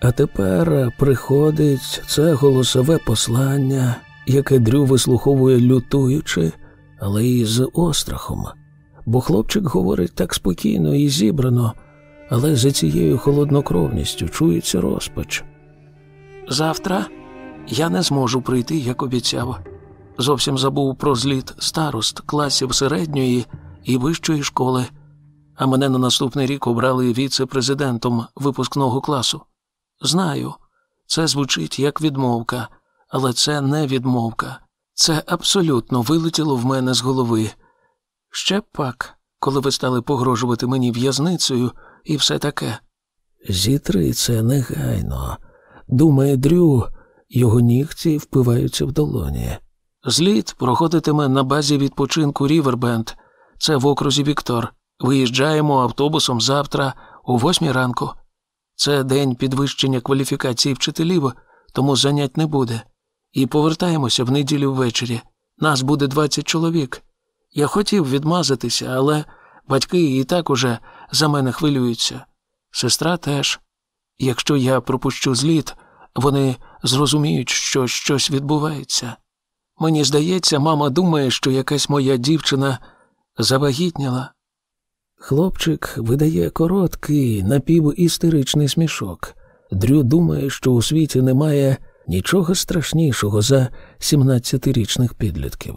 А тепер приходить це голосове послання, яке Дрю вислуховує лютуючи, але і з острахом. Бо хлопчик говорить так спокійно і зібрано, але за цією холоднокровністю чується розпач. Завтра я не зможу прийти, як обіцяв. Зовсім забув про зліт старост класів середньої і вищої школи, а мене на наступний рік обрали віце-президентом випускного класу. Знаю, це звучить як відмовка, але це не відмовка. Це абсолютно вилетіло в мене з голови. Ще пак, коли ви стали погрожувати мені в'язницею і все таке. Зітри це негайно. Думає Дрю, його нігті впиваються в долоні. Зліт проходитиме на базі відпочинку Рівербенд. Це в окрузі Віктор. Виїжджаємо автобусом завтра о восьмій ранку. Це день підвищення кваліфікації вчителів, тому занять не буде. І повертаємося в неділю ввечері. Нас буде 20 чоловік. Я хотів відмазатися, але батьки і так уже за мене хвилюються. Сестра теж. Якщо я пропущу зліт, вони зрозуміють, що щось відбувається. Мені здається, мама думає, що якась моя дівчина завагітніла. Хлопчик видає короткий, напівістеричний смішок. Дрю думає, що у світі немає нічого страшнішого за 17-річних підлітків.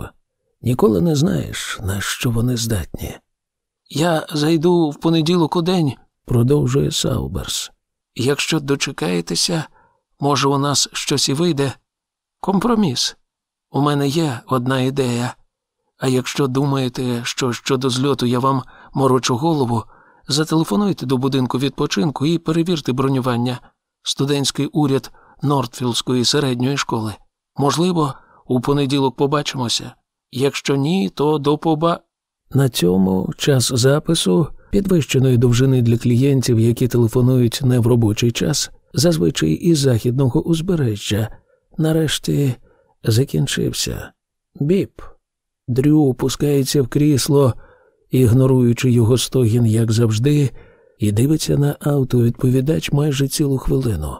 Ніколи не знаєш, на що вони здатні. Я зайду в понеділок у день, продовжує Сауберс. Якщо дочекаєтеся, може, у нас щось і вийде. Компроміс. У мене є одна ідея. А якщо думаєте, що щодо зльоту я вам морочу голову, зателефонуйте до будинку відпочинку і перевірте бронювання студентський уряд Нортфілдської середньої школи. Можливо, у понеділок побачимося. Якщо ні, то до поба. На цьому час запису підвищеної довжини для клієнтів, які телефонують не в робочий час, зазвичай із західного узбережжя, нарешті закінчився. Біп. Дрю опускається в крісло, ігноруючи його стогін, як завжди, і дивиться на автовідповідач майже цілу хвилину.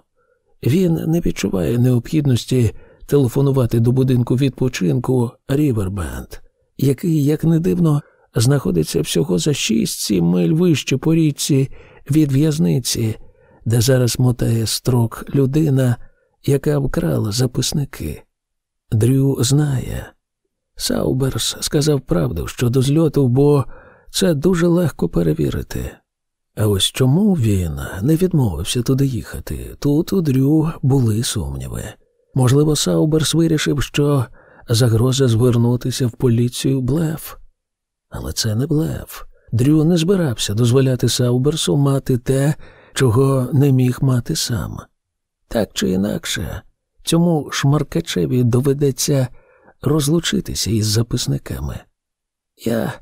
Він не відчуває необхідності телефонувати до будинку відпочинку Рівербенд, який, як не дивно, знаходиться всього за 6-7 миль вище по річці від в'язниці, де зараз мотає строк людина, яка вкрала записники. Дрю знає. Сауберс сказав правду щодо зльоту, бо це дуже легко перевірити. А ось чому він не відмовився туди їхати? Тут у Дрю були сумніви. Можливо, Сауберс вирішив, що загроза звернутися в поліцію блеф. Але це не блеф. Дрю не збирався дозволяти Сауберсу мати те, чого не міг мати сам. Так чи інакше, цьому шмаркачеві доведеться розлучитися із записниками. Я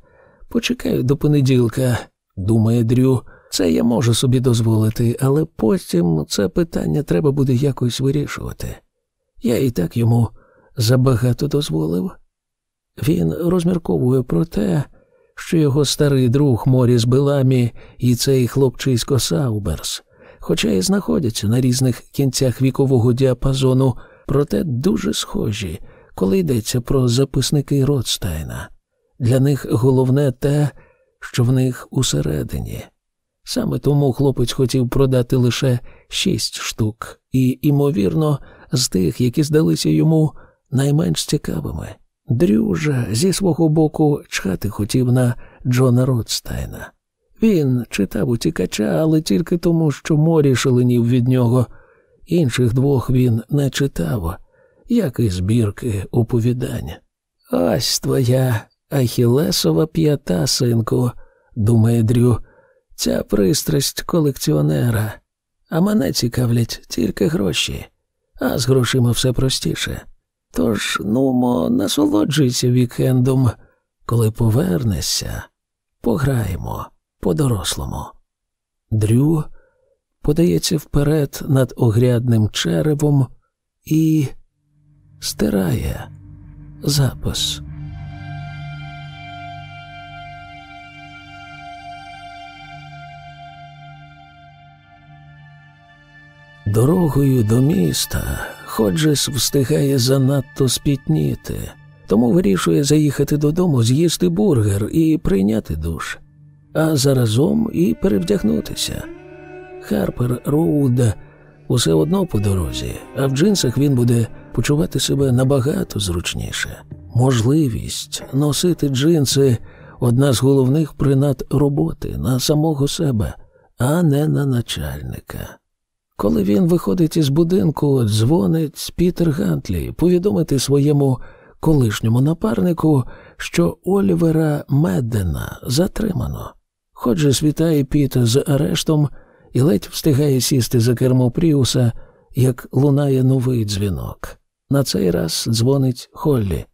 почекаю до понеділка, думає Дрю, це я можу собі дозволити, але потім це питання треба буде якось вирішувати. Я і так йому забагато дозволив. Він розмірковує про те, що його старий друг Моріс Беламі і цей хлопчисько Сауберс, хоча і знаходяться на різних кінцях вікового діапазону, проте дуже схожі, коли йдеться про записники Ротстайна. Для них головне те, що в них усередині. Саме тому хлопець хотів продати лише шість штук, і, імовірно, з тих, які здалися йому найменш цікавими. Дрюжа зі свого боку чхати хотів на Джона Ротстайна. Він читав утікача, але тільки тому, що морі шаленів від нього. Інших двох він не читав, як і збірки оповідань. Ось твоя ахілесова п'ята, синку, думає Дрю, ця пристрасть колекціонера, а мене цікавлять тільки гроші, а з грошима все простіше. Тож, нумо, насолоджуйся вікендом, коли повернешся, пограємо по-дорослому. Дрю подається вперед над огрядним черевом і стирає запис. Дорогою до міста Ходжес встигає занадто спітніти, тому вирішує заїхати додому, з'їсти бургер і прийняти душ, а заразом і перевдягнутися. Харпер Роуд усе одно по дорозі, а в джинсах він буде почувати себе набагато зручніше. Можливість носити джинси одна з головних принад роботи на самого себе, а не на начальника. Коли він виходить із будинку, дзвонить Пітер Гантлі повідомити своєму колишньому напарнику, що Олівера Меддена затримано. Ходжес світає Піта з арештом і ледь встигає сісти за кермо Пріуса, як лунає новий дзвінок. На цей раз дзвонить Холлі.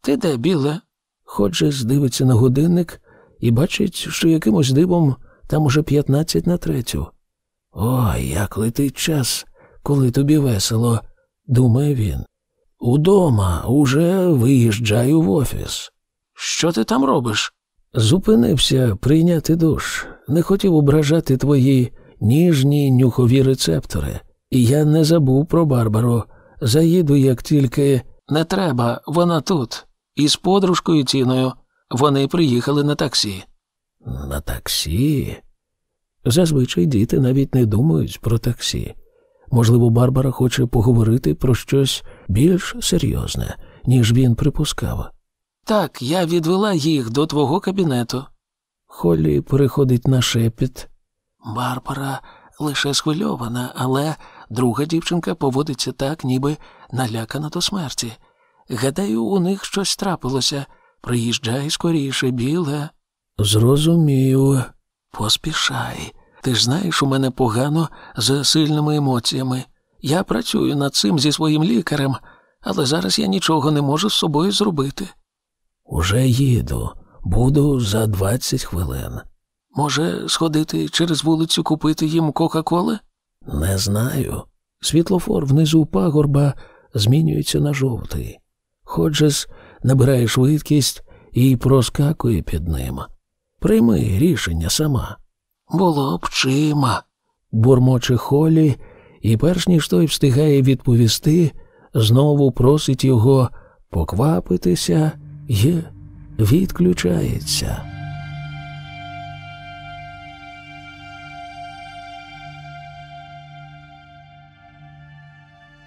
Ти де, біле? Ходжес дивиться на годинник і бачить, що якимось дивом там уже п'ятнадцять на третю. Ой, як летить час, коли тобі весело, думає він. Удома уже виїжджаю в офіс. Що ти там робиш? Зупинився прийняти душ. Не хотів ображати твої ніжні нюхові рецептори. І я не забув про Барбару. Заїду, як тільки не треба, вона тут. Із подружкою ціною. Вони приїхали на таксі. На таксі? Зазвичай діти навіть не думають про таксі. Можливо, Барбара хоче поговорити про щось більш серйозне, ніж він припускав. Так, я відвела їх до твого кабінету. Холлі переходить на шепіт. Барбара лише схвильована, але друга дівчинка поводиться так, ніби налякана до смерті. Гадаю, у них щось трапилося. Приїжджай скоріше, біле. Зрозумів. Поспішай. Ти ж знаєш, у мене погано з сильними емоціями. Я працюю над цим зі своїм лікарем, але зараз я нічого не можу з собою зробити. Уже їду, буду за двадцять хвилин. Може, сходити через вулицю купити їм Кока-Коли? Не знаю. Світлофор внизу пагорба змінюється на жовтий. Ходжес набирає швидкість і проскакує під ним. Прийми рішення сама. Було б чима, бурмоче Холі, і перш ніж той встигає відповісти, знову просить його поквапитися і відключається.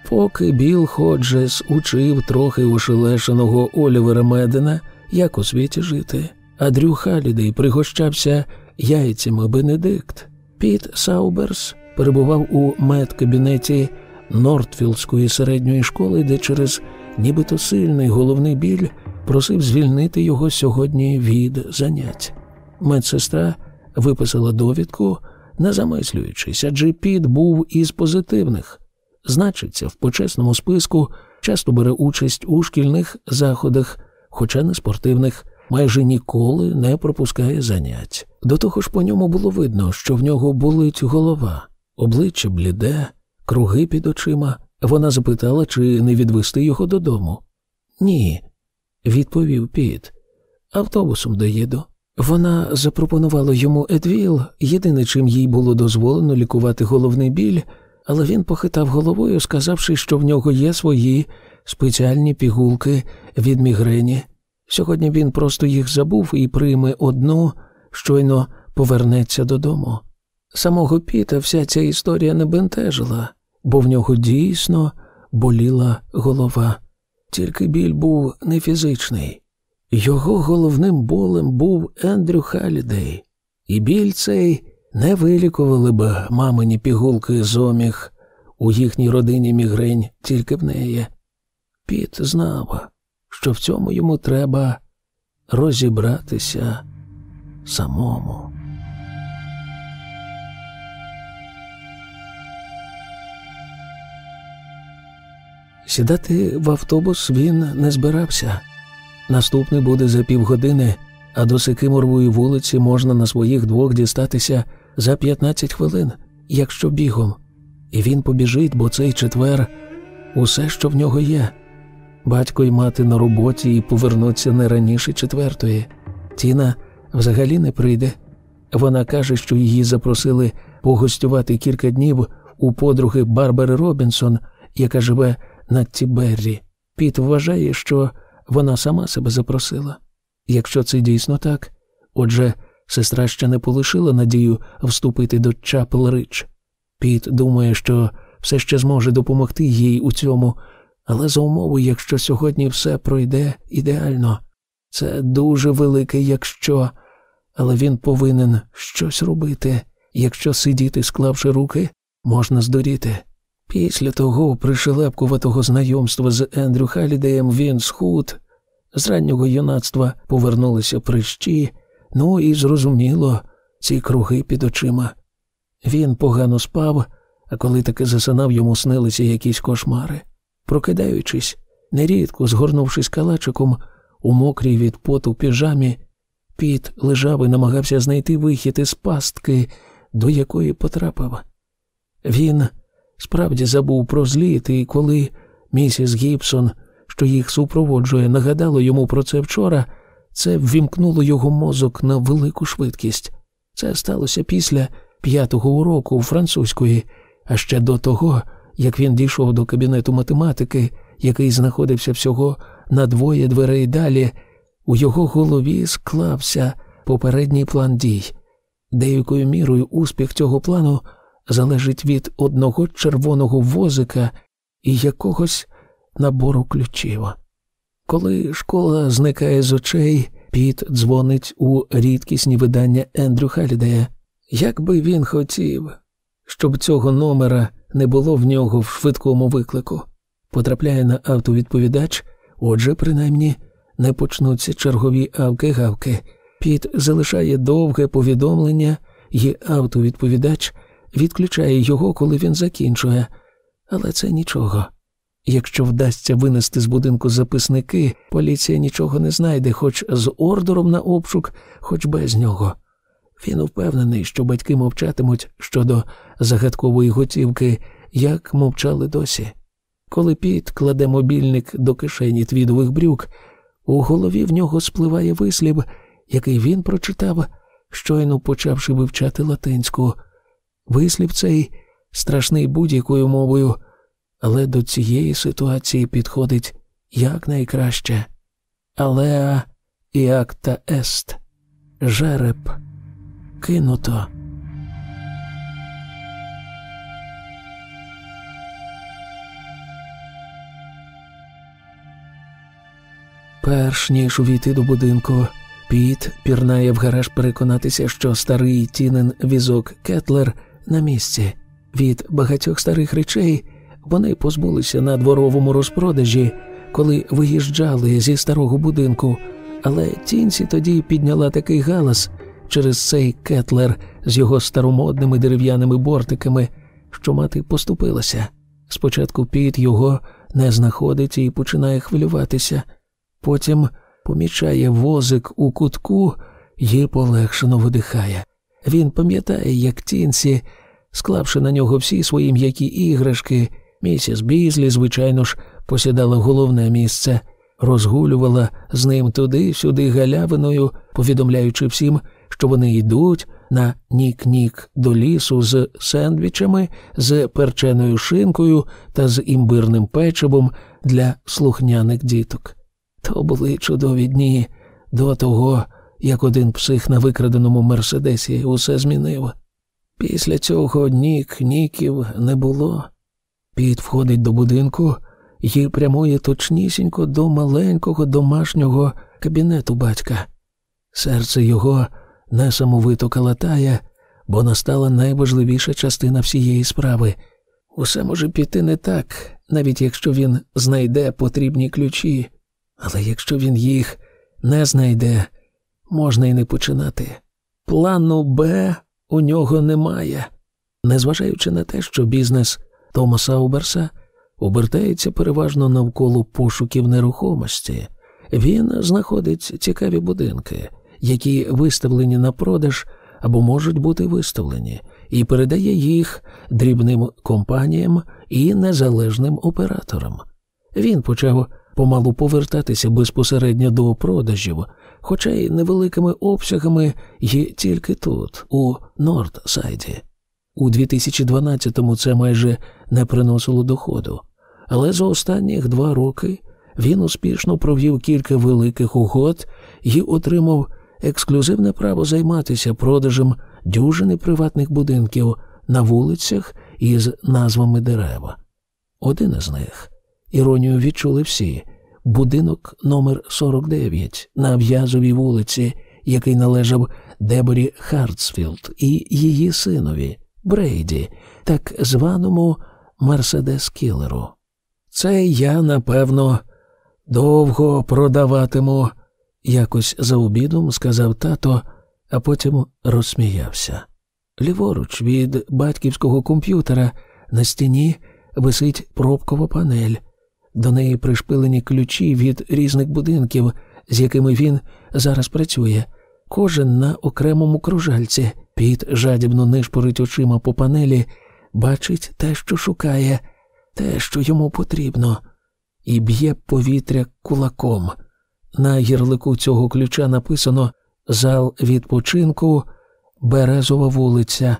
Поки Біл Ходжес учив трохи ошелешеного Олівера Медена, як у світі жити, а Дрю Халідей пригощався яйцями Бенедикт, Піт Сауберс перебував у медкабінеті Нортфілдської середньої школи, де через нібито сильний головний біль просив звільнити його сьогодні від занять. Медсестра виписала довідку, не замислюючись, адже Піт був із позитивних значиться в почесному списку, часто бере участь у шкільних заходах, хоча не спортивних, майже ніколи не пропускає занять. До того ж по ньому було видно, що в нього болить голова, обличчя бліде, круги під очима. Вона запитала, чи не відвести його додому. Ні, відповів Піт. Автобусом доїду. Вона запропонувала йому Едвіл, єдине, чим їй було дозволено лікувати головний біль але він похитав головою, сказавши, що в нього є свої спеціальні пігулки від мігрені. Сьогодні він просто їх забув і прийме одну, щойно повернеться додому. Самого Піта вся ця історія не бентежила, бо в нього дійсно боліла голова. Тільки біль був не фізичний. Його головним болем був Ендрю Халідей, і біль цей не вилікували б мамині пігулки зоміг, у їхній родині мігрень тільки в неї. Піт знав, що в цьому йому треба розібратися самому. Сідати в автобус він не збирався. Наступний буде за півгодини, а до Сикиморової вулиці можна на своїх двох дістатися за 15 хвилин, якщо бігом, і він побіжить, бо цей четвер усе, що в нього є. Батько й мати на роботі і повернуться не раніше четвертої. Тіна взагалі не прийде. Вона каже, що її запросили погостювати кілька днів у подруги Барбари Робінсон, яка живе на Тіберрі. Піт вважає, що вона сама себе запросила. Якщо це дійсно так, отже, сестра ще не полишила надію вступити до Чапел Рич. Піт думає, що все ще зможе допомогти їй у цьому, але за умови, якщо сьогодні все пройде ідеально. Це дуже велике, якщо, але він повинен щось робити. Якщо сидіти, склавши руки, можна здуріти. Після того пришелепкуватого знайомства з Ендрю Халідеєм він схуд, з раннього юнацтва повернулися прищі, ну і зрозуміло, ці круги під очима. Він погано спав, а коли таки засинав, йому снилися якісь кошмари. Прокидаючись, нерідко згорнувшись калачиком у мокрій від поту піжамі, піт лежав і намагався знайти вихід із пастки, до якої потрапив. Він справді забув про зліт, і коли місіс Гібсон, що їх супроводжує, нагадало йому про це вчора, це ввімкнуло його мозок на велику швидкість. Це сталося після п'ятого уроку французької, а ще до того, як він дійшов до кабінету математики, який знаходився всього на двоє дверей далі, у його голові склався попередній план дій. Деякою мірою успіх цього плану залежить від одного червоного возика і якогось набору ключів. Коли школа зникає з очей, Піт дзвонить у рідкісні видання Ендрю Халідея. Як би він хотів, щоб цього номера не було в нього в швидкому виклику, потрапляє на автовідповідач, отже, принаймні, не почнуться чергові авки-гавки. Піт залишає довге повідомлення, і автовідповідач відключає його, коли він закінчує, але це нічого. Якщо вдасться винести з будинку записники, поліція нічого не знайде, хоч з ордером на обшук, хоч без нього. Він впевнений, що батьки мовчатимуть щодо загадкової готівки, як мовчали досі. Коли Піт кладе мобільник до кишені твідових брюк, у голові в нього спливає вислів, який він прочитав, щойно почавши вивчати латинську. Вислів цей страшний будь-якою мовою, але до цієї ситуації підходить якнайкраще. Алеа і ест жереб кинуто. Перш ніж увійти до будинку, Піт пірнає в гараж переконатися, що старий тінен візок Кетлер на місці. Від багатьох старих речей вони позбулися на дворовому розпродажі, коли виїжджали зі старого будинку, але тінці тоді підняла такий галас через цей кетлер з його старомодними дерев'яними бортиками, що мати поступилася. Спочатку Піт його не знаходить і починає хвилюватися, потім помічає возик у кутку і полегшено видихає. Він пам'ятає, як тінці, склавши на нього всі свої м'які іграшки, місіс Бізлі, звичайно ж, посідала головне місце, розгулювала з ним туди-сюди галявиною, повідомляючи всім, що вони йдуть на нік-нік до лісу з сендвічами, з перченою шинкою та з імбирним печивом для слухняних діток. То були чудові дні до того, як один псих на викраденому Мерседесі усе змінив. Після цього нік ніків не було. Піт входить до будинку і прямує точнісінько до маленького домашнього кабінету батька. Серце його несамовито калатає, бо настала найважливіша частина всієї справи. Усе може піти не так, навіть якщо він знайде потрібні ключі, але якщо він їх не знайде, можна й не починати. Плану Б у нього немає, незважаючи на те, що бізнес Томаса Уберса обертається переважно навколо пошуків нерухомості. Він знаходить цікаві будинки, які виставлені на продаж або можуть бути виставлені, і передає їх дрібним компаніям і незалежним операторам. Він почав помалу повертатися безпосередньо до продажів, хоча й невеликими обсягами є тільки тут, у Нордсайді. У 2012-му це майже не приносило доходу, але за останніх два роки він успішно провів кілька великих угод і отримав ексклюзивне право займатися продажем дюжини приватних будинків на вулицях із назвами дерева. Один із них іронію відчули всі будинок номер 49 на В'язовій вулиці, який належав Деборі Хартсфілд і її синові Брейді, так званому Мерседес Кілеру. Це я, напевно, довго продаватиму, якось за обідом сказав тато, а потім розсміявся. Ліворуч від батьківського комп'ютера на стіні висить пробкова панель, до неї пришпилені ключі від різних будинків, з якими він зараз працює, кожен на окремому кружальці. Піт жадібно нишпорить очима по панелі, бачить те, що шукає, те, що йому потрібно, і б'є повітря кулаком. На ярлику цього ключа написано Зал відпочинку, Березова вулиця.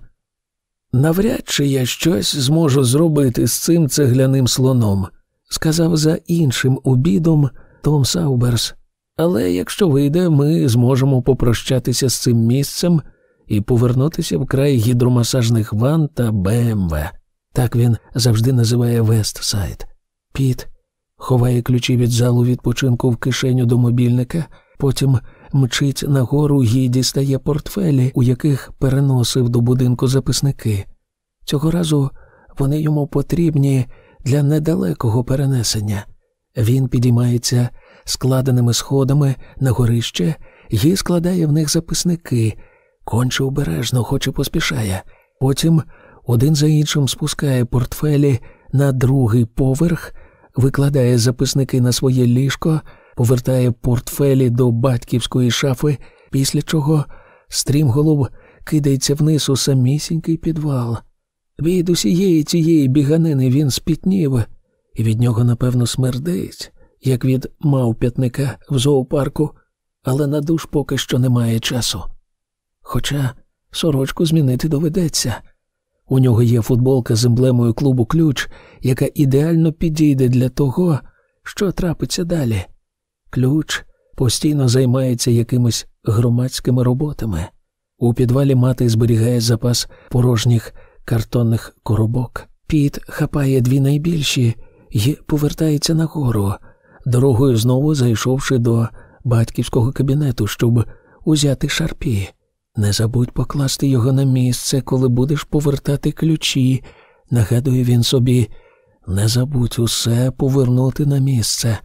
Навряд чи я щось зможу зробити з цим цегляним слоном, сказав за іншим обідом Том Сауберс. Але якщо вийде, ми зможемо попрощатися з цим місцем і повернутися в край гідромасажних ван та БМВ. Так він завжди називає Вестсайд. Піт ховає ключі від залу відпочинку в кишеню до мобільника, потім мчить нагору і дістає портфелі, у яких переносив до будинку записники. Цього разу вони йому потрібні для недалекого перенесення. Він підіймається складеними сходами на горище і складає в них записники, конче обережно, хоч і поспішає. Потім один за іншим спускає портфелі на другий поверх, викладає записники на своє ліжко, повертає портфелі до батьківської шафи, після чого стрімголов кидається вниз у самісінький підвал. Від усієї цієї біганини він спітнів, і від нього, напевно, смердить, як від мавп'ятника в зоопарку, але на душ поки що немає часу. Хоча сорочку змінити доведеться. У нього є футболка з емблемою клубу ключ, яка ідеально підійде для того, що трапиться далі. Ключ постійно займається якимись громадськими роботами. У підвалі мати зберігає запас порожніх картонних коробок. Піт хапає дві найбільші і повертається нагору, дорогою знову зайшовши до батьківського кабінету, щоб узяти шарпі. Не забудь покласти його на місце, коли будеш повертати ключі. Нагадує він собі, не забудь усе повернути на місце.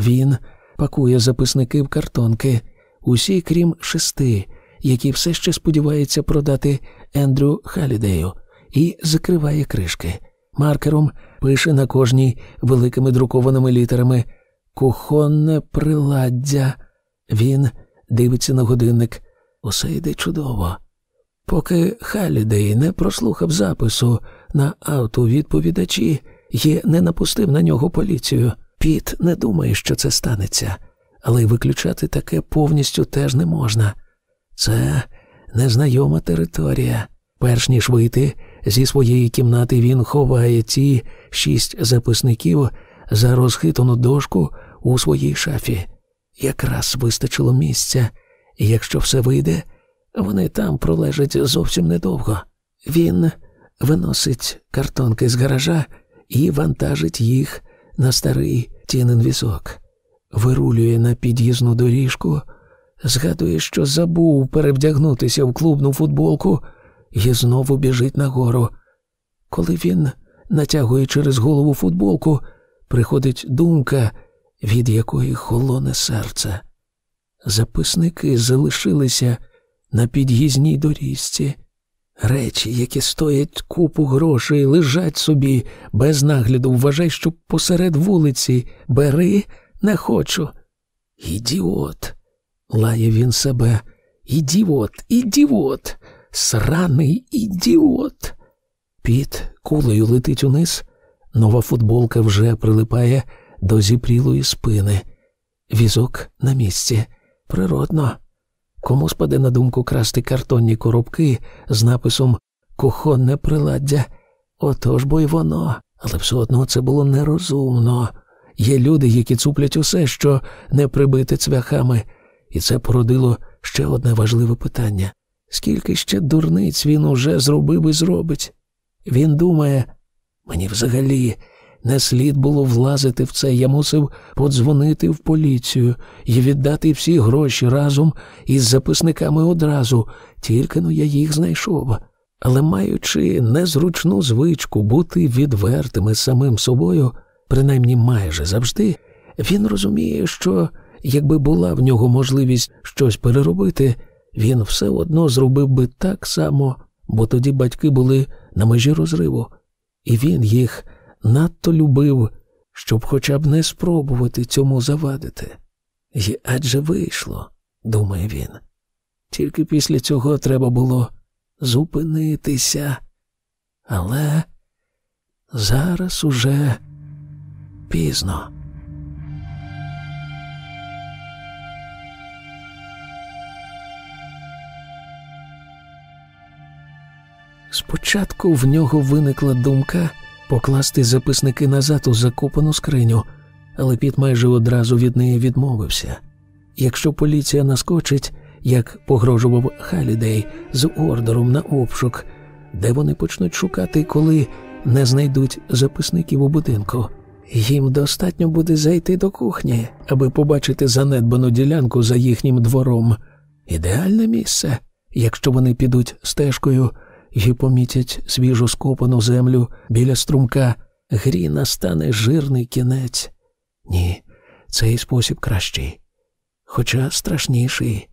Він пакує записники в картонки, усі крім шести, які все ще сподівається продати Ендрю Халідею, і закриває кришки. Маркером пише на кожній великими друкованими літерами Кухонне приладдя. Він дивиться на годинник. Усе йде чудово. Поки Халідей не прослухав запису на автовідповідачі і не напустив на нього поліцію, Піт не думає, що це станеться, але й виключати таке повністю теж не можна. Це незнайома територія. Перш ніж вийти зі своєї кімнати, він ховає ці шість записників за розхитану дошку у своїй шафі. Якраз вистачило місця, і якщо все вийде, вони там пролежать зовсім недовго. Він виносить картонки з гаража і вантажить їх на старий тінен візок, вирулює на під'їзну доріжку, згадує, що забув перевдягнутися в клубну футболку і знову біжить нагору. Коли він натягує через голову футболку, приходить думка, від якої холоне серце. Записники залишилися на під'їзній доріжці. Речі, які стоять купу грошей, лежать собі без нагляду, вважай, що посеред вулиці бери не хочу. Ідіот, лає він себе. Ідіот, ідіот, сраний ідіот. Піт кулею летить униз, нова футболка вже прилипає до зіпрілої спини. Візок на місці. Природно. Кому спаде на думку красти картонні коробки з написом кухонне приладдя. Отож бо й воно, але все одно це було нерозумно. Є люди, які цуплять усе, що не прибите цвяхами, і це породило ще одне важливе питання скільки ще дурниць він уже зробив і зробить? Він думає, мені взагалі не слід було влазити в це, я мусив подзвонити в поліцію і віддати всі гроші разом із записниками одразу, тільки но я їх знайшов. Але маючи незручну звичку бути відвертим із самим собою, принаймні майже завжди, він розуміє, що якби була в нього можливість щось переробити, він все одно зробив би так само, бо тоді батьки були на межі розриву, і він їх надто любив, щоб хоча б не спробувати цьому завадити. І адже вийшло, думає він. Тільки після цього треба було зупинитися. Але зараз уже пізно. Спочатку в нього виникла думка покласти записники назад у закопану скриню, але Піт майже одразу від неї відмовився. Якщо поліція наскочить, як погрожував Халідей з ордером на обшук, де вони почнуть шукати, коли не знайдуть записників у будинку. Їм достатньо буде зайти до кухні, аби побачити занедбану ділянку за їхнім двором. Ідеальне місце, якщо вони підуть стежкою і помітять свіжу скопану землю біля струмка, грі настане жирний кінець. Ні, цей спосіб кращий, хоча страшніший.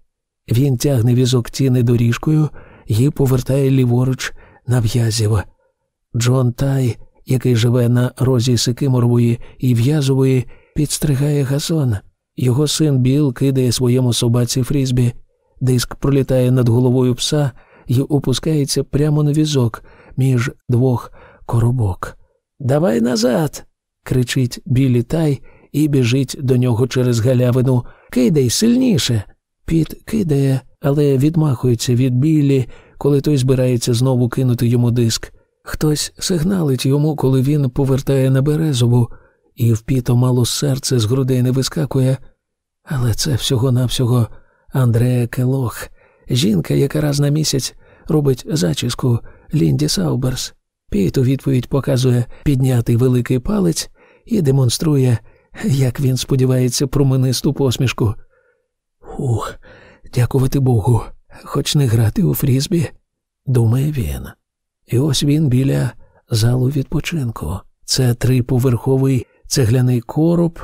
Він тягне візок ціни доріжкою і повертає ліворуч на в'язів. Джон Тай, який живе на розі Сикиморової і в'язової, підстригає газон. Його син Біл кидає своєму собаці Фрізбі. Диск пролітає над головою пса і опускається прямо на візок між двох коробок. Давай назад. кричить Білі Тай і біжить до нього через галявину. Кидай сильніше. Піт кидає, але відмахується від білі, коли той збирається знову кинути йому диск. Хтось сигналить йому, коли він повертає на березову, і в піто мало серце з грудей не вискакує. Але це всього-навсього Андрея Келох, жінка, яка раз на місяць робить зачіску Лінді Сауберс. Піт у відповідь показує піднятий великий палець і демонструє, як він сподівається, променисту посмішку. Ух, дякувати Богу, хоч не грати у фрізбі, думає він. І ось він біля залу відпочинку. Це триповерховий цегляний короб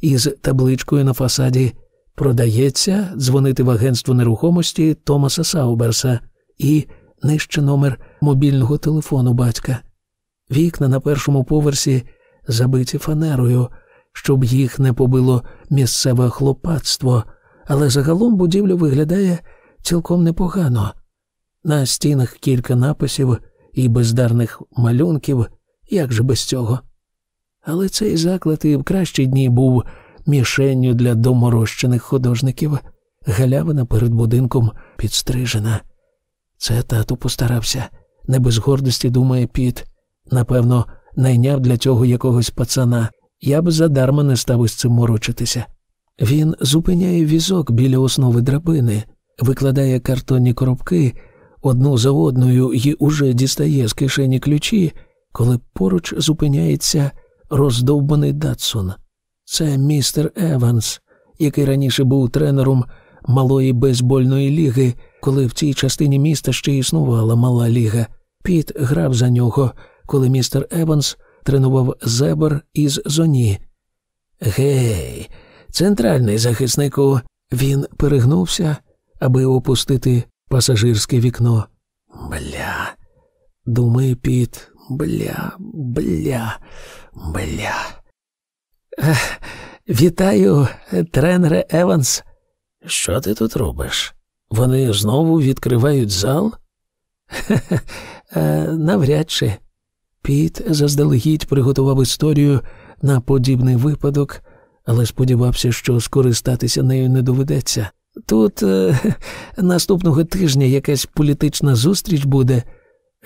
із табличкою на фасаді. Продається дзвонити в агентство нерухомості Томаса Сауберса і нижче номер мобільного телефону батька. Вікна на першому поверсі забиті фанерою, щоб їх не побило місцеве хлопацтво, але загалом будівля виглядає цілком непогано. На стінах кілька написів і бездарних малюнків, як же без цього. Але цей заклад і в кращі дні був мішенню для доморощених художників, галявина перед будинком підстрижена. Це тату постарався, не без гордості думає піт. Напевно, найняв для цього якогось пацана. Я б задарма не став із цим морочитися. Він зупиняє візок біля основи драбини, викладає картонні коробки одну за одною і уже дістає з кишені ключі, коли поруч зупиняється роздовбаний Датсон. Це містер Еванс, який раніше був тренером малої бейсбольної ліги, коли в цій частині міста ще існувала мала ліга. Піт грав за нього, коли містер Еванс тренував зебр із зоні. Гей, центральний захиснику. Він перегнувся, аби опустити пасажирське вікно. Бля, думає Піт, бля, бля, бля. Вітаю, тренере Еванс. Що ти тут робиш? Вони знову відкривають зал? Е, навряд чи. Піт заздалегідь приготував історію на подібний випадок, але сподівався, що скористатися нею не доведеться. Тут е, наступного тижня якась політична зустріч буде.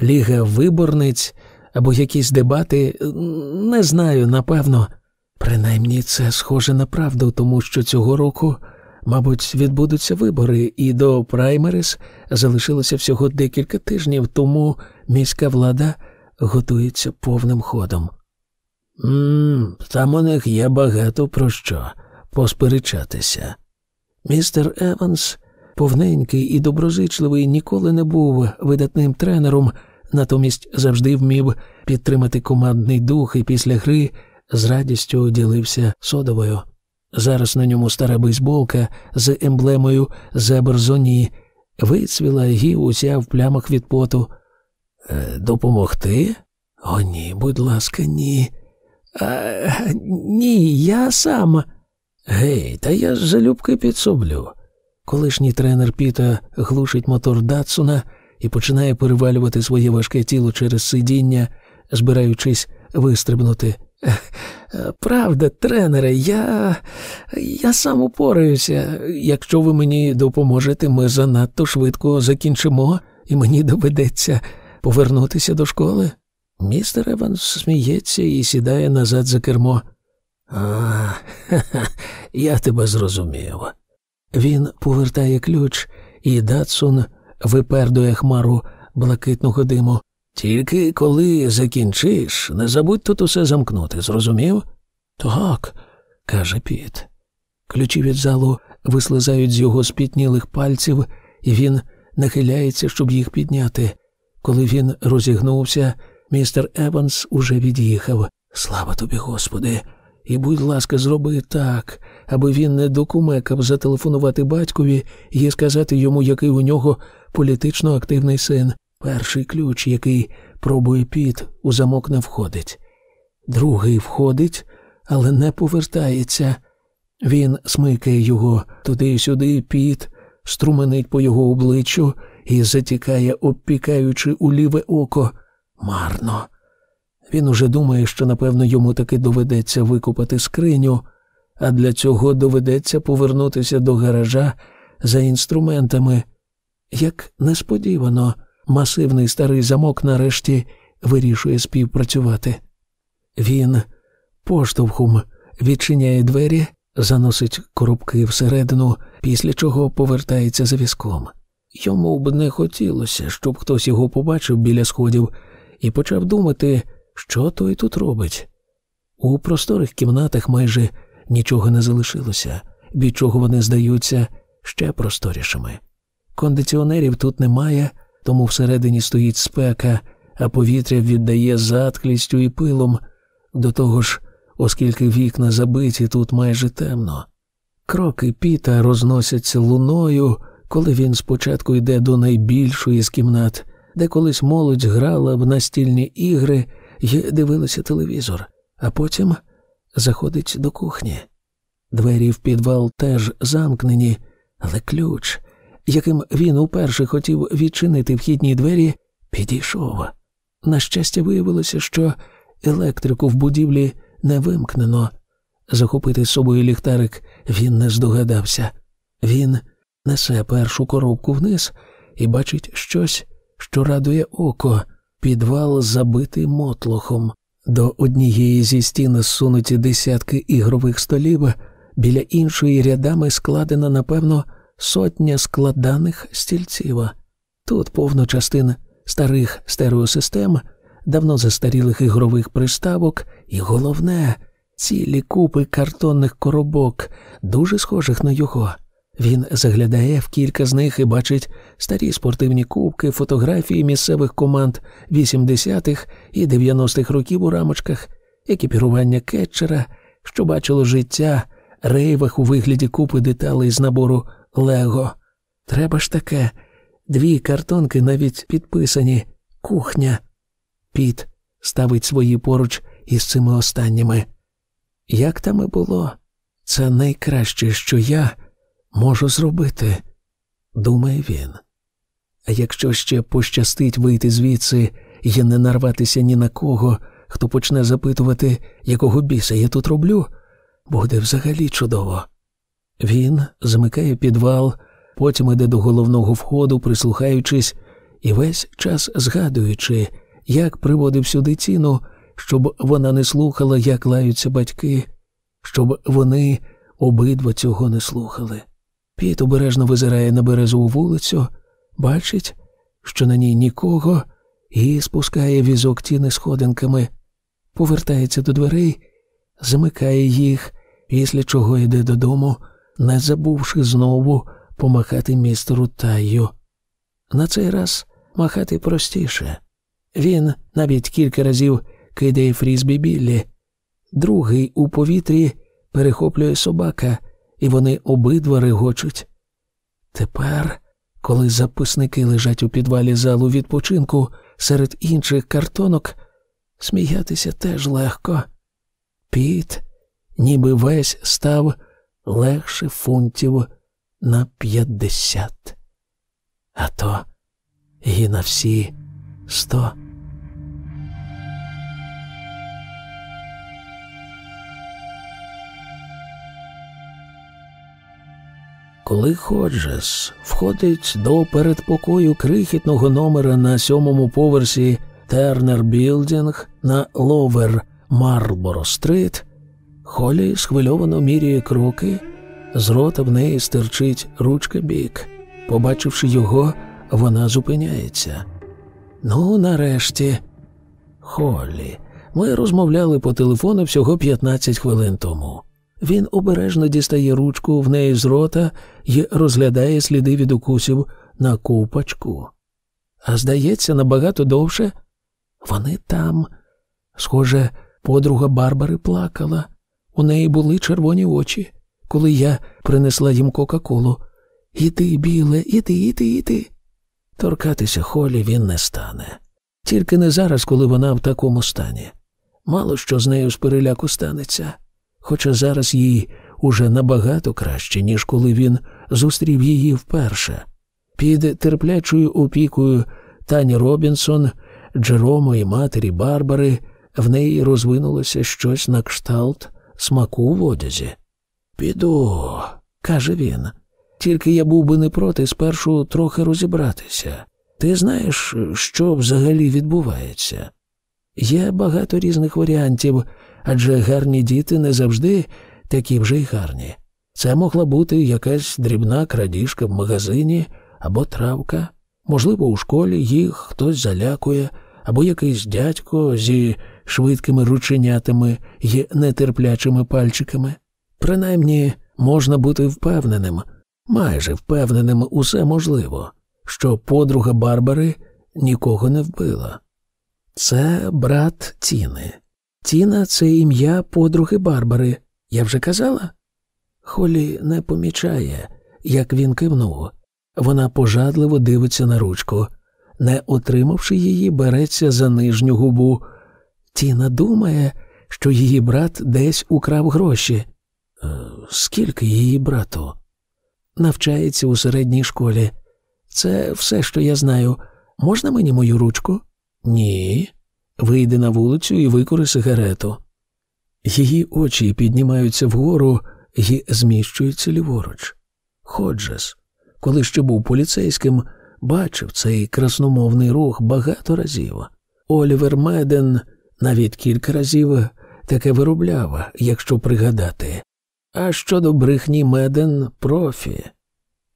Ліга виборниць або якісь дебати, не знаю, напевно. Принаймні це схоже на правду, тому що цього року, мабуть, відбудуться вибори, і до праймерис залишилося всього декілька тижнів, тому міська влада готується повним ходом. «Ммм, Там у них є багато про що посперечатися. Містер Еванс, повненький і доброзичливий, ніколи не був видатним тренером, натомість завжди вмів підтримати командний дух і після гри з радістю ділився содовою. Зараз на ньому стара бейсболка з емблемою Зеберзоні вицвіла і уся в плямах від поту. «Е, допомогти? О, ні, будь ласка, ні. «А, Ні, я сам. Гей, та я ж залюбки підсоблю. Колишній тренер Піта глушить мотор Датсуна і починає перевалювати своє важке тіло через сидіння, збираючись вистрибнути. Правда, тренере, я я сам упораюся. Якщо ви мені допоможете, ми занадто швидко закінчимо, і мені доведеться повернутися до школи. Містер Еванс сміється і сідає назад за кермо. А, ха -ха, я тебе зрозумів. Він повертає ключ, і Датсон випердує хмару блакитного диму. Тільки коли закінчиш, не забудь тут усе замкнути, зрозумів? Так, каже Піт. Ключі від залу вислизають з його спітнілих пальців, і він нахиляється, щоб їх підняти. Коли він розігнувся, містер Еванс уже від'їхав. Слава тобі, Господи, і будь ласка, зроби так, аби він не докумекав зателефонувати батькові і сказати йому, який у нього політично активний син. Перший ключ, який пробує піт, у замок не входить. Другий входить, але не повертається. Він смикає його туди й сюди, піт, струменить по його обличчю і затікає, обпікаючи у ліве око. Марно. Він уже думає, що, напевно, йому таки доведеться викупати скриню, а для цього доведеться повернутися до гаража за інструментами. Як несподівано, масивний старий замок нарешті вирішує співпрацювати. Він поштовхом відчиняє двері, заносить коробки всередину, після чого повертається за візком. Йому б не хотілося, щоб хтось його побачив біля сходів і почав думати, що той тут робить. У просторих кімнатах майже нічого не залишилося, від чого вони здаються ще просторішими. Кондиціонерів тут немає, тому всередині стоїть спека, а повітря віддає затклістю і пилом. До того ж, оскільки вікна забиті, тут майже темно. Кроки піта розносяться луною, коли він спочатку йде до найбільшої з кімнат, де колись молодь грала в настільні ігри і дивилася телевізор, а потім заходить до кухні. Двері в підвал теж замкнені, але ключ, яким він уперше хотів відчинити вхідні двері, підійшов. На щастя, виявилося, що електрику в будівлі не вимкнено. Захопити з собою ліхтарик він не здогадався. Він несе першу коробку вниз і бачить щось, що радує око, підвал забитий мотлохом. До однієї зі стін зсунуті десятки ігрових столів, біля іншої рядами складена, напевно, сотня складаних стільців. Тут повно частин старих стереосистем, давно застарілих ігрових приставок, і головне, цілі купи картонних коробок, дуже схожих на його. Він заглядає в кілька з них і бачить старі спортивні кубки, фотографії місцевих команд 80-х і 90-х років у рамочках, екіпірування кетчера, що бачило життя, рейвах у вигляді купи деталей з набору Лего. Треба ж таке. Дві картонки навіть підписані кухня. Піт ставить свої поруч із цими останніми. Як там і було? Це найкраще, що я можу зробити, думає він. А якщо ще пощастить вийти звідси і не нарватися ні на кого, хто почне запитувати, якого біса я тут роблю, буде взагалі чудово. Він замикає підвал, потім іде до головного входу, прислухаючись, і весь час згадуючи, як приводив сюди ціну, щоб вона не слухала, як лаються батьки, щоб вони обидва цього не слухали. Піт обережно визирає на березову вулицю, бачить, що на ній нікого, і спускає візок тіни сходинками, повертається до дверей, замикає їх, після чого йде додому, не забувши знову помахати містеру Таю. На цей раз махати простіше. Він навіть кілька разів кидає фрізбі біллі. Другий у повітрі перехоплює собака, і вони обидва регочуть. Тепер, коли записники лежать у підвалі залу відпочинку серед інших картонок, сміятися теж легко. Піт, ніби весь став легше фунтів на п'ятдесят, а то і на всі сто. Коли Ходжес входить до передпокою крихітного номера на сьомому поверсі Тернер Білдінг на Ловер Марборо Стрит, Холлі схвильовано міряє кроки, з рота в неї стирчить ручка Bic. Побачивши його, вона зупиняється. Ну, нарешті, Холлі, ми розмовляли по телефону всього 15 хвилин тому. Він обережно дістає ручку в неї з рота і розглядає сліди від укусів на купачку. А здається, набагато довше вони там. Схоже, подруга Барбари плакала. У неї були червоні очі, коли я принесла їм Кока-Колу. Іди, біле, іди, іди, іди. Торкатися Холі він не стане. Тільки не зараз, коли вона в такому стані. Мало що з нею з переляку станеться хоча зараз їй уже набагато краще, ніж коли він зустрів її вперше. Під терплячою опікою Тані Робінсон, Джеромо і матері Барбари в неї розвинулося щось на кшталт смаку в одязі. Піду, каже він, тільки я був би не проти спершу трохи розібратися. Ти знаєш, що взагалі відбувається? Є багато різних варіантів, адже гарні діти не завжди такі вже й гарні. Це могла бути якась дрібна крадіжка в магазині або травка, можливо, у школі їх хтось залякує, або якийсь дядько зі швидкими рученятами й нетерплячими пальчиками. Принаймні, можна бути впевненим, майже впевненим усе можливо, що подруга Барбари нікого не вбила. Це брат Тіни. Тіна це ім'я подруги Барбари. Я вже казала? Холі не помічає, як він кивнув. Вона пожадливо дивиться на ручку. Не отримавши її, береться за нижню губу. Тіна думає, що її брат десь украв гроші. Е, скільки її брату? Навчається у середній школі. Це все, що я знаю. Можна мені мою ручку? Ні. Вийде на вулицю і викори сигарету. Її очі піднімаються вгору і зміщуються ліворуч. Ходжес, коли ще був поліцейським, бачив цей красномовний рух багато разів. Олівер Меден навіть кілька разів таке виробляв, якщо пригадати. А щодо брехні Меден профі.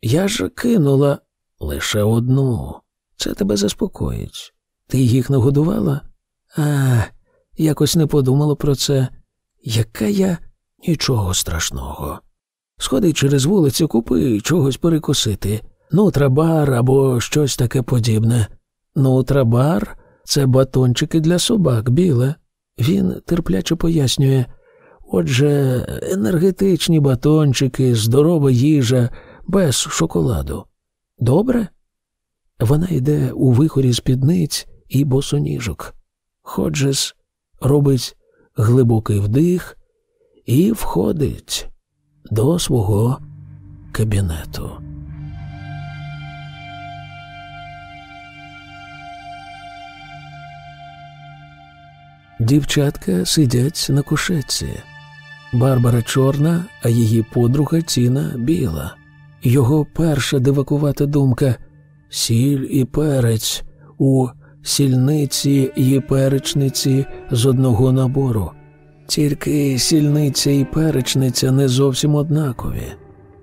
Я ж кинула лише одну. Це тебе заспокоїть. Ти їх нагодувала? А, якось не подумала про це. Яка я нічого страшного. Сходи через вулицю, купи чогось перекусити. Нутрабар або щось таке подібне. Нутрабар це батончики для собак, біле. Він терпляче пояснює. Отже, енергетичні батончики, здорова їжа, без шоколаду. Добре? Вона йде у вихорі спідниць і босоніжок. Ходжес робить глибокий вдих і входить до свого кабінету. Дівчатка сидять на кушетці. Барбара чорна, а її подруга ціна біла. Його перша дивакувата думка сіль і перець у сільниці і перечниці з одного набору. Тільки сільниця і перечниця не зовсім однакові.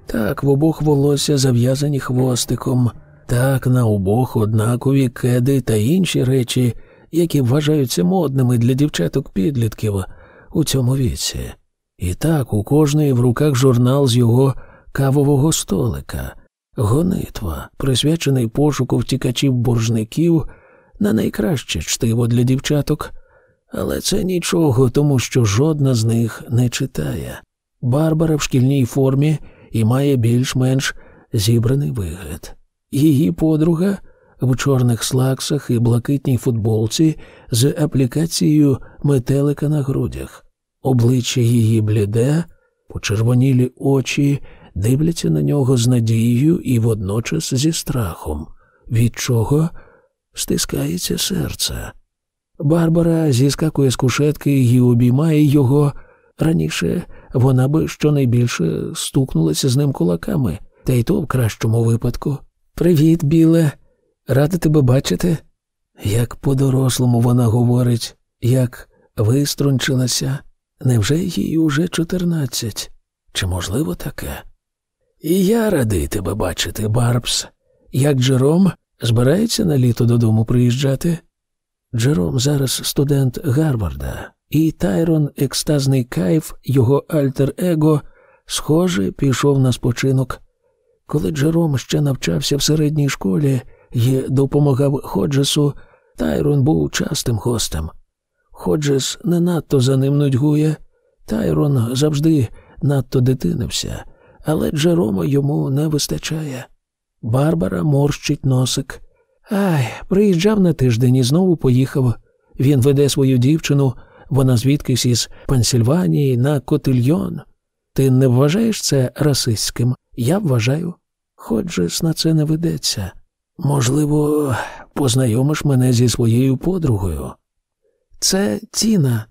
Так, в обох волосся зав'язані хвостиком, так на обох однакові кеди та інші речі, які вважаються модними для дівчаток-підлітків у цьому віці. І так у кожної в руках журнал з його кавового столика, гонитва, присвячений пошуку втікачів боржників на найкраще чтиво для дівчаток, але це нічого, тому що жодна з них не читає. Барбара в шкільній формі і має більш-менш зібраний вигляд. Її подруга в чорних слаксах і блакитній футболці з аплікацією метелика на грудях. Обличчя її бліде, почервонілі очі дивляться на нього з надією і водночас зі страхом, від чого стискається серце. Барбара зіскакує з кушетки і обіймає його. Раніше вона би щонайбільше стукнулася з ним кулаками, та й то в кращому випадку. Привіт, біле, рада тебе бачити. Як по-дорослому вона говорить, як виструнчилася, невже їй уже чотирнадцять? Чи можливо таке? І я радий тебе бачити, Барбс. Як Джером збирається на літо додому приїжджати? Джером зараз студент Гарварда, і Тайрон, екстазний кайф, його альтер-его, схоже, пішов на спочинок. Коли Джером ще навчався в середній школі і допомагав Ходжесу, Тайрон був частим гостем. Ходжес не надто за ним нудьгує, Тайрон завжди надто дитинився, але Джерома йому не вистачає. Барбара морщить носик. Ай, приїжджав на тиждень і знову поїхав. Він веде свою дівчину, вона звідкись із Пенсільванії на котильйон. Ти не вважаєш це расистським? Я вважаю. Ходжес на це не ведеться. Можливо, познайомиш мене зі своєю подругою. Це Тіна.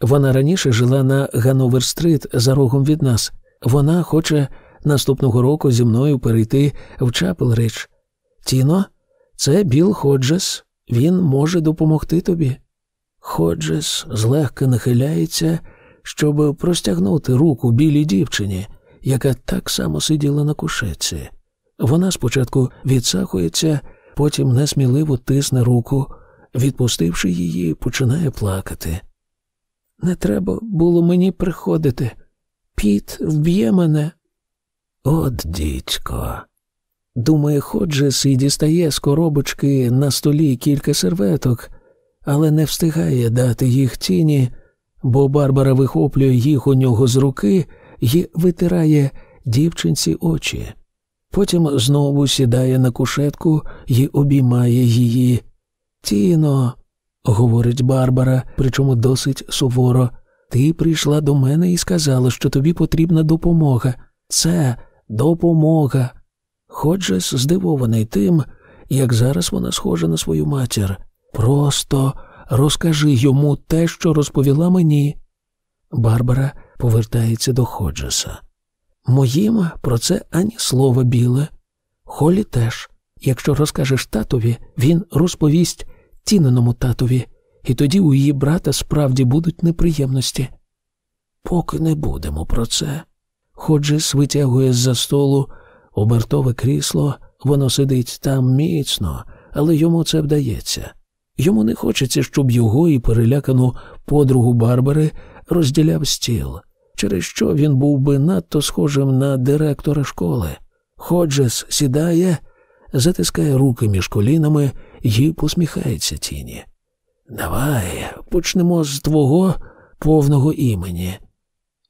Вона раніше жила на Гановер-стрит за рогом від нас. Вона хоче наступного року зі мною перейти в Чапелрич. Тіно, це Біл Ходжес. Він може допомогти тобі. Ходжес злегка нахиляється, щоб простягнути руку білій дівчині, яка так само сиділа на кушетці. Вона спочатку відсахується, потім несміливо тисне руку, відпустивши її, починає плакати. Не треба було мені приходити. Піт вб'є мене. От дідько. Думає, Ходжес і дістає з коробочки на столі кілька серветок, але не встигає дати їх тіні, бо Барбара вихоплює їх у нього з руки і витирає дівчинці очі. Потім знову сідає на кушетку і обіймає її. Тіно, говорить Барбара, причому досить суворо, ти прийшла до мене і сказала, що тобі потрібна допомога. Це допомога. Ходжес здивований тим, як зараз вона схожа на свою матір. Просто розкажи йому те, що розповіла мені. Барбара повертається до Ходжеса. Моїм про це ані слова біле. Холі теж. Якщо розкажеш татові, він розповість тіненому татові, і тоді у її брата справді будуть неприємності. Поки не будемо про це. Ходжес витягує з-за столу обертове крісло, воно сидить там міцно, але йому це вдається. Йому не хочеться, щоб його і перелякану подругу Барбари розділяв стіл, через що він був би надто схожим на директора школи. Ходжес сідає, затискає руки між колінами і посміхається тіні. Давай почнемо з твого повного імені.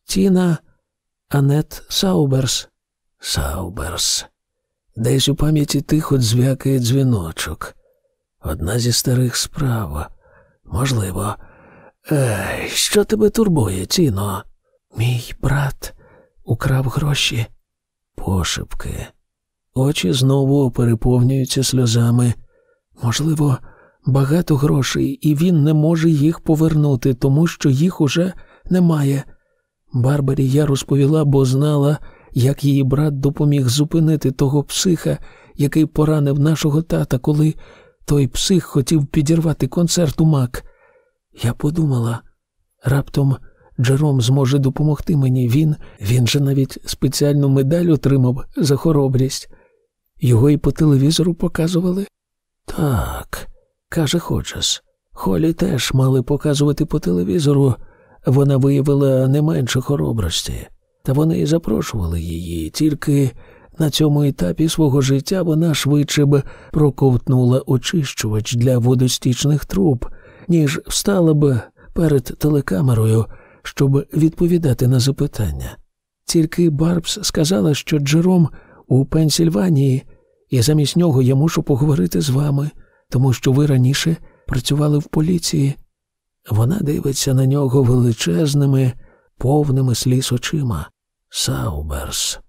Тіна Анет Сауберс. Сауберс. Десь у пам'яті тихо дзвякає дзвіночок. Одна зі старих справ. Можливо. Ей, що тебе турбує, Тіно? Мій брат украв гроші. Пошепки. Очі знову переповнюються сльозами. Можливо, багато грошей, і він не може їх повернути, тому що їх уже немає. Барбарі я розповіла, бо знала, як її брат допоміг зупинити того психа, який поранив нашого тата, коли той псих хотів підірвати концерт у Мак. Я подумала, раптом Джером зможе допомогти мені. Він він же навіть спеціальну медаль отримав за хоробрість. Його і по телевізору показували? Так, каже Ходжес. Холі теж мали показувати по телевізору. Вона виявила не менше хоробрості, та вони і запрошували її, тільки на цьому етапі свого життя вона швидше б проковтнула очищувач для водостічних труб, ніж встала б перед телекамерою, щоб відповідати на запитання. Тільки Барбс сказала, що Джером у Пенсільванії, і замість нього я мушу поговорити з вами, тому що ви раніше працювали в поліції. Вона дивиться на нього величезними, повними сліз очима. Сауберс.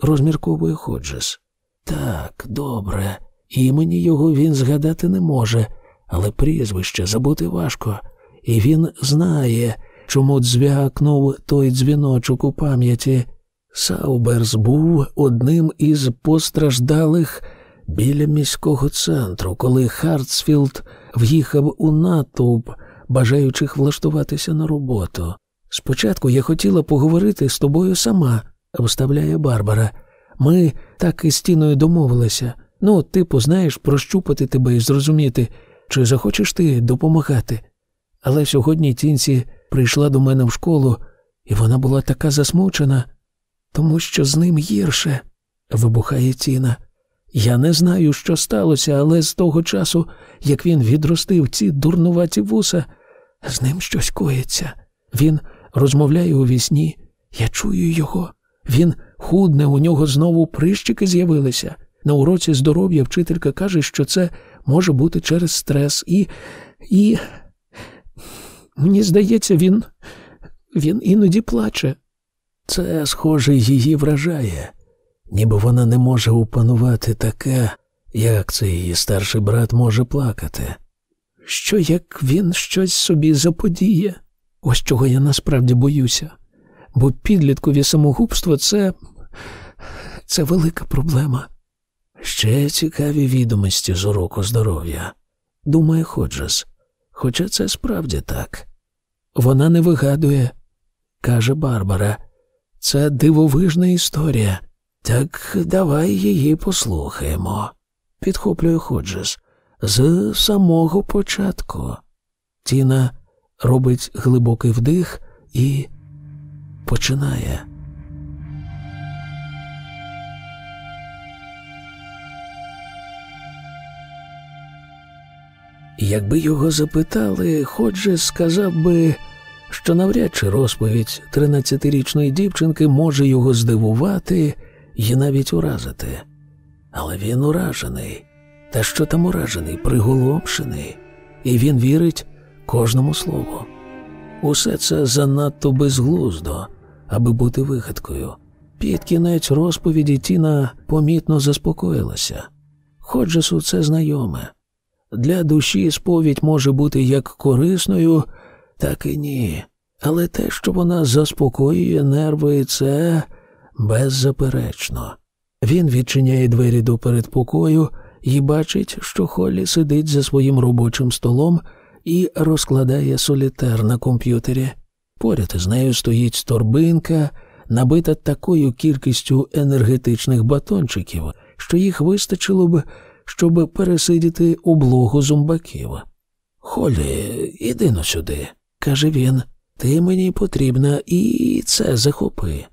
Розмірковує Ходжес. Так, добре. Імені його він згадати не може, але прізвище забути важко, і він знає, чому дзвякнув той дзвіночок у пам'яті. Сауберс був одним із постраждалих біля міського центру, коли Хартсфілд в'їхав у натовп, бажаючих влаштуватися на роботу. Спочатку я хотіла поговорити з тобою сама, вставляє Барбара. Ми так із Тіною домовилися. Ну, типу, знаєш, прощупати тебе і зрозуміти, чи захочеш ти допомагати. Але сьогодні тінці прийшла до мене в школу, і вона була така засмучена, тому що з ним гірше, вибухає Тіна. Я не знаю, що сталося, але з того часу, як він відростив ці дурнуваті вуса, з ним щось коїться. Він розмовляє у вісні, я чую його. Він худне, у нього знову прищики з'явилися. На уроці здоров'я вчителька каже, що це може бути через стрес, і. і. Мені здається, він. він іноді плаче. Це, схоже, її вражає, ніби вона не може опанувати таке, як цей її старший брат може плакати. Що як він щось собі заподіє? Ось чого я насправді боюся, бо підліткові самогубство це. це велика проблема. Ще цікаві відомості з уроку здоров'я, думає Ходжес. Хоча це справді так. Вона не вигадує, каже Барбара. Це дивовижна історія. Так давай її послухаємо. Підхоплює Ходжес. З самого початку. Тіна робить глибокий вдих і починає. Якби його запитали, Ходжес сказав би, що навряд чи розповідь 13-річної дівчинки може його здивувати і навіть уразити. Але він уражений. Та що там уражений, приголомшений, і він вірить кожному слову. Усе це занадто безглуздо, аби бути вигадкою. Під кінець розповіді Тіна помітно заспокоїлася. Ходжесу це знайоме. Для душі сповідь може бути як корисною, так і ні. Але те, що вона заспокоює нерви, це беззаперечно. Він відчиняє двері до передпокою і бачить, що Холлі сидить за своїм робочим столом і розкладає солітер на комп'ютері. Поряд із нею стоїть торбинка, набита такою кількістю енергетичних батончиків, що їх вистачило б щоб пересидіти облогу зомбаків. Холі, іди но сюди, каже він. Ти мені потрібна і це захопи.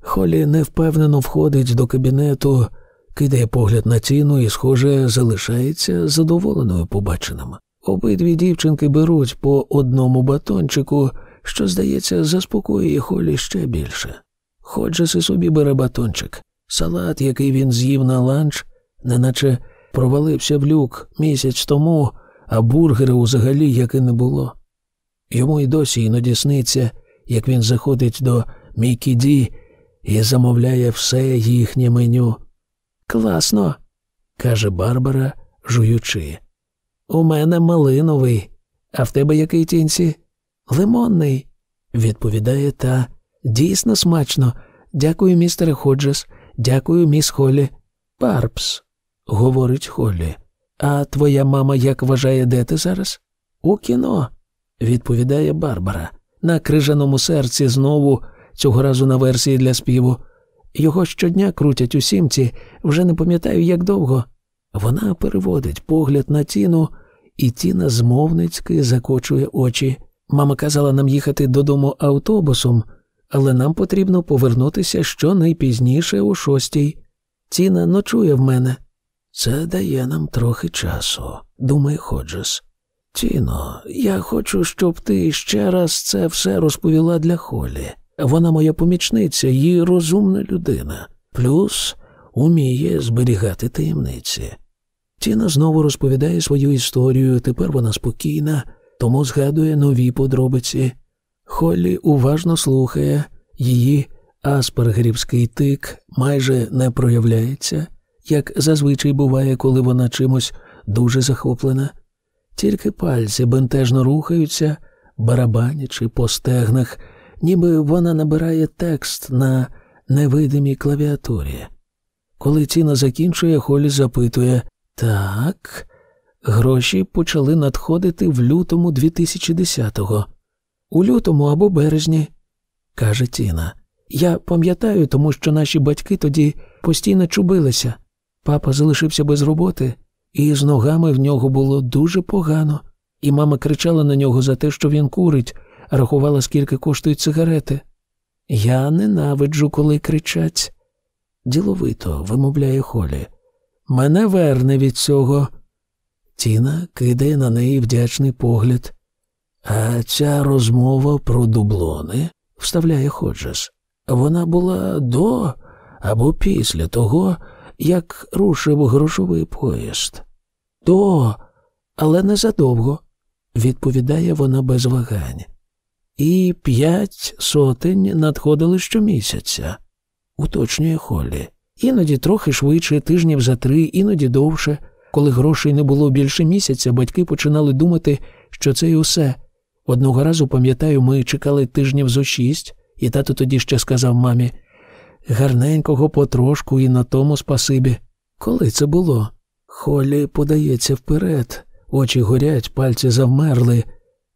Холі невпевнено входить до кабінету, кидає погляд на ціну і, схоже, залишається задоволеною побаченим. Обидві дівчинки беруть по одному батончику, що, здається, заспокоює Холі ще більше. Ходжес і собі бере батончик. Салат, який він з'їв на ланч, неначе провалився в люк місяць тому, а бургера взагалі як і не було. Йому й досі іноді сниться, як він заходить до Мікі Ді і замовляє все їхнє меню. Класно, каже Барбара, жуючи. У мене малиновий, а в тебе який тінці? Лимонний, відповідає та. Дійсно смачно. Дякую, містере Ходжес, дякую, міс Холлі. Барбс, говорить Холлі. А твоя мама як вважає, де ти зараз? У кіно, відповідає Барбара. На крижаному серці знову, цього разу на версії для співу. Його щодня крутять у сімці, вже не пам'ятаю, як довго. Вона переводить погляд на тіну, і тіна змовницьки закочує очі. Мама казала нам їхати додому автобусом, але нам потрібно повернутися щонайпізніше у шостій. Тіна ночує в мене. Це дає нам трохи часу, думає Ходжес. Тіно, я хочу, щоб ти ще раз це все розповіла для Холі. Вона моя помічниця і розумна людина, плюс уміє зберігати таємниці. Тіна знову розповідає свою історію, тепер вона спокійна, тому згадує нові подробиці. Холлі уважно слухає, її аспергерівський тик майже не проявляється, як зазвичай буває, коли вона чимось дуже захоплена. Тільки пальці бентежно рухаються, барабанячи по стегнах, ніби вона набирає текст на невидимій клавіатурі. Коли ціна закінчує, Холі запитує так, гроші почали надходити в лютому 2010-го. У лютому або березні, каже Тіна. Я пам'ятаю, тому що наші батьки тоді постійно чубилися. Папа залишився без роботи, і з ногами в нього було дуже погано, і мама кричала на нього за те, що він курить, рахувала, скільки коштують цигарети. Я ненавиджу, коли кричать. Діловито вимовляє Холі. Мене верне від цього. Тіна кидає на неї вдячний погляд. А ця розмова про дублони, вставляє Ходжес, вона була до або після того, як рушив грошовий поїзд. До, але не задовго, відповідає вона без вагань. І п'ять сотень надходили щомісяця, уточнює Холлі. Іноді трохи швидше, тижнів за три, іноді довше. Коли грошей не було більше місяця, батьки починали думати, що це і усе. Одного разу, пам'ятаю, ми чекали тижнів зо шість, і тато тоді ще сказав мамі гарненького потрошку і на тому спасибі. Коли це було? Холі подається вперед, очі горять, пальці завмерли,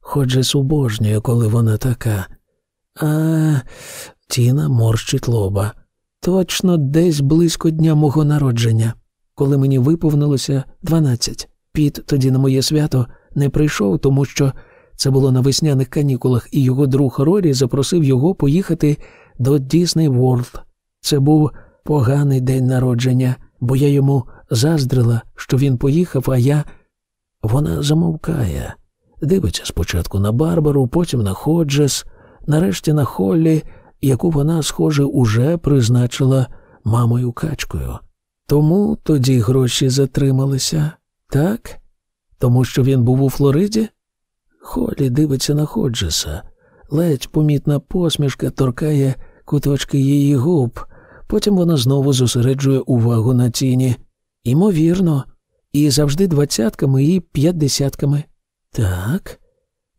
хоч субожнює, коли вона така. А Тіна морщить лоба. Точно десь близько дня мого народження, коли мені виповнилося дванадцять. Піт тоді на моє свято не прийшов, тому що це було на весняних канікулах, і його друг Рорі запросив його поїхати до Дісней Ворлд. Це був поганий день народження, бо я йому заздрила, що він поїхав, а я. Вона замовкає, дивиться спочатку на Барбару, потім на Ходжес, нарешті на Холлі, яку вона, схоже, уже призначила мамою качкою. Тому тоді гроші затрималися, так? Тому що він був у Флориді? Холі дивиться на Ходжеса. Ледь помітна посмішка торкає куточки її губ, потім вона знову зосереджує увагу на тіні. Імовірно, і завжди двадцятками і п'ятдесятками. Так,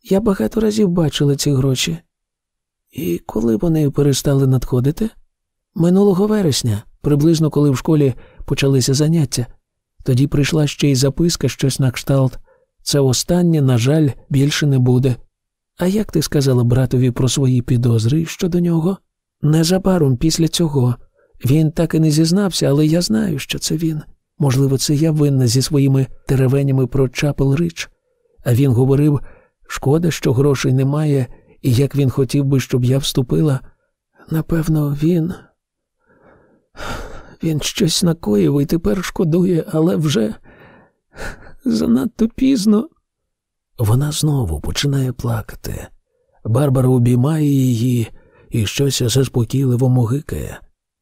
я багато разів бачила ці гроші. І коли вони перестали надходити? Минулого вересня, приблизно коли в школі почалися заняття. Тоді прийшла ще й записка, щось на кшталт. Це останнє, на жаль, більше не буде. А як ти сказала братові про свої підозри щодо нього? Незабаром після цього. Він так і не зізнався, але я знаю, що це він. Можливо, це я винна зі своїми теревенями про Чапел Рич. А він говорив шкода, що грошей немає, і як він хотів би, щоб я вступила. Напевно, він. Він щось накоїв і тепер шкодує, але вже занадто пізно. Вона знову починає плакати. Барбара обіймає її і щось заспокійливо могикає.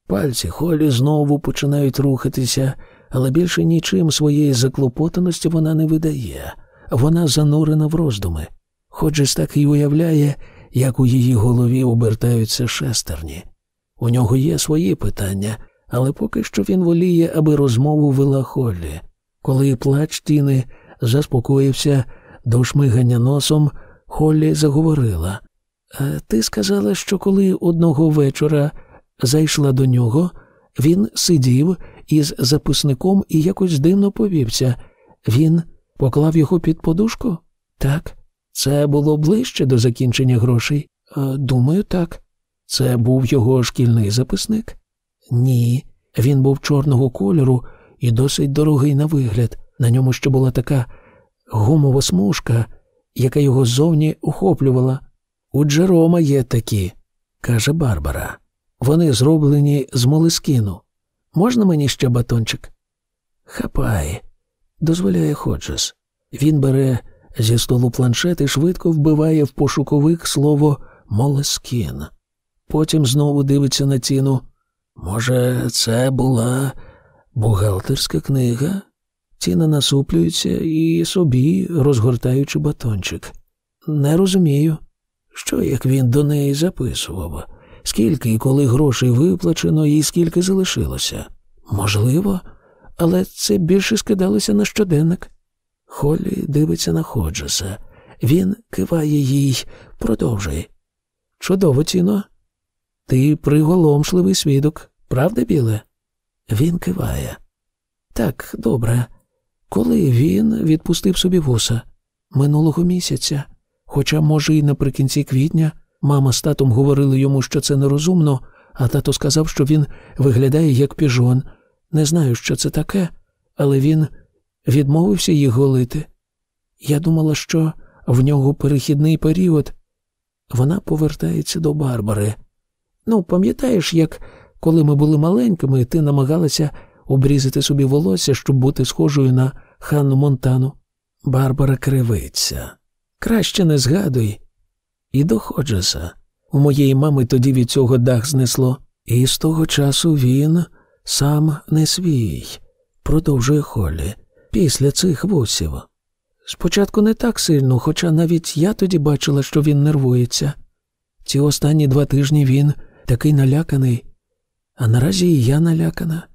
Пальці Холі знову починають рухатися, але більше нічим своєї заклопотаності вона не видає. Вона занурена в роздуми. Ходжес так і уявляє, як у її голові обертаються шестерні. У нього є свої питання, але поки що він воліє, аби розмову вела Холлі. Коли плач тіни заспокоївся до шмигання носом, Холлі заговорила. Ти сказала, що коли одного вечора зайшла до нього, він сидів із записником і якось дивно повівся. Він поклав його під подушку? Так. Це було ближче до закінчення грошей? «Е, думаю, так. Це був його шкільний записник? Ні. Він був чорного кольору і досить дорогий на вигляд. На ньому ще була така гумова смужка, яка його зовні охоплювала. У Джерома є такі, каже Барбара. Вони зроблені з молескіну. Можна мені ще батончик? Хапай, дозволяє Ходжес. Він бере зі столу планшет і швидко вбиває в пошуковик слово молескін. Потім знову дивиться на ціну. Може, це була бухгалтерська книга? Ціна насуплюється і собі, розгортаючи батончик. Не розумію, що як він до неї записував, скільки і коли грошей виплачено і скільки залишилося. Можливо, але це більше скидалося на щоденник. Холлі дивиться на Ходжеса. Він киває їй, продовжуй. Чудово, ціно. Ти приголомшливий свідок, правда, біле? Він киває. Так, добре. Коли він відпустив собі вуса? Минулого місяця. Хоча, може, і наприкінці квітня мама з татом говорили йому, що це нерозумно, а тато сказав, що він виглядає як піжон. Не знаю, що це таке, але він відмовився їх голити. Я думала, що в нього перехідний період. Вона повертається до Барбари. Ну, пам'ятаєш, як коли ми були маленькими, ти намагалася обрізати собі волосся, щоб бути схожою на Ханну Монтану. Барбара кривиться. Краще не згадуй. І до Ходжеса. У моєї мами тоді від цього дах знесло, і з того часу він сам не свій, продовжує Холлі, після цих вусів. Спочатку не так сильно, хоча навіть я тоді бачила, що він нервується. Ці останні два тижні він такий наляканий, а наразі і я налякана.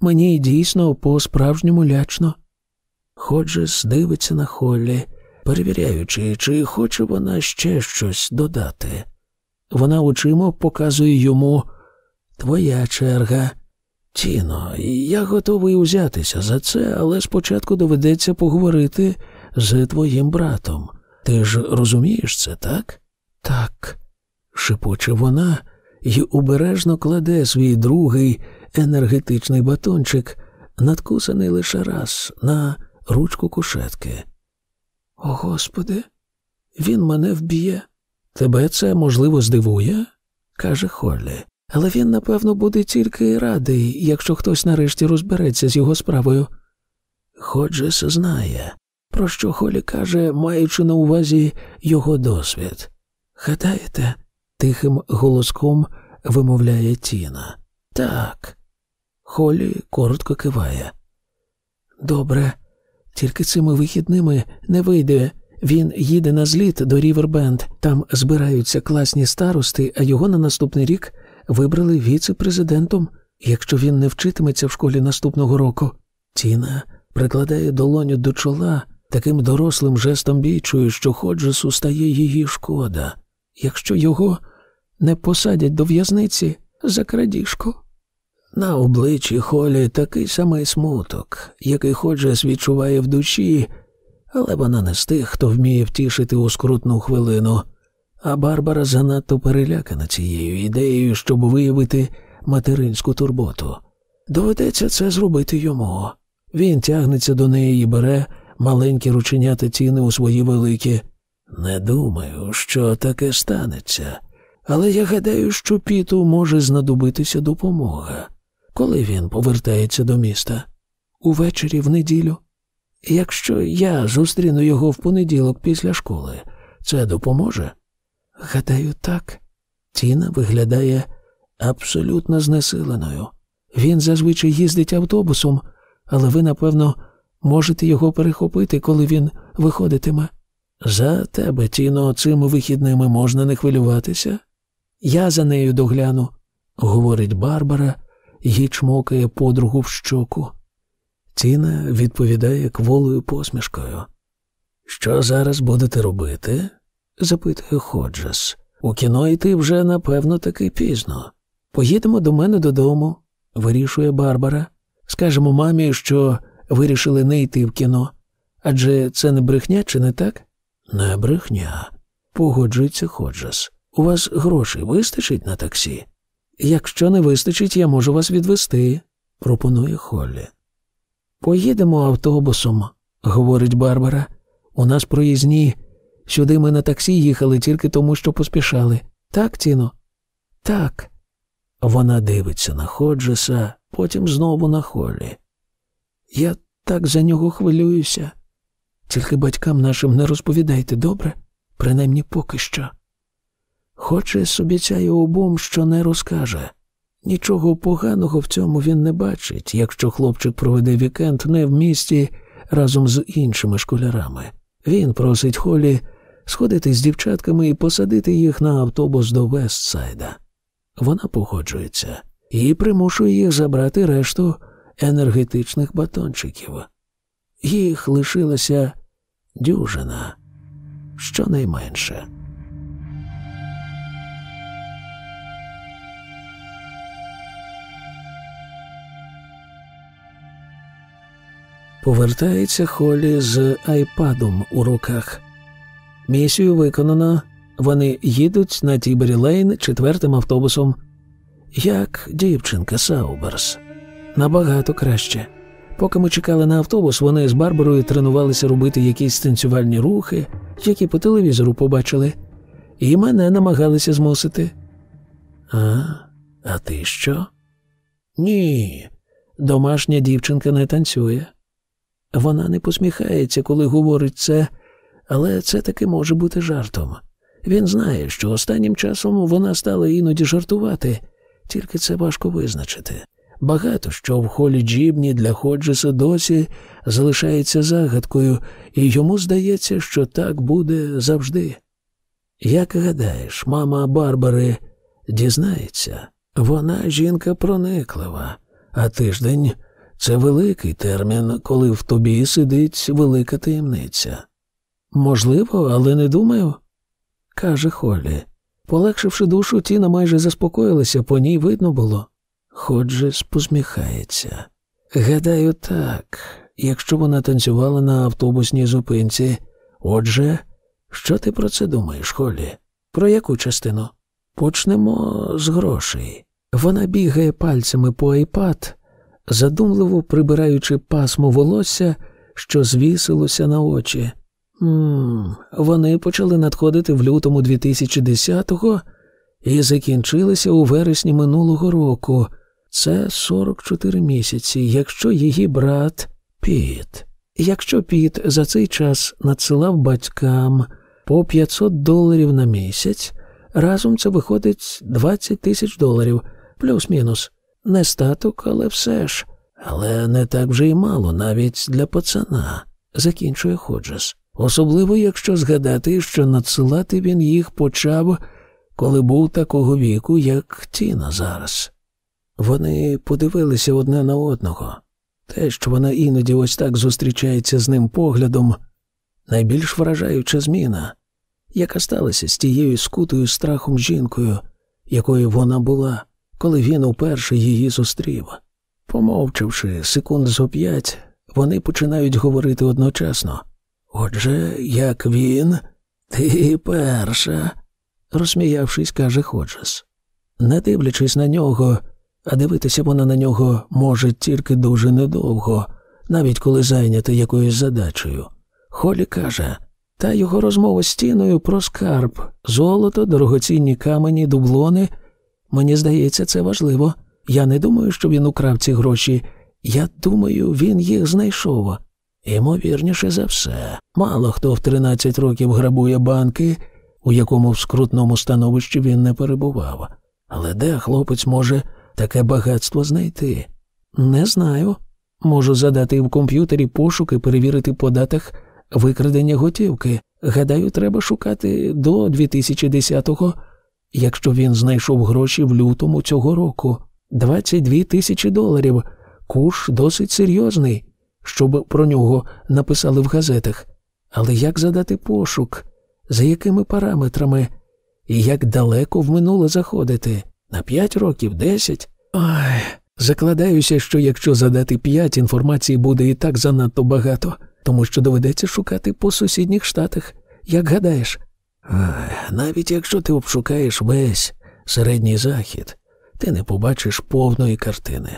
Мені дійсно по-справжньому лячно. Ходжес дивиться на Холлі, перевіряючи, чи хоче вона ще щось додати. Вона очима показує йому Твоя черга. Тіно, я готовий узятися за це, але спочатку доведеться поговорити з твоїм братом. Ти ж розумієш це, так? Так, шепоче вона і обережно кладе свій другий енергетичний батончик, надкусаний лише раз на ручку кушетки. О Господи, він мене вб'є. Тебе це, можливо, здивує? каже Холлі. Але він, напевно, буде тільки радий, якщо хтось нарешті розбереться з його справою. Ходжес знає, про що Холі каже, маючи на увазі його досвід. Гадаєте, тихим голоском вимовляє Тіна. Так. Холі коротко киває. Добре, тільки цими вихідними не вийде. Він їде на зліт до Рівербенд, там збираються класні старости, а його на наступний рік вибрали віце-президентом, якщо він не вчитиметься в школі наступного року. Тіна прикладає долоню до чола, таким дорослим жестом бійчою, що Ходжесу стає її шкода, якщо його не посадять до в'язниці за крадіжку. На обличчі Холі такий самий смуток, який Ходжес відчуває в душі, але вона не з тих, хто вміє втішити у скрутну хвилину. А Барбара занадто перелякана цією ідеєю, щоб виявити материнську турботу. Доведеться це зробити йому. Він тягнеться до неї і бере маленькі рученята ціни у свої великі. Не думаю, що таке станеться, але я гадаю, що Піту може знадобитися допомога, коли він повертається до міста. Увечері в неділю. Якщо я зустріну його в понеділок після школи, це допоможе? Гадаю, так. Тіна виглядає абсолютно знесиленою. Він зазвичай їздить автобусом, але ви, напевно, можете його перехопити, коли він виходитиме. За тебе, Тіно, цими вихідними можна не хвилюватися. Я за нею догляну, говорить Барбара і чмокає подругу в щоку. Тіна відповідає кволою посмішкою. Що зараз будете робити? запитує Ходжес. У кіно йти вже, напевно, таки пізно. Поїдемо до мене додому, вирішує Барбара. Скажемо мамі, що вирішили не йти в кіно. Адже це не брехня, чи не так? Не брехня. Погоджується Ходжес. У вас грошей вистачить на таксі? Якщо не вистачить, я можу вас відвести, пропонує Холлі. Поїдемо автобусом, говорить Барбара. У нас проїзні. Сюди ми на таксі їхали тільки тому, що поспішали. Так, Тіно? Так. Вона дивиться на Ходжеса, потім знову на Холлі. Я так за нього хвилююся. Тільки батькам нашим не розповідайте, добре? Принаймні поки що. Ходжес обіцяє обом, що не розкаже. Нічого поганого в цьому він не бачить, якщо хлопчик проведе вікенд не в місті разом з іншими школярами. Він просить Холі сходити з дівчатками і посадити їх на автобус до Вестсайда. Вона погоджується і примушує їх забрати решту енергетичних батончиків. Їх лишилася дюжина, щонайменше. Повертається Холі з айпадом у руках. Місію виконано. Вони їдуть на Тібері Лейн четвертим автобусом. Як дівчинка Сауберс. Набагато краще. Поки ми чекали на автобус, вони з Барбарою тренувалися робити якісь танцювальні рухи, які по телевізору побачили, і мене намагалися змусити. А, а ти що? Ні, домашня дівчинка не танцює. Вона не посміхається, коли говорить це, але це таки може бути жартом. Він знає, що останнім часом вона стала іноді жартувати, тільки це важко визначити. Багато що в холі Джібні для Ходжеса досі залишається загадкою, і йому здається, що так буде завжди. Як гадаєш, мама Барбари дізнається, вона жінка прониклива, а тиждень це великий термін, коли в тобі сидить велика таємниця. Можливо, але не думаю, каже Холлі. Полегшивши душу, Тіна майже заспокоїлася, по ній видно було. Ходжес посміхається. Гадаю, так, якщо вона танцювала на автобусній зупинці. Отже, що ти про це думаєш, Холлі? Про яку частину? Почнемо з грошей. Вона бігає пальцями по айпад, задумливо прибираючи пасмо волосся, що звісилося на очі. Ммм, Вони почали надходити в лютому 2010-го і закінчилися у вересні минулого року. Це 44 місяці, якщо її брат Піт. Якщо Піт за цей час надсилав батькам по 500 доларів на місяць, разом це виходить 20 тисяч доларів, плюс-мінус. Не статок, але все ж. Але не так вже й мало, навіть для пацана, закінчує Ходжес. Особливо, якщо згадати, що надсилати він їх почав, коли був такого віку, як Тіна зараз. Вони подивилися одне на одного. Те, що вона іноді ось так зустрічається з ним поглядом, найбільш вражаюча зміна, яка сталася з тією скутою страхом жінкою, якою вона була, коли він уперше її зустрів. Помовчавши секунд зо п'ять, вони починають говорити одночасно. Отже, як він, ти перша, розсміявшись, каже Ходжес. Не дивлячись на нього, а дивитися вона на нього може тільки дуже недовго, навіть коли зайнята якоюсь задачею. Холі каже, та його розмова з тіною про скарб, золото, дорогоцінні камені, дублони. Мені здається, це важливо. Я не думаю, що він украв ці гроші. Я думаю, він їх знайшов. Імовірніше за все, мало хто в 13 років грабує банки, у якому в скрутному становищі він не перебував. Але де хлопець може таке багатство знайти? Не знаю. Можу задати в комп'ютері пошук і перевірити по датах викрадення готівки. Гадаю, треба шукати до 2010-го, якщо він знайшов гроші в лютому цього року. 22 тисячі доларів. Куш досить серйозний, щоб про нього написали в газетах. Але як задати пошук? За якими параметрами? І як далеко в минуле заходити? На п'ять років, десять? Ой, закладаюся, що якщо задати п'ять, інформації буде і так занадто багато, тому що доведеться шукати по сусідніх штатах. Як гадаєш? Навіть якщо ти обшукаєш весь середній захід, ти не побачиш повної картини.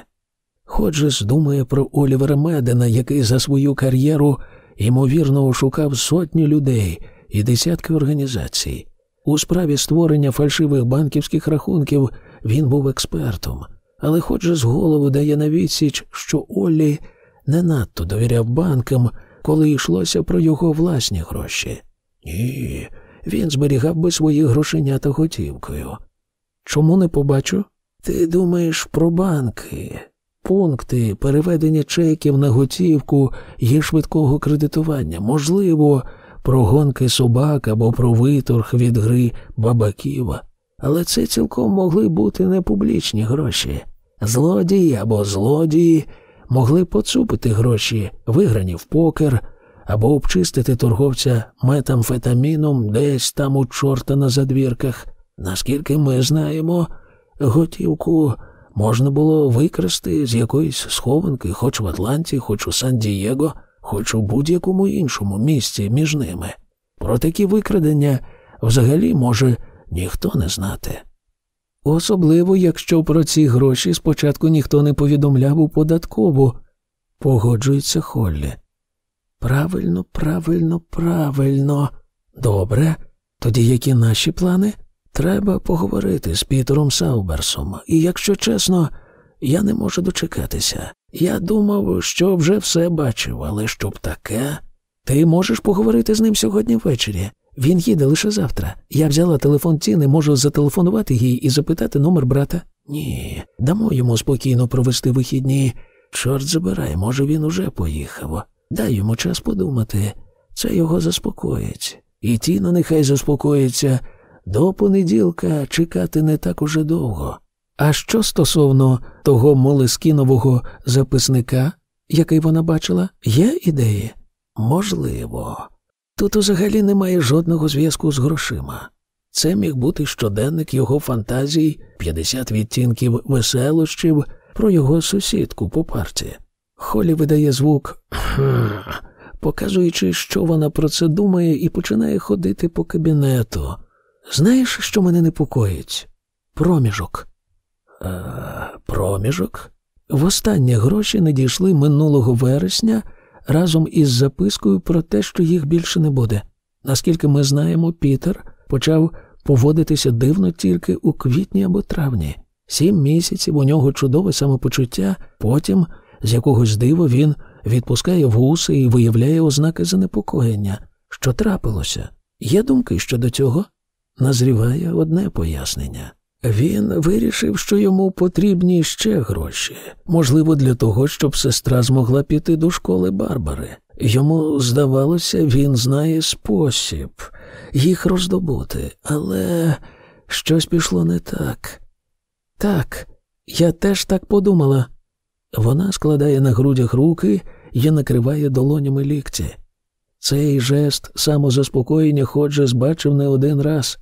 Ходжес думає про Олівера Медена, який за свою кар'єру ймовірно ошукав сотні людей і десятки організацій. У справі створення фальшивих банківських рахунків він був експертом, але Ходжес голову дає на відсіч, що Оллі не надто довіряв банкам, коли йшлося про його власні гроші. Ні, він зберігав би свої грошенята готівкою. Чому не побачу? Ти думаєш про банки, пункти переведення чеків на готівку і швидкого кредитування, можливо, про гонки собак або про виторг від гри бабаківа. Але це цілком могли бути не публічні гроші. Злодії або злодії могли поцупити гроші, виграні в покер, або обчистити торговця метамфетаміном десь там у чорта на задвірках. Наскільки ми знаємо, готівку можна було викрасти з якоїсь схованки, хоч в Атланті, хоч у Сан-Дієго, хоч у будь-якому іншому місці між ними. Про такі викрадення взагалі може ніхто не знати. Особливо, якщо про ці гроші спочатку ніхто не повідомляв у податкову, погоджується Холлі. Правильно, правильно, правильно. Добре. Тоді які наші плани? Треба поговорити з Пітером Сауберсом, і, якщо чесно, я не можу дочекатися. Я думав, що вже все бачив, але щоб таке. Ти можеш поговорити з ним сьогодні ввечері. Він їде лише завтра. Я взяла телефон Тіни, можу зателефонувати їй і запитати номер брата. Ні, дамо йому спокійно провести вихідні. Чорт забирай, може, він уже поїхав. Дай йому час подумати. Це його заспокоїть. І Тіна нехай заспокоїться. До понеділка чекати не так уже довго. А що стосовно того молескінового записника, який вона бачила, є ідеї? Можливо. Тут взагалі немає жодного зв'язку з грошима. Це міг бути щоденник його фантазій, 50 відтінків веселощів про його сусідку по парті. Холі видає звук, показуючи, що вона про це думає, і починає ходити по кабінету. Знаєш, що мене непокоїть? Проміжок. Е, Проміжок? Востаннє гроші надійшли минулого вересня разом із запискою про те, що їх більше не буде. Наскільки ми знаємо, Пітер почав поводитися дивно тільки у квітні або травні. Сім місяців у нього чудове самопочуття, потім, з якогось дива, він відпускає вуси і виявляє ознаки занепокоєння. Що трапилося? Є думки щодо цього? Назріває одне пояснення. Він вирішив, що йому потрібні ще гроші, можливо, для того, щоб сестра змогла піти до школи Барбари. Йому здавалося, він знає спосіб їх роздобути, але щось пішло не так. Так, я теж так подумала. Вона складає на грудях руки і накриває долонями лікті. Цей жест самозаспокоєння Ходжес бачив не один раз.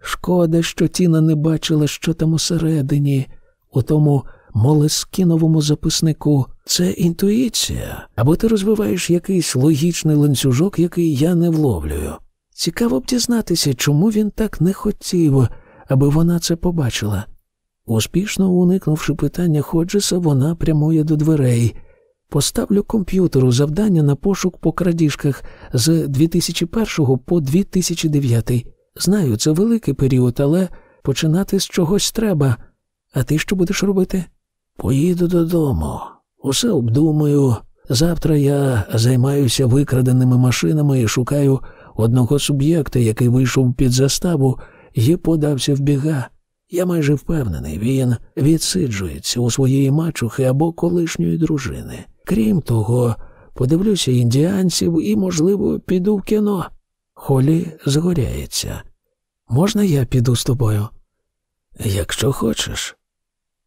Шкода, що Тіна не бачила, що там усередині, у тому молескіновому записнику. Це інтуїція, або ти розвиваєш якийсь логічний ланцюжок, який я не вловлюю. Цікаво б дізнатися, чому він так не хотів, аби вона це побачила. Успішно уникнувши питання Ходжеса, вона прямує до дверей. Поставлю комп'ютеру завдання на пошук по крадіжках з 2001 по 2009. Знаю, це великий період, але починати з чогось треба. А ти що будеш робити? Поїду додому. Усе обдумаю. Завтра я займаюся викраденими машинами і шукаю одного суб'єкта, який вийшов під заставу і подався в біга. Я майже впевнений, він відсиджується у своєї мачухи або колишньої дружини. Крім того, подивлюся індіанців і, можливо, піду в кіно. Холі згоряється. Можна я піду з тобою? Якщо хочеш.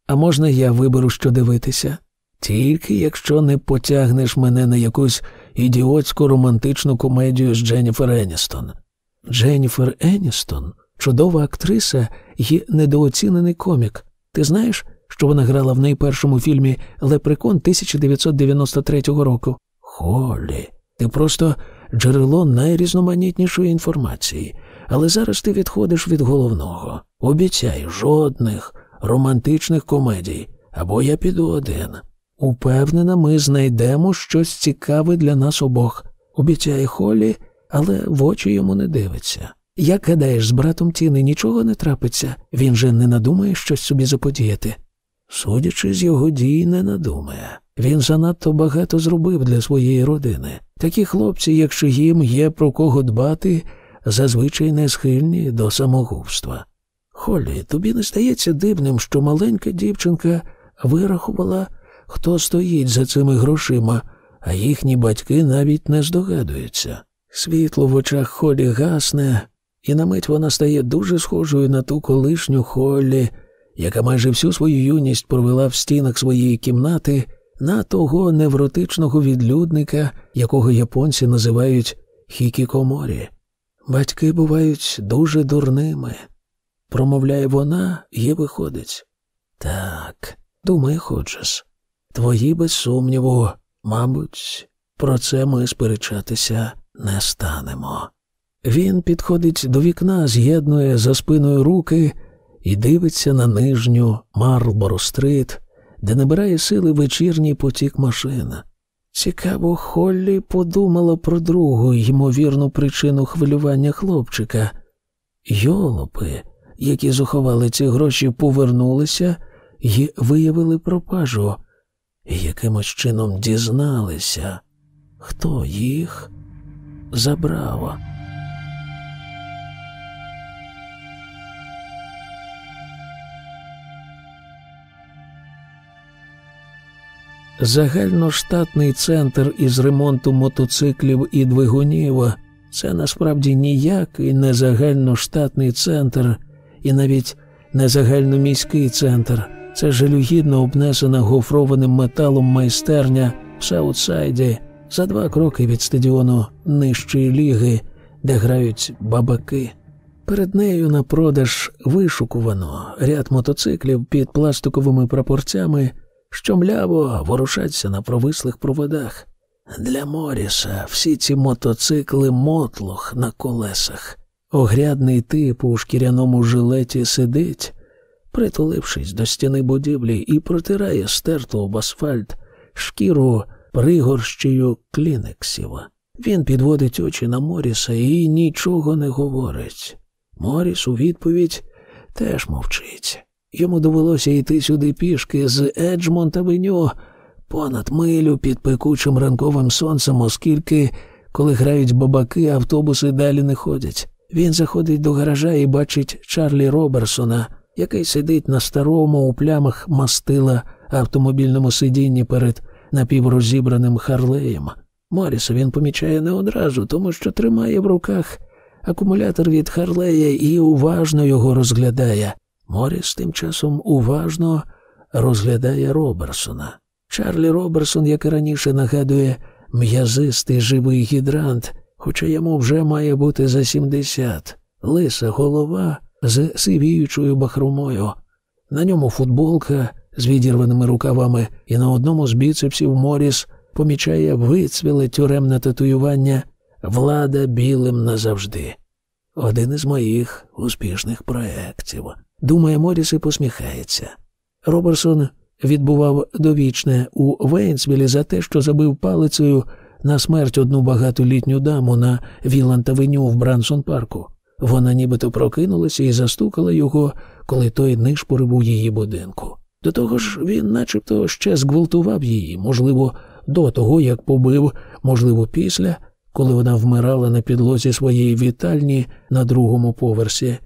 А можна я виберу, що дивитися? Тільки якщо не потягнеш мене на якусь ідіотську романтичну комедію з Дженніфер Еністон. Дженніфер Еністон чудова актриса і недооцінений комік. Ти знаєш, що вона грала в найпершому фільмі Лепрекон 1993 року? Холі, ти просто джерело найрізноманітнішої інформації, але зараз ти відходиш від головного. Обіцяй жодних романтичних комедій, або я піду один. Упевнена, ми знайдемо щось цікаве для нас обох. Обіцяє Холі, але в очі йому не дивиться. Як гадаєш, з братом Тіни нічого не трапиться, він же не надумає щось собі заподіяти. Судячи з його дій, не надумає. Він занадто багато зробив для своєї родини. Такі хлопці, якщо їм є про кого дбати, зазвичай не схильні до самогубства. Холі, тобі не стається дивним, що маленька дівчинка вирахувала, хто стоїть за цими грошима, а їхні батьки навіть не здогадуються. Світло в очах Холі гасне, і на мить вона стає дуже схожою на ту колишню Холлі, яка майже всю свою юність провела в стінах своєї кімнати на того невротичного відлюдника, якого японці називають хікікоморі. Батьки бувають дуже дурними, промовляє вона і виходить. Так, думай, Ходжес, твої, без сумніву, мабуть, про це ми сперечатися не станемо. Він підходить до вікна, з'єднує за спиною руки і дивиться на нижню Марлборо-стрит, де набирає сили вечірній потік машин. Цікаво, Холлі подумала про другу ймовірну причину хвилювання хлопчика. Йолопи, які заховали ці гроші, повернулися і виявили пропажу, і якимось чином дізналися, хто їх забрав. Загальноштатний центр із ремонту мотоциклів і двигунів це насправді ніякий не загальноштатний центр і навіть не загальноміський центр. Це жалюгідно обнесена гофрованим металом майстерня в Саутсайді за два кроки від стадіону нижчої ліги, де грають бабаки. Перед нею на продаж вишукувано ряд мотоциклів під пластиковими прапорцями що мляво ворушаться на провислих проводах. Для Моріса всі ці мотоцикли мотлох на колесах. Огрядний тип у шкіряному жилеті сидить, притулившись до стіни будівлі, і протирає стерту об асфальт шкіру пригорщею клінексів. Він підводить очі на Моріса і нічого не говорить. Моріс у відповідь теж мовчить. Йому довелося йти сюди пішки з Еджмонт-авеню понад милю під пекучим ранковим сонцем, оскільки, коли грають бабаки, автобуси далі не ходять. Він заходить до гаража і бачить Чарлі Роберсона, який сидить на старому у плямах мастила автомобільному сидінні перед напіврозібраним Харлеєм. Моріса він помічає не одразу, тому що тримає в руках акумулятор від Харлея і уважно його розглядає. Моріс тим часом уважно розглядає Роберсона. Чарлі Роберсон, як і раніше, нагадує м'язистий живий гідрант, хоча йому вже має бути за сімдесят, лиса голова з сивіючою бахромою. На ньому футболка з відірваними рукавами, і на одному з біцепсів Моріс помічає вицвіле тюремне татуювання влада білим назавжди. Один із моїх успішних проєктів. Думає, Моріс і посміхається. Роберсон відбував довічне у Вейнсвілі за те, що забив палицею на смерть одну багатолітню даму на Віланд-авеню в Брансон парку. Вона нібито прокинулася і застукала його, коли той нишпорив у її будинку. До того ж, він начебто ще зґвалтував її, можливо, до того, як побив, можливо, після, коли вона вмирала на підлозі своєї вітальні на другому поверсі.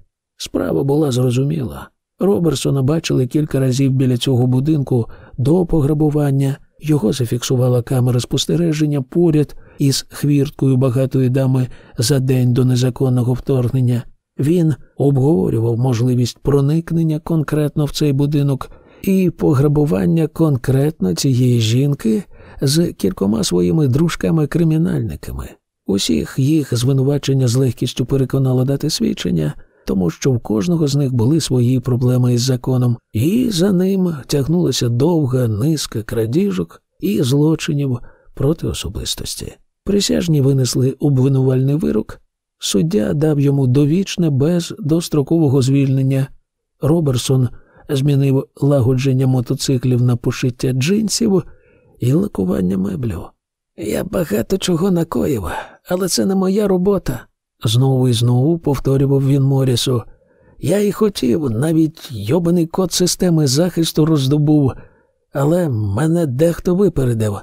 Справа була зрозуміла. Роберсона бачили кілька разів біля цього будинку до пограбування. Його зафіксувала камера спостереження поряд із хвірткою багатої дами за день до незаконного вторгнення. Він обговорював можливість проникнення конкретно в цей будинок і пограбування конкретно цієї жінки з кількома своїми дружками-кримінальниками. Усіх їх звинувачення з легкістю переконало дати свідчення тому що в кожного з них були свої проблеми із законом, і за ним тягнулася довга низка крадіжок і злочинів проти особистості. Присяжні винесли обвинувальний вирок, суддя дав йому довічне без дострокового звільнення. Роберсон змінив лагодження мотоциклів на пошиття джинсів і лакування меблю. Я багато чого накоїв, але це не моя робота. Знову і знову повторював він Морісу. Я і хотів, навіть йобаний код системи захисту роздобув, але мене дехто випередив.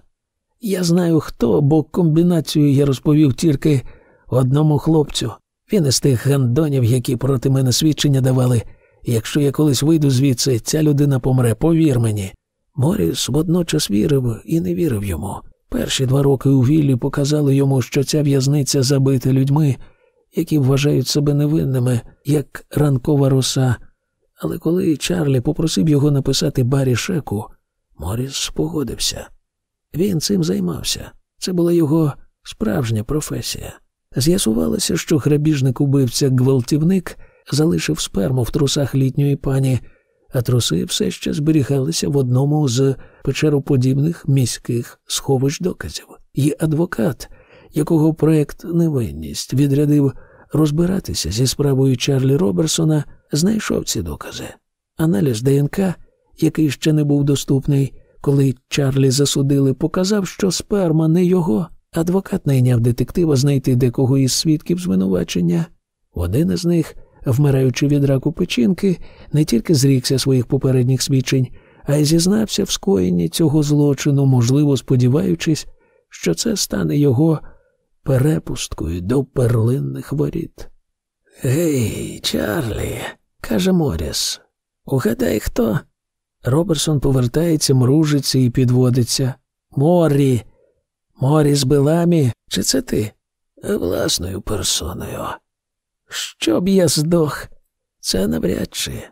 Я знаю хто, бо комбінацію я розповів тільки одному хлопцю. Він із тих гандонів, які проти мене свідчення давали. Якщо я колись вийду звідси, ця людина помре, повір мені. Моріс водночас вірив і не вірив йому. Перші два роки у Віллі показали йому, що ця в'язниця забита людьми, які вважають себе невинними, як ранкова роса. Але коли Чарлі попросив його написати Барі Шеку, Моріс погодився. Він цим займався. Це була його справжня професія. З'ясувалося, що грабіжник убивця гвалтівник залишив сперму в трусах літньої пані, а труси все ще зберігалися в одному з печероподібних міських сховищ доказів. І адвокат, якого проект невинність відрядив розбиратися зі справою Чарлі Роберсона, знайшов ці докази. Аналіз ДНК, який ще не був доступний, коли Чарлі засудили, показав, що сперма не його. Адвокат найняв детектива знайти декого із свідків звинувачення. Один із них, вмираючи від раку печінки, не тільки зрікся своїх попередніх свідчень, а й зізнався в скоєнні цього злочину, можливо, сподіваючись, що це стане його перепусткою до перлинних воріт. Гей, Чарлі, каже Моріс, угадай хто? Роберсон повертається, мружиться і підводиться. Морі, Морі з Беламі, чи це ти? Власною персоною. Щоб я здох, це навряд чи.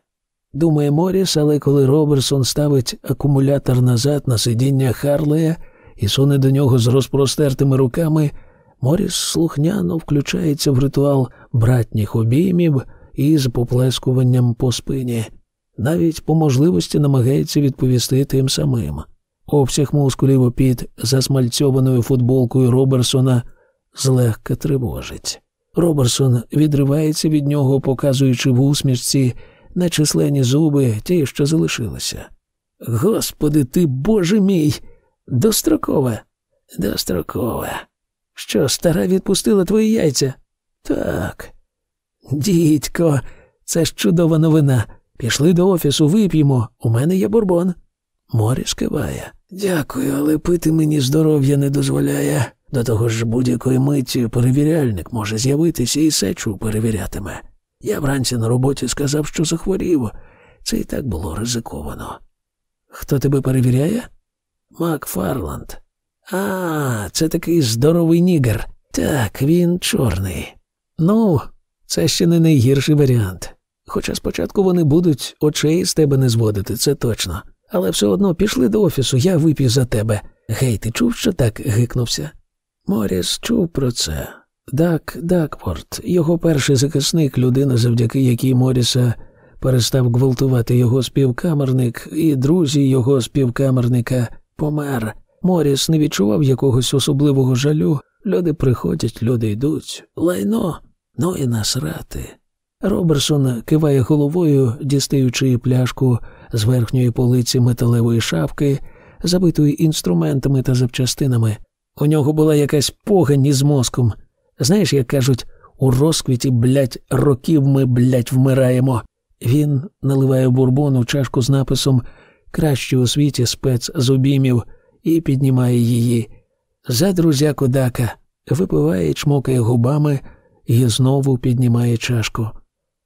Думає Моріс, але коли Роберсон ставить акумулятор назад на сидіння Харлея і суне до нього з розпростертими руками, Моріс слухняно включається в ритуал братніх обіймів і з поплескуванням по спині, навіть по можливості намагається відповісти тим самим. Обсяг мускулів під засмальцьованою футболкою Роберсона злегка тривожить. Роберсон відривається від нього, показуючи в усмішці на численні зуби ті, що залишилися. Господи ти, Боже мій, дострокове, дострокове. Що, стара відпустила твої яйця? Так. Дідько, це ж чудова новина. Пішли до офісу, вип'ємо. У мене є бурбон. Моріс киває. Дякую, але пити мені здоров'я не дозволяє. До того ж, будь-якої миті перевіряльник може з'явитися і сечу перевірятиме. Я вранці на роботі сказав, що захворів. Це і так було ризиковано. Хто тебе перевіряє? Мак Фарланд. А, це такий здоровий нігер. Так, він чорний. Ну, це ще не найгірший варіант. Хоча спочатку вони будуть очей з тебе не зводити, це точно. Але все одно пішли до офісу, я вип'ю за тебе. Гей, ти чув, що так гикнувся? Моріс чув про це. Дак Дакпорт, його перший захисник, людина, завдяки якій Моріса перестав гвалтувати його співкамерник, і друзі його співкамерника помер. Моріс не відчував якогось особливого жалю. Люди приходять, люди йдуть. Лайно, ну і насрати. Роберсон киває головою, дістаючи пляшку з верхньої полиці металевої шапки, забитої інструментами та запчастинами. У нього була якась погань із мозком. Знаєш, як кажуть, у розквіті, блядь, років ми, блядь, вмираємо. Він наливає бурбон у чашку з написом Кращий у світі спец з обіймів і піднімає її. За друзяку Дака випиває, чмокає губами і знову піднімає чашку.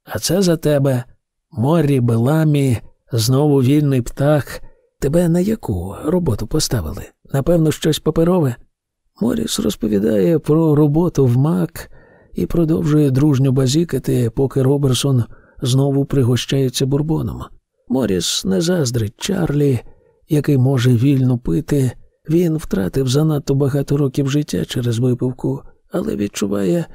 А це за тебе, морі Беламі, знову вільний птах. Тебе на яку роботу поставили? Напевно, щось паперове? Моріс розповідає про роботу в МАК і продовжує дружньо базікати, поки Роберсон знову пригощається бурбоном. Моріс не заздрить Чарлі, який може вільно пити. Він втратив занадто багато років життя через випивку, але відчуває,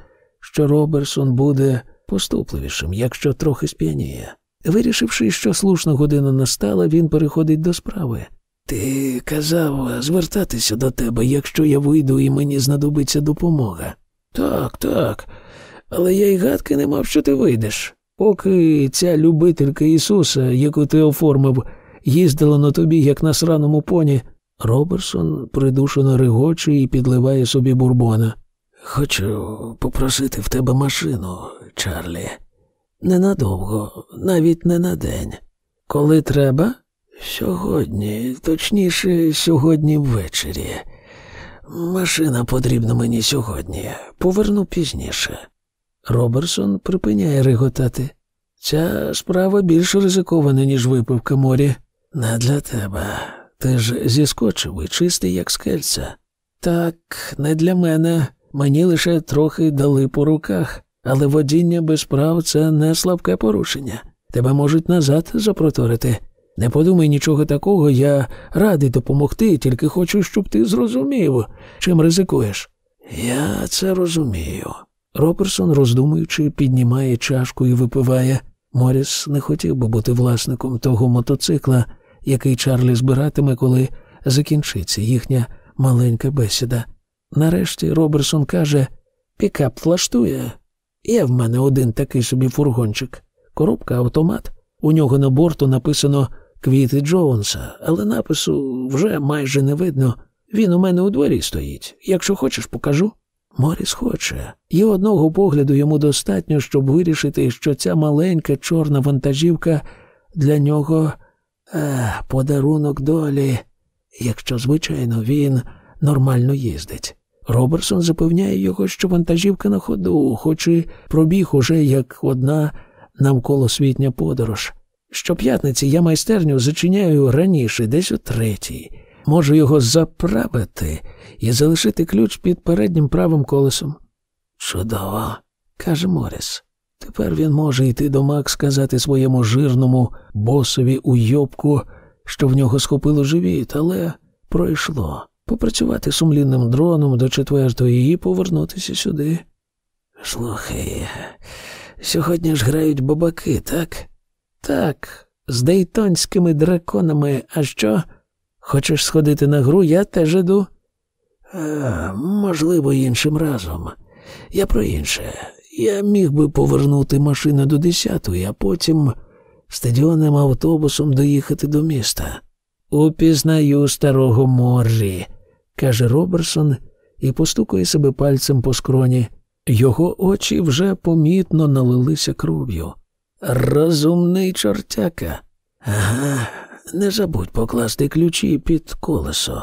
що Роберсон буде поступливішим, якщо трохи сп'яніє. Вирішивши, що слушна година настала, він переходить до справи. Ти казав звертатися до тебе, якщо я вийду і мені знадобиться допомога. Так, так. Але я й гадки не мав, що ти вийдеш. Поки ця любителька Ісуса, яку ти оформив, їздила на тобі, як на сраному поні, Роберсон придушено регоче і підливає собі бурбона. Хочу попросити в тебе машину, Чарлі. Ненадовго, навіть не на день. Коли треба? Сьогодні, точніше, сьогодні ввечері. Машина потрібна мені сьогодні. Поверну пізніше. Роберсон припиняє реготати. Ця справа більш ризикована, ніж випивка морі. Не для тебе. Ти ж зіскочив і чистий, як скельця. Так, не для мене. Мені лише трохи дали по руках, але водіння без прав це не слабке порушення. Тебе можуть назад запроторити. Не подумай нічого такого, я радий допомогти, тільки хочу, щоб ти зрозумів, чим ризикуєш. Я це розумію. Роберсон, роздумуючи, піднімає чашку і випиває. Моріс не хотів би бути власником того мотоцикла, який Чарлі збиратиме, коли закінчиться їхня маленька бесіда. Нарешті Роберсон каже: Пікап влаштує. Є в мене один такий собі фургончик, коробка автомат. У нього на борту написано квіти Джонса, але напису вже майже не видно. Він у мене у дворі стоїть. Якщо хочеш, покажу. Моріс хоче, і одного погляду йому достатньо, щоб вирішити, що ця маленька чорна вантажівка для нього е, подарунок долі, якщо, звичайно, він нормально їздить. Роберсон запевняє його, що вантажівка на ходу, хоч і пробіг уже як одна навколосвітня подорож. Щоп'ятниці я майстерню зачиняю раніше, десь о третій. Можу його заправити і залишити ключ під переднім правим колесом. Чудово, каже Моріс. Тепер він може йти до Мак сказати своєму жирному босові у йобку, що в нього схопило живіт, але пройшло. Попрацювати сумлінним дроном до четвертої і повернутися сюди. Слухай, сьогодні ж грають бабаки, так? Так, з дейтонськими драконами, а що? Хочеш сходити на гру, я теж іду. А, можливо, іншим разом. Я про інше. Я міг би повернути машину до десятої, а потім стадіонним автобусом доїхати до міста. Упізнаю старого Моррі, каже Роберсон і постукує себе пальцем по скроні. Його очі вже помітно налилися кров'ю. Розумний чортяка. Ага, не забудь покласти ключі під колесо.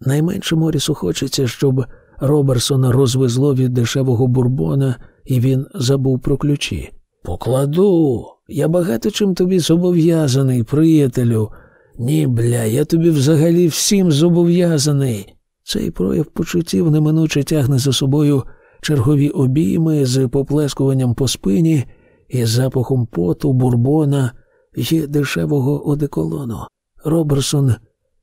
Найменше Морісу хочеться, щоб Роберсона розвезло від дешевого бурбона, і він забув про ключі. Покладу. Я багато чим тобі зобов'язаний, приятелю. Ні, бля, я тобі взагалі всім зобов'язаний. Цей прояв почуттів неминуче тягне за собою чергові обійми з поплескуванням по спині і запахом поту, бурбона і дешевого одеколону. Роберсон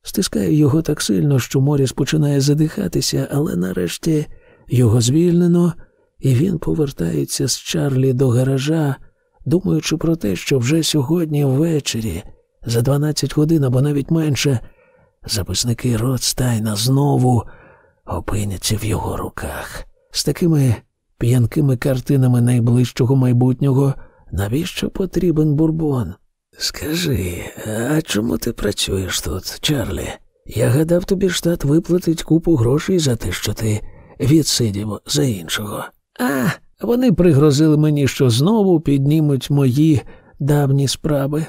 стискає його так сильно, що Моріс починає задихатися, але нарешті його звільнено, і він повертається з Чарлі до гаража, думаючи про те, що вже сьогодні ввечері, за 12 годин або навіть менше, записники Ротстайна знову опиняться в його руках. З такими п'янкими картинами найближчого майбутнього, навіщо потрібен бурбон? Скажи, а чому ти працюєш тут, Чарлі? Я гадав, тобі штат виплатить купу грошей за те, що ти відсидів за іншого. А, вони пригрозили мені, що знову піднімуть мої давні справи.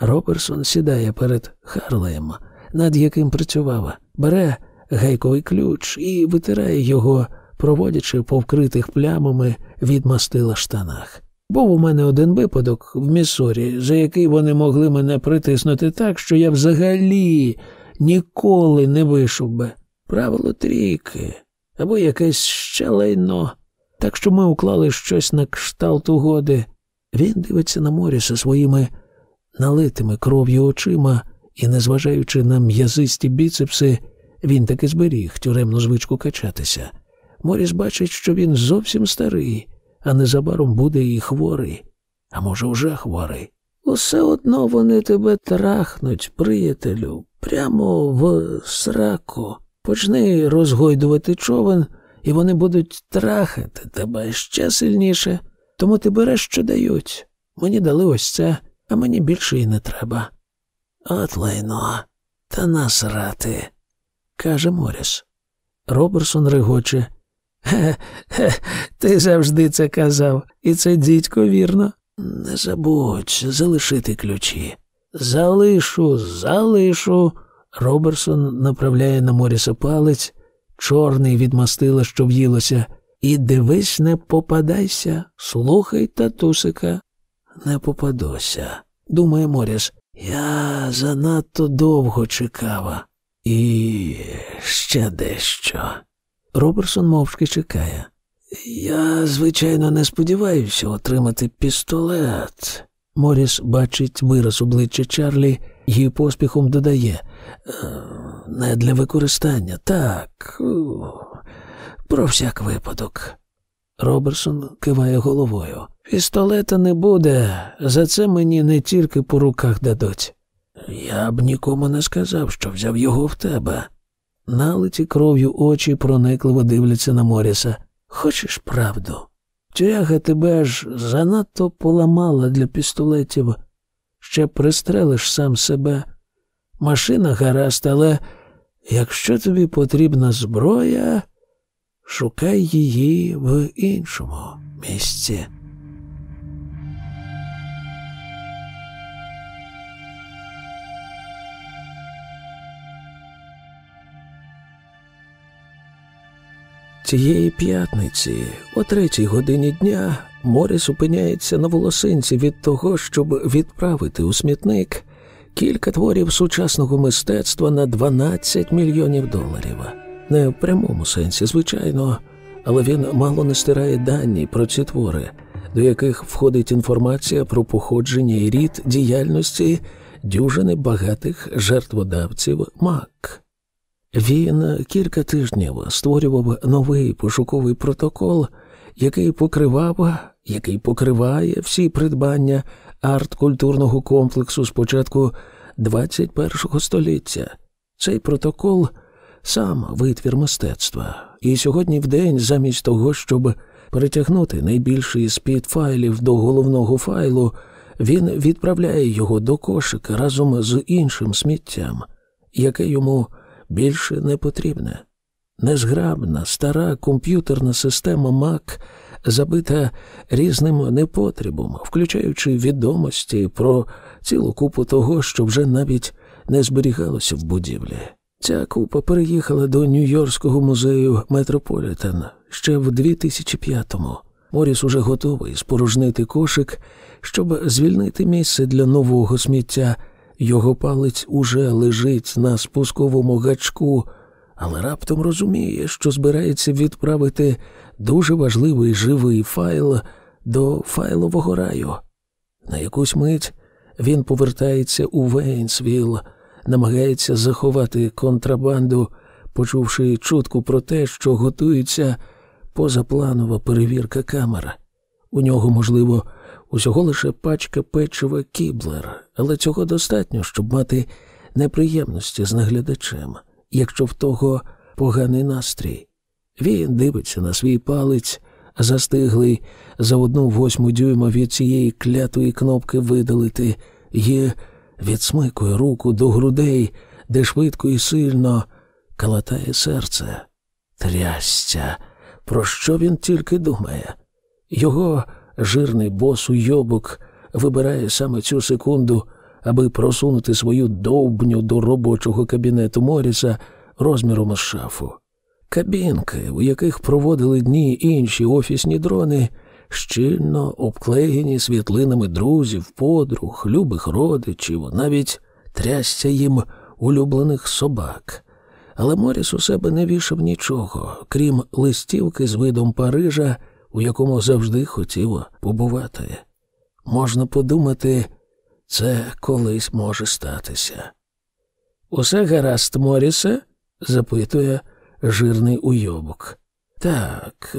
Роберсон сідає перед Харлеєм, над яким працював, бере гайковий ключ і витирає його, проводячи по вкритих плямами від мастила штанах. Був у мене один випадок в Міссурі, за який вони могли мене притиснути так, що я взагалі ніколи не вийшов би. Правило трійки або якесь ще лайно. Так що ми уклали щось на кшталт угоди. Він дивиться на Моріса своїми налитими кров'ю очима, і, незважаючи на м'язисті біцепси, він таки зберіг тюремну звичку качатися. Моріс бачить, що він зовсім старий а незабаром буде і хворий, а може, уже хворий. Усе одно вони тебе трахнуть, приятелю, прямо в сраку. Почни розгойдувати човен, і вони будуть трахати тебе ще сильніше. Тому ти береш, що дають. Мені дали ось це, а мені більше і не треба. От лайно, та насрати, каже Моріс. Роберсон регоче. Хе, хе, ти завжди це казав, і це дідько вірно. Не забудь залишити ключі. Залишу, залишу. Роберсон направляє на Моріса палець, чорний від мастила, що в'їлося, і дивись, не попадайся, слухай татусика. Не попадуся, думає Моріс. Я занадто довго чекава. І ще дещо. Роберсон мовчки чекає. Я, звичайно, не сподіваюся отримати пістолет. Моріс бачить вираз обличчя Чарлі і поспіхом додає «Е, не для використання, так, про всяк випадок. Роберсон киває головою. Пістолета не буде, за це мені не тільки по руках дадуть. Я б нікому не сказав, що взяв його в тебе. Налиті кров'ю очі проникливо дивляться на Моріса. Хочеш правду? Тяга тебе ж занадто поламала для пістолетів. Ще пристрелиш сам себе. Машина гаразд, але якщо тобі потрібна зброя, шукай її в іншому місці. Цієї п'ятниці, о третій годині дня, Моріс опиняється на волосинці від того, щоб відправити у смітник кілька творів сучасного мистецтва на 12 мільйонів доларів. Не в прямому сенсі, звичайно, але він мало не стирає дані про ці твори, до яких входить інформація про походження і рід діяльності дюжини багатих жертводавців МАК. Він кілька тижнів створював новий пошуковий протокол, який покривав, який покриває всі придбання арт-культурного комплексу з початку 21 століття. Цей протокол сам витвір мистецтва, і сьогодні в день, замість того, щоб перетягнути найбільший з під файлів до головного файлу, він відправляє його до кошика разом з іншим сміттям, яке йому більше не потрібне. Незграбна, стара комп'ютерна система Mac забита різним непотребом, включаючи відомості про цілу купу того, що вже навіть не зберігалося в будівлі. Ця купа переїхала до Нью-Йоркського музею Метрополітен ще в 2005-му. Моріс уже готовий спорожнити кошик, щоб звільнити місце для нового сміття. Його палець уже лежить на спусковому гачку, але раптом розуміє, що збирається відправити дуже важливий живий файл до файлового раю. На якусь мить він повертається у Вейнсвіл, намагається заховати контрабанду, почувши чутку про те, що готується позапланова перевірка камер. У нього, можливо, усього лише пачка печива кіблер, але цього достатньо, щоб мати неприємності з наглядачем, якщо в того поганий настрій. Він дивиться на свій палець, застиглий за одну восьму дюйма від цієї клятої кнопки видалити, і відсмикує руку до грудей, де швидко і сильно калатає серце. Трясця, про що він тільки думає? Його жирний бос уйобок вибирає саме цю секунду, аби просунути свою довбню до робочого кабінету Моріса розміром з шафу. Кабінки, у яких проводили дні інші офісні дрони, щільно обклеєні світлинами друзів, подруг, любих родичів, навіть трясся їм улюблених собак. Але Моріс у себе не вішав нічого, крім листівки з видом Парижа у якому завжди хотів побувати. Можна подумати, це колись може статися. Усе гаразд, Морісе? запитує жирний уйобок. Так,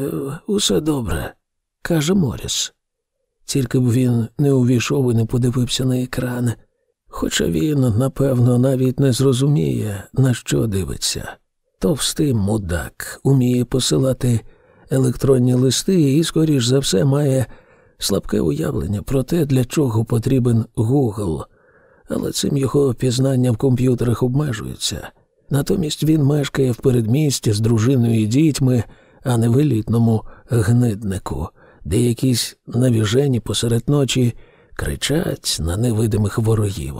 усе добре, каже Моріс. Тільки б він не увійшов і не подивився на екран, хоча він, напевно, навіть не зрозуміє, на що дивиться. Товстий мудак уміє посилати електронні листи і, скоріш за все, має слабке уявлення про те, для чого потрібен Google, але цим його пізнання в комп'ютерах обмежується. Натомість він мешкає в передмісті з дружиною і дітьми, а не в елітному гниднику, де якісь навіжені посеред ночі кричать на невидимих ворогів.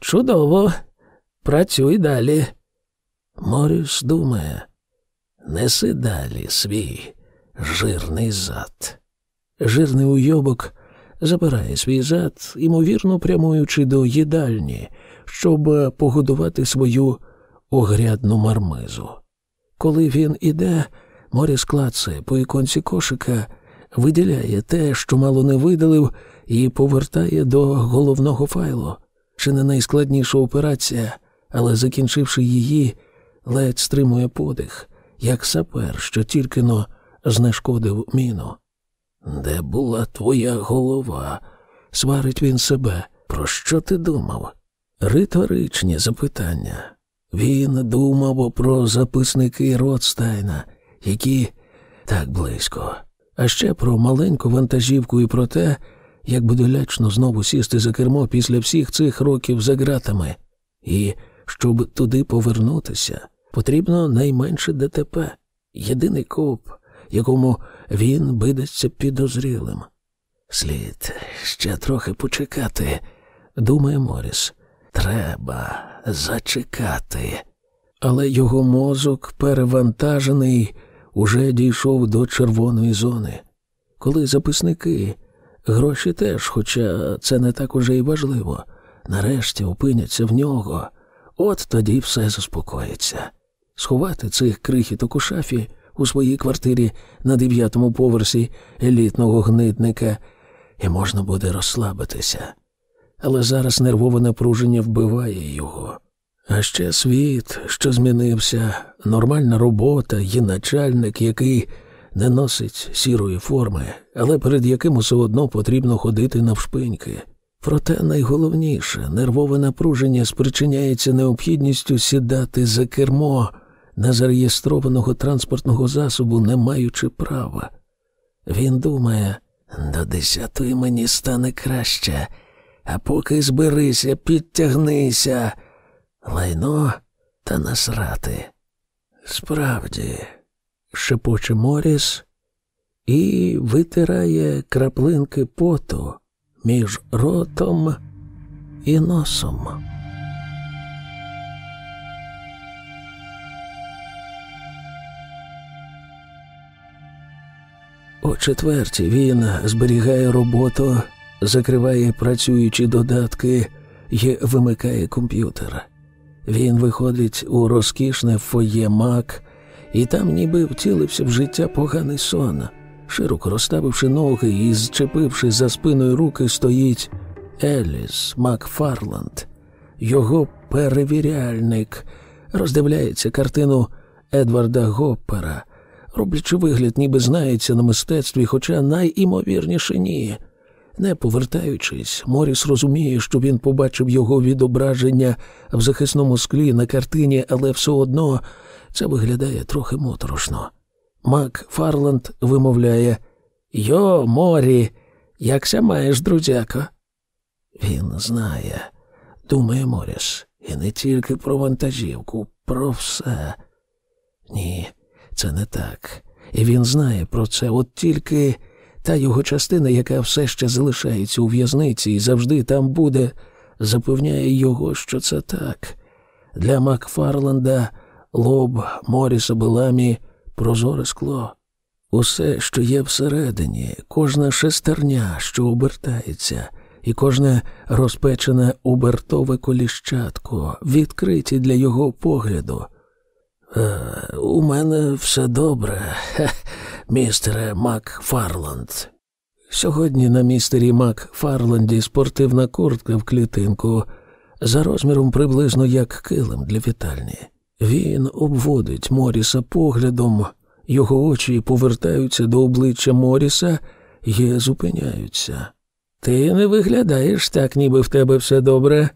Чудово, працюй далі. Моріс думає, неси далі свій жирний зад. Жирний уйобок забирає свій зад, ймовірно, прямуючи до їдальні, щоб погодувати свою огрядну мармизу. Коли він іде, Моріс клацає по іконці кошика, виділяє те, що мало не видалив, і повертає до головного файлу. Чи не найскладніша операція, але закінчивши її, ледь стримує подих, як сапер, що тільки но знешкодив міну. Де була твоя голова? Сварить він себе. Про що ти думав? Риторичні запитання. Він думав про записники Ротстайна, які так близько, а ще про маленьку вантажівку і про те, як буде лячно знову сісти за кермо після всіх цих років за ґратами. І щоб туди повернутися, потрібно найменше ДТП, єдиний коп, якому він бидеться підозрілим. Слід ще трохи почекати, думає Моріс. Треба зачекати. Але його мозок, перевантажений, уже дійшов до червоної зони. Коли записники, гроші теж, хоча це не так уже й важливо, нарешті опиняться в нього, от тоді все заспокоїться. Сховати цих крихіток у шафі у своїй квартирі на дев'ятому поверсі елітного гнидника, і можна буде розслабитися. Але зараз нервове напруження вбиває його. А ще світ, що змінився, нормальна робота і начальник, який не носить сірої форми, але перед яким усе одно потрібно ходити навшпиньки. Проте найголовніше нервове напруження спричиняється необхідністю сідати за кермо незареєстрованого транспортного засобу, не маючи права. Він думає, до десятої мені стане краще, а поки зберися, підтягнися, лайно та насрати. Справді, шепоче Моріс і витирає краплинки поту між ротом і носом. О четвертій він зберігає роботу, закриває працюючі додатки і вимикає комп'ютер. Він виходить у розкішне фоє мак, і там ніби втілився в життя поганий сон. Широко розставивши ноги і зчепивши за спиною руки, стоїть Еліс Макфарланд, його перевіряльник, роздивляється картину Едварда Гоппера – роблячи вигляд, ніби знається на мистецтві, хоча найімовірніше ні. Не повертаючись, Моріс розуміє, що він побачив його відображення в захисному склі на картині, але все одно це виглядає трохи моторошно. Мак Фарланд вимовляє Йо, Морі, якся маєш, друзяко? Він знає, думає Моріс, і не тільки про вантажівку, про все. Ні, це не так. І він знає про це, от тільки та його частина, яка все ще залишається у в'язниці і завжди там буде, запевняє його, що це так. Для Макфарланда лоб Моріса Беламі прозоре скло. Усе, що є всередині, кожна шестерня, що обертається, і кожне розпечене обертове коліщатко, відкриті для його погляду. Е, у мене все добре, містере Макфарланд. Сьогодні на містері Макфарланді спортивна куртка в клітинку за розміром приблизно як килим для вітальні. Він обводить Моріса поглядом, його очі повертаються до обличчя Моріса, і зупиняються. Ти не виглядаєш так, ніби в тебе все добре.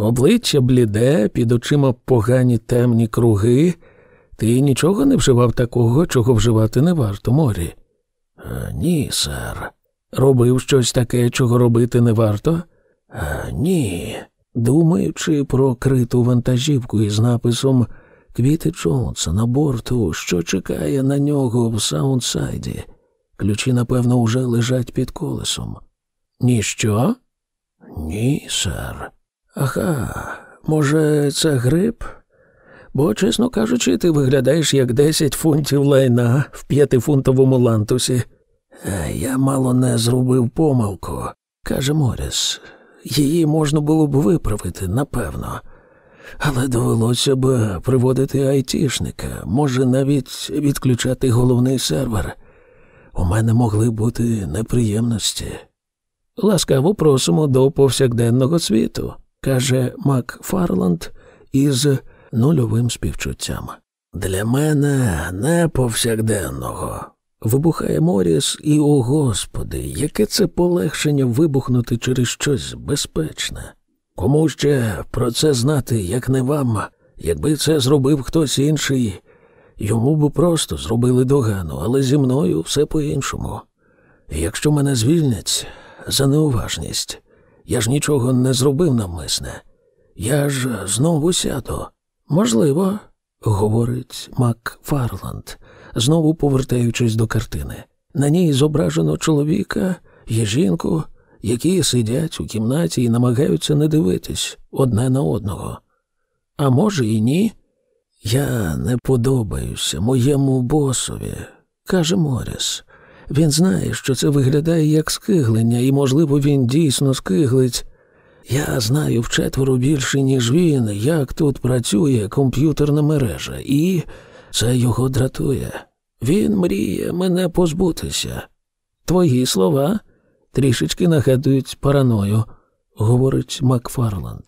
Обличчя бліде, під очима погані темні круги. Ти нічого не вживав такого, чого вживати не варто морі. «Е, ні, сер. Робив щось таке, чого робити не варто? «Е, ні. Думаючи про криту вантажівку із написом Квіти Джонса на борту, що чекає на нього в Саундсайді. Ключі, напевно, уже лежать під колесом. Ніщо? Ні, сер. Ага, може, це грип? Бо, чесно кажучи, ти виглядаєш як десять фунтів лайна в п'ятифунтовому лантусі. Е, я мало не зробив помилку, каже Моріс. Її можна було б виправити, напевно. Але довелося б приводити айтішника, може навіть відключати головний сервер. У мене могли бути неприємності. Ласкаво просимо до повсякденного світу, каже Мак Фарланд із нульовим співчуттям. Для мене не повсякденного. Вибухає Моріс, і, о Господи, яке це полегшення вибухнути через щось безпечне. Кому ще про це знати, як не вам, якби це зробив хтось інший, йому б просто зробили догану, але зі мною все по-іншому. Якщо мене звільнять за неуважність, я ж нічого не зробив навмисне. Я ж знову сяду. Можливо, говорить Мак Фарланд, знову повертаючись до картини. На ній зображено чоловіка і жінку, які сидять у кімнаті і намагаються не дивитись одне на одного. А може, і ні. Я не подобаюся моєму босові, каже Моріс. Він знає, що це виглядає як скиглення, і, можливо, він дійсно скиглить. Я знаю вчетверо більше, ніж він, як тут працює комп'ютерна мережа, і це його дратує. Він мріє мене позбутися. Твої слова трішечки нагадують параною, говорить Макфарланд.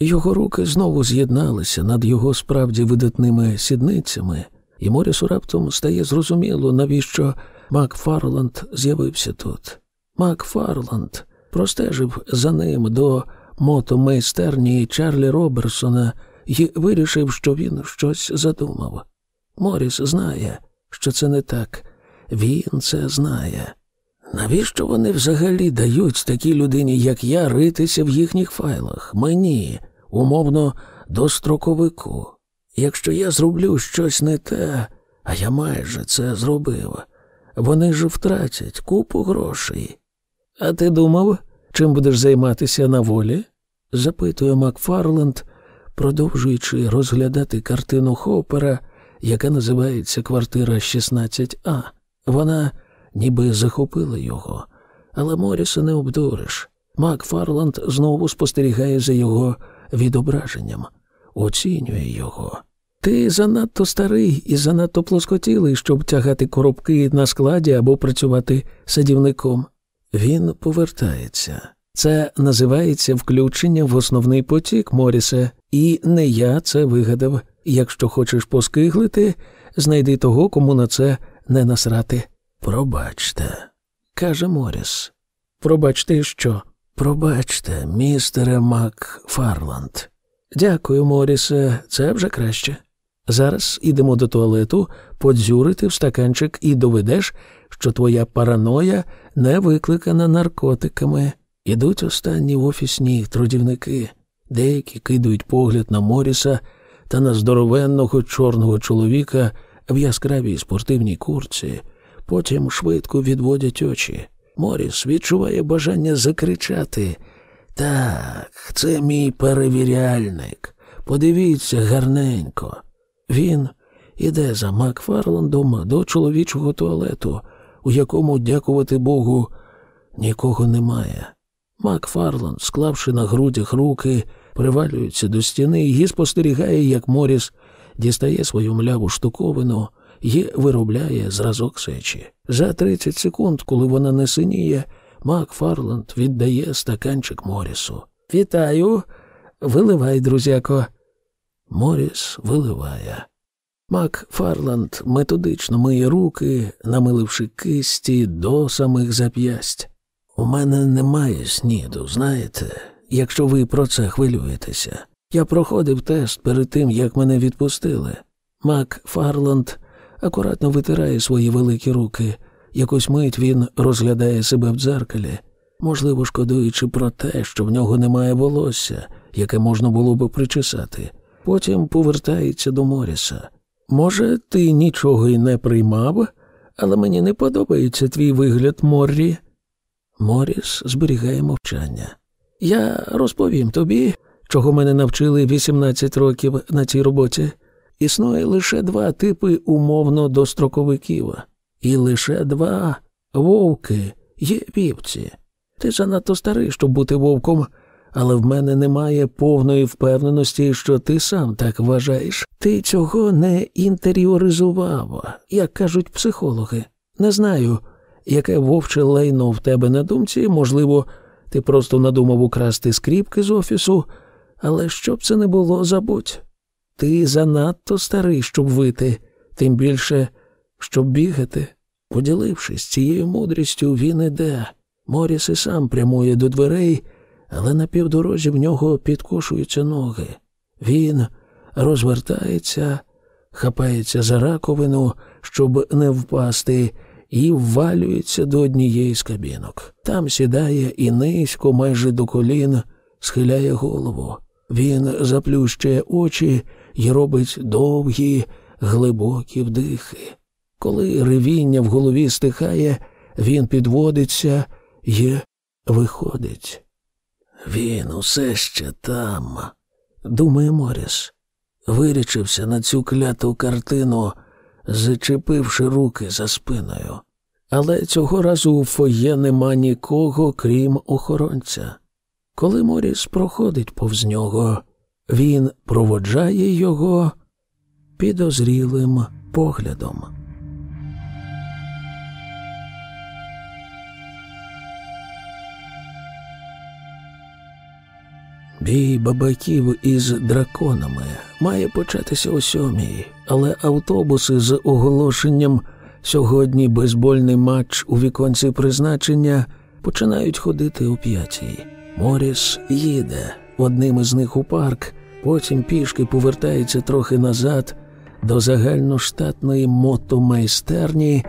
Його руки знову з'єдналися над його справді видатними сідницями, і Морісу раптом стає зрозуміло, навіщо Макфарланд з'явився тут. Макфарланд простежив за ним до мотомайстерні Чарлі Роберсона і вирішив, що він щось задумав. Моріс знає, що це не так. Він це знає. Навіщо вони взагалі дають такій людині, як я, ритися в їхніх файлах? Мені, умовно, достроковику. Якщо я зроблю щось не те, а я майже це зробив, вони ж втратять купу грошей. А ти думав, чим будеш займатися на волі? запитує Макфарленд, продовжуючи розглядати картину Хопера, яка називається Квартира 16А. Вона ніби захопила його, але Моріса не обдуриш. Макфарланд знову спостерігає за його відображенням, оцінює його. Ти занадто старий і занадто плоскотілий, щоб тягати коробки на складі або працювати садівником. Він повертається. Це називається включення в основний потік Моріса, і не я це вигадав. Якщо хочеш поскиглити, знайди того, кому на це не насрати. Пробачте, каже Моріс. Пробачте, що? Пробачте, містере Мак Фарланд. Дякую, Морісе, це вже краще. Зараз ідемо до туалету, подзюрити в стаканчик і доведеш, що твоя параноя не викликана наркотиками. Ідуть останні офісні трудівники, деякі кидають погляд на Моріса та на здоровенного чорного чоловіка в яскравій спортивній курці, потім швидко відводять очі. Моріс відчуває бажання закричати. Так, це мій перевіряльник. Подивіться гарненько. Він іде за Макфарландом до чоловічого туалету, у якому, дякувати Богу, нікого немає. Макфарланд, склавши на грудях руки, привалюється до стіни і спостерігає, як Моріс дістає свою мляву штуковину і виробляє зразок сечі. За 30 секунд, коли вона не синіє, Макфарланд віддає стаканчик Морісу. Вітаю, виливай, друзяко. Моріс виливає. Мак Фарланд методично миє руки, намиливши кисті до самих зап'ясть. У мене немає сніду, знаєте, якщо ви про це хвилюєтеся. Я проходив тест перед тим, як мене відпустили. Мак Фарланд акуратно витирає свої великі руки. Якусь мить він розглядає себе в дзеркалі, можливо, шкодуючи про те, що в нього немає волосся, яке можна було би причесати. Потім повертається до Моріса. Може, ти нічого й не приймав, але мені не подобається твій вигляд, Моррі. Моріс зберігає мовчання. Я розповім тобі, чого мене навчили 18 років на цій роботі. Існує лише два типи умовно достроковиків, і лише два вовки є вівці. Ти занадто старий, щоб бути вовком, але в мене немає повної впевненості, що ти сам так вважаєш. Ти цього не інтеріоризував, як кажуть психологи. Не знаю, яке вовче лайно в тебе на думці, можливо, ти просто надумав украсти скріпки з офісу, але щоб це не було, забудь. Ти занадто старий, щоб вити, тим більше, щоб бігати. Поділившись цією мудрістю, він іде. Моріс і сам прямує до дверей, але на півдорозі в нього підкошуються ноги. Він розвертається, хапається за раковину, щоб не впасти, і ввалюється до однієї з кабінок. Там сідає і низько, майже до колін, схиляє голову. Він заплющує очі і робить довгі, глибокі вдихи. Коли ревіння в голові стихає, він підводиться і виходить. Він усе ще там, думає Моріс, вирічився на цю кляту картину, зачепивши руки за спиною. Але цього разу у фоє нема нікого, крім охоронця. Коли Моріс проходить повз нього, він проводжає його підозрілим поглядом. Бій бабаків із драконами має початися о сьомій, але автобуси з оголошенням сьогодні бейсбольний матч у віконці призначення починають ходити о п'ятій. Моріс їде одним із них у парк, потім пішки повертається трохи назад до загальноштатної мотомайстерні,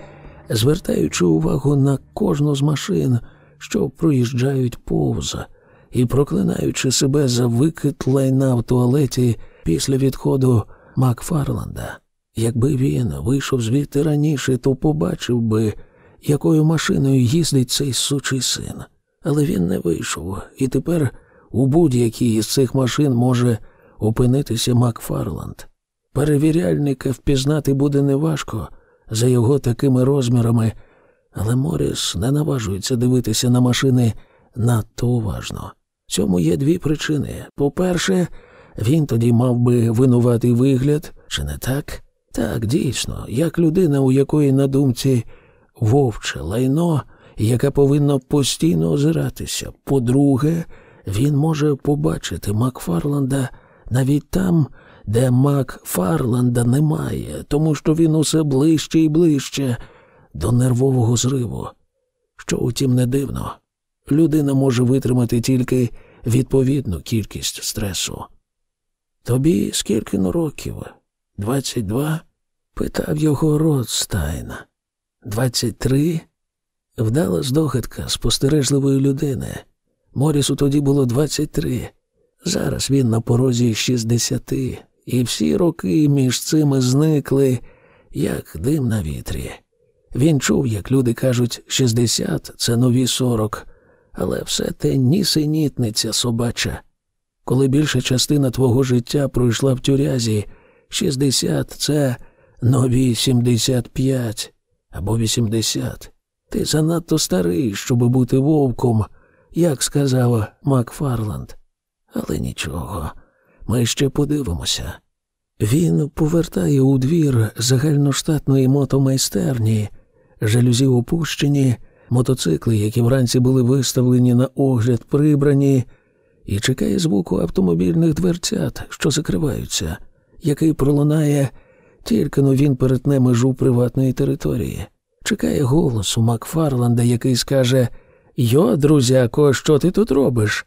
звертаючи увагу на кожну з машин, що проїжджають повза і проклинаючи себе за викид лайна в туалеті після відходу Макфарланда. Якби він вийшов звідти раніше, то побачив би, якою машиною їздить цей сучий син. Але він не вийшов, і тепер у будь-якій із цих машин може опинитися Макфарланд. Перевіряльника впізнати буде неважко за його такими розмірами, але Моріс не наважується дивитися на машини надто уважно. Цьому є дві причини. По-перше, він тоді мав би винуватий вигляд, чи не так? Так, дійсно, як людина, у якої на думці вовче лайно, яка повинна постійно озиратися. По-друге, він може побачити Макфарланда навіть там, де Макфарланда немає, тому що він усе ближче і ближче до нервового зриву. Що, утім, не дивно людина може витримати тільки відповідну кількість стресу. Тобі скільки ну років? Двадцять два? питав його Ротстайн. Двадцять три? Вдала здогадка спостережливої людини. Морісу тоді було двадцять три. Зараз він на порозі шістдесяти, і всі роки між цими зникли, як дим на вітрі. Він чув, як люди кажуть, шістдесят це нові сорок, але все те нісенітниця собача. Коли більша частина твого життя пройшла в тюрязі, 60 – це нові 75 або 80. Ти занадто старий, щоб бути вовком, як сказав Макфарланд. Але нічого, ми ще подивимося. Він повертає у двір загальноштатної мотомайстерні, жалюзі опущені мотоцикли, які вранці були виставлені на огляд, прибрані, і чекає звуку автомобільних дверцят, що закриваються, який пролунає Тільки но він перетне межу приватної території. Чекає голосу Макфарланда, який скаже Йо, друзяко, що ти тут робиш?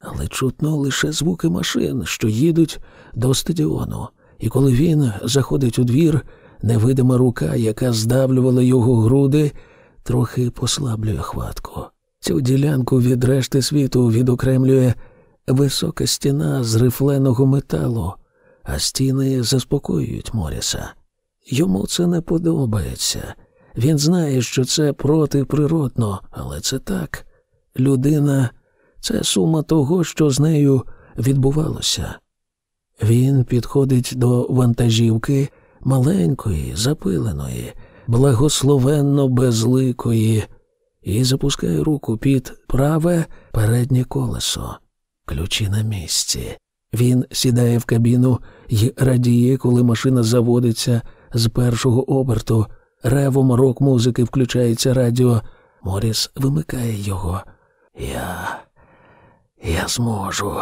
Але чутно лише звуки машин, що їдуть до стадіону, і коли він заходить у двір, невидима рука, яка здавлювала його груди, трохи послаблює хватку. Цю ділянку від решти світу відокремлює висока стіна з рифленого металу, а стіни заспокоюють Моріса. Йому це не подобається. Він знає, що це протиприродно, але це так. Людина це сума того, що з нею відбувалося. Він підходить до вантажівки маленької, запиленої, благословенно безликої, і запускає руку під праве переднє колесо. Ключі на місці. Він сідає в кабіну і радіє, коли машина заводиться з першого оберту. Ревом рок музики включається радіо. Моріс вимикає його. Я. Я зможу,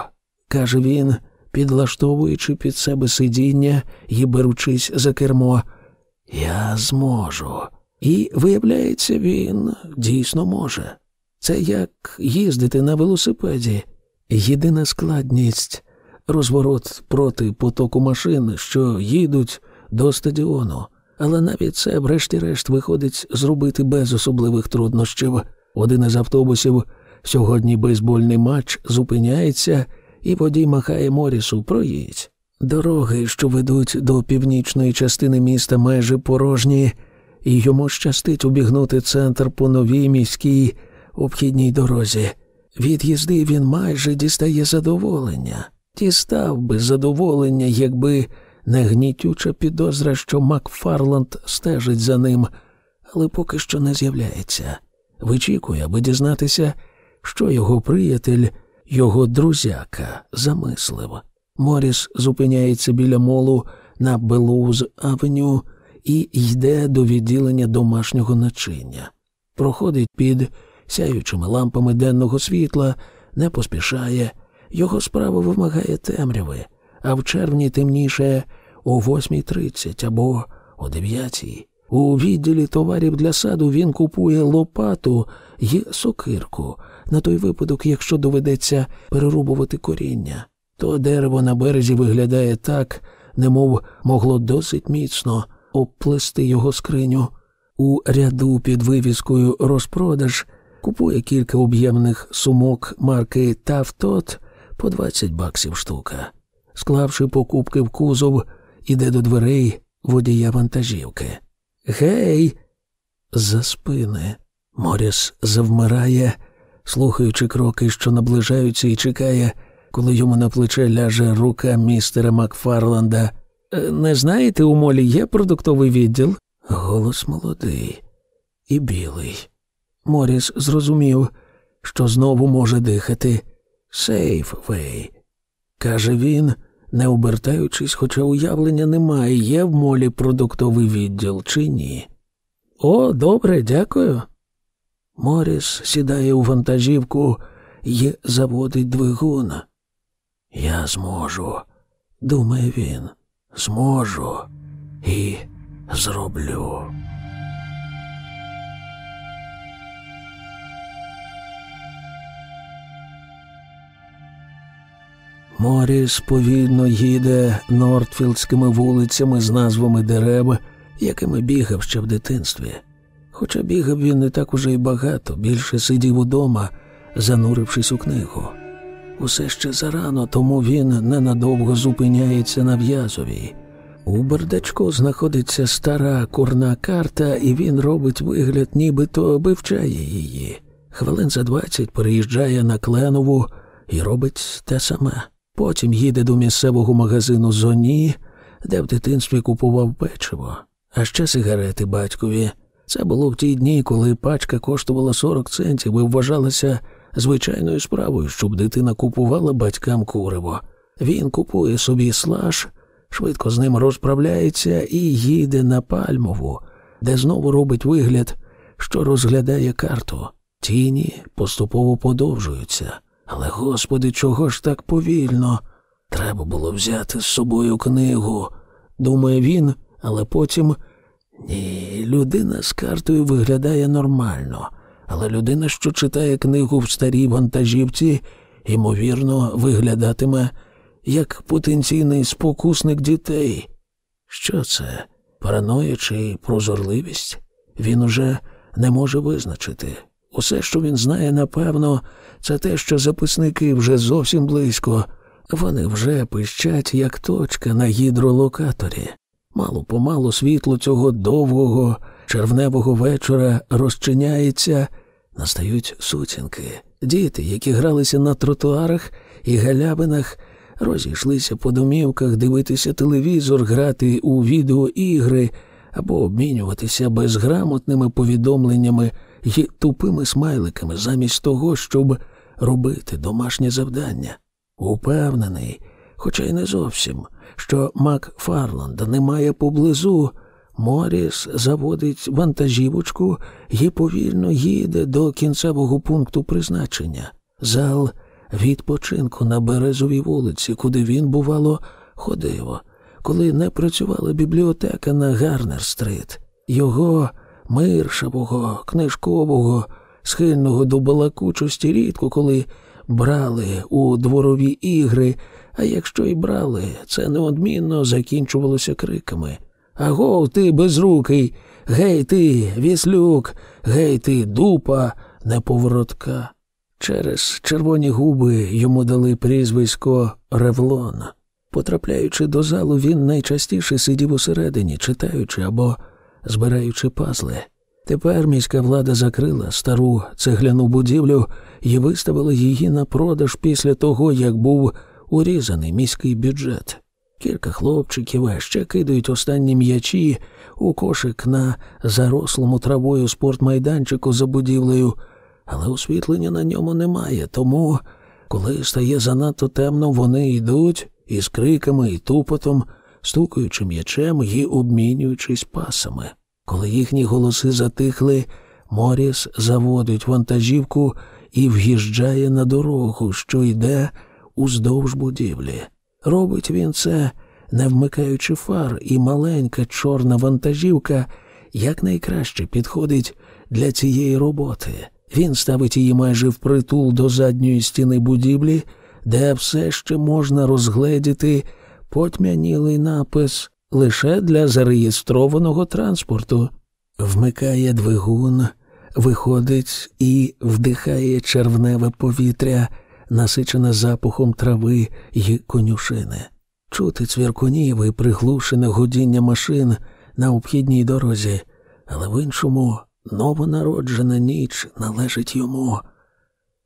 каже він, підлаштовуючи під себе сидіння і беручись за кермо. Я зможу. І, виявляється, він дійсно може. Це як їздити на велосипеді. Єдина складність розворот проти потоку машин, що їдуть до стадіону. Але навіть це, врешті-решт, виходить зробити без особливих труднощів. Один із автобусів сьогодні бейсбольний матч зупиняється, і водій махає Морісу проїдь. Дороги, що ведуть до північної частини міста, майже порожні, і йому щастить обігнути центр по новій міській обхідній дорозі. Від їзди він майже дістає задоволення, дістав би задоволення, якби не гнітюча підозра, що Макфарланд стежить за ним, але поки що не з'являється. Вичікує, аби дізнатися, що його приятель, його друзяка, замислив. Моріс зупиняється біля молу на Белоуз Авеню і йде до відділення домашнього начиння. Проходить під сяючими лампами денного світла, не поспішає, його справа вимагає темряви, а в червні темніше о 8.30 або о 9.00. У відділі товарів для саду він купує лопату й сокирку на той випадок, якщо доведеться перерубувати коріння. То дерево на березі виглядає так, немов могло досить міцно обплести його скриню. У ряду під вивіскою розпродаж купує кілька об'ємних сумок марки Тавтот по 20 баксів штука. Склавши покупки в кузов, іде до дверей водія вантажівки. Гей! За спини. Моріс завмирає, слухаючи кроки, що наближаються, і чекає, коли йому на плече ляже рука містера Макфарланда. «Е, не знаєте, у молі є продуктовий відділ? Голос молодий і білий. Моріс зрозумів, що знову може дихати. Сейфвей, каже він, не обертаючись, хоча уявлення немає, є в молі продуктовий відділ чи ні. О, добре, дякую. Моріс сідає у вантажівку і заводить двигун. Я зможу, думає він, зможу і зроблю. Моріс повільно їде нортфілдськими вулицями з назвами дерев, якими бігав ще в дитинстві. Хоча бігав він не так уже й багато, більше сидів удома, занурившись у книгу. Усе ще зарано, тому він ненадовго зупиняється на в'язовій. У бардачку знаходиться стара курна карта, і він робить вигляд, нібито вивчає її. Хвилин за двадцять переїжджає на кленову і робить те саме. Потім їде до місцевого магазину Зоні, де в дитинстві купував печиво, а ще сигарети батькові. Це було в ті дні, коли пачка коштувала 40 центів і вважалася звичайною справою, щоб дитина купувала батькам куриво. Він купує собі слаж, швидко з ним розправляється і їде на пальмову, де знову робить вигляд, що розглядає карту. Тіні поступово подовжуються. Але, господи, чого ж так повільно? Треба було взяти з собою книгу, думає він, але потім ні, людина з картою виглядає нормально, але людина, що читає книгу в старій вантажівці, ймовірно, виглядатиме як потенційний спокусник дітей. Що це? Параноя чи прозорливість? Він уже не може визначити. Усе, що він знає, напевно, це те, що записники вже зовсім близько. Вони вже пищать, як точка на гідролокаторі. Мало помалу світло цього довгого червневого вечора розчиняється, настають сутінки. Діти, які гралися на тротуарах і галявинах, розійшлися по домівках дивитися телевізор, грати у відеоігри або обмінюватися безграмотними повідомленнями й тупими смайликами замість того, щоб робити домашнє завдання. Упевнений, хоча й не зовсім, що Мак Фарланда немає поблизу. Моріс заводить вантажівочку і повільно їде до кінцевого пункту призначення. Зал відпочинку на березовій вулиці, куди він, бувало, ходив, коли не працювала бібліотека на Гарнер-стрит. Його миршавого, книжкового, схильного до балакучості рідко коли брали у дворові ігри, а якщо й брали, це неодмінно закінчувалося криками. Агов, ти безрукий, гей ти, віслюк, гей ти, дупа, неповоротка. Через червоні губи йому дали прізвисько Ревлон. Потрапляючи до залу, він найчастіше сидів усередині, читаючи або збираючи пазли. Тепер міська влада закрила стару цегляну будівлю і виставила її на продаж після того, як був урізаний міський бюджет. Кілька хлопчиків ще кидають останні м'ячі у кошик на зарослому травою спортмайданчику за будівлею, але освітлення на ньому немає, тому, коли стає занадто темно, вони йдуть із криками і тупотом, стукаючи м'ячем і обмінюючись пасами. Коли їхні голоси затихли, Моріс заводить вантажівку і в'їжджає на дорогу, що йде уздовж будівлі. Робить він це, не вмикаючи фар, і маленька чорна вантажівка якнайкраще підходить для цієї роботи. Він ставить її майже впритул до задньої стіни будівлі, де все ще можна розгледіти потьмянілий напис лише для зареєстрованого транспорту. Вмикає двигун, виходить і вдихає червневе повітря, насичене запахом трави й конюшини. Чути цвіркунів і приглушене гудіння машин на обхідній дорозі, але в іншому новонароджена ніч належить йому.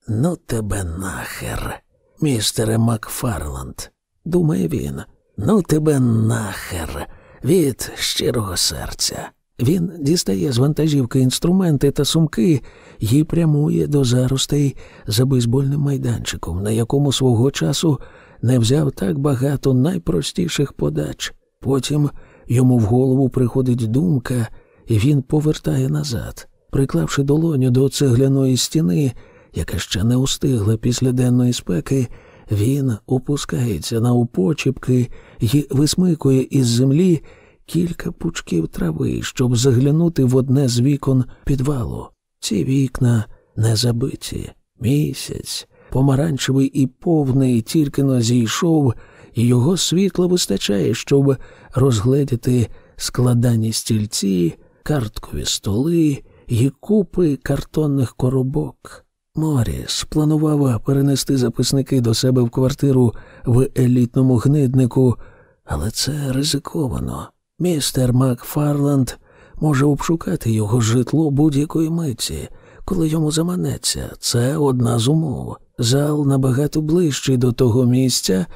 Ну, тебе нахер, містере Макфарланд, думає він. Ну, тебе нахер від щирого серця. Він дістає з вантажівки інструменти та сумки і прямує до заростей за бейсбольним майданчиком, на якому свого часу не взяв так багато найпростіших подач. Потім йому в голову приходить думка, і він повертає назад, приклавши долоню до цегляної стіни, яка ще не устигла після денної спеки. Він опускається на упочіпки і висмикує із землі кілька пучків трави, щоб заглянути в одне з вікон підвалу. Ці вікна не забиті. Місяць, помаранчевий і повний, тільки но зійшов, і його світло вистачає, щоб розгледіти складані стільці, карткові столи і купи картонних коробок. Моріс планував перенести записники до себе в квартиру в елітному гниднику, але це ризиковано. Містер Макфарланд може обшукати його житло будь-якої миті, коли йому заманеться. Це одна з умов. Зал набагато ближчий до того місця,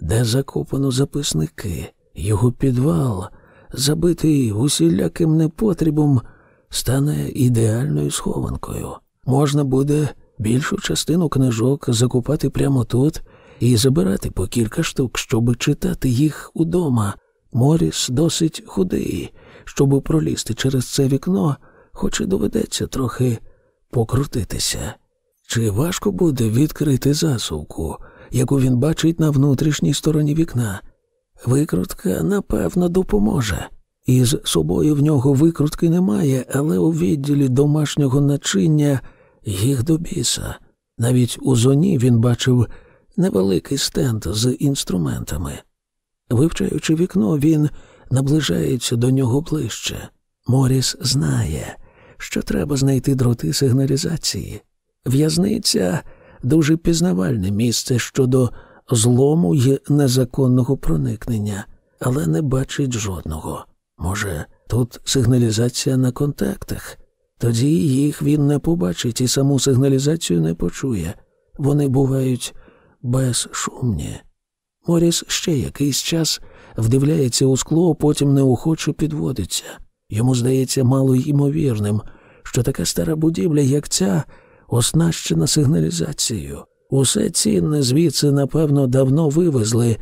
де закопано записники. Його підвал, забитий усіляким непотрібом, стане ідеальною схованкою. Можна буде більшу частину книжок закупати прямо тут і забирати по кілька штук, щоб читати їх удома. Моріс досить худий, щоб пролізти через це вікно, хоч і доведеться трохи покрутитися. Чи важко буде відкрити засувку, яку він бачить на внутрішній стороні вікна? Викрутка, напевно, допоможе. Із собою в нього викрутки немає, але у відділі домашнього начиння їх до біса. Навіть у зоні він бачив невеликий стенд з інструментами. Вивчаючи вікно, він наближається до нього ближче. Моріс знає, що треба знайти дроти сигналізації. В'язниця дуже пізнавальне місце щодо злому й незаконного проникнення, але не бачить жодного. Може, тут сигналізація на контактах, тоді їх він не побачить і саму сигналізацію не почує. Вони бувають безшумні. Моріс ще якийсь час вдивляється у скло, потім неохоче підводиться. Йому здається мало ймовірним, що така стара будівля, як ця, оснащена сигналізацією. Усе цінне звідси, напевно, давно вивезли,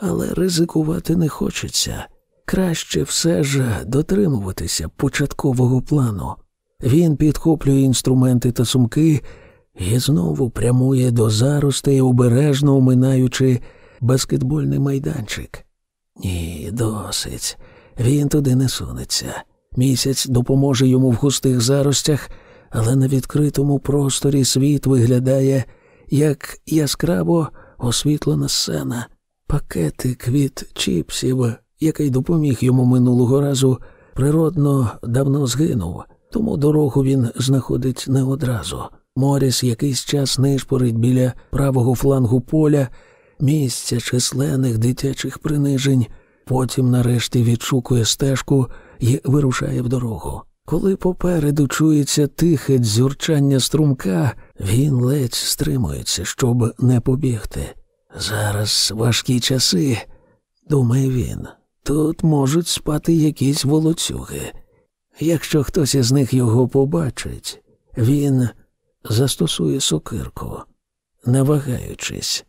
але ризикувати не хочеться. Краще все ж дотримуватися початкового плану. Він підхоплює інструменти та сумки і знову прямує до заростей, обережно оминаючи баскетбольний майданчик. Ні, досить. Він туди не сунеться. Місяць допоможе йому в густих заростях, але на відкритому просторі світ виглядає як яскраво освітлена сцена, пакетик від чіпсів, який допоміг йому минулого разу, природно давно згинув, тому дорогу він знаходить не одразу. Моріс якийсь час нишпорить біля правого флангу поля, місця численних дитячих принижень, потім нарешті відшукує стежку і вирушає в дорогу. Коли попереду чується тихе дзюрчання струмка, він ледь стримується, щоб не побігти. Зараз важкі часи, думає він, тут можуть спати якісь волоцюги. Якщо хтось із них його побачить, він застосує сокирку, не вагаючись.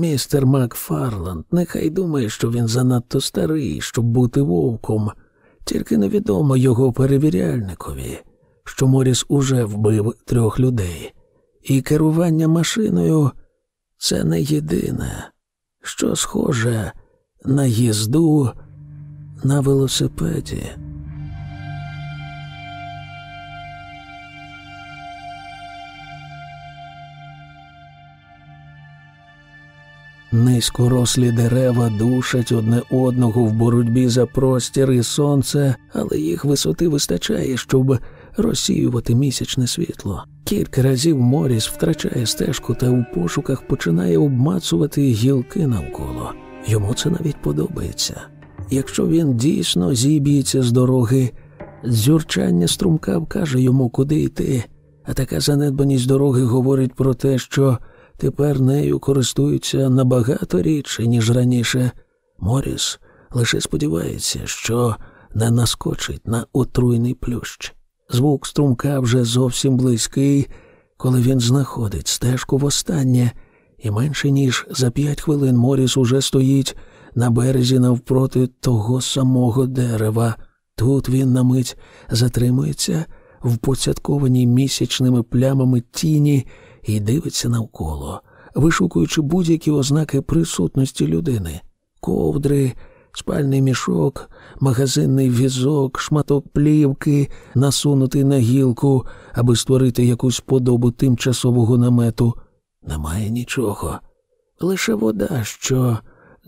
Містер Макфарланд нехай думає, що він занадто старий, щоб бути вовком, тільки невідомо його перевіряльникові, що Моріс уже вбив трьох людей, і керування машиною це не єдине, що схоже на їзду на велосипеді. Низькорослі дерева душать одне одного в боротьбі за простір і сонце, але їх висоти вистачає, щоб розсіювати місячне світло. Кілька разів Моріс втрачає стежку та у пошуках починає обмацувати гілки навколо. Йому це навіть подобається. Якщо він дійсно зіб'ється з дороги, дзюрчання струмка вкаже йому, куди йти, а така занедбаність дороги говорить про те, що тепер нею користуються набагато рідше, ніж раніше. Моріс лише сподівається, що не наскочить на отруйний плющ. Звук струмка вже зовсім близький, коли він знаходить стежку востаннє, і менше ніж за п'ять хвилин Моріс уже стоїть на березі навпроти того самого дерева. Тут він на мить затримується в поцяткованій місячними плямами тіні і дивиться навколо, вишукуючи будь-які ознаки присутності людини, ковдри, спальний мішок, магазинний візок, шматок плівки, насунутий на гілку, аби створити якусь подобу тимчасового намету. Немає нічого. Лише вода, що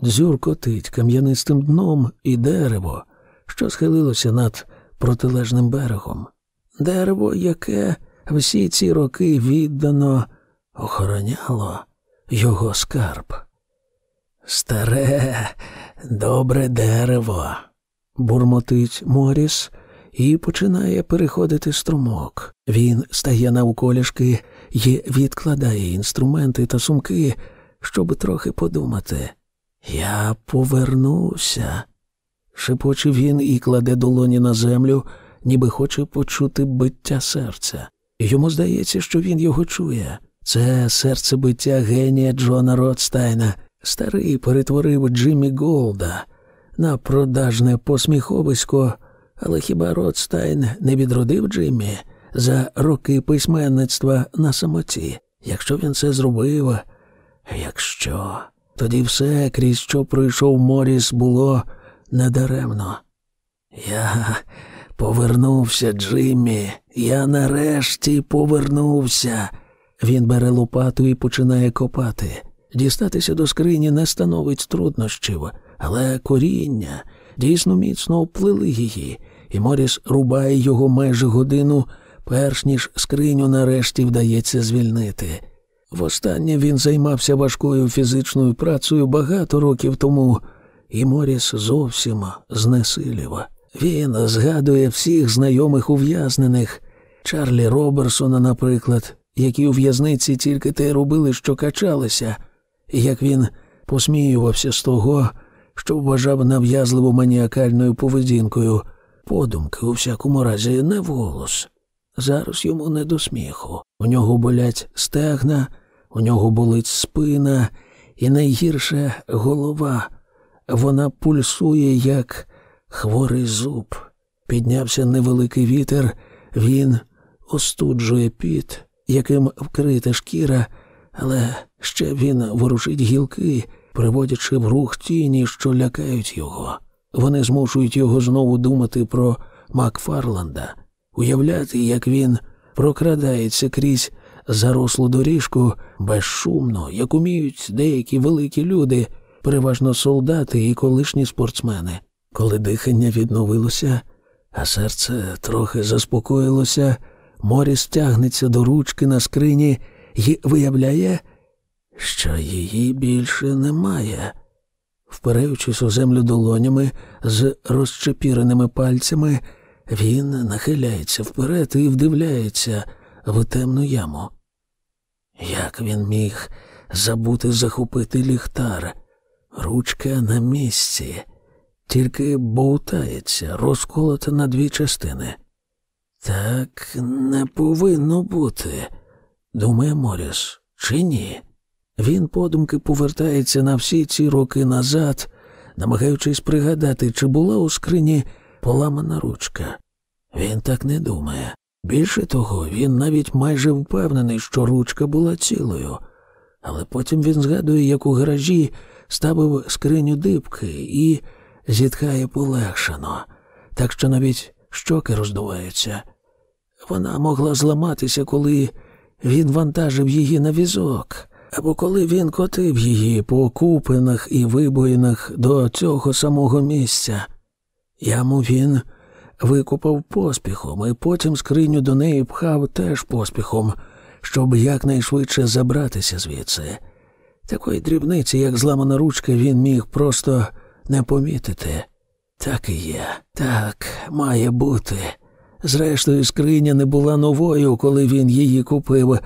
дзюркотить кам'янистим дном і дерево, що схилилося над протилежним берегом. Дерево, яке всі ці роки віддано охороняло його скарб. Старе, добре дерево, бурмотить Моріс і починає переходити струмок. Він стає навколішки і відкладає інструменти та сумки, щоб трохи подумати. Я повернуся, шепоче він і кладе долоні на землю, ніби хоче почути биття серця. Йому здається, що він його чує. Це серцебиття генія Джона Ротстайна. Старий перетворив Джиммі Голда на продажне посміховисько, але хіба Ротстайн не відродив Джиммі за роки письменництва на самоті? Якщо він це зробив, якщо тоді все, крізь що пройшов Моріс, було недаремно. Я повернувся, Джиммі. Я нарешті повернувся. Він бере лопату і починає копати. Дістатися до скрині не становить труднощів, але коріння дійсно міцно оплили її, і Моріс рубає його майже годину, перш ніж скриню нарешті вдається звільнити. Востаннє він займався важкою фізичною працею багато років тому, і Моріс зовсім знесилів. Він згадує всіх знайомих ув'язнених, Чарлі Роберсона, наприклад, які у в'язниці тільки те робили, що качалися, і як він посміювався з того, що вважав нав'язливо маніакальною поведінкою, подумки у всякому разі не вголос. Зараз йому не до сміху. У нього болять стегна, у нього болить спина, і найгірше голова. Вона пульсує, як хворий зуб. Піднявся невеликий вітер, він остуджує піт, яким вкрита шкіра, але ще він ворушить гілки, приводячи в рух тіні, що лякають його. Вони змушують його знову думати про Макфарланда, уявляти, як він прокрадається крізь зарослу доріжку безшумно, як уміють деякі великі люди, переважно солдати і колишні спортсмени. Коли дихання відновилося, а серце трохи заспокоїлося, Моріс тягнеться до ручки на скрині і виявляє, що її більше немає. Впираючись у землю долонями з розчепіреними пальцями, він нахиляється вперед і вдивляється в темну яму. Як він міг забути захопити ліхтар? Ручка на місці, тільки бовтається, розколота на дві частини. Так не повинно бути, думає Моріс, чи ні? Він подумки повертається на всі ці роки назад, намагаючись пригадати, чи була у скрині поламана ручка. Він так не думає. Більше того, він навіть майже впевнений, що ручка була цілою, але потім він згадує, як у гаражі ставив скриню дибки і зітхає полегшено, так що навіть щоки роздуваються. Вона могла зламатися, коли він вантажив її на візок, або коли він котив її по купинах і вибоїнах до цього самого місця. Яму він викопав поспіхом, і потім скриню до неї пхав теж поспіхом, щоб якнайшвидше забратися звідси. Такої дрібниці, як зламана ручка, він міг просто не помітити. Так і є, так має бути. Зрештою, скриня не була новою, коли він її купив.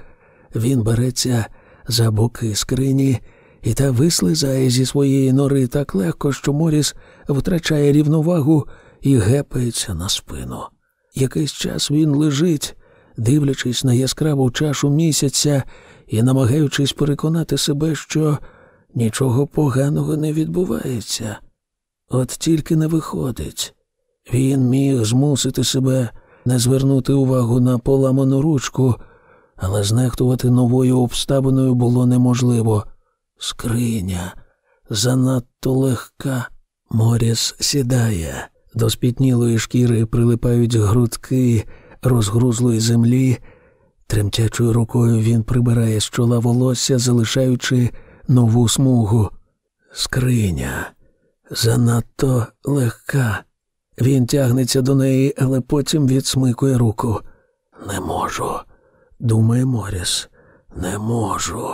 Він береться за боки скрині і та вислизає зі своєї нори так легко, що Моріс втрачає рівновагу і гепається на спину. Якийсь час він лежить, дивлячись на яскраву чашу місяця і намагаючись переконати себе, що нічого поганого не відбувається. От тільки не виходить. Він міг змусити себе не звернути увагу на поламану ручку, але знехтувати новою обставиною було неможливо. Скриня занадто легка. Моріс сідає, до спітнілої шкіри прилипають грудки розгрузлої землі. Тремтячою рукою він прибирає з чола волосся, залишаючи нову смугу. Скриня занадто легка. Він тягнеться до неї, але потім відсмикує руку. Не можу, думає Моріс, не можу.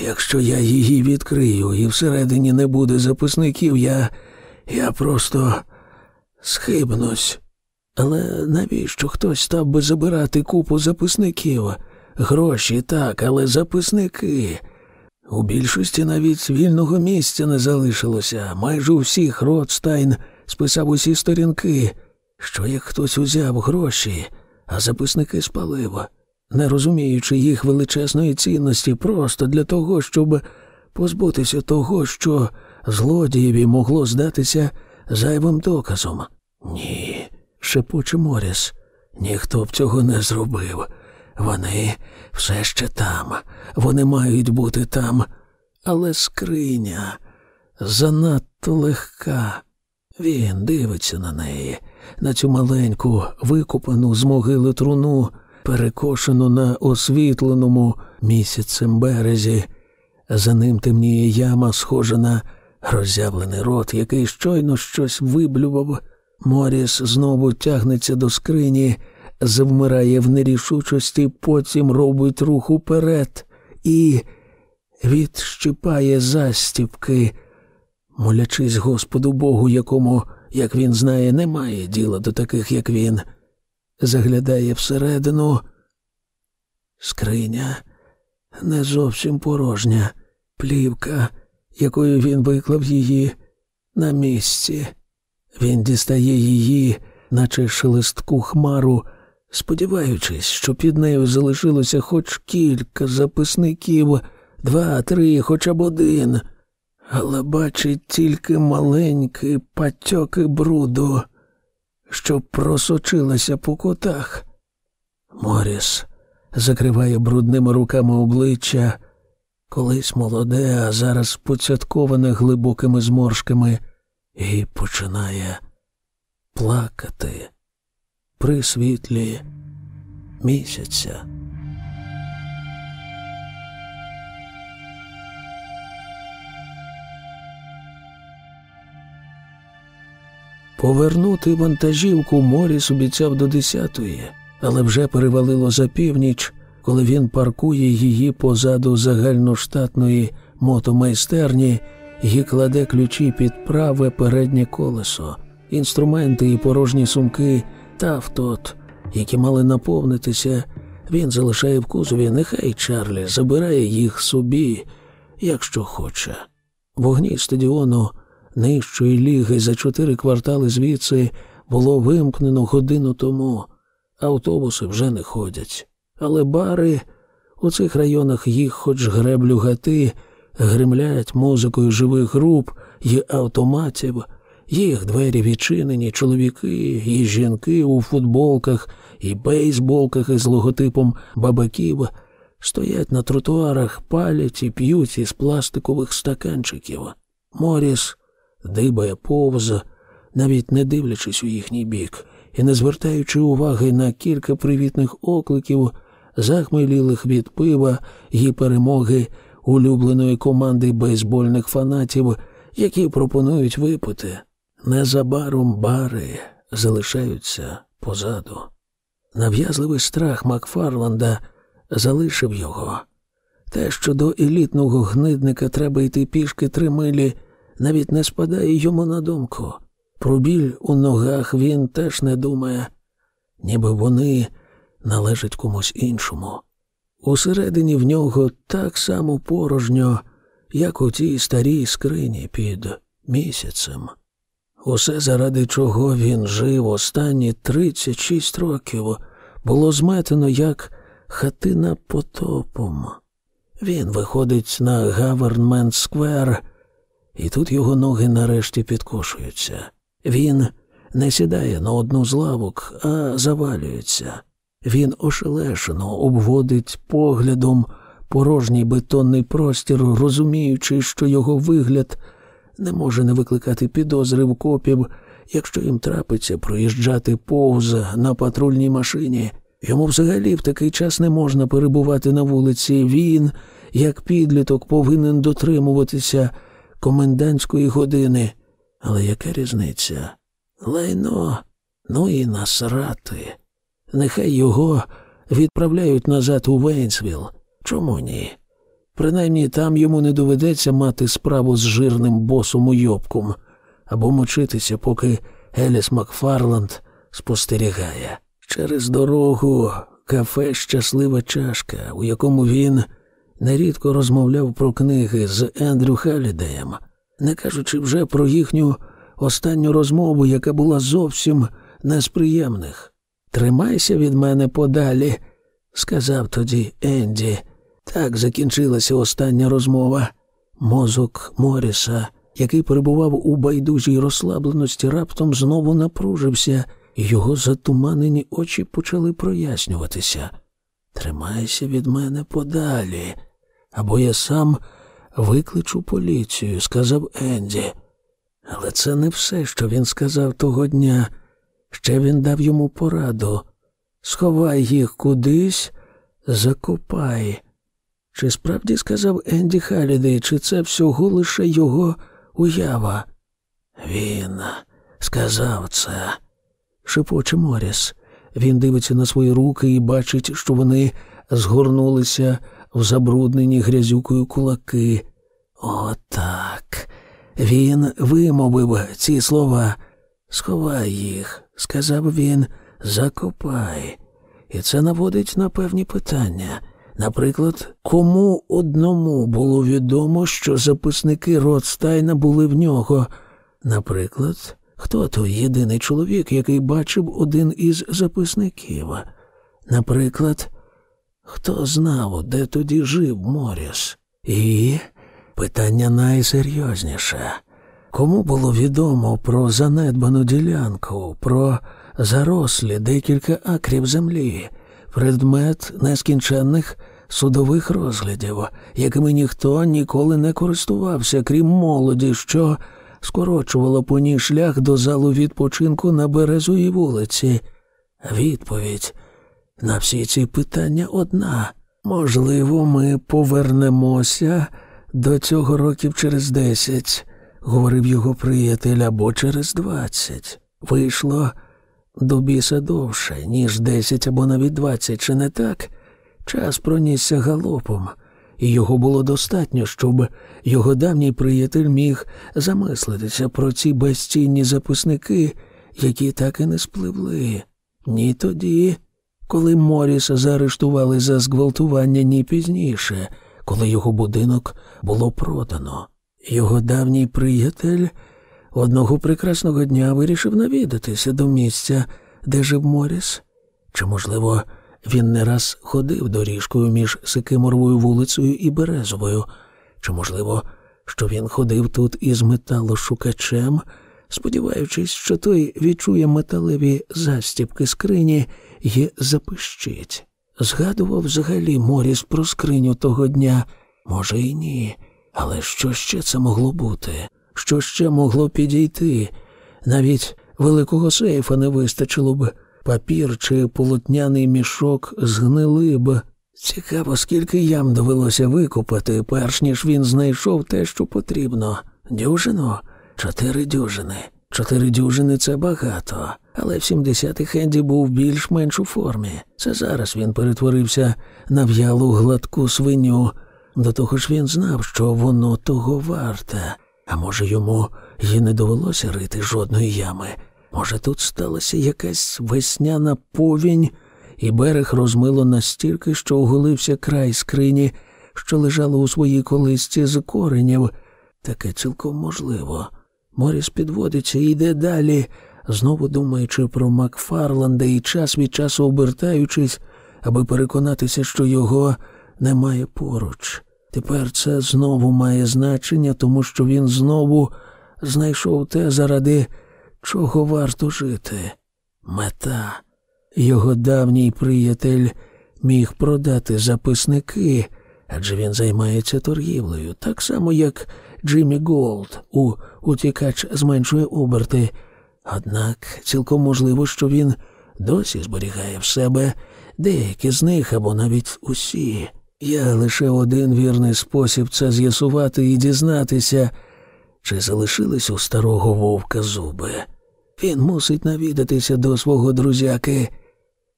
Якщо я її відкрию і всередині не буде записників, я. я просто схибнусь. Але навіщо хтось став би забирати купу записників? Гроші так, але записники. У більшості навіть вільного місця не залишилося. Майже у всіх Ротстайн списав усі сторінки, що як хтось узяв гроші, а записники спалив, не розуміючи їх величезної цінності просто для того, щоб позбутися того, що злодієві могло здатися зайвим доказом. Ні, шепоче Моріс, ніхто б цього не зробив. Вони все ще там, вони мають бути там, але скриня занадто легка. Він дивиться на неї, на цю маленьку, викопану з могили труну, перекошену на освітленому місяцем березі. За ним темніє яма, схожа на роззявлений рот, який щойно щось виблював. Моріс знову тягнеться до скрині, завмирає в нерішучості, потім робить рух уперед і відщипає застіпки, молячись Господу Богу, якому, як він знає, немає діла до таких, як він. Заглядає всередину. Скриня не зовсім порожня, плівка, якою він виклав її на місці. Він дістає її, наче шелестку хмару, сподіваючись, що під нею залишилося хоч кілька записників, два, три, хоча б один, але бачить тільки маленькі патьоки бруду, що просочилися по кутах. Моріс закриває брудними руками обличчя, колись молоде, а зараз поцятковане глибокими зморшками, і починає плакати при світлі місяця. Повернути вантажівку Моріс обіцяв до десятої, але вже перевалило за північ, коли він паркує її позаду загальноштатної мотомайстерні і кладе ключі під праве переднє колесо, інструменти і порожні сумки та автот, які мали наповнитися, він залишає в кузові, нехай Чарлі забирає їх собі, якщо хоче. Вогні стадіону нижчої ліги за чотири квартали звідси було вимкнено годину тому. Автобуси вже не ходять. Але бари у цих районах їх хоч греблю гати, гримлять музикою живих груп і автоматів, їх двері відчинені, чоловіки і жінки у футболках і бейсболках із логотипом бабаків стоять на тротуарах, палять і п'ють із пластикових стаканчиків. Моріс дибає повз, навіть не дивлячись у їхній бік, і не звертаючи уваги на кілька привітних окликів, захмелілих від пива і перемоги улюбленої команди бейсбольних фанатів, які пропонують випити. Незабаром бари залишаються позаду. Нав'язливий страх Макфарланда залишив його. Те, що до елітного гнидника треба йти пішки три милі, навіть не спадає йому на думку. Про біль у ногах він теж не думає, ніби вони належать комусь іншому. Усередині в нього так само порожньо, як у тій старій скрині під місяцем. Усе, заради чого він жив останні 36 років, було зметено як хатина потопом. Він виходить на Гавернмент Сквер, і тут його ноги нарешті підкошуються. Він не сідає на одну з лавок, а завалюється. Він ошелешено обводить поглядом порожній бетонний простір, розуміючи, що його вигляд не може не викликати підозри в копів, якщо їм трапиться проїжджати повз на патрульній машині. Йому взагалі в такий час не можна перебувати на вулиці. Він, як підліток, повинен дотримуватися комендантської години. Але яка різниця? Лайно, ну і насрати. Нехай його відправляють назад у Вейнсвіл. Чому ні? Принаймні там йому не доведеться мати справу з жирним босом уйобком або мочитися, поки Еліс Макфарланд спостерігає. Через дорогу кафе Щаслива чашка, у якому він нерідко розмовляв про книги з Ендрю Халідеєм, не кажучи вже про їхню останню розмову, яка була зовсім не з приємних. Тримайся від мене подалі, сказав тоді Енді. Так закінчилася остання розмова. Мозок Моріса, який перебував у байдужій розслабленості, раптом знову напружився, і його затуманені очі почали прояснюватися. Тримайся від мене подалі, або я сам викличу поліцію, сказав Енді. Але це не все, що він сказав того дня. Ще він дав йому пораду сховай їх кудись, закопай. Чи справді сказав Енді Халідей, чи це всього лише його уява? Він сказав це, шепоче Моріс. Він дивиться на свої руки і бачить, що вони згорнулися в забруднені грязюкою кулаки. Отак. Він вимовив ці слова. Сховай їх, сказав він, закопай. І це наводить на певні питання. Наприклад, кому одному було відомо, що записники Ротстайна були в нього. Наприклад, хто той єдиний чоловік, який бачив один із записників? Наприклад, хто знав, де тоді жив Моріс? І питання найсерйозніше. Кому було відомо про занедбану ділянку, про зарослі декілька акрів землі, предмет нескінченних судових розглядів, якими ніхто ніколи не користувався, крім молоді, що скорочувала по ній шлях до залу відпочинку на березовій вулиці. Відповідь на всі ці питання одна. Можливо, ми повернемося до цього років через десять, говорив його приятель, або через двадцять. Вийшло до біса довше, ніж десять або навіть двадцять, чи не так? Час пронісся галопом, і його було достатньо, щоб його давній приятель міг замислитися про ці безцінні записники, які так і не спливли. Ні тоді, коли Моріса заарештували за зґвалтування, ні пізніше, коли його будинок було продано. Його давній приятель одного прекрасного дня вирішив навідатися до місця, де жив Моріс. Чи, можливо, він не раз ходив доріжкою між Сикиморовою вулицею і Березовою, чи, можливо, що він ходив тут із металошукачем, сподіваючись, що той відчує металеві застіпки скрині і запищить. Згадував взагалі Моріс про скриню того дня, може, і ні. Але що ще це могло бути? Що ще могло підійти? Навіть великого сейфа не вистачило б, папір чи полотняний мішок згнили б. Цікаво, скільки ям довелося викупати, перш ніж він знайшов те, що потрібно. Дюжину? Чотири дюжини. Чотири дюжини це багато, але в 70-х Енді був більш-менш у формі. Це зараз він перетворився на в'ялу гладку свиню. До того ж він знав, що воно того варте, а може, йому й не довелося рити жодної ями. Може, тут сталася якась весняна повінь, і берег розмило настільки, що оголився край скрині, що лежало у своїй колисці з коренів. Таке цілком можливо. Моріс підводиться і йде далі, знову думаючи про Макфарланда і час від часу обертаючись, аби переконатися, що його немає поруч. Тепер це знову має значення, тому що він знову знайшов те, заради чого варто жити. Мета. Його давній приятель міг продати записники, адже він займається торгівлею, так само, як Джиммі Голд у утікач зменшує оберти. Однак цілком можливо, що він досі зберігає в себе деякі з них або навіть усі. Є лише один вірний спосіб це з'ясувати і дізнатися, чи залишились у старого вовка зуби. Він мусить навідатися до свого друзяки,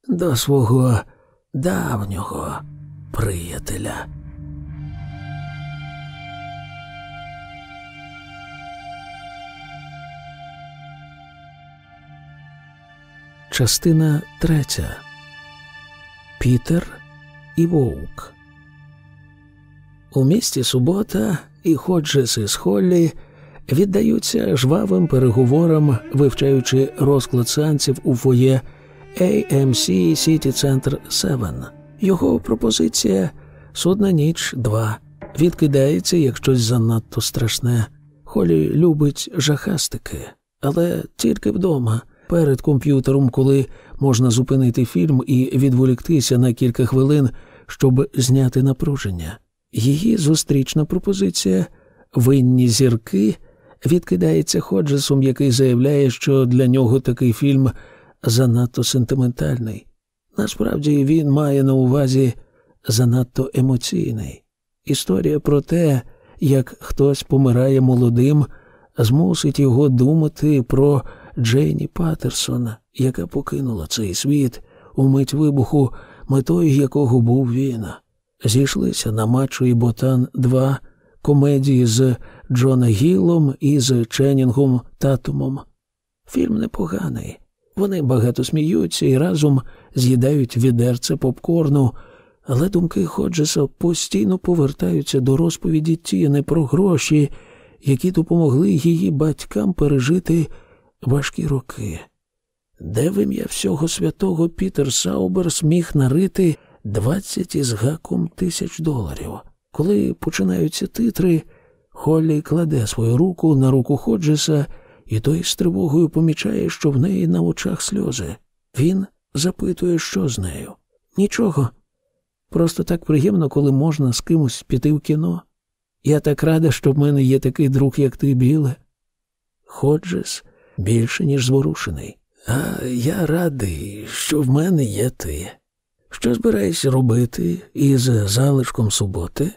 до свого давнього приятеля. Частина третя Пітер і Вовк. У місті субота і Ходжес із Холлі віддаються жвавим переговорам, вивчаючи розклад сеансів у фоє AMC City Center 7. Його пропозиція судна ніч 2 відкидається як щось занадто страшне. Холі любить жахастики, але тільки вдома, перед комп'ютером, коли можна зупинити фільм і відволіктися на кілька хвилин, щоб зняти напруження. Її зустрічна пропозиція винні зірки відкидається Ходжесом, який заявляє, що для нього такий фільм занадто сентиментальний. Насправді він має на увазі занадто емоційний. Історія про те, як хтось помирає молодим, змусить його думати про Джейні Паттерсона, яка покинула цей світ у мить вибуху, метою якого був він. Зійшлися на Мачо і Ботан 2 комедії з Джона Гіллом і з Ченінгом Татумом. Фільм непоганий. Вони багато сміються і разом з'їдають відерце попкорну, але думки Ходжеса постійно повертаються до розповіді Тіни про гроші, які допомогли її батькам пережити важкі роки. Де в ім'я всього святого Пітер Сауберс міг нарити двадцять із гаком тисяч доларів. Коли починаються титри, Холлі кладе свою руку на руку Ходжеса, і той з тривогою помічає, що в неї на очах сльози. Він запитує, що з нею. Нічого. Просто так приємно, коли можна з кимось піти в кіно. Я так рада, що в мене є такий друг, як ти, біле. Ходжес більше, ніж зворушений. А я радий, що в мене є ти. Що збираєшся робити із залишком суботи?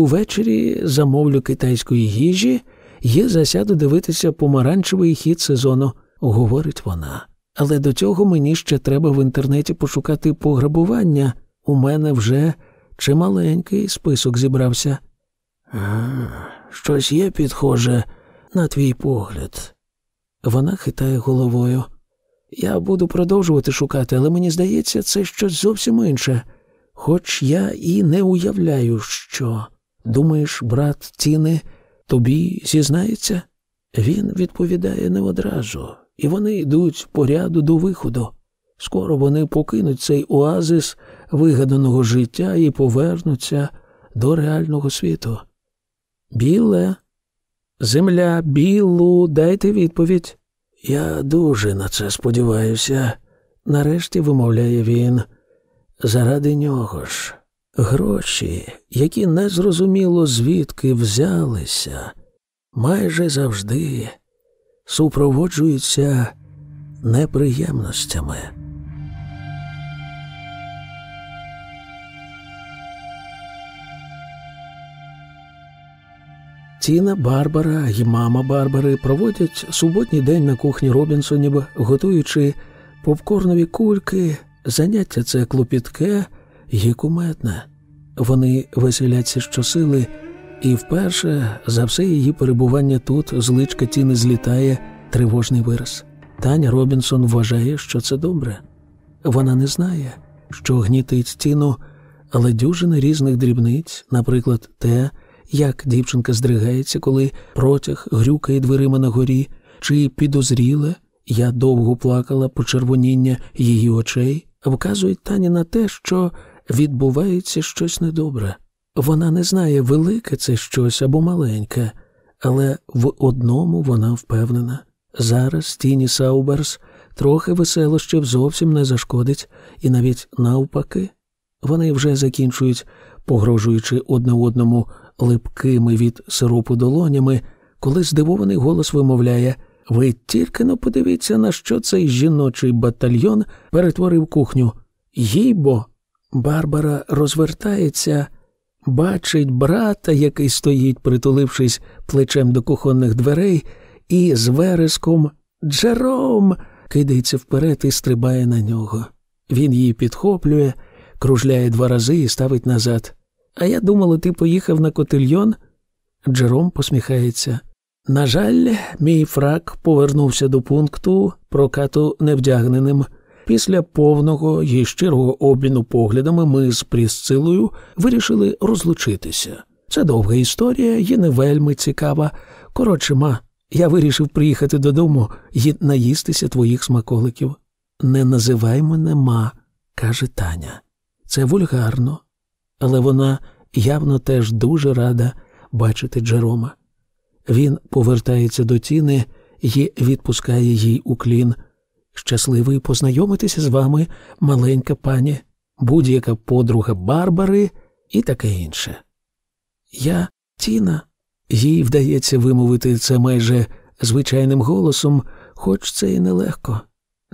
Увечері замовлю китайської їжі є засяду дивитися помаранчевий хід сезону, говорить вона. Але до цього мені ще треба в інтернеті пошукати пограбування. У мене вже чималенький список зібрався. А, щось є підхоже на твій погляд. Вона хитає головою. Я буду продовжувати шукати, але мені здається, це щось зовсім інше. Хоч я і не уявляю, що. Думаєш, брат Тіни тобі зізнається? Він відповідає не одразу, і вони йдуть по ряду до виходу. Скоро вони покинуть цей оазис вигаданого життя і повернуться до реального світу. Біле, земля, білу, дайте відповідь. Я дуже на це сподіваюся, нарешті вимовляє він. Заради нього ж. Гроші, які незрозуміло звідки взялися, майже завжди супроводжуються неприємностями. Тіна Барбара і мама Барбари проводять суботній день на кухні Робінсонів, готуючи попкорнові кульки, заняття це клопітке і куметне. Вони веселяться щосили, і вперше за все її перебування тут з личка тіни злітає тривожний вираз. Таня Робінсон вважає, що це добре. Вона не знає, що гнітить стіну, але дюжина різних дрібниць, наприклад, те, як дівчинка здригається, коли протяг грюкає дверима на горі, чи підозріле, я довго плакала почервоніння її очей, вказують Тані на те, що відбувається щось недобре. Вона не знає, велике це щось або маленьке, але в одному вона впевнена. Зараз Тіні Сауберс трохи веселощів зовсім не зашкодить, і навіть навпаки, вони вже закінчують, погрожуючи одне одному липкими від сиропу долонями, коли здивований голос вимовляє Ви тільки но подивіться, на що цей жіночий батальйон перетворив кухню. Їй бо. Барбара розвертається, бачить брата, який стоїть, притулившись плечем до кухонних дверей, і з вереском Джером кидається вперед і стрибає на нього. Він її підхоплює, кружляє два рази і ставить назад. А я думала, ти поїхав на котельйон? Джером посміхається. На жаль, мій фрак повернувся до пункту прокату невдягненим. Після повного і щирого обміну поглядами ми з Прісцилою вирішили розлучитися. Це довга історія і не вельми цікава. Коротше, ма, я вирішив приїхати додому і наїстися твоїх смаколиків. Не називай мене ма, каже Таня. Це вульгарно, але вона явно теж дуже рада бачити Джерома. Він повертається до тіни і відпускає їй уклін. Щасливий познайомитися з вами, маленька пані, будь-яка подруга Барбари і таке інше. Я Тіна, їй вдається вимовити це майже звичайним голосом, хоч це і нелегко.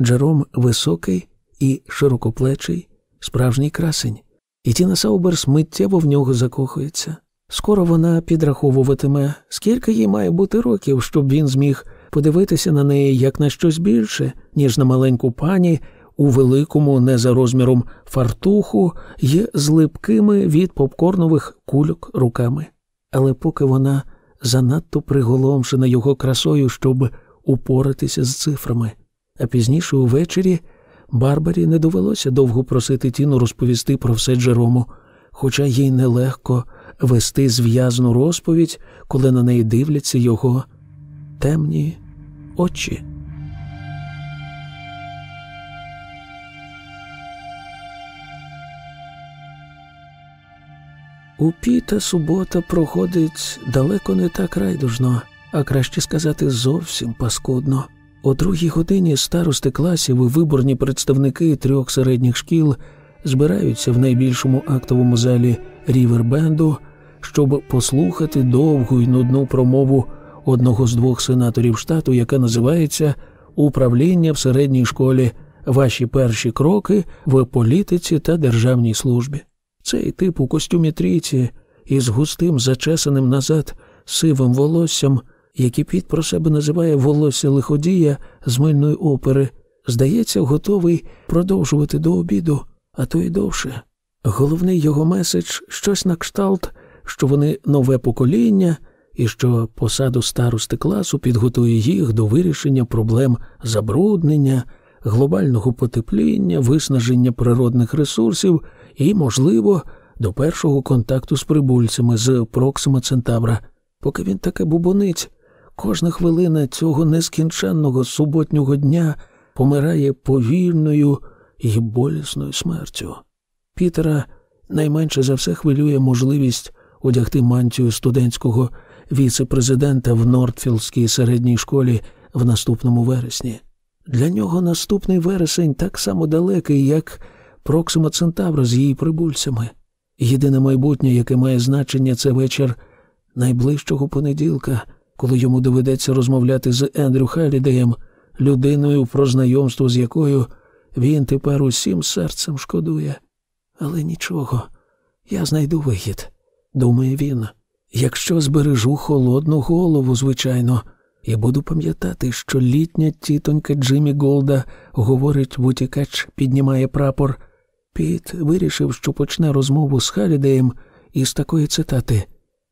Джером високий і широкоплечий, справжній красень, і Тіна Сауберс миттєво в нього закохується. Скоро вона підраховуватиме, скільки їй має бути років, щоб він зміг подивитися на неї як на щось більше, ніж на маленьку пані у великому, не за розміром фартуху й з липкими від попкорнових кульок руками. Але поки вона занадто приголомшена його красою, щоб упоратися з цифрами. А пізніше увечері Барбарі не довелося довго просити Тіну розповісти про все Джерому, хоча їй нелегко вести зв'язну розповідь, коли на неї дивляться його темні очі. У Піта субота проходить далеко не так райдужно, а краще сказати, зовсім паскудно. О другій годині старости класів і виборні представники трьох середніх шкіл збираються в найбільшому актовому залі Рівербенду, щоб послухати довгу й нудну промову одного з двох сенаторів штату, яка називається Управління в середній школі. Ваші перші кроки в політиці та державній службі. Цей тип у костюмі трійці із густим зачесаним назад сивим волоссям, який піт про себе називає волосся лиходія з мильної опери, здається, готовий продовжувати до обіду, а то й довше. Головний його меседж щось на кшталт, що вони нове покоління і що посаду старости класу підготує їх до вирішення проблем забруднення, глобального потепління, виснаження природних ресурсів і, можливо, до першого контакту з прибульцями з Проксима Центавра. Поки він таке бубонить, кожна хвилина цього нескінченного суботнього дня помирає повільною і болісною смертю. Пітера найменше за все хвилює можливість одягти мантію студентського віце-президента в Нортфілдській середній школі в наступному вересні. Для нього наступний вересень так само далекий, як Проксима Центавра з її прибульцями. Єдине майбутнє, яке має значення, це вечір найближчого понеділка, коли йому доведеться розмовляти з Ендрю Халідеєм, людиною, про знайомство з якою він тепер усім серцем шкодує. Але нічого, я знайду вихід, думає він. Якщо збережу холодну голову, звичайно, і буду пам'ятати, що літня тітонька Джиммі Голда говорить, вутікач піднімає прапор. Піт вирішив, що почне розмову з Халідеєм із такої цитати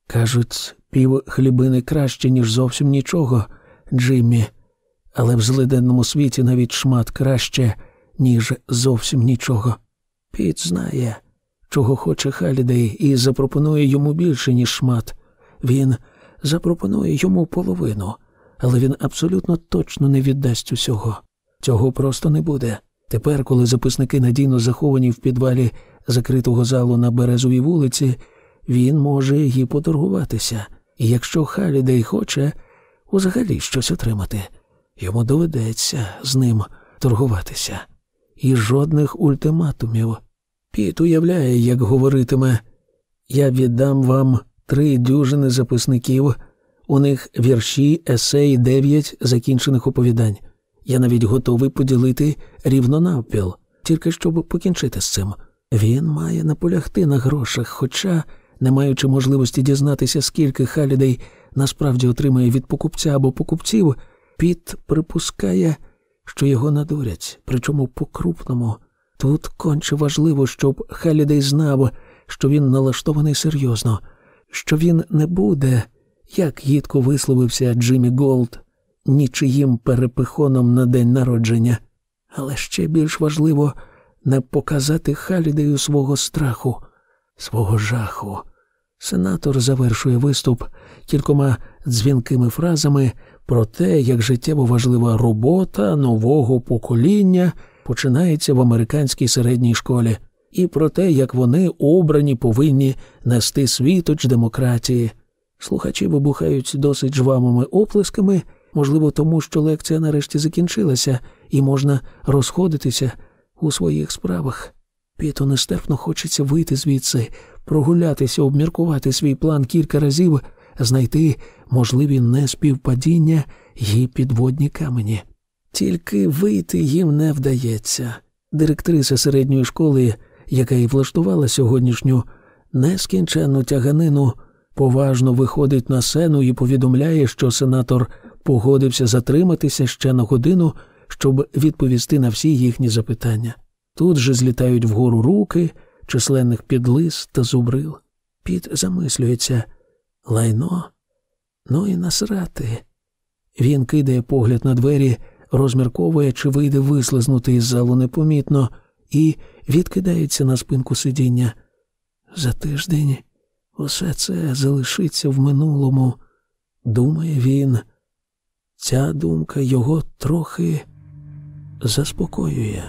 кажуть, пів хлібини краще, ніж зовсім нічого, Джиммі, але в злиденному світі навіть шмат краще, ніж зовсім нічого. Піт знає, чого хоче Халідей, і запропонує йому більше, ніж шмат. Він запропонує йому половину, але він абсолютно точно не віддасть усього. Цього просто не буде. Тепер, коли записники надійно заховані в підвалі закритого залу на березовій вулиці, він може її поторгуватися, і якщо Халідей хоче взагалі щось отримати, йому доведеться з ним торгуватися. І жодних ультиматумів. Піт уявляє, як говоритиме Я віддам вам три дюжини записників, у них вірші, есей, дев'ять закінчених оповідань. Я навіть готовий поділити рівно навпіл, тільки щоб покінчити з цим. Він має наполягти на грошах, хоча, не маючи можливості дізнатися, скільки Халідей насправді отримає від покупця або покупців, Піт припускає, що його надурять, причому по-крупному. Тут конче важливо, щоб Халідей знав, що він налаштований серйозно, що він не буде, як гідко висловився Джиммі Голд, нічиїм перепихоном на день народження, але ще більш важливо не показати Халідею свого страху, свого жаху. Сенатор завершує виступ кількома дзвінкими фразами про те, як життєво важлива робота нового покоління починається в американській середній школі, і про те, як вони обрані повинні нести світоч демократії. Слухачі вибухають досить жвавими оплесками, можливо, тому що лекція нарешті закінчилася, і можна розходитися у своїх справах. Піту нестерпно хочеться вийти звідси, прогулятися, обміркувати свій план кілька разів, знайти можливі неспівпадіння і підводні камені. Тільки вийти їм не вдається. Директриса середньої школи, яка й влаштувала сьогоднішню нескінченну тяганину, поважно виходить на сцену і повідомляє, що сенатор погодився затриматися ще на годину, щоб відповісти на всі їхні запитання. Тут же злітають вгору руки, численних підлис та зубрил. Піт замислюється лайно, ну і насрати. Він кидає погляд на двері, розмірковує, чи вийде вислизнути із залу непомітно, і відкидається на спинку сидіння. За тиждень усе це залишиться в минулому, думає він. Ця думка його трохи заспокоює.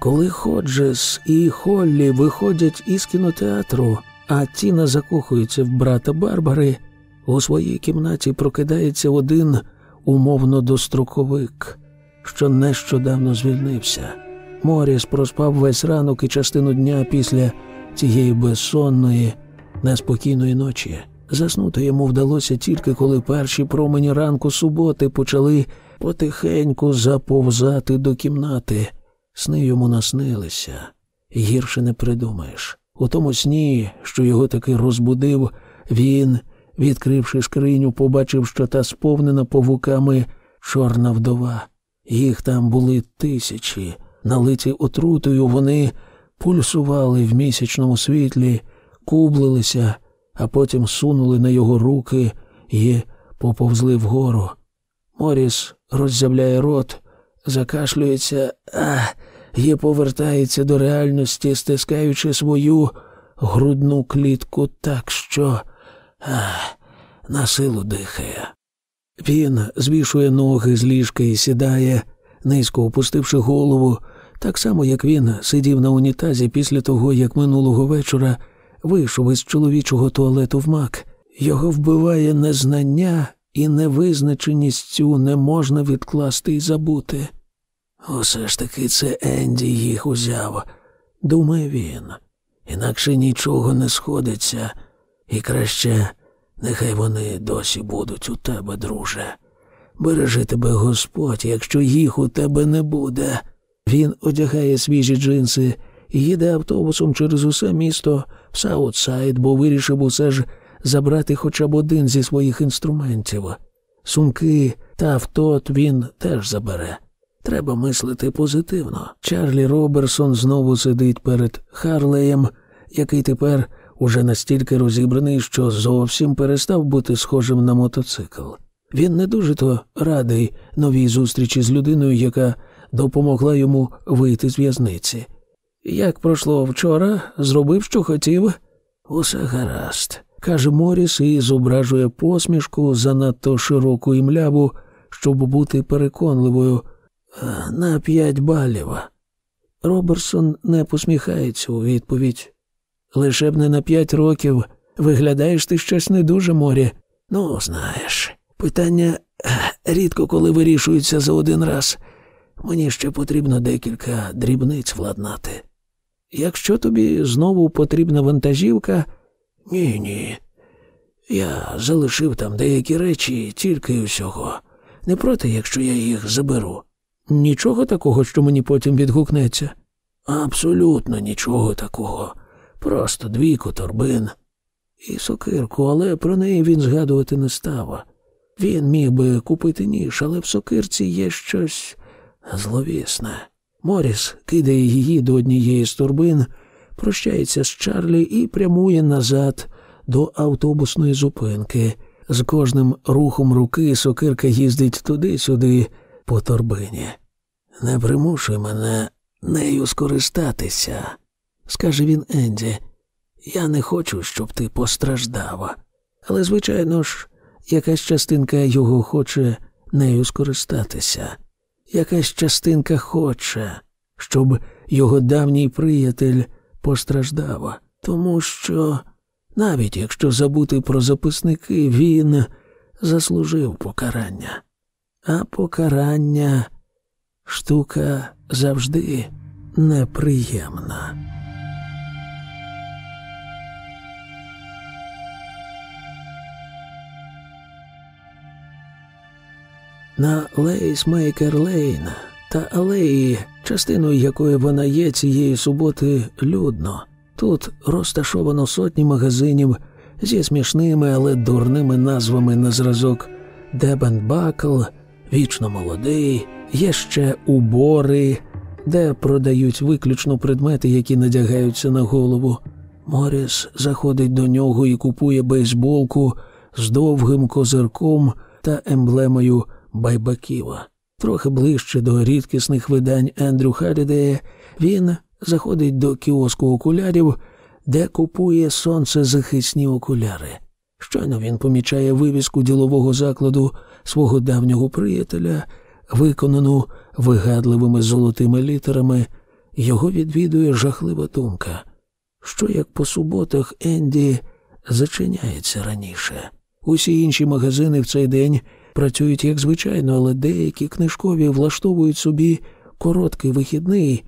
Коли Ходжес і Холлі виходять із кінотеатру, а Тіна закохується в брата Барбари, у своїй кімнаті прокидається один умовно достроковик, що нещодавно звільнився. Моріс проспав весь ранок і частину дня після цієї безсонної, неспокійної ночі. Заснути йому вдалося тільки коли перші промені ранку суботи почали потихеньку заповзати до кімнати. Сни йому наснилися, гірше не придумаєш. У тому сні, що його таки розбудив, він, відкривши скриню, побачив, що та сповнена повуками чорна вдова. Їх там були тисячі. Налиті отрутою вони пульсували в місячному світлі, кублилися, а потім сунули на його руки і поповзли вгору. Моріс роззявляє рот, закашлюється, а і повертається до реальності, стискаючи свою грудну клітку так, що а, на силу дихає. Він звішує ноги з ліжка і сідає, низько опустивши голову, так само, як він сидів на унітазі після того, як минулого вечора вийшов із чоловічого туалету в мак. Його вбиває незнання і невизначеність цю не можна відкласти і забути. Усе ж таки це Енді їх узяв, думає він. Інакше нічого не сходиться, і краще нехай вони досі будуть у тебе, друже. Бережи тебе Господь, якщо їх у тебе не буде. Він одягає свіжі джинси і їде автобусом через усе місто в Саутсайд, бо вирішив усе ж забрати хоча б один зі своїх інструментів. Сумки та авто він теж забере. Треба мислити позитивно. Чарлі Роберсон знову сидить перед Харлеєм, який тепер уже настільки розібраний, що зовсім перестав бути схожим на мотоцикл. Він не дуже то радий новій зустрічі з людиною, яка допомогла йому вийти з в'язниці. Як пройшло вчора, зробив, що хотів. Усе гаразд, каже Моріс і зображує посмішку занадто широку і мляву, щоб бути переконливою. На п'ять балів. Роберсон не посміхається у відповідь. Лише б не на п'ять років виглядаєш ти щось не дуже морі. Ну, знаєш, питання рідко коли вирішуються за один раз. Мені ще потрібно декілька дрібниць владнати. Якщо тобі знову потрібна вантажівка, ні, ні. Я залишив там деякі речі тільки й усього. Не проти, якщо я їх заберу. Нічого такого, що мені потім відгукнеться? Абсолютно нічого такого. Просто двійку торбин і сокирку, але про неї він згадувати не став. Він міг би купити ніж, але в сокирці є щось зловісне. Моріс кидає її до однієї з турбин, прощається з Чарлі і прямує назад до автобусної зупинки. З кожним рухом руки сокирка їздить туди-сюди по торбині. Не примушуй мене нею скористатися, скаже він Енді. Я не хочу, щоб ти постраждав. Але, звичайно ж, якась частинка його хоче нею скористатися. Якась частинка хоче, щоб його давній приятель постраждав, тому що, навіть якщо забути про записники, він заслужив покарання а покарання штука завжди неприємна. На Лейсмейкер Лейн та алеї, частиною якої вона є цієї суботи, людно. Тут розташовано сотні магазинів зі смішними, але дурними назвами на зразок Дебенбакл, Вічно молодий, є ще убори, де продають виключно предмети, які надягаються на голову. Моріс заходить до нього і купує бейсболку з довгим козирком та емблемою Байбаківа. Трохи ближче до рідкісних видань Ендрю Халідея він заходить до кіоску окулярів, де купує сонцезахисні окуляри. Щойно він помічає вивіску ділового закладу свого давнього приятеля, виконану вигадливими золотими літерами, його відвідує жахлива думка, що як по суботах Енді зачиняється раніше. Усі інші магазини в цей день працюють як звичайно, але деякі книжкові влаштовують собі короткий вихідний,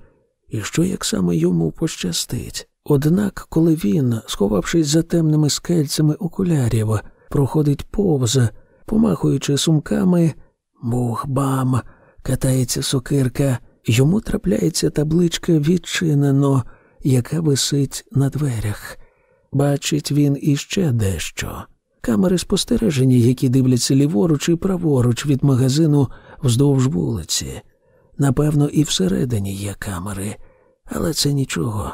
і що як саме йому пощастить. Однак, коли він, сховавшись за темними скельцями окулярів, проходить повз, помахуючи сумками, бух-бам, катається сокирка, йому трапляється табличка відчинено, яка висить на дверях. Бачить він іще дещо. Камери спостереження, які дивляться ліворуч і праворуч від магазину вздовж вулиці. Напевно, і всередині є камери, але це нічого.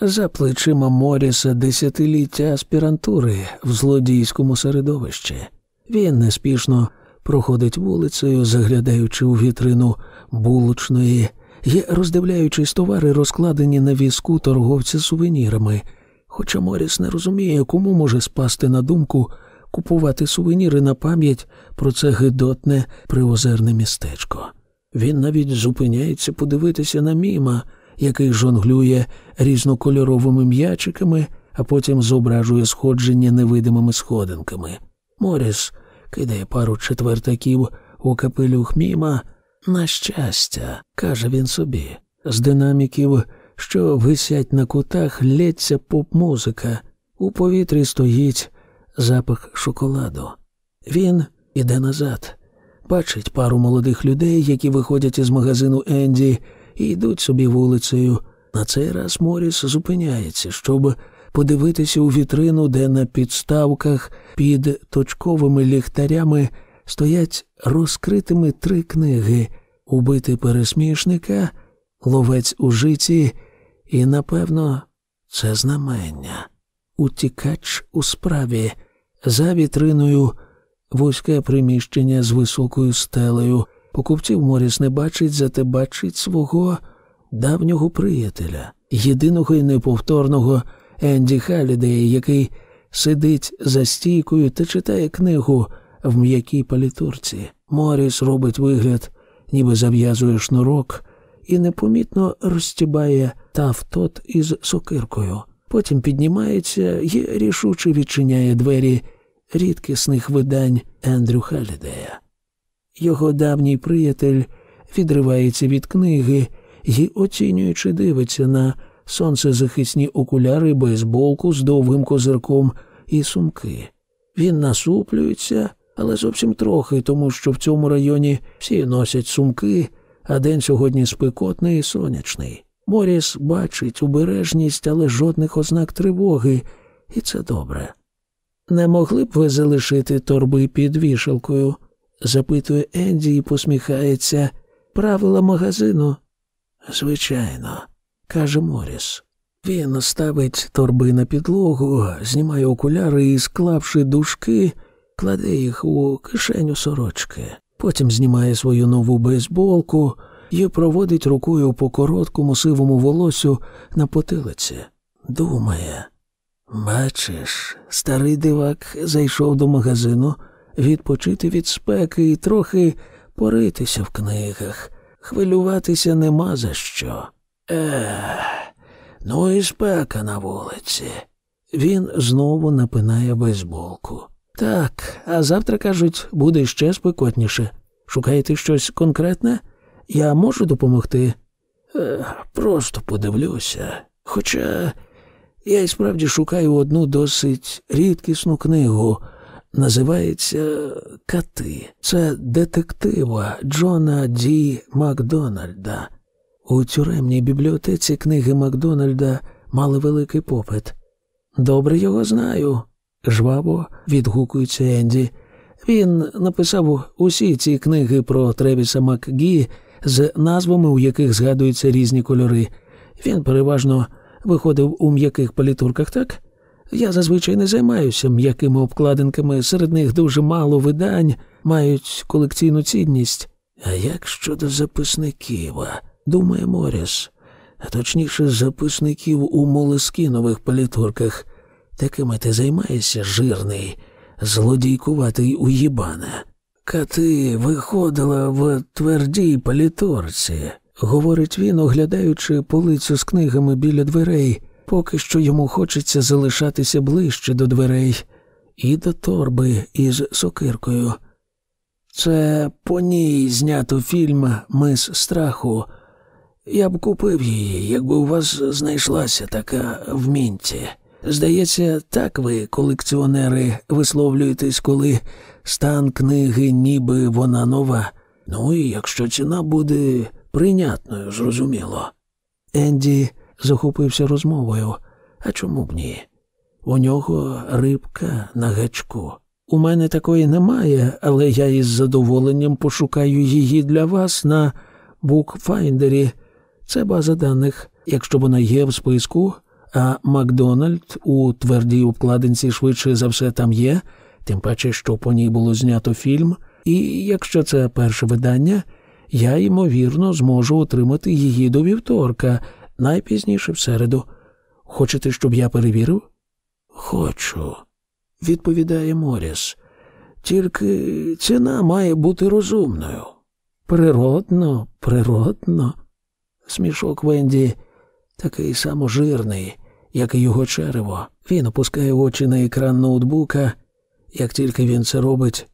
За плечима Моріса десятиліття аспірантури в злодійському середовищі. Він неспішно проходить вулицею, заглядаючи у вітрину булочної і роздивляючись товари, розкладені на візку торговця сувенірами. Хоча Моріс не розуміє, кому може спасти на думку купувати сувеніри на пам'ять про це гидотне приозерне містечко. Він навіть зупиняється подивитися на міма, який жонглює різнокольоровими м'ячиками, а потім зображує сходження невидимими сходинками. Моріс кидає пару четвертаків у капелюх міма. На щастя, каже він собі, з динаміків, що висять на кутах, лється поп-музика, у повітрі стоїть запах шоколаду. Він іде назад, бачить пару молодих людей, які виходять із магазину Енді і йдуть собі вулицею. На цей раз Моріс зупиняється, щоб подивитися у вітрину, де на підставках під точковими ліхтарями стоять розкритими три книги Убити пересмішника, Ловець у житті і, напевно, це знамення. Утікач у справі. За вітриною вузьке приміщення з високою стелею. Покупців Моріс не бачить, зате бачить свого давнього приятеля, єдиного і неповторного Енді Халідея, який сидить за стійкою та читає книгу в м'якій палітурці. Моріс робить вигляд, ніби зав'язує шнурок, і непомітно розстібає тафтот із сокиркою. Потім піднімається і рішуче відчиняє двері рідкісних видань Ендрю Халідея. Його давній приятель відривається від книги і, оцінюючи, дивиться на сонцезахисні окуляри, бейсболку з довгим козирком і сумки. Він насуплюється, але зовсім трохи, тому що в цьому районі всі носять сумки, а день сьогодні спекотний і сонячний. Моріс бачить обережність, але жодних ознак тривоги, і це добре. Не могли б ви залишити торби під вішалкою? запитує Енді і посміхається. Правила магазину. Звичайно, каже Моріс. Він ставить торби на підлогу, знімає окуляри і, склавши дужки, кладе їх у кишеню сорочки. Потім знімає свою нову бейсболку і проводить рукою по короткому сивому волосю на потилиці. Думає. Бачиш, старий дивак зайшов до магазину відпочити від спеки і трохи поритися в книгах. Хвилюватися нема за що. Ех, ну і спека на вулиці. Він знову напинає бейсболку. Так, а завтра, кажуть, буде ще спекотніше. Шукаєте щось конкретне? Я можу допомогти? Ех, просто подивлюся. Хоча я й справді шукаю одну досить рідкісну книгу називається Кати. Це детектива Джона Ді Макдональда. У тюремній бібліотеці книги Макдональда мали великий попит. Добре його знаю, жваво відгукується Енді. Він написав усі ці книги про Тревіса МакГі з назвами, у яких згадуються різні кольори. Він переважно виходив у м'яких палітурках, так? Я зазвичай не займаюся м'якими обкладинками, серед них дуже мало видань, мають колекційну цінність. А як щодо записників, думає Моріс, а точніше, записників у молескінових палітурках, такими ти займаєшся, жирний, злодійкуватий уїбане. Кати виходила в твердій паліторці, говорить він, оглядаючи полицю з книгами біля дверей, поки що йому хочеться залишатися ближче до дверей і до торби із сокиркою. Це по ній знято фільм Мис страху. Я б купив її, якби у вас знайшлася така в мінті. Здається, так ви, колекціонери, висловлюєтесь, коли стан книги, ніби вона нова. Ну і якщо ціна буде прийнятною, зрозуміло. Енді захопився розмовою. А чому б ні? У нього рибка на гачку. У мене такої немає, але я із задоволенням пошукаю її для вас на букфайндері. Це база даних. Якщо вона є в списку, а Макдональд у твердій обкладинці швидше за все там є, тим паче, що по ній було знято фільм, і якщо це перше видання, я ймовірно зможу отримати її до вівторка, найпізніше в середу. Хочете, щоб я перевірив? Хочу, відповідає Моріс. Тільки ціна має бути розумною. Природно, природно. Смішок Венді такий саможирний, як і його черево. Він опускає очі на екран ноутбука. Як тільки він це робить,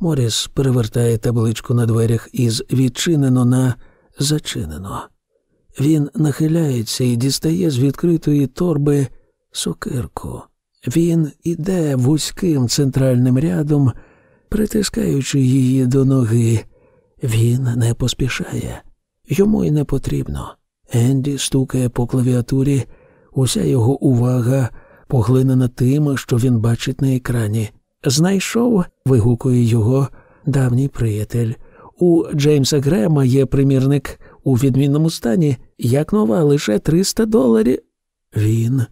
Моріс перевертає табличку на дверях із відчинено на зачинено. Він нахиляється і дістає з відкритої торби сокирку. Він іде вузьким центральним рядом, притискаючи її до ноги. Він не поспішає, йому й не потрібно. Енді стукає по клавіатурі, уся його увага поглинена тим, що він бачить на екрані. Знайшов, вигукує його давній приятель. У Джеймса Грема є примірник у відмінному стані, як нова, лише 300 доларів. Він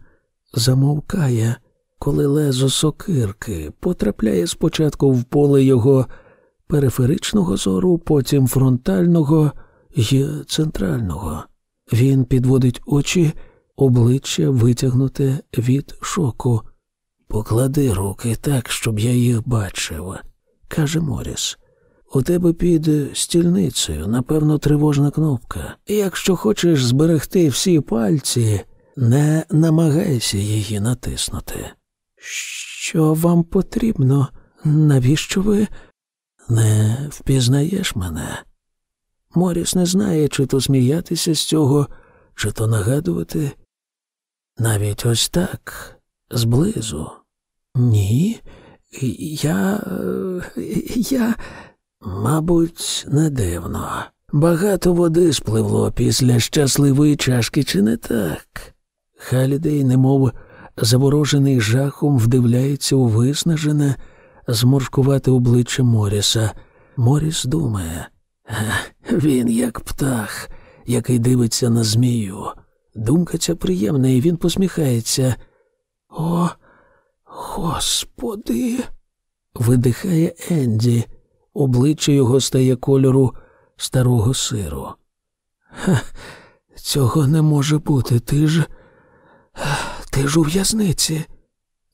замовкає, коли лезо сокирки потрапляє спочатку в поле його периферичного зору, потім фронтального і центрального. Він підводить очі, обличчя витягнуте від шоку. Поклади руки так, щоб я їх бачив, каже Моріс. У тебе під стільницею, напевно, тривожна кнопка. Якщо хочеш зберегти всі пальці, не намагайся її натиснути. Що вам потрібно? Навіщо ви не впізнаєш мене? Моріс не знає, чи то сміятися з цього, чи то нагадувати. Навіть ось так, зблизу. Ні, я. я. Мабуть, не дивно. Багато води спливло після щасливої чашки, чи не так? Халідей, немов заворожений жахом, вдивляється у виснажене, зморшкувате обличчя Моріса. Моріс думає. Він як птах, який дивиться на змію. Думка ця приємна, і він посміхається. О, господи. видихає Енді. Обличчя його стає кольору старого сиру. Ха, цього не може бути. Ти ж. Ти ж у в'язниці.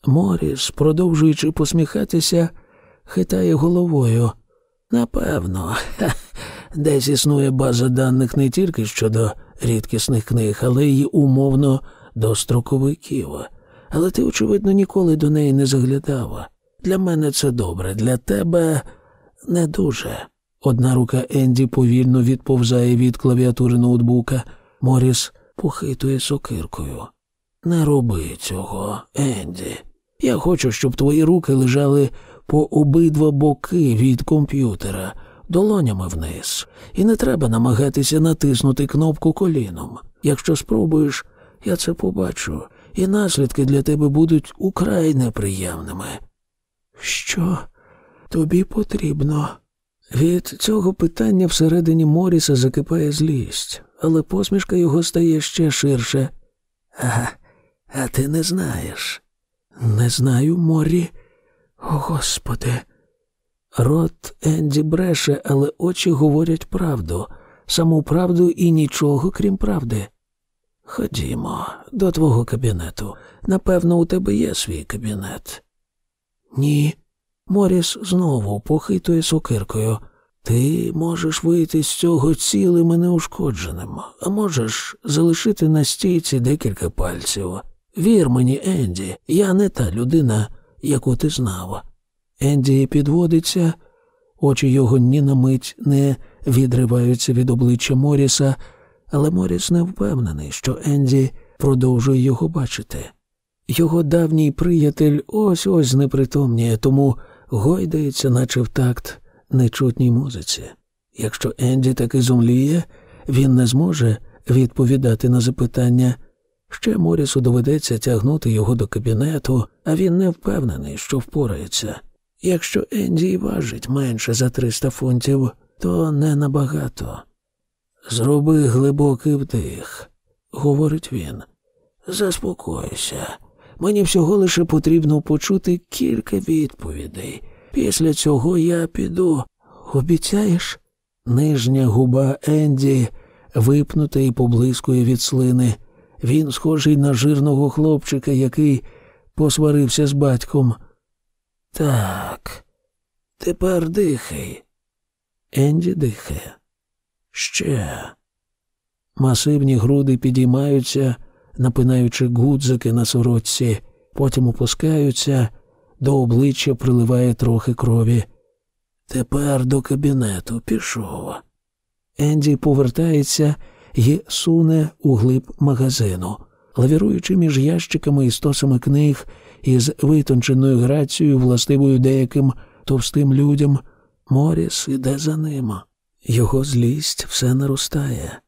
Моріс, продовжуючи посміхатися, хитає головою. Напевно, десь існує база даних не тільки щодо рідкісних книг, але й умовно до строковиків. Але ти, очевидно, ніколи до неї не заглядав. Для мене це добре, для тебе не дуже. Одна рука Енді повільно відповзає від клавіатури ноутбука. Моріс похитує сокиркою. Не роби цього, Енді. Я хочу, щоб твої руки лежали по обидва боки від комп'ютера, долонями вниз, і не треба намагатися натиснути кнопку коліном. Якщо спробуєш, я це побачу, і наслідки для тебе будуть украй неприємними. Що тобі потрібно? Від цього питання всередині Моріса закипає злість, але посмішка його стає ще ширше. А, а ти не знаєш? Не знаю, Морі. Господи. Рот Енді бреше, але очі говорять правду, саму правду і нічого, крім правди. Ходімо до твого кабінету. Напевно, у тебе є свій кабінет. Ні. Моріс знову похитує сокиркою. Ти можеш вийти з цього цілим і неушкодженим, а можеш залишити на стійці декілька пальців. Вір мені, Енді, я не та людина, яку ти знав. Енді підводиться, очі його ні на мить не відриваються від обличчя Моріса, але Моріс не впевнений, що Енді продовжує його бачити. Його давній приятель ось ось знепритомніє, тому гойдається, наче в такт нечутній музиці. Якщо Енді таки зумліє, він не зможе відповідати на запитання. Ще Морісу доведеться тягнути його до кабінету, а він не впевнений, що впорається. Якщо Енді важить менше за 300 фунтів, то не набагато. Зроби глибокий вдих, говорить він. Заспокойся. Мені всього лише потрібно почути кілька відповідей. Після цього я піду. Обіцяєш? Нижня губа Енді випнута і поблискує від слини. Він схожий на жирного хлопчика, який посварився з батьком. Так, тепер дихай. Енді дихає. Ще. Масивні груди підіймаються, напинаючи гудзики на сорочці, потім опускаються, до обличчя приливає трохи крові. Тепер до кабінету пішов. Енді повертається і суне у глиб магазину, лавіруючи між ящиками і стосами книг із витонченою грацією, властивою деяким товстим людям, Моріс іде за ним. Його злість все наростає.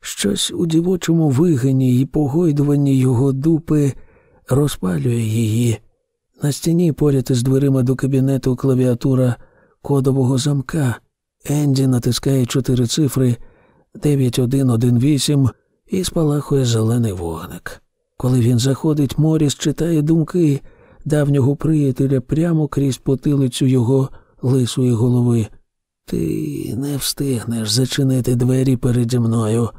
Щось у дівочому вигині і погойдуванні його дупи розпалює її. На стіні поряд із дверима до кабінету клавіатура кодового замка. Енді натискає чотири цифри 9118 і спалахує зелений вогник. Коли він заходить, Моріс читає думки давнього приятеля прямо крізь потилицю його лисої голови. Ти не встигнеш зачинити двері переді мною.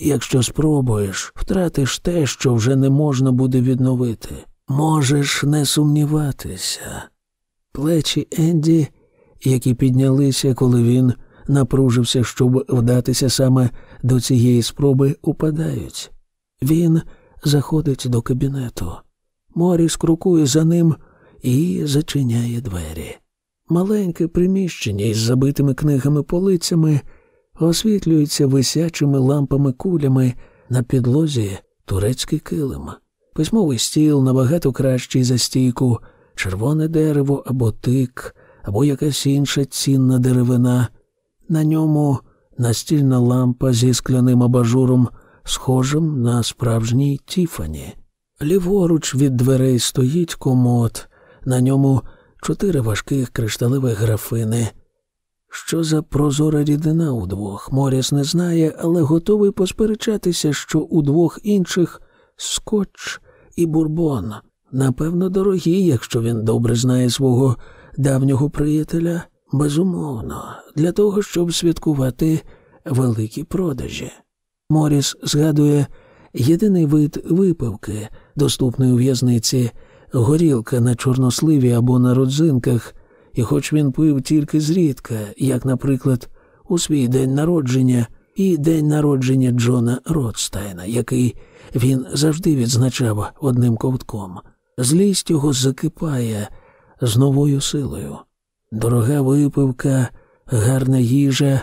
Якщо спробуєш, втратиш те, що вже не можна буде відновити. Можеш не сумніватися. Плечі Енді, які піднялися, коли він напружився, щоб вдатися саме до цієї спроби, упадають. Він заходить до кабінету. Моріс крокує за ним і зачиняє двері. Маленьке приміщення із забитими книгами полицями освітлюється висячими лампами кулями на підлозі турецький килим. Письмовий стіл набагато кращий за стійку, червоне дерево або тик, або якась інша цінна деревина. На ньому настільна лампа зі скляним абажуром, схожим на справжній Тіфані. Ліворуч від дверей стоїть комод, на ньому чотири важких кришталевих графини. Що за прозора рідина у двох, Моріс не знає, але готовий посперечатися, що у двох інших скотч і бурбон. Напевно, дорогі, якщо він добре знає свого давнього приятеля, безумовно, для того, щоб святкувати великі продажі. Моріс згадує єдиний вид випивки, доступний у в'язниці, горілка на чорносливі або на родзинках, і хоч він пив тільки зрідка, як, наприклад, у свій день народження і день народження Джона Ротстайна, який він завжди відзначав одним ковтком. Злість його закипає з новою силою. Дорога випивка, гарна їжа.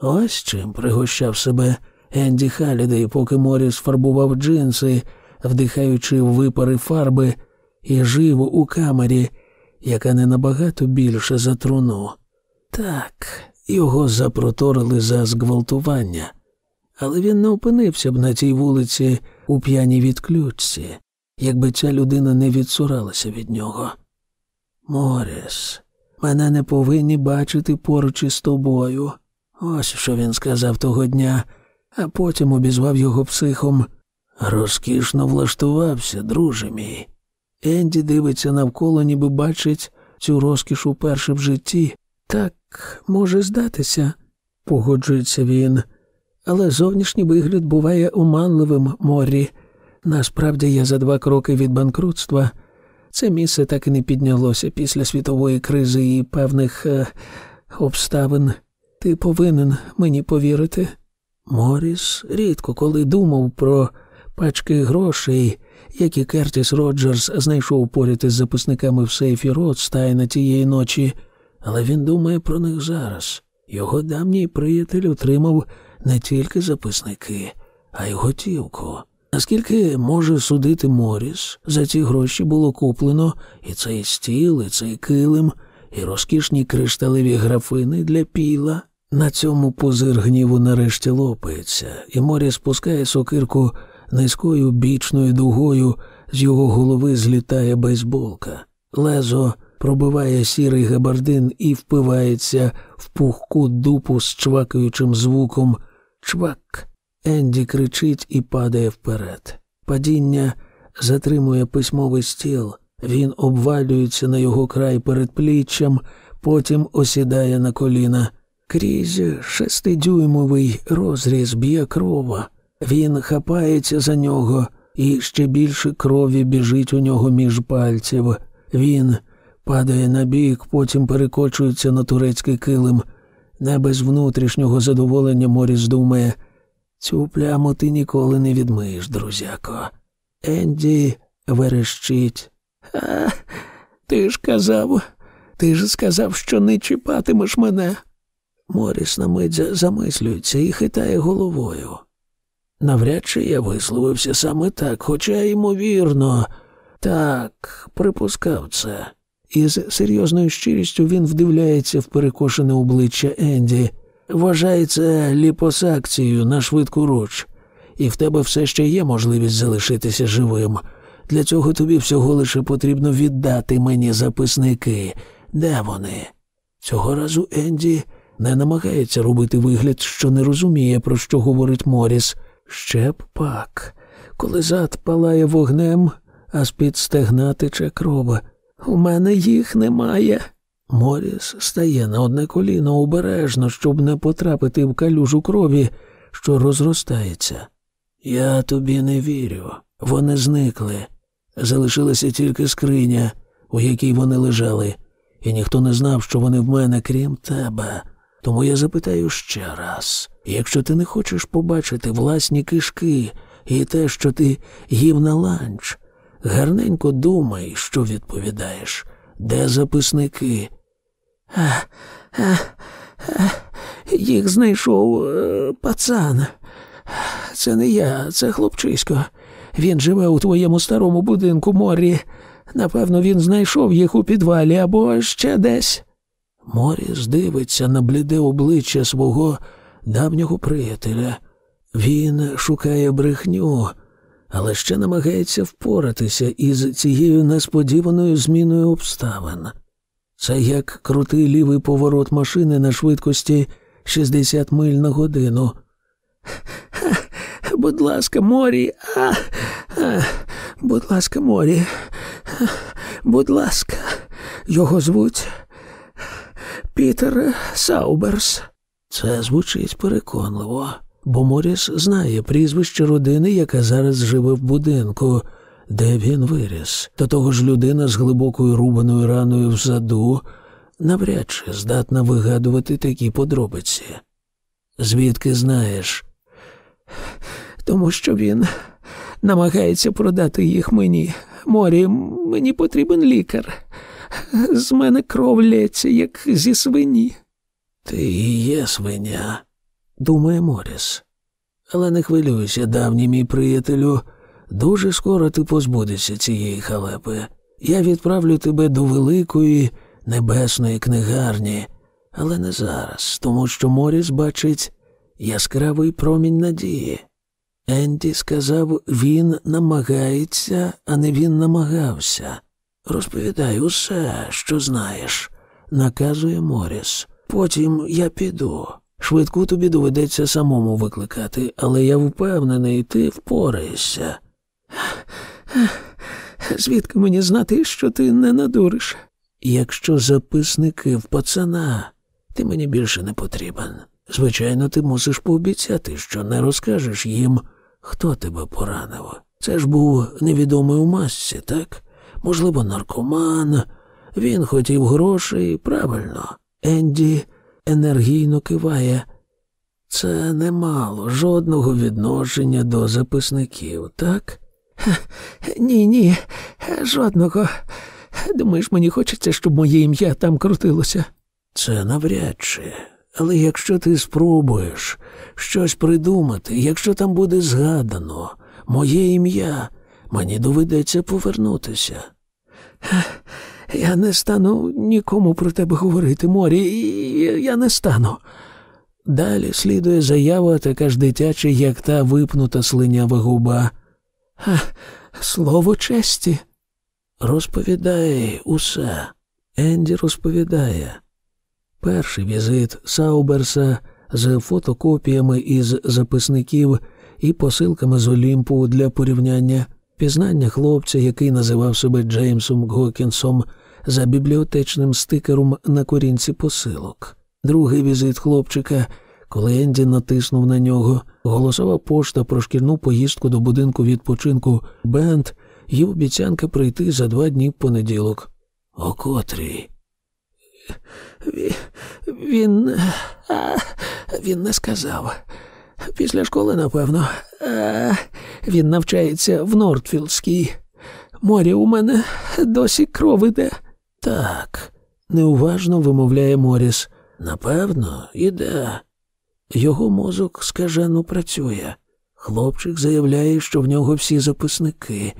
Ось чим пригощав себе Енді Халідей, поки Моріс фарбував джинси, вдихаючи випари фарби, і жив у камері, яка не набагато більша за труну. Так, його запроторили за зґвалтування, але він не опинився б на тій вулиці у п'яній відключці, якби ця людина не відсуралася від нього. Моріс, мене не повинні бачити поруч із тобою. Ось що він сказав того дня, а потім обізвав його психом. Розкішно влаштувався, друже мій. Енді дивиться навколо, ніби бачить цю розкіш уперше в житті. Так може здатися, погоджується він, але зовнішній вигляд буває оманливим морі. Насправді я за два кроки від банкрутства. Це місце так і не піднялося після світової кризи і певних е, обставин. Ти повинен мені повірити. Моріс рідко коли думав про пачки грошей, які Кертіс Роджерс знайшов поряд із записниками в сейфі Ротстайна тієї ночі, але він думає про них зараз. Його давній приятель отримав не тільки записники, а й готівку. Наскільки може судити Моріс, за ці гроші було куплено і цей стіл, і цей килим, і розкішні кришталеві графини для піла. На цьому позир гніву нарешті лопається, і Моріс спускає сокирку низькою бічною дугою, з його голови злітає бейсболка. Лезо пробиває сірий габардин і впивається в пухку дупу з чвакаючим звуком чвак. Енді кричить і падає вперед. Падіння затримує письмовий стіл, він обвалюється на його край перед пліччям, потім осідає на коліна. Крізь шестидюймовий розріз б'є крова. Він хапається за нього, і ще більше крові біжить у нього між пальців. Він падає на бік, потім перекочується на турецький килим. Не без внутрішнього задоволення Моріс думає – Цю пляму ти ніколи не відмиєш, друзяко. Енді верещить. А, ти ж казав, ти ж сказав, що не чіпатимеш мене. Моріс на мить замислюється і хитає головою. Навряд чи я висловився саме так, хоча, ймовірно, так, припускав це. Із серйозною щирістю він вдивляється в перекошене обличчя Енді. Вважається ліпосакцією на швидку руч, і в тебе все ще є можливість залишитися живим. Для цього тобі всього лише потрібно віддати мені записники. Де вони? Цього разу Енді не намагається робити вигляд, що не розуміє, про що говорить Моріс. Ще б пак, коли зад палає вогнем, а з-під стегна тече кров. У мене їх немає. Моріс стає на одне коліно обережно, щоб не потрапити в калюжу крові, що розростається. Я тобі не вірю. Вони зникли. Залишилася тільки скриня, у якій вони лежали, і ніхто не знав, що вони в мене, крім тебе. Тому я запитаю ще раз якщо ти не хочеш побачити власні кишки і те, що ти їв на ланч, гарненько думай, що відповідаєш, де записники, їх знайшов е, пацан. Це не я, це хлопчисько. Він живе у твоєму старому будинку морі. Напевно, він знайшов їх у підвалі або ще десь. Моріс дивиться на бліде обличчя свого давнього приятеля. Він шукає брехню, але ще намагається впоратися із цією несподіваною зміною обставин. Це як крутий лівий поворот машини на швидкості 60 миль на годину. Будь ласка, морі. А, а, Будь ласка, морі. Будь ласка, його звуть Пітер Сауберс. Це звучить переконливо, бо Моріс знає прізвище родини, яка зараз живе в будинку де він виріс. До того ж людина з глибокою рубаною раною в заду навряд чи здатна вигадувати такі подробиці. Звідки знаєш? Тому що він намагається продати їх мені. Морі, мені потрібен лікар. З мене кров лється, як зі свині. Ти і є свиня, думає Моріс. Але не хвилюйся, давній мій приятелю. Дуже скоро ти позбудешся цієї халепи. Я відправлю тебе до великої небесної книгарні, але не зараз, тому що Моріс бачить яскравий промінь надії. Енді сказав, він намагається, а не він намагався. Розповідай усе, що знаєш, наказує Моріс. Потім я піду. Швидку тобі доведеться самому викликати, але я впевнений, ти впораєшся. Звідки мені знати, що ти не надуриш? Якщо записники в пацана, ти мені більше не потрібен. Звичайно, ти мусиш пообіцяти, що не розкажеш їм, хто тебе поранив. Це ж був невідомий у масці, так? Можливо, наркоман. Він хотів грошей, правильно. Енді енергійно киває. Це не мало жодного відношення до записників, так? Ні, ні, жодного. Думаєш, мені хочеться, щоб моє ім'я там крутилося? Це навряд чи. Але якщо ти спробуєш щось придумати, якщо там буде згадано моє ім'я, мені доведеться повернутися. Я не стану нікому про тебе говорити, Морі, я не стану. Далі слідує заява така ж дитяча, як та випнута слинява губа. Ха, слово честі. Розповідай усе. Енді розповідає. Перший візит Сауберса з фотокопіями із записників і посилками з Олімпу для порівняння, пізнання хлопця, який називав себе Джеймсом Гокінсом, за бібліотечним стикером на корінці посилок. Другий візит хлопчика, коли Енді натиснув на нього, голосова пошта про шкільну поїздку до будинку відпочинку Бенд і обіцянка прийти за два дні в понеділок. О котрій? Він. А, Він не сказав. Після школи, напевно. Він навчається в Нортфілдській. Морі у мене досі кров іде. Так, неуважно вимовляє Моріс. Напевно, іде. Його мозок скажено працює. Хлопчик заявляє, що в нього всі записники.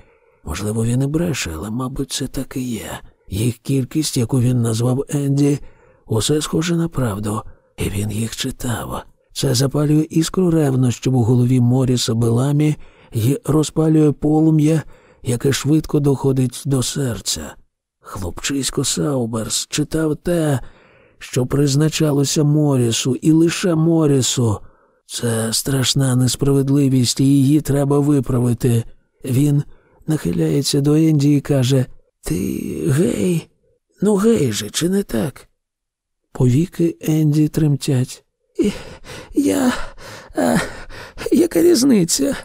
Можливо, він і бреше, але, мабуть, це так і є. Їх кількість, яку він назвав Енді, усе схоже на правду, і він їх читав. Це запалює іскру ревнощів у голові Моріса Беламі і розпалює полум'я, яке швидко доходить до серця. Хлопчисько Сауберс читав те, що призначалося Морісу, і лише Морісу. Це страшна несправедливість, і її треба виправити. Він нахиляється до Енді і каже Ти гей? Ну, гей же, чи не так? Повіки Енді тремтять. Я. А, Яка різниця?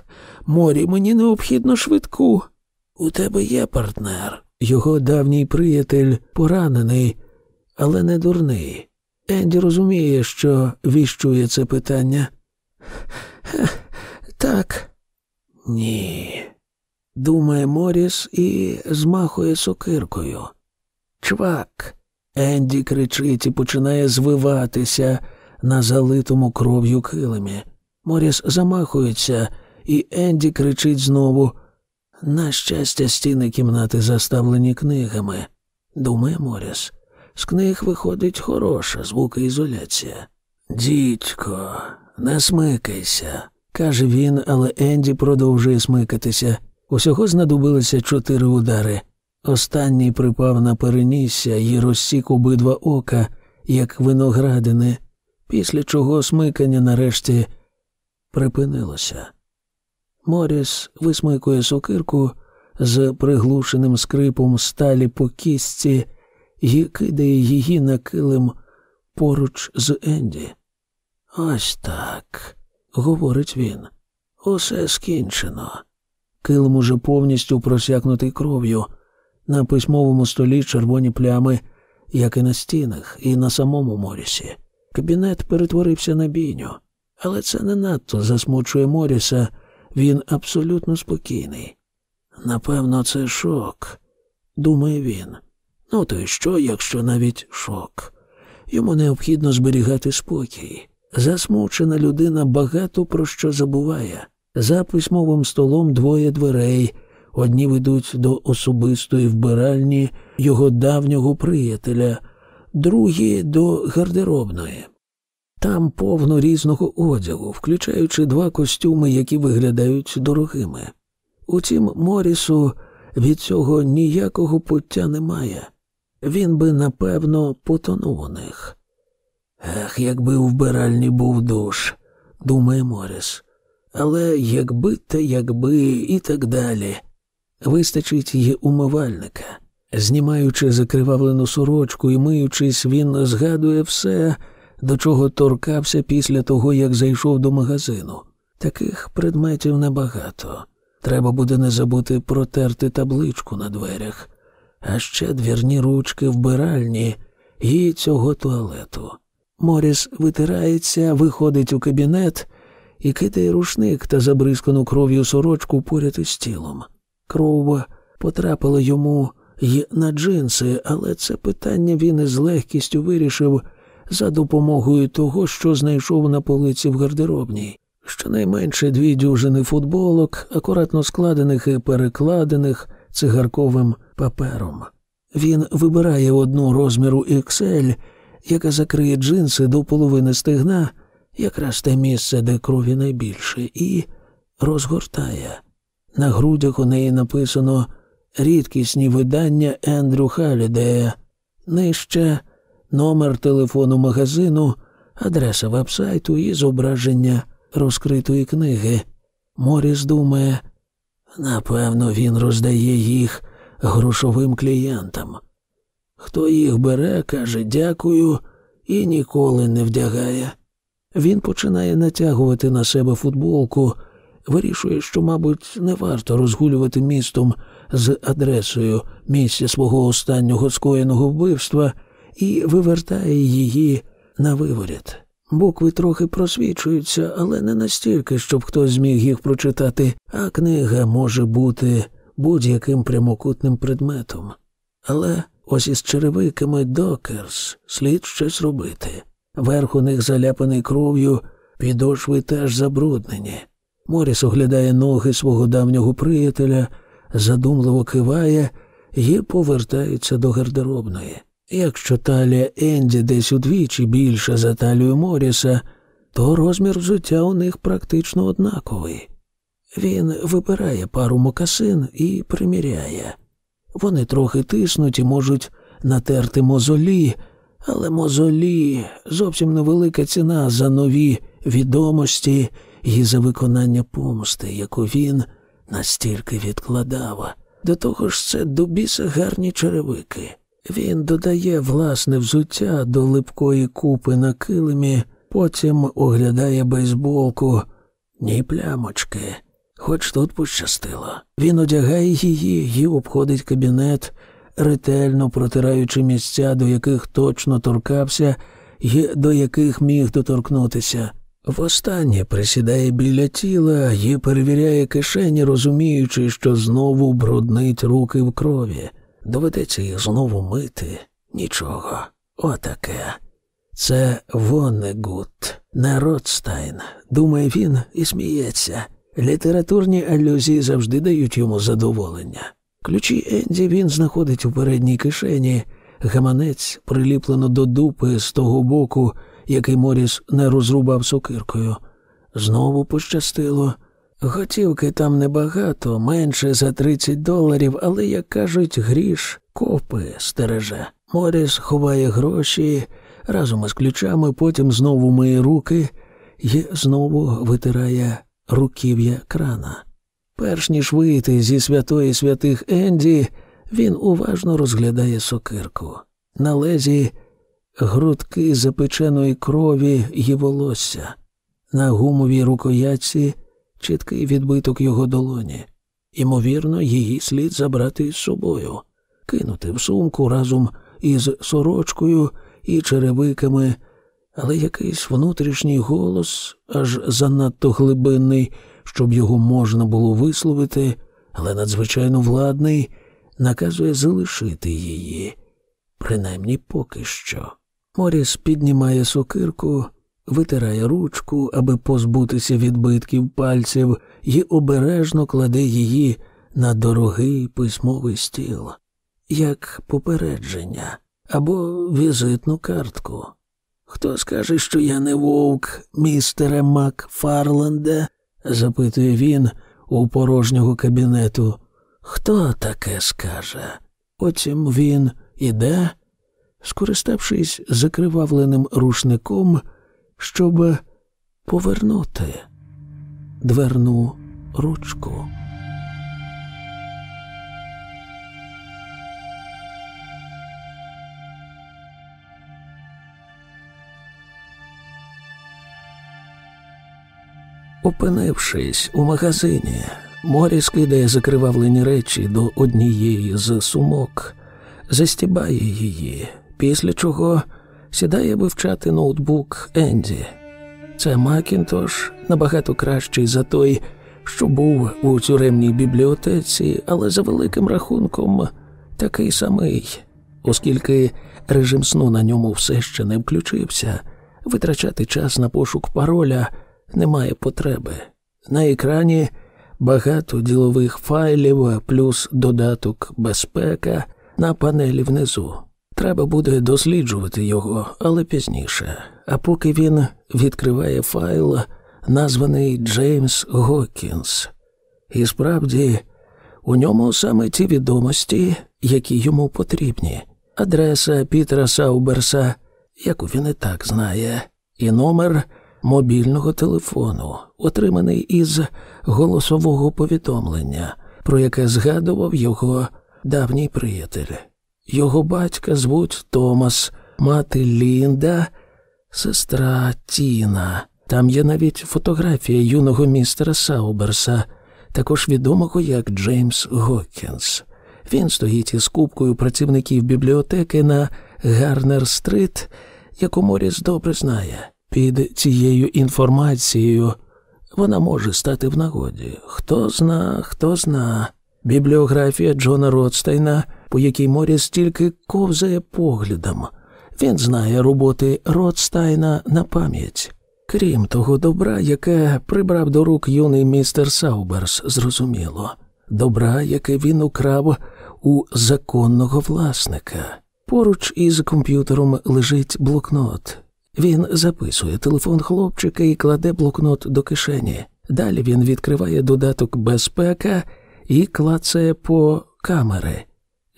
Морі, мені необхідно швидку. У тебе є партнер. Його давній приятель поранений, але не дурний. Енді розуміє, що віщує це питання. Так, ні. Думає Моріс і змахує сокиркою. Чвак. Енді кричить і починає звиватися на залитому кров'ю килимі. Моріс замахується, і Енді кричить знову. На щастя, стіни кімнати заставлені книгами, думає Моріс. З книг виходить хороша звукоізоляція. Дідько, не смикайся, каже він, але Енді продовжує смикатися. Усього знадобилося чотири удари. Останній припав на перенісся і розсік обидва ока, як виноградини, після чого смикання нарешті припинилося. Моріс висмикує сокирку з приглушеним скрипом сталі по кістці і кидає її на килим поруч з Енді. Ось так, говорить він. Усе скінчено. Килим уже повністю просякнутий кров'ю. На письмовому столі червоні плями, як і на стінах, і на самому Морісі. Кабінет перетворився на бійню, але це не надто засмучує Моріса, він абсолютно спокійний. Напевно, це шок, думає він. Ну, то й що, якщо навіть шок? Йому необхідно зберігати спокій. Засмучена людина багато про що забуває. За письмовим столом двоє дверей. Одні ведуть до особистої вбиральні його давнього приятеля, другі до гардеробної. Там повно різного одягу, включаючи два костюми, які виглядають дорогими. Утім, Морісу від цього ніякого пуття немає. Він би, напевно, потонув у них. Ех, якби у вбиральні був душ, думає Моріс. Але якби та якби і так далі. Вистачить її умивальника. Знімаючи закривавлену сорочку і миючись, він згадує все, до чого торкався після того, як зайшов до магазину. Таких предметів небагато. Треба буде не забути протерти табличку на дверях, а ще двірні ручки вбиральні і цього туалету. Моріс витирається, виходить у кабінет і кидає рушник та забризкану кров'ю сорочку поряд із тілом. Кров потрапила йому й на джинси, але це питання він із легкістю вирішив за допомогою того, що знайшов на полиці в гардеробній. Щонайменше дві дюжини футболок, акуратно складених і перекладених цигарковим папером. Він вибирає одну розміру XL, яка закриє джинси до половини стегна, якраз те місце, де крові найбільше, і розгортає. На грудях у неї написано рідкісні видання Ендрю Халідея, нижче номер телефону магазину, адреса вебсайту і зображення розкритої книги. Моріс думає, напевно, він роздає їх грошовим клієнтам. Хто їх бере, каже дякую і ніколи не вдягає. Він починає натягувати на себе футболку, вирішує, що, мабуть, не варто розгулювати містом з адресою місця свого останнього скоєного вбивства і вивертає її на виворіт. Букви трохи просвічуються, але не настільки, щоб хтось зміг їх прочитати, а книга може бути будь-яким прямокутним предметом. Але ось із черевиками докерс слід щось робити. Верх у них заляпаний кров'ю, підошви теж забруднені. Моріс оглядає ноги свого давнього приятеля, задумливо киває і повертається до гардеробної. Якщо талія Енді десь удвічі більша за талію Моріса, то розмір взуття у них практично однаковий. Він вибирає пару мокасин і приміряє. Вони трохи тиснуть і можуть натерти мозолі, але мозолі зовсім невелика ціна за нові відомості і за виконання помсти, яку він настільки відкладав. До того ж, це до біса гарні черевики. Він додає власне взуття до липкої купи на килимі, потім оглядає бейсболку, ні плямочки, хоч тут пощастило. Він одягає її і обходить кабінет, ретельно протираючи місця, до яких точно торкався і до яких міг доторкнутися. Востаннє присідає біля тіла і перевіряє кишені, розуміючи, що знову бруднить руки в крові. Доведеться їх знову мити. Нічого. Отаке. Це Воннегут, не Ротстайн. Думає він і сміється. Літературні алюзії завжди дають йому задоволення. Ключі Енді він знаходить у передній кишені, гаманець приліплено до дупи з того боку, який Моріс не розрубав сокиркою. Знову пощастило. Готівки там небагато, менше за 30 доларів, але, як кажуть, гріш копи стереже. Моріс ховає гроші разом із ключами, потім знову миє руки і знову витирає руків'я крана. Перш ніж вийти зі святої святих Енді, він уважно розглядає сокирку. На лезі грудки запеченої крові і волосся, на гумовій рукоятці чіткий відбиток його долоні. Імовірно, її слід забрати з собою, кинути в сумку разом із сорочкою і черевиками, але якийсь внутрішній голос, аж занадто глибинний, щоб його можна було висловити, але надзвичайно владний, наказує залишити її, принаймні поки що. Моріс піднімає сокирку, витирає ручку, аби позбутися відбитків пальців, і обережно кладе її на дорогий письмовий стіл, як попередження або візитну картку. Хто скаже, що я не вовк, містере Макфарленде? запитує він у порожнього кабінету. Хто таке скаже? Потім він іде, скориставшись закривавленим рушником, щоб повернути дверну ручку. Опинившись у магазині, Моріс кидає закривавлені речі до однієї з сумок, застібає її, після чого сідає вивчати ноутбук Енді. Це Макінтош набагато кращий за той, що був у тюремній бібліотеці, але за великим рахунком такий самий, оскільки режим сну на ньому все ще не включився, витрачати час на пошук пароля немає потреби. На екрані багато ділових файлів, плюс додаток безпека на панелі внизу. Треба буде досліджувати його, але пізніше. А поки він відкриває файл, названий Джеймс Гокінс. І справді, у ньому саме ті відомості, які йому потрібні. Адреса Пітера Сауберса, яку він і так знає, і номер мобільного телефону, отриманий із голосового повідомлення, про яке згадував його давній приятель. Його батька звуть Томас, мати Лінда, сестра Тіна. Там є навіть фотографія юного містера Сауберса, також відомого як Джеймс Гокінс. Він стоїть із купкою працівників бібліотеки на Гарнер-стрит, яку Моріс добре знає. Під цією інформацією вона може стати в нагоді. Хто зна, хто зна. Бібліографія Джона Ротстайна, по якій Моріс тільки ковзає поглядом. Він знає роботи Ротстайна на пам'ять. Крім того добра, яке прибрав до рук юний містер Сауберс, зрозуміло, добра, яке він украв у законного власника. Поруч із комп'ютером лежить блокнот. Він записує телефон хлопчика і кладе блокнот до кишені. Далі він відкриває додаток безпека і клацає по камери.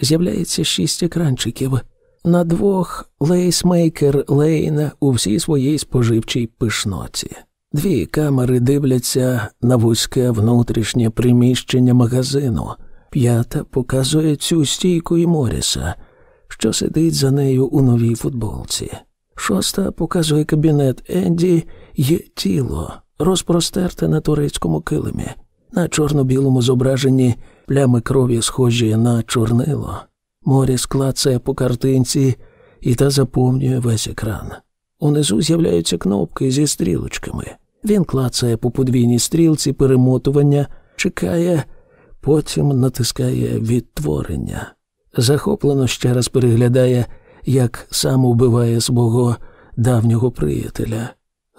З'являється шість екранчиків. На двох Лейсмейкер Лейн у всій своїй споживчій пишноті. Дві камери дивляться на вузьке внутрішнє приміщення магазину. П'ята показує цю стійку і Моріса, що сидить за нею у новій футболці. Шоста показує кабінет Енді й тіло, розпростерте на турецькому килимі. На чорно-білому зображенні плями крові схожі на чорнило. Моріс клацає по картинці і та заповнює весь екран. Унизу з'являються кнопки зі стрілочками. Він клацає по подвійній стрілці перемотування, чекає, потім натискає відтворення. Захоплено ще раз переглядає, як сам убиває свого давнього приятеля.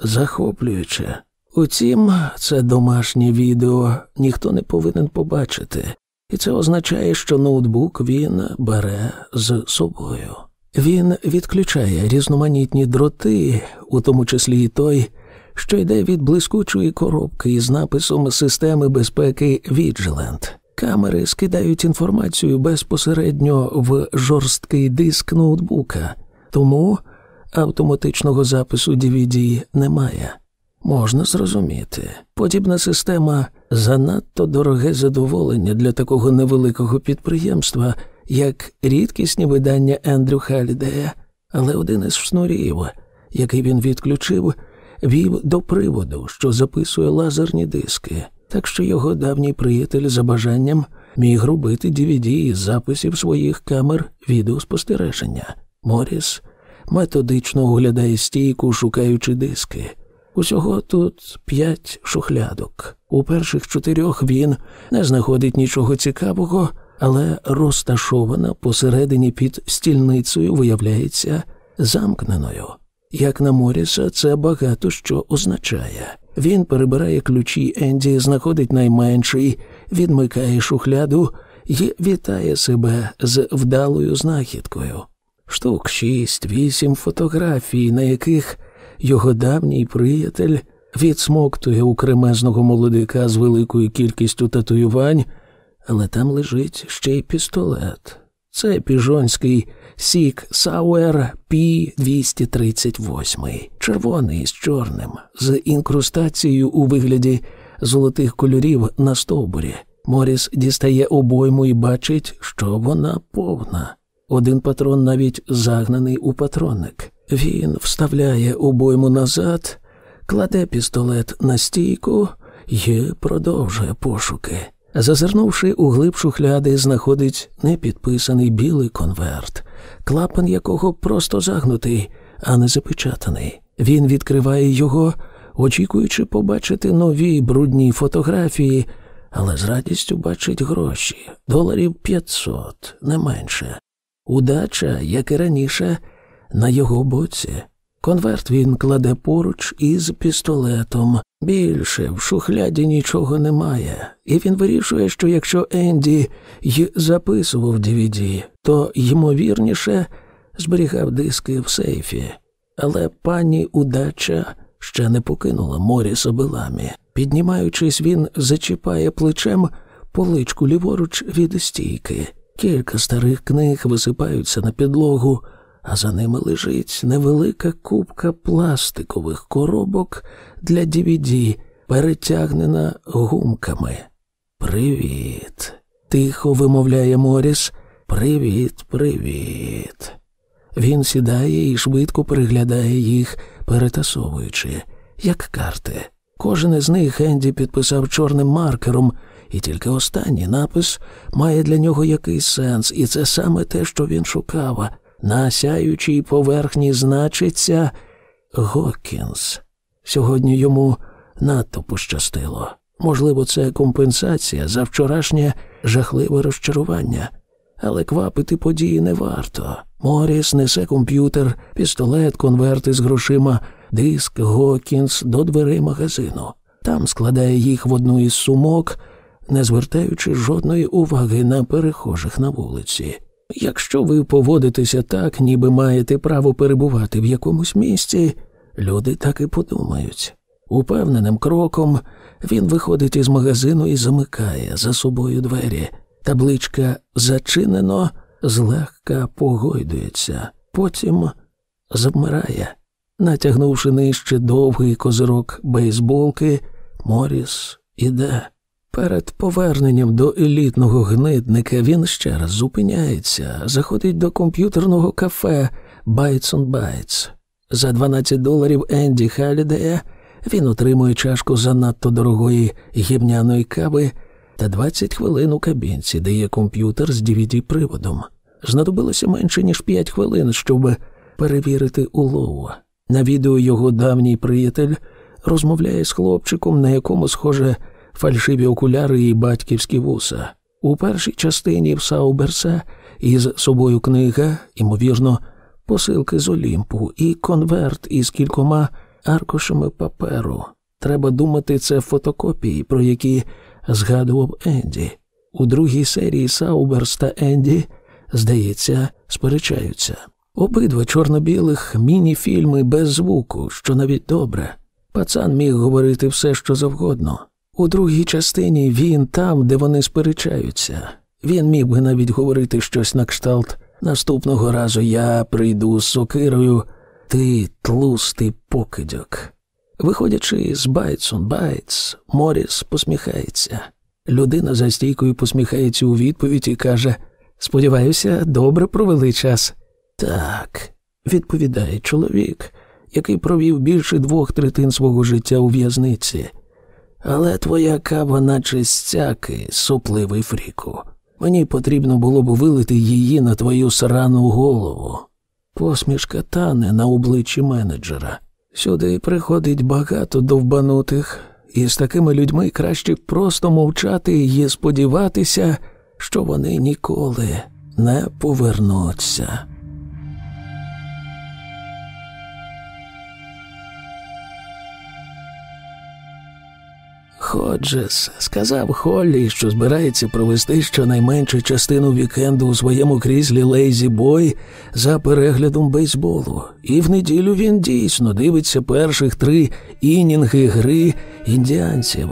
Захоплююче. Утім, це домашнє відео ніхто не повинен побачити, і це означає, що ноутбук він бере з собою. Він відключає різноманітні дроти, у тому числі і той, що йде від блискучої коробки із написом системи безпеки Vigilant. Камери скидають інформацію безпосередньо в жорсткий диск ноутбука, тому автоматичного запису DVD немає. Можна зрозуміти, подібна система занадто дороге задоволення для такого невеликого підприємства, як рідкісні видання Ендрю Халідея, але один із шнурів, який він відключив, вів до приводу, що записує лазерні диски, так що його давній приятель за бажанням міг робити DVD із записів своїх камер відеоспостереження. Моріс методично оглядає стійку, шукаючи диски. Усього тут п'ять шухлядок. У перших чотирьох він не знаходить нічого цікавого, але розташована посередині під стільницею виявляється замкненою. Як на Моріса, це багато що означає. Він перебирає ключі Енді, знаходить найменший, відмикає шухляду і вітає себе з вдалою знахідкою. Штук шість, вісім фотографій, на яких його давній приятель відсмоктує у кремезного молодика з великою кількістю татуювань, але там лежить ще й пістолет. Це піжонський SIG Sauer P238 червоний з чорним, з інкрустацією у вигляді золотих кольорів на стовбурі. Моріс дістає обойму і бачить, що вона повна. Один патрон навіть загнаний у патронник. Він вставляє обойму назад, кладе пістолет на стійку і продовжує пошуки. Зазирнувши у глиб шухляди, знаходить непідписаний білий конверт, клапан якого просто загнутий, а не запечатаний. Він відкриває його, очікуючи побачити нові брудні фотографії, але з радістю бачить гроші доларів 500, не менше. Удача, як і раніше, на його боці. Конверт він кладе поруч із пістолетом. Більше в шухляді нічого немає, і він вирішує, що якщо Енді й записував DVD, то ймовірніше зберігав диски в сейфі. Але пані удача ще не покинула Моріса Беламі. Піднімаючись, він зачіпає плечем поличку ліворуч від стійки. Кілька старих книг висипаються на підлогу а за ними лежить невелика купка пластикових коробок для DVD, перетягнена гумками. Привіт. Тихо вимовляє Моріс. Привіт, привіт. Він сідає і швидко переглядає їх, перетасовуючи, як карти. Кожен із них Енді підписав чорним маркером, і тільки останній напис має для нього якийсь сенс, і це саме те, що він шукав. На сяючій поверхні значиться Гокінс. Сьогодні йому надто пощастило. Можливо, це компенсація за вчорашнє жахливе розчарування, але квапити події не варто. Моріс несе комп'ютер, пістолет, конверти з грошима, диск, Гокінс до дверей магазину. Там складає їх в одну із сумок, не звертаючи жодної уваги на перехожих на вулиці. Якщо ви поводитеся так, ніби маєте право перебувати в якомусь місці, люди так і подумають. Упевненим кроком він виходить із магазину і замикає за собою двері. Табличка зачинено, злегка погойдується, потім завмирає. Натягнувши нижче довгий козирок бейсболки, Моріс іде. Перед поверненням до елітного гнидника він ще раз зупиняється, заходить до комп'ютерного кафе Bites on Bites. За 12 доларів Енді Халідея він отримує чашку занадто дорогої гімняної кави та 20 хвилин у кабінці, де є комп'ютер з dvd приводом Знадобилося менше ніж 5 хвилин, щоб перевірити улову. На відео його давній приятель розмовляє з хлопчиком, на якому схоже фальшиві окуляри і батьківські вуса. У першій частині в Сауберса із собою книга, ймовірно, посилки з Олімпу і конверт із кількома аркушами паперу. Треба думати, це фотокопії, про які згадував Енді. У другій серії Сауберс та Енді, здається, сперечаються. Обидва чорно-білих міні-фільми без звуку, що навіть добре. Пацан міг говорити все, що завгодно. У другій частині він там, де вони сперечаються. Він міг би навіть говорити щось на кшталт. Наступного разу я прийду з сокирою, ти тлустий покидьок. Виходячи з Bytes 'N Bites, Моріс посміхається. Людина за стійкою посміхається у відповідь і каже: Сподіваюся, добре провели час. Так, відповідає чоловік, який провів більше двох третин свого життя у в'язниці. Але твоя кава, наче сцяки, сопливий фріку. Мені потрібно було б вилити її на твою срану голову. Посмішка тане на обличчі менеджера. Сюди приходить багато довбанутих, і з такими людьми краще просто мовчати і сподіватися, що вони ніколи не повернуться. Ходжес сказав Холлі, що збирається провести щонайменше частину вікенду у своєму кріслі Лейзі Бой за переглядом бейсболу, і в неділю він дійсно дивиться перших три інінги гри індіанців,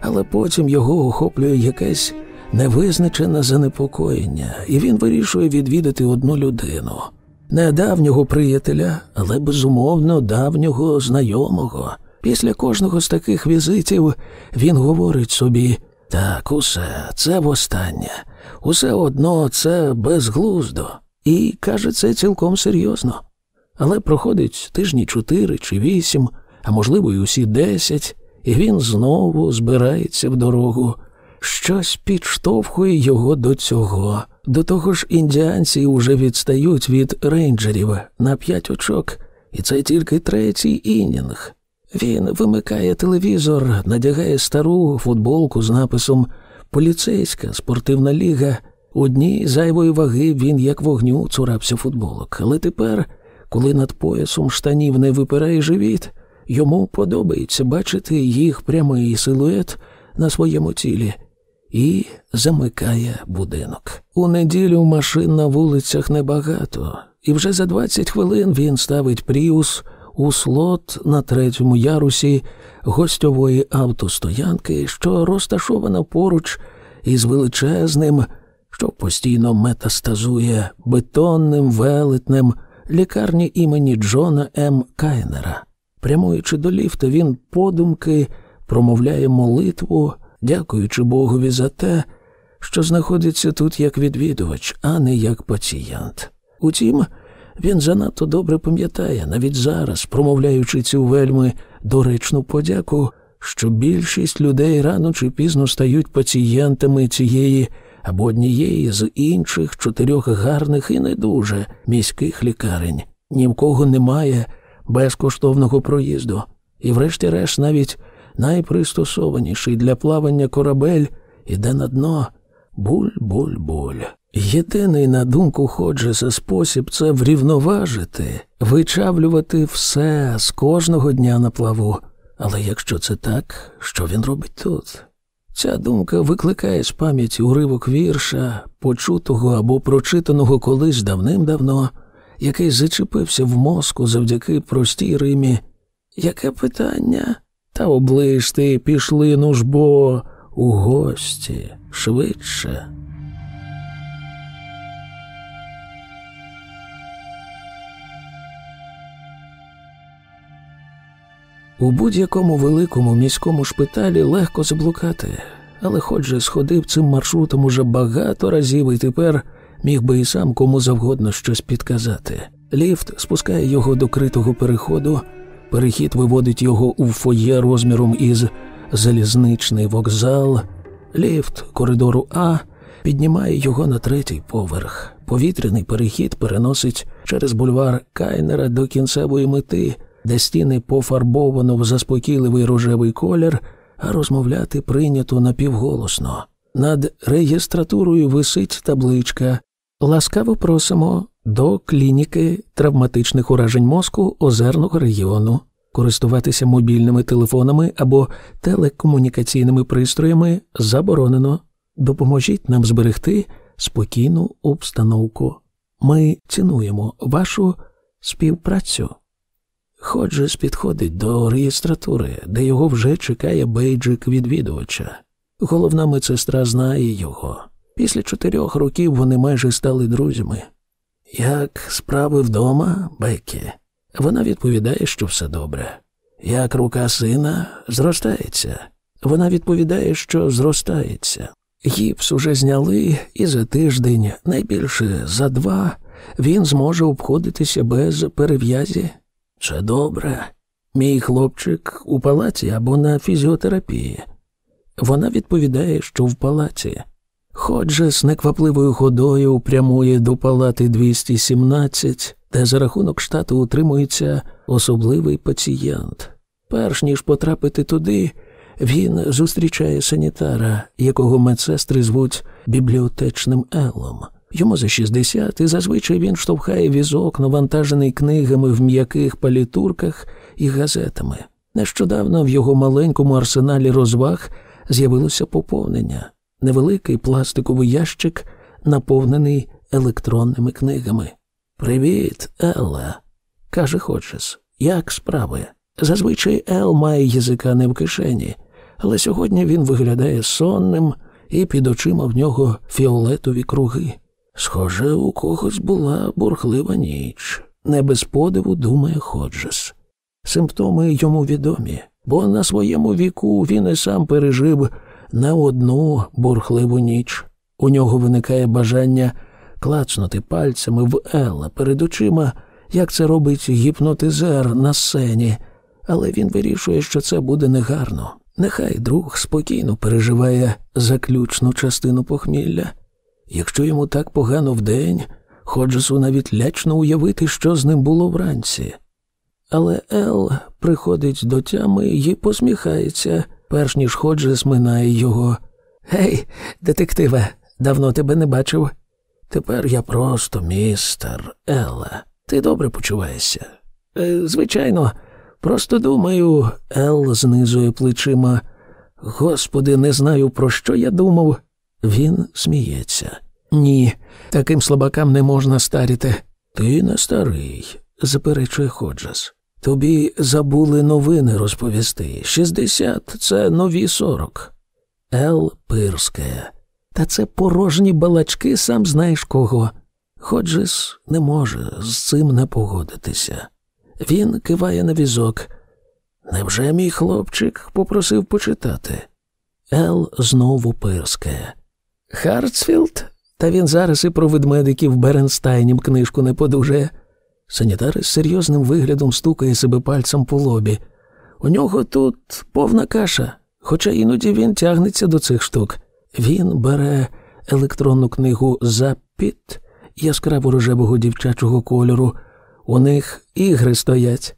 але потім його охоплює якесь невизначене занепокоєння, і він вирішує відвідати одну людину. Не давнього приятеля, але безумовно давнього знайомого. Після кожного з таких візитів він говорить собі так, усе, це востаннє, усе одно це безглуздо, і каже це цілком серйозно. Але проходить тижні чотири чи вісім, а можливо, й усі десять, і він знову збирається в дорогу. Щось підштовхує його до цього. До того ж, індіанці вже відстають від рейнджерів на п'ять очок, і це тільки третій інінг. Він вимикає телевізор, надягає стару футболку з написом Поліцейська спортивна ліга. Одній зайвої ваги він, як вогню, цурався футболок. Але тепер, коли над поясом штанів не випирає живіт, йому подобається бачити їх прямий силует на своєму тілі і замикає будинок. У неділю машин на вулицях небагато, і вже за 20 хвилин він ставить пріус у слот на третьому ярусі гостьової автостоянки, що розташована поруч із величезним, що постійно метастазує бетонним велетнем лікарні імені Джона М. Кайнера. Прямуючи до ліфта, він подумки промовляє молитву, дякуючи Богові за те, що знаходиться тут як відвідувач, а не як пацієнт. Утім, він занадто добре пам'ятає, навіть зараз, промовляючи цю вельми доречну подяку, що більшість людей рано чи пізно стають пацієнтами цієї або однієї з інших чотирьох гарних і не дуже міських лікарень. Ні в кого немає безкоштовного проїзду, і, врешті-решт, навіть найпристосованіший для плавання корабель іде на дно буль-буль-буль. Єдиний на думку Ходжеса спосіб це врівноважити, вичавлювати все з кожного дня на плаву. Але якщо це так, що він робить тут? Ця думка викликає з пам'яті уривок вірша, почутого або прочитаного колись давним-давно, який зачепився в мозку завдяки простій Римі. Яке питання? Та оближ ти, пішли, ну ж бо у гості швидше. У будь-якому великому міському шпиталі легко заблукати, але хоч же сходив цим маршрутом уже багато разів і тепер міг би і сам кому завгодно щось підказати. Ліфт спускає його до критого переходу, перехід виводить його у фоє розміром із залізничний вокзал, ліфт коридору А піднімає його на третій поверх. Повітряний перехід переносить через бульвар Кайнера до кінцевої мети де стіни пофарбовано в заспокійливий рожевий колір, а розмовляти прийнято напівголосно. Над реєстратурою висить табличка. Ласкаво просимо до клініки травматичних уражень мозку озерного регіону. Користуватися мобільними телефонами або телекомунікаційними пристроями заборонено. Допоможіть нам зберегти спокійну обстановку. Ми цінуємо вашу співпрацю. Ходжес підходить до реєстратури, де його вже чекає бейджик відвідувача. Головна медсестра знає його. Після чотирьох років вони майже стали друзями. Як справи вдома, Бекі? Вона відповідає, що все добре. Як рука сина зростається. Вона відповідає, що зростається. Гіпс уже зняли, і за тиждень, найбільше за два, він зможе обходитися без перев'язі. Це добре. Мій хлопчик у палаці або на фізіотерапії. Вона відповідає, що в палаці. Ходже з неквапливою ходою прямує до палати 217, де за рахунок штату утримується особливий пацієнт. Перш ніж потрапити туди, він зустрічає санітара, якого медсестри звуть бібліотечним Елом. Йому за 60, і зазвичай він штовхає візок, навантажений книгами в м'яких палітурках і газетами. Нещодавно в його маленькому арсеналі розваг з'явилося поповнення невеликий пластиковий ящик, наповнений електронними книгами. Привіт, Елла, каже Ходжес. Як справи? Зазвичай Ел має язика не в кишені, але сьогодні він виглядає сонним, і під очима в нього фіолетові круги. Схоже, у когось була бурхлива ніч. Не без подиву думає Ходжес. Симптоми йому відомі, бо на своєму віку він і сам пережив не одну бурхливу ніч. У нього виникає бажання клацнути пальцями в Елла перед очима, як це робить гіпнотизер на сцені, але він вирішує, що це буде негарно. Нехай друг спокійно переживає заключну частину похмілля. Якщо йому так погано вдень, Ходжесу навіть лячно уявити, що з ним було вранці. Але Ел приходить до тями і посміхається, перш ніж Ходжес минає його. Гей, детективе, давно тебе не бачив. Тепер я просто містер Елла. Ти добре почуваєшся? «Е, звичайно, просто думаю, Ел знизує плечима. Господи, не знаю, про що я думав. Він сміється. Ні, таким слабакам не можна старіти. Ти не старий, заперечує Ходжес. Тобі забули новини розповісти. Шістдесят це нові сорок. Ел пирскає. Та це порожні балачки, сам знаєш кого. Ходжес не може з цим не погодитися. Він киває на візок. Невже мій хлопчик попросив почитати? Ел знову пирскає. Хартсфілд? Та він зараз і про ведмедиків Беренстайнів книжку не подужає. Санітар із серйозним виглядом стукає себе пальцем по лобі. У нього тут повна каша, хоча іноді він тягнеться до цих штук. Він бере електронну книгу Запіт яскраво рожевого дівчачого кольору. У них ігри стоять.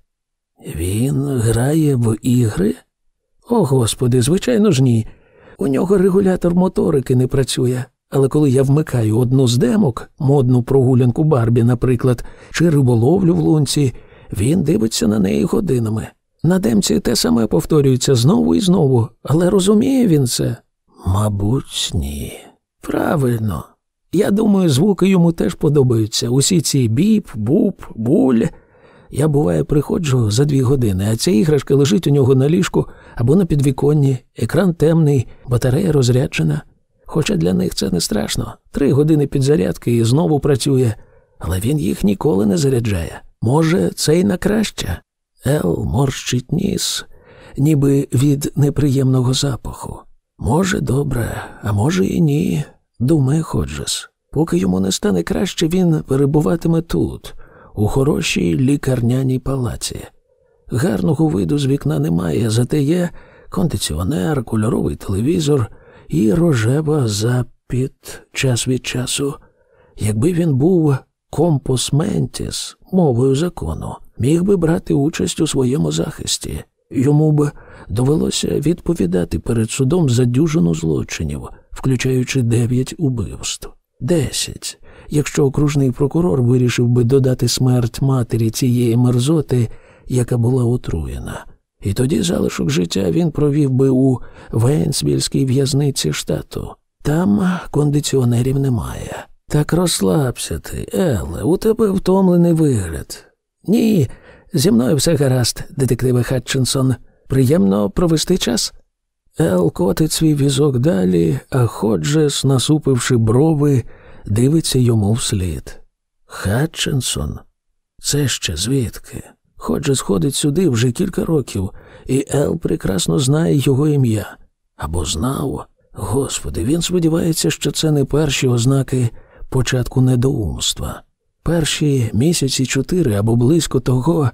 Він грає в ігри? О, господи, звичайно ж ні. У нього регулятор моторики не працює. Але коли я вмикаю одну з демок, модну прогулянку Барбі, наприклад, чи риболовлю в лунці, він дивиться на неї годинами. На демці те саме повторюється знову і знову, але розуміє він це? Мабуть, ні. Правильно. Я думаю, звуки йому теж подобаються. Усі ці біп, буп, буль. Я, буває, приходжу за дві години, а ця іграшка лежить у нього на ліжку або на підвіконні, екран темний, батарея розряджена. Хоча для них це не страшно. Три години підзарядки і знову працює, але він їх ніколи не заряджає. Може, це й на краще. Ел морщить ніс, ніби від неприємного запаху. Може, добре, а може і ні, думає Ходжес. Поки йому не стане краще, він перебуватиме тут, у хорошій лікарняній палаці. Гарного виду з вікна немає, зате є кондиціонер, кольоровий телевізор і рожева запід час від часу. Якби він був компос ментіс, мовою закону, міг би брати участь у своєму захисті. Йому б довелося відповідати перед судом за дюжину злочинів, включаючи дев'ять убивств. Десять. Якщо окружний прокурор вирішив би додати смерть матері цієї мерзоти, яка була отруєна. І тоді залишок життя він провів би у Вейнсвільській в'язниці штату. Там кондиціонерів немає. Так розслабся ти, Еле, у тебе втомлений вигляд. Ні, зі мною все гаразд, детективе Хатчинсон. Приємно провести час. Ел котить свій візок далі, а Ходжес, насупивши брови, дивиться йому вслід. Хатчинсон? Це ще звідки? Ходжес ходить сюди вже кілька років, і Ел прекрасно знає його ім'я. Або знав. Господи, він сподівається, що це не перші ознаки початку недоумства. Перші місяці чотири або близько того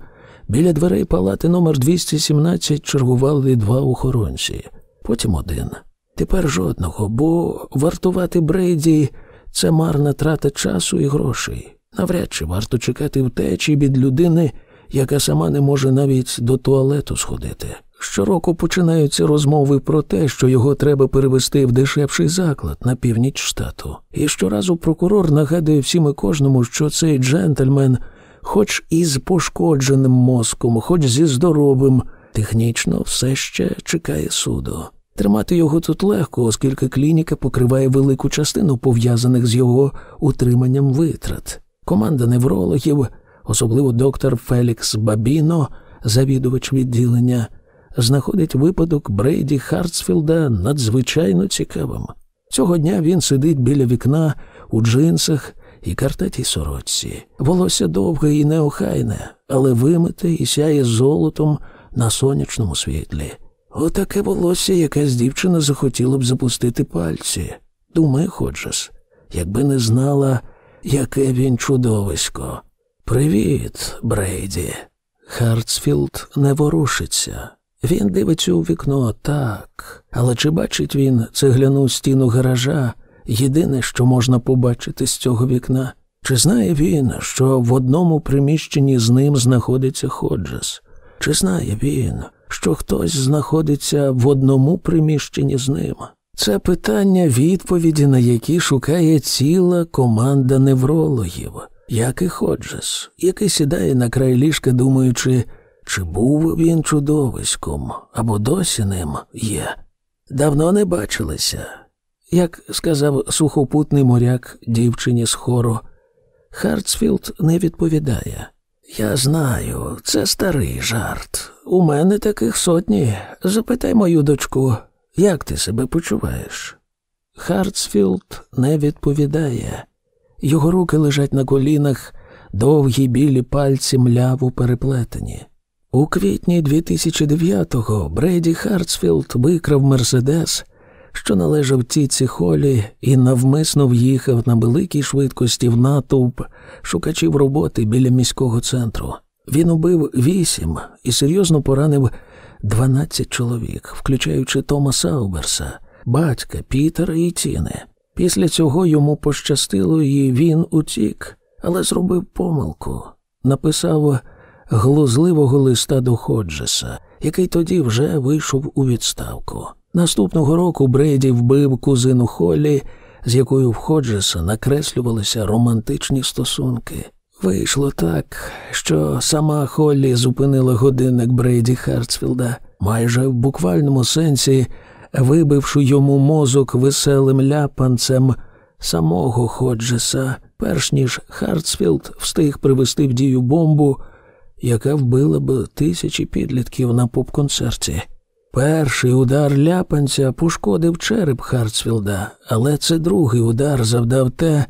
біля дверей палати номер 217 чергували два охоронці, потім один. Тепер жодного, бо вартувати Брейді це марна трата часу і грошей. Навряд чи варто чекати втечі від людини, яка сама не може навіть до туалету сходити. Щороку починаються розмови про те, що його треба перевести в дешевший заклад на північ штату. І щоразу прокурор нагадує всім і кожному, що цей джентльмен, хоч із пошкодженим мозком, хоч зі здоровим, Технічно все ще чекає суду. Тримати його тут легко, оскільки клініка покриває велику частину пов'язаних з його утриманням витрат. Команда неврологів, особливо доктор Фелікс Бабіно, завідувач відділення, знаходить випадок Брейді Хартсфілда надзвичайно цікавим. Цього дня він сидить біля вікна у джинсах і картатій сорочці. Волосся довге і неохайне, але вимите і сяє золотом на сонячному світлі. Отаке волосся якась дівчина захотіла б запустити пальці. Думає, Ходжес, якби не знала, яке він чудовисько. Привіт, Брейді. Хартсфілд не ворушиться. Він дивиться у вікно так, але чи бачить він цегляну стіну гаража єдине, що можна побачити з цього вікна? Чи знає він, що в одному приміщенні з ним знаходиться Ходжес? Чи знає він, що хтось знаходиться в одному приміщенні з ним? Це питання, відповіді, на які шукає ціла команда неврологів, як і Ходжес, який сідає на край ліжка, думаючи, чи був він чудовиськом або досі ним є. Давно не бачилися. Як сказав сухопутний моряк дівчині з хору, Хартсфілд не відповідає. Я знаю, це старий жарт. У мене таких сотні. Запитай мою дочку, як ти себе почуваєш? Хартсфілд не відповідає. Його руки лежать на колінах, довгі білі пальці мляво переплетені. У квітні 2009-го Брейді Хартсфілд викрав Мерседес, що належав тітці Холлі, і навмисно в'їхав на великій швидкості в натовп шукачів роботи біля міського центру. Він убив вісім і серйозно поранив 12 чоловік, включаючи Тома Сауберса, батька Пітера і Тіни. Після цього йому пощастило, і він утік, але зробив помилку. Написав глузливого листа до Ходжеса, який тоді вже вийшов у відставку. Наступного року Брейді вбив кузину Холлі, з якою в Ходжеса накреслювалися романтичні стосунки. Вийшло так, що сама Холлі зупинила годинник Брейді Хартсфілда, майже в буквальному сенсі вибивши йому мозок веселим ляпанцем самого Ходжеса, перш ніж Хартсфілд встиг привести в дію бомбу, яка вбила б тисячі підлітків на поп-концерті. Перший удар ляпанця пошкодив череп Хартсфілда, але це другий удар завдав те,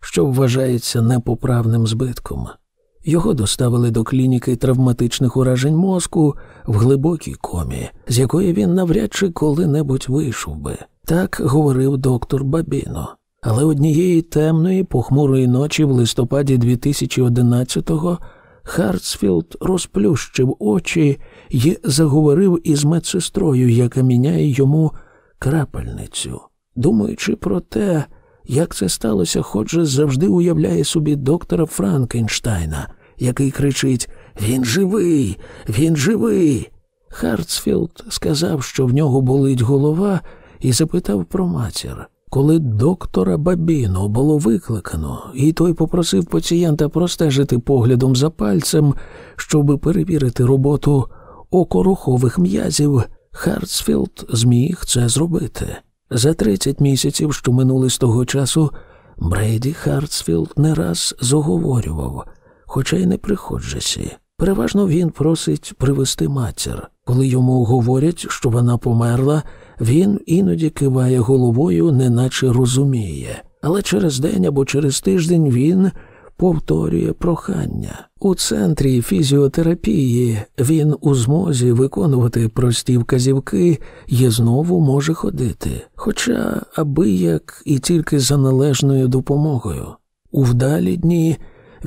що вважається непоправним збитком. Його доставили до клініки травматичних уражень мозку в глибокій комі, з якої він навряд чи коли-небудь вийшов би. Так говорив доктор Бабіно. Але однієї темної, похмурої ночі в листопаді 2011-го Хартсфілд розплющив очі і заговорив із медсестрою, яка міняє йому крапельницю. Думаючи про те, як це сталося, Ходжес завжди уявляє собі доктора Франкенштайна, який кричить Він живий, він живий. Хартсфілд сказав, що в нього болить голова, і запитав про матір. Коли доктора Бабіно було викликано, і той попросив пацієнта простежити поглядом за пальцем, щоб перевірити роботу окорухових м'язів, Хартсфілд зміг це зробити. За 30 місяців, що минули з того часу, Брейді Хартсфілд не раз заговорював, хоча й не при Ходжесі. Переважно він просить привести матір. Коли йому говорять, що вона померла, він іноді киває головою, неначе розуміє. Але через день або через тиждень він повторює прохання. У центрі фізіотерапії він у змозі виконувати прості вказівки і знову може ходити, хоча аби як і тільки за належною допомогою. У вдалі дні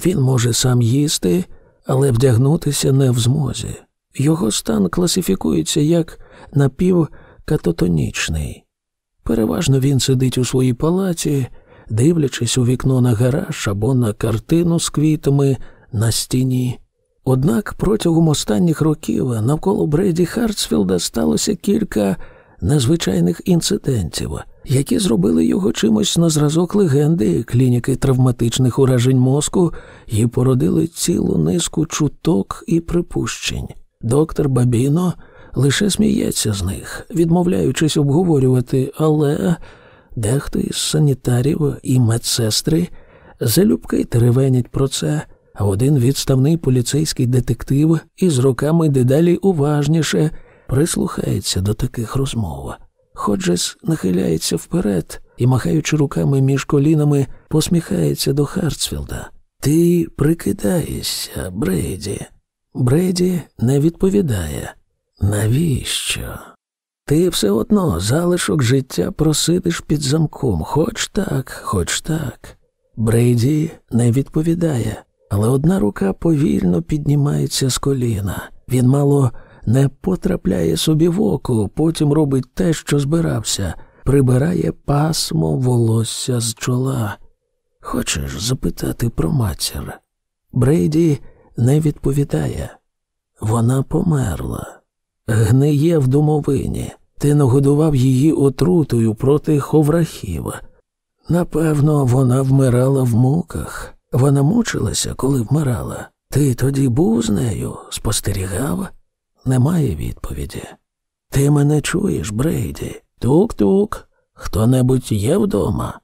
він може сам їсти, але вдягнутися не в змозі. Його стан класифікується як напівкататонічний. Переважно він сидить у своїй палаці дивлячись у вікно на гараж або на картину з квітами на стіні. Однак протягом останніх років навколо Бреді Хартсфілда сталося кілька незвичайних інцидентів, які зробили його чимось на зразок легенди клініки травматичних уражень мозку і породили цілу низку чуток і припущень. Доктор Бабіно лише сміється з них, відмовляючись обговорювати, але дехто із санітарів і медсестри залюбки теревенять про це, а один відставний поліцейський детектив із роками дедалі уважніше прислухається до таких розмов. Ходжес нахиляється вперед і, махаючи руками між колінами, посміхається до Хартсфілда. Ти прикидаєшся, Брейді. Брейді не відповідає. Навіщо? Ти все одно залишок життя просидиш під замком, хоч так, хоч так. Брейді не відповідає, але одна рука повільно піднімається з коліна. Він мало не потрапляє собі в око, потім робить те, що збирався, прибирає пасмо волосся з чола. Хочеш запитати про матір? Брейді не відповідає. Вона померла, гниє в домовині. Ти нагодував її отрутою проти ховрахів. Напевно, вона вмирала в муках. Вона мучилася, коли вмирала. Ти тоді був з нею, спостерігав? Немає відповіді. Ти мене чуєш, Брейді? Тук-тук. Хто небудь є вдома?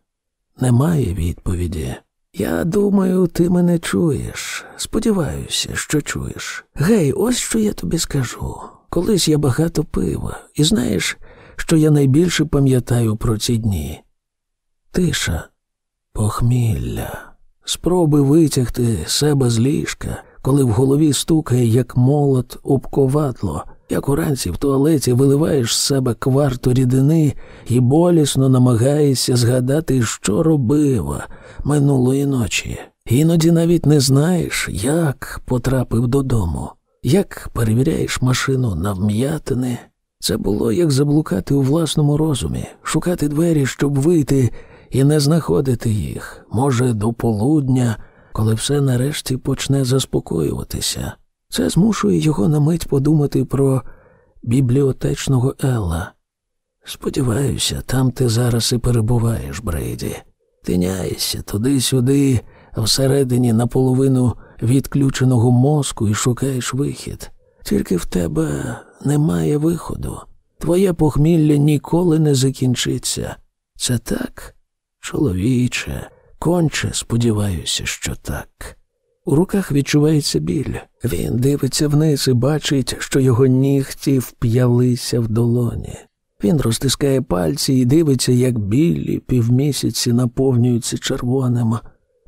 Немає відповіді. Я думаю, ти мене чуєш. Сподіваюся, що чуєш. Гей, ось що я тобі скажу. Колись я багато пив, і знаєш, що я найбільше пам'ятаю про ці дні? Тиша, похмілля, спроби витягти себе з ліжка, коли в голові стукає, як молот об ковадло, як уранці в туалеті виливаєш з себе кварту рідини і болісно намагаєшся згадати, що робив минулої ночі. Іноді навіть не знаєш, як потрапив додому, як перевіряєш машину на вм'ятини. Це було як заблукати у власному розумі, шукати двері, щоб вийти і не знаходити їх, може, до полудня, коли все нарешті почне заспокоюватися. Це змушує його на мить подумати про бібліотечного Елла. Сподіваюся, там ти зараз і перебуваєш, Брейді. Тиняєшся туди-сюди, всередині наполовину відключеного мозку і шукаєш вихід. Тільки в тебе немає виходу. Твоє похмілля ніколи не закінчиться. Це так, чоловіче, конче, сподіваюся, що так. У руках відчувається біль. Він дивиться вниз і бачить, що його нігті вп'ялися в долоні. Він розтискає пальці і дивиться, як білі півмісяці наповнюються червоним,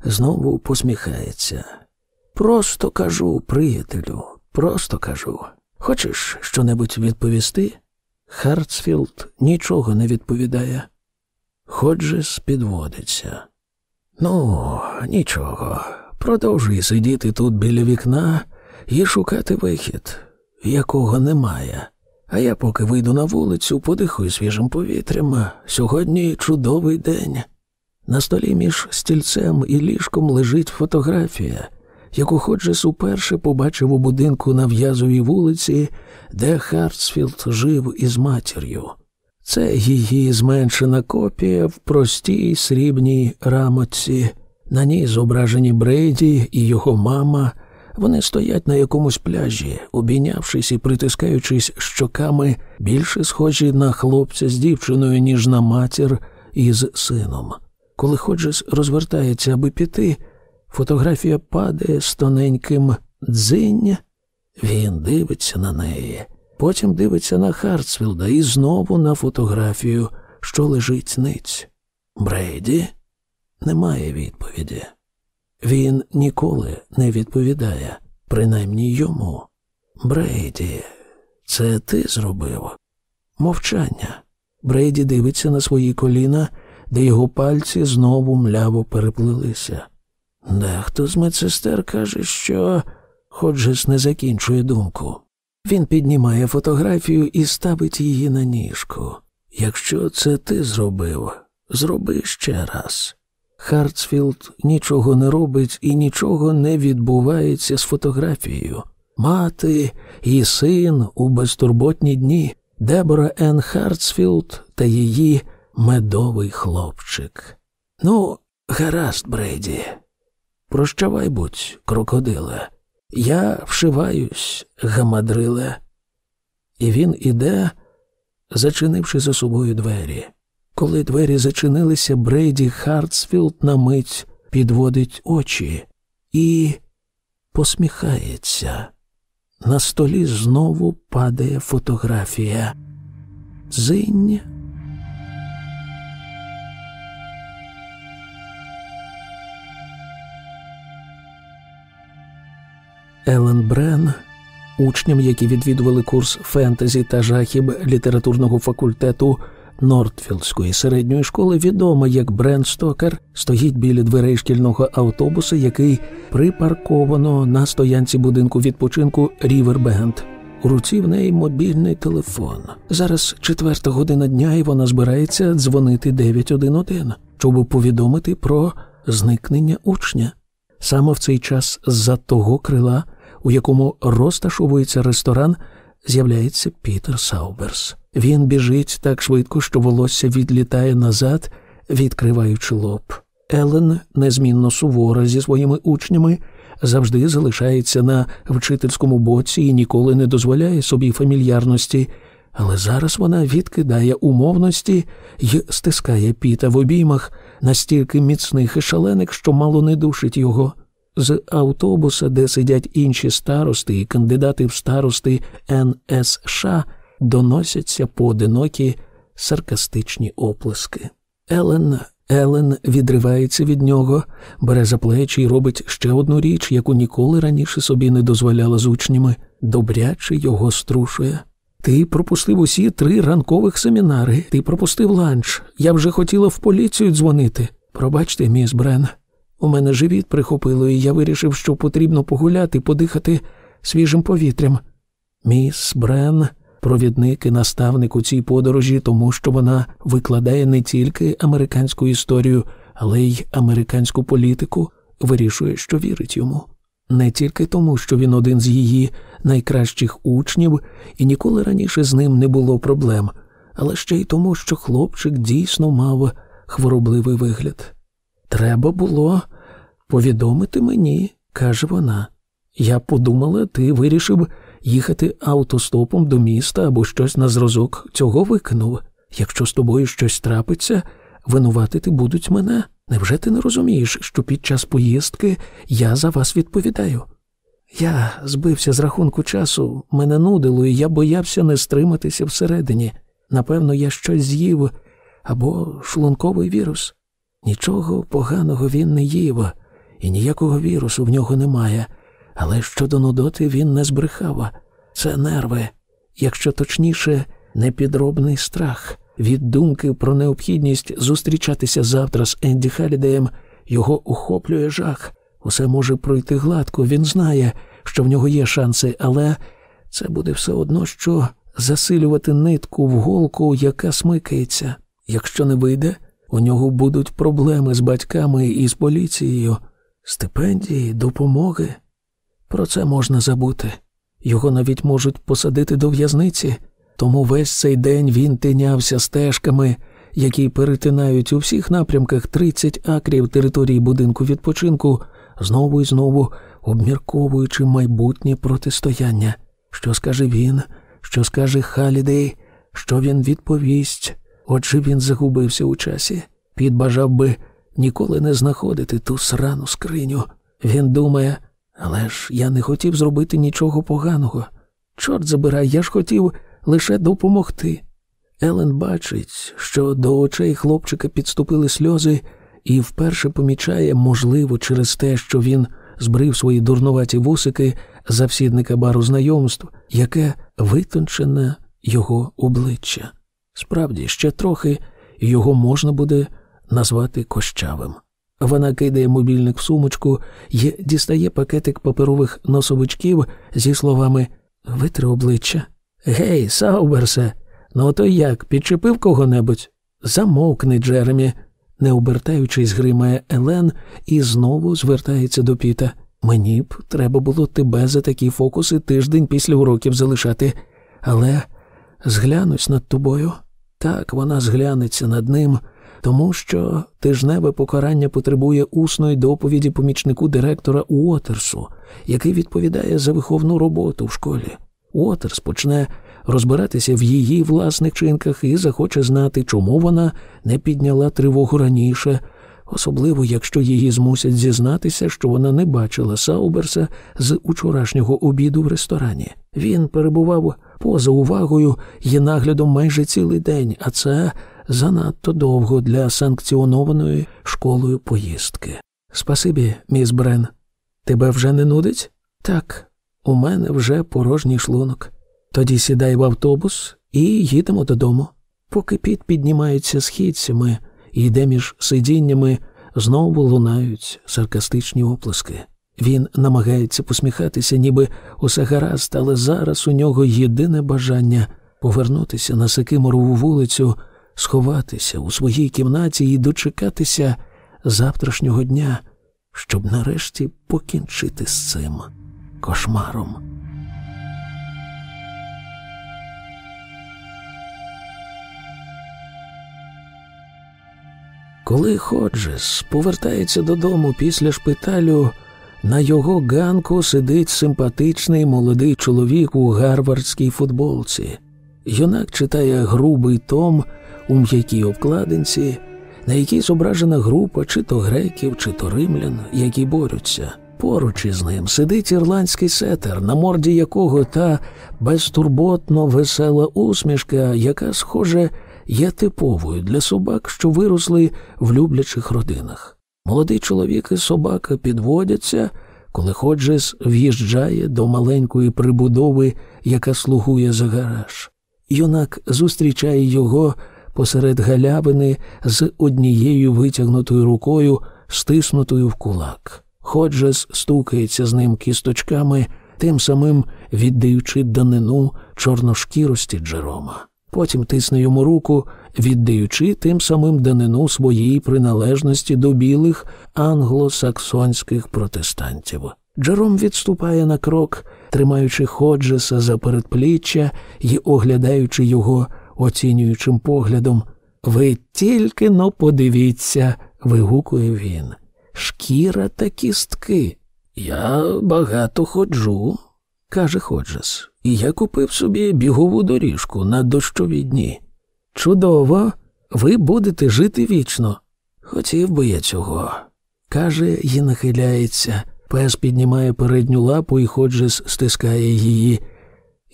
знову посміхається. Просто кажу, приятелю, просто кажу. Хочеш що-небудь відповісти? Хартсфілд нічого не відповідає. Ходжес підводиться. Ну, нічого. Продовжуй сидіти тут біля вікна і шукати вихід, якого немає. А я поки вийду на вулицю, подихаю свіжим повітрям. Сьогодні чудовий день. На столі між стільцем і ліжком лежить фотографія, яку Ходжес уперше побачив у будинку на в'язовій вулиці, де Хартсфілд жив із матір'ю. Це її зменшена копія в простій срібній рамочці. На ній зображені Брейді і його мама. Вони стоять на якомусь пляжі, обійнявшись і притискаючись щоками, більше схожі на хлопця з дівчиною, ніж на матір із сином. Коли Ходжес розвертається, аби піти, фотографія падає з тоненьким дзинь. Він дивиться на неї, потім дивиться на Хартсфілда і знову на фотографію, що лежить ниць. Брейді немає відповіді. Він ніколи не відповідає, принаймні йому. Брейді, це ти зробив? Мовчання. Брейді дивиться на свої коліна, де його пальці знову мляво переплелися. Дехто з медсестер каже, що Ходжес не закінчує думку. Він піднімає фотографію і ставить її на ніжку. Якщо це ти зробив, зроби ще раз. Хартсфілд нічого не робить і нічого не відбувається з фотографією. Мати і син у безтурботні дні Дебора Ен Хартсфілд та її медовий хлопчик. Ну, гаразд, Брейді. Прощавай будь, крокодиле. Я вшиваюсь, гамадриле. І він іде, зачинивши за собою двері. Коли двері зачинилися, Брейді Хартсфілд на мить підводить очі і посміхається. На столі знову падає фотографія. Зинь. Елен Брен, учням, які відвідували курс фентезі та жахів літературного факультету Нортфілдської середньої школи, відома як Брен Стокер, стоїть біля дверей шкільного автобуса, який припарковано на стоянці будинку відпочинку Рівербенд. У руці в неї мобільний телефон. Зараз четверта година дня, і вона збирається дзвонити 911, щоб повідомити про зникнення учня. Саме в цей час з-за того крила, у якому розташовується ресторан, з'являється Пітер Сауберс. Він біжить так швидко, що волосся відлітає назад, відкриваючи лоб. Елен, незмінно сувора зі своїми учнями, завжди залишається на вчительському боці і ніколи не дозволяє собі фамільярності, але зараз вона відкидає умовності й стискає піта в обіймах настільки міцних і шалених, що мало не душить його. З автобуса, де сидять інші старости і кандидати в старости НСШ, доносяться поодинокі саркастичні оплески. Елен Елен відривається від нього, бере за плечі і робить ще одну річ, яку ніколи раніше собі не дозволяла з учнями, добряче його струшує. Ти пропустив усі три ранкових семінари, ти пропустив ланч. Я вже хотіла в поліцію дзвонити. Пробачте, міс Брен, у мене живіт прихопило, і я вирішив, що потрібно погуляти, подихати свіжим повітрям. Міс Брен провідник і наставник у цій подорожі, тому що вона викладає не тільки американську історію, але й американську політику, вирішує, що вірить йому. Не тільки тому, що він один з її найкращих учнів, і ніколи раніше з ним не було проблем, але ще й тому, що хлопчик дійсно мав хворобливий вигляд. Треба було повідомити мені, каже вона. Я подумала, ти вирішив їхати автостопом до міста або щось на зразок цього викинув. Якщо з тобою щось трапиться, винуватити будуть мене. Невже ти не розумієш, що під час поїздки я за вас відповідаю? Я збився з рахунку часу, мене нудило, і я боявся не стриматися всередині. Напевно, я щось з'їв або шлунковий вірус. Нічого поганого він не їв, і ніякого вірусу в нього немає. Але щодо Нудоти він не збрехав. Це нерви, якщо точніше, непідробний страх. Від думки про необхідність зустрічатися завтра з Енді Халідеєм його охоплює жах. Усе може пройти гладко, він знає, що в нього є шанси, але це буде все одно, що засилювати нитку в голку, яка смикається. Якщо не вийде, у нього будуть проблеми з батьками і з поліцією, стипендії, допомоги. Про це можна забути. Його навіть можуть посадити до в'язниці, тому весь цей день він тинявся стежками, які перетинають у всіх напрямках 30 акрів території будинку відпочинку, знову і знову обмірковуючи майбутнє протистояння. Що скаже він, що скаже Халідей, що він відповість. Отже він загубився у часі, підбажав би ніколи не знаходити ту срану скриню. Він думає. Але ж я не хотів зробити нічого поганого. Чорт забирай, я ж хотів лише допомогти. Елен бачить, що до очей хлопчика підступили сльози, і вперше помічає, можливо, через те, що він збрив свої дурнуваті вусики завсідника бару знайомств, яке витончене його обличчя. Справді, ще трохи його можна буде назвати кощавим. Вона кидає мобільник в сумочку і дістає пакетик паперових носовичків зі словами Витри обличчя. Гей, Сауберсе, ну то як, підчепив кого-небудь? Замовкни, Джеремі, не обертаючись, гримає Елен і знову звертається до Піта. Мені б треба було тебе за такі фокуси тиждень після уроків залишати, але зглянусь над тобою. Так вона зглянеться над ним Тому що тижневе покарання потребує усної доповіді помічнику директора Уотерсу, який відповідає за виховну роботу в школі. Уотерс почне розбиратися в її власних вчинках і захоче знати, чому вона не підняла тривогу раніше, особливо якщо її змусять зізнатися, що вона не бачила Сауберса з учорашнього обіду в ресторані. Він перебував поза увагою і наглядом майже цілий день, а це занадто довго для санкціонованої школою поїздки. Спасибі, міс Брен. Тебе вже не нудить? Так, у мене вже порожній шлунок. Тоді сідай в автобус і їдемо додому. Поки піт піднімається східцями і йде між сидіннями, знову лунають саркастичні оплески. Він намагається посміхатися, ніби усе гаразд, але зараз у нього єдине бажання повернутися на Сикиморову вулицю, сховатися у своїй кімнаті і дочекатися завтрашнього дня, щоб нарешті покінчити з цим кошмаром. Коли Ходжес повертається додому після шпиталю, на його ганку сидить симпатичний молодий чоловік у гарвардській футболці. Юнак читає грубий том у м'якій обкладинці, на якій зображена група чи то греків, чи то римлян, які борються. Поруч із ним сидить ірландський сетер, на морді якого та безтурботно весела усмішка, яка, схоже, є типовою для собак, що виросли в люблячих родинах. Молодий чоловік і собака підводяться, коли Ходжес в'їжджає до маленької прибудови, яка слугує за гараж. Юнак зустрічає його посеред галявини з однією витягнутою рукою, стиснутою в кулак. Ходжес стукається з ним кісточками, тим самим віддаючи данину чорношкірості Джерома. Потім тисне йому руку, віддаючи тим самим данину своїй приналежності до білих англосаксонських протестантів. Джером відступає на крок, тримаючи Ходжеса за передпліччя і оглядаючи його оцінюючим поглядом. Ви тільки но подивіться, вигукує він. Шкіра та кістки. Я багато ходжу, каже Ходжес, і я купив собі бігову доріжку на дощові дні. Чудово, ви будете жити вічно. Хотів би я цього. Каже і нахиляється. Пес піднімає передню лапу і Ходжес стискає її.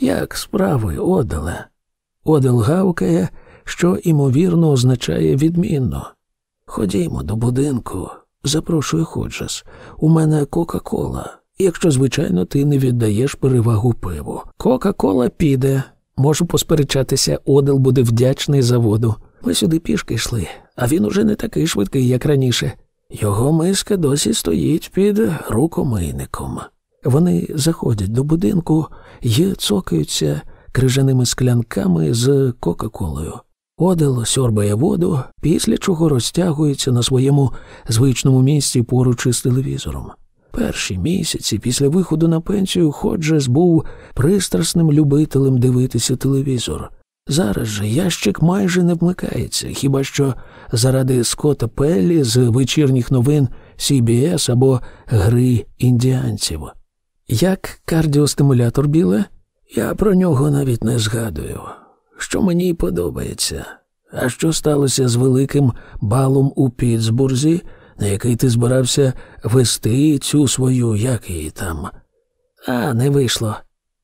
Як справи, Оделе? Одел гавкає, що, імовірно, означає відмінно. Ходімо до будинку, запрошує Ходжес. У мене Кока-Кола, якщо, звичайно, ти не віддаєш перевагу пиву. Кока-Кола піде. Можу посперечатися, Одел буде вдячний за воду. Ми сюди пішки йшли, а він уже не такий швидкий, як раніше. Його миска досі стоїть під рукомийником. Вони заходять до будинку і цокаються крижаними склянками з Кока-Колою. Одел сьорбає воду, після чого розтягується на своєму звичному місці поруч із телевізором. Перші місяці після виходу на пенсію Ходжес був пристрасним любителем дивитися телевізор. Зараз же ящик майже не вмикається, хіба що заради Скотта Пеллі з вечірніх новин CBS або гри індіанців. Як кардіостимулятор біле? Я про нього навіть не згадую. Що мені подобається. А що сталося з великим балом у Пітсбурзі, на який ти збирався вести цю свою, як її там? А, не вийшло.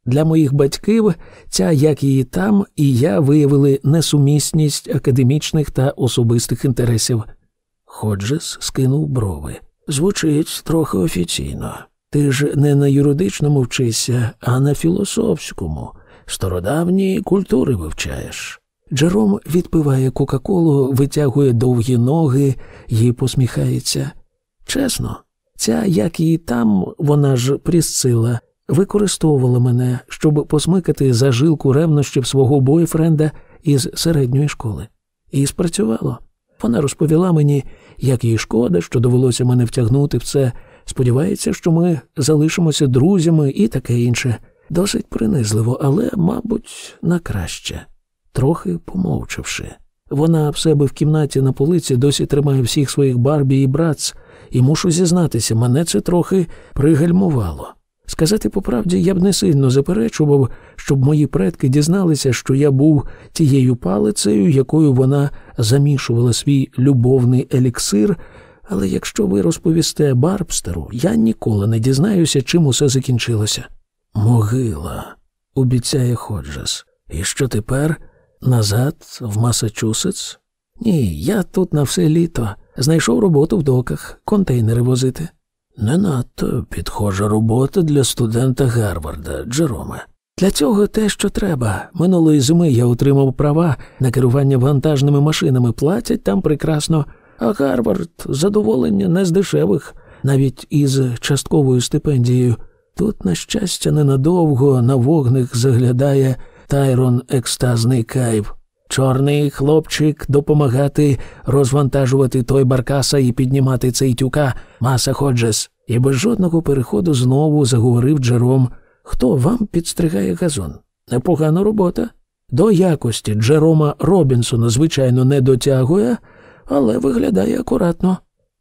Для моїх батьків ця як її там і я виявили несумісність академічних та особистих інтересів. Ходжес скинув брови. Звучить трохи офіційно. Ти ж не на юридичному вчишся, а на філософському. Стародавні культури вивчаєш. Джером відпиває Кока-Колу, витягує довгі ноги і посміхається. Чесно, ця, як її там, вона ж прісцила, використовувала мене, щоб посмикати за жилку ревнощів свого бойфренда із середньої школи. І спрацювало. Вона розповіла мені, як їй шкода, що довелося мене втягнути в це. Сподівається, що ми залишимося друзями і таке інше. Досить принизливо, але, мабуть, на краще. Трохи помовчавши. Вона в себе в кімнаті на полиці досі тримає всіх своїх Барбі і братц, і мушу зізнатися, мене це трохи пригальмувало. Сказати по правді, я б не сильно заперечував, щоб мої предки дізналися, що я був тією палицею, якою вона замішувала свій любовний еліксир. Але якщо ви розповісте Барбстеру, я ніколи не дізнаюся, чим усе закінчилося. Могила, обіцяє Ходжес. І що тепер? Назад, в Масачусетс? Ні, я тут на все літо. Знайшов роботу в доках, контейнери возити. Не надто підхожа робота для студента Гарварда, Джероме. Для цього те, що треба. Минулої зими я отримав права на керування вантажними машинами, платять там прекрасно, а Гарвард задоволення не з дешевих, навіть із частковою стипендією. Тут, на щастя, ненадовго на вогник заглядає Тайрон екстазний кайф. Чорний хлопчик допомагати розвантажувати той баркаса і піднімати цей тюка Маса Ходжес. І без жодного переходу знову заговорив Джером. Хто вам підстригає газон? Непогана робота. До якості Джерома Робінсона, звичайно, не дотягує, але виглядає акуратно.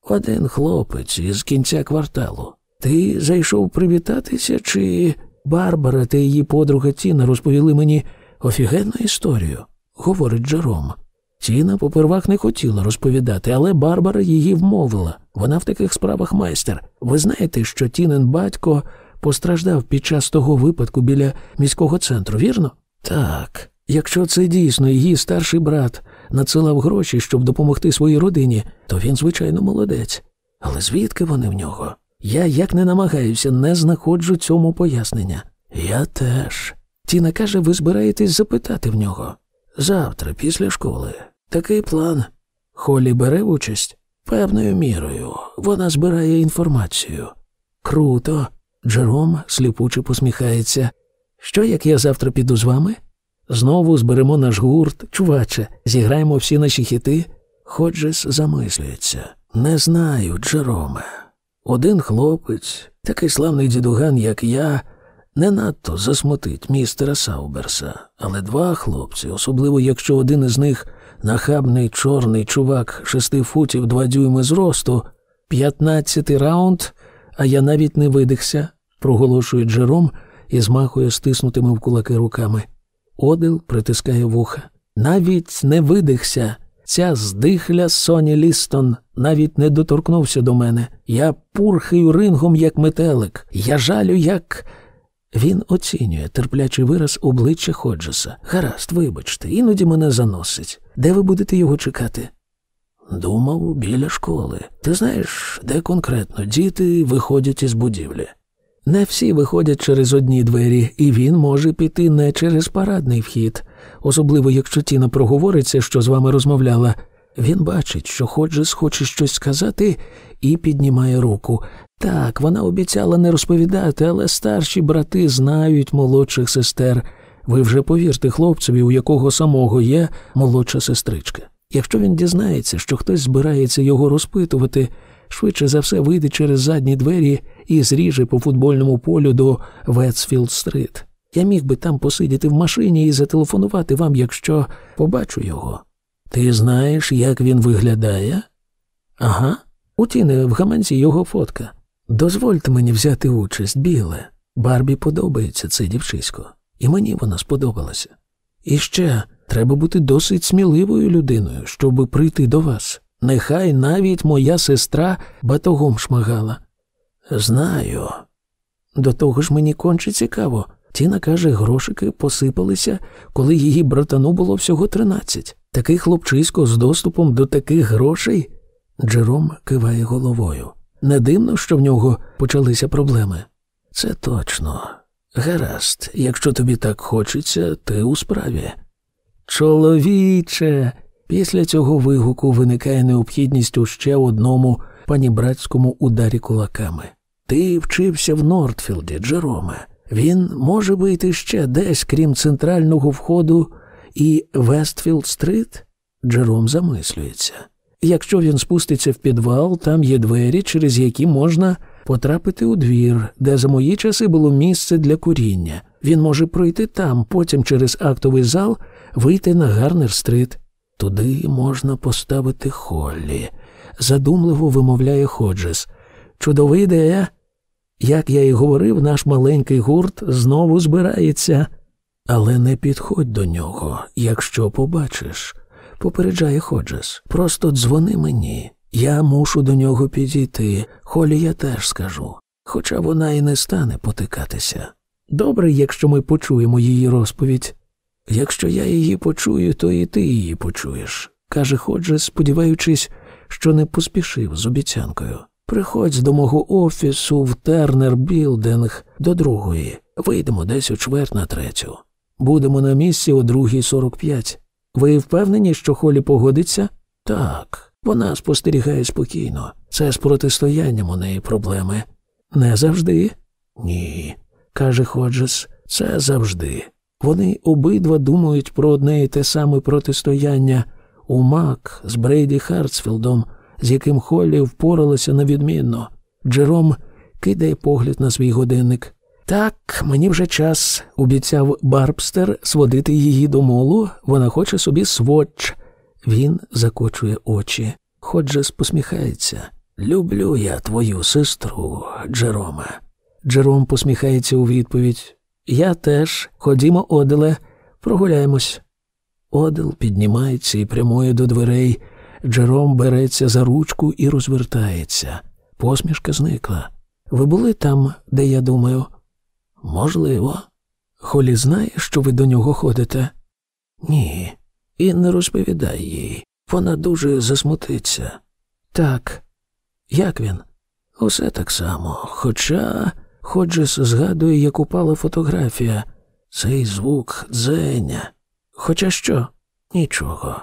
Один хлопець із кінця кварталу. Ти зайшов привітатися, чи Барбара та її подруга Тіна розповіли мені офігенну історію, говорить Джером. Тіна попервах не хотіла розповідати, але Барбара її вмовила. Вона в таких справах майстер. Ви знаєте, що Тінен батько постраждав під час того випадку біля міського центру, вірно? Так. Якщо це дійсно її старший брат надсилав гроші, щоб допомогти своїй родині, то він, звичайно, молодець. Але звідки вони в нього? Я як не намагаюся, не знаходжу цьому пояснення. Я теж. Тіна каже, ви збираєтесь запитати в нього. Завтра, після школи. Такий план. Холі бере участь певною мірою. Вона збирає інформацію. Круто. Джером сліпуче посміхається. Що, як я завтра піду з вами? Знову зберемо наш гурт, чуваче, зіграємо всі наші хіти. Ходжес замислюється. Не знаю, Джероме. Один хлопець, такий славний дідуган, як я, не надто засмутить містера Сауберса, але два хлопці, особливо якщо один із них нахабний чорний чувак шести футів два дюйми зросту, п'ятнадцятий раунд, а я навіть не видихся, проголошує Джером і змахує стиснутими в кулаки руками. Одил притискає вуха. Навіть не видихся. Ця здихля Соні Лістон навіть не доторкнувся до мене. Я пурхаю рингом, як метелик. Я жалю, як. Він оцінює терплячий вираз обличчя Ходжеса. Гаразд, вибачте, іноді мене заносить. Де ви будете його чекати? Думав, біля школи. Ти знаєш, де конкретно діти виходять із будівлі. Не всі виходять через одні двері, і він може піти не через парадний вхід, особливо якщо Тіна проговориться, що з вами розмовляла. Він бачить, що Ходжес хоче щось сказати, і піднімає руку. Так, вона обіцяла не розповідати, але старші брати знають молодших сестер. Ви вже повірте хлопцеві, у якого самого є молодша сестричка. Якщо він дізнається, що хтось збирається його розпитувати, швидше за все вийде через задні двері і зріже по футбольному полю до Ветсфілд-стрит. Я міг би там посидіти в машині і зателефонувати вам, якщо побачу його. Ти знаєш, як він виглядає? Ага. У тіни в гаманці його фотка. Дозвольте мені взяти участь, біле. Барбі подобається це дівчисько, і мені вона сподобалася. І ще треба бути досить сміливою людиною, щоб прийти до вас. Нехай навіть моя сестра батогом шмагала. Знаю. До того ж мені конче цікаво. Тіна каже, грошики посипалися, коли її братану було всього тринадцять. Такий хлопчисько з доступом до таких грошей. Джером киває головою. Не дивно, що в нього почалися проблеми. Це точно. Гаразд, якщо тобі так хочеться, ти у справі. Чоловіче. Після цього вигуку виникає необхідність у ще одному панібратському ударі кулаками. Ти вчився в Нортфілді, Джероме. Він може вийти ще десь, крім центрального входу і Вестфілд-стрит? Джером замислюється. Якщо він спуститься в підвал, там є двері, через які можна потрапити у двір, де за мої часи було місце для куріння. Він може пройти там, потім через актовий зал вийти на Гарнер-стрит. Туди можна поставити Холлі, задумливо вимовляє Ходжес. Чудова ідея. Як я й говорив, наш маленький гурт знову збирається. Але не підходь до нього, якщо побачиш, попереджає Ходжес. Просто дзвони мені. Я мушу до нього підійти, Холі я теж скажу, хоча вона і не стане потикатися. Добре, якщо ми почуємо її розповідь. Якщо я її почую, то і ти її почуєш, каже Ходжес, сподіваючись, що не поспішив з обіцянкою. Приходь до мого офісу в Тернер Білдинг до другої. Вийдемо десь у чверть на третю. Будемо на місці о другій сорок п'ять. Ви впевнені, що Холі погодиться? Так, вона спостерігає спокійно. Це з протистоянням у неї проблеми. Не завжди? Ні, каже Ходжес, це завжди. Вони обидва думають про одне і те саме протистояння у Мак з Брейді Хартсфілдом, з яким Холлі впоралася невідмінно. Джером кидає погляд на свій годинник. Так, мені вже час, обіцяв Барбстер сводити її до молу, вона хоче собі сводч. Він закочує очі. Ходжес посміхається. Люблю я твою сестру, Джероме. Джером посміхається у відповідь. Я теж. Ходімо, Оделе, прогуляємось. Одел піднімається і прямує до дверей. Джером береться за ручку і розвертається. Посмішка зникла. Ви були там, де я думаю? Можливо. Холі знає, що ви до нього ходите? Ні. І не розповідай їй. Вона дуже засмутиться. Так, як він? Усе так само. Хоча Ходжес згадує, як упала фотографія. Цей звук дзеня. Хоча що? Нічого.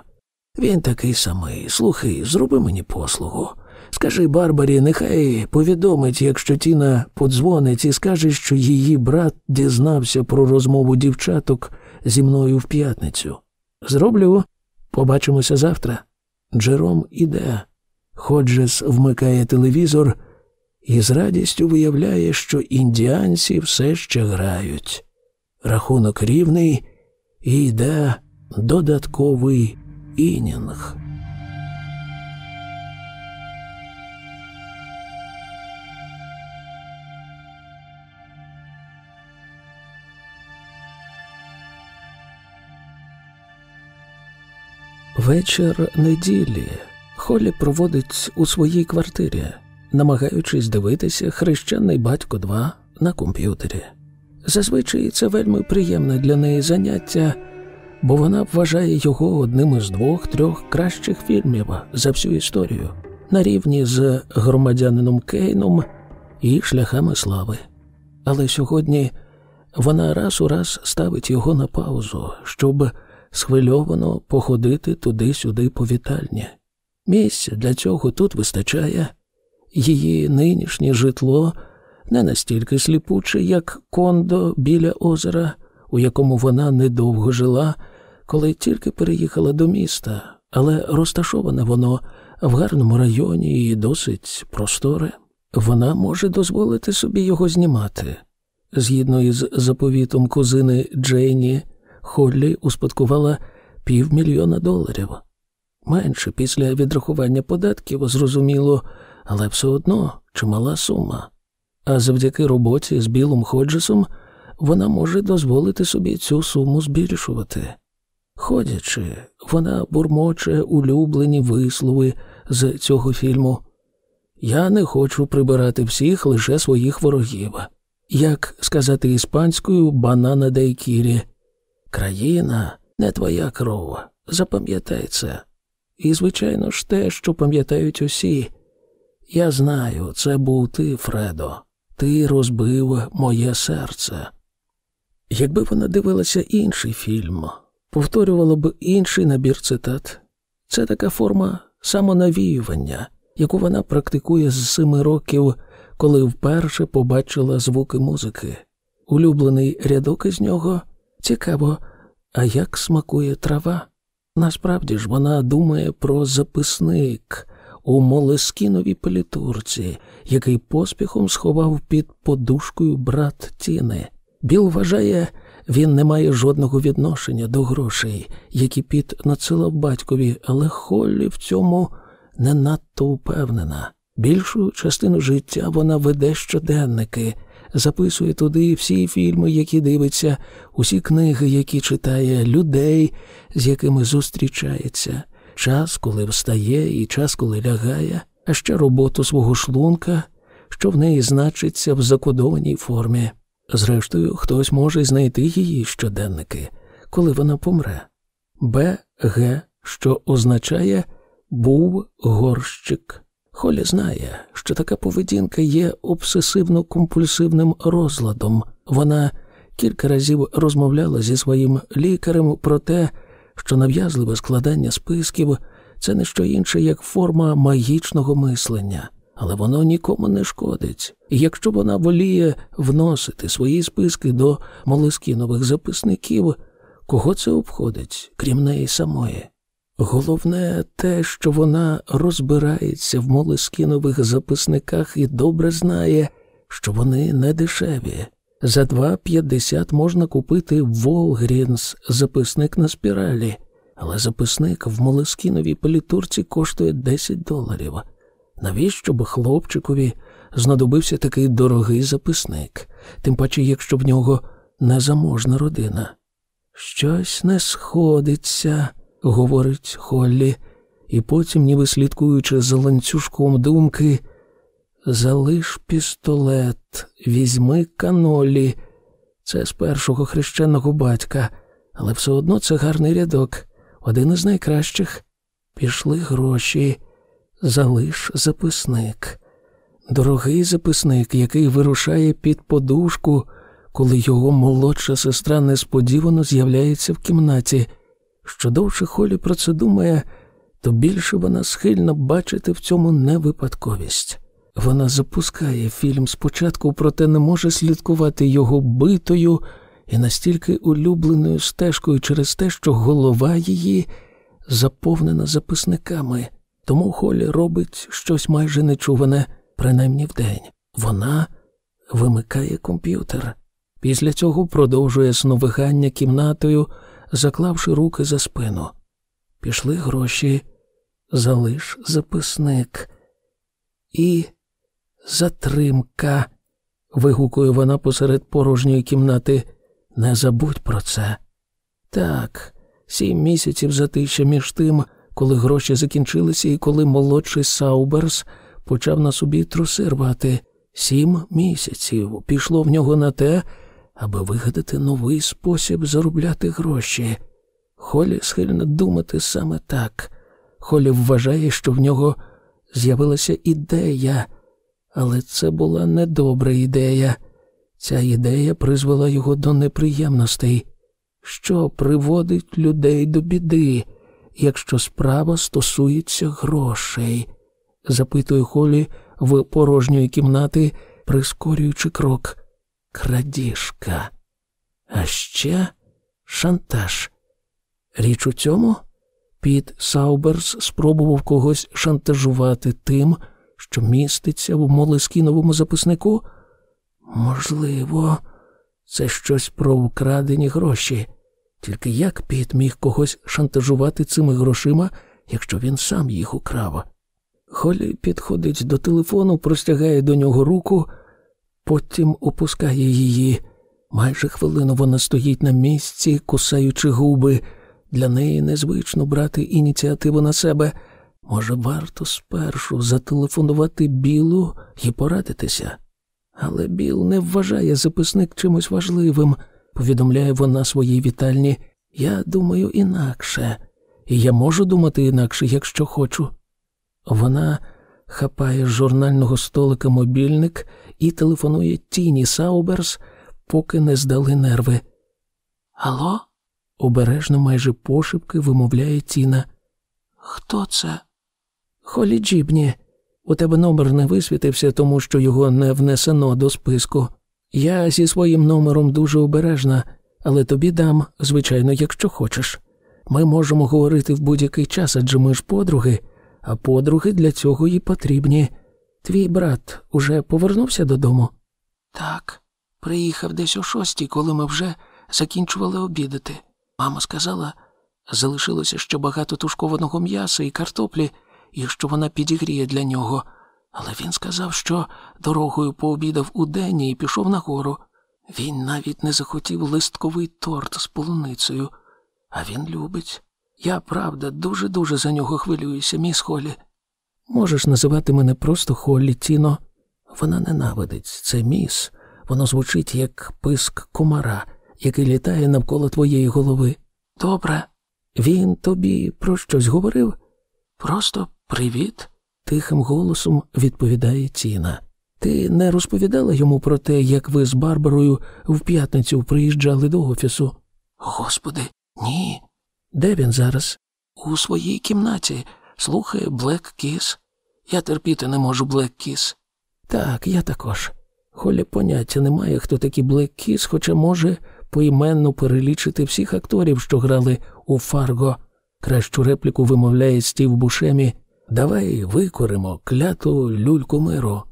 Він такий самий. Слухай, зроби мені послугу. Скажи Барбарі, нехай повідомить, якщо Тіна подзвонить і скаже, що її брат дізнався про розмову дівчаток зі мною в п'ятницю. Зроблю. Побачимося завтра. Джером іде. Ходжес вмикає телевізор і з радістю виявляє, що індіанці все ще грають. Рахунок рівний і йде додатковий інінг. Вечір неділі Холі проводить у своїй квартирі, намагаючись дивитися хрещений батько 2 на комп'ютері. Зазвичай це вельми приємне для неї заняття, бо вона вважає його одним із двох-трьох кращих фільмів за всю історію, на рівні з громадянином Кейном і шляхами слави. Але сьогодні вона раз у раз ставить його на паузу, щоб схвильовано походити туди-сюди по вітальні. Місця для цього тут вистачає. Її нинішнє житло не настільки сліпуче, як кондо біля озера, у якому вона недовго жила, коли тільки переїхала до міста, але розташоване воно в гарному районі і досить просторе. Вона може дозволити собі його знімати. Згідно із заповітом кузини Джейні, Холлі успадкувала півмільйона доларів. Менше після відрахування податків, зрозуміло, але все одно чимала сума. А завдяки роботі з Білом Ходжесом вона може дозволити собі цю суму збільшувати. Ходячи, вона бурмоче улюблені вислови з цього фільму. Я не хочу прибирати всіх лише своїх ворогів. Як сказати іспанською банана дайкірі. Країна не твоя кров, запам'ятай це. І, звичайно ж, те, що пам'ятають усі. Я знаю, це був ти, Фредо, ти розбив моє серце. Якби вона дивилася інший фільм, повторювала б інший набір цитат. Це така форма самонавіювання, яку вона практикує з семи років, коли вперше побачила звуки музики. Улюблений рядок із нього цікаво, а як смакує трава? Насправді ж вона думає про записник у молескіновій палітурці, який поспіхом сховав під подушкою брат Тіни. Біл вважає Він не має жодного відношення до грошей, які Піт надсилав батькові, але Холлі в цьому не надто упевнена. Більшу частину життя вона веде щоденники, записує туди всі фільми, які дивиться, усі книги, які читає, людей, з якими зустрічається, час, коли встає, і час, коли лягає, а ще роботу свого шлунка, що в неї значиться в закодованій формі. Зрештою, хтось може знайти її щоденники, коли вона помре. Б. Г, що означає був горщик. Холі знає, що така поведінка є обсесивно-компульсивним розладом. Вона кілька разів розмовляла зі своїм лікарем про те, що нав'язливе складання списків це не що інше, як форма магічного мислення, але воно нікому не шкодить. І якщо вона воліє вносити свої списки до молескінових записників, кого це обходить, крім неї самої? Головне те, що вона розбирається в молескінових записниках і добре знає, що вони не дешеві. За 2,50 можна купити Волгрінс записник на спіралі, але записник в молескіновій політурці коштує 10 доларів. Навіщо б хлопчикові знадобився такий дорогий записник, тим паче, якщо в нього незаможна родина? Щось не сходиться говорить Холлі, і потім, ніби слідкуючи за ланцюжком думки, залиш пістолет, візьми канолі. Це з першого хрещеного батька, але все одно це гарний рядок, один із найкращих. Пішли гроші, залиш записник. Дорогий записник, який вирушає під подушку, коли його молодша сестра несподівано з'являється в кімнаті. Що довше Холі про це думає, то більше вона схильна бачити в цьому невипадковість. Вона запускає фільм спочатку, проте не може слідкувати його битою і настільки улюбленою стежкою через те, що голова її заповнена записниками. Тому Холі робить щось майже нечуване, принаймні вдень. Вона вимикає комп'ютер. Після цього продовжує сновигання кімнатою заклавши руки за спину. Пішли гроші, залиш записник. І затримка. вигукує вона посеред порожньої кімнати. Не забудь про це. Так, сім місяців затища між тим, коли гроші закінчилися, і коли молодший Сауберс почав на собі труси рвати. Сім місяців пішло в нього на те, аби вигадати новий спосіб заробляти гроші. Холі схильна думати саме так. Холі вважає, що в нього з'явилася ідея, але це була недобра ідея. Ця ідея призвела його до неприємностей, що приводить людей до біди, якщо справа стосується грошей, запитує Холі в порожньої кімнати, прискорюючи крок. Крадіжка, а ще шантаж. Річ у цьому? Піт Сауберс спробував когось шантажувати тим, що міститься в молескіновому записнику. Можливо, це щось про вкрадені гроші. Тільки як Піт міг когось шантажувати цими грошима, якщо він сам їх украв? Холі підходить до телефону, простягає до нього руку, потім опускає її. Майже хвилину вона стоїть на місці, кусаючи губи. Для неї незвично брати ініціативу на себе. Може, варто спершу зателефонувати Білу і порадитися. Але Біл не вважає записник чимось важливим, повідомляє вона своїй вітальні. Я думаю інакше, і я можу думати інакше, якщо хочу. Вона хапає з журнального столика мобільник і телефонує Тіні Сауберс, поки не здали нерви. Алло? обережно, майже пошепки вимовляє Тіна. Хто це? Холі Джібні. У тебе номер не висвітився, тому що його не внесено до списку. Я зі своїм номером дуже обережна, але тобі дам, звичайно, якщо хочеш. Ми можемо говорити в будь-який час, адже ми ж подруги, а подруги для цього і потрібні. Твій брат уже повернувся додому? Так, приїхав десь о шостій, коли ми вже закінчували обідати. Мама сказала, залишилося ще багато тушкованого м'яса і картоплі, і що вона підігріє для нього. Але він сказав, що дорогою пообідав у день і пішов нагору. Він навіть не захотів листковий торт з полуницею, а він любить. Я, правда, дуже-дуже за нього хвилююся, міс Холі. Можеш називати мене просто Холлі Тіно. Вона ненавидить це міс. Воно звучить як писк комара, який літає навколо твоєї голови. Добре. Він тобі про щось говорив? Просто привіт, тихим голосом відповідає Тіна. Ти не розповідала йому про те, як ви з Барбарою в п'ятницю приїжджали до офісу? Господи, ні. Де він зараз? У своїй кімнаті слухає Блек Кіс. Я терпіти не можу Блек Кіс. Так, я також. Холі поняття немає, хто такі Блек Кіс, хоча може поіменно перелічити всіх акторів, що грали у Фарго. Кращу репліку вимовляє Стів Бушемі. Давай викоримо кляту люльку миру.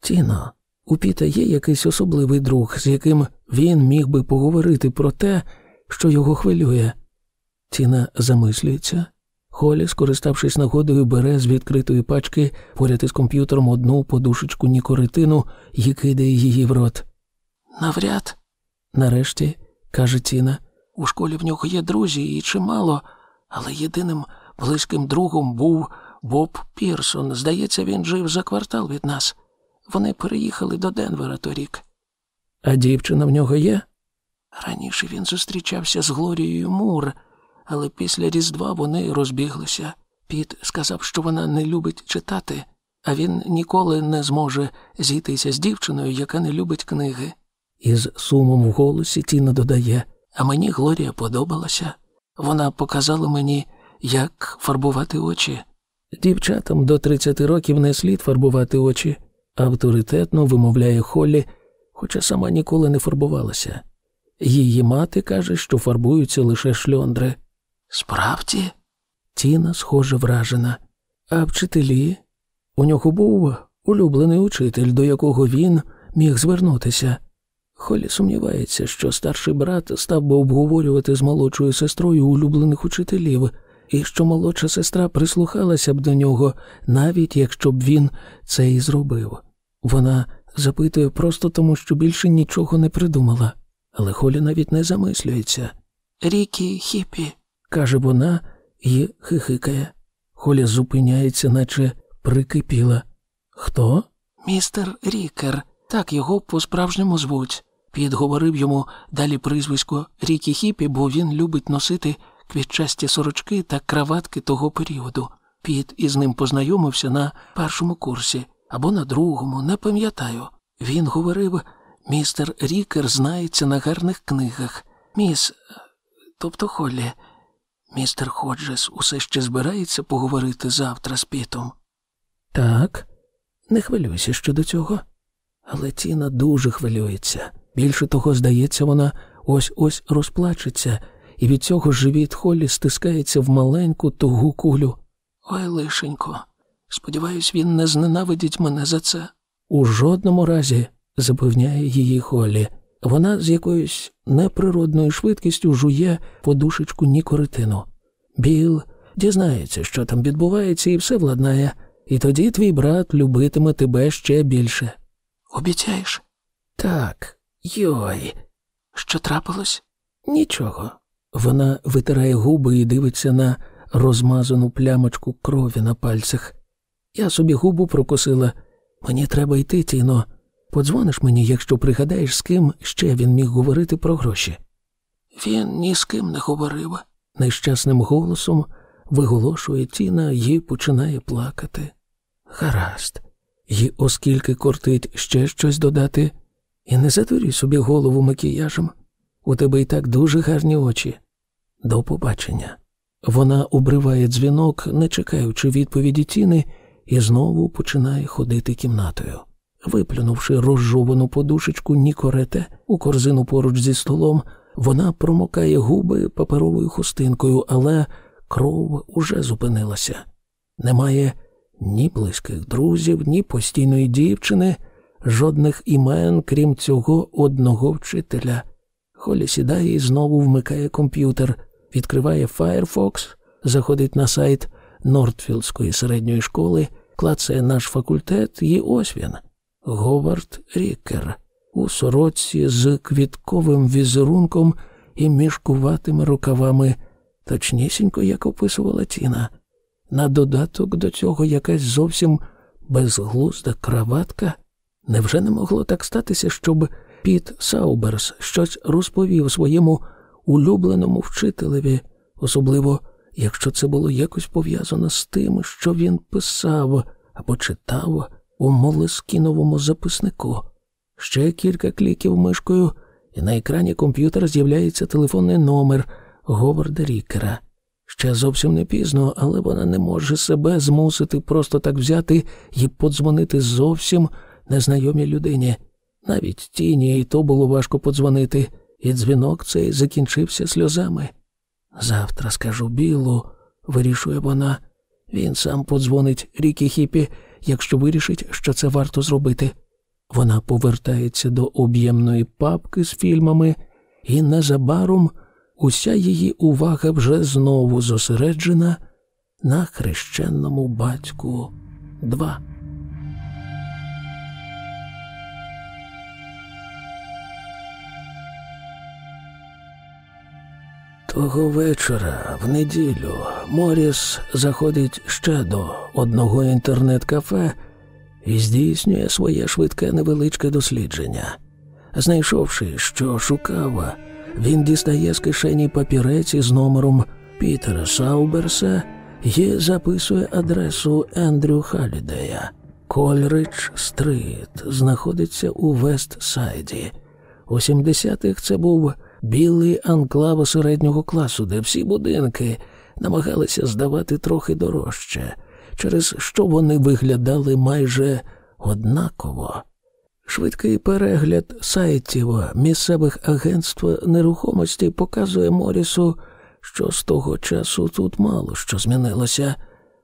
Тіно, у Піта є якийсь особливий друг, з яким він міг би поговорити про те, що його хвилює. Тіна замислюється. Холі, скориставшись нагодою, бере з відкритої пачки поряд із комп'ютером одну подушечку нікоритину і кидає її в рот. Навряд, нарешті, каже Тіна, у школі в нього є друзі і чимало, але єдиним близьким другом був Боб Пірсон. Здається, він жив за квартал від нас. Вони переїхали до Денвера торік. А дівчина в нього є? Раніше він зустрічався з Глорією Мур, але після Різдва вони розбіглися. Піт сказав, що вона не любить читати, а він ніколи не зможе зійтися з дівчиною, яка не любить книги. Із сумом в голосі Тіна додає, а мені Глорія подобалася. Вона показала мені, як фарбувати очі. Дівчатам до 30 років не слід фарбувати очі, авторитетно вимовляє Холлі, хоча сама ніколи не фарбувалася. Її мати каже, що фарбуються лише шльондри. Справді? Тіна, схоже, вражена. А вчителі? У нього був улюблений учитель, до якого він міг звернутися. Холі сумнівається, що старший брат став би обговорювати з молодшою сестрою улюблених учителів, і що молодша сестра прислухалася б до нього, навіть якщо б він це і зробив. Вона запитує просто тому, що більше нічого не придумала, але Холі навіть не замислюється. Рікі хіпі, каже вона і хихикає. Холя зупиняється, наче прикипіла. Хто? Містер Рікер, так його по-справжньому звуть. Піт говорив йому далі прізвисько Рікі Хіпі, бо він любить носити квітчасті сорочки та краватки того періоду. Піт із ним познайомився на першому курсі або на другому, не пам'ятаю. Він говорив, містер Рікер знається на гарних книгах. Міс, тобто Холлі, містер Ходжес усе ще збирається поговорити завтра з Пітом. Так, не хвилюйся щодо цього. Але Тіна дуже хвилюється. Більше того, здається, вона ось ось розплачеться, і від цього живіт Холлі стискається в маленьку тугу кулю. Ой, лишенько, сподіваюсь, він не зненавидить мене за це. У жодному разі, запевняє її Холлі. Вона з якоюсь неприродною швидкістю жує подушечку нікоритину. Біл дізнається, що там відбувається, і все владнає, і тоді твій брат любитиме тебе ще більше. Обіцяєш? Так, йой. Що трапилось? Нічого. Вона витирає губи і дивиться на розмазану плямочку крові на пальцях. Я собі губу прокосила. Мені треба йти, Тіно. Подзвониш мені, якщо пригадаєш, з ким ще він міг говорити про гроші. Він ні з ким не говорив. Нещасним голосом виголошує Тіна і починає плакати. Гаразд. І оскільки кортить ще щось додати, і не затурюй собі голову макіяжем. У тебе й так дуже гарні очі. До побачення. Вона обриває дзвінок, не чекаючи відповіді Тіни, і знову починає ходити кімнатою. Виплюнувши розжовану подушечку Нікорете у корзину поруч зі столом, вона промокає губи паперовою хустинкою, але кров уже зупинилася. Немає ні близьких друзів, ні постійної дівчини, жодних імен, крім цього одного вчителя. Холі сідає і знову вмикає комп'ютер, відкриває Firefox, заходить на сайт Нортфілдської середньої школи, клацає наш факультет, і ось він. Говард Рікер у сорочці з квітковим візерунком і мішкуватими рукавами, точнісінько, як описувала Тіна. На додаток до цього якась зовсім безглузда краватка. Невже не могло так статися, щоб Піт Сауберс щось розповів своєму улюбленому вчителеві, особливо якщо це було якось пов'язано з тим, що він писав або читав у молескіновому записнику. Ще кілька кліків мишкою, і на екрані комп'ютера з'являється телефонний номер Говарда Рікера. Ще зовсім не пізно, але вона не може себе змусити просто так взяти і подзвонити зовсім незнайомій людині. Навіть тіні і то було важко подзвонити, і дзвінок цей закінчився сльозами. Завтра скажу білу, вирішує вона. Він сам подзвонить Рікі Хіпі, якщо вирішить, що це варто зробити. Вона повертається до об'ємної папки з фільмами, і незабаром уся її увага вже знову зосереджена на хрещенному батьку 2. Того вечора, в неділю, Моріс заходить ще до одного інтернет-кафе і здійснює своє швидке невеличке дослідження. Знайшовши, що шукав, він дістає з кишені папірець із номером Пітера Сауберса і записує адресу Ендрю Халідея. Кольридж Стрит знаходиться у Вестсайді. У 70-х це був білий анклав середнього класу, де всі будинки намагалися здавати трохи дорожче, через що вони виглядали майже однаково. Швидкий перегляд сайтів місцевих агентств нерухомості показує Морісу, що з того часу тут мало що змінилося,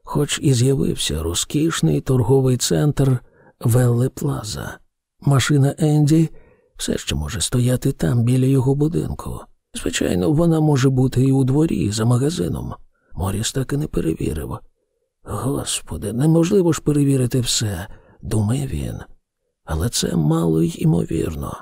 хоч і з'явився розкішний торговий центр Велле Плаза. Машина Енді все ще може стояти там біля його будинку. Звичайно, вона може бути і у дворі за магазином. Моріс так і не перевірив. Господи, неможливо ж перевірити все, думає він. Але це мало й імовірно.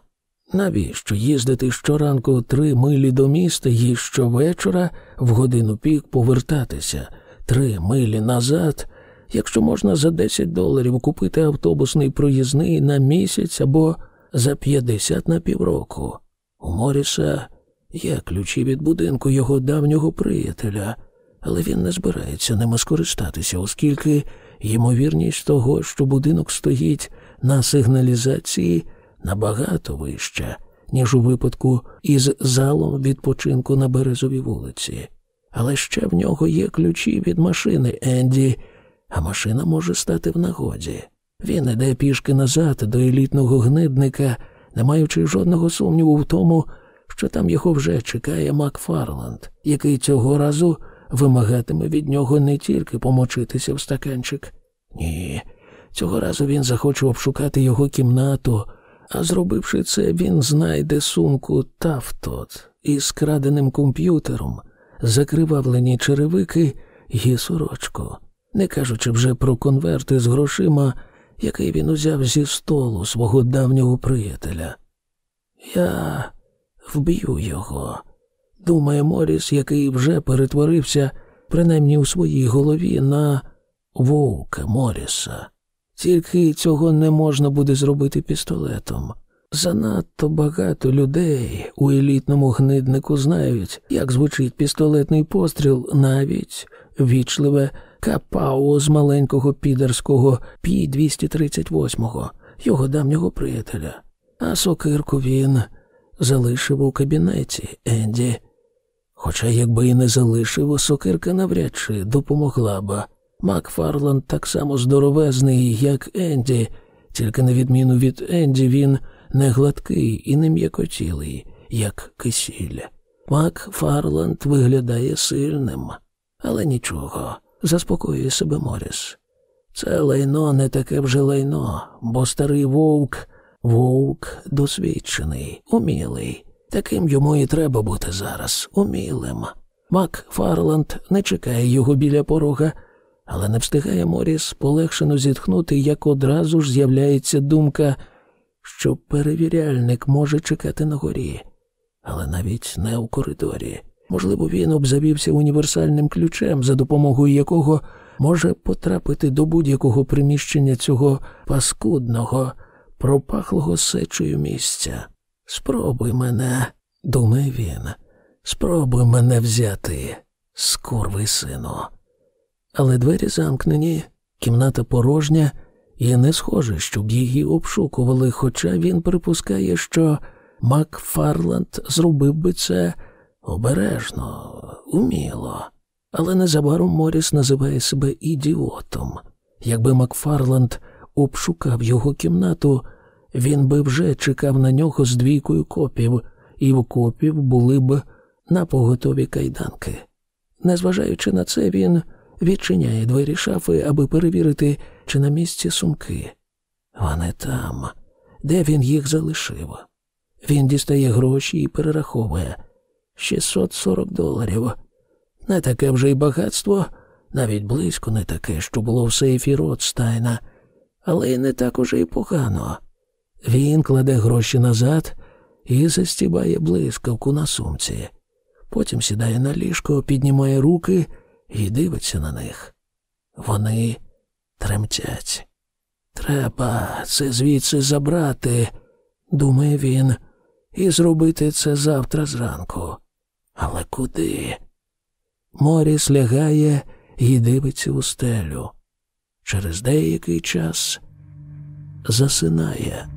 Навіщо їздити щоранку три милі до міста і щовечора в годину пік повертатися три милі назад, якщо можна за 10 доларів купити автобусний проїзний на місяць або за 50 на півроку. У Моріса є ключі від будинку його давнього приятеля, але він не збирається ними скористатися, оскільки ймовірність того, що будинок стоїть на сигналізації, набагато вища, ніж у випадку із залом відпочинку на березовій вулиці. Але ще в нього є ключі від машини Енді, а машина може стати в нагоді. Він іде пішки назад до елітного гнидника, не маючи жодного сумніву в тому, що там його вже чекає Макфарланд, який цього разу вимагатиме від нього не тільки помочитися в стаканчик. Ні, цього разу він захоче обшукати його кімнату, а зробивши це, він знайде сумку Тафтот із краденим комп'ютером, закривавлені черевики і сорочку, не кажучи вже про конверти з грошима який він узяв зі столу свого давнього приятеля. Я вб'ю його, думає Моріс, який вже перетворився, принаймні у своїй голові, на вовка Моріса. Тільки цього не можна буде зробити пістолетом. Занадто багато людей у елітному гниднику знають, як звучить пістолетний постріл, навіть вічливе Капау з маленького підерського пі 238 його давнього приятеля, а сокирку він залишив у кабінеті Енді. Хоча, якби і не залишив, сокирка навряд чи допомогла б. Макфарланд так само здоровезний, як Енді, тільки на відміну від Енді, він не гладкий і не м'якотілий, як кисіль. Макфарланд виглядає сильним, але нічого заспокоює себе Моріс. Це лайно не таке вже лайно, бо старий вовк, вовк досвідчений, умілий. Таким йому і треба бути зараз, умілим. Мак Фарланд не чекає його біля порога, але не встигає Моріс полегшено зітхнути, як одразу ж з'являється думка, що перевіряльник може чекати на горі, але навіть не у коридорі. Можливо, він обзавівся універсальним ключем, за допомогою якого може потрапити до будь-якого приміщення цього паскудного, пропахлого сечою місця. Спробуй мене, думає він, спробуй мене взяти, скурвий сину. Але двері замкнені, кімната порожня, і не схоже, щоб її обшукували, хоча він припускає, що Макфарланд зробив би це обережно, уміло. Але незабаром Моріс називає себе ідіотом. Якби Макфарланд обшукав його кімнату, він би вже чекав на нього з двійкою копів, і в копів були б на поготові кайданки. Незважаючи на це, він відчиняє двері шафи, аби перевірити, чи на місці сумки. Вони там, де він їх залишив. Він дістає гроші і перераховує 640 доларів. Не таке вже й багатство, навіть близько не таке, що було в сейфі Ротстайна, але й не так уже й погано. Він кладе гроші назад і застібає блискавку на сумці. Потім сідає на ліжко, піднімає руки і дивиться на них. Вони тремтять. Треба це звідси забрати, думає він, і зробити це завтра зранку. Але куди? Моріс лягає і дивиться у стелю. Через деякий час засинає.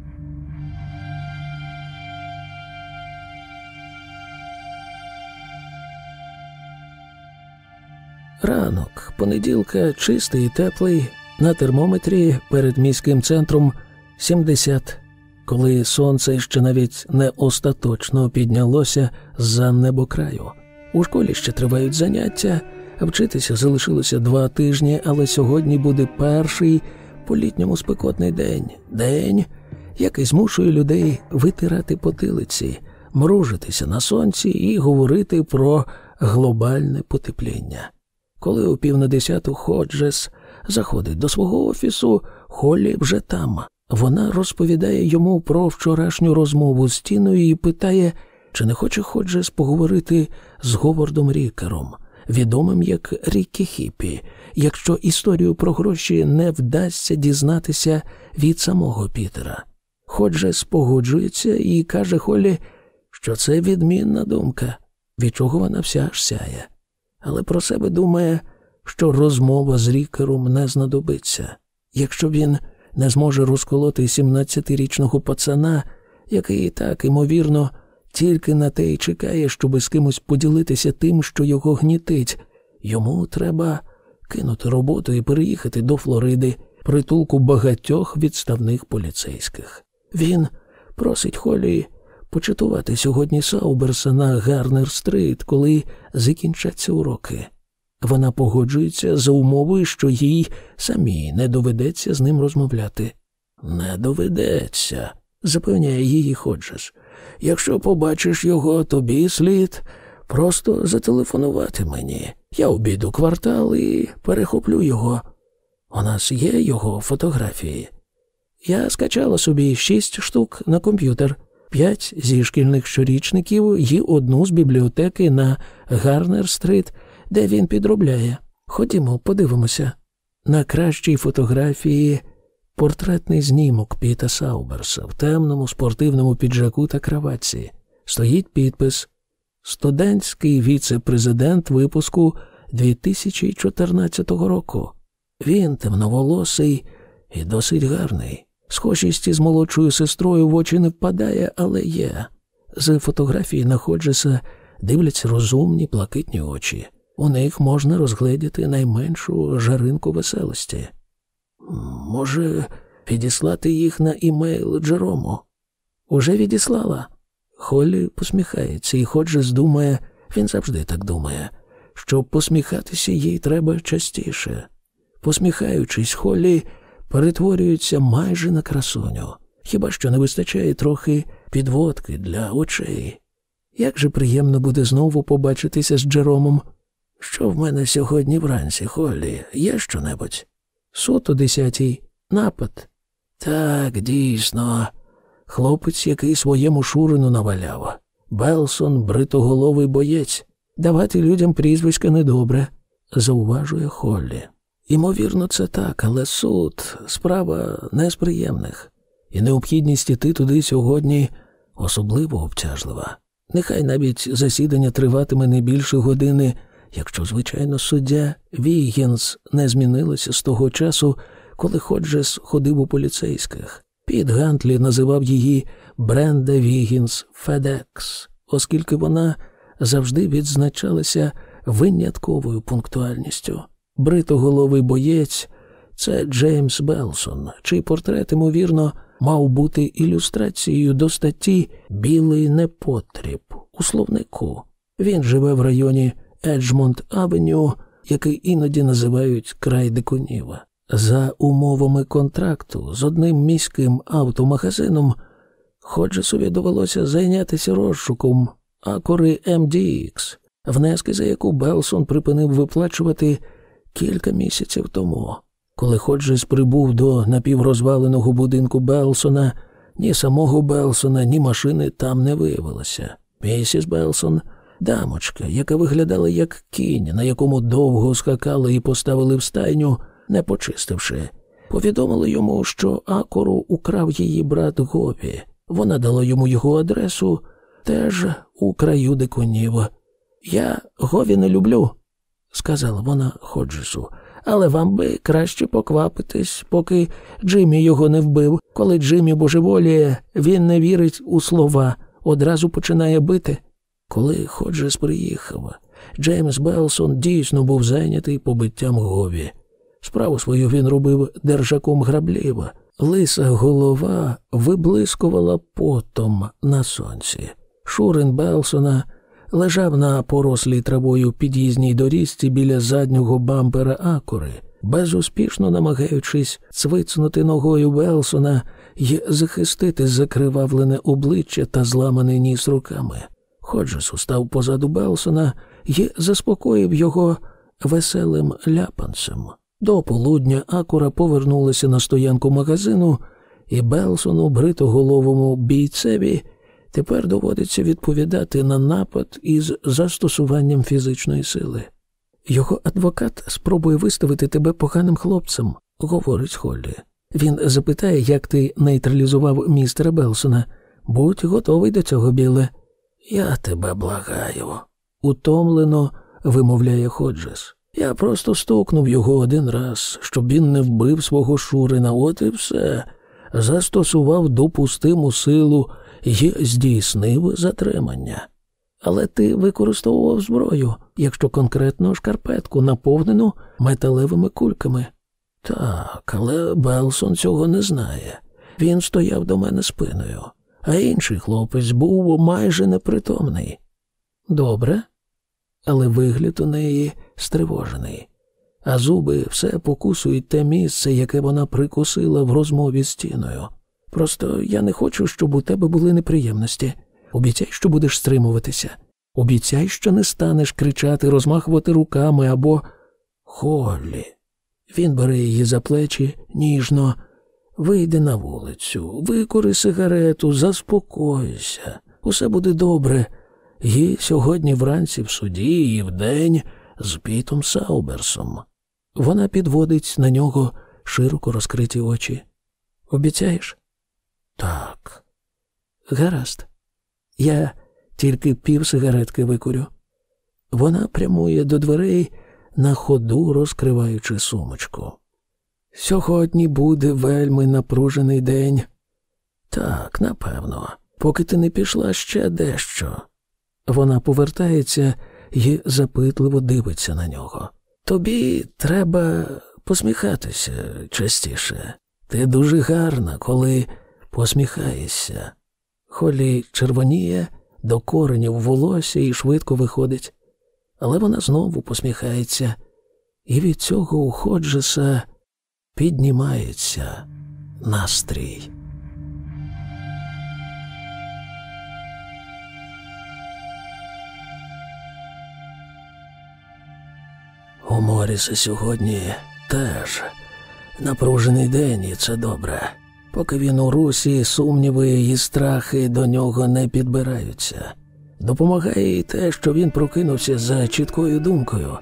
Ранок, понеділка, чистий і теплий, на термометрі перед міським центром 70, коли сонце ще навіть не остаточно піднялося з-за небокраю. У школі ще тривають заняття, вчитися залишилося два тижні, але сьогодні буде перший по літньому спекотний день. День, який змушує людей витирати потилиці, мружитися на сонці і говорити про глобальне потепління. Коли у пів на десяту Ходжес заходить до свого офісу, Холлі вже там. Вона розповідає йому про вчорашню розмову з Тіною і питає, чи не хоче Ходжес поговорити з Говардом Рікером, відомим як Рікі Хіпі, якщо історію про гроші не вдасться дізнатися від самого Пітера. Ходжес погоджується і каже Холлі, що це відмінна думка, від чого вона вся аж сяє але про себе думає, що розмова з рікером не знадобиться, якщо він не зможе розколоти 17-річного пацана, який так, ймовірно, тільки на те й чекає, щоби з кимось поділитися тим, що його гнітить. Йому треба кинути роботу і переїхати до Флориди, притулку багатьох відставних поліцейських. Він просить Холі початувати сьогодні Сауберса на Гарнер Стрит, коли закінчаться уроки. Вона погоджується за умови, що їй самій не доведеться з ним розмовляти. Не доведеться, запевняє її Ходжес. Якщо побачиш його, тобі слід просто зателефонувати мені. Я обіду квартал і перехоплю його. У нас є його фотографії. Я скачала собі шість штук на комп'ютер п'ять зі шкільних щорічників і одну з бібліотеки на Гарнер-стрит, де він підробляє. Ходімо, подивимося. На кращій фотографії портретний знімок Піта Сауберса в темному спортивному піджаку та краватці. Стоїть підпис Студентський віце-президент випуску 2014 року. Він темноволосий і досить гарний. Схожість із молодшою сестрою в очі не впадає, але є. З фотографії на Ходжеса дивляться розумні блакитні очі. У них можна розгледіти найменшу жаринку веселості. Може, відіслати їх на імейл Джерому? Уже відіслала. Холлі посміхається, і Ходжес думає, він завжди так думає, що посміхатися їй треба частіше. Посміхаючись, Холлі перетворюється майже на красуню, хіба що не вистачає трохи підводки для очей. Як же приємно буде знову побачитися з Джеромом. Що в мене сьогодні вранці, Холлі, є щонебудь? Суд о десятій. Напад. Так, дійсно. Хлопець, який своєму шурину наваляв. Белсон, бритоголовий боєць. Давати людям прізвиська недобре, зауважує Холлі. Імовірно, це так, але суд справа не з приємних, і необхідність іти туди сьогодні особливо обтяжлива. Нехай навіть засідання триватиме не більше години, якщо, звичайно, суддя Вігінс не змінилася з того часу, коли Ходжес ходив у поліцейських. Піт Гантлі називав її Бренда Вігінс Федекс, оскільки вона завжди відзначалася винятковою пунктуальністю. Бритоголовий боєць це Джеймс Белсон, чий портрет, ймовірно, мав бути ілюстрацією до статті Білий непотріб у словнику. Він живе в районі Еджмонт Авеню, який іноді називають край дикуніва. За умовами контракту з одним міським автомагазином Ходжесові довелося зайнятися розшуком Акори MDX, внески за яку Белсон припинив виплачувати кілька місяців тому. Коли Ходжес прибув до напіврозваленого будинку Белсона, ні самого Белсона, ні машини там не виявилося. Місіс Белсон, дамочка, яка виглядала як кінь, на якому довго скакали і поставили в стайню, не почистивши, повідомили йому, що Акору украв її брат Гові. Вона дала йому його адресу теж у краю дикунів. Я Гові не люблю, сказала вона Ходжесу, але вам би краще поквапитись, поки Джиммі його не вбив. Коли Джиммі божеволіє, він не вірить у слова, одразу починає бити. Коли Ходжес приїхав, Джеймс Белсон дійсно був зайнятий побиттям Гові. Справу свою він робив держаком граблів. Лиса голова виблискувала потом на сонці. Шурин Белсона лежав на порослій травою під'їзній доріжці біля заднього бампера Акури, безуспішно намагаючись цвицнути ногою Белсона і захистити закривавлене обличчя та зламаний ніс руками. Ходжес устав позаду Белсона і заспокоїв його веселим ляпанцем. До полудня Акура повернулася на стоянку магазину, і Белсону, бритоголовому бійцеві, тепер доводиться відповідати на напад із застосуванням фізичної сили. Його адвокат спробує виставити тебе поганим хлопцем, говорить Холлі. Він запитає, як ти нейтралізував містера Белсона. Будь готовий до цього, біле. Я тебе благаю, утомлено вимовляє Ходжес. Я просто стукнув його один раз, щоб він не вбив свого Шурина, от і все, застосував допустиму силу і здійснив затримання. Але ти використовував зброю, якщо конкретно шкарпетку, наповнену металевими кульками. Так, але Белсон цього не знає. Він стояв до мене спиною, а інший хлопець був майже непритомний. Добре, але вигляд у неї стривожений, а зуби все покусують те місце, яке вона прикусила в розмові з тіною. Просто я не хочу, щоб у тебе були неприємності. Обіцяй, що будеш стримуватися. Обіцяй, що не станеш кричати, розмахувати руками або Холлі. Він бере її за плечі ніжно. Вийди на вулицю, викори сигарету, заспокойся. Усе буде добре. І сьогодні вранці в суді і вдень з Пітом Сауберсом. Вона підводить на нього широко розкриті очі. Обіцяєш? Так. Гаразд. Я тільки пів сигаретки викурю. Вона прямує до дверей, на ходу розкриваючи сумочку. Сьогодні буде вельми напружений день. Так, напевно, поки ти не пішла ще дещо. Вона повертається і запитливо дивиться на нього. Тобі треба посміхатися частіше. Ти дуже гарна, коли посміхаєшся. Холі червоніє до коренів волосся і швидко виходить, але вона знову посміхається, і від цього у Ходжеса піднімається настрій. У Моріса сьогодні теж напружений день, і це добре. Поки він у русі, сумніви і страхи до нього не підбираються. Допомагає і те, що він прокинувся за чіткою думкою.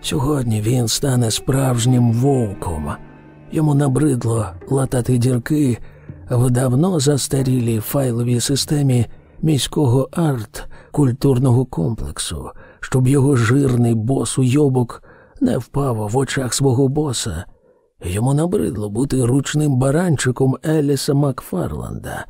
Сьогодні він стане справжнім вовком. Йому набридло латати дірки в давно застарілій файловій системі міського арт культурного комплексу, щоб його жирний бос уйобок не впав в очах свого боса. Йому набридло бути ручним баранчиком Еліса Макфарланда.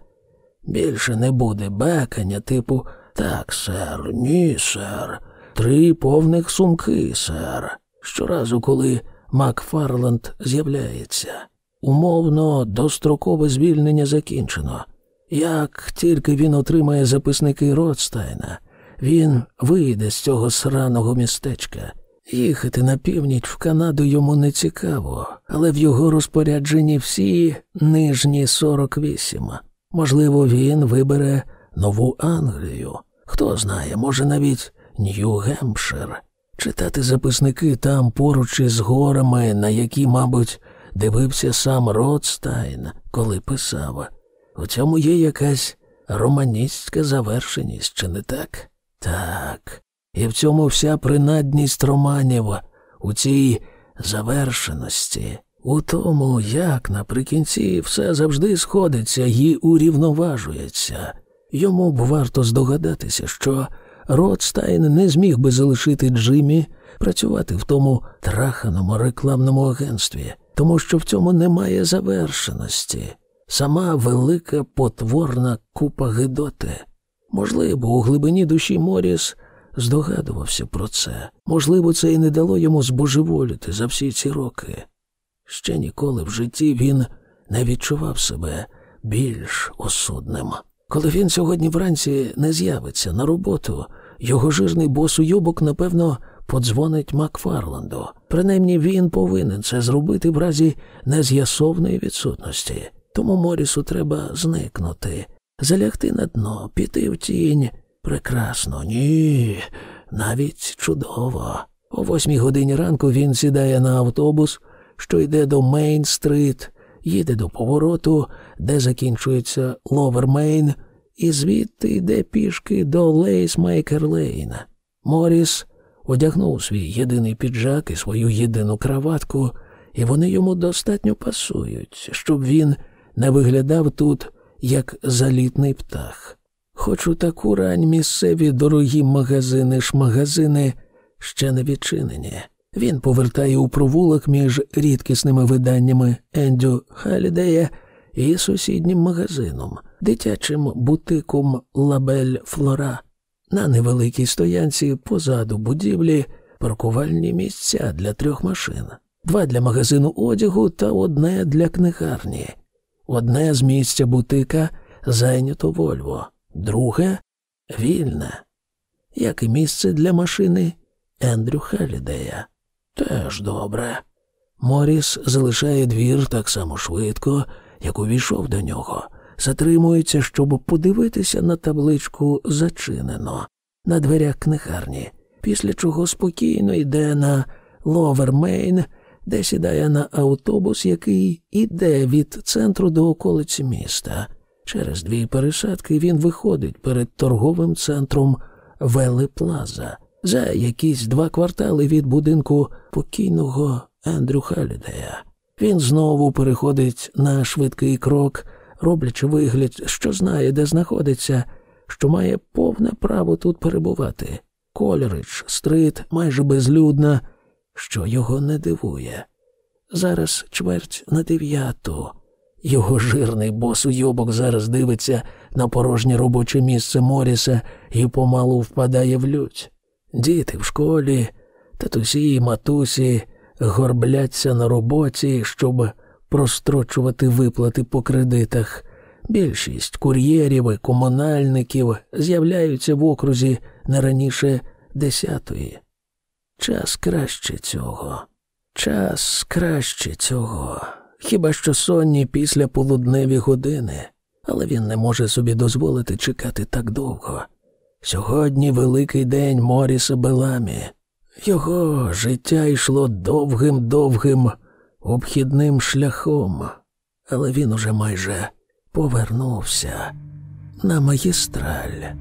Більше не буде бекання, типу так, сер, ні, сер, три повних сумки, сер. Щоразу, коли Макфарланд з'являється. Умовно, дострокове звільнення закінчено. Як тільки він отримає записники Ротстайна, він вийде з цього сраного містечка. Їхати на північ в Канаду йому не цікаво, але в його розпорядженні всі нижні 48. Можливо, він вибере Нову Англію. Хто знає, може навіть Нью-Гемпшир. Читати записники там поруч із горами, на які, мабуть, дивився сам Ротстайн, коли писав. У цьому є якась романістська завершеність, чи не так? Так. І в цьому вся принадність романів, у цій завершеності, у тому, як наприкінці все завжди сходиться і урівноважується. Йому б варто здогадатися, що Ротстайн не зміг би залишити Джиммі працювати в тому траханому рекламному агентстві, тому що в цьому немає завершеності. Сама велика потворна купа Гедоти. Можливо, у глибині душі Моріс здогадувався про це. Можливо, це і не дало йому збожеволіти за всі ці роки. Ще ніколи в житті він не відчував себе більш осудним. Коли він сьогодні вранці не з'явиться на роботу, його жирний бос уйобок, напевно, подзвонить Макфарланду. Принаймні він повинен це зробити в разі нез'ясовної відсутності. Тому Морісу треба зникнути, залягти на дно, піти в тінь. Прекрасно, ні, навіть чудово. О восьмій годині ранку він сідає на автобус, що йде до Мейн-стрит, їде до повороту, де закінчується Ловер-Мейн, і звідти йде пішки до Лейсмейкер-Лейн. Моріс одягнув свій єдиний піджак і свою єдину краватку, і вони йому достатньо пасують, щоб він не виглядав тут як залітний птах. Хоч у таку рань місцеві дорогі магазини шмагазини ще не відчинені. Він повертає у провулок між рідкісними виданнями Ендю Халідея і сусіднім магазином, дитячим бутиком Лабель Флора. На невеликій стоянці позаду будівлі паркувальні місця для трьох машин, два для магазину одягу та одне для книгарні. Одне з місця бутика зайнято Вольво, друге вільне, як і місце для машини Ендрю Халідея. Теж добре. Моріс залишає двір так само швидко, як увійшов до нього, затримується, щоб подивитися на табличку зачинено на дверях книгарні, після чого спокійно йде на Ловермейн, де сідає на автобус, який іде від центру до околиці міста. Через дві пересадки він виходить перед торговим центром Веллі-Плаза за якісь два квартали від будинку покійного Ендрю Халідея. Він знову переходить на швидкий крок, роблячи вигляд, що знає, де знаходиться, що має повне право тут перебувати. Коліридж, стрит майже безлюдна, що його не дивує. Зараз чверть на дев'яту. Його жирний бос зараз дивиться на порожнє робоче місце Моріса і помалу впадає в лють. Діти в школі, татусі і матусі горбляться на роботі, щоб прострочувати виплати по кредитах. Більшість кур'єрів і комунальників з'являються в окрузі не раніше десятої. Час краще цього, час краще цього. Хіба що сонні після полудневі години, але він не може собі дозволити чекати так довго. Сьогодні великий день Моріса Беламі. Його життя йшло довгим довгим обхідним шляхом, але він уже майже повернувся на магістраль.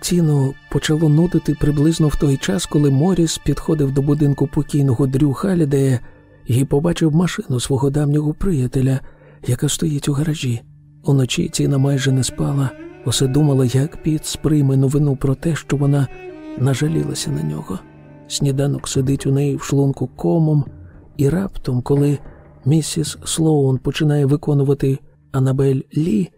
Тіну почало нудити приблизно в той час, коли Моріс підходив до будинку покійного Дрю Халідея і побачив машину свого давнього приятеля, яка стоїть у гаражі. Уночі Тіна майже не спала, усе думала, як Піт сприйме новину про те, що вона нажалілася на нього. Сніданок сидить у неї в шлунку комом, і раптом, коли місіс Слоун починає виконувати Анабель Лі,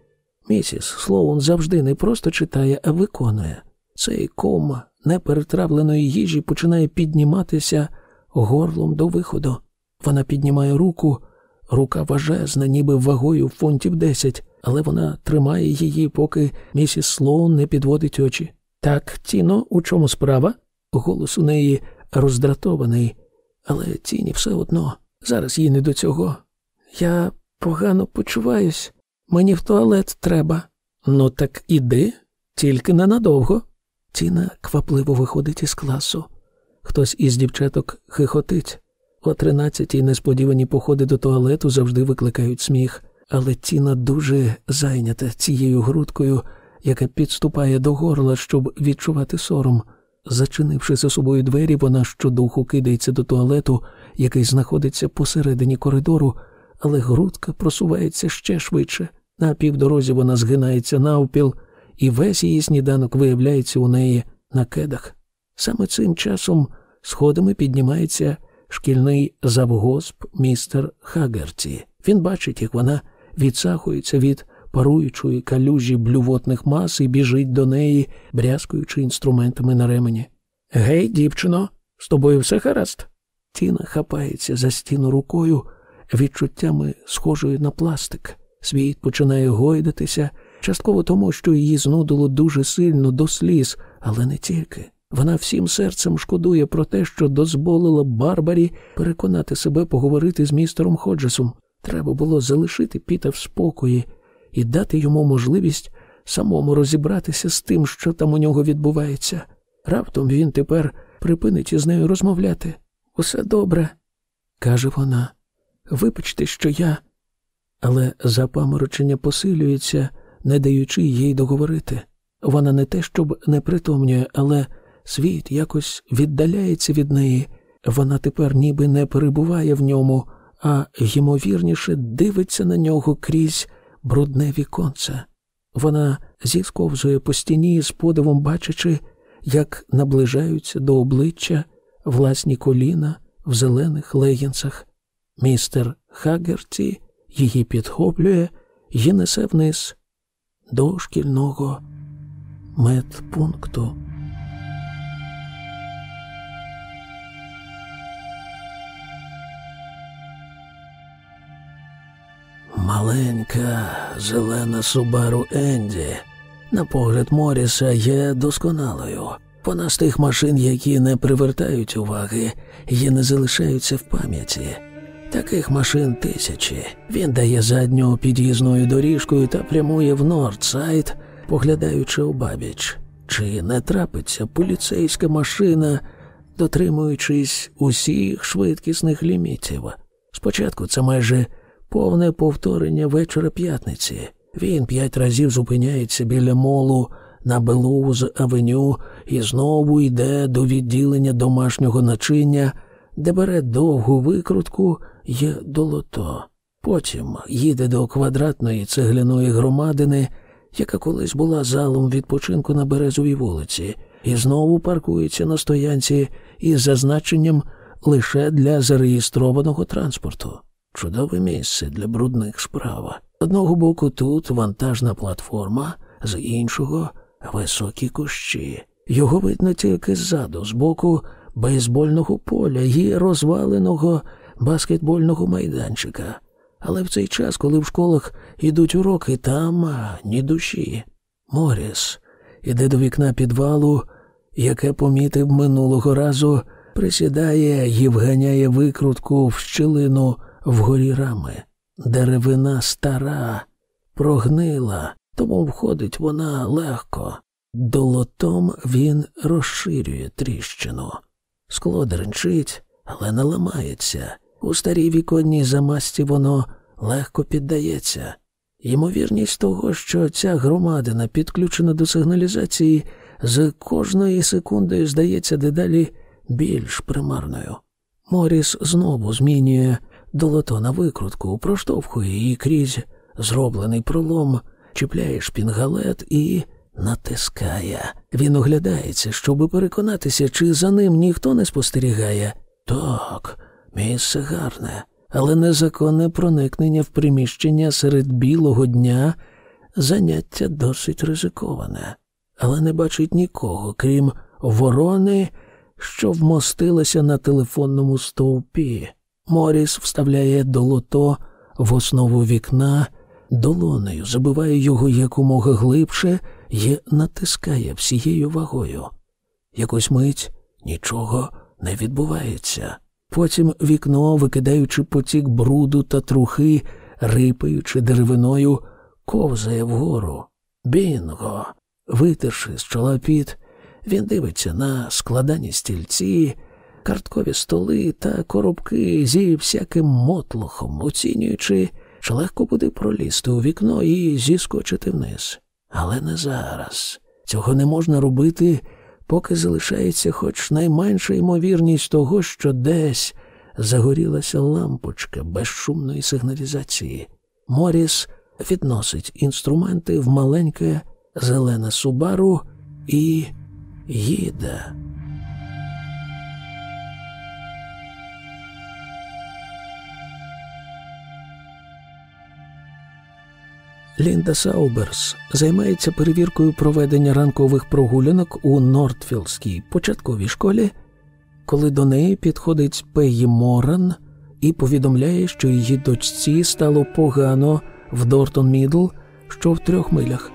місіс Слоун завжди не просто читає, а виконує. Цей ком неперетравленої їжі починає підніматися горлом до виходу. Вона піднімає руку, рука важезна, ніби вагою фунтів десять, але вона тримає її, поки місіс Слоун не підводить очі. Так, Тіно, у чому справа? Голос у неї роздратований, але Тіні все одно. Зараз їй не до цього. Я погано почуваюсь, мені в туалет треба. Ну, так іди, тільки ненадовго. Тіна квапливо виходить із класу. Хтось із дівчаток хихотить. О тринадцятій несподівані походи до туалету завжди викликають сміх, але Тіна дуже зайнята цією грудкою, яка підступає до горла, щоб відчувати сором. Зачинивши за собою двері, вона щодуху кидається до туалету, який знаходиться посередині коридору, але грудка просувається ще швидше. На півдорозі вона згинається навпіл, і весь її сніданок виявляється у неї на кедах. Саме цим часом сходами піднімається шкільний завгосп містер Хагерті. Він бачить, як вона відсахується від паруючої калюжі блювотних мас і біжить до неї, брязкуючи інструментами на ремені. Гей, дівчино, з тобою все гаразд? Тіна хапається за стіну рукою, відчуттями схожою на пластик. Світ починає гойдатися, частково тому, що її знудило дуже сильно до сліз, але не тільки. Вона всім серцем шкодує про те, що дозволила Барбарі переконати себе поговорити з містером Ходжесом. Треба було залишити Піта в спокої і дати йому можливість самому розібратися з тим, що там у нього відбувається. Раптом він тепер припинить із нею розмовляти. Усе добре, каже вона. Вибачте, що я. Але запаморочення посилюється, не даючи їй договорити. Вона не те, щоб не притомнює, але світ якось віддаляється від неї. Вона тепер ніби не перебуває в ньому, а ймовірніше дивиться на нього крізь брудне віконце. Вона зісковзує по стіні з подивом, бачачи, як наближаються до обличчя власні коліна в зелених легінцях. Містер Хагерті її підхоплює і несе вниз до шкільного медпункту. Маленька зелена Субару Енді, на погляд Моріса, є досконалою. Вона з тих машин, які не привертають уваги і не залишаються в пам'яті. Таких машин тисячі. Він дає задню під'їзною доріжкою та прямує в Нордсайд, поглядаючи обабіч. Чи не трапиться поліцейська машина, дотримуючись усіх швидкісних лімітів? Спочатку це майже повне повторення вечора п'ятниці. Він п'ять разів зупиняється біля молу на Белуз Авеню і знову йде до відділення домашнього начиння, де бере довгу викрутку й долото. Потім їде до квадратної цегляної громадини, яка колись була залом відпочинку на Березовій вулиці, і знову паркується на стоянці із зазначенням лише для зареєстрованого транспорту. Чудове місце для брудних справ. З одного боку тут вантажна платформа, з іншого високі кущі. Його видно тільки ззаду, з боку бейсбольного поля і розваленого баскетбольного майданчика. Але в цей час, коли в школах ідуть уроки, там ні душі. Моріс іде до вікна підвалу, яке помітив минулого разу, присідає і вганяє викрутку в щілину вгорі рами. Деревина стара, прогнила, тому входить вона легко. Долотом він розширює тріщину. Скло деренчить, але не ламається. У старій віконній замасті воно легко піддається. Ймовірність того, що ця громадина підключена до сигналізації, з кожної секундою здається дедалі більш примарною. Моріс знову змінює долото на викрутку, проштовхує її крізь зроблений пролом, чіпляє шпінгалет і натискає. Він оглядається, щоби переконатися, чи за ним ніхто не спостерігає. Так, місце гарне, але незаконне проникнення в приміщення серед білого дня заняття досить ризиковане, але не бачить нікого, крім ворони, що вмостилася на телефонному стовпі. Моріс вставляє долото в основу вікна, долонею забиває його якомога глибше і натискає всією вагою. Якось мить нічого не відбувається. Потім вікно, викидаючи потік бруду та трухи, рипаючи деревиною, ковзає вгору. Бінго. Витерши з чола піт, він дивиться на складані стільці, карткові столи та коробки зі всяким мотлохом, оцінюючи, чи легко буде пролізти у вікно і зіскочити вниз. Але не зараз. Цього не можна робити, поки залишається хоч найменша ймовірність того, що десь загорілася лампочка безшумної сигналізації. Моріс відносить інструменти в маленьке зелене субару і їде. Лінда Сауберс займається перевіркою проведення ранкових прогулянок у Нортфілдській початковій школі, коли до неї підходить Пеггі Моран і повідомляє, що її дочці стало погано в Дортон Мідл, що в трьох милях.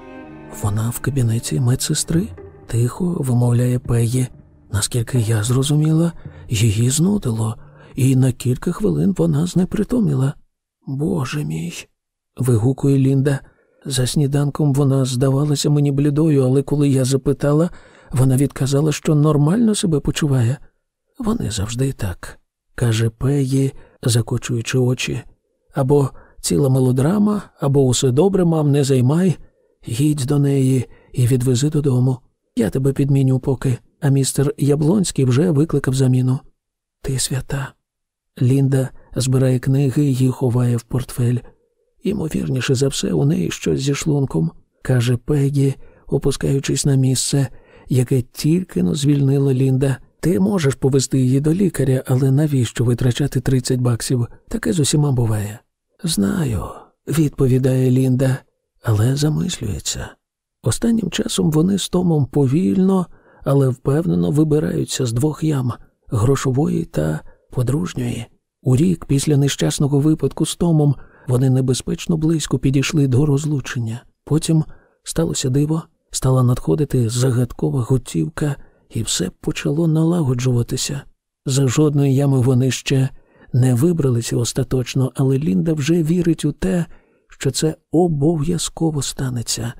Вона в кабінеті медсестри тихо вимовляє Пеггі. Наскільки я зрозуміла, її знудило, і на кілька хвилин вона знепритомніла. Боже мій. вигукує Лінда. За сніданком вона здавалася мені блідою, але коли я запитала, вона відказала, що нормально себе почуває. Вони завжди так, каже Пеї, закочуючи очі. Або ціла мелодрама, або усе добре, мам, не займай, їдь до неї і відвези додому. Я тебе підміню поки, а містер Яблонський вже викликав заміну. Ти свята. Лінда збирає книги і ховає в портфель. Ймовірніше за все, у неї щось зі шлунком, каже Пегі, опускаючись на місце, яке тільки но звільнила Лінда. Ти можеш повести її до лікаря, але навіщо витрачати 30 баксів? Таке з усіма буває. Знаю, відповідає Лінда, але замислюється. Останнім часом вони з Томом повільно, але впевнено вибираються з двох ям грошової та подружньої. У рік після нещасного випадку з Томом вони небезпечно близько підійшли до розлучення. Потім сталося диво, стала надходити загадкова готівка, і все почало налагоджуватися. За жодної ями вони ще не вибралися остаточно, але Лінда вже вірить у те, що це обов'язково станеться.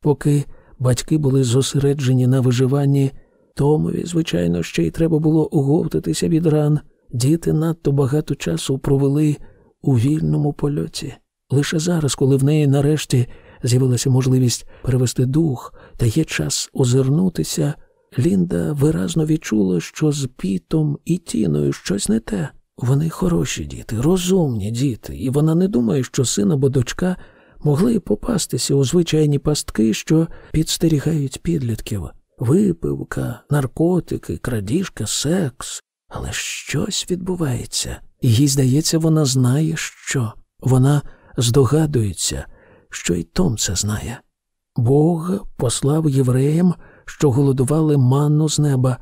Поки батьки були зосереджені на виживанні, Томові, звичайно, ще й треба було оговтатися від ран. Діти надто багато часу провели у вільному польоті. Лише зараз, коли в неї нарешті з'явилася можливість перевести дух та є час озирнутися, Лінда виразно відчула, що з Пітом і Тіною щось не те. Вони хороші діти, розумні діти, і вона не думає, що син або дочка могли попастися у звичайні пастки, що підстерігають підлітків. Випивка, наркотики, крадіжка, секс. Але щось відбувається. Їй здається, вона знає, що. Вона здогадується, що й Том це знає. Бог послав євреям, що голодували манну з неба,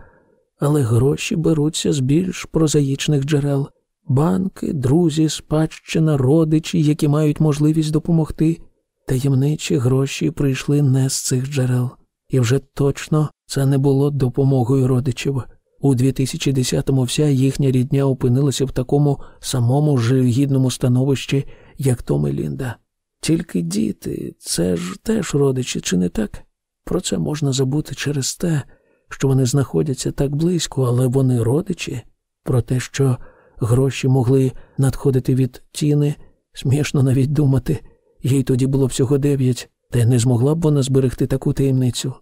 але гроші беруться з більш прозаїчних джерел банки, друзі, спадщина, родичі, які мають можливість допомогти. Таємничі гроші прийшли не з цих джерел, і вже точно це не було допомогою родичів. У 2010-му вся їхня рідня опинилася в такому самому жалюгідному становищі, як Том і Лінда. Тільки діти, це ж теж родичі, чи не так? Про це можна забути через те, що вони знаходяться так близько, але вони родичі, про те, що гроші могли надходити від тіни, смішно навіть думати, їй тоді було всього дев'ять, та й не змогла б вона зберегти таку таємницю.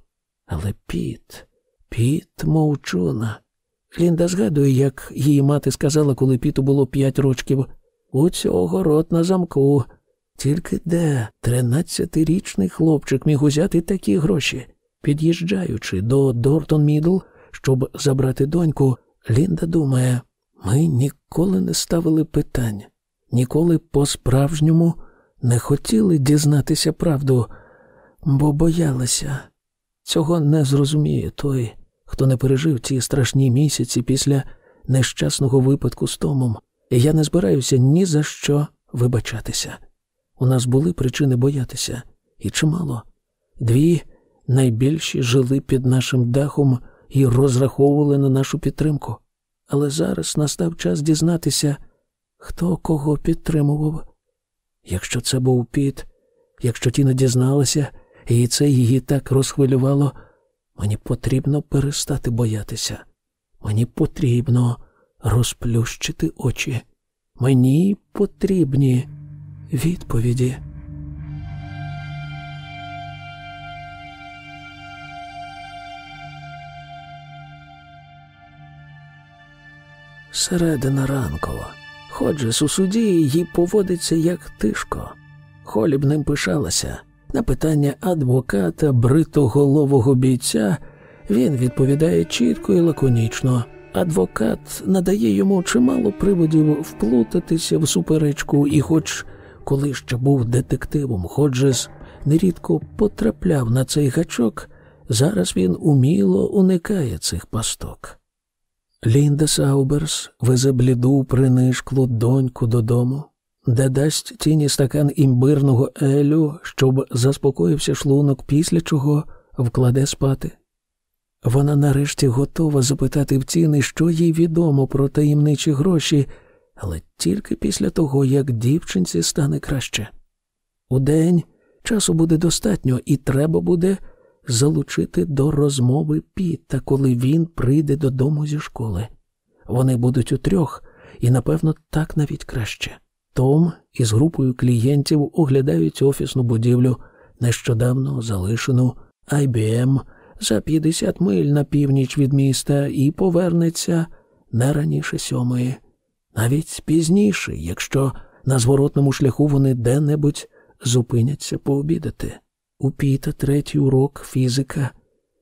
Але піт, піт мовчуна. Лінда згадує, як її мати сказала, коли піту було п'ять рочків. У цього рот на замку. Тільки де тринадцятирічний хлопчик міг узяти такі гроші. Під'їжджаючи до Дортон Мідл, щоб забрати доньку, Лінда думає, ми ніколи не ставили питань, ніколи по-справжньому не хотіли дізнатися правду, бо боялися. Цього не зрозуміє той, хто не пережив ці страшні місяці після нещасного випадку з Томом, і я не збираюся ні за що вибачатися. У нас були причини боятися, і чимало. Дві найбільші жили під нашим дахом і розраховували на нашу підтримку. Але зараз настав час дізнатися, хто кого підтримував. Якщо це був піт, якщо ті не дізналася, і це її так розхвилювало, мені потрібно перестати боятися. Мені потрібно розплющити очі. Мені потрібні відповіді. Середина ранкова. Ходжес у суді їй поводиться як тишко. Холі б ним пишалася. На питання адвоката, бритоголового бійця, він відповідає чітко і лаконічно. Адвокат надає йому чимало приводів вплутатися в суперечку, і, хоч коли ще був детективом, Ходжес нерідко потрапляв на цей гачок, зараз він уміло уникає цих пасток. Лінда Сауберс везе бліду принишклу доньку додому, де дасть Тіні стакан імбирного елю, щоб заспокоївся шлунок, після чого вкладе спати. Вона нарешті готова запитати в Тіни, що їй відомо про таємничі гроші, але тільки після того, як дівчинці стане краще. Удень часу буде достатньо, і треба буде залучити до розмови Піта, коли він прийде додому зі школи. Вони будуть утрьох, і, напевно, так навіть краще. Том із групою клієнтів оглядають офісну будівлю, нещодавно залишену IBM за 50 миль на північ від міста і повернеться не раніше сьомої, навіть пізніше, якщо на зворотному шляху вони де-небудь зупиняться пообідати. У Піта третій урок фізика,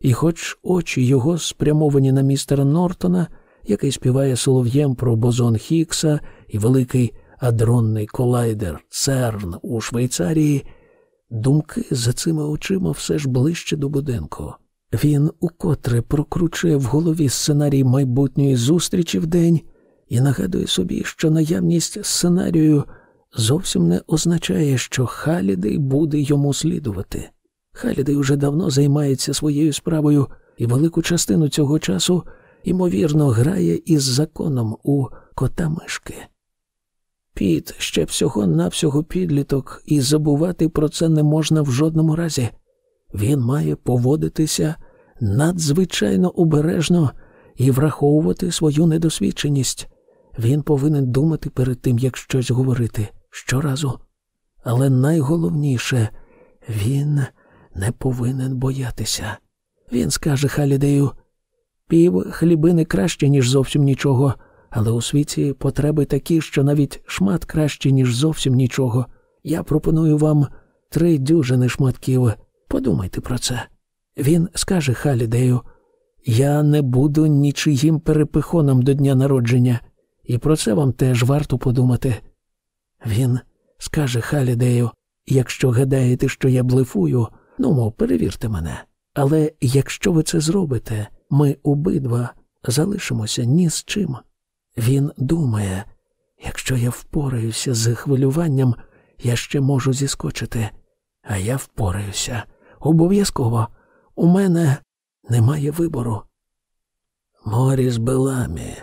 і, хоч очі його спрямовані на містера Нортона, який співає солов'єм про бозон Хікса і великий адронний колайдер Церн у Швейцарії, думки за цими очима все ж ближче до будинку. Він укотре прокручує в голові сценарій майбутньої зустрічі в день і нагадує собі, що наявність сценарію зовсім не означає, що Халідей буде йому слідувати. Халідей уже давно займається своєю справою і велику частину цього часу, ймовірно, грає із законом у кота мишки. Піт ще всього навсього підліток, і забувати про це не можна в жодному разі. Він має поводитися надзвичайно обережно і враховувати свою недосвідченість. Він повинен думати перед тим, як щось говорити щоразу. Але найголовніше, він не повинен боятися. Він скаже Халідею пів хлібини краще, ніж зовсім нічого, але у світі потреби такі, що навіть шмат краще, ніж зовсім нічого. Я пропоную вам три дюжини шматків. Подумайте про це. Він скаже Халідею, я не буду нічиїм перепихоном до дня народження, і про це вам теж варто подумати. Він скаже Халідею, якщо гадаєте, що я блефую, ну мов, перевірте мене. Але якщо ви це зробите, ми обидва залишимося ні з чим. Він думає, якщо я впораюся з хвилюванням, я ще можу зіскочити, а я впораюся. Обов'язково у мене немає вибору. Моріс Беламі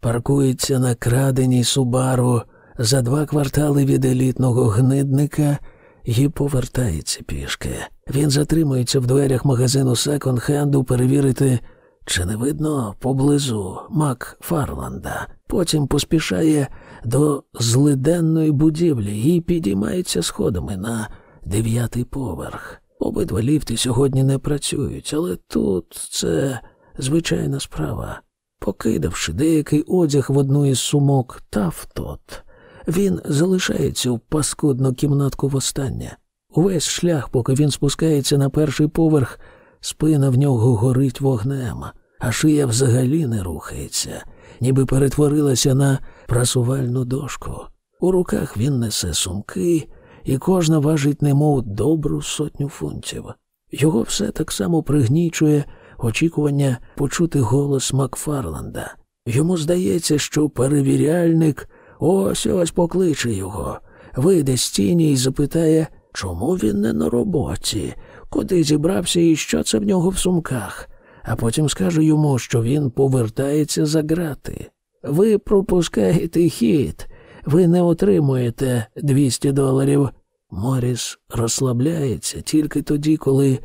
паркується на краденій Субару за два квартали від елітного гнидника, і повертається пішки. Він затримується в дверях магазину секонд-хенду перевірити, чи не видно поблизу Мак Фарланда. Потім поспішає до злиденної будівлі і підіймається сходами на дев'ятий поверх. Обидва ліфти сьогодні не працюють, але тут це звичайна справа. Покидавши деякий одяг в одну із сумок тафтот, він залишається в паскудну кімнатку востаннє. Увесь шлях, поки він спускається на перший поверх, спина в нього горить вогнем, а шия взагалі не рухається, ніби перетворилася на прасувальну дошку. У руках він несе сумки, і кожна важить немов добру сотню фунтів. Його все так само пригнічує очікування почути голос Макфарланда. Йому здається, що перевіряльник ось ось покличе його, вийде з тіні і запитає, чому він не на роботі, куди зібрався і що це в нього в сумках, а потім скаже йому, що він повертається за грати. Ви пропускаєте хід, ви не отримуєте 200 доларів. Моріс розслабляється тільки тоді, коли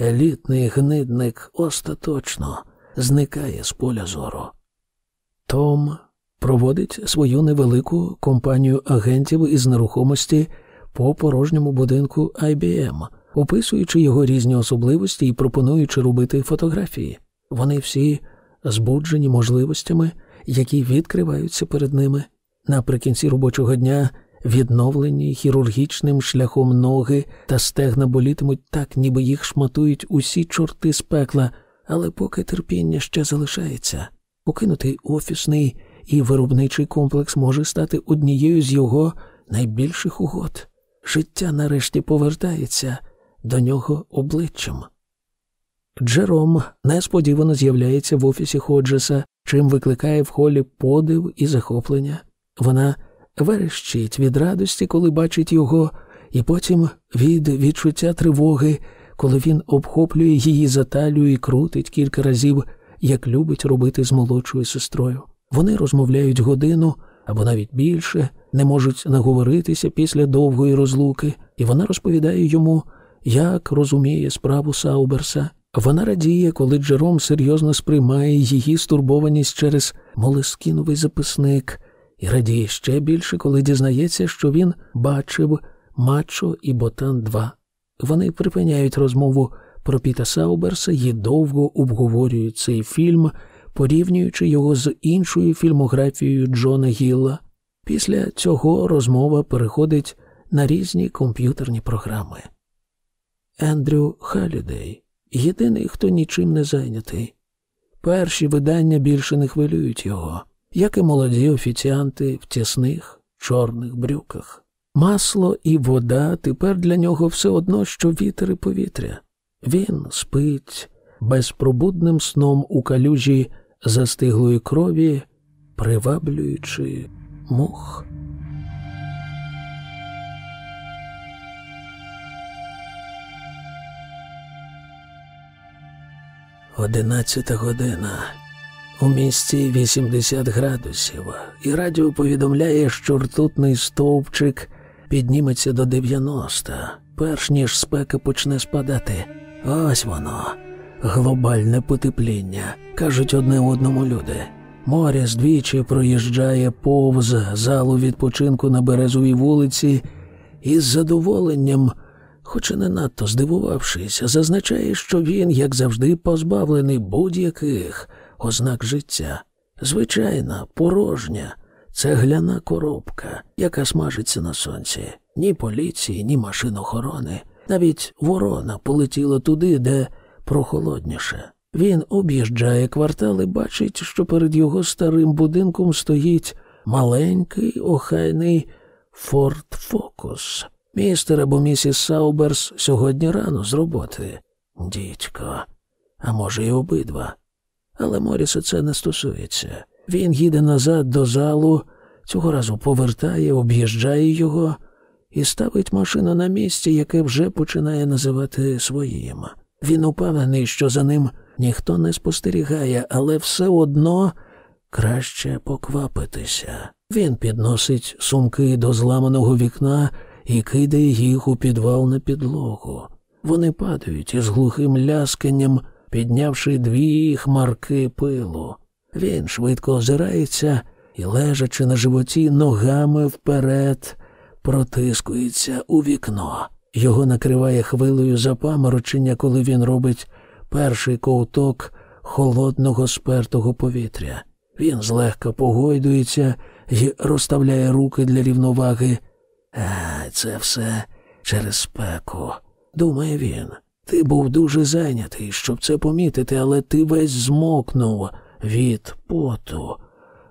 елітний гнидник остаточно зникає з поля зору. Том проводить свою невелику компанію агентів із нерухомості по порожньому будинку IBM, описуючи його різні особливості і пропонуючи робити фотографії. Вони всі збуджені можливостями, які відкриваються перед ними. Наприкінці робочого дня відновлені хірургічним шляхом ноги та стегна болітимуть так, ніби їх шматують усі чорти з пекла, але поки терпіння ще залишається, покинутий офісний і виробничий комплекс може стати однією з його найбільших угод. Життя нарешті повертається до нього обличчям. Джером несподівано з'являється в офісі Ходжеса, чим викликає в холі подив і захоплення. Вона верещить від радості, коли бачить його, і потім від відчуття тривоги, коли він обхоплює її за талію і крутить кілька разів, як любить робити з молодшою сестрою. Вони розмовляють годину або навіть більше, не можуть наговоритися після довгої розлуки, і вона розповідає йому, як розуміє справу Сауберса. Вона радіє, коли Джером серйозно сприймає її стурбованість через молескіновий записник, і радіє ще більше, коли дізнається, що він бачив Мачо і Ботан 2. Вони припиняють розмову про Піта Сауберса і довго обговорюють цей фільм, порівнюючи його з іншою фільмографією Джона Гілла. Після цього розмова переходить на різні комп'ютерні програми. Ендрю Халідей єдиний, хто нічим не зайнятий. Перші видання більше не хвилюють його як і молоді офіціанти в тісних чорних брюках. Масло і вода тепер для нього все одно, що вітер і повітря. Він спить безпробудним сном у калюжі застиглої крові, приваблюючи мух. Одинадцята година. У місті 80 градусів, і радіо повідомляє, що ртутний стовпчик підніметься до 90, перш ніж спека почне спадати. Ось воно, глобальне потепління, кажуть одне одному люди. Море здвічі проїжджає повз залу відпочинку на березовій вулиці і з задоволенням, хоч і не надто здивувавшись, зазначає, що він, як завжди, позбавлений будь-яких ознак життя, звичайна, порожня, цегляна коробка, яка смажиться на сонці. Ні поліції, ні машин охорони. Навіть ворона полетіла туди, де прохолодніше. Він об'їжджає квартал і бачить, що перед його старим будинком стоїть маленький охайний Форд Фокус. Містер або місіс Сауберс сьогодні рано з роботи. Дідько, а може, й обидва. Але Моріса це не стосується. Він їде назад до залу, цього разу повертає, об'їжджає його і ставить машину на місці, яке вже починає називати своїм. Він упевнений, що за ним ніхто не спостерігає, але все одно краще поквапитися. Він підносить сумки до зламаного вікна і кидає їх у підвал на підлогу. Вони падають із глухим лясканням, піднявши дві хмарки пилу. Він швидко озирається і, лежачи на животі, ногами вперед, протискується у вікно. Його накриває хвилею запаморочення, коли він робить перший ковток холодного спертого повітря. Він злегка погойдується і розставляє руки для рівноваги. А, це все через спеку. Думає він. Ти був дуже зайнятий, щоб це помітити, але ти весь змокнув від поту.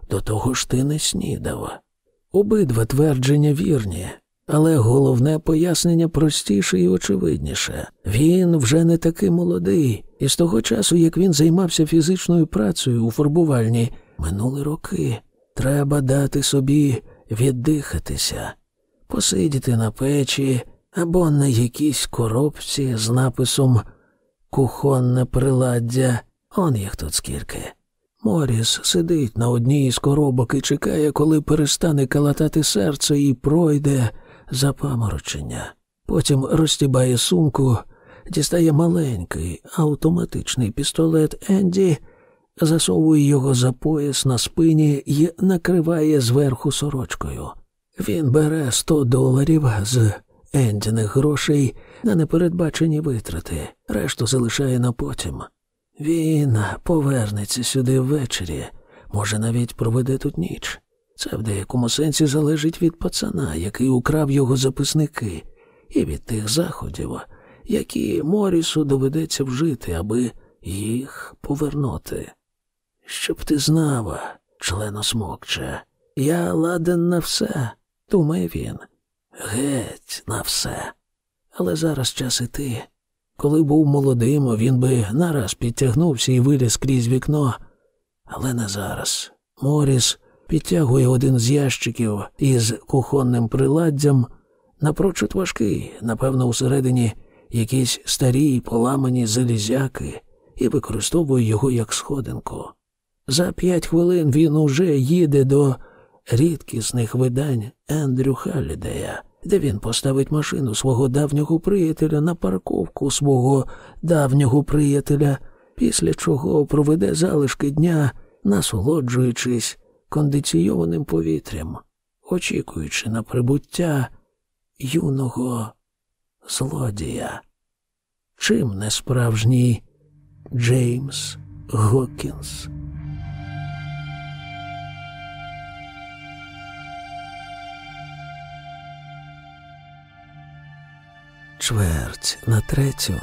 До того ж ти не снідав. Обидва твердження вірні, але головне пояснення простіше і очевидніше. Він вже не такий молодий, і з того часу, як він займався фізичною працею у фарбувальні, минули роки. Треба дати собі віддихатися, посидіти на печі або на якійсь коробці з написом Кухонне приладдя, он їх тут скільки. Моріс сидить на одній із коробок і чекає, коли перестане калатати серце і пройде запаморочення. Потім розтібає сумку, дістає маленький автоматичний пістолет Енді, засовує його за пояс на спині і накриває зверху сорочкою. Він бере сто доларів з Ендіних грошей на непередбачені витрати, решту залишає на потім. Він повернеться сюди ввечері, може, навіть проведе тут ніч. Це в деякому сенсі залежить від пацана, який украв його записники, і від тих заходів, які Морісу доведеться вжити, аби їх повернути. Щоб ти знав, членосмокче, я ладен на все, думає він. Геть на все. Але зараз час іти. Коли був молодим, він би нараз підтягнувся і виліз крізь вікно, але не зараз. Моріс підтягує один з ящиків із кухонним приладдям, напрочуд важкий, напевно, усередині якісь старі поламані залізяки, і використовує його як сходинку. За п'ять хвилин він уже їде до рідкісних видань Ендрю Халідея, де він поставить машину свого давнього приятеля на парковку свого давнього приятеля, після чого проведе залишки дня, насолоджуючись кондиційованим повітрям, очікуючи на прибуття юного злодія. Чим не справжній Джеймс Гокінс? Чверть на третю.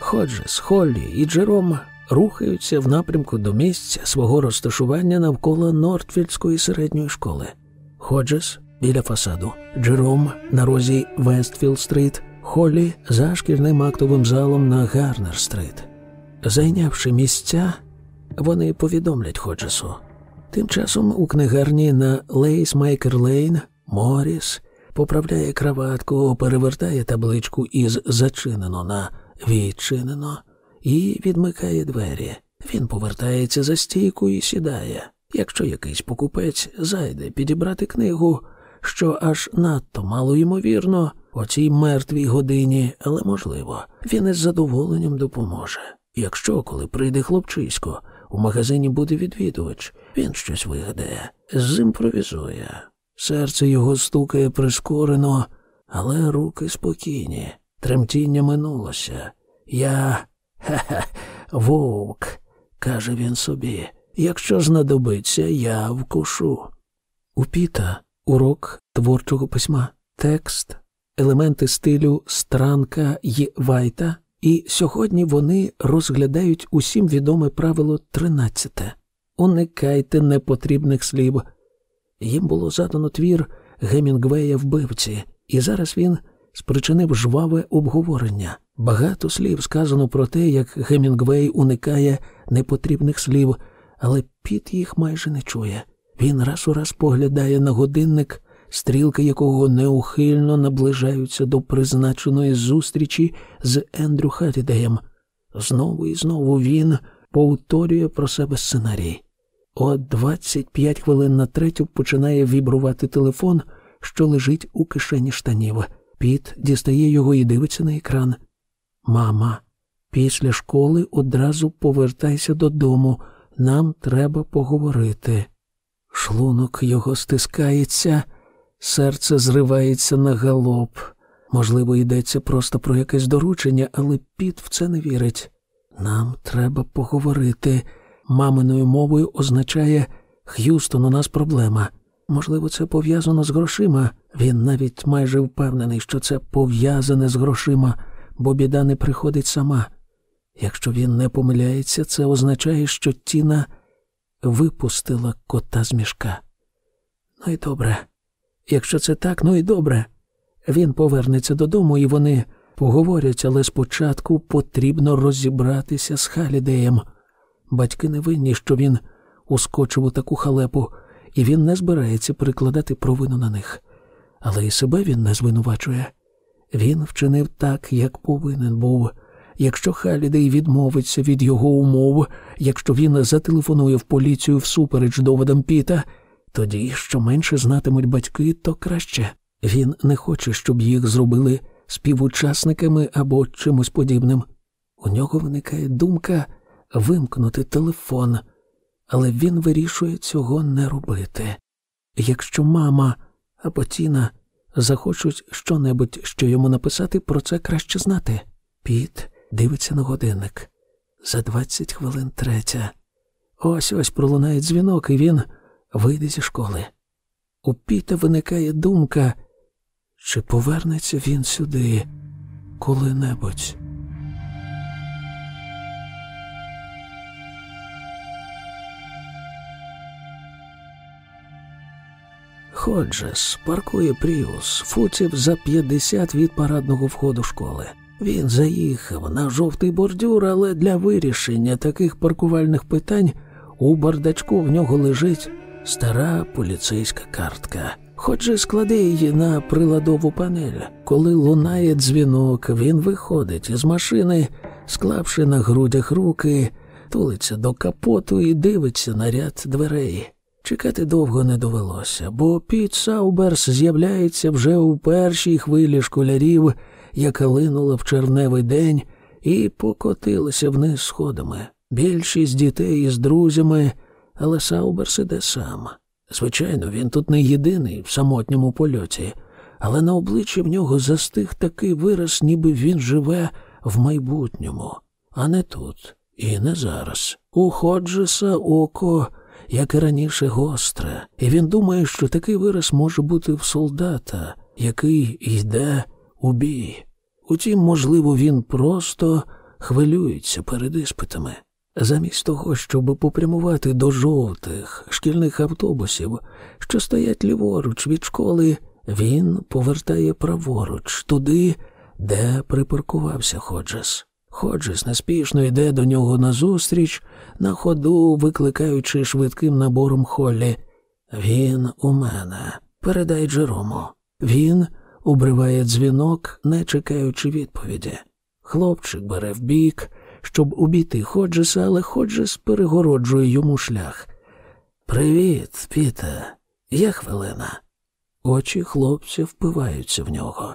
Ходжес, Холлі і Джером рухаються в напрямку до місця свого розташування навколо Нортфільдської середньої школи. Ходжес біля фасаду, Джером на розі Вестфілд-стрит, Холлі за шкільним актовим залом на Гарнер-стрит. Зайнявши місця, вони повідомлять Ходжесу. Тим часом у книгарні на Лейсмейкер Лейн Моріс поправляє краватку, перевертає табличку із зачинено на відчинено і відмикає двері. Він повертається за стійку і сідає. Якщо якийсь покупець зайде підібрати книгу, що аж надто мало ймовірно, о цій мертвій годині, але можливо, він із задоволенням допоможе. Якщо, коли прийде хлопчисько, у магазині буде відвідувач, він щось вигадає, зімпровізує. Серце його стукає прискорено, але руки спокійні. Тремтіння минулося. Я хе-хе, вовк, каже він собі. Якщо знадобиться, я вкушу. У Піта урок творчого письма, текст, елементи стилю Странка й Вайта, і сьогодні вони розглядають усім відоме правило тринадцяте. Уникайте непотрібних слів. Їм було задано твір Гемінгвея вбивці, і зараз він спричинив жваве обговорення. Багато слів сказано про те, як Гемінгвей уникає непотрібних слів, але Піт їх майже не чує. Він раз у раз поглядає на годинник, стрілки якого неухильно наближаються до призначеної зустрічі з Ендрю Халідеєм. Знову і знову він повторює про себе сценарій. О 25 хвилин на третю починає вібрувати телефон, що лежить у кишені штанів. Піт дістає його і дивиться на екран. Мама, після школи одразу повертайся додому. Нам треба поговорити. Шлунок його стискається, серце зривається на галоп. Можливо, йдеться просто про якесь доручення, але Піт в це не вірить. Нам треба поговорити. Маминою мовою означає Х'юстон, у нас проблема. Можливо, це пов'язано з грошима. Він навіть майже впевнений, що це пов'язане з грошима, бо біда не приходить сама. Якщо він не помиляється, це означає, що Тіна випустила кота з мішка. Ну і добре. Якщо це так, ну і добре. Він повернеться додому, і вони поговорять, але спочатку потрібно розібратися з Халідеєм. Батьки не винні, що він ускочив у таку халепу, і він не збирається перекладати провину на них. Але і себе він не звинувачує. Він вчинив так, як повинен був. Якщо Халідей відмовиться від його умов, якщо він зателефонує в поліцію всупереч доводам Піта, тоді що менше знатимуть батьки, то краще. Він не хоче, щоб їх зробили співучасниками або чимось подібним. У нього виникає думка вимкнути телефон, але він вирішує цього не робити. Якщо мама або Тіна захочуть щонебудь, що йому написати, про це краще знати. Піт дивиться на годинник. За двадцять хвилин третя. Ось ось пролунає дзвінок, і він вийде зі школи. У Піта виникає думка, чи повернеться він сюди коли-небудь. Ходжес паркує Пріус футів за 50 від парадного входу школи. Він заїхав на жовтий бордюр, але для вирішення таких паркувальних питань у бардачку в нього лежить стара поліцейська картка. Ходжес складе її на приладову панель. Коли лунає дзвінок, він виходить із машини, склавши на грудях руки, тулиться до капоту і дивиться на ряд дверей. Чекати довго не довелося, бо Піт Сауберс з'являється вже у першій хвилі школярів, яка линула в червневий день і покотилася вниз сходами. Більшість дітей із друзями, але Сауберс іде сам. Звичайно, він тут не єдиний в самотньому польоті, але на обличчі в нього застиг такий вираз, ніби він живе в майбутньому, а не тут і не зараз. У Ходжеса око як і раніше, гостре, і він думає, що такий вираз може бути в солдата, який йде у бій. Утім, можливо, він просто хвилюється перед іспитами. Замість того, щоб попрямувати до жовтих шкільних автобусів, що стоять ліворуч від школи, він повертає праворуч туди, де припаркувався Ходжес. Ходжес неспішно йде до нього назустріч, на ходу викликаючи швидким набором Холлі. Він у мене. Передай Джерому. Він обриває дзвінок, не чекаючи відповіді. Хлопчик бере в бік, щоб убійти Ходжеса, але Ходжес перегороджує йому шлях. Привіт, Піте, є хвилина. Очі хлопця впиваються в нього.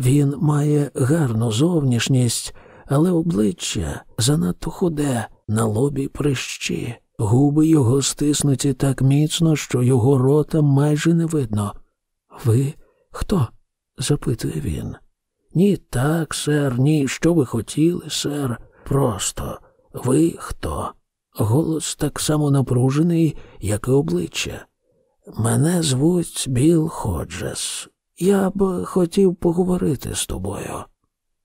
Він має гарну зовнішність, але обличчя занадто худе, на лобі прищі, губи його стиснуті так міцно, що його рота майже не видно. Ви хто? запитує він. Ні, так, сер, ні, що ви хотіли, сер. Просто ви хто? Голос так само напружений, як і обличчя. Мене звуть Біл Ходжес. Я б хотів поговорити з тобою.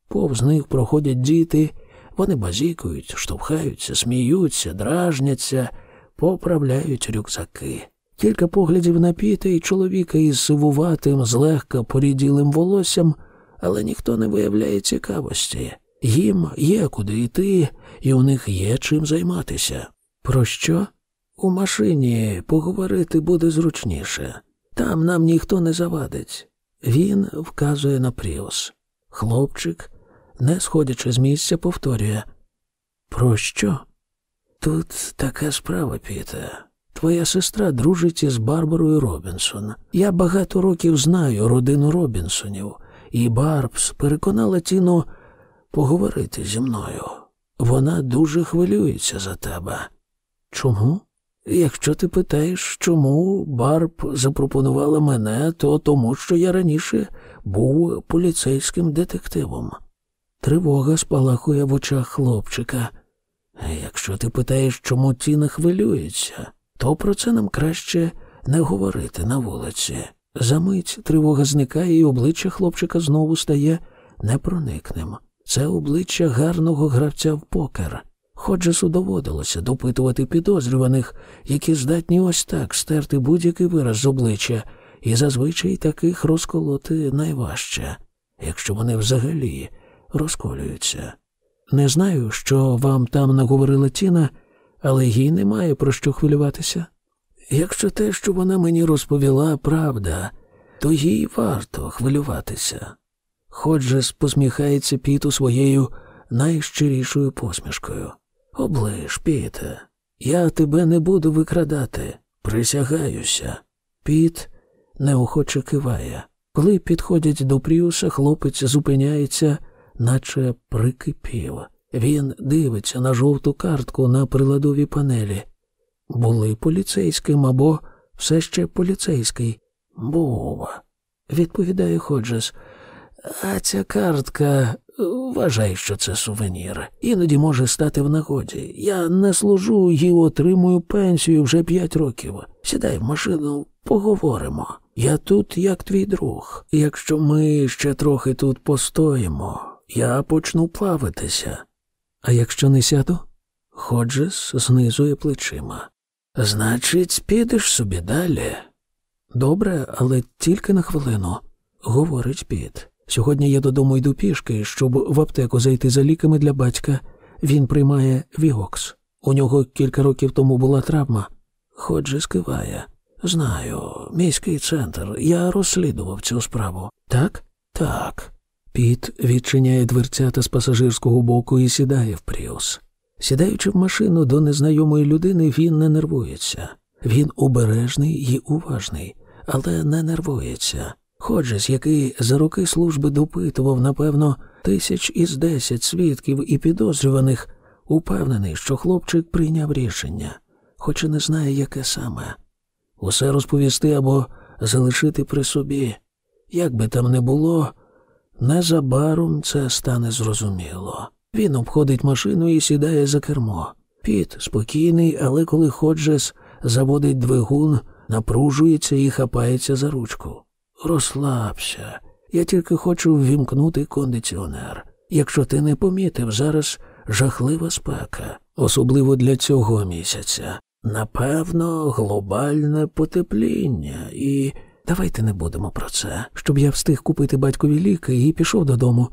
Повз них проходять діти, вони базікують, штовхаються, сміються, дражняться, поправляють рюкзаки. Кілька поглядів на піта і чоловіка із сивуватим, злегка поріділим волоссям, але ніхто не виявляє цікавості. Їм є куди йти, і у них є чим займатися. Про що? У машині поговорити буде зручніше. Там нам ніхто не завадить. Він вказує на Пріус. Хлопчик не сходячи з місця, повторює Про що? Тут така справа, Піте. Твоя сестра дружить із Барбарою Робінсон. Я багато років знаю родину Робінсонів, і Барбс переконала Тіну поговорити зі мною. Вона дуже хвилюється за тебе. Чому? Якщо ти питаєш, чому Барб запропонувала мене, то тому, що я раніше був поліцейським детективом. Тривога спалахує в очах хлопчика. Якщо ти питаєш, чому Тіна хвилюється, то про це нам краще не говорити на вулиці. Замить тривога зникає, і обличчя хлопчика знову стає непроникним. Це обличчя гарного гравця в покер. Ходжесу доводилося допитувати підозрюваних, які здатні ось так стерти будь-який вираз з обличчя, і зазвичай таких розколоти найважче, якщо вони взагалі розколюються. Не знаю, що вам там наговорила Тіна, але їй немає про що хвилюватися. Якщо те, що вона мені розповіла, правда, то їй варто хвилюватися. Ходжес посміхається Піту своєю найщирішою посмішкою. Оближ, Піте, я тебе не буду викрадати, присягаюся. Піт неохоче киває. Коли підходять до Пріуса, хлопець зупиняється, наче прикипів. Він дивиться на жовту картку на приладовій панелі. Були поліцейським або все ще поліцейський. Був, відповідає Ходжес. А ця картка вважай, що це сувенір. Іноді може стати в нагоді. Я не служу і отримую пенсію вже п'ять років. Сідай в машину, поговоримо. Я тут, як твій друг. Якщо ми ще трохи тут постоїмо, я почну плавитися. А якщо не сяду? Ходжес знизує плечима. Значить, підеш собі далі. Добре, але тільки на хвилину, говорить Піт. Сьогодні я додому йду пішки, щоб в аптеку зайти за ліками для батька. Він приймає Віокс. У нього кілька років тому була травма. Ходжес киває. Знаю, міський центр. Я розслідував цю справу. Так? Так. Піт відчиняє дверцята з пасажирського боку і сідає в Пріус. Сідаючи в машину до незнайомої людини, він не нервується. Він обережний і уважний, але не нервується. Ходжес, який за роки служби допитував, напевно, тисяч із десять свідків і підозрюваних, упевнений, що хлопчик прийняв рішення, хоч і не знає, яке саме. Усе розповісти або залишити при собі. Як би там не було, незабаром це стане зрозуміло. Він обходить машину і сідає за кермо. Піт спокійний, але коли Ходжес заводить двигун, напружується і хапається за ручку. Розслабся. Я тільки хочу ввімкнути кондиціонер. Якщо ти не помітив, зараз жахлива спека, особливо для цього місяця. Напевно, глобальне потепління, і давайте не будемо про це, щоб я встиг купити батькові ліки і пішов додому.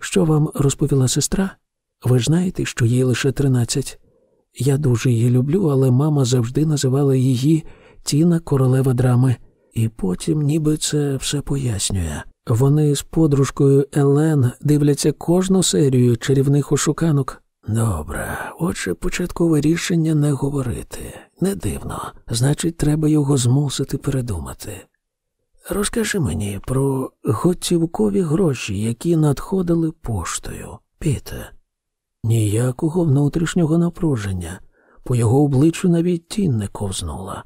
Що вам розповіла сестра? Ви ж знаєте, що їй лише тринадцять. Я дуже її люблю, але мама завжди називала її Тіна королева драми. І потім ніби це все пояснює. Вони з подружкою Елен дивляться кожну серію чарівних ошуканок. Добре, отже, початкове рішення не говорити. Не дивно. Значить, треба його змусити передумати. Розкажи мені про готівкові гроші, які надходили поштою. Піте, ніякого внутрішнього напруження, по його обличчю навіть тінь не ковзнула.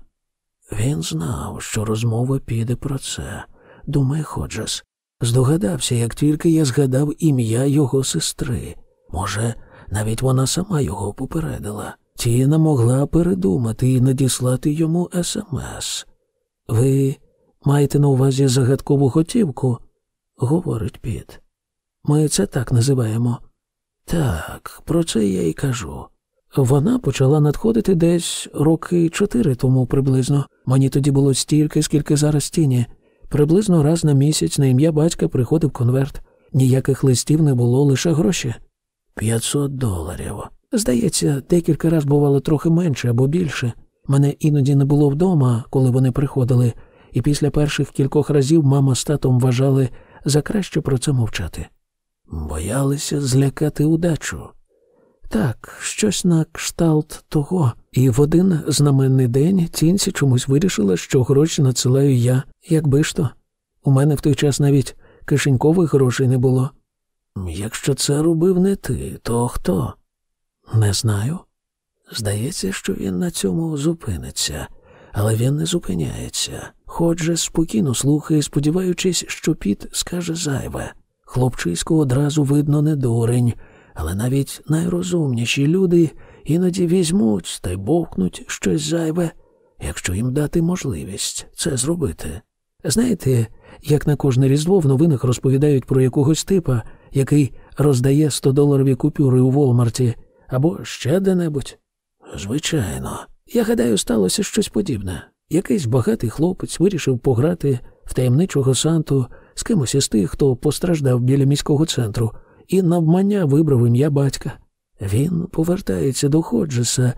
Він знав, що розмова піде про це, думає Ходжес. Здогадався, як тільки я згадав ім'я його сестри. Може, навіть вона сама його попередила. Тіна могла передумати і надіслати йому смс. Ви маєте на увазі загадкову готівку? говорить Піт. Ми це так називаємо. Так, про це я й кажу. Вона почала надходити десь роки чотири тому приблизно. Мені тоді було стільки, скільки зараз тіні. Приблизно раз на місяць на ім'я батька приходив конверт. Ніяких листів не було, лише гроші. П'ятсот доларів. Здається, декілька разів бувало трохи менше або більше. Мене іноді не було вдома, коли вони приходили, і після перших кількох разів мама з татом вважали за краще про це мовчати. Боялися злякати удачу. Так, щось на кшталт того. І в один знаменний день тінці чомусь вирішила, що гроші надсилаю я, якби ж то. У мене в той час навіть кишенькових грошей не було. Якщо це робив не ти, то хто? Не знаю. Здається, що він на цьому зупиниться, але він не зупиняється. Ходже спокійно слухає, сподіваючись, що піт скаже зайве. Хлопчисько одразу видно не дурень, але навіть найрозумніші люди іноді візьмуть та й бовкнуть щось зайве, якщо їм дати можливість це зробити. Знаєте, як на кожне різдво в новинах розповідають про якогось типа, який роздає 100-доларові купюри у Волмарті або ще де-небудь? Звичайно, я гадаю, сталося щось подібне. Якийсь багатий хлопець вирішив пограти в таємничого санту з кимось із тих, хто постраждав біля міського центру, і навмання вибрав ім'я батька. Він повертається до Ходжеса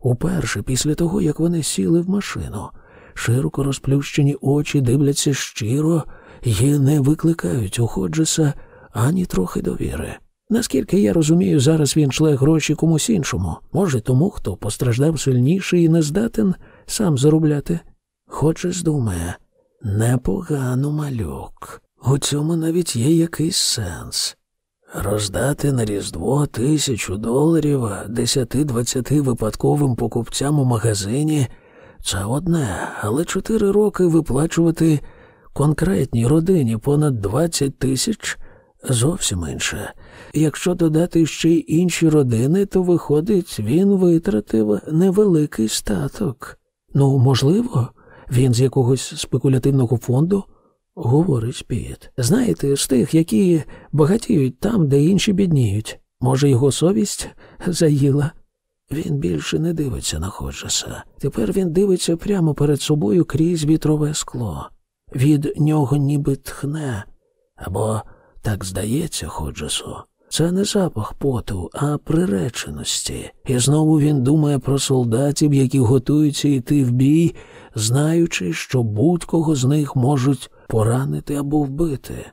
уперше після того, як вони сіли в машину. Широко розплющені очі дивляться щиро і не викликають у Ходжеса ані трохи довіри. Наскільки я розумію, зараз він шле гроші комусь іншому, може, тому, хто постраждав сильніше і не здатен сам заробляти. Ходжес думає, непогано малюк. У цьому навіть є якийсь сенс. Роздати на Різдво тисячу доларів десяти-двадцяти випадковим покупцям у магазині це одне, але чотири роки виплачувати конкретній родині понад двадцять тисяч зовсім інше. Якщо додати ще й інші родини, то виходить, він витратив невеликий статок. Ну, можливо, він з якогось спекулятивного фонду говорить Піт. Знаєте, з тих, які багатіють там, де інші бідніють. Може, його совість заїла. Він більше не дивиться на Ходжеса. Тепер він дивиться прямо перед собою крізь вітрове скло. Від нього ніби тхне, або так здається, Ходжесу. Це не запах поту, а приреченості. І знову він думає про солдатів, які готуються йти в бій, знаючи, що будь-кого з них можуть поранити або вбити.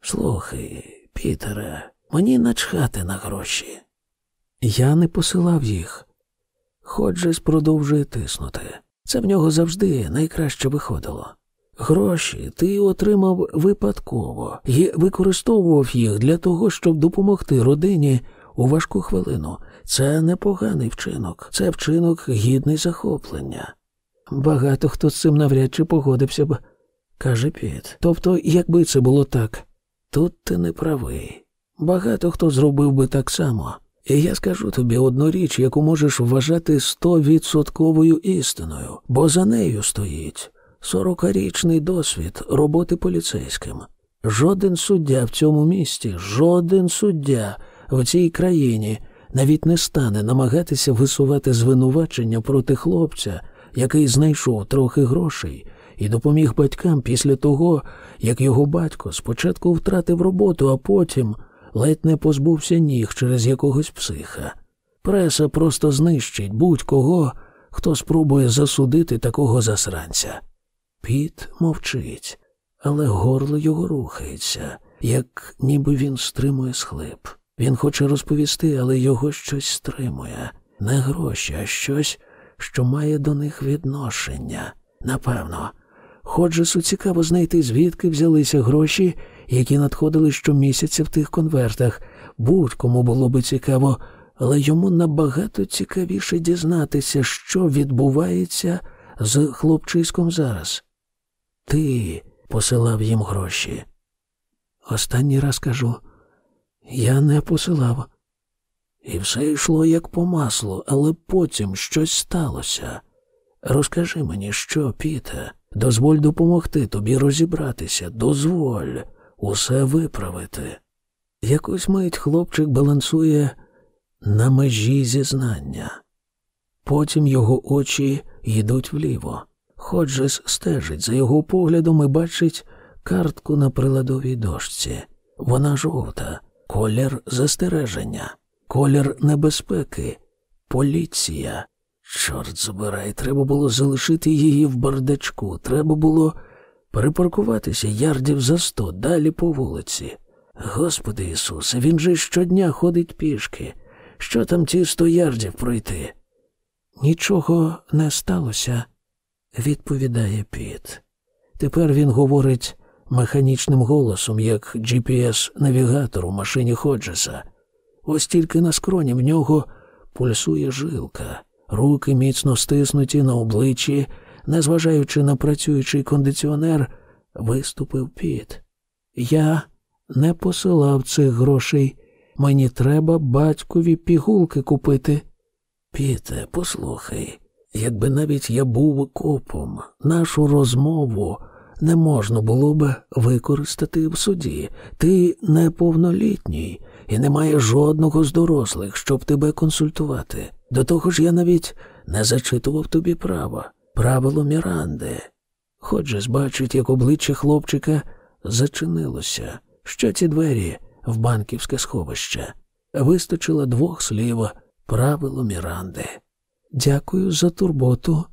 Слухай, Пітере, мені начхати на гроші. Я не посилав їх. Ходжес продовжує тиснути. Це в нього завжди найкраще виходило. Гроші ти отримав випадково і використовував їх для того, щоб допомогти родині у важку хвилину. Це непоганий вчинок, це вчинок гідний захоплення. Багато хто з цим навряд чи погодився б, каже Піт. Тобто, якби це було так, тут ти не правий. Багато хто зробив би так само. І я скажу тобі одну річ, яку можеш вважати стовідсотковою істиною, бо за нею стоїть сорокарічний досвід роботи поліцейським. Жоден суддя в цьому місті, жоден суддя в цій країні навіть не стане намагатися висувати звинувачення проти хлопця, який знайшов трохи грошей і допоміг батькам після того, як його батько спочатку втратив роботу, а потім ледь не позбувся ніг через якогось психа. Преса просто знищить будь-кого, хто спробує засудити такого засранця. Піт мовчить, але горло його рухається, як ніби він стримує схлип. Він хоче розповісти, але його щось стримує. Не гроші, а щось, що має до них відношення. Напевно, Ходжесу цікаво знайти, звідки взялися гроші, які надходили щомісяця в тих конвертах. Будь-кому було би цікаво, але йому набагато цікавіше дізнатися, що відбувається з хлопчиськом зараз. Ти посилав їм гроші. Останній раз кажу, я не посилав. І все йшло як по маслу, але потім щось сталося. Розкажи мені, що, Піте, дозволь допомогти тобі розібратися, дозволь усе виправити. Якось мить хлопчик балансує на межі зізнання. Потім його очі йдуть вліво. Ходжес стежить за його поглядом і бачить картку на приладовій дошці. Вона жовта, колір застереження, колір небезпеки, поліція. Чорт забирай, треба було залишити її в бардачку, треба було припаркуватися ярдів за сто далі по вулиці. Господи Ісусе, він же щодня ходить пішки. Що там ті сто ярдів пройти? Нічого не сталося, відповідає Піт. Тепер він говорить механічним голосом, як GPS-навігатор у машині Ходжеса. Ось тільки на скроні в нього пульсує жилка, руки міцно стиснуті на обличчі, незважаючи на працюючий кондиціонер, виступив піт. Я не посилав цих грошей. Мені треба батькові пігулки купити. Піте, послухай, якби навіть я був копом, нашу розмову не можна було б використати в суді. Ти неповнолітній і немає жодного з дорослих, щоб тебе консультувати. До того ж, я навіть не зачитував тобі права, правило Міранди. Ходжес бачить, як обличчя хлопчика зачинилося, що ці двері в банківське сховище. Вистачило двох слів правило Міранди. Дякую за турботу,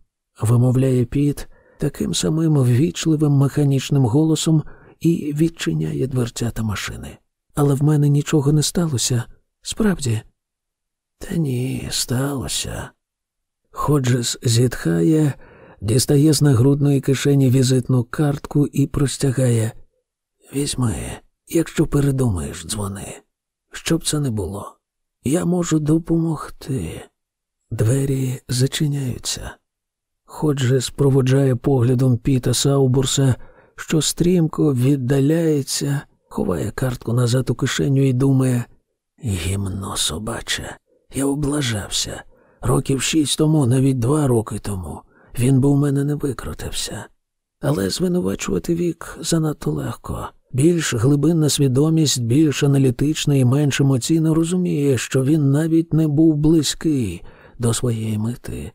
вимовляє Піт таким самим ввічливим механічним голосом і відчиняє дверцята машини. Але в мене нічого не сталося. Справді. Та ні, сталося. Ходжес зітхає, дістає з нагрудної кишені візитну картку і простягає. Візьми, якщо передумаєш, дзвони. Щоб це не було. Я можу допомогти. Двері зачиняються. Ходжес проводжає поглядом Піта Саубурса, що стрімко віддаляється, ховає картку назад у кишеню і думає гімно собаче. Я облажався. Років шість тому, навіть два роки тому, він би у мене не викрутився. Але звинувачувати вік занадто легко. Більш глибинна свідомість, більш аналітична і менш емоційно розуміє, що він навіть не був близький до своєї мети.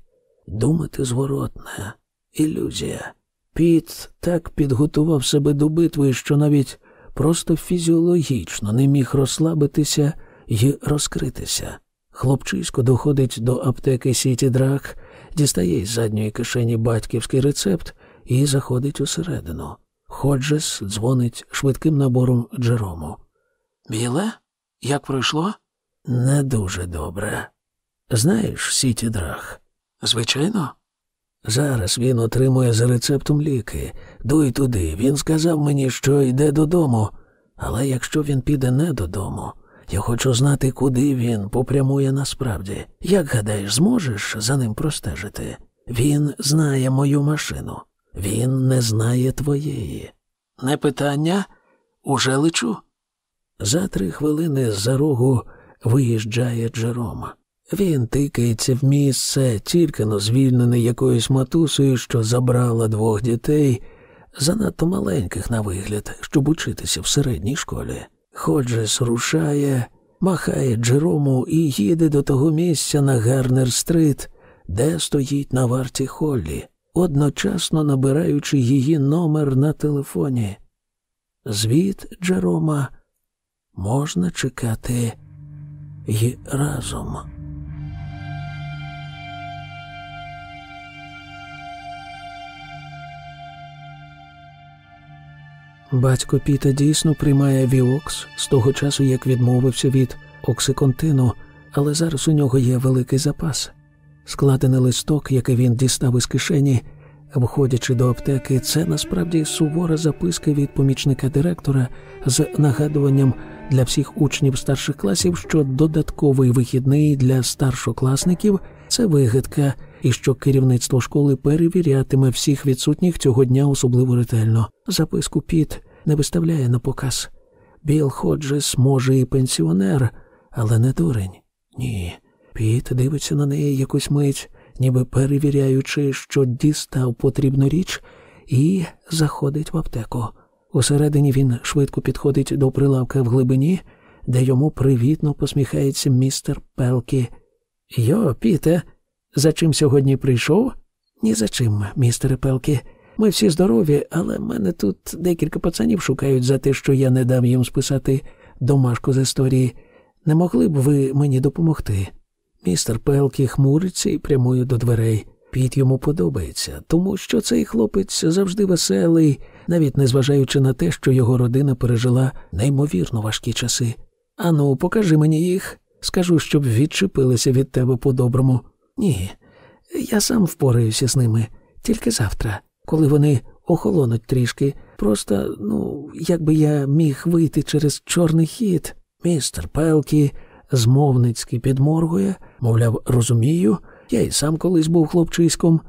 Думати зворотне, ілюзія. Піт так підготував себе до битви, що навіть просто фізіологічно не міг розслабитися і розкритися. Хлопчисько доходить до аптеки Сіті Драк, дістає із задньої кишені батьківський рецепт і заходить усередину. Ходжес дзвонить швидким набором Джерому. Біле? Як пройшло? Не дуже добре. Знаєш, Сіті Драх? Звичайно. Зараз він отримує за рецептом ліки. Дуй туди. Він сказав мені, що йде додому. Але якщо він піде не додому, я хочу знати, куди він попрямує насправді. Як гадаєш, зможеш за ним простежити? Він знає мою машину, він не знає твоєї. Не питання? Уже лечу. За три хвилини з-за рогу виїжджає Джерома. Він тикається в місце, тільки но звільнений якоюсь матусою, що забрала двох дітей, занадто маленьких на вигляд, щоб учитися в середній школі. Ходжес рушає, махає Джерому і їде до того місця на Гарнер-стрит, де стоїть на варті Холлі, одночасно набираючи її номер на телефоні. Звіт Джерома можна чекати й разом. Батько Піта дійсно приймає Віокс з того часу, як відмовився від оксиконтину, але зараз у нього є великий запас. Складений листок, який він дістав із кишені, входячи до аптеки, це насправді сувора записка від помічника директора з нагадуванням для всіх учнів старших класів, що додатковий вихідний для старшокласників це вигадка, і що керівництво школи перевірятиме всіх відсутніх цього дня особливо ретельно. Записку Піт не виставляє на показ. Біл Ходжес, може, і пенсіонер, але не дурень. Ні. Піт дивиться на неї якусь мить, ніби перевіряючи, що дістав потрібну річ, і заходить в аптеку. Усередині він швидко підходить до прилавка в глибині, де йому привітно посміхається містер Пелкі. Йо, Піте, за чим сьогодні прийшов? Ні за чим, містере Пелкі. Ми всі здорові, але мене тут декілька пацанів шукають за те, що я не дав їм списати домашку з історії. Не могли б ви мені допомогти? Містер Пелкі хмуриться і прямує до дверей. Піт йому подобається, тому що цей хлопець завжди веселий, навіть незважаючи на те, що його родина пережила неймовірно важкі часи. Ану, покажи мені їх. Скажу, щоб відчепилися від тебе по-доброму. Ні, я сам впораюся з ними тільки завтра, коли вони охолонуть трішки. Просто, ну, якби я міг вийти через чорний хід. Містер Пелкі змовницьки підморгує, мовляв, розумію, я й сам колись був хлопчиськом.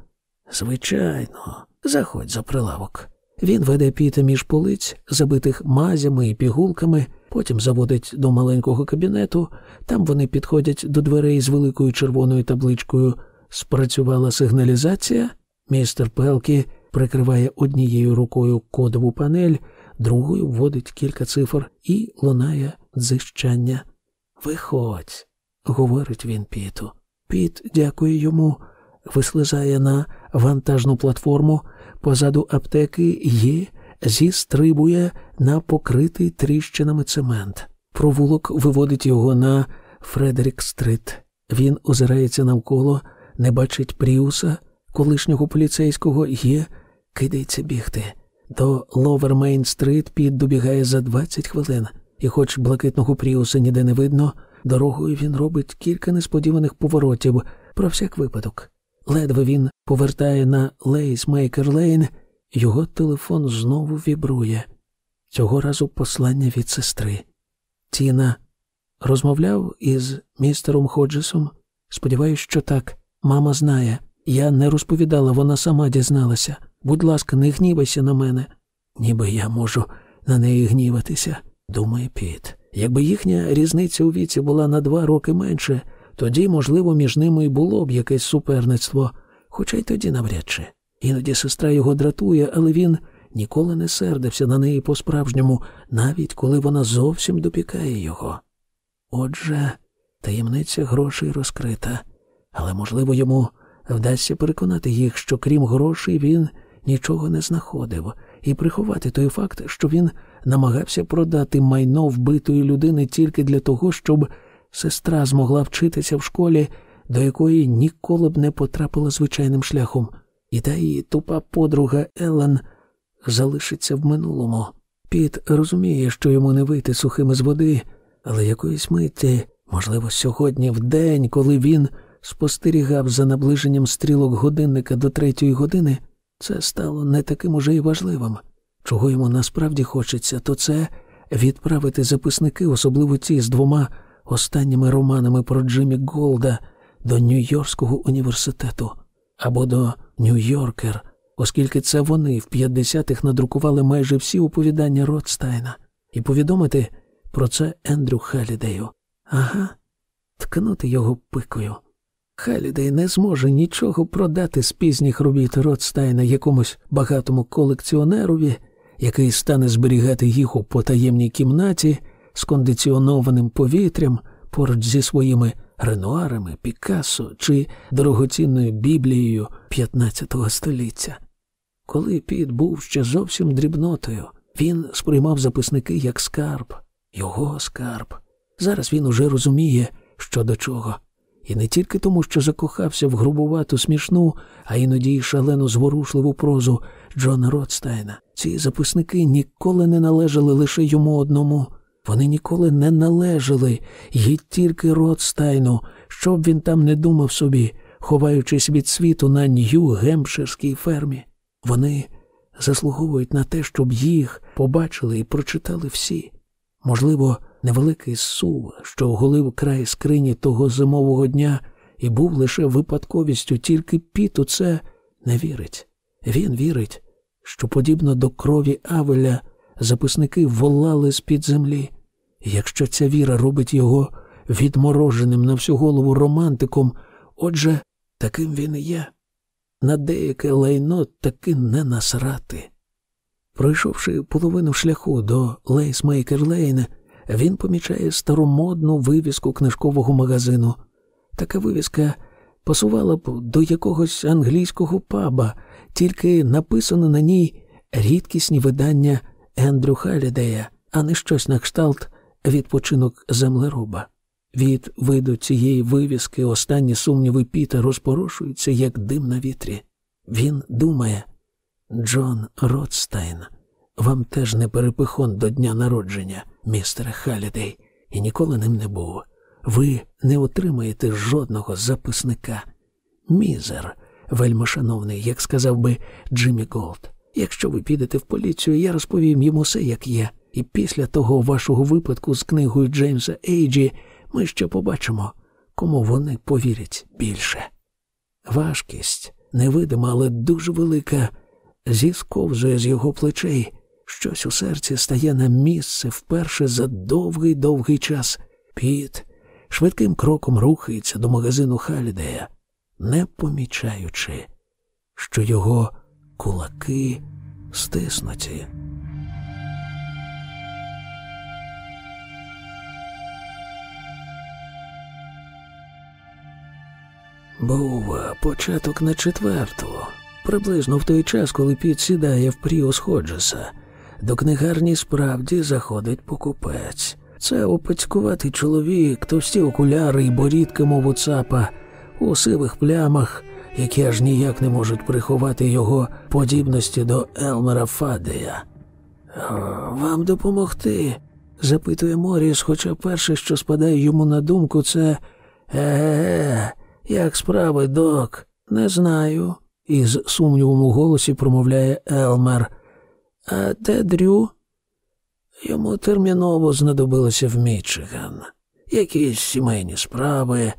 Звичайно, заходь за прилавок. Він веде піта між полиць, забитих мазями і пігулками, потім заводить до маленького кабінету. Там вони підходять до дверей з великою червоною табличкою. Спрацювала сигналізація. Містер Пелкі прикриває однією рукою кодову панель, другою вводить кілька цифр і лунає дзищання. Виходь, говорить він Піту. Піт дякує йому, вислизає на вантажну платформу, позаду аптеки є, зістрибує на покритий тріщинами цемент. Провулок виводить його на Фредерік-стрит. Він озирається навколо, не бачить Пріуса, колишнього поліцейського і кидається бігти. До Ловермейн-стрит Піт добігає за 20 хвилин, і, хоч блакитного Пріуса ніде не видно, дорогою він робить кілька несподіваних поворотів про всяк випадок. Ледве він повертає на Лейсмейкер Лейн, його телефон знову вібрує. Цього разу послання від сестри. Тіна розмовляв із містером Ходжесом. Сподіваюсь, що так. Мама знає. Я не розповідала, вона сама дізналася. Будь ласка, не гнівайся на мене. Ніби я можу на неї гніватися, думає Піт. Якби їхня різниця у віці була на два роки менше, тоді, можливо, між ними і було б якесь суперництво, хоча й тоді навряд чи. Іноді сестра його дратує, але він ніколи не сердився на неї по-справжньому, навіть коли вона зовсім допікає його. Отже, таємниця грошей розкрита, але, можливо, йому вдасться переконати їх, що крім грошей він нічого не знаходив, і приховати той факт, що він намагався продати майно вбитої людини тільки для того, щоб сестра змогла вчитися в школі, до якої ніколи б не потрапила звичайним шляхом, і та її тупа подруга Елен залишиться в минулому. Піт розуміє, що йому не вийти сухим із води, але якоїсь миті, можливо, сьогодні, в день, коли він спостерігав за наближенням стрілок годинника до третьої години, це стало не таким уже й важливим. Чого йому насправді хочеться, то це відправити записники, особливо ті з двома останніми романами про Джиммі Голда до Нью-Йоркського університету або до Нью-Йоркер, оскільки це вони в 50-х надрукували майже всі оповідання Ротстайна, і повідомити про це Ендрю Халідею. Ага, ткнути його пикою. Халідей не зможе нічого продати з пізніх робіт Ротстайна якомусь багатому колекціонерові, який стане зберігати їх у потаємній кімнаті з кондиціонованим повітрям поруч зі своїми ренуарами, Пікассо чи дорогоцінною біблією 15 століття. Коли Піт був ще зовсім дрібнотою, він сприймав записники як скарб, його скарб. Зараз він уже розуміє, що до чого. І не тільки тому, що закохався в грубувату смішну, а іноді й шалену зворушливу прозу Джона Ротстайна. Ці записники ніколи не належали лише йому одному. Вони ніколи не належали їй тільки Ротстайну, щоб він там не думав собі, ховаючись від світу на Нью-Гемпширській фермі. Вони заслуговують на те, щоб їх побачили і прочитали всі. Можливо, невеликий сув, що оголив край скрині того зимового дня і був лише випадковістю, тільки Піт у це не вірить. Він вірить, що, подібно до крові Авеля, записники волали з-під землі. І якщо ця віра робить його відмороженим на всю голову романтиком, отже, таким він і є. На деяке лайно таки не насрати. Пройшовши половину шляху до Лейсмейкер Лейн, він помічає старомодну вивіску книжкового магазину. Така вивіска пасувала б до якогось англійського паба, тільки написано на ній рідкісні видання Ендрю Халідея, а не щось на кшталт відпочинок землероба. Від виду цієї вивіски останні сумніви Піта розпорошуються, як дим на вітрі. Він думає, Джон Ротстайн, вам теж не перепихон до дня народження, містере Халідей, і ніколи ним не був. ви не отримаєте жодного записника. Мізер, вельмишановний, як сказав би Джиммі Голд. Якщо ви підете в поліцію, я розповім йому все, як є, і після того вашого випадку з книгою Джеймса Ейджі ми ще побачимо, кому вони повірять більше. Важкість невидима, але дуже велика, зісковзує з його плечей. Щось у серці стає на місце вперше за довгий довгий час. Піт швидким кроком рухається до магазину Халідея, не помічаючи, що його кулаки стиснуті. Був початок на четверту, приблизно в той час, коли Піт сідає в Пріус Ходжеса. До книгарні справді заходить покупець. Це опецькуватий чоловік, товсті окуляри і борідки, мов у цапа, у сивих плямах, які аж ніяк не можуть приховати його подібності до Елмера Фадея. Вам допомогти? запитує Моріс, хоча перше, що спадає йому на думку, це е, як справи, док? Не знаю, із сумнівом у голосі промовляє Елмер. А де Дрю? Йому терміново знадобилося в Мічиган. Якісь сімейні справи.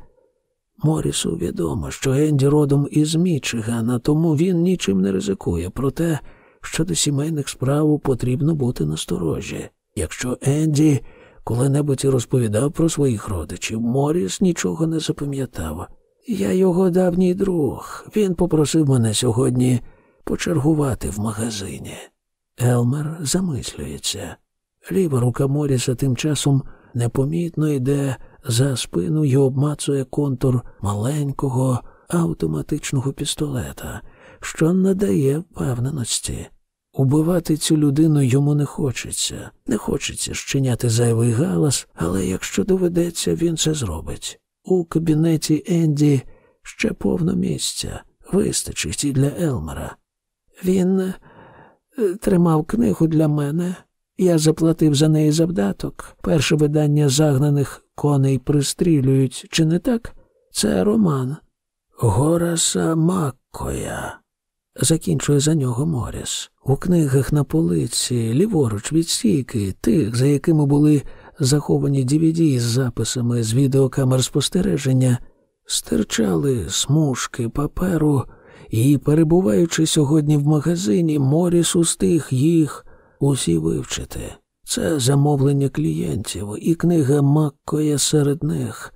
Морісу відомо, що Енді родом із Мічигана, тому він нічим не ризикує. Проте щодо сімейних справ потрібно бути насторожі. Якщо Енді коли-небудь розповідав про своїх родичів, Моріс нічого не запам'ятав. Я його давній друг. Він попросив мене сьогодні почергувати в магазині. Елмер замислюється. Ліва рука Моріса тим часом непомітно йде за спину і обмацує контур маленького автоматичного пістолета, що надає впевненості. Убивати цю людину йому не хочеться, не хочеться щиняти зайвий галас, але якщо доведеться, він це зробить. У кабінеті Енді ще повно місця, вистачить і для Елмера. Він е, тримав книгу для мене, я заплатив за неї завдаток. Перше видання загнаних коней пристрілюють, чи не так? Це роман. Гораса Маккоя. Закінчує за нього Моріс. У книгах на полиці, ліворуч від стійки, тих, за якими були заховані DVD з записами з відеокамер спостереження, стирчали смужки паперу, і, перебуваючи сьогодні в магазині, Моріс устиг їх усі вивчити. Це замовлення клієнтів, і книга Маккоя серед них.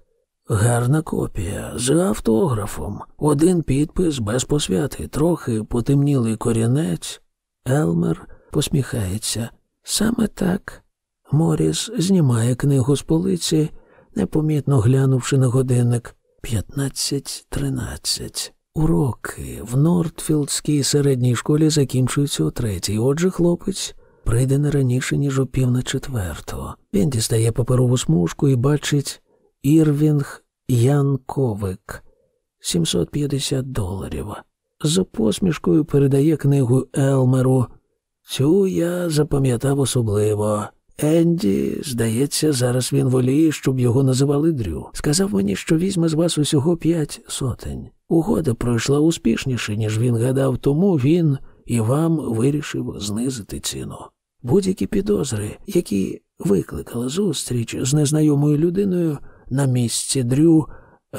Гарна копія з автографом, один підпис без посвяти, трохи потемнілий корінець. Елмер посміхається. Саме так. Моріс знімає книгу з полиці, непомітно глянувши на годинник. П'ятнадцять тринадцять. Уроки в Нортфілдській середній школі закінчуються о третій. Отже, хлопець прийде не раніше, ніж о пів на четверту. Він дістає паперову смужку і бачить Ірвінг Янковик 750 доларів. За посмішкою передає книгу Елмеру. Цю я запам'ятав особливо. Енді, здається, зараз він воліє, щоб його називали Дрю. Сказав мені, що візьме з вас усього п'ять сотень. Угода пройшла успішніше, ніж він гадав, тому він і вам вирішив знизити ціну. Будь-які підозри, які викликала зустріч з незнайомою людиною на місці Дрю,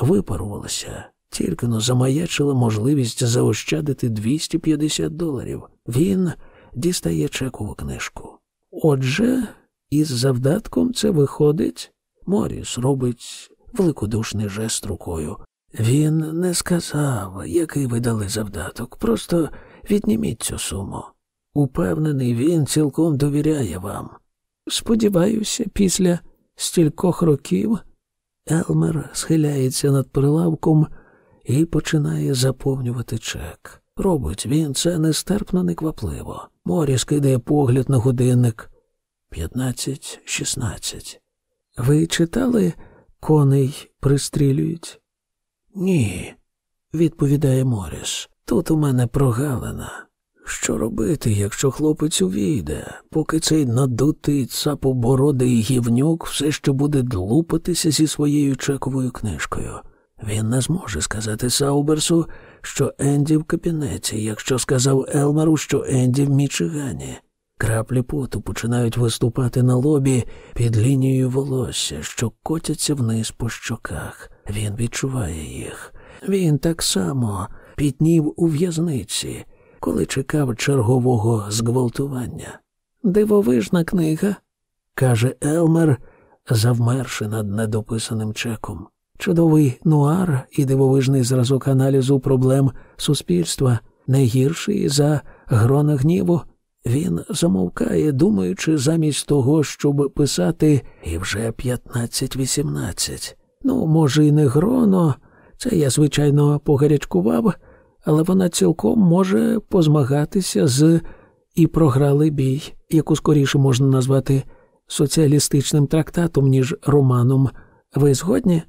випарувалися. Тільки но замаячила можливість заощадити 250 доларів. Він дістає чекову книжку. Отже, із завдатком це виходить. Моріс робить великодушний жест рукою. Він не сказав, який ви дали завдаток, просто відніміть цю суму. Упевнений, він цілком довіряє вам. Сподіваюся, після стількох років Елмер схиляється над прилавком і починає заповнювати чек. Робить він це нестерпно неквапливо. Моріс кидає погляд на годинник. П'ятнадцять, шістнадцять. Ви читали коней пристрілюють? Ні, відповідає Моріс. Тут у мене прогалина. Що робити, якщо хлопець увійде, поки цей надутий цапобородий гівнюк все ще буде длупатися зі своєю чековою книжкою? Він не зможе сказати Сауберсу, що Енді в кабінеті, якщо сказав Елмару, що Енді в Мічигані. Краплі поту починають виступати на лобі під лінією волосся, що котяться вниз по щоках. Він відчуває їх. Він так само пітнів у в'язниці, коли чекав чергового зґвалтування. Дивовижна книга, каже Елмер, завмерши над недописаним чеком. Чудовий нуар і дивовижний зразок аналізу проблем суспільства не гірший за грона гніву. Він замовкає, думаючи, замість того, щоб писати і вже 15-18. Ну, може, і не гроно, це я, звичайно, погарячкував, але вона цілком може позмагатися з і програли бій, яку скоріше можна назвати соціалістичним трактатом, ніж романом. Ви згодні?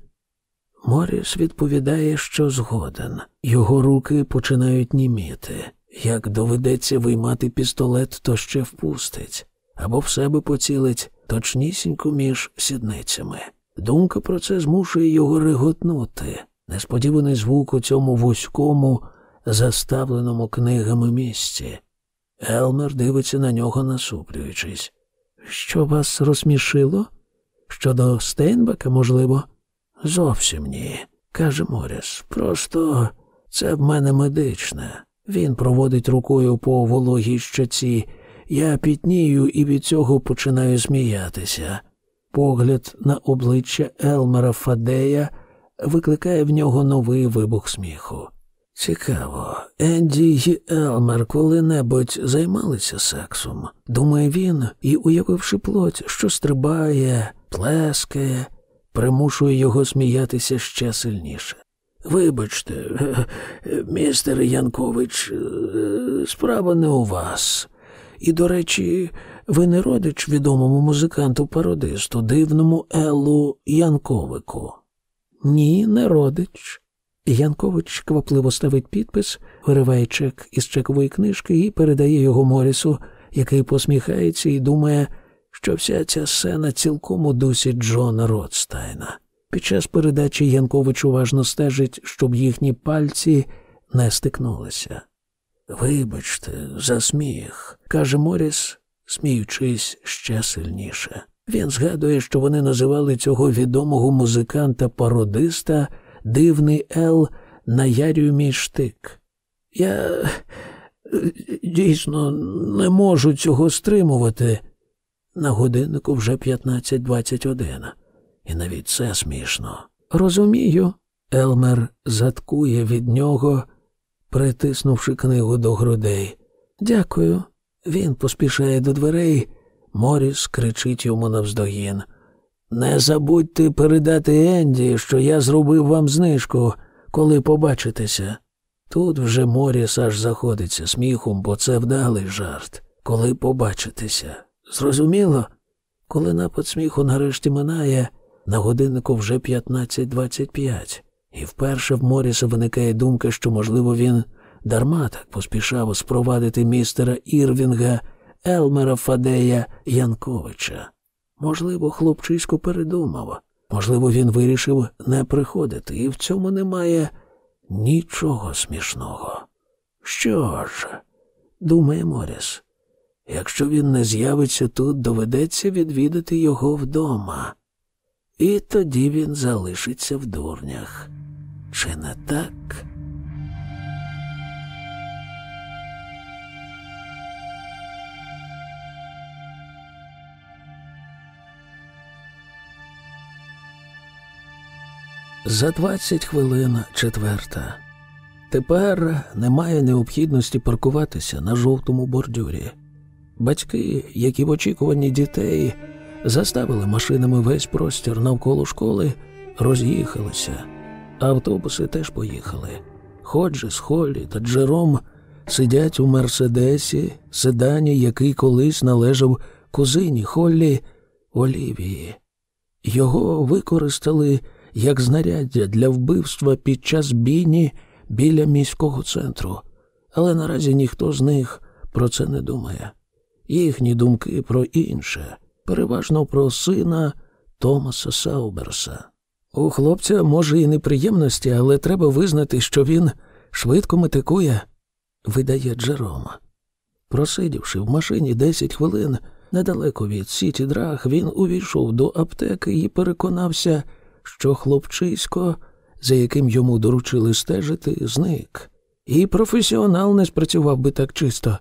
Моріс відповідає, що згоден. Його руки починають німіти. Як доведеться виймати пістолет, то ще впустить, або в себе поцілить точнісінько між сідницями. Думка про це змушує його реготнути. Несподіваний звук у цьому вузькому, заставленому книгами місці. Елмер дивиться на нього, насуплюючись. Що вас розсмішило? Щодо Стейнбека, можливо? Зовсім ні, каже Моріс. Просто це в мене медичне. Він проводить рукою по вологій щоці. Я пітнію і від цього починаю сміятися. Погляд на обличчя Елмера Фадея викликає в нього новий вибух сміху. Цікаво, Енді й Елмер коли-небудь займалися сексом. Думає він і, уявивши плоть, що стрибає, плескає, примушує його сміятися ще сильніше. Вибачте, містер Янкович, справа не у вас. І, до речі, ви не родич відомому музиканту пародисту, дивному Еллу Янковику. Ні, не родич. Янкович квапливо ставить підпис, вириває чек із чекової книжки і передає його Морісу, який посміхається і думає, що вся ця сцена цілком у дусі Джона Ротстайна. Під час передачі Янкович уважно стежить, щоб їхні пальці не стикнулися. Вибачте, за сміх, каже Моріс, сміючись ще сильніше. Він згадує, що вони називали цього відомого музиканта-пародиста дивний Ел на Яріумі штик. Я дійсно не можу цього стримувати. На годиннику вже 15.21. І навіть це смішно. Розумію, Елмер заткує від нього, притиснувши книгу до грудей. Дякую. Він поспішає до дверей. Моріс кричить йому навздогін. Не забудьте передати Енді, що я зробив вам знижку, коли побачитеся. Тут вже Моріс аж заходиться сміхом, бо це вдалий жарт, коли побачитеся. Зрозуміло? Коли напад сміху нарешті минає, на годиннику вже 15.25, і вперше в Моріса виникає думка, що, можливо, він дарма так поспішав спровадити містера Ірвінга Елмера Фадея Янковича. Можливо, хлопчисько передумав, можливо, він вирішив не приходити, і в цьому немає нічого смішного. Що ж, думає Моріс, якщо він не з'явиться тут, доведеться відвідати його вдома, і тоді він залишиться в дурнях. Чи не так? За двадцять хвилин четверта. Тепер немає необхідності паркуватися на жовтому бордюрі. Батьки, які в очікуванні дітей заставили машинами весь простір навколо школи, роз'їхалися. Автобуси теж поїхали. Ходжес, Холлі та Джером сидять у Мерседесі, седані, який колись належав кузині Холлі Олівії. Його використали як знаряддя для вбивства під час бійні біля міського центру, але наразі ніхто з них про це не думає. Їхні думки про інше, переважно про сина Томаса Сауберса. У хлопця, може, і неприємності, але треба визнати, що він швидко метикує, видає Джерома. Просидівши в машині 10 хвилин недалеко від Сіті Драг, він увійшов до аптеки і переконався, що хлопчисько, за яким йому доручили стежити, зник. І професіонал не спрацював би так чисто.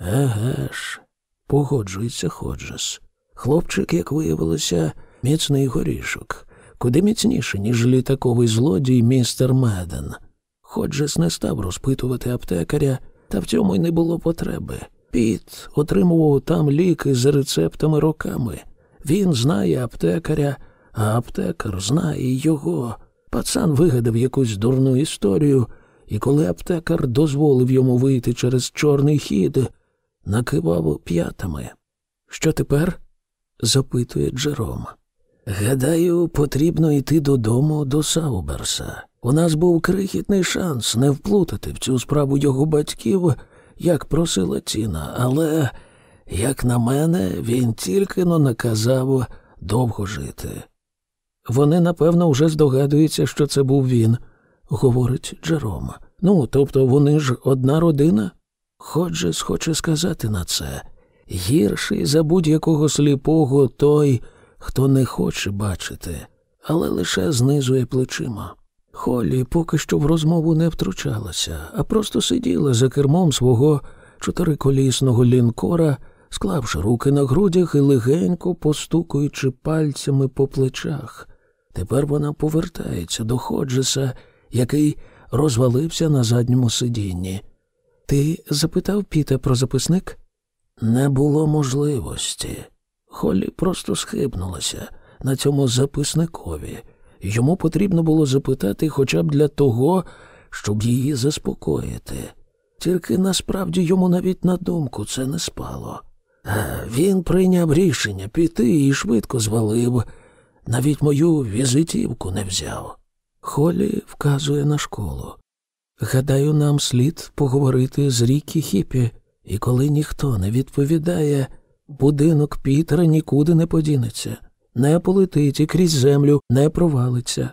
Еге ж, погоджується Ходжес. Хлопчик, як виявилося, міцний горішок, куди міцніше, ніж літаковий злодій містер Меден. Ходжес не став розпитувати аптекаря, та в цьому й не було потреби. Піт отримував там ліки за рецептами роками. Він знає аптекаря, а аптекар знає його. Пацан вигадав якусь дурну історію, і коли аптекар дозволив йому вийти через чорний хід, накивав п'ятами. Що тепер? Запитує Джером. Гадаю, потрібно йти додому до Сауберса. У нас був крихітний шанс не вплутати в цю справу його батьків, як просила Тіна, але, як на мене, він тільки но наказав довго жити. Вони, напевно, вже здогадуються, що це був він, говорить Джером. Ну, тобто вони ж одна родина? Ходжес хоче сказати на це. Гірший за будь-якого сліпого той, хто не хоче бачити, але лише знизує плечима. Холі поки що в розмову не втручалася, а просто сиділа за кермом свого чотириколісного лінкора, склавши руки на грудях і легенько постукуючи пальцями по плечах. Тепер вона повертається до Ходжеса, який розвалився на задньому сидінні. Ти запитав Піта про записник? Не було можливості. Холі просто схибнулася на цьому записникові. Йому потрібно було запитати хоча б для того, щоб її заспокоїти. Тільки насправді йому навіть на думку це не спало. Він прийняв рішення піти і швидко звалив, навіть мою візитівку не взяв. Холі вказує на школу. Гадаю, нам слід поговорити з Рікі Хіпі, і коли ніхто не відповідає, будинок Пітера нікуди не подінеться не полетить і крізь землю не провалиться.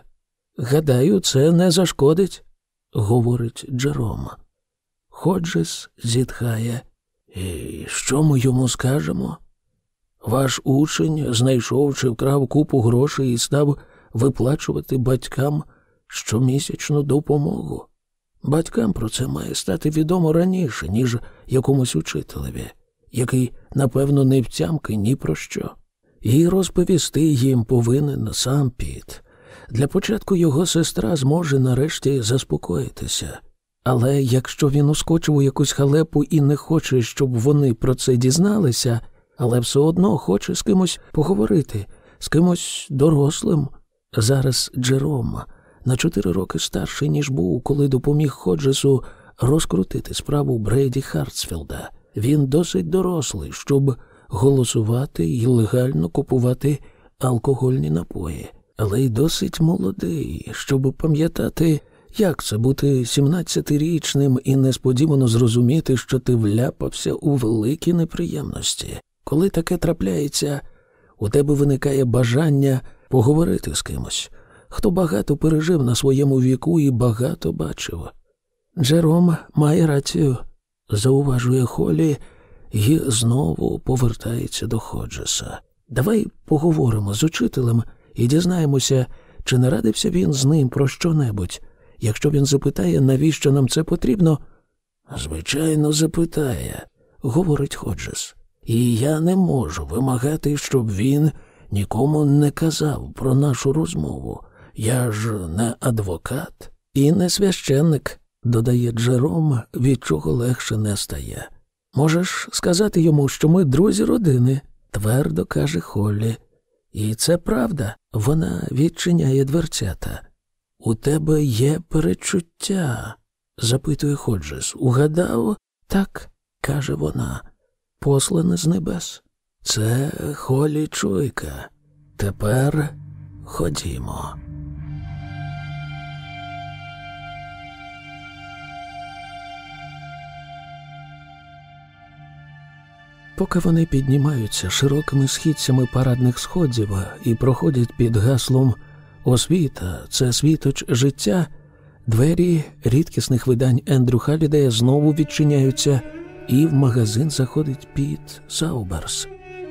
Гадаю, це не зашкодить, говорить Джером. Ходжес зітхає. І що ми йому скажемо? Ваш учень знайшов чи вкрав купу грошей і став виплачувати батькам щомісячну допомогу. Батькам про це має стати відомо раніше, ніж якомусь учителеві, який, напевно, не втямки ні про що і розповісти їм повинен сам Піт. Для початку його сестра зможе нарешті заспокоїтися. Але якщо він ускочив у якусь халепу і не хоче, щоб вони про це дізналися, але все одно хоче з кимось поговорити, з кимось дорослим. Зараз Джером на чотири роки старший, ніж був, коли допоміг Ходжесу розкрутити справу Брейді Хартсфілда. Він досить дорослий, щоб голосувати і легально купувати алкогольні напої, але й досить молодий, щоб пам'ятати, як це бути 17-річним і несподівано зрозуміти, що ти вляпався у великі неприємності. Коли таке трапляється, у тебе виникає бажання поговорити з кимось, хто багато пережив на своєму віку і багато бачив. Джером має рацію, зауважує Холі, і знову повертається до Ходжеса. Давай поговоримо з учителем і дізнаємося, чи не радився він з ним про що-небудь. Якщо він запитає, навіщо нам це потрібно. Звичайно, запитає, говорить Ходжес. І я не можу вимагати, щоб він нікому не казав про нашу розмову. Я ж не адвокат і не священник, додає Джером, від чого легше не стає. Можеш сказати йому, що ми друзі родини, твердо каже Холлі. І це правда, вона відчиняє дверцята. У тебе є перечуття? запитує Ходжес. Угадав? Так, каже вона, послане з небес. Це Холі Чуйка. Тепер ходімо. Поки вони піднімаються широкими східцями парадних сходів і проходять під гаслом Освіта це світоч життя, двері рідкісних видань Ендрю Халідея знову відчиняються, і в магазин заходить Піт Сауберс.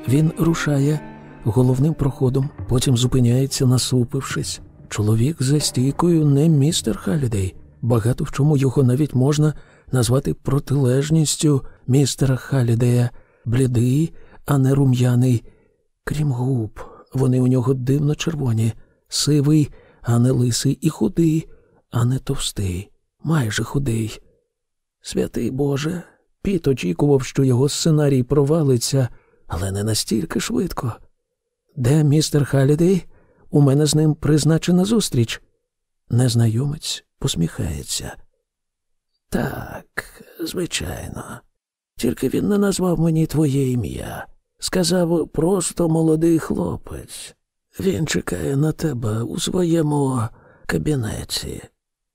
Він рушає головним проходом, потім зупиняється, насупившись. Чоловік за стійкою не містер Халідей. Багато в чому його навіть можна назвати протилежністю містера Халідея, блідий, а не рум'яний. Крім губ, вони у нього дивно червоні, сивий, а не лисий, і худий, а не товстий, майже худий. Святий Боже, Піт очікував, що його сценарій провалиться, але не настільки швидко. Де містер Халідей? У мене з ним призначена зустріч. Незнайомець посміхається. Так, звичайно. Тільки він не назвав мені твоє ім'я. Сказав просто молодий хлопець. Він чекає на тебе у своєму кабінеті.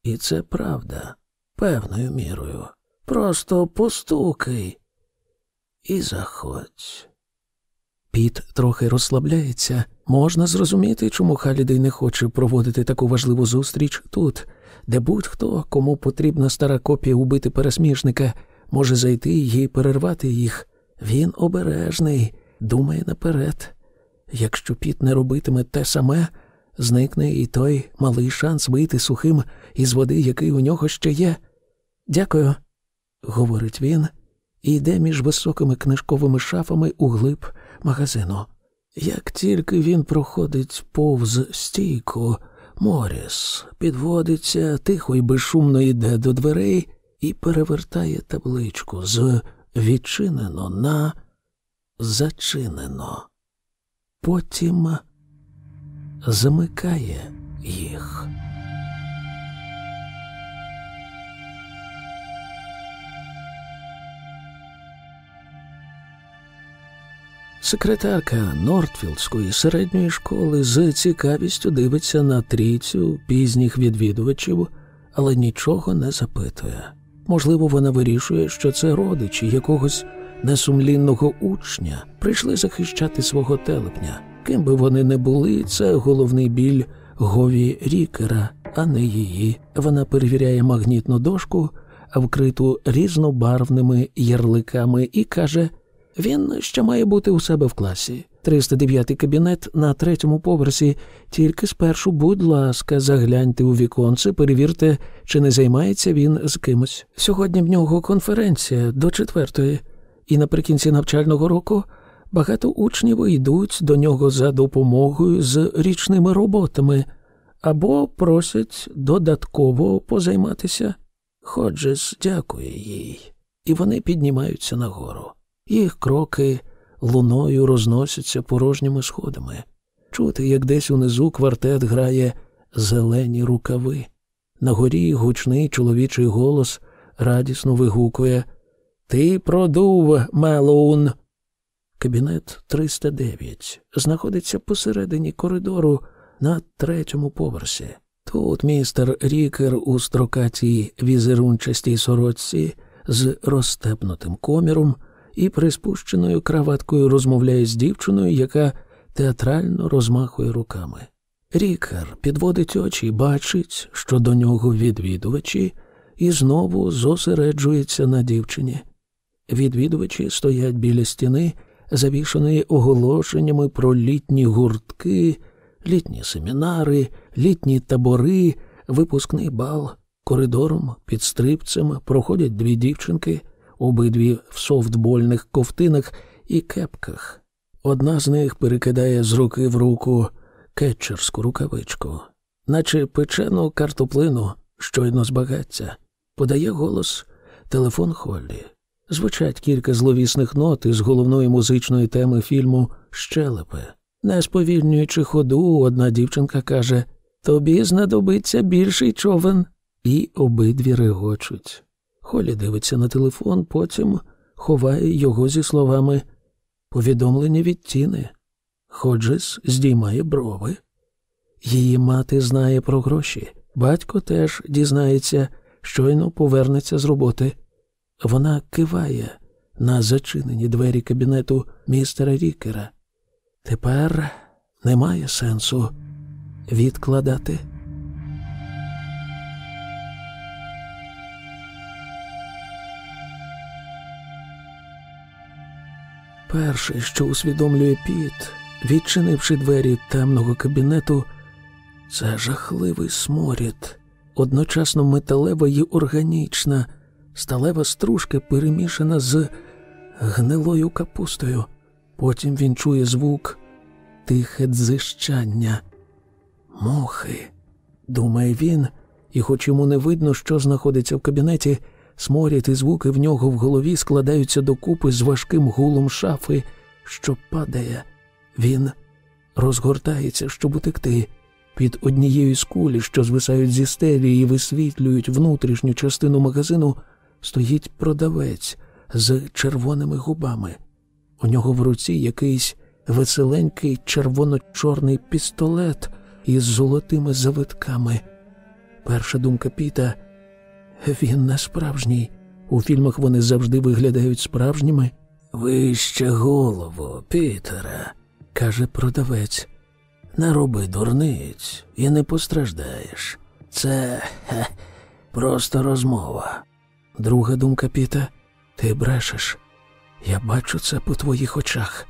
І це правда, певною мірою. Просто постукай і заходь. Піт трохи розслабляється. Можна зрозуміти, чому Халідей не хоче проводити таку важливу зустріч тут, де будь-хто, кому потрібна стара копія убити пересмішника, може зайти і перервати їх. Він обережний, думає наперед. Якщо Піт не робитиме те саме, зникне і той малий шанс вийти сухим із води, який у нього ще є. Дякую, говорить він, і йде між високими книжковими шафами у глиб магазину. Як тільки він проходить повз стійку, Моріс підводиться, тихо й безшумно йде до дверей і перевертає табличку з відчинено на зачинено. Потім замикає їх. Секретарка Нортфілдської середньої школи з цікавістю дивиться на трійцю пізніх відвідувачів, але нічого не запитує. Можливо, вона вирішує, що це родичі якогось несумлінного учня прийшли захищати свого телепня. Ким би вони не були, це головний біль Гові Рікера, а не її. Вона перевіряє магнітну дошку, вкриту різнобарвними ярликами, і каже. Він ще має бути у себе в класі. 309-й кабінет на третьому поверсі. Тільки спершу, будь ласка, загляньте у віконце, перевірте, чи не займається він з кимось. Сьогодні в нього конференція до четвертої, і наприкінці навчального року багато учнів йдуть до нього за допомогою з річними роботами або просять додатково позайматися. Ходжес дякує їй, і вони піднімаються нагору. Їх кроки луною розносяться порожніми сходами. Чути, як десь унизу квартет грає зелені рукави. На горі гучний чоловічий голос радісно вигукує Ти продув, Мелоун. Кабінет 309 знаходиться посередині коридору на третьому поверсі. Тут містер Рікер у строкатій візерунчастій сорочці з розстепнутим коміром і приспущеною краваткою розмовляє з дівчиною, яка театрально розмахує руками. Рікер підводить очі, бачить, що до нього відвідувачі, і знову зосереджується на дівчині. Відвідувачі стоять біля стіни, завішаної оголошеннями про літні гуртки, літні семінари, літні табори, випускний бал. Коридором під стрибцем проходять дві дівчинки, обидві в софтбольних ковтинах і кепках. Одна з них перекидає з руки в руку кетчерську рукавичку, наче печену картоплину, щойно з багаття. Подає голос телефон Холлі. Звучать кілька зловісних нот із головної музичної теми фільму Щелепи. Не сповільнюючи ходу, одна дівчинка каже Тобі знадобиться більший човен. І обидві регочуть. Холі дивиться на телефон, потім ховає його зі словами повідомлення від Тіни. Ходжес здіймає брови. Її мати знає про гроші. Батько теж дізнається, щойно повернеться з роботи. Вона киває, на зачинені двері кабінету містера Рікера. Тепер немає сенсу відкладати. Перше, що усвідомлює піт, відчинивши двері темного кабінету, це жахливий сморід, одночасно металева і органічна, сталева стружка перемішана з гнилою капустою. Потім він чує звук тихе дзищання. Мухи, думає він, і, хоч йому не видно, що знаходиться в кабінеті, сморід і звуки в нього в голові складаються докупи з важким гулом шафи, що падає. Він розгортається, щоб утекти. Під однією з кулі, що звисають зі стелі і висвітлюють внутрішню частину магазину, стоїть продавець з червоними губами. У нього в руці якийсь веселенький червоно-чорний пістолет із золотими завитками. Перша думка Піта він не справжній. У фільмах вони завжди виглядають справжніми. Вище голову, Пітере, каже продавець. Не роби дурниць і не постраждаєш. Це хе, просто розмова. Друга думка Піта, ти брешеш. Я бачу це по твоїх очах.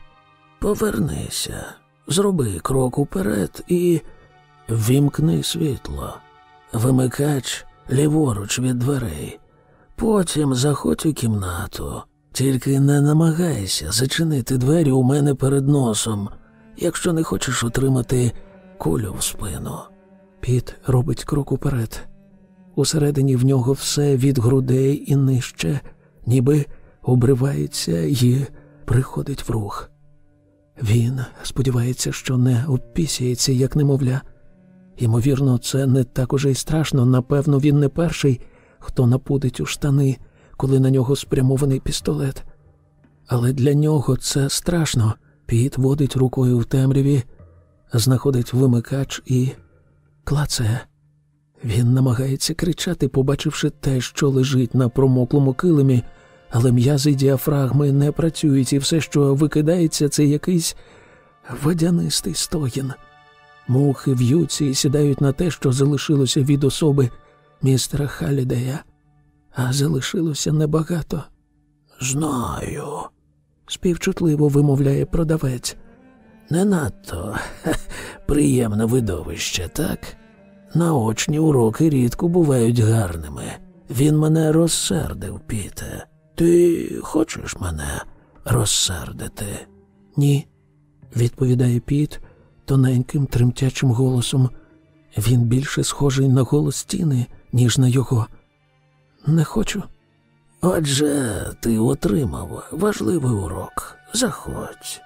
Повернися, зроби крок уперед і вімкни світло. Вимикач ліворуч від дверей. Потім заходь у кімнату. Тільки не намагайся зачинити двері у мене перед носом, якщо не хочеш отримати кулю в спину. Піт робить крок уперед. Усередині в нього все від грудей і нижче, ніби обривається і приходить в рух. Він сподівається, що не опісяється, як немовля. Ймовірно, це не так уже й страшно. Напевно, він не перший, хто напудить у штани, коли на нього спрямований пістолет. Але для нього це страшно. Піт водить рукою в темряві, знаходить вимикач і клацає. Він намагається кричати, побачивши те, що лежить на промоклому килимі, але м'язи діафрагми не працюють, і все, що викидається, це якийсь водянистий стогін. Мухи в'ються і сідають на те, що залишилося від особи містера Халідея, а залишилося небагато. Знаю, співчутливо вимовляє продавець. Не надто хе, приємне видовище, так? Наочні уроки рідко бувають гарними. Він мене розсердив, Піте. Ти хочеш мене розсердити? Ні, відповідає Піт тоненьким, тремтячим голосом. Він більше схожий на голос стіни, ніж на його. Не хочу. Отже, ти отримав важливий урок. Заходь,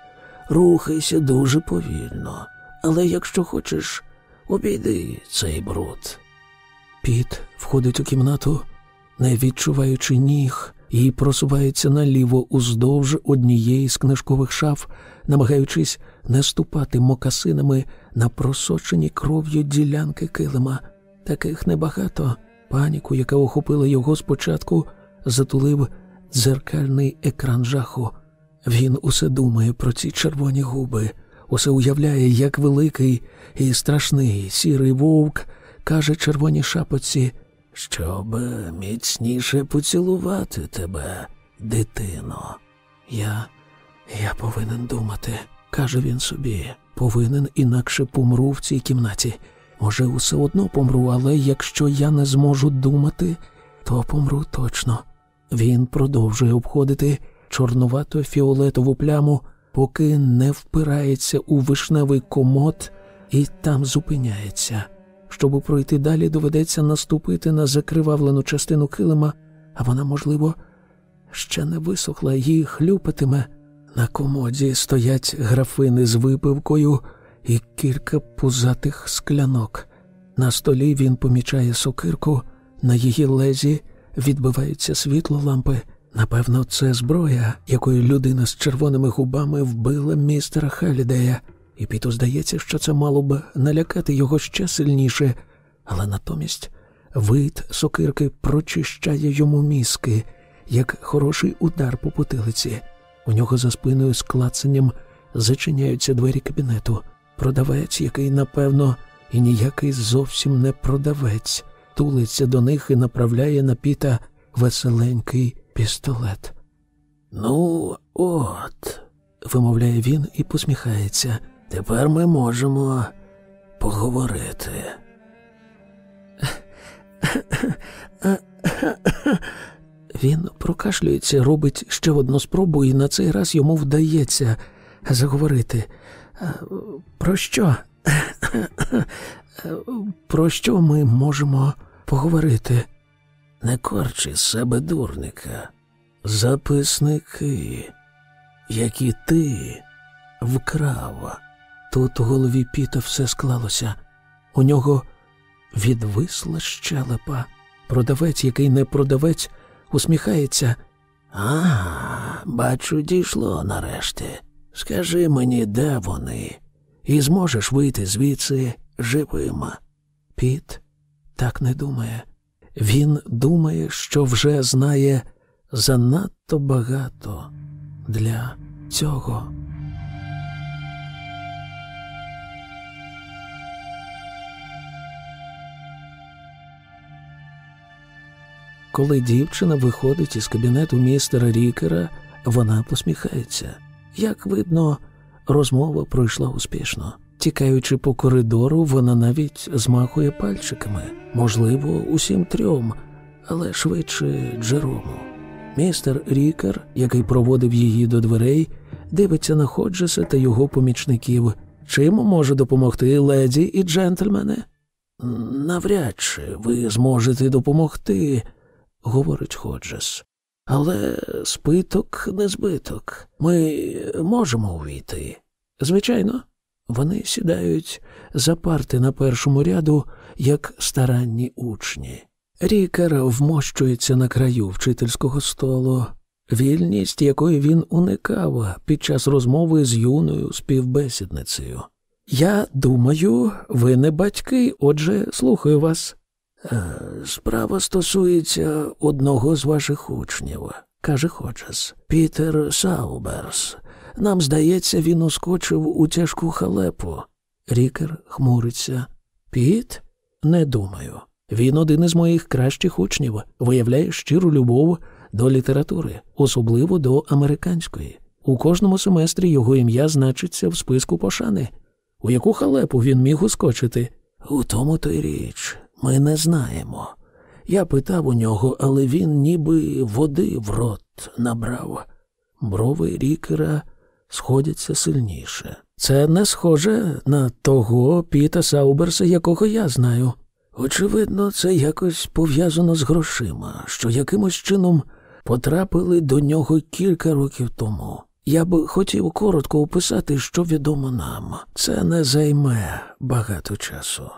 рухайся дуже повільно, але якщо хочеш, обійди цей бруд. Піт входить у кімнату, не відчуваючи ніг, і просувається наліво уздовж однієї з книжкових шаф, намагаючись не ступати мокасинами на просочені кров'ю ділянки килима. Таких небагато. Паніку, яка охопила його спочатку, затулив дзеркальний екран жаху. Він усе думає про ці червоні губи, усе уявляє, як великий і страшний сірий вовк каже червоній шапоці, щоб міцніше поцілувати тебе, дитино. Я. Я повинен думати, каже він собі, повинен інакше помру в цій кімнаті. Може, усе одно помру, але якщо я не зможу думати, то помру точно. Він продовжує обходити чорнувато фіолетову пляму, поки не впирається у вишневий комод і там зупиняється. Щоб пройти далі, доведеться наступити на закривавлену частину килима, а вона, можливо, ще не висохла і хлюпатиме. На комоді стоять графини з випивкою і кілька пузатих склянок. На столі він помічає сокирку, на її лезі відбивається світло лампи. Напевно, це зброя, якою людина з червоними губами вбила містера Халідея, і Піту здається, що це мало б налякати його ще сильніше, але натомість вид сокирки прочищає йому мізки, як хороший удар по потилиці. У нього за спиною з клацанням зачиняються двері кабінету. Продавець, який, напевно, і ніякий зовсім не продавець, тулиться до них і направляє на піта веселенький пістолет. Ну, от, вимовляє він і посміхається. Тепер ми можемо поговорити. Він прокашлюється, робить ще одну спробу, і на цей раз йому вдається заговорити. Про що? Про що ми можемо поговорити? Не корчи себе дурника, записники, які ти вкрав. Тут у голові піта все склалося. У нього відвисла щелепа. Продавець, який не продавець, усміхається. А, бачу, дійшло нарешті. Скажи мені, де вони, і зможеш вийти звідси живим. Піт так не думає. Він думає, що вже знає занадто багато для цього. Коли дівчина виходить із кабінету містера Рікера, вона посміхається. Як видно, розмова пройшла успішно. Тікаючи по коридору, вона навіть змахує пальчиками, можливо, усім трьом, але швидше Джерому. Містер Рікер, який проводив її до дверей, дивиться на Ходжеса та його помічників. Чим може допомогти леді і джентльмени? Навряд чи ви зможете допомогти, говорить Ходжес. Але спиток не збиток. Ми можемо увійти. Звичайно, вони сідають за парти на першому ряду, як старанні учні. Рікер вмощується на краю вчительського столу, вільність, якої він уникав під час розмови з юною співбесідницею. Я думаю, ви не батьки, отже, слухаю вас. Е, справа стосується одного з ваших учнів, каже Ходжес, Пітер Сауберс. Нам здається, він ускочив у тяжку халепу. Рікер хмуриться. Піт? Не думаю. Він один із моїх кращих учнів, виявляє щиру любов до літератури, особливо до американської. У кожному семестрі його ім'я значиться в списку пошани. У яку халепу він міг ускочити? У тому то й річ. Ми не знаємо. Я питав у нього, але він ніби води в рот набрав. Брови Рікера сходяться сильніше. Це не схоже на того Піта Сауберса, якого я знаю. Очевидно, це якось пов'язано з грошима, що якимось чином потрапили до нього кілька років тому. Я б хотів коротко описати, що відомо нам. Це не займе багато часу.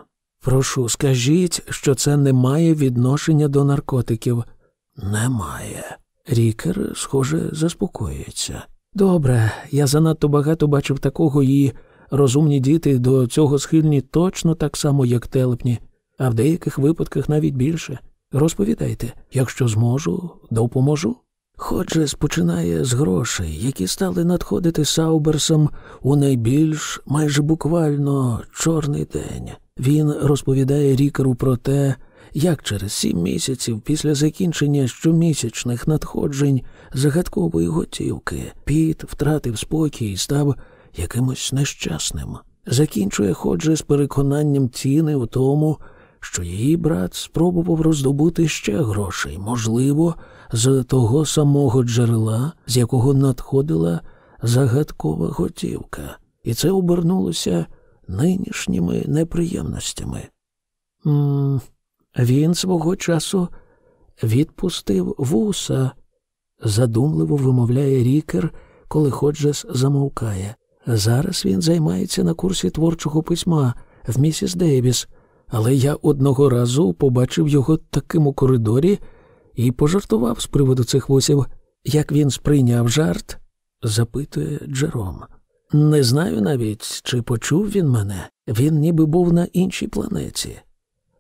Прошу, скажіть, що це не має відношення до наркотиків. Немає. Рікер, схоже, заспокоюється. Добре, я занадто багато бачив такого, і розумні діти до цього схильні точно так само, як телепні, а в деяких випадках навіть більше. Розповідайте, якщо зможу, допоможу. Ходжес починає з грошей, які стали надходити Сауберсом у найбільш майже буквально чорний день. Він розповідає рікеру про те, як через сім місяців після закінчення щомісячних надходжень загадкової готівки Піт втратив спокій і став якимось нещасним. Закінчує Ходже з переконанням ціни в тому, що її брат спробував роздобути ще грошей, можливо, з того самого джерела, з якого надходила загадкова готівка, і це обернулося нинішніми неприємностями. М він свого часу відпустив вуса, задумливо вимовляє рікер, коли Ходжес замовкає. Зараз він займається на курсі творчого письма в місіс Дейвіс, але я одного разу побачив його таким у коридорі і пожартував з приводу цих вусів. Як він сприйняв жарт? запитує Джером. Не знаю навіть, чи почув він мене. Він ніби був на іншій планеті.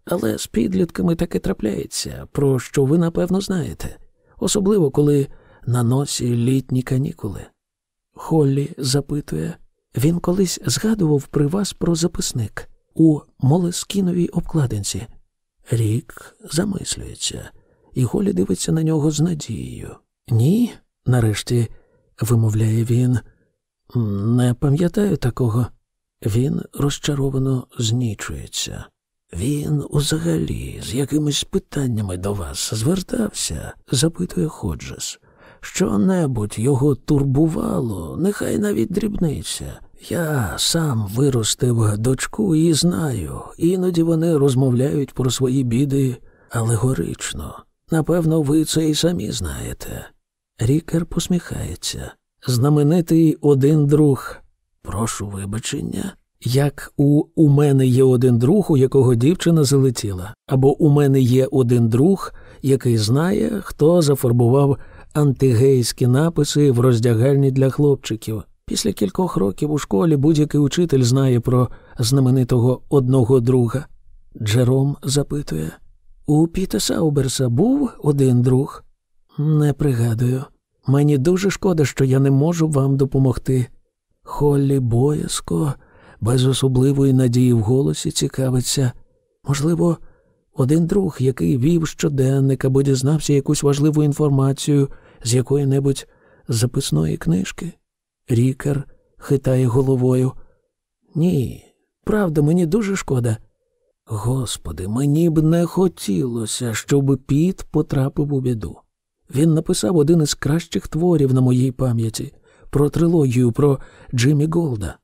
Але з підлітками таке трапляється, про що ви напевно знаєте. особливо коли на носі літні канікули. Холлі запитує він колись згадував при вас про записник у молескіновій обкладинці. Рік замислюється, і Голі дивиться на нього з надією. Ні, нарешті, вимовляє він, не пам'ятаю такого. Він розчаровано знічується. Він узагалі з якимись питаннями до вас звертався, запитує Ходжес. Що небудь його турбувало, нехай навіть дрібниця. Я сам виростив дочку і знаю, іноді вони розмовляють про свої біди алегорично. Напевно, ви це і самі знаєте. Рікер посміхається. Знаменитий один друг. Прошу вибачення. Як у у мене є один друг, у якого дівчина залетіла, або у мене є один друг, який знає, хто зафарбував антигейські написи в роздягальні для хлопчиків. Після кількох років у школі будь-який учитель знає про знаменитого одного друга. Джером запитує у Піта Сауберса був один друг? Не пригадую. Мені дуже шкода, що я не можу вам допомогти. Холлі боязко, без особливої надії в голосі цікавиться. Можливо, один друг, який вів щоденник або дізнався якусь важливу інформацію з якої-небудь записної книжки. Рікер хитає головою. Ні, правда, мені дуже шкода. Господи, мені б не хотілося, щоб піт потрапив у біду. Він написав один із кращих творів на моїй пам'яті про трилогію про Джиммі Голда.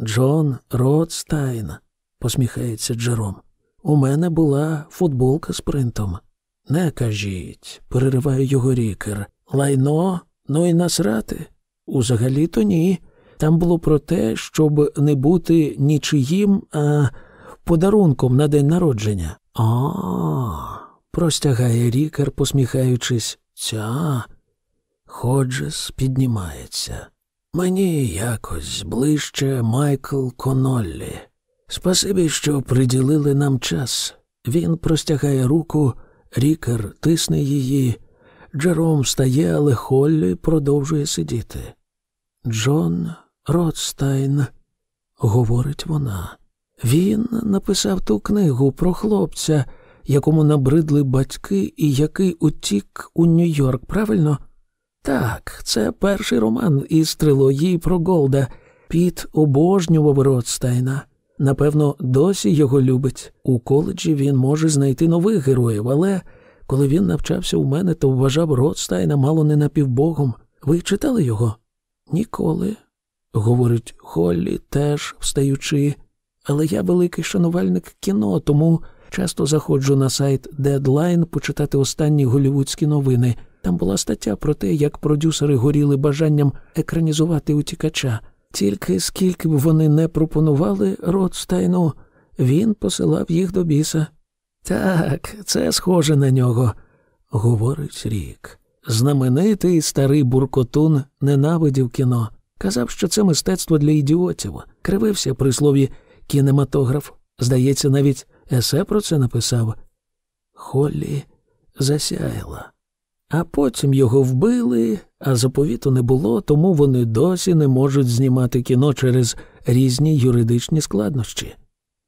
Джон Ротстайн, посміхається Джером. У мене була футболка з принтом. Не кажіть, перериває його Рікер. Лайно, ну і насрати. Узагалі то ні. Там було про те, щоб не бути нічиїм, а подарунком на день народження. А, простягає рікер, посміхаючись. Ця. Ходжес піднімається. Мені якось ближче Майкл Коноллі. Спасибі, що приділили нам час. Він простягає руку, Рікер тисне її. Джером встає, але Холлі продовжує сидіти. Джон Ротстайн, говорить вона. Він написав ту книгу про хлопця, якому набридли батьки і який утік у Нью-Йорк, правильно? Так, це перший роман із трилогії про Голда. Піт обожнював Ротстайна. Напевно, досі його любить. У коледжі він може знайти нових героїв, але коли він навчався у мене, то вважав Ротстайна мало не напівбогом. Ви читали його? Ніколи, говорить Холлі, теж встаючи. Але я великий шанувальник кіно, тому часто заходжу на сайт Deadline почитати останні голівудські новини. Там була стаття про те, як продюсери горіли бажанням екранізувати утікача. Тільки скільки б вони не пропонували Ротстайну, він посилав їх до біса. Так, це схоже на нього, говорить Рік. Знаменитий старий буркотун ненавидів кіно. Казав, що це мистецтво для ідіотів, кривився при слові кінематограф. Здається, навіть есе про це написав. Холлі засяяла. А потім його вбили, а заповіту не було, тому вони досі не можуть знімати кіно через різні юридичні складнощі.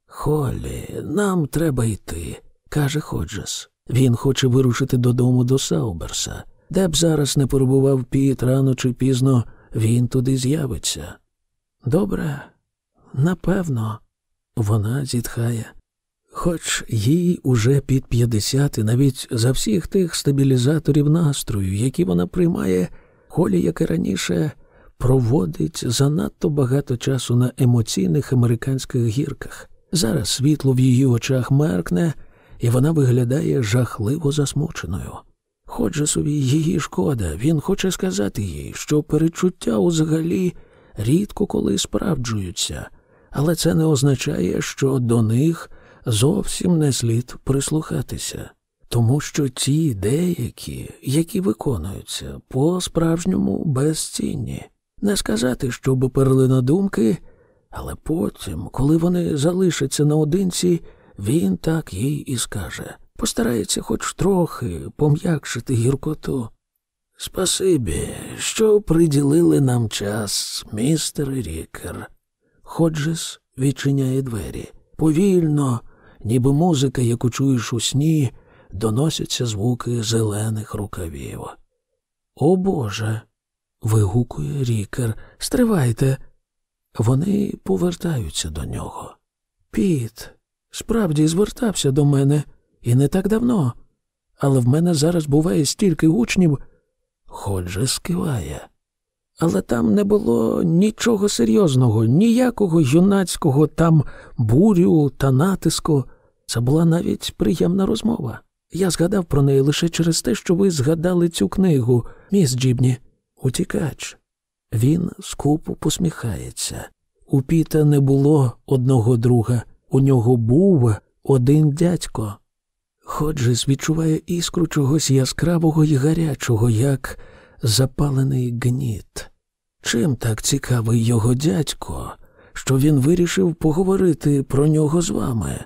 Холлі, нам треба йти, каже Ходжес. Він хоче вирушити додому до Сауберса. Де б зараз не перебував Піт рано чи пізно, він туди з'явиться. Добре, напевно, вона зітхає. Хоч їй уже під п'ятдесят, і навіть за всіх тих стабілізаторів настрою, які вона приймає, Холі, як і раніше, проводить занадто багато часу на емоційних американських гірках. Зараз світло в її очах меркне, і вона виглядає жахливо засмученою. Ходжесові її шкода, він хоче сказати їй, що перечуття узагалі рідко коли справджуються, але це не означає, що до них зовсім не слід прислухатися, тому що ті деякі, які виконуються, по справжньому безцінні. Не сказати, щоб перлина думки, але потім, коли вони залишаться наодинці, він так їй і скаже постарається хоч трохи пом'якшити гіркоту. Спасибі, що приділили нам час, містер Рікер. Ходжес відчиняє двері. Повільно, ніби музика, яку чуєш у сні, доносяться звуки зелених рукавів. О Боже. вигукує Рікер. Стривайте. Вони повертаються до нього. Піт, справді звертався до мене, і не так давно, але в мене зараз буває стільки учнів, Ходже скиває. Але там не було нічого серйозного, ніякого юнацького там бурю та натиску. Це була навіть приємна розмова. Я згадав про неї лише через те, що ви згадали цю книгу, міс Джібні, утікач. Він скупо посміхається. У Піта не було одного друга, у нього був один дядько. Ходжес відчуває іскру чогось яскравого і гарячого, як запалений гніт. Чим так цікавий його дядько, що він вирішив поговорити про нього з вами?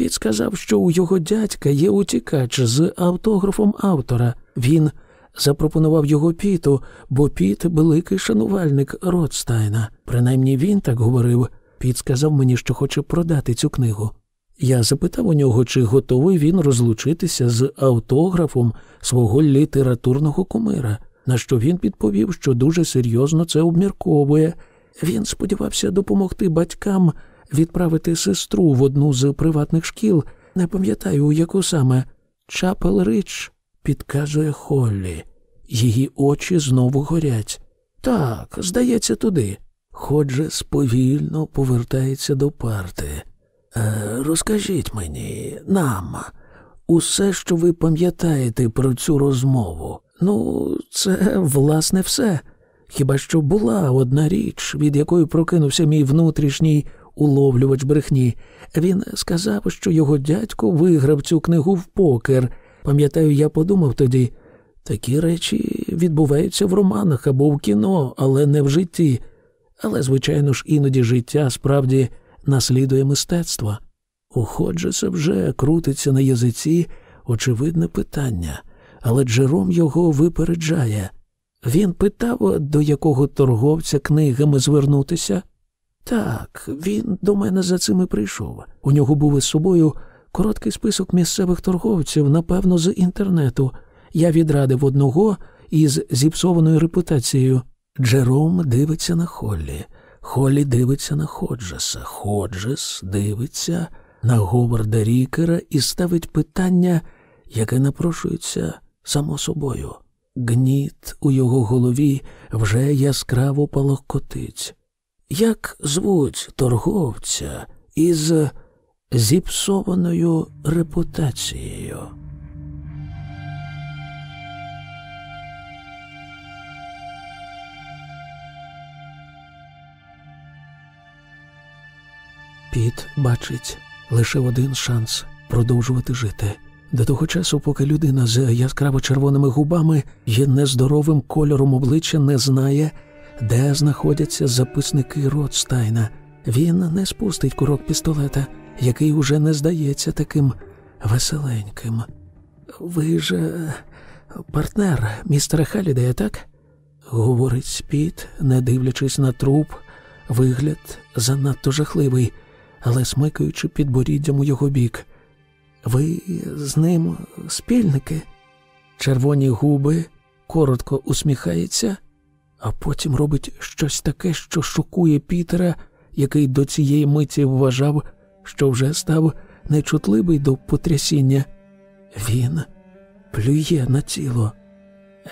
Піт сказав, що у його дядька є утікач з автографом автора. Він запропонував його Піту, бо Піт великий шанувальник Ротстайна. Принаймні він так говорив. Піт сказав мені, що хоче продати цю книгу. Я запитав у нього, чи готовий він розлучитися з автографом свого літературного кумира, на що він відповів, що дуже серйозно це обмірковує. Він сподівався допомогти батькам відправити сестру в одну з приватних шкіл, не пам'ятаю, у яку саме Чапел Рич, підказує Холлі. Її очі знову горять. Так, здається, туди. Ходже сповільно повертається до парти. Е, розкажіть мені, нам, усе, що ви пам'ятаєте про цю розмову. Ну, це, власне, все. Хіба що була одна річ, від якої прокинувся мій внутрішній уловлювач брехні. Він сказав, що його дядько виграв цю книгу в покер. Пам'ятаю, я подумав тоді, такі речі відбуваються в романах або в кіно, але не в житті. Але, звичайно ж, іноді життя справді наслідує мистецтво. У Ходжеса вже крутиться на язиці очевидне питання, але Джером його випереджає. Він питав, до якого торговця книгами звернутися. Так, він до мене за цим і прийшов. У нього був із собою короткий список місцевих торговців, напевно, з інтернету. Я відрадив одного із зіпсованою репутацією. Джером дивиться на Холлі. Холлі дивиться на Ходжеса. Ходжес дивиться на Говарда Рікера і ставить питання, яке напрошується само собою. Гніт у його голові вже яскраво палохкотить. Як звуть торговця із зіпсованою репутацією? Піт бачить лише один шанс продовжувати жити. До того часу, поки людина з яскраво червоними губами і нездоровим кольором обличчя не знає, де знаходяться записники Ротстайна, він не спустить курок пістолета, який уже не здається таким веселеньким. Ви ж е, партнер містера Халідея, так? говорить Спіт, не дивлячись на труп, вигляд занадто жахливий але смикаючи підборіддям у його бік. Ви з ним спільники? Червоні губи коротко усміхається, а потім робить щось таке, що шокує Пітера, який до цієї миті вважав, що вже став нечутливий до потрясіння. Він плює на тіло.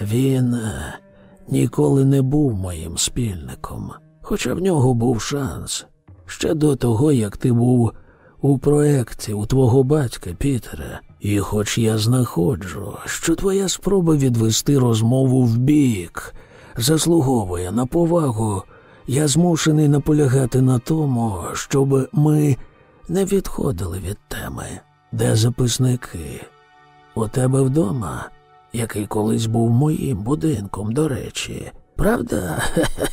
Він е, ніколи не був моїм спільником, хоча в нього був шанс ще до того, як ти був у проекті у твого батька, Пітере. І хоч я знаходжу, що твоя спроба відвести розмову в бік заслуговує на повагу, я змушений наполягати на тому, щоб ми не відходили від теми, де записники. У тебе вдома, який колись був моїм будинком, до речі, правда?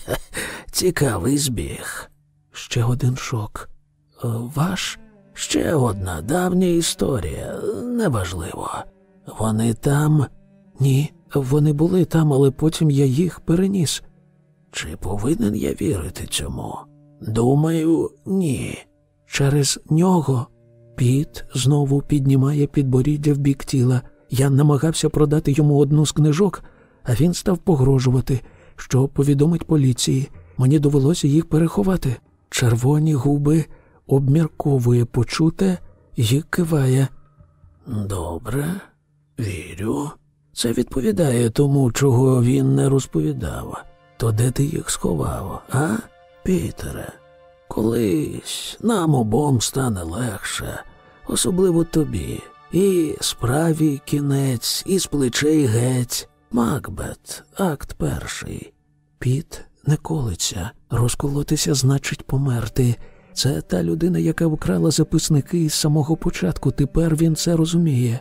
Цікавий збіг. Ще один шок. Е, ваш? Ще одна давня історія, неважливо. Вони там? Ні, вони були там, але потім я їх переніс. Чи повинен я вірити цьому? Думаю, ні. Через нього піт знову піднімає підборіддя в бік тіла. Я намагався продати йому одну з книжок, а він став погрожувати, що повідомить поліції. Мені довелося їх переховати. Червоні губи обмірковує почуте і киває. Добре, вірю. Це відповідає тому, чого він не розповідав. То де ти їх сховав, а, Пітере? Колись нам обом стане легше, особливо тобі. І справі кінець, і з плечей геть. Макбет, акт перший. Піт не колиться, розколотися значить померти. Це та людина, яка вкрала записники із самого початку. Тепер він це розуміє.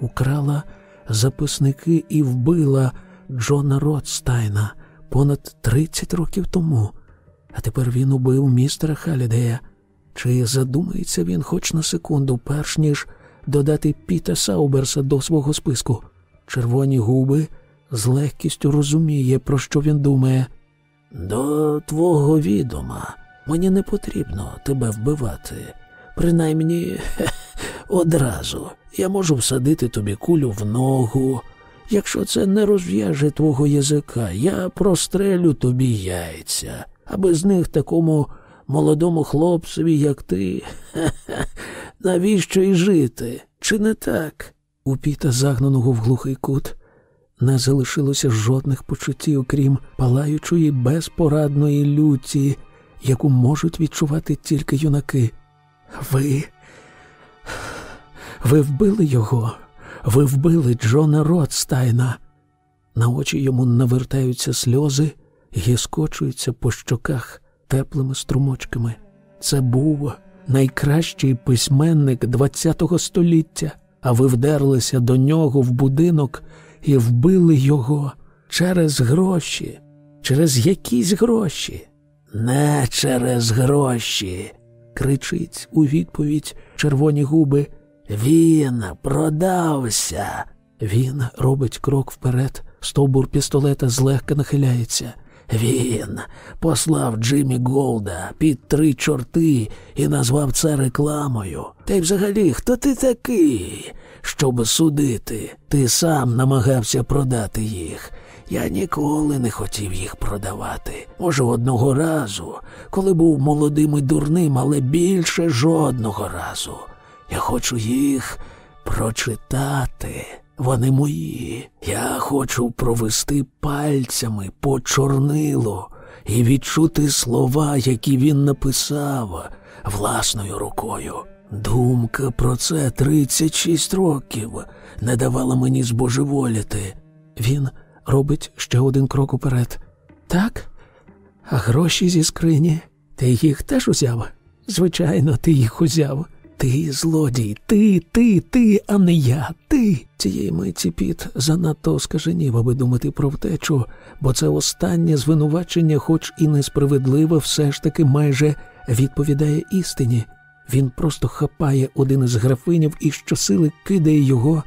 Украла записники і вбила Джона Ротстайна понад 30 років тому. А тепер він убив містера Халідея. Чи задумається він хоч на секунду, перш ніж додати Піта Сауберса до свого списку? Червоні губи з легкістю розуміє, про що він думає. До твого відома мені не потрібно тебе вбивати. Принаймні одразу я можу всадити тобі кулю в ногу. Якщо це не розв'яже твого язика, я прострелю тобі яйця, а без них такому молодому хлопцеві, як ти, навіщо й жити? Чи не так? У піта, загнаного в глухий кут, не залишилося жодних почуттів, крім палаючої безпорадної люті, яку можуть відчувати тільки юнаки. Ви. Ви вбили його, ви вбили Джона Ротстайна. На очі йому навертаються сльози і скочуються по щоках теплими струмочками. Це був найкращий письменник ХХ століття, а ви вдерлися до нього в будинок і вбили його через гроші, через якісь гроші. Не через гроші, кричить у відповідь червоні губи. Він продався. Він робить крок вперед, стовбур пістолета злегка нахиляється. Він послав Джиммі Голда під три чорти і назвав це рекламою. Та й взагалі, хто ти такий, щоб судити? Ти сам намагався продати їх. Я ніколи не хотів їх продавати. Може, одного разу, коли був молодим і дурним, але більше жодного разу. Я хочу їх прочитати. Вони мої. Я хочу провести пальцями по чорнилу і відчути слова, які він написав власною рукою. Думка про це 36 років не давала мені збожеволіти. Він робить ще один крок уперед. Так? А гроші зі скрині. Ти їх теж узяв? Звичайно, ти їх узяв. Ти злодій, ти, ти, ти, а не я, ти. Цієї миті піт занадто скаженів, аби думати про втечу, бо це останнє звинувачення, хоч і несправедливе, все ж таки майже відповідає істині. Він просто хапає один із графинів і щосили кидає його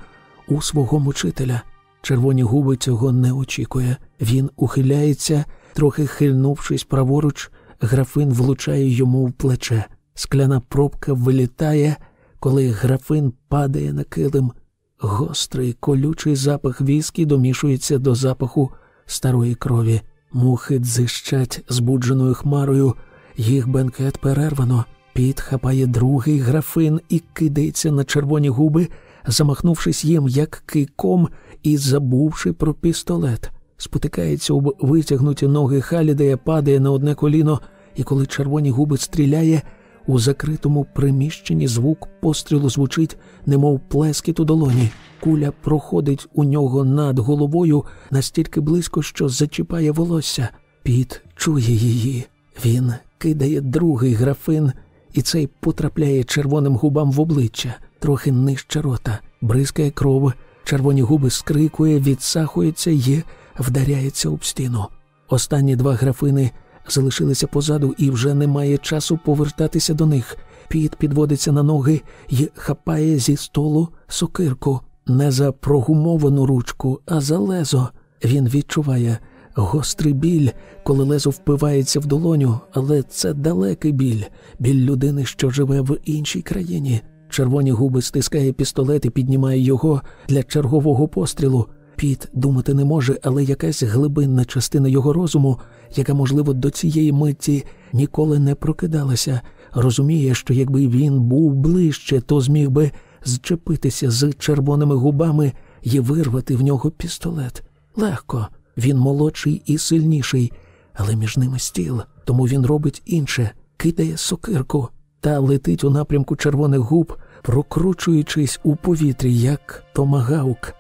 у свого мучителя. Червоні губи цього не очікує. Він ухиляється, трохи хильнувшись праворуч, графин влучає йому в плече. Скляна пробка вилітає, коли графин падає на килим. Гострий колючий запах віскі домішується до запаху старої крові. Мухи дзищать збудженою хмарою, їх бенкет перервано. Піт хапає другий графин і кидається на червоні губи, замахнувшись їм як кийком і забувши про пістолет. Спотикається об витягнуті ноги Халідея, падає на одне коліно, і коли червоні губи стріляє, у закритому приміщенні звук пострілу звучить, немов плескіт у долоні. Куля проходить у нього над головою настільки близько, що зачіпає волосся. Піт чує її. Він кидає другий графин, і цей потрапляє червоним губам в обличчя, трохи нижче рота, бризкає кров, червоні губи скрикує, відсахується і вдаряється об стіну. Останні два графини залишилися позаду, і вже немає часу повертатися до них. Піт підводиться на ноги і хапає зі столу сокирку не за прогумовану ручку, а за лезо. Він відчуває гострий біль, коли лезо впивається в долоню, але це далекий біль, біль людини, що живе в іншій країні. Червоні губи стискає пістолет і піднімає його для чергового пострілу. Піт думати не може, але якась глибинна частина його розуму, яка, можливо, до цієї митті ніколи не прокидалася, розуміє, що якби він був ближче, то зміг би зчепитися з червоними губами і вирвати в нього пістолет. Легко, він молодший і сильніший, але між ними стіл, тому він робить інше, кидає сокирку та летить у напрямку червоних губ, прокручуючись у повітрі, як томагаук.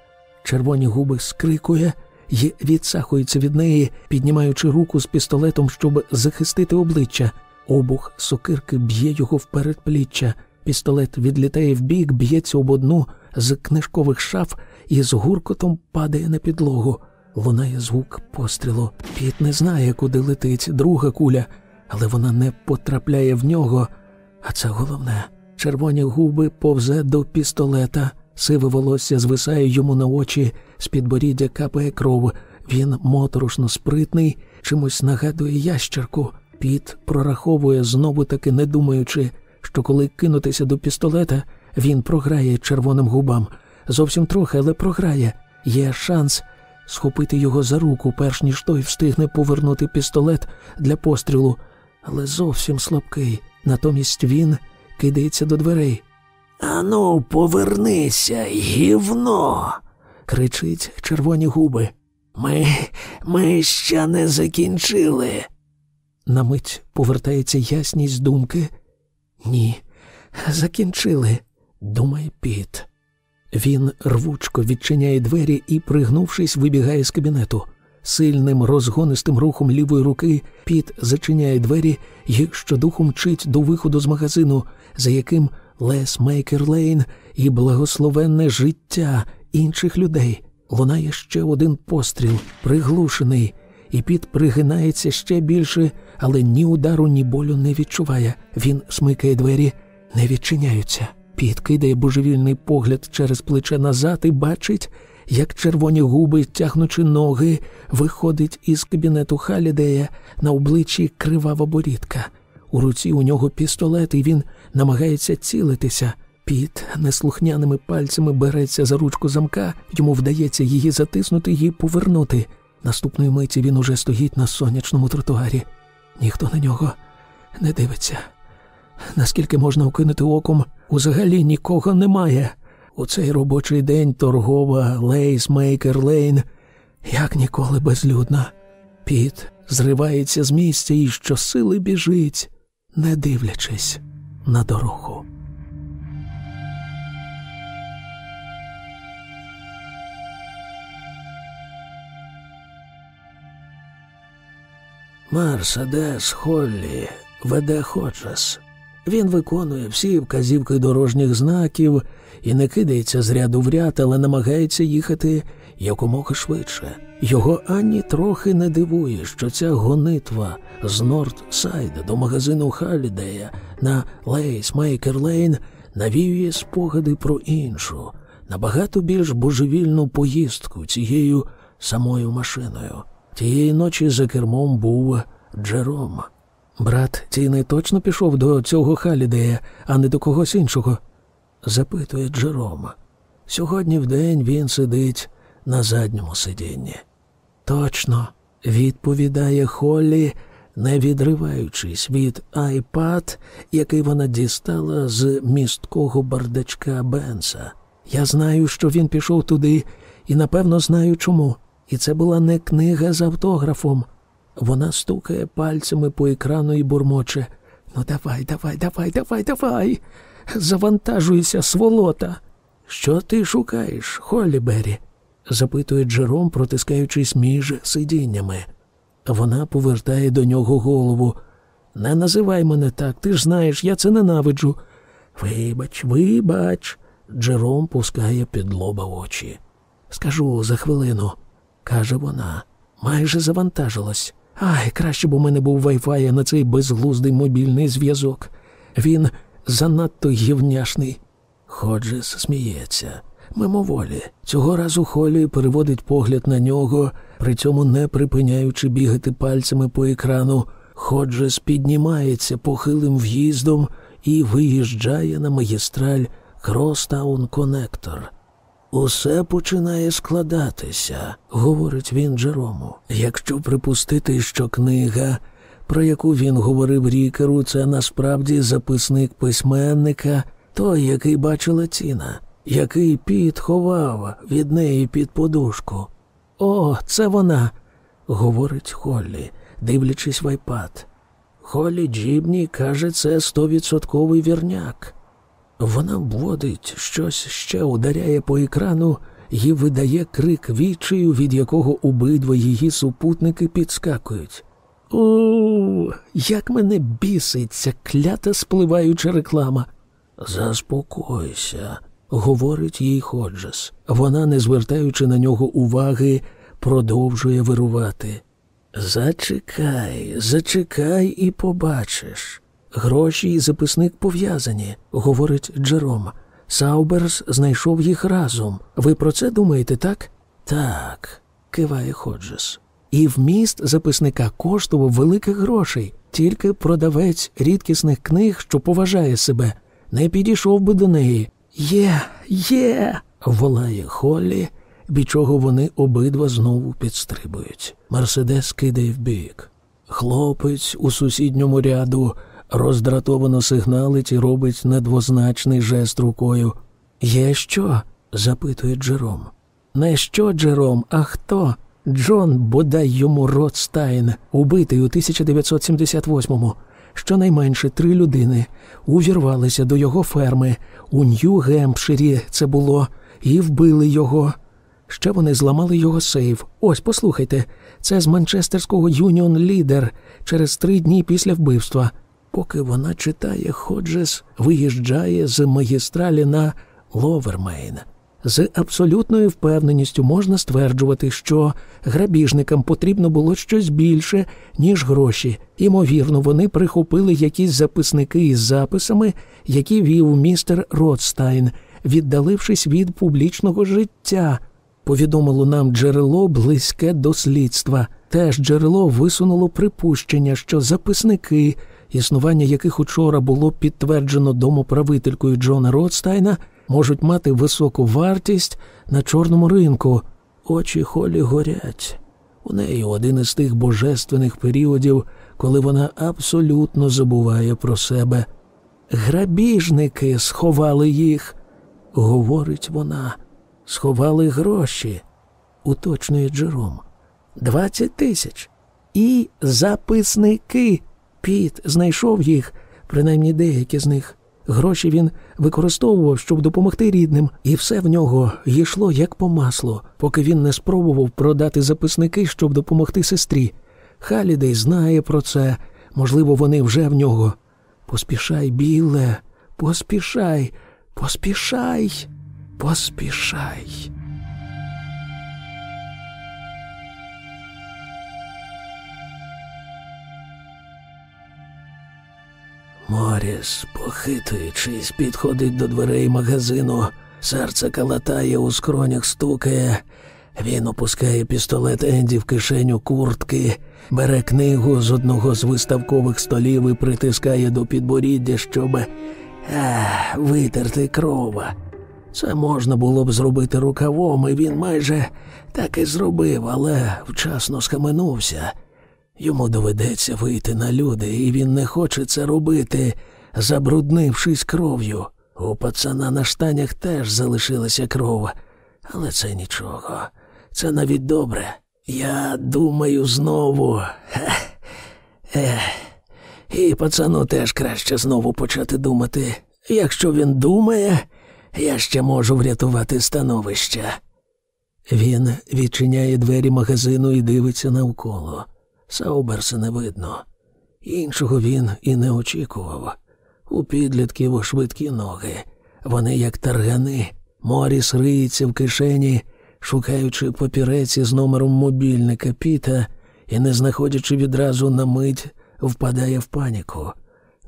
Червоні губи скрикує і відсахується від неї, піднімаючи руку з пістолетом, щоб захистити обличчя. Обух сокирки б'є його в передпліччя. Пістолет відлітає вбік, б'ється об одну з книжкових шаф і з гуркотом падає на підлогу. Лунає звук пострілу. Піт не знає, куди летить друга куля, але вона не потрапляє в нього. А це головне. Червоні губи повзе до пістолета, сиве волосся звисає йому на очі, з підборіддя капає кров. Він моторошно спритний, чимось нагадує ящерку. Піт прораховує знову таки, не думаючи, що коли кинутися до пістолета, він програє червоним губам. Зовсім трохи, але програє. Є шанс схопити його за руку, перш ніж той встигне повернути пістолет для пострілу, але зовсім слабкий. Натомість він кидається до дверей. Ану, повернися, гівно. Кричить червоні губи. Ми, Ми ще не закінчили. На мить повертається ясність думки. Ні, закінчили, думає Піт. Він рвучко відчиняє двері і, пригнувшись, вибігає з кабінету. Сильним розгонистим рухом лівої руки Піт зачиняє двері і щодуху мчить до виходу з магазину, за яким Лес Мейкер Лейн і благословенне життя інших людей. Лунає ще один постріл, приглушений, і Піт пригинається ще більше, але ні удару, ні болю не відчуває. Він смикає двері, не відчиняються. Піт кидає божевільний погляд через плече назад і бачить, як червоні губи, тягнучи ноги, виходить із кабінету Халідея на обличчі кривава борідка. У руці у нього пістолет, і він намагається цілитися. Піт неслухняними пальцями береться за ручку замка, йому вдається її затиснути і повернути. Наступної миті він уже стоїть на сонячному тротуарі. Ніхто на нього не дивиться. Наскільки можна окинути оком, узагалі нікого немає. У цей робочий день торгова Лейсмейкер Лейн, як ніколи безлюдна. Піт зривається з місця і щосили біжить, не дивлячись на дорогу. Мерседес Холлі веде Ходжес. Він виконує всі вказівки дорожніх знаків і не кидається з ряду в ряд, але намагається їхати якомога швидше. Його ані трохи не дивує, що ця гонитва з Нордсайда до магазину Халідея на Лейс Мейкер Лейн навіює спогади про іншу, набагато більш божевільну поїздку цією самою машиною. Тієї ночі за кермом був Джером. Брат Тіни точно пішов до цього Халідея, а не до когось іншого? запитує Джерома. Сьогодні вдень він сидить на задньому сидінні. Точно, відповідає Холлі, не відриваючись від айпад, який вона дістала з місткого бардачка Бенса. Я знаю, що він пішов туди, і напевно знаю чому. І це була не книга з автографом. Вона стукає пальцями по екрану і бурмоче. Ну, давай, давай, давай, давай, давай. Завантажуйся, сволота. Що ти шукаєш, Холлібері? запитує Джером, протискаючись між сидіннями. Вона повертає до нього голову. Не називай мене так, ти ж знаєш, я це ненавиджу. Вибач, вибач. Джером пускає під лоба очі. Скажу за хвилину, каже вона. Майже завантажилась. Ай, краще б у мене був вайфай на цей безглуздий мобільний зв'язок. Він занадто гівняшний. Ходжес сміється. Мимоволі. Цього разу Холі переводить погляд на нього, при цьому не припиняючи бігати пальцями по екрану. Ходжес піднімається похилим в'їздом і виїжджає на магістраль Кростаун Конектор. Усе починає складатися, говорить він Джерому. Якщо припустити, що книга, про яку він говорив рікеру, це насправді записник письменника, той, який бачила ціна, який піт ховав від неї під подушку. О, це вона, говорить Холлі, дивлячись в айпад. Холлі Джібні каже, це стовідсотковий вірняк. Вона вводить щось ще ударяє по екрану і видає крик відчаю, від якого обидва її супутники підскакують. У, як мене бісить ця клята спливаюча реклама. Заспокойся, говорить їй Ходжес. Вона, не звертаючи на нього уваги, продовжує вирувати. Зачекай, зачекай і побачиш. Гроші і записник пов'язані, говорить Джером. Сауберс знайшов їх разом. Ви про це думаєте, так? Так, киває Ходжес. І вміст записника коштував великих грошей, тільки продавець рідкісних книг, що поважає себе, не підійшов би до неї. Є, є, волає Холлі, від чого вони обидва знову підстрибують. Мерседес кидає вбік. Хлопець у сусідньому ряду роздратовано сигналить і робить недвозначний жест рукою. Є що? запитує Джером. Не що, Джером, а хто? Джон, бодай йому Ротстайн, убитий у 1978-му. Щонайменше три людини увірвалися до його ферми у Нью-Гемпширі це було, і вбили його. Ще вони зламали його сейф. Ось, послухайте, це з Манчестерського Юніон Лідер через три дні після вбивства. Поки вона читає, Ходжес виїжджає з магістралі на Ловермейн. З абсолютною впевненістю можна стверджувати, що грабіжникам потрібно було щось більше, ніж гроші. Ймовірно, вони прихопили якісь записники із записами, які вів містер Ротстайн, віддалившись від публічного життя. Повідомило нам джерело близьке до слідства. Теж джерело висунуло припущення, що записники, існування яких учора було підтверджено домоправителькою Джона Ротстайна, можуть мати високу вартість на чорному ринку. Очі Холі горять. У неї один із тих божественних періодів, коли вона абсолютно забуває про себе. Грабіжники сховали їх, говорить вона, сховали гроші, уточнює Джером. Двадцять тисяч. І записники. Піт знайшов їх, принаймні деякі з них. Гроші він використовував, щоб допомогти рідним, і все в нього йшло як по маслу, поки він не спробував продати записники, щоб допомогти сестрі. Халідей знає про це, можливо, вони вже в нього. Поспішай, біле, поспішай, поспішай, поспішай. Моріс, похитуючись, підходить до дверей магазину. Серце калатає у скронях стукає. Він опускає пістолет Енді в кишеню куртки, бере книгу з одного з виставкових столів і притискає до підборіддя, щоб а, витерти крова. Це можна було б зробити рукавом, і він майже так і зробив, але вчасно схаменувся. Йому доведеться вийти на люди, і він не хоче це робити, забруднившись кров'ю. У пацана на штанях теж залишилася кров, але це нічого. Це навіть добре. Я думаю знову. Ех. І пацану теж краще знову почати думати. Якщо він думає, я ще можу врятувати становище. Він відчиняє двері магазину і дивиться навколо. Сауберса не видно. Іншого він і не очікував. У підлітків швидкі ноги. Вони, як таргани, Моріс риється в кишені, шукаючи папірець із номером мобільника Піта і, не знаходячи відразу на мить, впадає в паніку.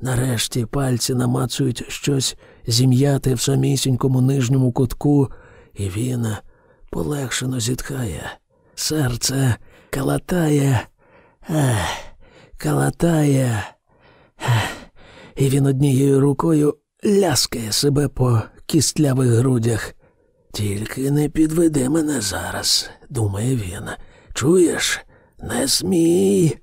Нарешті пальці намацують щось зім'яти в самісінькому нижньому кутку, і він полегшено зітхає. Серце калатає, калатає, і він однією рукою ляскає себе по кістлявих грудях. Тільки не підведи мене зараз, думає він. Чуєш? Не смій.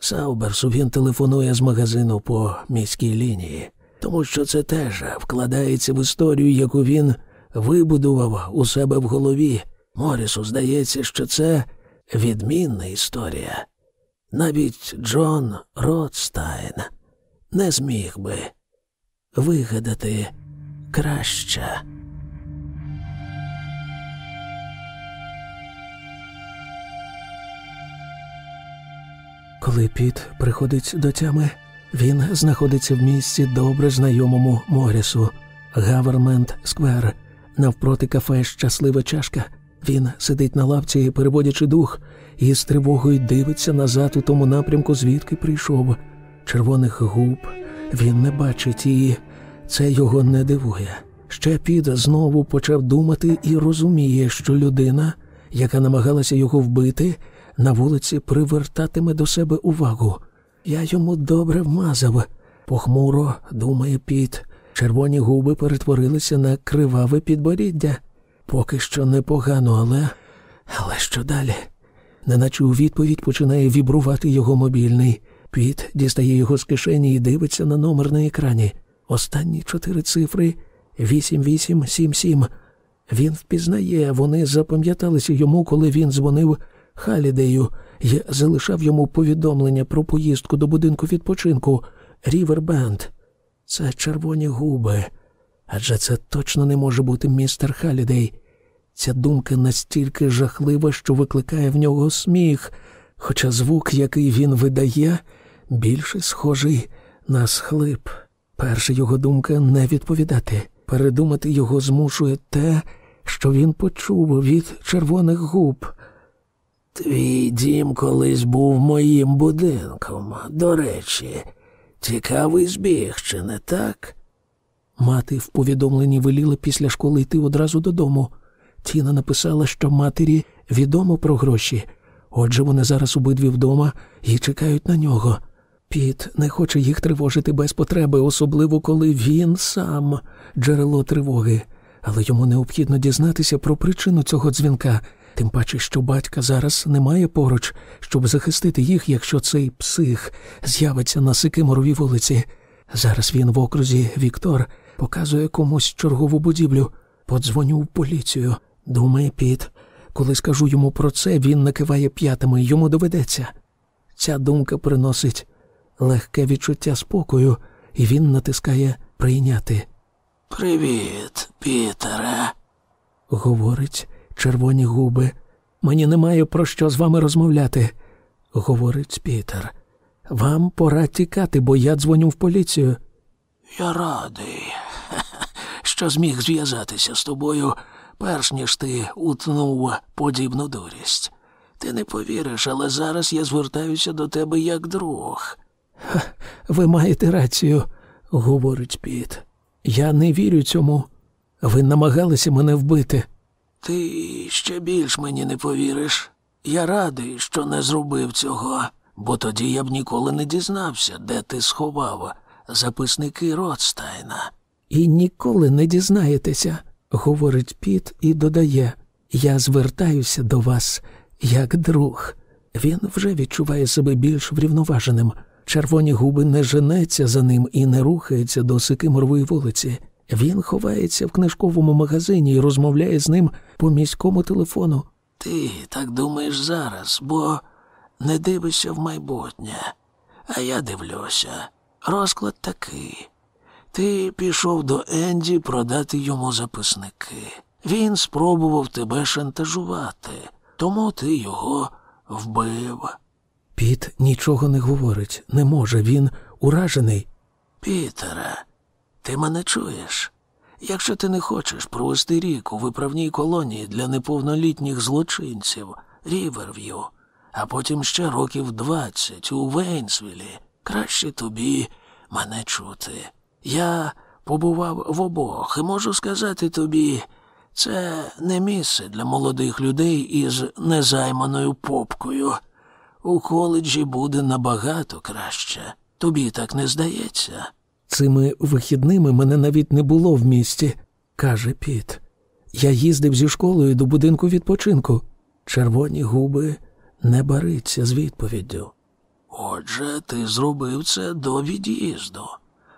Сауберсу він телефонує з магазину по міській лінії, тому що це теж вкладається в історію, яку він вибудував у себе в голові. Морісу здається, що це відмінна історія. Навіть Джон Ротстайн не зміг би вигадати краще. Коли Піт приходить до тями, він знаходиться в місці добре знайомому Морісу, Гавернмент Сквер, навпроти кафе Щаслива чашка. Він сидить на лавці, переводячи дух, і з тривогою дивиться назад у тому напрямку, звідки прийшов. Червоних губ він не бачить і це його не дивує. Ще Піт знову почав думати і розуміє, що людина, яка намагалася його вбити, на вулиці привертатиме до себе увагу. Я йому добре вмазав. Похмуро думає Піт. Червоні губи перетворилися на криваве підборіддя. Поки що непогано, але. Але що далі? Неначе у відповідь починає вібрувати його мобільний. Піт дістає його з кишені і дивиться на номер на екрані. Останні чотири цифри 8877. Він впізнає, вони запам'яталися йому, коли він дзвонив Халідею і залишав йому повідомлення про поїздку до будинку відпочинку Рівербенд. Це червоні губи. Адже це точно не може бути містер Халідей. Ця думка настільки жахлива, що викликає в нього сміх, хоча звук, який він видає, більше схожий на схлип. Перша його думка не відповідати. Передумати його змушує те, що він почув від червоних губ. Твій дім колись був моїм будинком. До речі, цікавий збіг, чи не так? Мати в повідомленні веліла після школи йти одразу додому. Тіна написала, що матері відомо про гроші, отже, вони зараз обидві вдома і чекають на нього. Піт не хоче їх тривожити без потреби, особливо коли він сам джерело тривоги, але йому необхідно дізнатися про причину цього дзвінка, тим паче, що батька зараз немає поруч, щоб захистити їх, якщо цей псих з'явиться на Сикиморовій вулиці. Зараз він в окрузі Віктор показує комусь чергову будівлю. Подзвоню в поліцію, думає Піт. Коли скажу йому про це, він накиває п'ятами, йому доведеться. Ця думка приносить легке відчуття спокою, і він натискає прийняти. Привіт, Пітере, говорить червоні губи. Мені немає про що з вами розмовляти, говорить Пітер. Вам пора тікати, бо я дзвоню в поліцію. Я радий, що зміг зв'язатися з тобою, перш ніж ти утнув подібну дурість. Ти не повіриш, але зараз я звертаюся до тебе як друг. Ви маєте рацію, говорить Піт. Я не вірю цьому. Ви намагалися мене вбити. Ти ще більш мені не повіриш. Я радий, що не зробив цього, бо тоді я б ніколи не дізнався, де ти сховав записники Ротстайна. І ніколи не дізнаєтеся, говорить Піт і додає. Я звертаюся до вас як друг. Він вже відчуває себе більш врівноваженим. Червоні губи не женеться за ним і не рухається до Сикиморової вулиці. Він ховається в книжковому магазині і розмовляє з ним по міському телефону. Ти так думаєш зараз, бо не дивишся в майбутнє, а я дивлюся. Розклад такий. Ти пішов до Енді продати йому записники. Він спробував тебе шантажувати, тому ти його вбив. Піт нічого не говорить, не може, він уражений. Пітере, ти мене чуєш? Якщо ти не хочеш провести рік у виправній колонії для неповнолітніх злочинців Ріверв'ю, а потім ще років двадцять у Вейнсвілі, краще тобі мене чути. Я побував в обох і можу сказати тобі, це не місце для молодих людей із незайманою попкою. У коледжі буде набагато краще. Тобі так не здається. Цими вихідними мене навіть не було в місті, каже Піт. Я їздив зі школою до будинку відпочинку. Червоні губи не бариться з відповіддю. Отже, ти зробив це до від'їзду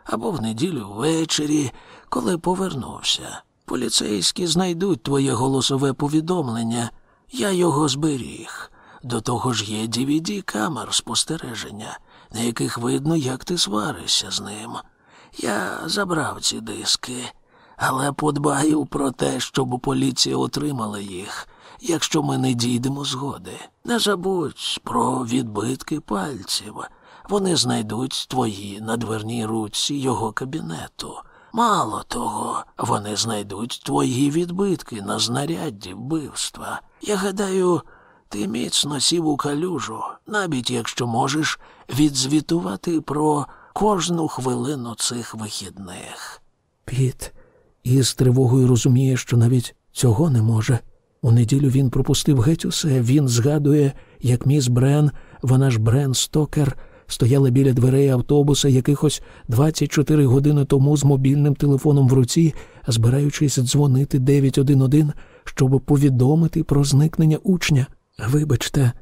або в неділю ввечері, коли повернувся. Поліцейські знайдуть твоє голосове повідомлення, я його зберіг. До того ж є dvd камер спостереження, на яких видно, як ти сваришся з ним. Я забрав ці диски, але подбаю про те, щоб поліція отримала їх, якщо ми не дійдемо згоди. Не забудь про відбитки пальців. Вони знайдуть твої на дверній руці його кабінету. Мало того, вони знайдуть твої відбитки на знарядді вбивства. Я гадаю, ти міцно сів у калюжу, навіть якщо можеш відзвітувати про кожну хвилину цих вихідних. Піт із тривогою розуміє, що навіть цього не може. У неділю він пропустив геть усе. Він згадує, як міс Брен, вона ж Брен Стокер, стояла біля дверей автобуса якихось 24 години тому з мобільним телефоном в руці, збираючись дзвонити 911, щоб повідомити про зникнення учня. Вибачте,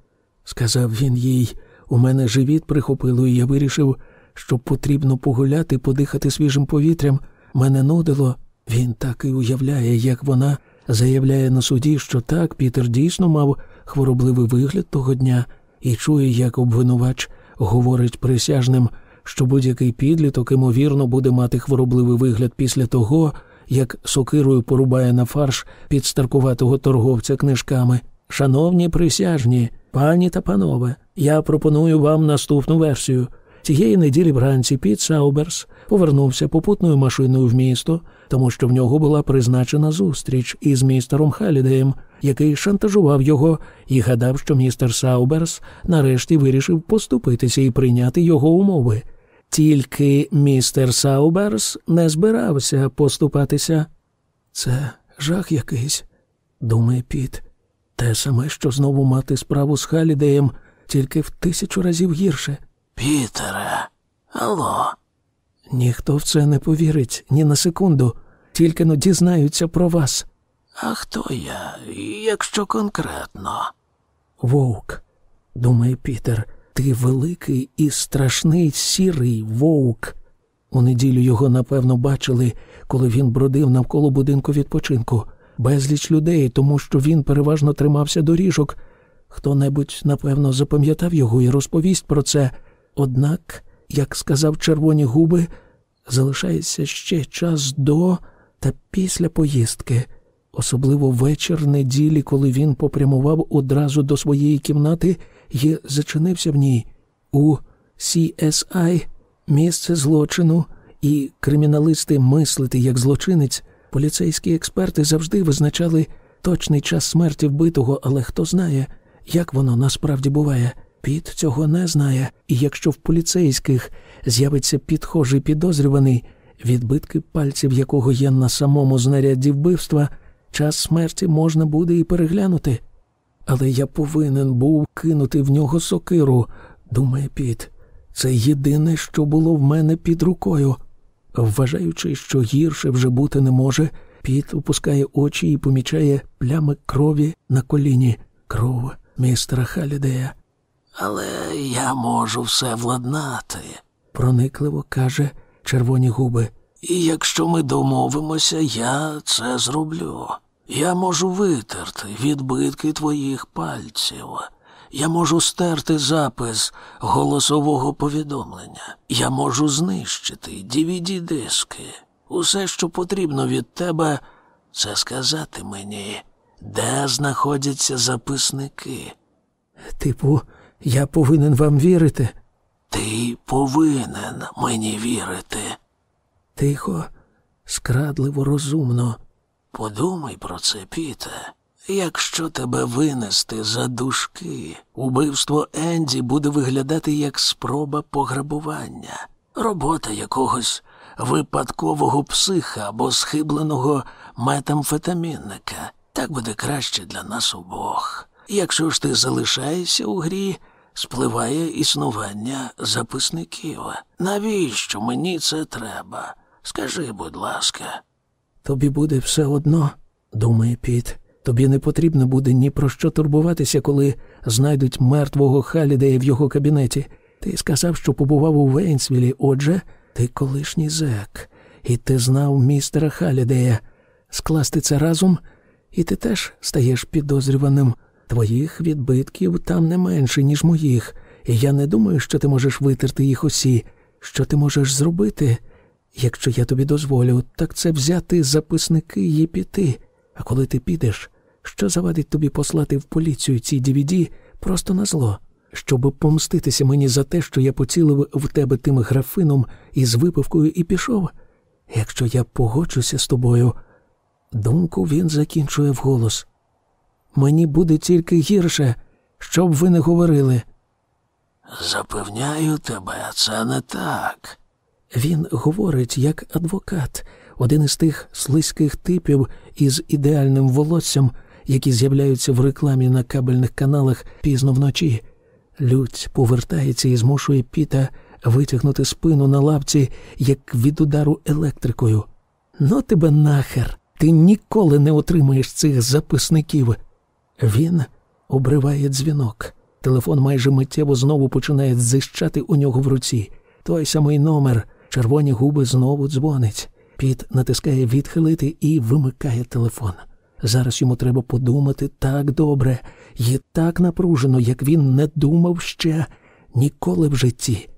сказав він їй, у мене живіт прихопило, і я вирішив, що потрібно погуляти, подихати свіжим повітрям. Мене нудило. Він так і уявляє, як вона заявляє на суді, що так, Пітер дійсно мав хворобливий вигляд того дня і чує, як обвинувач говорить присяжним, що будь-який підліток, ймовірно, буде мати хворобливий вигляд після того, як сокирою порубає на фарш підстаркуватого торговця книжками. Шановні присяжні, пані та панове, я пропоную вам наступну версію. Цієї неділі вранці Піт Сауберс повернувся попутною машиною в місто, тому що в нього була призначена зустріч із містером Халідеєм, який шантажував його і гадав, що містер Сауберс нарешті вирішив поступитися і прийняти його умови. Тільки містер Сауберс не збирався поступатися. Це жах якийсь, думає Піт. Те саме, що знову мати справу з Халідеєм, тільки в тисячу разів гірше. Пітере, алло. Ніхто в це не повірить ні на секунду, тільки но дізнаються про вас. А хто я, якщо конкретно? Вовк, думає Пітер, ти великий і страшний сірий вовк. У неділю його, напевно, бачили, коли він бродив навколо будинку відпочинку. Безліч людей, тому що він переважно тримався доріжок. Хто небудь, напевно, запам'ятав його і розповість про це. Однак, як сказав червоні губи, залишається ще час до та після поїздки, особливо вечір неділі, коли він попрямував одразу до своєї кімнати і зачинився в ній. У CSI місце злочину і криміналисти мислити як злочинець. Поліцейські експерти завжди визначали точний час смерті вбитого, але хто знає, як воно насправді буває. Піт цього не знає, і якщо в поліцейських з'явиться підхожий підозрюваний, відбитки пальців якого є на самому знарядді вбивства, час смерті можна буде і переглянути. Але я повинен був кинути в нього сокиру, думає Піт. Це єдине, що було в мене під рукою. Вважаючи, що гірше вже бути не може, Піт опускає очі і помічає плями крові на коліні. Кров містера Халідея. Але я можу все владнати, проникливо каже червоні губи. І якщо ми домовимося, я це зроблю. Я можу витерти відбитки твоїх пальців. Я можу стерти запис голосового повідомлення. Я можу знищити dvd диски Усе, що потрібно від тебе, це сказати мені, де знаходяться записники. Типу, я повинен вам вірити. Ти повинен мені вірити. Тихо, скрадливо, розумно. Подумай про це, Піте. Якщо тебе винести за дужки, убивство Енді буде виглядати як спроба пограбування. робота якогось випадкового психа або схибленого метамфетамінника. Так буде краще для нас обох. Якщо ж ти залишаєшся у грі, спливає існування записників. Навіщо мені це треба? Скажи, будь ласка. Тобі буде все одно, думає Піт. Тобі не потрібно буде ні про що турбуватися, коли знайдуть мертвого Халідея в його кабінеті. Ти сказав, що побував у Вейнсвілі, отже, ти колишній зек, і ти знав містера Халідея. Скласти це разом, і ти теж стаєш підозрюваним. Твоїх відбитків там не менше, ніж моїх, і я не думаю, що ти можеш витерти їх усі. Що ти можеш зробити, якщо я тобі дозволю, так це взяти записники і піти. А коли ти підеш, що завадить тобі послати в поліцію ці DVD просто на зло, щоб помститися мені за те, що я поцілив в тебе тим графином із випивкою і пішов? Якщо я погоджуся з тобою, думку він закінчує вголос. Мені буде тільки гірше, щоб ви не говорили. Запевняю тебе, це не так. Він говорить як адвокат, один із тих слизьких типів із ідеальним волоссям, які з'являються в рекламі на кабельних каналах пізно вночі. Людь повертається і змушує піта витягнути спину на лавці, як від удару електрикою. Ну тебе нахер! Ти ніколи не отримаєш цих записників. Він обриває дзвінок. Телефон майже миттєво знову починає зищати у нього в руці. Той самий номер, червоні губи знову дзвонить. Піт натискає відхилити і вимикає телефон. Зараз йому треба подумати так добре і так напружено, як він не думав ще ніколи в житті.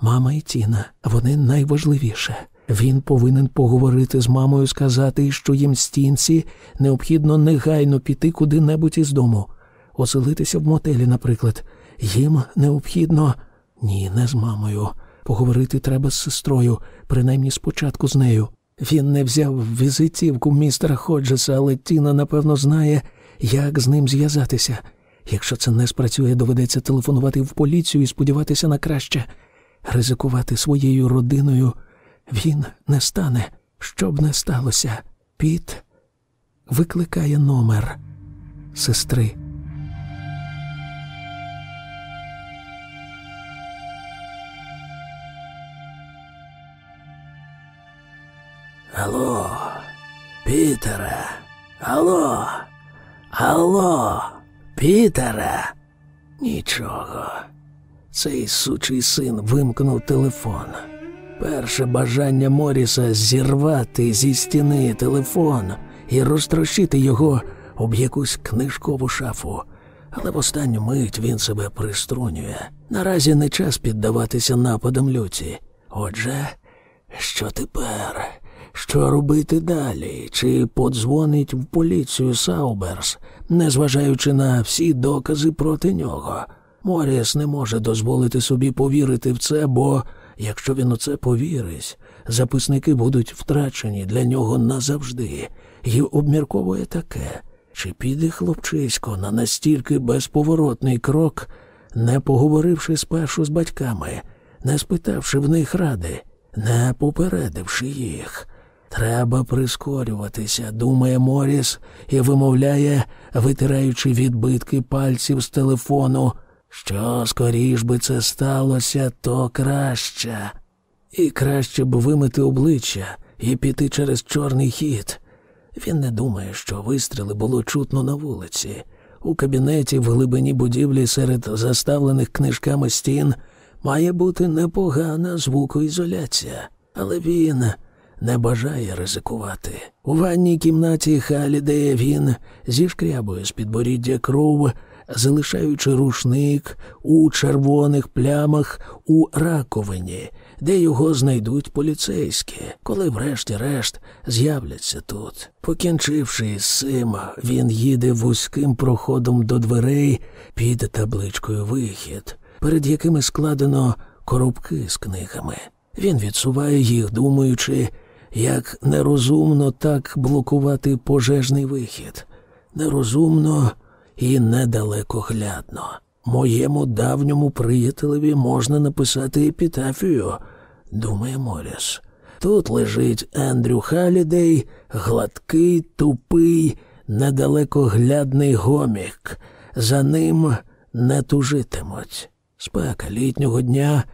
Мама і Тіна, вони найважливіше. Він повинен поговорити з мамою, сказати, що їм стінці необхідно негайно піти куди-небудь із дому, оселитися в мотелі, наприклад. Їм необхідно ні, не з мамою. Поговорити треба з сестрою, принаймні спочатку з нею. Він не взяв візитівку містера Ходжеса, але Тіна, напевно, знає, як з ним зв'язатися. Якщо це не спрацює, доведеться телефонувати в поліцію і сподіватися на краще. Ризикувати своєю родиною він не стане, що б не сталося. Піт викликає номер сестри. Алло, Пітере, алло, алло, Пітере. Нічого. Цей сучий син вимкнув телефон. Перше бажання Моріса зірвати зі стіни телефон і розтрощити його об якусь книжкову шафу. Але в останню мить він себе приструнює. Наразі не час піддаватися нападам люті. Отже, що тепер? Що робити далі? Чи подзвонить в поліцію Сауберс, незважаючи на всі докази проти нього? Моріс не може дозволити собі повірити в це, бо якщо він у це повірить, записники будуть втрачені для нього назавжди, і обмірковує таке, чи піде хлопчисько на настільки безповоротний крок, не поговоривши спершу з батьками, не спитавши в них ради, не попередивши їх. Треба прискорюватися, думає Моріс і вимовляє, витираючи відбитки пальців з телефону. Що скоріш би це сталося, то краще. І краще б вимити обличчя і піти через чорний хід. Він не думає, що вистріли було чутно на вулиці. У кабінеті в глибині будівлі серед заставлених книжками стін має бути непогана звукоізоляція, але він не бажає ризикувати. У ванній кімнаті Халідея він зішкрябує з підборіддя кров, залишаючи рушник у червоних плямах у раковині, де його знайдуть поліцейські, коли, врешті-решт, з'являться тут. Покінчивши з цим, він їде вузьким проходом до дверей під табличкою Вихід, перед якими складено коробки з книгами. Він відсуває їх, думаючи, як нерозумно так блокувати пожежний вихід. Нерозумно і недалекоглядно. Моєму давньому приятелеві можна написати епітафію. думає Моріс. Тут лежить Ендрю Халідей, гладкий, тупий, недалекоглядний гомік. За ним не тужитимуть. Спека літнього дня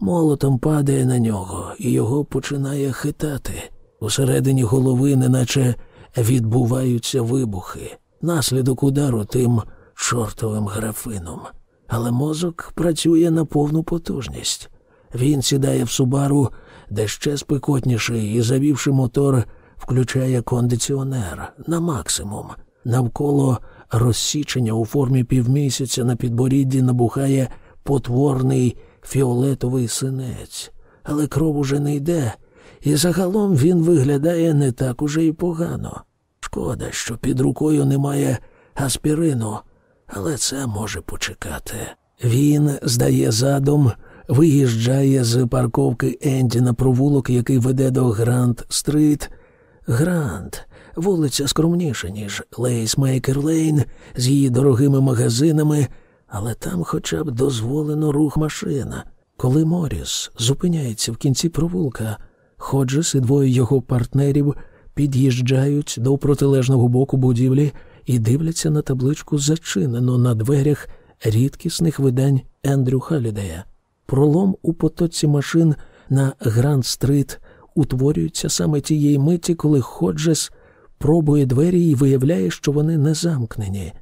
молотом падає на нього, і його починає хитати. Усередині голови, неначе відбуваються вибухи, наслідок удару тим чортовим графином. Але мозок працює на повну потужність. Він сідає в субару, де ще спекотніше, і, завівши мотор, включає кондиціонер на максимум. Навколо розсічення у формі півмісяця на підборідді набухає потворний фіолетовий синець, але кров уже не йде, і загалом він виглядає не так уже й погано. Шкода, що під рукою немає аспірину, але це може почекати. Він здає задом, виїжджає з парковки Енді на провулок, який веде до Гранд Стрит. Гранд вулиця скромніша, ніж Лейсмейкер Лейн з її дорогими магазинами, але там хоча б дозволено рух машинам. Коли Моріс зупиняється в кінці провулка, Ходжес і двоє його партнерів під'їжджають до протилежного боку будівлі і дивляться на табличку зачинено на дверях рідкісних видань Ендрю Халідея. Пролом у потоці машин на Гранд-стрит утворюється саме тієї миті, коли Ходжес пробує двері і виявляє, що вони не замкнені.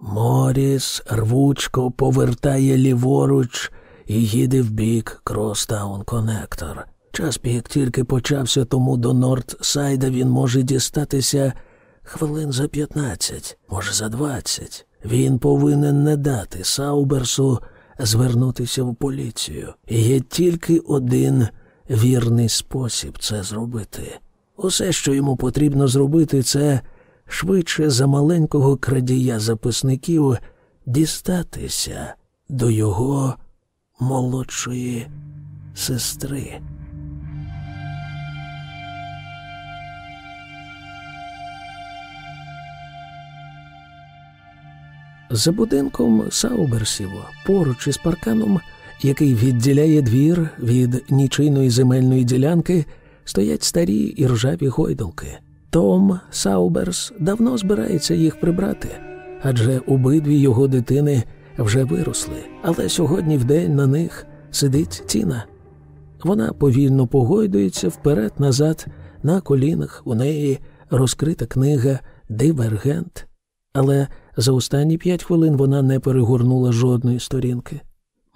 Моріс рвучко повертає ліворуч і їде в бік Кростаун Коннектор. Час пік тільки почався, тому до Нордсайда він може дістатися хвилин за п'ятнадцять, може за двадцять. Він повинен не дати Сауберсу звернутися в поліцію. Є тільки один вірний спосіб це зробити. Усе, що йому потрібно зробити, це швидше за маленького крадія записників дістатися до його молодшої сестри. За будинком Сауберсів, поруч із парканом, який відділяє двір від нічийної земельної ділянки, стоять старі і ржаві гойдалки. Том Сауберс давно збирається їх прибрати, адже обидві його дитини вже виросли, але сьогодні в день на них сидить Тіна. Вона повільно погойдується вперед-назад, на колінах у неї розкрита книга Дивергент. Але за останні п'ять хвилин вона не перегорнула жодної сторінки.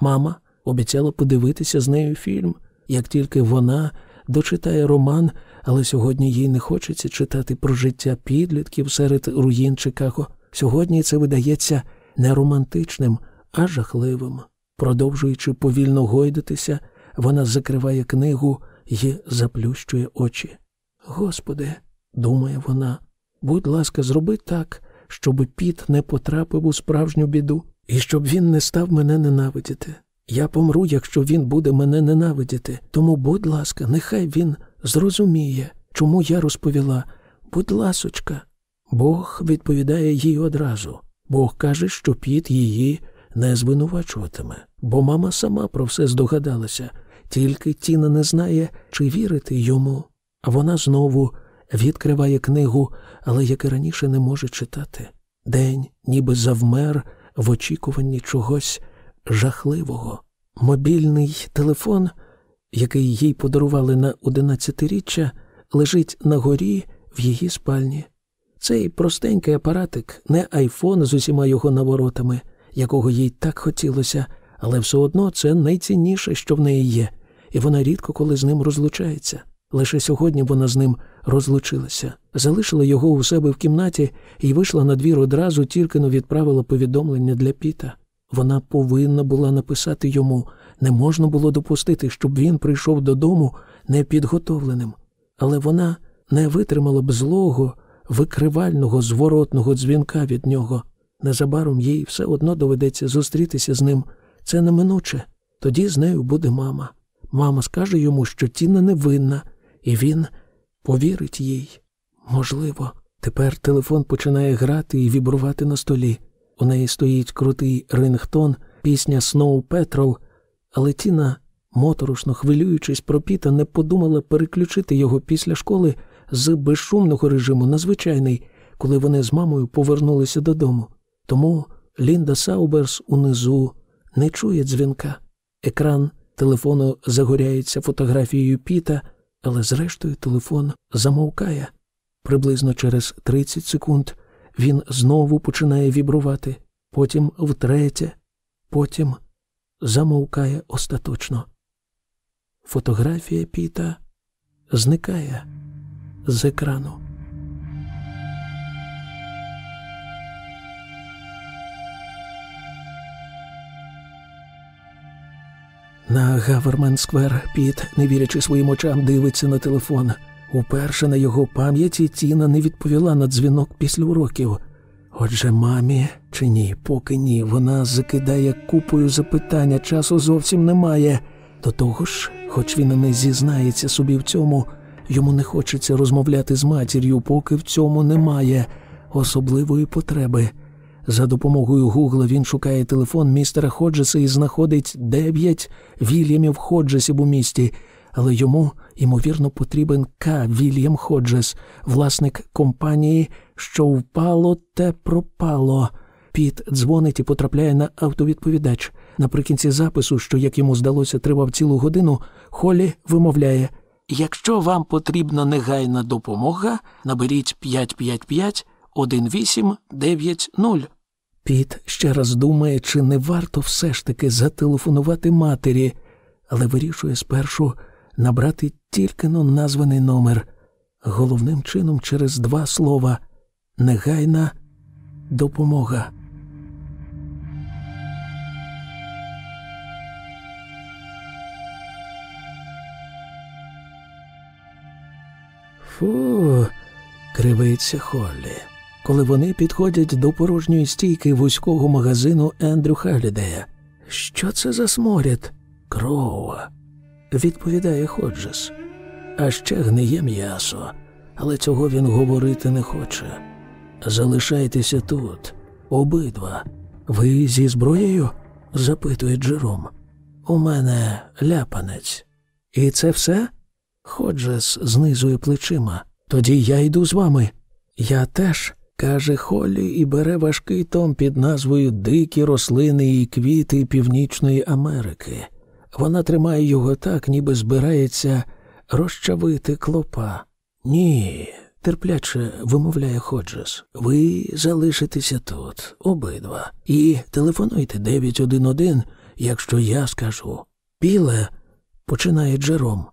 Мама обіцяла подивитися з нею фільм, як тільки вона дочитає роман, але сьогодні їй не хочеться читати про життя підлітків серед руїн Чикаго. Сьогодні це видається не романтичним, а жахливим. Продовжуючи повільно гойдатися, вона закриває книгу і заплющує очі. Господи, думає вона, будь ласка, зроби так, щоб піт не потрапив у справжню біду, і щоб він не став мене ненавидіти. Я помру, якщо він буде мене ненавидіти. Тому, будь ласка, нехай він зрозуміє, чому я розповіла. Будь ласочка. Бог відповідає їй одразу. Бог каже, що піт її не звинувачуватиме, бо мама сама про все здогадалася, тільки Тіна не знає, чи вірити йому. Вона знову відкриває книгу, але як і раніше не може читати. День ніби завмер в очікуванні чогось жахливого. Мобільний телефон, який їй подарували на одинадцятиріччя, лежить на горі в її спальні. Цей простенький апаратик, не айфон з усіма його наворотами, якого їй так хотілося, але все одно це найцінніше, що в неї є, і вона рідко коли з ним розлучається. Лише сьогодні вона з ним розлучилася, залишила його у себе в кімнаті і вийшла на двір одразу, тільки но відправила повідомлення для Піта. Вона повинна була написати йому, не можна було допустити, щоб він прийшов додому непідготовленим. Але вона не витримала б злого, викривального, зворотного дзвінка від нього. Незабаром їй все одно доведеться зустрітися з ним. Це неминуче. Тоді з нею буде мама. Мама скаже йому, що Тіна невинна, і він повірить їй. Можливо, тепер телефон починає грати і вібрувати на столі. У неї стоїть крутий рингтон, пісня Snow Petrol, але Тіна моторошно хвилюючись про піта, не подумала переключити його після школи з безшумного режиму на звичайний, коли вони з мамою повернулися додому. Тому Лінда Сауберс унизу не чує дзвінка. Екран телефону загоряється фотографією Піта, але зрештою телефон замовкає. Приблизно через 30 секунд він знову починає вібрувати, потім втретє, потім замовкає остаточно. Фотографія Піта зникає з екрану. На Гавернмент Сквер Піт, не вірячи своїм очам, дивиться на телефон. Уперше на його пам'яті Тіна не відповіла на дзвінок після уроків. Отже, мамі чи ні, поки ні, вона закидає купою запитання, часу зовсім немає. До того ж, хоч він і не зізнається собі в цьому, йому не хочеться розмовляти з матір'ю, поки в цьому немає особливої потреби. За допомогою Гугла він шукає телефон містера Ходжеса і знаходить дев'ять Вільямів Ходжесів у місті, але йому, ймовірно, потрібен К. Вільям Ходжес, власник компанії, що впало, те пропало. Піт дзвонить і потрапляє на автовідповідач. Наприкінці запису, що, як йому здалося, тривав цілу годину, Холі вимовляє: Якщо вам потрібна негайна допомога, наберіть 555 1890. Піт ще раз думає, чи не варто все ж таки зателефонувати матері, але вирішує спершу набрати тільки но названий номер, головним чином через два слова негайна допомога. Фу, кривиться Холлі. Коли вони підходять до порожньої стійки вузького магазину Ендрю Халідея. Що це за сморід? Крова, відповідає Ходжес. А ще гниє м'ясо, але цього він говорити не хоче. Залишайтеся тут, обидва. Ви зі зброєю? запитує Джером. У мене ляпанець. І це все? Ходжес знизує плечима. Тоді я йду з вами. Я теж, каже Холлі і бере важкий том під назвою Дикі рослини і квіти Північної Америки. Вона тримає його так, ніби збирається розчавити клопа. Ні, терпляче вимовляє Ходжес. Ви залишитеся тут, обидва, і телефонуйте 911, якщо я скажу. Біле, починає Джером.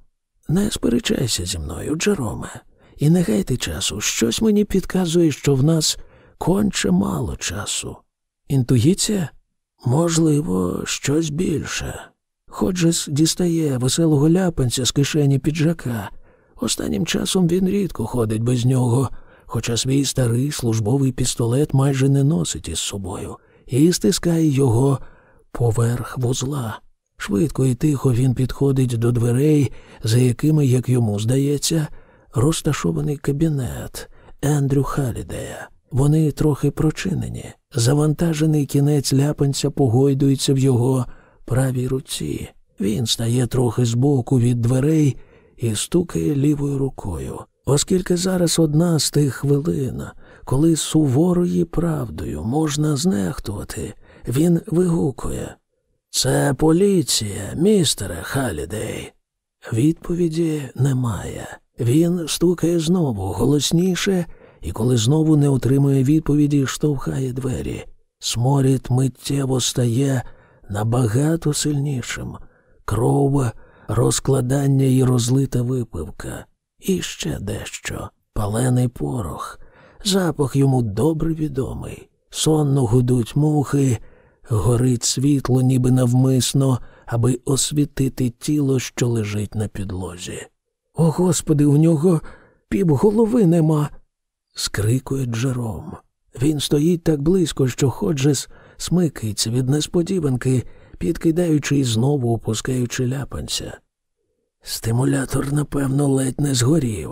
Не сперечайся зі мною, Джероме, і не гайте часу. Щось мені підказує, що в нас конче мало часу. Інтуїція? Можливо, щось більше. Ходжес дістає веселого ляпанця з кишені піджака. Останнім часом він рідко ходить без нього, хоча свій старий службовий пістолет майже не носить із собою, і стискає його поверх вузла. Швидко і тихо він підходить до дверей, за якими, як йому здається, розташований кабінет Ендрю Халідея. Вони трохи прочинені. Завантажений кінець ляпанця погойдується в його правій руці. Він стає трохи збоку від дверей і стукає лівою рукою. Оскільки зараз одна з тих хвилин, коли суворою правдою можна знехтувати, він вигукує Це поліція, містере Халідей. Відповіді немає. Він стукає знову голосніше, і коли знову не отримує відповіді, штовхає двері. Сморід миттєво стає набагато сильнішим. Кров, розкладання і розлита випивка. І ще дещо палений порох. Запах йому добре відомий. Сонно гудуть мухи, горить світло, ніби навмисно, аби освітити тіло, що лежить на підлозі. О, господи, у нього півголови нема. скрикує Джером. Він стоїть так близько, що Ходжес смикається від несподіванки, підкидаючи і знову опускаючи ляпанця. Стимулятор, напевно, ледь не згорів,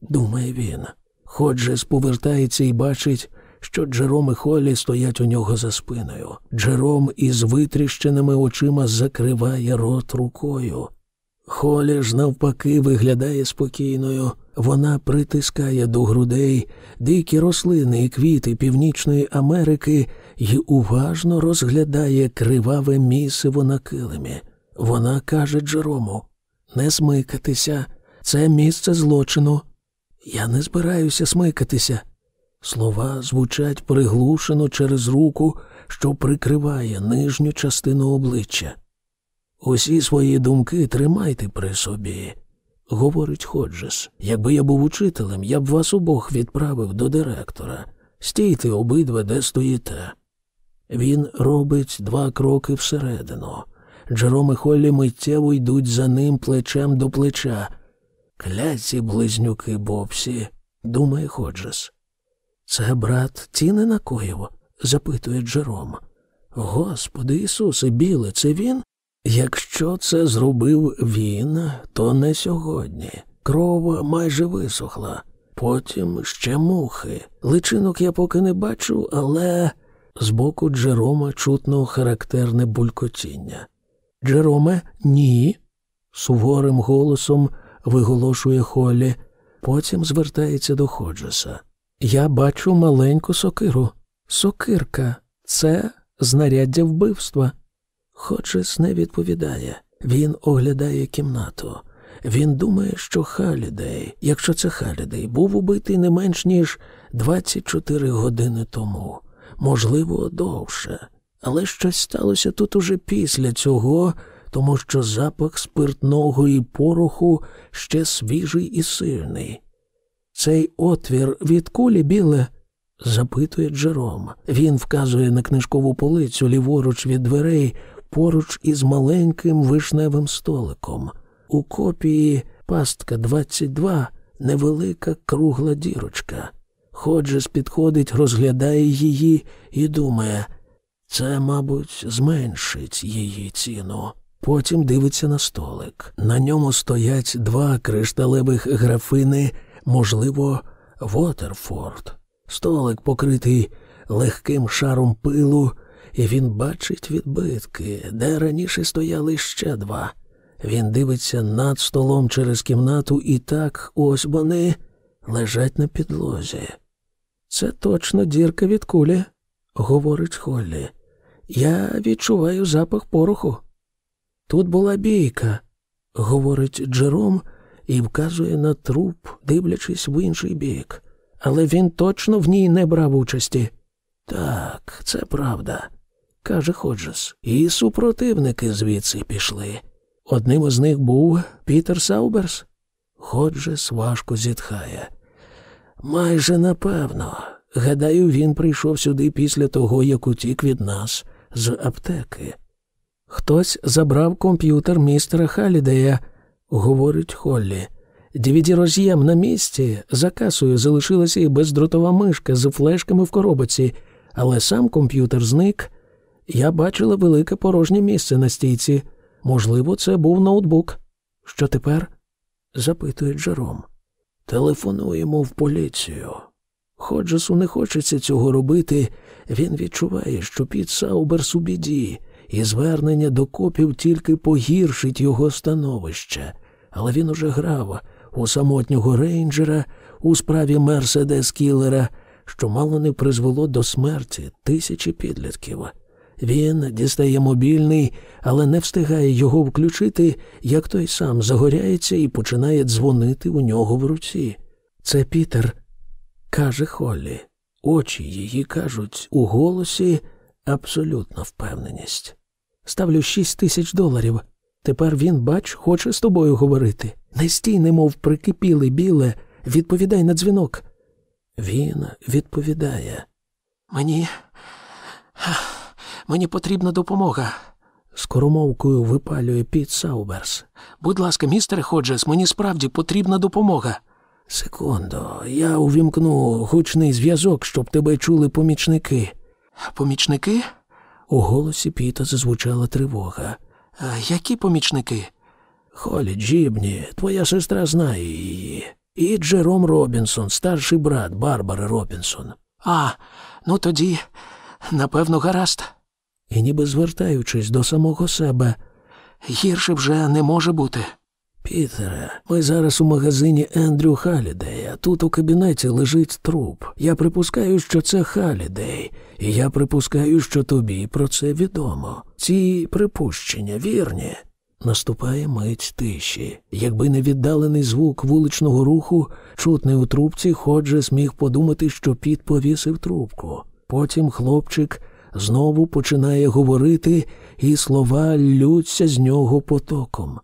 думає він. Ходжес повертається і бачить, що Джером і Холлі стоять у нього за спиною. Джером із витріщеними очима закриває рот рукою. Холі ж, навпаки, виглядає спокійною. Вона притискає до грудей дикі рослини і квіти Північної Америки і уважно розглядає криваве місиво на килимі. Вона каже Джерому не смикатися, це місце злочину. Я не збираюся смикатися. Слова звучать приглушено через руку, що прикриває нижню частину обличчя. Усі свої думки тримайте при собі, говорить Ходжес. Якби я був учителем, я б вас обох відправив до директора. Стійте обидва, де стоїте. Він робить два кроки всередину. Джером і Холлі миттєво йдуть за ним плечем до плеча. Кляці близнюки Бобсі, думає Ходжес. Це брат Тіни накоїв? запитує Джером. Господи Ісусе, біле, це він? Якщо це зробив він, то не сьогодні. Кров майже висохла, потім ще мухи. Личинок я поки не бачу, але з боку Джерома чутно характерне булькотіння. Джероме, ні. суворим голосом виголошує Холлі, потім звертається до Ходжеса. Я бачу маленьку сокиру. Сокирка це знаряддя вбивства. Ходжес не відповідає. Він оглядає кімнату. Він думає, що Халідей, якщо це Халідей, був убитий не менш ніж 24 години тому, можливо, довше. Але щось сталося тут уже після цього, тому що запах спиртного і пороху ще свіжий і сильний. Цей отвір від кулі біле? запитує Джером. Він вказує на книжкову полицю ліворуч від дверей поруч із маленьким вишневим столиком. У копії пастка 22 невелика кругла дірочка. Ходжес підходить, розглядає її і думає, це, мабуть, зменшить її ціну. Потім дивиться на столик. На ньому стоять два кришталевих графини, можливо, Вотерфорд. Столик покритий легким шаром пилу, і він бачить відбитки, де раніше стояли ще два. Він дивиться над столом через кімнату, і так ось вони лежать на підлозі. Це точно дірка від кулі, говорить Холлі. Я відчуваю запах пороху. Тут була бійка, говорить Джером і вказує на труп, дивлячись в інший бік. Але він точно в ній не брав участі. Так, це правда, каже Ходжес. І супротивники звідси пішли. Одним із них був Пітер Сауберс. Ходжес важко зітхає. Майже напевно. Гадаю, він прийшов сюди після того, як утік від нас з аптеки. Хтось забрав комп'ютер містера Халідея, говорить Холлі. DVD роз'єм на місці, за касою залишилася і бездротова мишка з флешками в коробоці, але сам комп'ютер зник. Я бачила велике порожнє місце на стійці. Можливо, це був ноутбук. Що тепер? запитує Джером. Телефонуємо в поліцію. Ходжесу не хочеться цього робити. Він відчуває, що під Сауберс у біді, і звернення до копів тільки погіршить його становище. Але він уже грав у самотнього рейнджера у справі Мерседес Кілера, що мало не призвело до смерті тисячі підлітків. Він дістає мобільний, але не встигає його включити, як той сам загоряється і починає дзвонити у нього в руці. Це Пітер, каже Холлі. Очі її кажуть у голосі абсолютна впевненість. Ставлю шість тисяч доларів. Тепер він, бач, хоче з тобою говорити. Не стій, немов прикипілий біле, відповідай на дзвінок. Він відповідає. Мені. Мені потрібна допомога. Скоромовкою випалює Піт Сауберс. Будь ласка, містере Ходжес, мені справді потрібна допомога. Секунду, я увімкну гучний зв'язок, щоб тебе чули помічники. Помічники? У голосі Піта зазвучала тривога. А які помічники? Холі Джібні, твоя сестра знає її. І Джером Робінсон, старший брат Барбари Робінсон. А, Ну тоді, напевно, гаразд. І ніби звертаючись до самого себе, гірше вже не може бути. Пітере, ми зараз у магазині Ендрю Халідея. Тут у кабінеті лежить труп. Я припускаю, що це Халідей, і я припускаю, що тобі про це відомо. Ці припущення вірні. Наступає мить тиші. Якби не віддалений звук вуличного руху, чутний у трубці, Ходжес міг подумати, що піт повісив трубку. Потім хлопчик знову починає говорити, і слова ллються з нього потоком.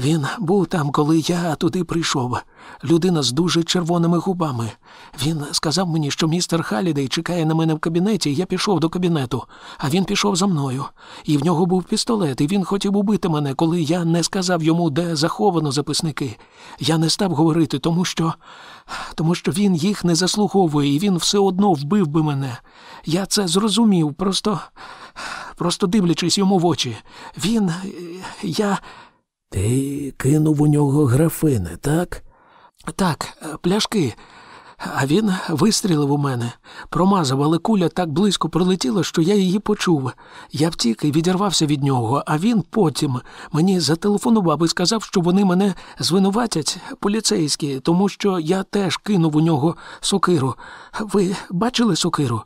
Він був там, коли я туди прийшов. Людина з дуже червоними губами. Він сказав мені, що містер Халідей чекає на мене в кабінеті, я пішов до кабінету, а він пішов за мною. І в нього був пістолет, і він хотів убити мене, коли я не сказав йому, де заховано записники. Я не став говорити, тому що тому що він їх не заслуговує, і він все одно вбив би мене. Я це зрозумів, просто, просто дивлячись йому в очі. Він. я. Ти кинув у нього графини, так? Так, пляшки. А він вистрілив у мене, промазав, але куля так близько пролетіла, що я її почув. Я втік і відірвався від нього, а він потім мені зателефонував і сказав, що вони мене звинуватять поліцейські, тому що я теж кинув у нього сокиру. Ви бачили сокиру?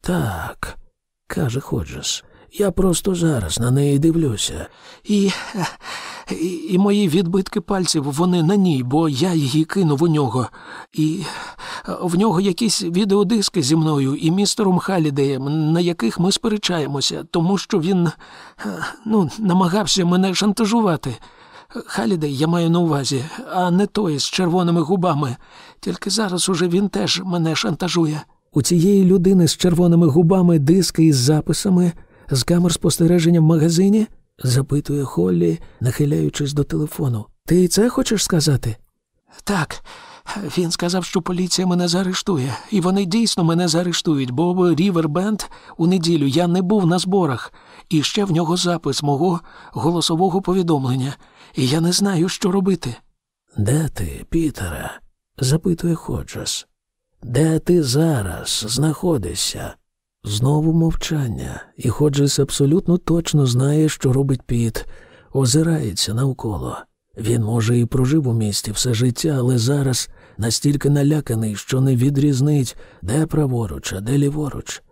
Так, каже Ходжес. Я просто зараз на неї дивлюся. І, і і, мої відбитки пальців вони на ній, бо я її кинув у нього. І в нього якісь відеодиски зі мною і містером Халідеєм, на яких ми сперечаємося, тому що він ну, намагався мене шантажувати. Халідей я маю на увазі, а не той з червоними губами. Тільки зараз уже він теж мене шантажує. У цієї людини з червоними губами диски із записами з камер спостереження в магазині? запитує Холлі, нахиляючись до телефону. Ти це хочеш сказати? Так. Він сказав, що поліція мене заарештує, і вони дійсно мене заарештують, бо в Рівербенд у неділю я не був на зборах, і ще в нього запис мого голосового повідомлення, і я не знаю, що робити. Де ти, Пітере? запитує Ходжес. Де ти зараз знаходишся? Знову мовчання, і Ходжес абсолютно точно знає, що робить піт, озирається навколо. Він, може, і прожив у місті все життя, але зараз настільки наляканий, що не відрізнить, де праворуч, а де ліворуч.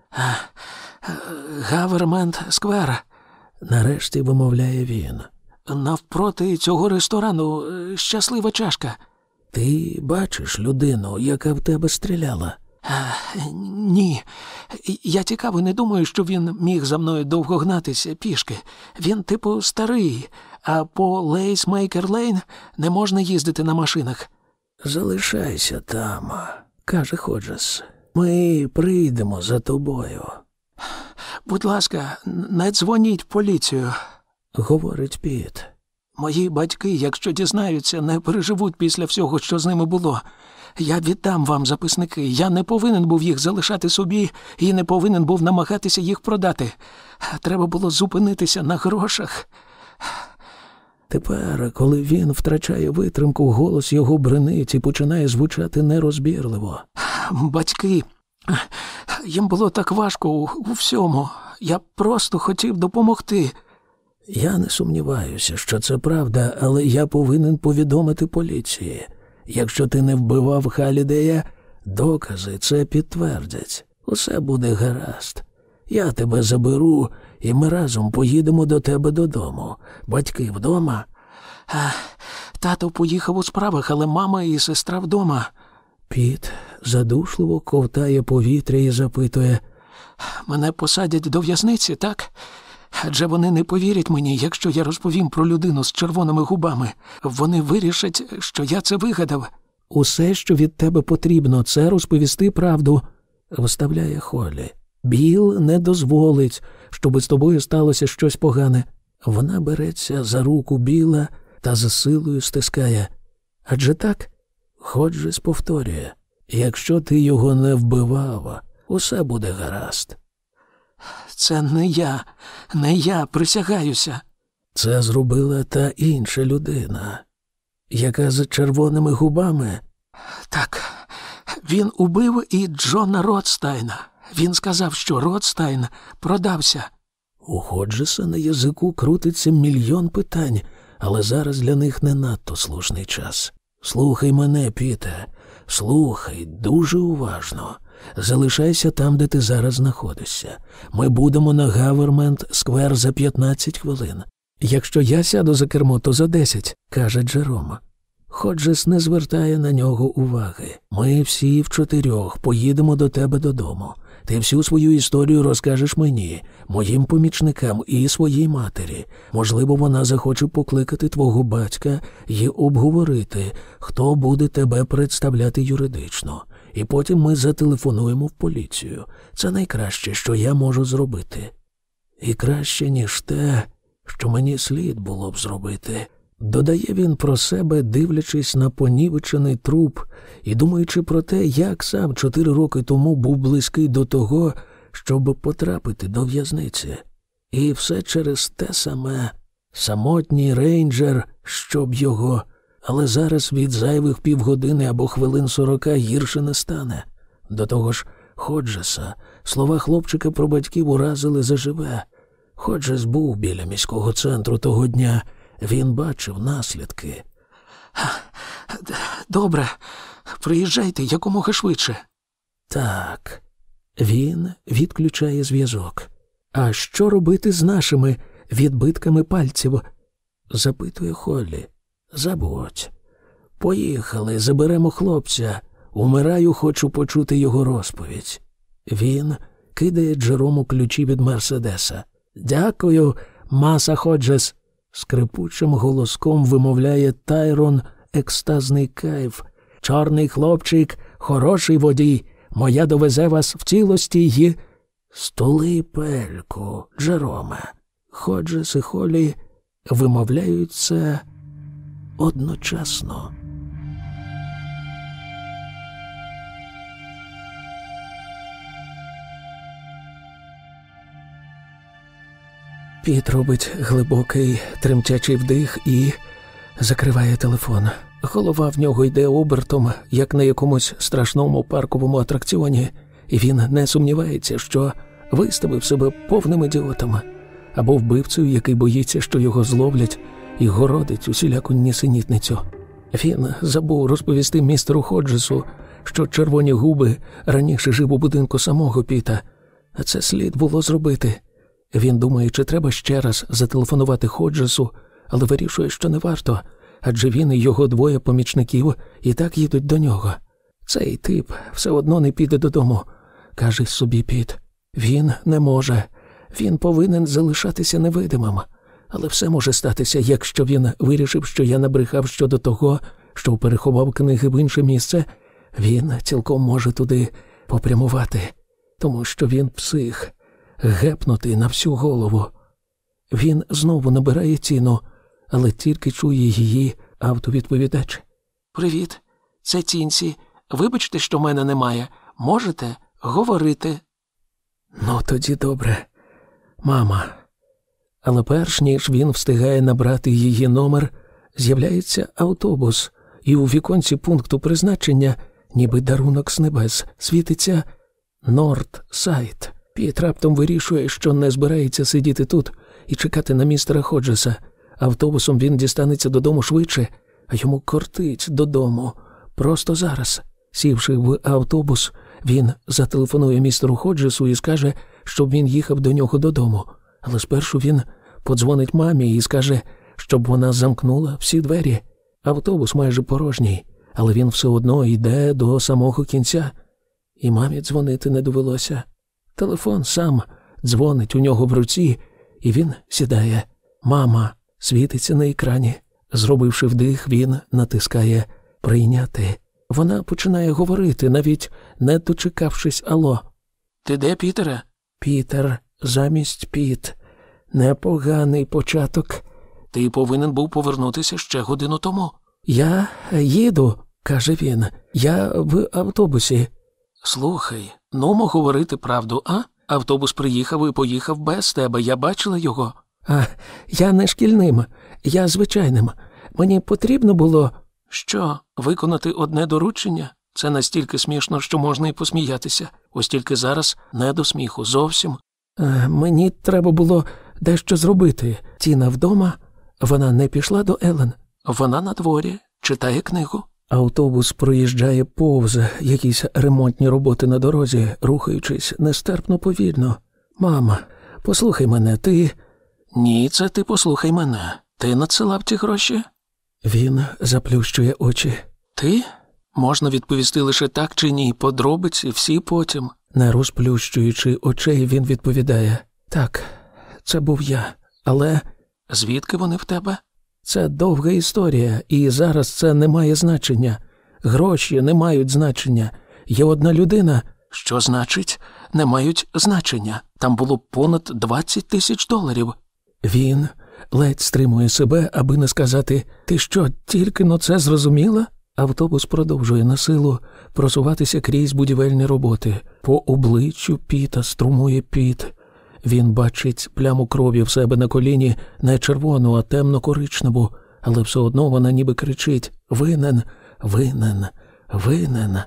Гавермент сквер, нарешті вимовляє він. Навпроти цього ресторану е, щаслива чашка. Ти бачиш людину, яка в тебе стріляла? Ні, я цікаво не думаю, що він міг за мною довго гнатися пішки. Він, типу, старий, а по Лейсмейкер Лейн не можна їздити на машинах. Залишайся там, каже Ходжес. Ми прийдемо за тобою. Будь ласка, не дзвоніть поліцію, говорить Піт. Мої батьки, якщо дізнаються, не переживуть після всього, що з ними було. Я віддам вам записники. Я не повинен був їх залишати собі і не повинен був намагатися їх продати. Треба було зупинитися на грошах. Тепер, коли він втрачає витримку, голос його бренить і починає звучати нерозбірливо. Батьки, їм було так важко у, у всьому. Я просто хотів допомогти. Я не сумніваюся, що це правда, але я повинен повідомити поліції. Якщо ти не вбивав Халідея, докази це підтвердять. Усе буде гаразд. Я тебе заберу, і ми разом поїдемо до тебе додому. Батьки вдома. А, Тато поїхав у справах, але мама і сестра вдома. Піт задушливо ковтає повітря і запитує Мене посадять до в'язниці, так? Адже вони не повірять мені, якщо я розповім про людину з червоними губами. Вони вирішать, що я це вигадав. Усе, що від тебе потрібно, це розповісти правду, вставляє Холі. Біл не дозволить, щоб з тобою сталося щось погане. Вона береться за руку біла та з силою стискає. Адже так, Ходжес повторює якщо ти його не вбивав, усе буде гаразд. Це не я, не я присягаюся. Це зробила та інша людина, яка з червоними губами. Так, він убив і Джона Ротстайна. Він сказав, що Ротстайн продався. У Ходжеса на язику крутиться мільйон питань, але зараз для них не надто слушний час. Слухай мене, Піте, слухай дуже уважно. Залишайся там, де ти зараз знаходишся. Ми будемо на Гавернмент Сквер за 15 хвилин. Якщо я сяду за кермо, то за 10, каже Джером. Ходжес не звертає на нього уваги. Ми всі вчотирьох поїдемо до тебе додому. Ти всю свою історію розкажеш мені, моїм помічникам і своїй матері. Можливо, вона захоче покликати твого батька і обговорити, хто буде тебе представляти юридично. І потім ми зателефонуємо в поліцію. Це найкраще, що я можу зробити. І краще, ніж те, що мені слід було б зробити. Додає він про себе, дивлячись на понівечений труп і думаючи про те, як сам чотири роки тому був близький до того, щоб потрапити до в'язниці. І все через те саме самотній рейнджер, щоб його, але зараз від зайвих півгодини або хвилин сорока гірше не стане. До того ж, Ходжеса, слова хлопчика про батьків уразили заживе. Ходжес був біля міського центру того дня. Він бачив наслідки. Добре, приїжджайте якомога швидше. Так, він відключає зв'язок. А що робити з нашими відбитками пальців? запитує Холлі. Забудь. Поїхали, заберемо хлопця. Умираю, хочу почути його розповідь. Він кидає Джерому ключі від Мерседеса. Дякую, маса Ходжес скрипучим голоском вимовляє Тайрон екстазний кайф. Чорний хлопчик, хороший водій, моя довезе вас в цілості й. Столи пельку, Джероме. Ходжес і Холі вимовляють це одночасно. Піт робить глибокий, тремтячий вдих і закриває телефон. Голова в нього йде обертом, як на якомусь страшному парковому атракціоні, і він не сумнівається, що виставив себе повним ідіотом або вбивцею, який боїться, що його зловлять, і городить усіляку нісенітницю. Він забув розповісти містеру Ходжесу, що червоні губи раніше жив у будинку самого Піта, а це слід було зробити. Він думає, чи треба ще раз зателефонувати Ходжесу, але вирішує, що не варто, адже він і його двоє помічників і так їдуть до нього. Цей тип все одно не піде додому, каже собі Піт. Він не може, він повинен залишатися невидимим, але все може статися, якщо він вирішив, що я набрехав щодо того, що переховав книги в інше місце, він цілком може туди попрямувати, тому що він псих гепнутий на всю голову. Він знову набирає ціну, але тільки чує її автовідповідач. Привіт, це тінці. Вибачте, що мене немає. Можете говорити. Ну, тоді добре, мама. Але перш ніж він встигає набрати її номер, з'являється автобус, і у віконці пункту призначення, ніби дарунок з небес, світиться Норд Сайт. Піт раптом вирішує, що не збирається сидіти тут і чекати на містера Ходжеса. Автобусом він дістанеться додому швидше, а йому кортить додому. Просто зараз. Сівши в автобус, він зателефонує містеру Ходжесу і скаже, щоб він їхав до нього додому. Але спершу він подзвонить мамі і скаже, щоб вона замкнула всі двері. Автобус майже порожній, але він все одно йде до самого кінця, і мамі дзвонити не довелося. Телефон сам дзвонить у нього в руці, і він сідає. Мама світиться на екрані. Зробивши вдих, він натискає Прийняти. Вона починає говорити, навіть не дочекавшись Ало. Ти де, Пітере? Пітер, замість Піт. Непоганий початок. Ти повинен був повернутися ще годину тому. Я їду, каже він. Я в автобусі. Слухай, нумо говорити правду, а? Автобус приїхав і поїхав без тебе. Я бачила його. А я не шкільним, я звичайним. Мені потрібно було. Що, виконати одне доручення? Це настільки смішно, що можна і посміятися, ось тільки зараз не до сміху, зовсім. Е, мені треба було дещо зробити. Тіна вдома, вона не пішла до Елен. Вона на дворі, читає книгу. Автобус проїжджає повз якісь ремонтні роботи на дорозі, рухаючись нестерпно повільно. Мама, послухай мене, ти. Ні, це ти послухай мене. Ти надсилав ті гроші? Він заплющує очі. Ти? Можна відповісти лише так чи ні, подробиці, всі потім. Не розплющуючи очей, він відповідає так, це був я, але Звідки вони в тебе? це довга історія, і зараз це не має значення. Гроші не мають значення. Є одна людина. Що значить, не мають значення. Там було понад 20 тисяч доларів. Він ледь стримує себе, аби не сказати Ти що, тільки но це зрозуміла? Автобус продовжує на силу просуватися крізь будівельні роботи. По обличчю піта струмує піт. Він бачить пляму крові в себе на коліні не червону, а темно-коричневу, але все одно вона ніби кричить Винен, винен, винен.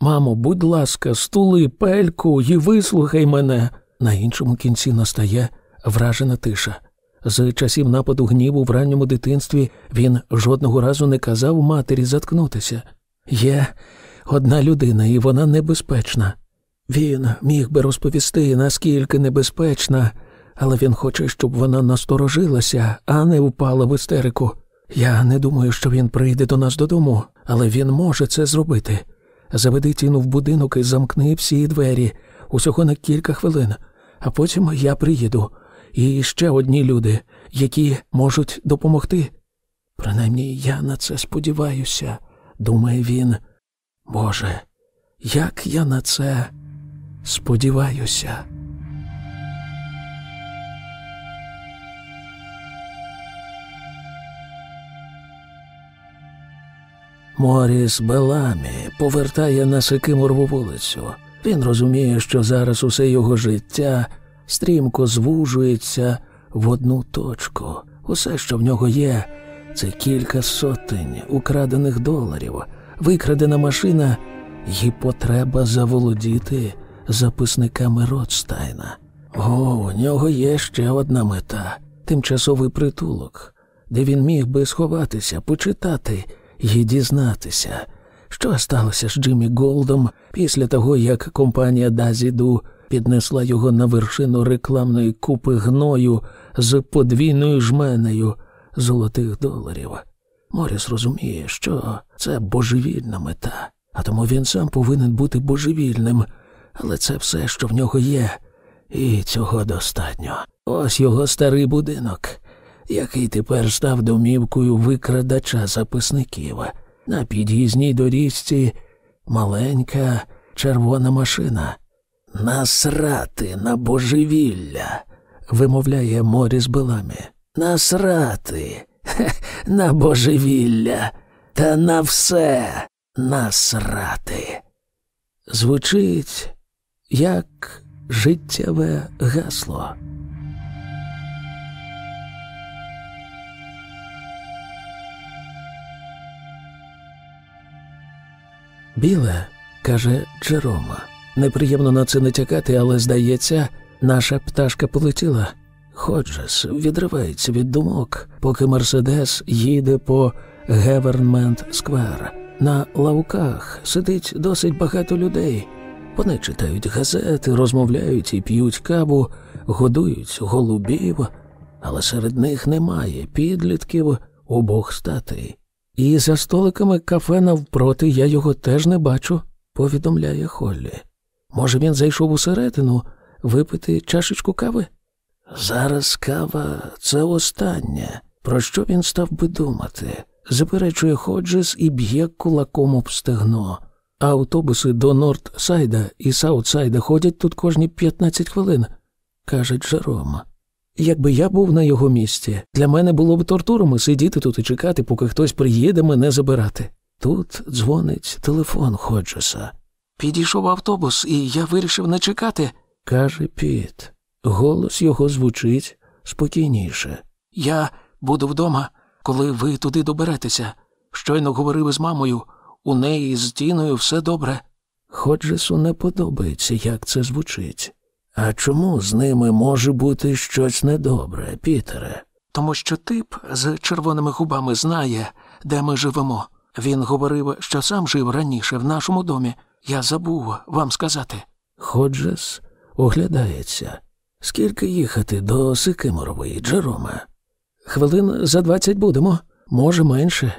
Мамо, будь ласка, стули пельку і вислухай мене. На іншому кінці настає вражена тиша. З часів нападу гніву в ранньому дитинстві він жодного разу не казав матері заткнутися. Є одна людина, і вона небезпечна. Він міг би розповісти, наскільки небезпечна, але він хоче, щоб вона насторожилася, а не впала в істерику. Я не думаю, що він прийде до нас додому, але він може це зробити. Заведи тіну в будинок і замкни всі двері усього на кілька хвилин, а потім я приїду. І ще одні люди, які можуть допомогти. Принаймні я на це сподіваюся, думає він. Боже, як я на це сподіваюся. Моріс Беламі повертає на Сикиморову вулицю. Він розуміє, що зараз усе його життя стрімко звужується в одну точку. Усе, що в нього є, це кілька сотень украдених доларів, викрадена машина і потреба заволодіти записниками Ротстайна. О, у нього є ще одна мета тимчасовий притулок, де він міг би сховатися, почитати і дізнатися, що сталося з Джиммі Голдом після того, як компанія Дазіду піднесла його на вершину рекламної купи гною з подвійною жменею золотих доларів. Моріс розуміє, що це божевільна мета, а тому він сам повинен бути божевільним, але це все, що в нього є, і цього достатньо. Ось його старий будинок, який тепер став домівкою викрадача записників. На під'їзній доріжці маленька червона машина. Насрати на божевілля, вимовляє Моріс Беламі. Насрати хе, на божевілля та на все насрати. Звучить як життєве гасло. Біле, каже Джером. Неприємно на це натякати, але, здається, наша пташка полетіла. Ходжес відривається від думок, поки Мерседес їде по Гавернмент Сквер. На лавках сидить досить багато людей. Вони читають газети, розмовляють і п'ють каву, годують голубів, але серед них немає підлітків обох статей. І за столиками кафе навпроти я його теж не бачу, повідомляє Холлі. Може, він зайшов усередину випити чашечку кави? Зараз кава це останнє. Про що він став би думати? Заперечує Ходжес і б'є кулаком об стегно. Автобуси до Нордсайда і Саутсайда ходять тут кожні 15 хвилин, каже Джером. Якби я був на його місці, для мене було б тортурами сидіти тут і чекати, поки хтось приїде мене забирати. Тут дзвонить телефон Ходжеса. Підійшов автобус, і я вирішив не чекати. каже Піт. Голос його звучить спокійніше. Я буду вдома, коли ви туди доберетеся. Щойно говорив із мамою. у неї з Тіною все добре. Ходжесу не подобається, як це звучить. А чому з ними може бути щось недобре, Пітере? Тому що тип з червоними губами знає, де ми живемо. Він говорив, що сам жив раніше в нашому домі. Я забув вам сказати. Ходжес оглядається. Скільки їхати до Сикиморової, Джероме? Хвилин за двадцять будемо, може менше.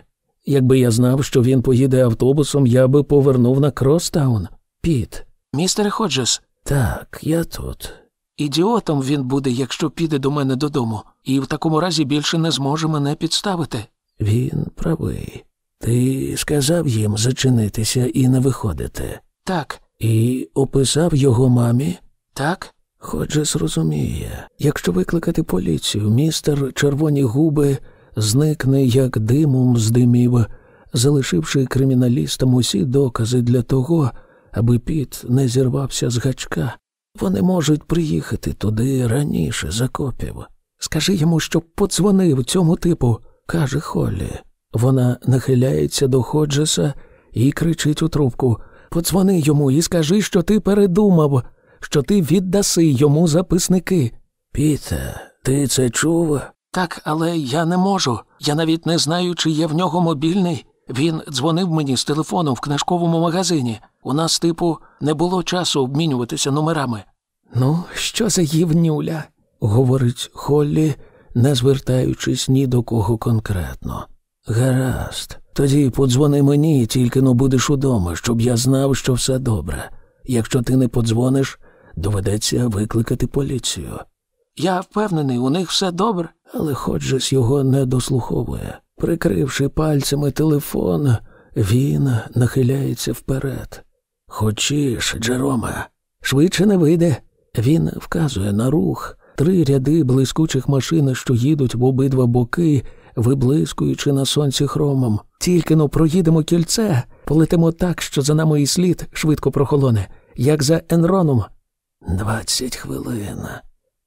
Якби я знав, що він поїде автобусом, я би повернув на Кростаун. Піт. Містере Ходжес. Так, я тут. Ідіотом він буде, якщо піде до мене додому, і в такому разі більше не зможе мене підставити. Він правий. Ти сказав їм зачинитися і не виходити. Так. І описав його мамі? Так. Ходжес розуміє, якщо викликати поліцію, містер червоні губи зникне як димом з димів, залишивши криміналістам усі докази для того, аби піт не зірвався з гачка. Вони можуть приїхати туди раніше за копів. Скажи йому, щоб подзвонив цьому типу, каже Холлі. Вона нахиляється до Ходжеса і кричить у трубку Подзвони йому і скажи, що ти передумав, що ти віддаси йому записники. Піте, ти це чув? Так, але я не можу. Я навіть не знаю, чи є в нього мобільний. Він дзвонив мені з телефону в книжковому магазині. У нас, типу, не було часу обмінюватися номерами. Ну, що за ївнюля? говорить Холлі, не звертаючись ні до кого конкретно. Гаразд, тоді подзвони мені, тільки но будеш удома, щоб я знав, що все добре. Якщо ти не подзвониш, доведеться викликати поліцію. Я впевнений, у них все добре. Але Ходжес його не дослуховує. Прикривши пальцями телефон, він нахиляється вперед. Хочеш, Джероме, швидше не вийде. Він вказує на рух три ряди блискучих машин, що їдуть в обидва боки, виблискуючи на сонці хромом. Тільки но проїдемо кільце, полетимо так, що за нами і слід швидко прохолоне, як за Енроном. Двадцять хвилин,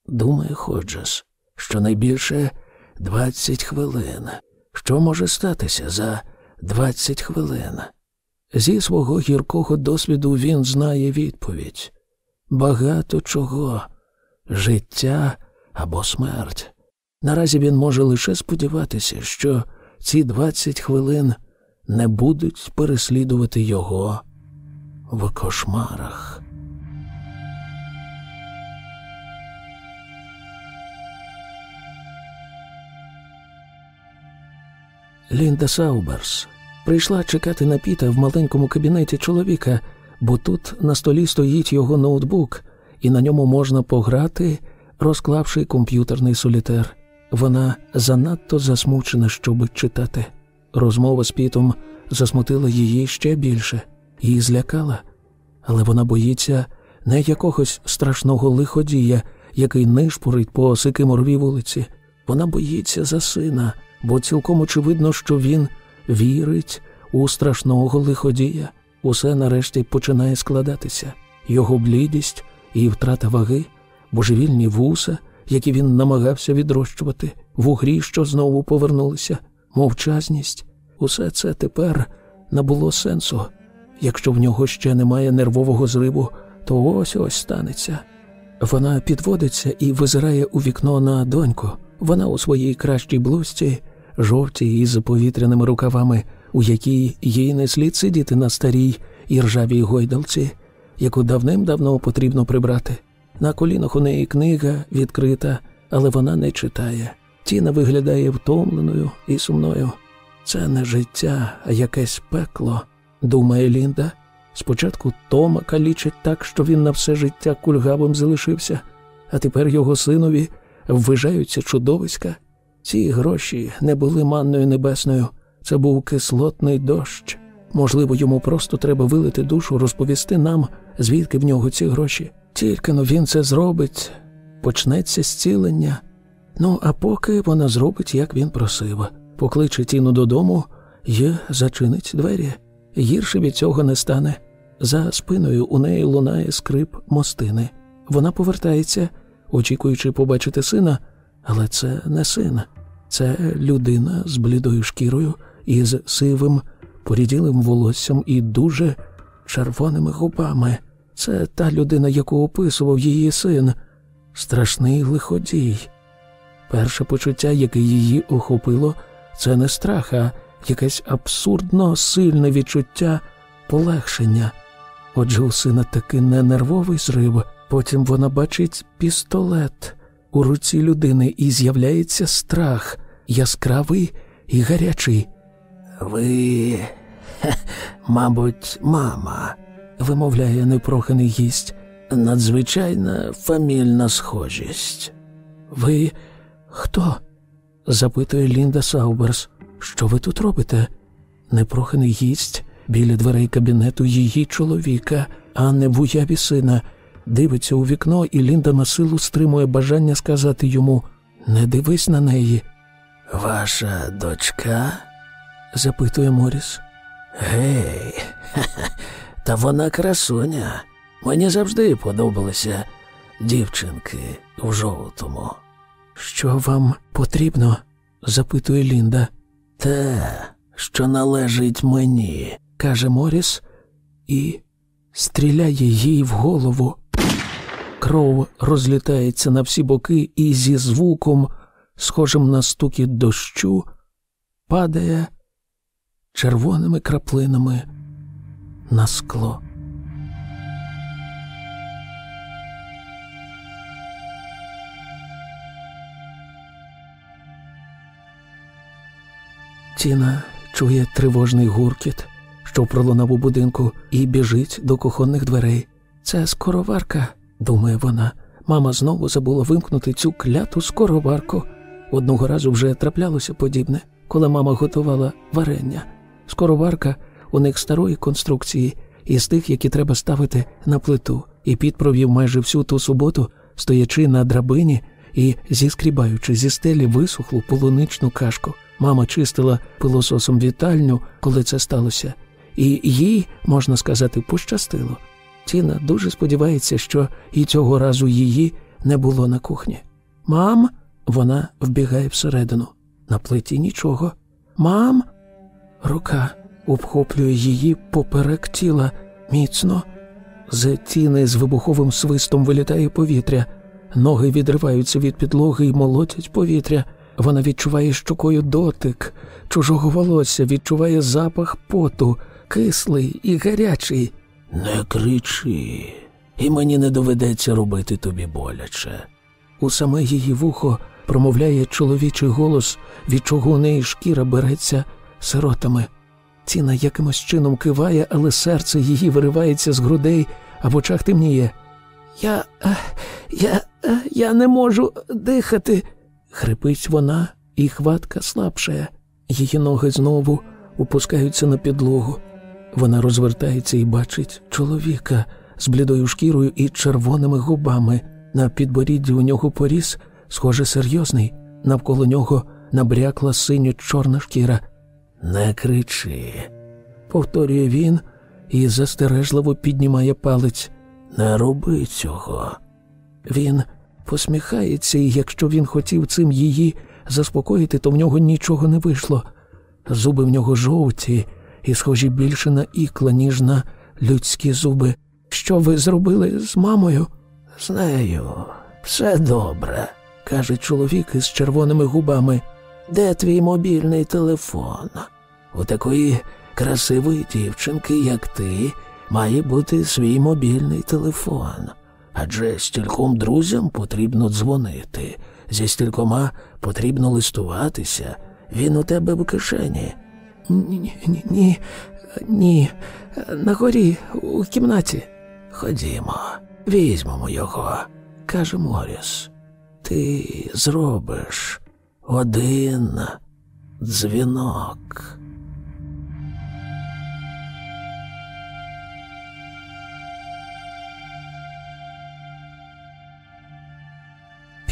думає Ходжес, що найбільше двадцять хвилин. Що може статися за двадцять хвилин? Зі свого гіркого досвіду він знає відповідь багато чого життя або смерть. Наразі він може лише сподіватися, що ці двадцять хвилин не будуть переслідувати його в кошмарах. Лінда Сауберс прийшла чекати на піта в маленькому кабінеті чоловіка, бо тут на столі стоїть його ноутбук, і на ньому можна пограти, розклавши комп'ютерний солітер. Вона занадто засмучена, щоб читати. Розмова з пітом засмутила її ще більше, її злякала, але вона боїться не якогось страшного лиходія, який нишпорить по Сикиморовій вулиці. Вона боїться за сина, бо цілком очевидно, що він вірить у страшного лиходія. Усе нарешті починає складатися його блідість і втрата ваги, божевільні вуса, які він намагався відрощувати, вугрі, що знову повернулися, мовчазність. Усе це тепер набуло сенсу. Якщо в нього ще немає нервового зриву, то ось ось станеться. Вона підводиться і визирає у вікно на доньку. Вона у своїй кращій блузці, жовтій із повітряними рукавами, у якій їй не слід сидіти на старій і ржавій гойдалці, яку давним-давно потрібно прибрати. На колінах у неї книга відкрита, але вона не читає. Тіна виглядає втомленою і сумною. Це не життя, а якесь пекло, думає Лінда. Спочатку Тома калічить так, що він на все життя кульгавим залишився, а тепер його синові ввижаються чудовиська. Ці гроші не були манною небесною, це був кислотний дощ. Можливо, йому просто треба вилити душу, розповісти нам, звідки в нього ці гроші. Тільки но він це зробить, почнеться зцілення. Ну, а поки вона зробить, як він просив, покличе тіну додому і зачинить двері. Гірше від цього не стане. За спиною у неї лунає скрип мостини. Вона повертається, очікуючи побачити сина, але це не син, це людина з блідою шкірою і з сивим поріділим волоссям і дуже червоними губами. Це та людина, яку описував її син, страшний лиходій. Перше почуття, яке її охопило, це не страх, а якесь абсурдно сильне відчуття полегшення. Отже, у сина таки не нервовий зрив, потім вона бачить пістолет у руці людини і з'являється страх, яскравий і гарячий. Ви, мабуть, мама, вимовляє непроханий гість, надзвичайна фамільна схожість. Ви хто? запитує Лінда Сауберс. Що ви тут робите? Непроханий гість біля дверей кабінету її чоловіка, а не в уяві сина, дивиться у вікно, і Лінда на силу стримує бажання сказати йому Не дивись на неї. Ваша дочка? запитує Моріс. Гей, та вона красуня. Мені завжди подобалися дівчинки в жовтому. Що вам потрібно? запитує Лінда. Те, що належить мені, каже Моріс і стріляє їй в голову. Кров розлітається на всі боки і зі звуком, схожим на стукіт дощу, падає червоними краплинами на скло. Тіна чує тривожний гуркіт, що пролунав у будинку, і біжить до кухонних дверей. Це скороварка, думає вона. Мама знову забула вимкнути цю кляту скороварку. Одного разу вже траплялося подібне, коли мама готувала варення. Скороварка у них старої конструкції, із тих, які треба ставити на плиту, і Піт провів майже всю ту суботу, стоячи на драбині і зіскрібаючи зі стелі висохлу полуничну кашку. Мама чистила пилососом вітальню, коли це сталося, і їй, можна сказати, пощастило. Тіна дуже сподівається, що і цього разу її не було на кухні. Мам, вона вбігає всередину. На плиті нічого. Мам, рука обхоплює її поперек тіла міцно. З тіни з вибуховим свистом вилітає повітря, ноги відриваються від підлоги і молотять повітря. Вона відчуває щокою дотик чужого волосся, відчуває запах поту, кислий і гарячий. Не кричи, і мені не доведеться робити тобі боляче. У саме її вухо промовляє чоловічий голос, від чого у неї шкіра береться сиротами. Ціна якимось чином киває, але серце її виривається з грудей, а в очах темніє. Я. Е, я. Е, я не можу дихати. Хрипить вона, і хватка слабшає. Її ноги знову опускаються на підлогу. Вона розвертається і бачить чоловіка з блідою шкірою і червоними губами. На підборідді у нього поріс, схоже, серйозний, навколо нього набрякла синьо чорна шкіра. Не кричи, повторює він і застережливо піднімає палець. Не роби цього. Він посміхається, і якщо він хотів цим її заспокоїти, то в нього нічого не вийшло. Зуби в нього жовті і схожі більше на ікла, ніж на людські зуби. Що ви зробили з мамою? З нею все добре, каже чоловік із червоними губами. Де твій мобільний телефон? У такої красивої дівчинки, як ти, має бути свій мобільний телефон. Адже стільком друзям потрібно дзвонити, зі стількома потрібно листуватися. Він у тебе в кишені. Ні, ні, ні, ні. На горі, у кімнаті. Ходімо, візьмемо його, каже Моріс. Ти зробиш один дзвінок.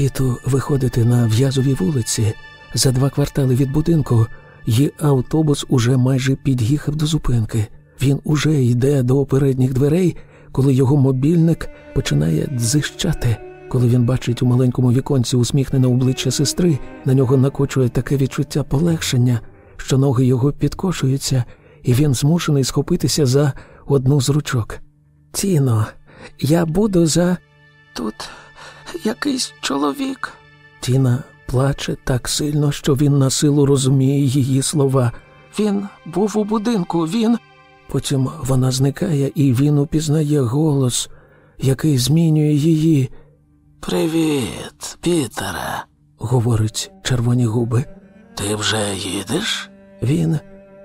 Піту виходити на в'язові вулиці за два квартали від будинку, і автобус уже майже під'їхав до зупинки. Він уже йде до передніх дверей, коли його мобільник починає дзищати. Коли він бачить у маленькому віконці усміхнене обличчя сестри, на нього накочує таке відчуття полегшення, що ноги його підкошуються, і він змушений схопитися за одну з ручок. Тіно, я буду за. Тут якийсь чоловік. Тіна плаче так сильно, що він на силу розуміє її слова. Він був у будинку, він. Потім вона зникає, і він упізнає голос, який змінює її. Привіт, Пітере, говорить червоні губи. Ти вже їдеш? Він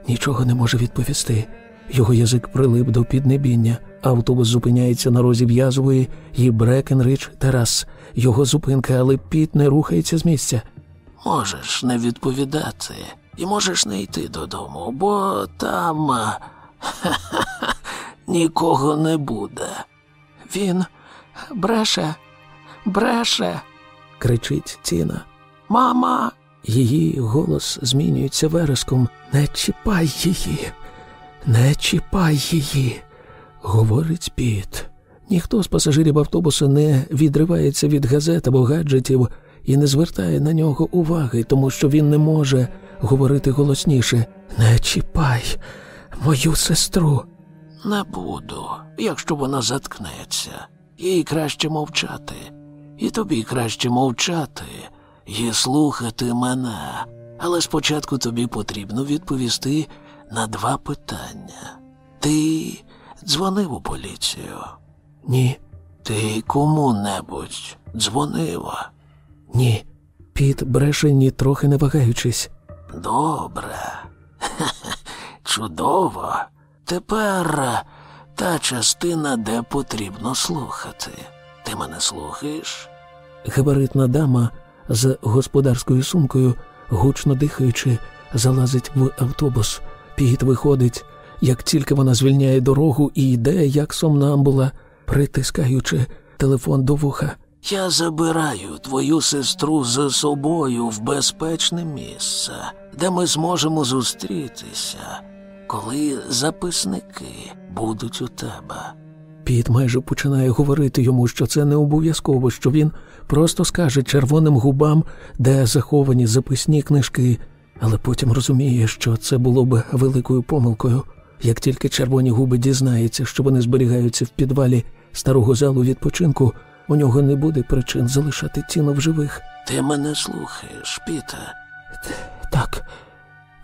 нічого не може відповісти. Його язик прилип до піднебіння. Автобус зупиняється на розі в'язової і Брекенрич Терас. Його зупинка, але піт не рухається з місця. Можеш не відповідати і можеш не йти додому, бо там нікого не буде. Він бреше, бреше, кричить Тіна. Мама. Її голос змінюється вереском. Не чіпай її, не чіпай її, говорить Піт. Ніхто з пасажирів автобуса не відривається від газет або гаджетів і не звертає на нього уваги, тому що він не може говорити голосніше. Не чіпай мою сестру. Не буду, якщо вона заткнеться. Їй краще мовчати, і тобі краще мовчати і слухати мене. Але спочатку тобі потрібно відповісти на два питання. Ти дзвонив у поліцію? Ні. Ти кому-небудь дзвонила? Ні. Піт бреше ні трохи не вагаючись. Добре. Чудово. Тепер та частина, де потрібно слухати. Ти мене слухаєш? Габаритна дама з господарською сумкою, гучно дихаючи, залазить в автобус. Піт виходить, як тільки вона звільняє дорогу і йде, як сомнамбула, притискаючи телефон до вуха. Я забираю твою сестру з собою в безпечне місце, де ми зможемо зустрітися, коли записники будуть у тебе. Піт майже починає говорити йому, що це не обов'язково, що він просто скаже червоним губам, де заховані записні книжки, але потім розуміє, що це було б великою помилкою. Як тільки червоні губи дізнаються, що вони зберігаються в підвалі старого залу відпочинку, у нього не буде причин залишати ціну в живих. Ти мене слухаєш, Піте? Так.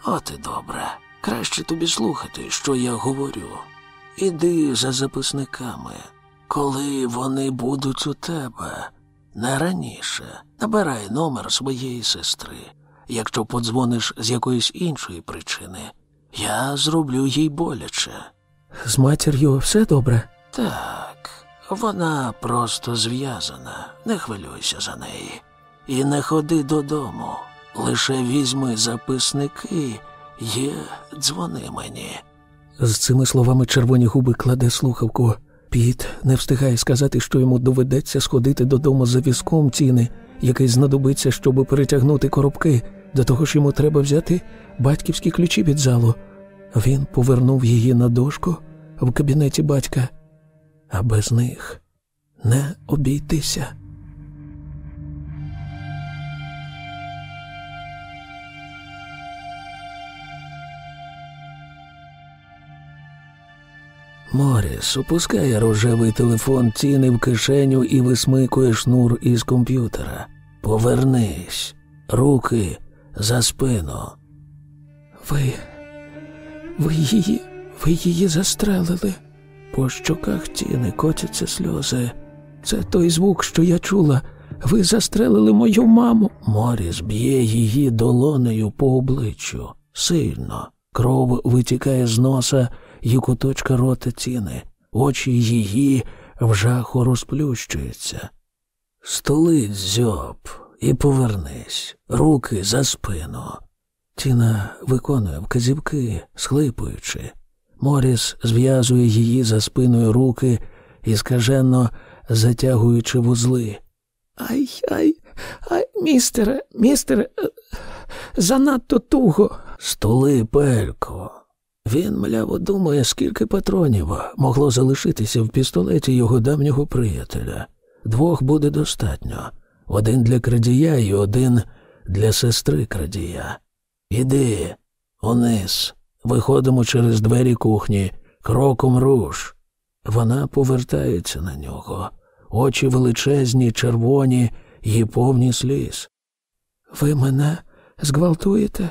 От і добре. Краще тобі слухати, що я говорю. Іди за записниками, коли вони будуть у тебе. Не раніше набирай номер своєї сестри. Якщо подзвониш з якоїсь іншої причини, я зроблю їй боляче. З матір'ю все добре? Так, вона просто зв'язана, не хвилюйся за неї. І не ходи додому. Лише візьми записники і дзвони мені. З цими словами червоні губи кладе слухавку. Піт не встигає сказати, що йому доведеться сходити додому за візком ціни, який знадобиться, щоб перетягнути коробки. До того ж йому треба взяти батьківські ключі від залу. Він повернув її на дошку в кабінеті батька, а без них не обійтися. Моріс опускає рожевий телефон ціни в кишеню і висмикує шнур із комп'ютера. Повернись, руки за спину. Ви. Ви її. Ви її застрелили. По щоках тіни котяться сльози. Це той звук, що я чула. Ви застрелили мою маму. Моріс б'є її долонею по обличчю. Сильно. Кров витікає з носа і куточка рота ціни. Очі її в жаху розплющуються. Столить зьоб і повернись, руки за спину. Тіна виконує вказівки, схлипуючи. Моріс зв'язує її за спиною руки і скаженно затягуючи вузли. Ай, ай, ай, містере, містере, занадто туго. Столи, пелько. Він мляво думає, скільки патронів могло залишитися в пістолеті його давнього приятеля. Двох буде достатньо. Один для крадія і один для сестри крадія. Іди униз Виходимо через двері кухні, кроком руш. Вона повертається на нього, очі величезні, червоні і повні сліз. Ви мене зґвалтуєте?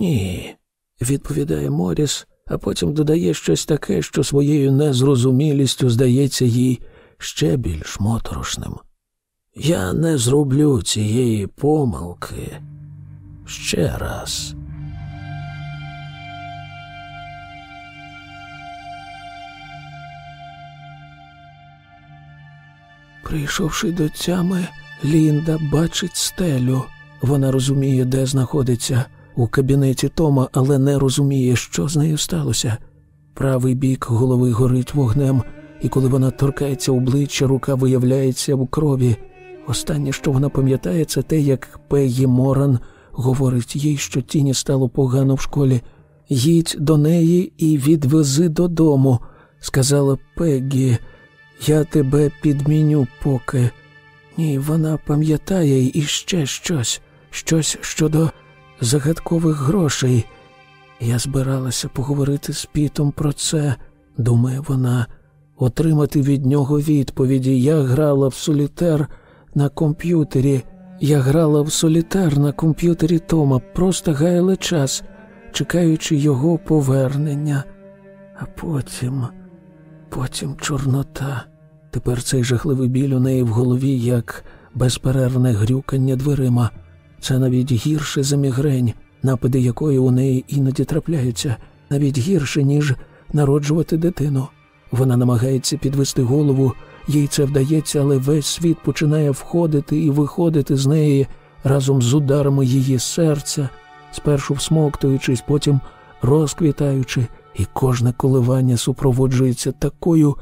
Ні, відповідає Моріс, а потім додає щось таке, що своєю незрозумілістю здається їй ще більш моторошним. Я не зроблю цієї помилки ще раз. Прийшовши до тями, Лінда бачить стелю. Вона розуміє, де знаходиться у кабінеті Тома, але не розуміє, що з нею сталося. Правий бік голови горить вогнем, і коли вона торкається обличчя, рука виявляється в крові. Останнє, що вона пам'ятає, це те, як Пегі Моран говорить їй, що тіні стало погано в школі. Їдь до неї і відвези додому, сказала Пеггі. Я тебе підміню поки. Ні, вона пам'ятає іще щось, щось щодо загадкових грошей. Я збиралася поговорити з Пітом про це, думає вона, отримати від нього відповіді. Я грала в солітер на комп'ютері. Я грала в солітер на комп'ютері Тома, просто гаяла час, чекаючи його повернення. А потім, потім Чорнота. Тепер цей жахливий біль у неї в голові, як безперервне грюкання дверима. Це навіть гірше за мігрень, напади якої у неї іноді трапляються, навіть гірше, ніж народжувати дитину. Вона намагається підвести голову, їй це вдається, але весь світ починає входити і виходити з неї разом з ударами її серця, спершу всмоктуючись, потім розквітаючи, і кожне коливання супроводжується такою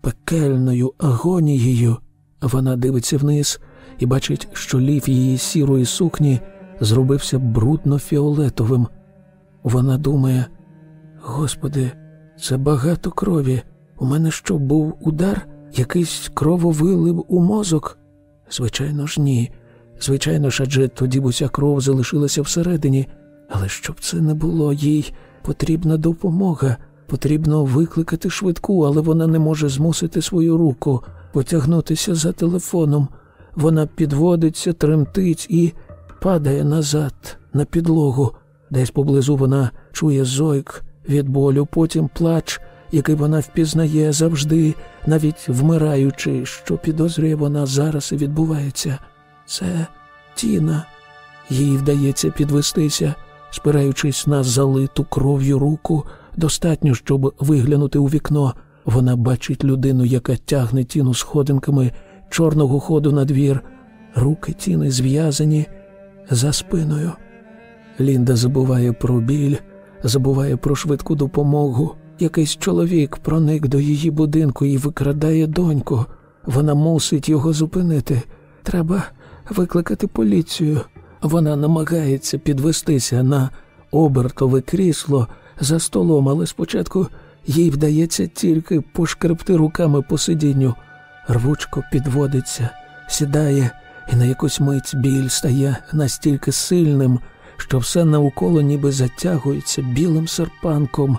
пекельною агонією. Вона дивиться вниз і бачить, що лів її сірої сукні зробився брудно-фіолетовим. Вона думає: Господи, це багато крові. У мене що був удар, якийсь крововилив у мозок? Звичайно ж, ні. Звичайно ж, адже тоді б уся кров залишилася всередині, але щоб це не було, їй потрібна допомога. Потрібно викликати швидку, але вона не може змусити свою руку потягнутися за телефоном. Вона підводиться, тремтить і падає назад на підлогу. Десь поблизу вона чує зойк від болю, потім плач, який вона впізнає завжди, навіть вмираючи, що підозрює вона зараз і відбувається. Це Тіна. Їй вдається підвестися, спираючись на залиту кров'ю руку. Достатньо, щоб виглянути у вікно. Вона бачить людину, яка тягне тіну сходинками чорного ходу на двір. Руки тіни зв'язані за спиною. Лінда забуває про біль, забуває про швидку допомогу. Якийсь чоловік проник до її будинку і викрадає доньку. Вона мусить його зупинити. Треба викликати поліцію. Вона намагається підвестися на обертове крісло за столом, але спочатку їй вдається тільки пошкребти руками по сидінню. Рвучко підводиться, сідає, і на якусь мить біль стає настільки сильним, що все навколо ніби затягується білим серпанком,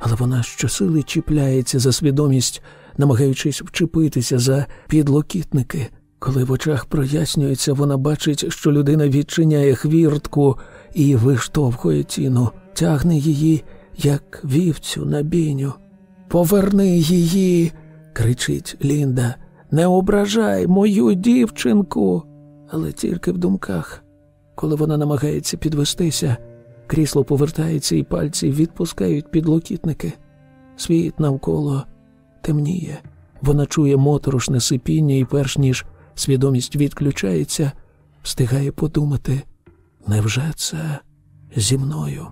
але вона щосили чіпляється за свідомість, намагаючись вчепитися за підлокітники. Коли в очах прояснюється, вона бачить, що людина відчиняє хвіртку і виштовхує тіну, тягне її як вівцю на біню. Поверни її, кричить Лінда. Не ображай мою дівчинку. Але тільки в думках. Коли вона намагається підвестися, крісло повертається і пальці відпускають підлокітники. Світ навколо темніє. Вона чує моторошне сипіння і, перш ніж свідомість відключається, встигає подумати, невже це зі мною?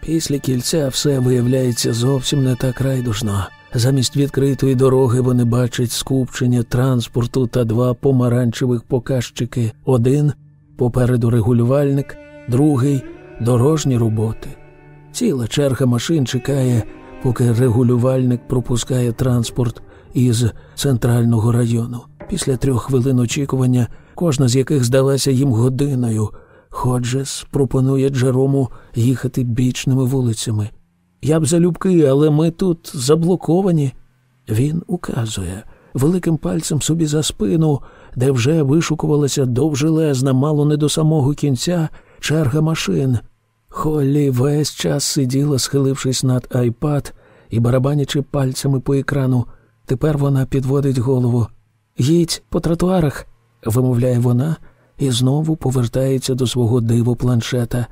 Після кільця все виявляється зовсім не так райдужно. Замість відкритої дороги вони бачать скупчення транспорту та два помаранчевих показчики. Один попереду регулювальник, другий дорожні роботи. Ціла черга машин чекає, поки регулювальник пропускає транспорт із центрального району. Після трьох хвилин очікування, кожна з яких здалася їм годиною, Ходжес пропонує Джерому їхати бічними вулицями. Я б залюбки, але ми тут заблоковані. Він указує великим пальцем собі за спину, де вже вишукувалася довжелезна, мало не до самого кінця, черга машин. Холлі весь час сиділа, схилившись над айпад і барабанячи пальцями по екрану. Тепер вона підводить голову. Їдь по тротуарах, вимовляє вона, і знову повертається до свого диву планшета.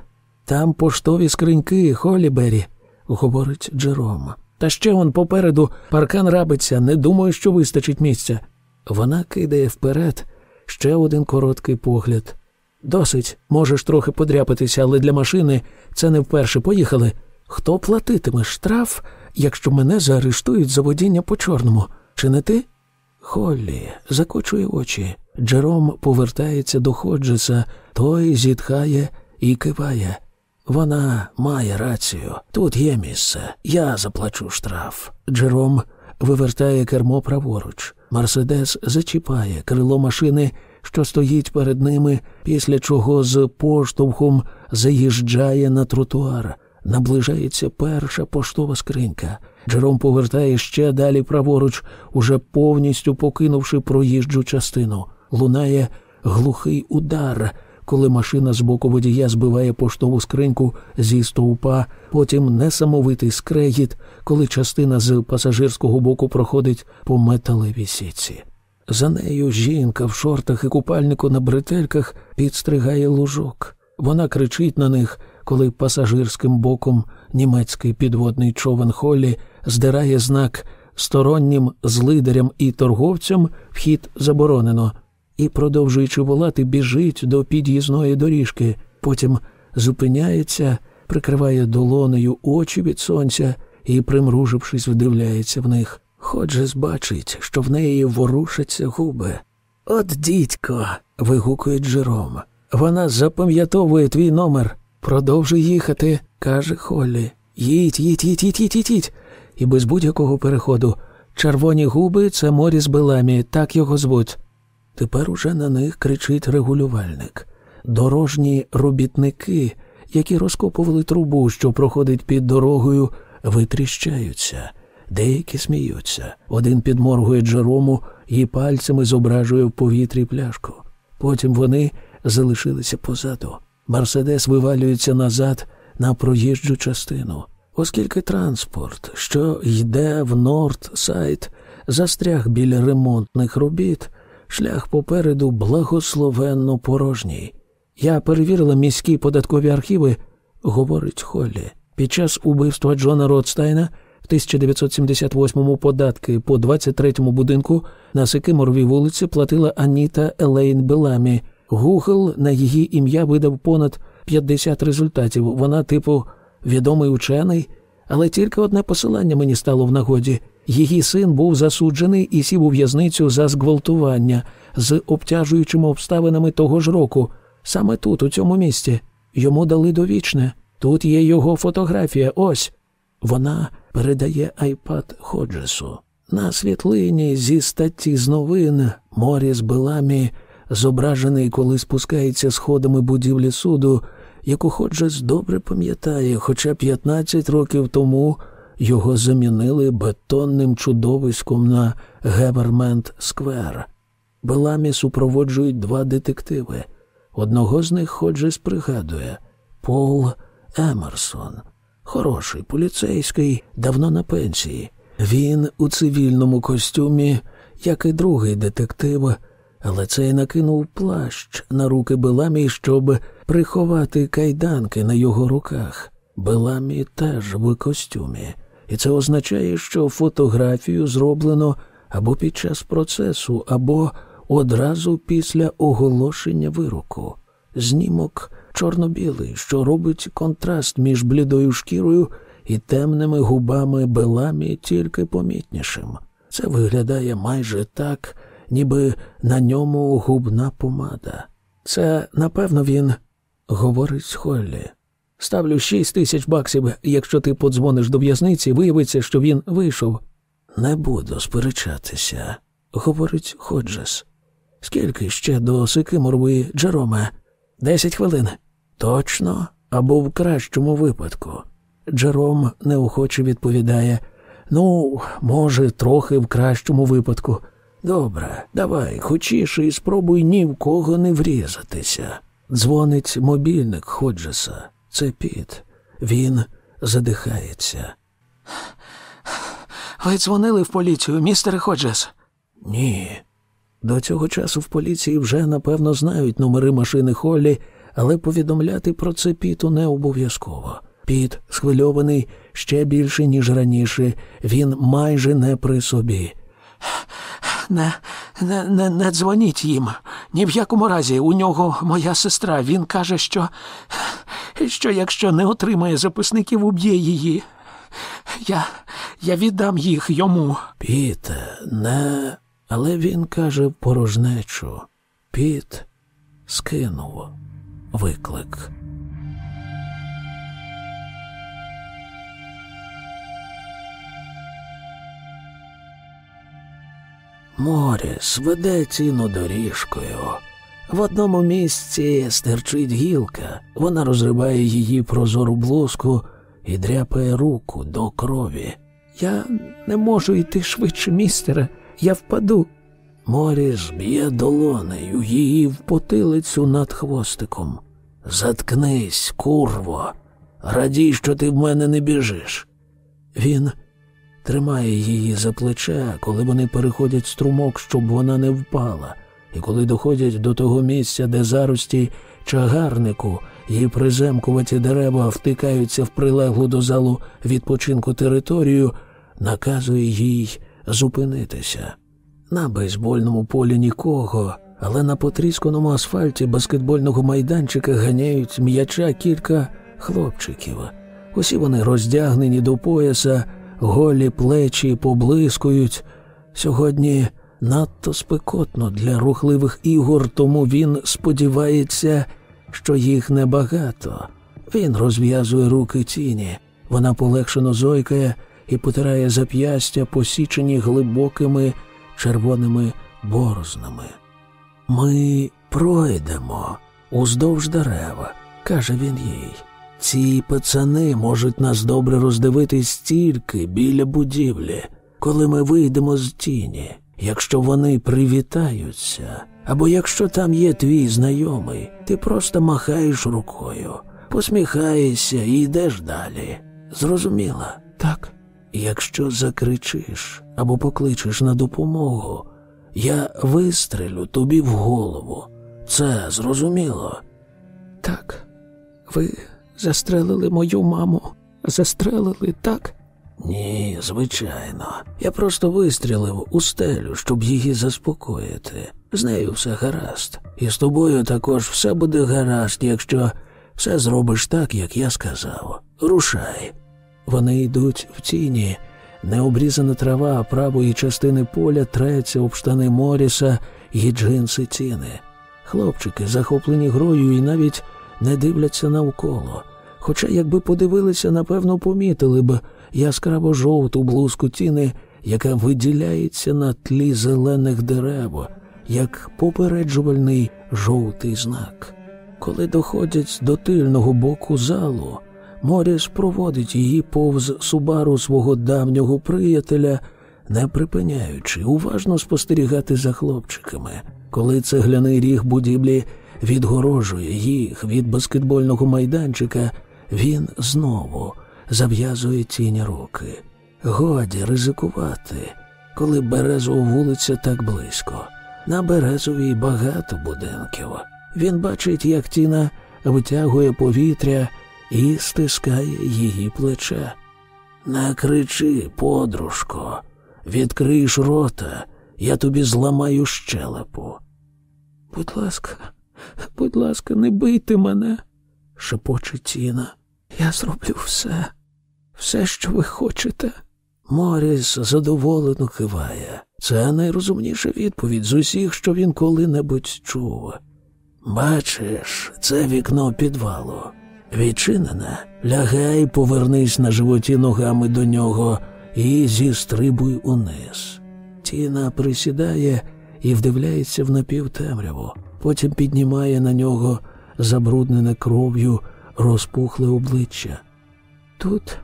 Там поштові скриньки, Холібері, говорить Джером. Та ще он попереду паркан рабиться, не думаю, що вистачить місця. Вона кидає вперед ще один короткий погляд. Досить, можеш трохи подряпатися, але для машини це не вперше. Поїхали. Хто платитиме штраф, якщо мене заарештують за водіння по чорному? Чи не ти? Холлі закочує очі. Джером повертається до Ходжеса, той зітхає і киває. Вона має рацію. Тут є місце. Я заплачу штраф. Джером вивертає кермо праворуч. Мерседес зачіпає крило машини, що стоїть перед ними, після чого з поштовхом заїжджає на тротуар. Наближається перша поштова скринька. Джером повертає ще далі праворуч, уже повністю покинувши проїжджу частину. Лунає глухий удар, коли машина з боку водія збиває поштову скриньку зі стовпа, потім несамовитий скрегіт, коли частина з пасажирського боку проходить по металевій сітці. За нею жінка в шортах і купальнику на бретельках підстригає лужок. Вона кричить на них, коли пасажирським боком німецький підводний човен Холлі здирає знак стороннім злидарям і торговцям вхід заборонено і, продовжуючи волати, біжить до під'їзної доріжки, потім зупиняється, прикриває долонею очі від сонця і, примружившись, вдивляється в них. Ходжес бачить, що в неї ворушаться губи. От дідько. вигукує Джером. Вона запам'ятовує твій номер. Продовжуй їхати, каже Холлі. Їдь, їдь, їдь, їдь, їдь, їдь. І без будь-якого переходу. Червоні губи це Моріс Беламі, так його звуть. Тепер уже на них кричить регулювальник. Дорожні робітники, які розкопували трубу, що проходить під дорогою, витріщаються. Деякі сміються. Один підморгує Джерому і пальцями зображує в повітрі пляшку. Потім вони залишилися позаду. Мерседес вивалюється назад на проїжджу частину, оскільки транспорт, що йде в Норд-Сайд, застряг біля ремонтних робіт, шлях попереду благословенно порожній. Я перевірила міські податкові архіви, говорить Холлі. Під час убивства Джона Ротстайна в 1978-му податки по 23-му будинку на Сикиморовій вулиці платила Аніта Елейн Беламі. Гугл на її ім'я видав понад 50 результатів. Вона, типу, відомий учений, але тільки одне посилання мені стало в нагоді. Її син був засуджений і сів у в'язницю за зґвалтування з обтяжуючими обставинами того ж року, саме тут, у цьому місті. Йому дали довічне. Тут є його фотографія. Ось. Вона передає айпад Ходжесу. На світлині зі статті з новин Моріс Беламі зображений, коли спускається сходами будівлі суду, яку Ходжес добре пам'ятає, хоча 15 років тому його замінили бетонним чудовиськом на Гавернмент Сквер. Беламі супроводжують два детективи. Одного з них Ходжес пригадує Пол Емерсон. Хороший поліцейський, давно на пенсії. Він у цивільному костюмі, як і другий детектив, але цей накинув плащ на руки Беламі, щоб приховати кайданки на його руках. Беламі теж в костюмі, і це означає, що фотографію зроблено або під час процесу, або одразу після оголошення вироку. Знімок чорно-білий, що робить контраст між блідою шкірою і темними губами Беламі тільки помітнішим. Це виглядає майже так, ніби на ньому губна помада. Це, напевно, він, говорить Холлі. Ставлю шість тисяч баксів, якщо ти подзвониш до в'язниці, виявиться, що він вийшов. Не буду сперечатися, говорить Ходжес. Скільки ще до Сикиморви Джероме? Десять хвилин. Точно, або в кращому випадку. Джером неохоче відповідає. Ну, може, трохи в кращому випадку. Добре, давай, хочіше і спробуй ні в кого не врізатися. Дзвонить мобільник Ходжеса. Це піт. Він задихається. Ви дзвонили в поліцію, містере Ходжес? Ні. До цього часу в поліції вже, напевно, знають номери машини Холлі, але повідомляти про це Піту не обов'язково. Піт, схвильований ще більше, ніж раніше, він майже не при собі. Не, не, не, не дзвоніть їм. Ні в якому разі у нього моя сестра. Він каже, що, що якщо не отримає записників, уб'є її. Я я віддам їх йому. Піте, не. Але він каже порожнечу. Піт скинув виклик. Моріс веде ціну доріжкою. В одному місці стерчить гілка, вона розриває її прозору блузку і дряпає руку до крові. Я не можу йти швидше, містере, я впаду. Моріс б'є долонею її в потилицю над хвостиком. Заткнись, курво, радій, що ти в мене не біжиш. Він тримає її за плече, коли вони переходять струмок, щоб вона не впала, і коли доходять до того місця, де зарості чагарнику і приземкуваті дерева втикаються в прилеглу до залу відпочинку територію, наказує їй зупинитися. На бейсбольному полі нікого, але на потрісканому асфальті баскетбольного майданчика ганяють м'яча кілька хлопчиків. Усі вони роздягнені до пояса, голі плечі поблискують. Сьогодні надто спекотно для рухливих ігор, тому він сподівається, що їх небагато. Він розв'язує руки тіні, вона полегшено зойкає і потирає зап'ястя, посічені глибокими червоними борознами. Ми пройдемо уздовж дерева, каже він їй. Ці пацани можуть нас добре роздивитись стільки біля будівлі, коли ми вийдемо з тіні, якщо вони привітаються, або якщо там є твій знайомий, ти просто махаєш рукою, посміхаєшся і йдеш далі. Зрозуміла? Так. Якщо закричиш або покличеш на допомогу, я вистрелю тобі в голову. Це зрозуміло? Так, ви застрелили мою маму. Застрелили, так? Ні, звичайно. Я просто вистрілив у стелю, щоб її заспокоїти. З нею все гаразд. І з тобою також все буде гаразд, якщо все зробиш так, як я сказав. Рушай. Вони йдуть в тіні. Необрізана трава правої частини поля треться об штани Моріса і джинси тіни. Хлопчики, захоплені грою, і навіть не дивляться навколо. Хоча, якби подивилися, напевно, помітили б яскраво жовту блузку тіни, яка виділяється на тлі зелених дерев, як попереджувальний жовтий знак. Коли доходять до тильного боку залу, Моріс проводить її повз субару свого давнього приятеля, не припиняючи уважно спостерігати за хлопчиками, коли цегляний ріг будівлі відгорожує їх від баскетбольного майданчика, він знову зав'язує тіні руки. Годі ризикувати, коли березова вулиця так близько. На березовій багато будинків. Він бачить, як тіна витягує повітря і стискає її плече. Не кричи, подружко, відкриєш рота, я тобі зламаю щелепу. Будь ласка, будь ласка, не бийте мене, шепоче Тіна. Я зроблю все, все, що ви хочете. Моріс задоволено киває. Це найрозумніша відповідь з усіх, що він коли-небудь чув. Бачиш, це вікно підвалу. Відчинене, лягай, повернись на животі ногами до нього і зістрибуй униз. Тіна присідає і вдивляється в напівтемряву, потім піднімає на нього забруднене кров'ю розпухле обличчя. Тут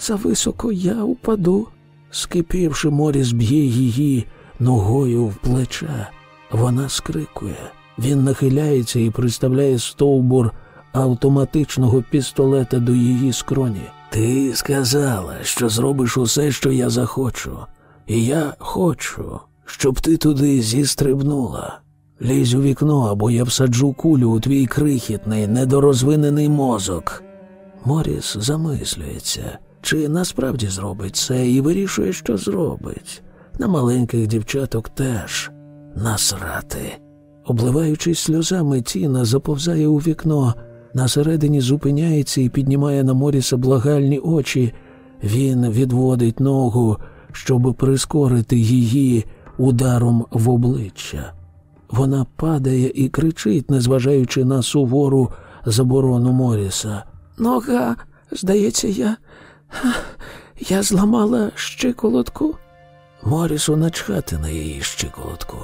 зависоко я упаду. Скипівши, Моріс б'є її ногою в плече. Вона скрикує. Він нахиляється і приставляє стовбур автоматичного пістолета до її скроні. Ти сказала, що зробиш усе, що я захочу, і я хочу, щоб ти туди зістрибнула. Лізь у вікно, або я всаджу кулю у твій крихітний, недорозвинений мозок. Моріс замислюється, чи насправді зробить це і вирішує, що зробить. На маленьких дівчаток теж насрати. Обливаючись сльозами, Тіна заповзає у вікно, на середині зупиняється і піднімає на Моріса благальні очі. Він відводить ногу, щоб прискорити її ударом в обличчя. Вона падає і кричить, незважаючи на сувору заборону Моріса. Нога, здається, я. Я зламала щиколотку. Морісу начхати на її щиколотку.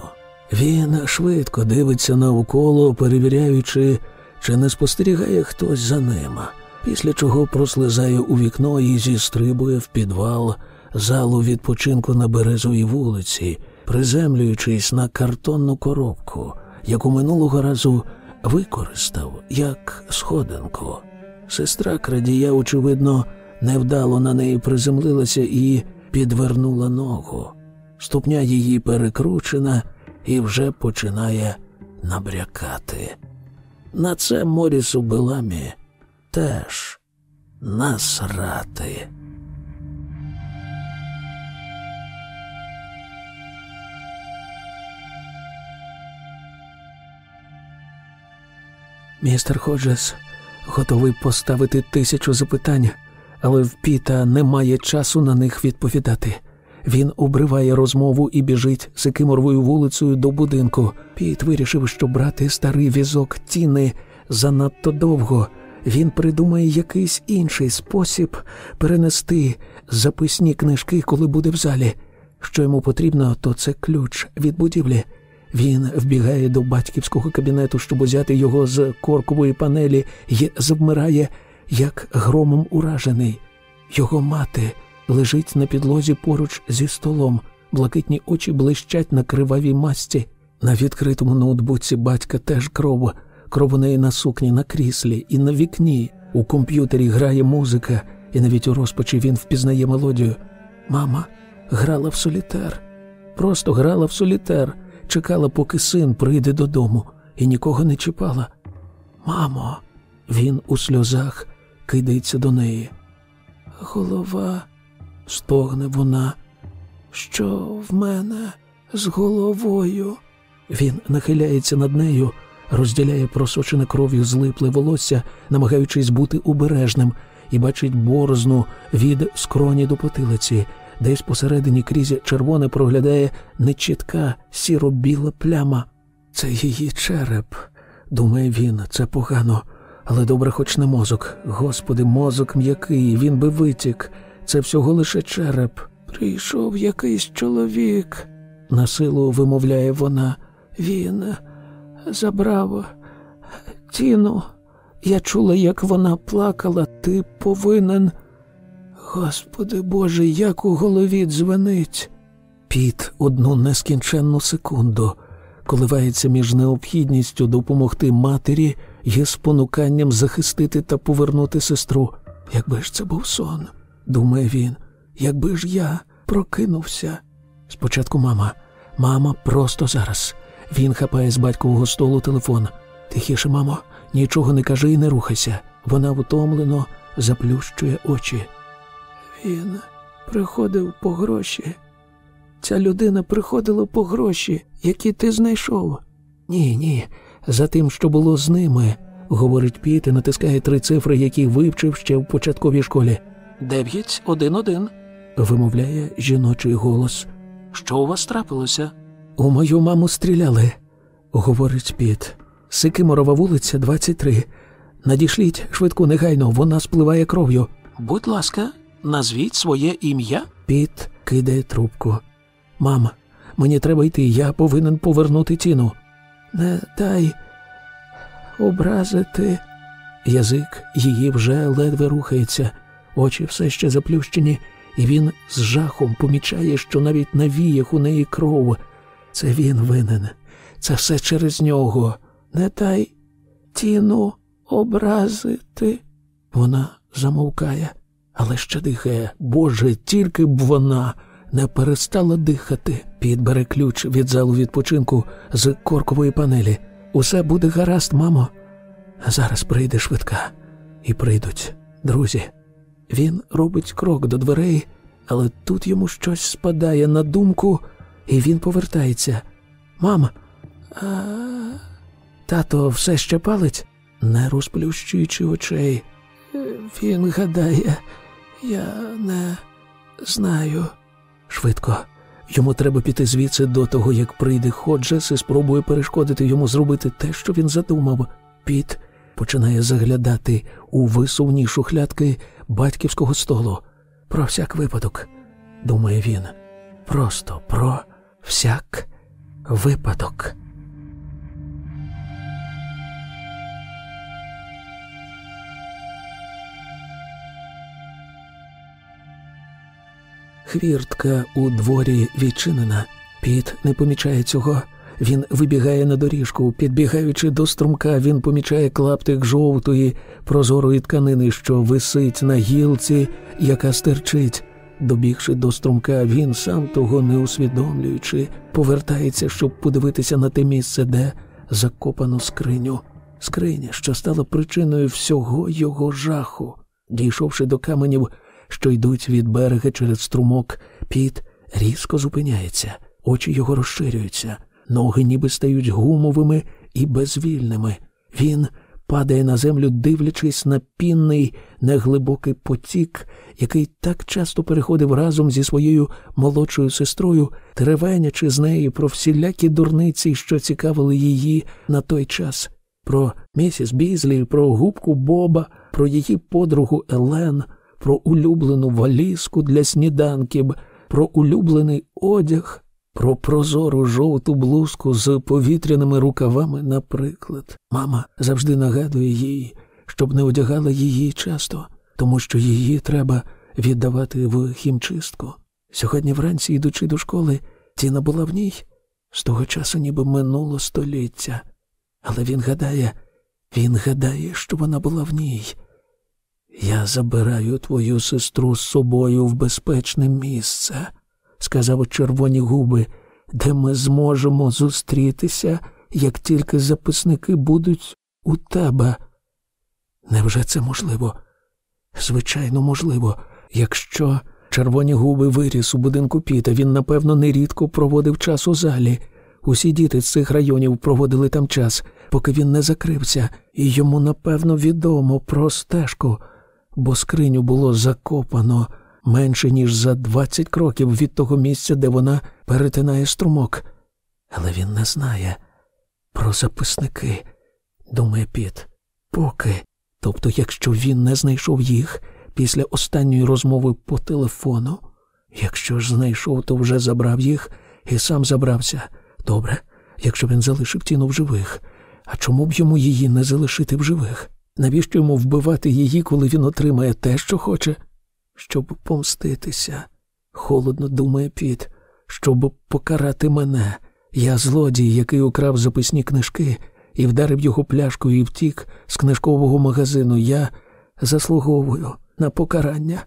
Він швидко дивиться навколо, перевіряючи, чи не спостерігає хтось за ним, після чого прослизає у вікно і зістрибує в підвал залу відпочинку на березовій вулиці, приземлюючись на картонну коробку, яку минулого разу використав як сходинку. Сестра крадія, очевидно, невдало на неї приземлилася і підвернула ногу. Ступня її перекручена і вже починає набрякати. На це Морісу Беламі теж насрати. Містер Ходжес готовий поставити тисячу запитань, але в Піта немає часу на них відповідати. Він обриває розмову і біжить Сикиморовою вулицею до будинку. Піт вирішив, що брати старий візок тіни занадто довго. Він придумає якийсь інший спосіб перенести записні книжки, коли буде в залі. Що йому потрібно, то це ключ від будівлі. Він вбігає до батьківського кабінету, щоб узяти його з коркової панелі, і завмирає, як громом уражений. Його мати лежить на підлозі поруч зі столом, блакитні очі блищать на кривавій масці. На відкритому ноутбуці батька теж кров, кров у неї на сукні, на кріслі і на вікні. У комп'ютері грає музика, і навіть у розпачі він впізнає мелодію. Мама грала в солітер, просто грала в солітер чекала, поки син прийде додому, і нікого не чіпала. Мамо, він у сльозах кидається до неї. Голова, стогне вона. Що в мене з головою? Він нахиляється над нею, розділяє просочене кров'ю злипле волосся, намагаючись бути обережним, і бачить борозну від скроні до потилиці. Десь посередині крізь червоне проглядає нечітка сіро-біла пляма. Це її череп, думає він, це погано, але добре, хоч не мозок. Господи, мозок м'який, він би витік. Це всього лише череп. Прийшов якийсь чоловік, насилу вимовляє вона. Він забрав тіну. Я чула, як вона плакала. Ти повинен. Господи Боже, як у голові дзвенить. Піт одну нескінченну секунду коливається між необхідністю допомогти матері і спонуканням захистити та повернути сестру. Якби ж це був сон, думає він, якби ж я прокинувся. Спочатку мама, мама, просто зараз. Він хапає з батькового столу телефон. Тихіше, мамо, нічого не кажи і не рухайся. Вона втомлено заплющує очі. Він приходив по гроші. Ця людина приходила по гроші, які ти знайшов. Ні, ні, за тим, що було з ними, говорить Піт і натискає три цифри, які вивчив ще в початковій школі. Дев'ять один один, вимовляє жіночий голос. Що у вас трапилося? У мою маму стріляли, говорить Піт. Сикиморова вулиця, 23. Надішліть швидку негайно, вона спливає кров'ю. Будь ласка, Назвіть своє ім'я. Піт кидає трубку. Мама, мені треба йти, я повинен повернути тіну. Не дай образити. Язик її вже ледве рухається, очі все ще заплющені, і він з жахом помічає, що навіть на віях у неї кров. Це він винен. Це все через нього. Не дай тіну образити. Вона замовкає, але ще дихає. Боже, тільки б вона не перестала дихати. Підбере ключ від залу відпочинку з коркової панелі. Усе буде гаразд, мамо. Зараз прийде швидка, і прийдуть друзі. Він робить крок до дверей, але тут йому щось спадає на думку, і він повертається. Мама, а... тато все ще палить, не розплющуючи очей. Він гадає, я не знаю. Швидко. Йому треба піти звідси до того, як прийде Ходжес і спробує перешкодити йому зробити те, що він задумав. Піт починає заглядати у висувні шухлядки батьківського столу. Про всяк випадок, думає він. Просто про всяк випадок. Хвіртка у дворі відчинена. Піт не помічає цього. Він вибігає на доріжку. Підбігаючи до струмка, він помічає клаптик жовтої, прозорої тканини, що висить на гілці, яка стерчить. Добігши до струмка, він, сам того не усвідомлюючи, повертається, щоб подивитися на те місце, де закопано скриню. Скриня, що стала причиною всього його жаху. Дійшовши до каменів, що йдуть від берега через струмок, піт різко зупиняється, очі його розширюються, ноги ніби стають гумовими і безвільними. Він падає на землю, дивлячись на пінний, неглибокий потік, який так часто переходив разом зі своєю молодшою сестрою, теревенячи з неї про всілякі дурниці, що цікавили її на той час, про місіс Бізлі, про губку Боба, про її подругу Елен про улюблену валізку для сніданків, про улюблений одяг, про прозору жовту блузку з повітряними рукавами, наприклад. Мама завжди нагадує їй, щоб не одягала її часто, тому що її треба віддавати в хімчистку. Сьогодні вранці, йдучи до школи, Тіна була в ній. З того часу ніби минуло століття. Але він гадає, він гадає, що вона була в ній. Я забираю твою сестру з собою в безпечне місце, сказав червоні губи, де ми зможемо зустрітися, як тільки записники будуть у тебе. Невже це можливо? Звичайно, можливо, якщо червоні губи виріс у будинку Піта, він, напевно, нерідко проводив час у залі. Усі діти з цих районів проводили там час, поки він не закрився, і йому, напевно, відомо про стежку бо скриню було закопано менше, ніж за двадцять кроків від того місця, де вона перетинає струмок. Але він не знає про записники, думає Піт. Поки. Тобто, якщо він не знайшов їх після останньої розмови по телефону, якщо ж знайшов, то вже забрав їх і сам забрався. Добре, якщо він залишив тіну в живих. А чому б йому її не залишити в живих? Навіщо йому вбивати її, коли він отримає те, що хоче? Щоб помститися, холодно думає Піт, щоб покарати мене. Я злодій, який украв записні книжки і вдарив його пляшкою і втік з книжкового магазину. Я заслуговую на покарання.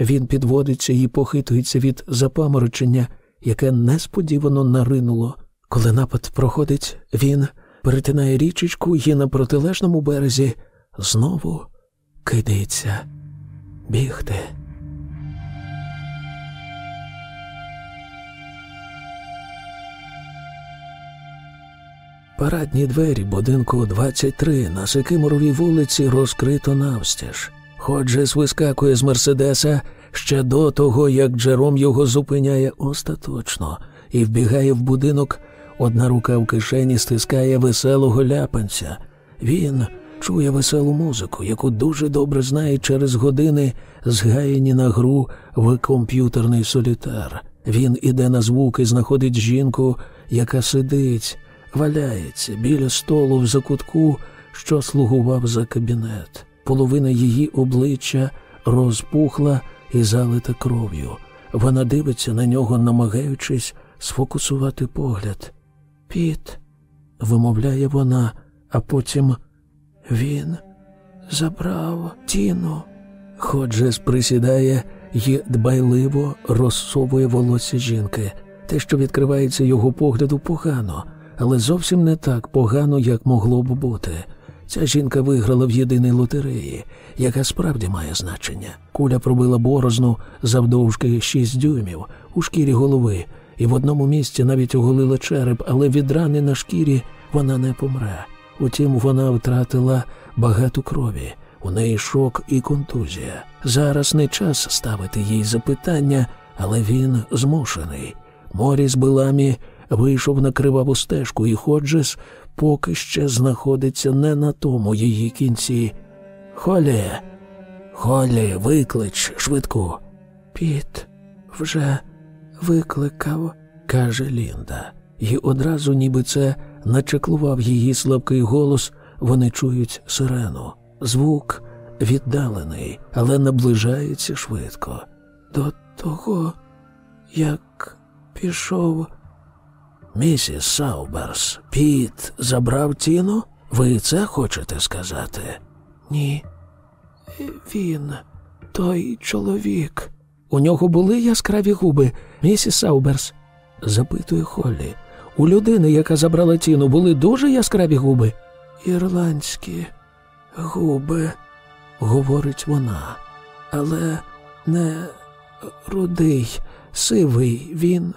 Він підводиться і похитується від запаморочення, яке несподівано наринуло. Коли напад проходить, він перетинає річечку і на протилежному березі знову кидається бігти. Парадні двері будинку 23 на Сикиморовій вулиці розкрито навстіж. Ходжес вискакує з Мерседеса ще до того, як Джером його зупиняє остаточно і вбігає в будинок. Одна рука в кишені стискає веселого ляпанця. Він чує веселу музику, яку дуже добре знає через години, згаяні на гру в комп'ютерний солітар. Він іде на звук і знаходить жінку, яка сидить, валяється біля столу в закутку, що слугував за кабінет. Половина її обличчя розпухла і залита кров'ю. Вона дивиться на нього, намагаючись сфокусувати погляд. Піт, вимовляє вона, а потім він забрав тіну. Ходжес присідає і дбайливо розсовує волосся жінки. Те, що відкривається його погляду, погано, але зовсім не так погано, як могло б бути. Ця жінка виграла в єдиній лотереї, яка справді має значення. Куля пробила борозну завдовжки шість дюймів у шкірі голови, і в одному місці навіть оголила череп, але від рани на шкірі вона не помре. Утім, вона втратила багато крові. У неї шок і контузія. Зараз не час ставити їй запитання, але він змушений. Моріс Беламі вийшов на криваву стежку, і Ходжес поки ще знаходиться не на тому її кінці. Холі, Холі, виклич швидку. Піт вже викликав, каже Лінда, і одразу, ніби це начеклував її слабкий голос, вони чують сирену. Звук віддалений, але наближається швидко. До того, як пішов. Місіс Сауберс, Піт забрав Тіну? Ви це хочете сказати? Ні. Він, той чоловік. У нього були яскраві губи, місіс Сауберс? запитує Холлі. У людини, яка забрала Тіну, були дуже яскраві губи. Ірландські губи, говорить вона, але не рудий, сивий, він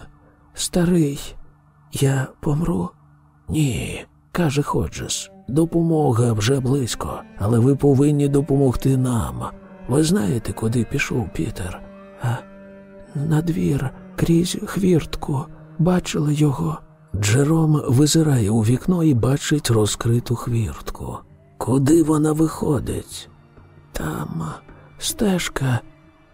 старий. Я помру? Ні, каже Ходжес. Допомога вже близько, але ви повинні допомогти нам. Ви знаєте, куди пішов Пітер? А на двір, крізь хвіртку, бачили його. Джером визирає у вікно і бачить розкриту хвіртку. Куди вона виходить? Там стежка,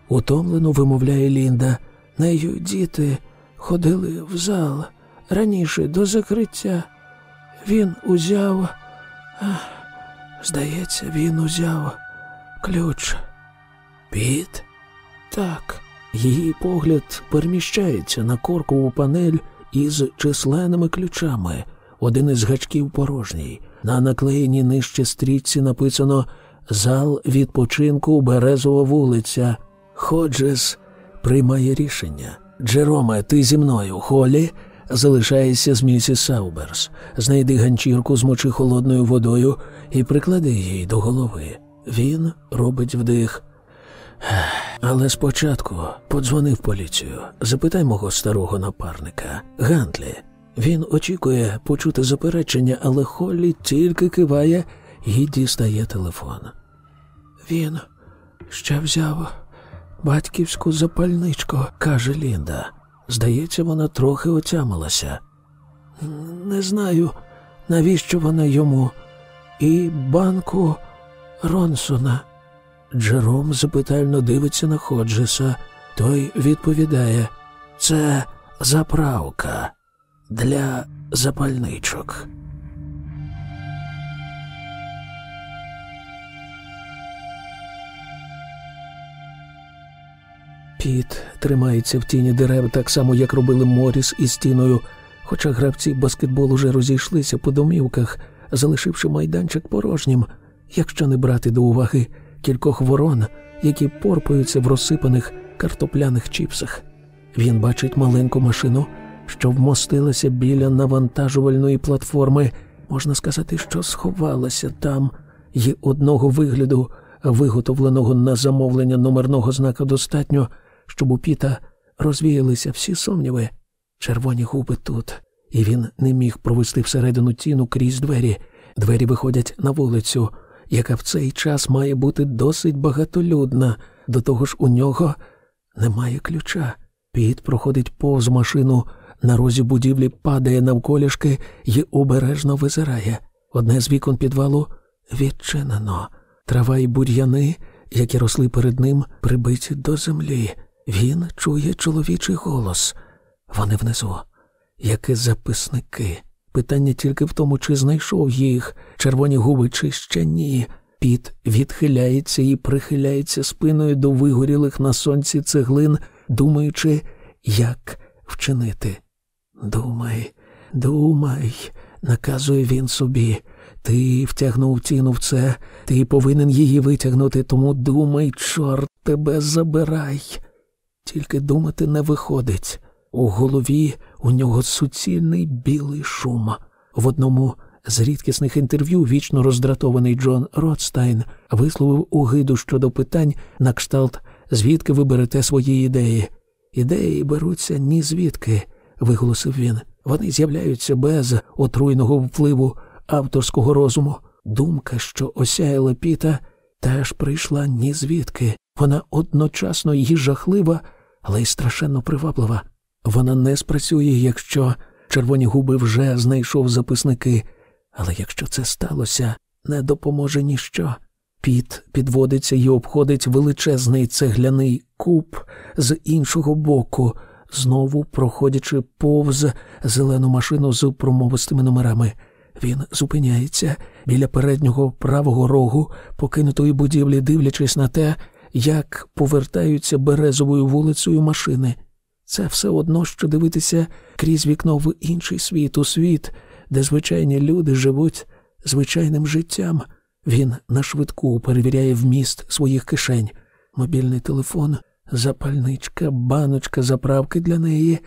утомлено вимовляє Лінда. Нею діти ходили в зал раніше до закриття. Він узяв, здається, він узяв ключ. Піт? Так. Її погляд переміщається на коркову панель із численними ключами. Один із гачків порожній. На наклеєній нижче стрічці написано Зал відпочинку Березова вулиця. Ходжес приймає рішення. Джероме, ти зі мною, Холі, залишаєшся з місіс Сауберс. Знайди ганчірку, змочи холодною водою і приклади її до голови. Він робить вдих. Але спочатку подзвони в поліцію, запитай мого старого напарника, Гантлі. Він очікує почути заперечення, але Холлі тільки киває і дістає телефон. Він ще взяв батьківську запальничку, каже Лінда. Здається, вона трохи отямилася. Не знаю, навіщо вона йому, і банку Ронсона. Джером запитально дивиться на Ходжеса. Той відповідає: це заправка для запальничок. Піт тримається в тіні дерев так само, як робили Моріс із стіною, хоча гравці баскетболу вже розійшлися по домівках, залишивши майданчик порожнім, якщо не брати до уваги кількох ворон, які порпаються в розсипаних картопляних чіпсах. Він бачить маленьку машину, що вмостилася біля навантажувальної платформи, можна сказати, що сховалася там, і одного вигляду, виготовленого на замовлення номерного знака достатньо, щоб у Піта розвіялися всі сумніви. Червоні губи тут, і він не міг провести всередину тіну крізь двері. Двері виходять на вулицю, яка в цей час має бути досить багатолюдна, до того ж у нього немає ключа. Піт проходить повз машину на розі будівлі, падає навколішки і обережно визирає. Одне з вікон підвалу відчинено. Трава й бур'яни, які росли перед ним, прибиті до землі. Він чує чоловічий голос. Вони внизу, як і записники. Питання тільки в тому, чи знайшов їх, червоні губи, чи ще ні. Піт відхиляється і прихиляється спиною до вигорілих на сонці цеглин, думаючи, як вчинити. Думай, думай, наказує він собі. Ти втягнув Тіну в це, ти повинен її витягнути, тому думай, чорт тебе забирай. Тільки думати не виходить. У голові у нього суцільний білий шум. В одному з рідкісних інтерв'ю вічно роздратований Джон Ротстайн висловив угиду щодо питань на кшталт, звідки ви берете свої ідеї. Ідеї беруться ні звідки, виголосив він. Вони з'являються без отруйного впливу авторського розуму. Думка, що осяяла піта, теж прийшла ні звідки. Вона одночасно її жахлива, але й страшенно приваблива. Вона не спрацює, якщо червоні губи вже знайшов записники, але якщо це сталося, не допоможе ніщо. Піт підводиться і обходить величезний цегляний куб з іншого боку, знову проходячи повз зелену машину з промовистими номерами. Він зупиняється біля переднього правого рогу покинутої будівлі, дивлячись на те, як повертаються березовою вулицею машини. Це все одно, що дивитися крізь вікно в інший світ, у світ, де звичайні люди живуть звичайним життям. Він на швидку перевіряє вміст своїх кишень, мобільний телефон, запальничка, баночка заправки для неї.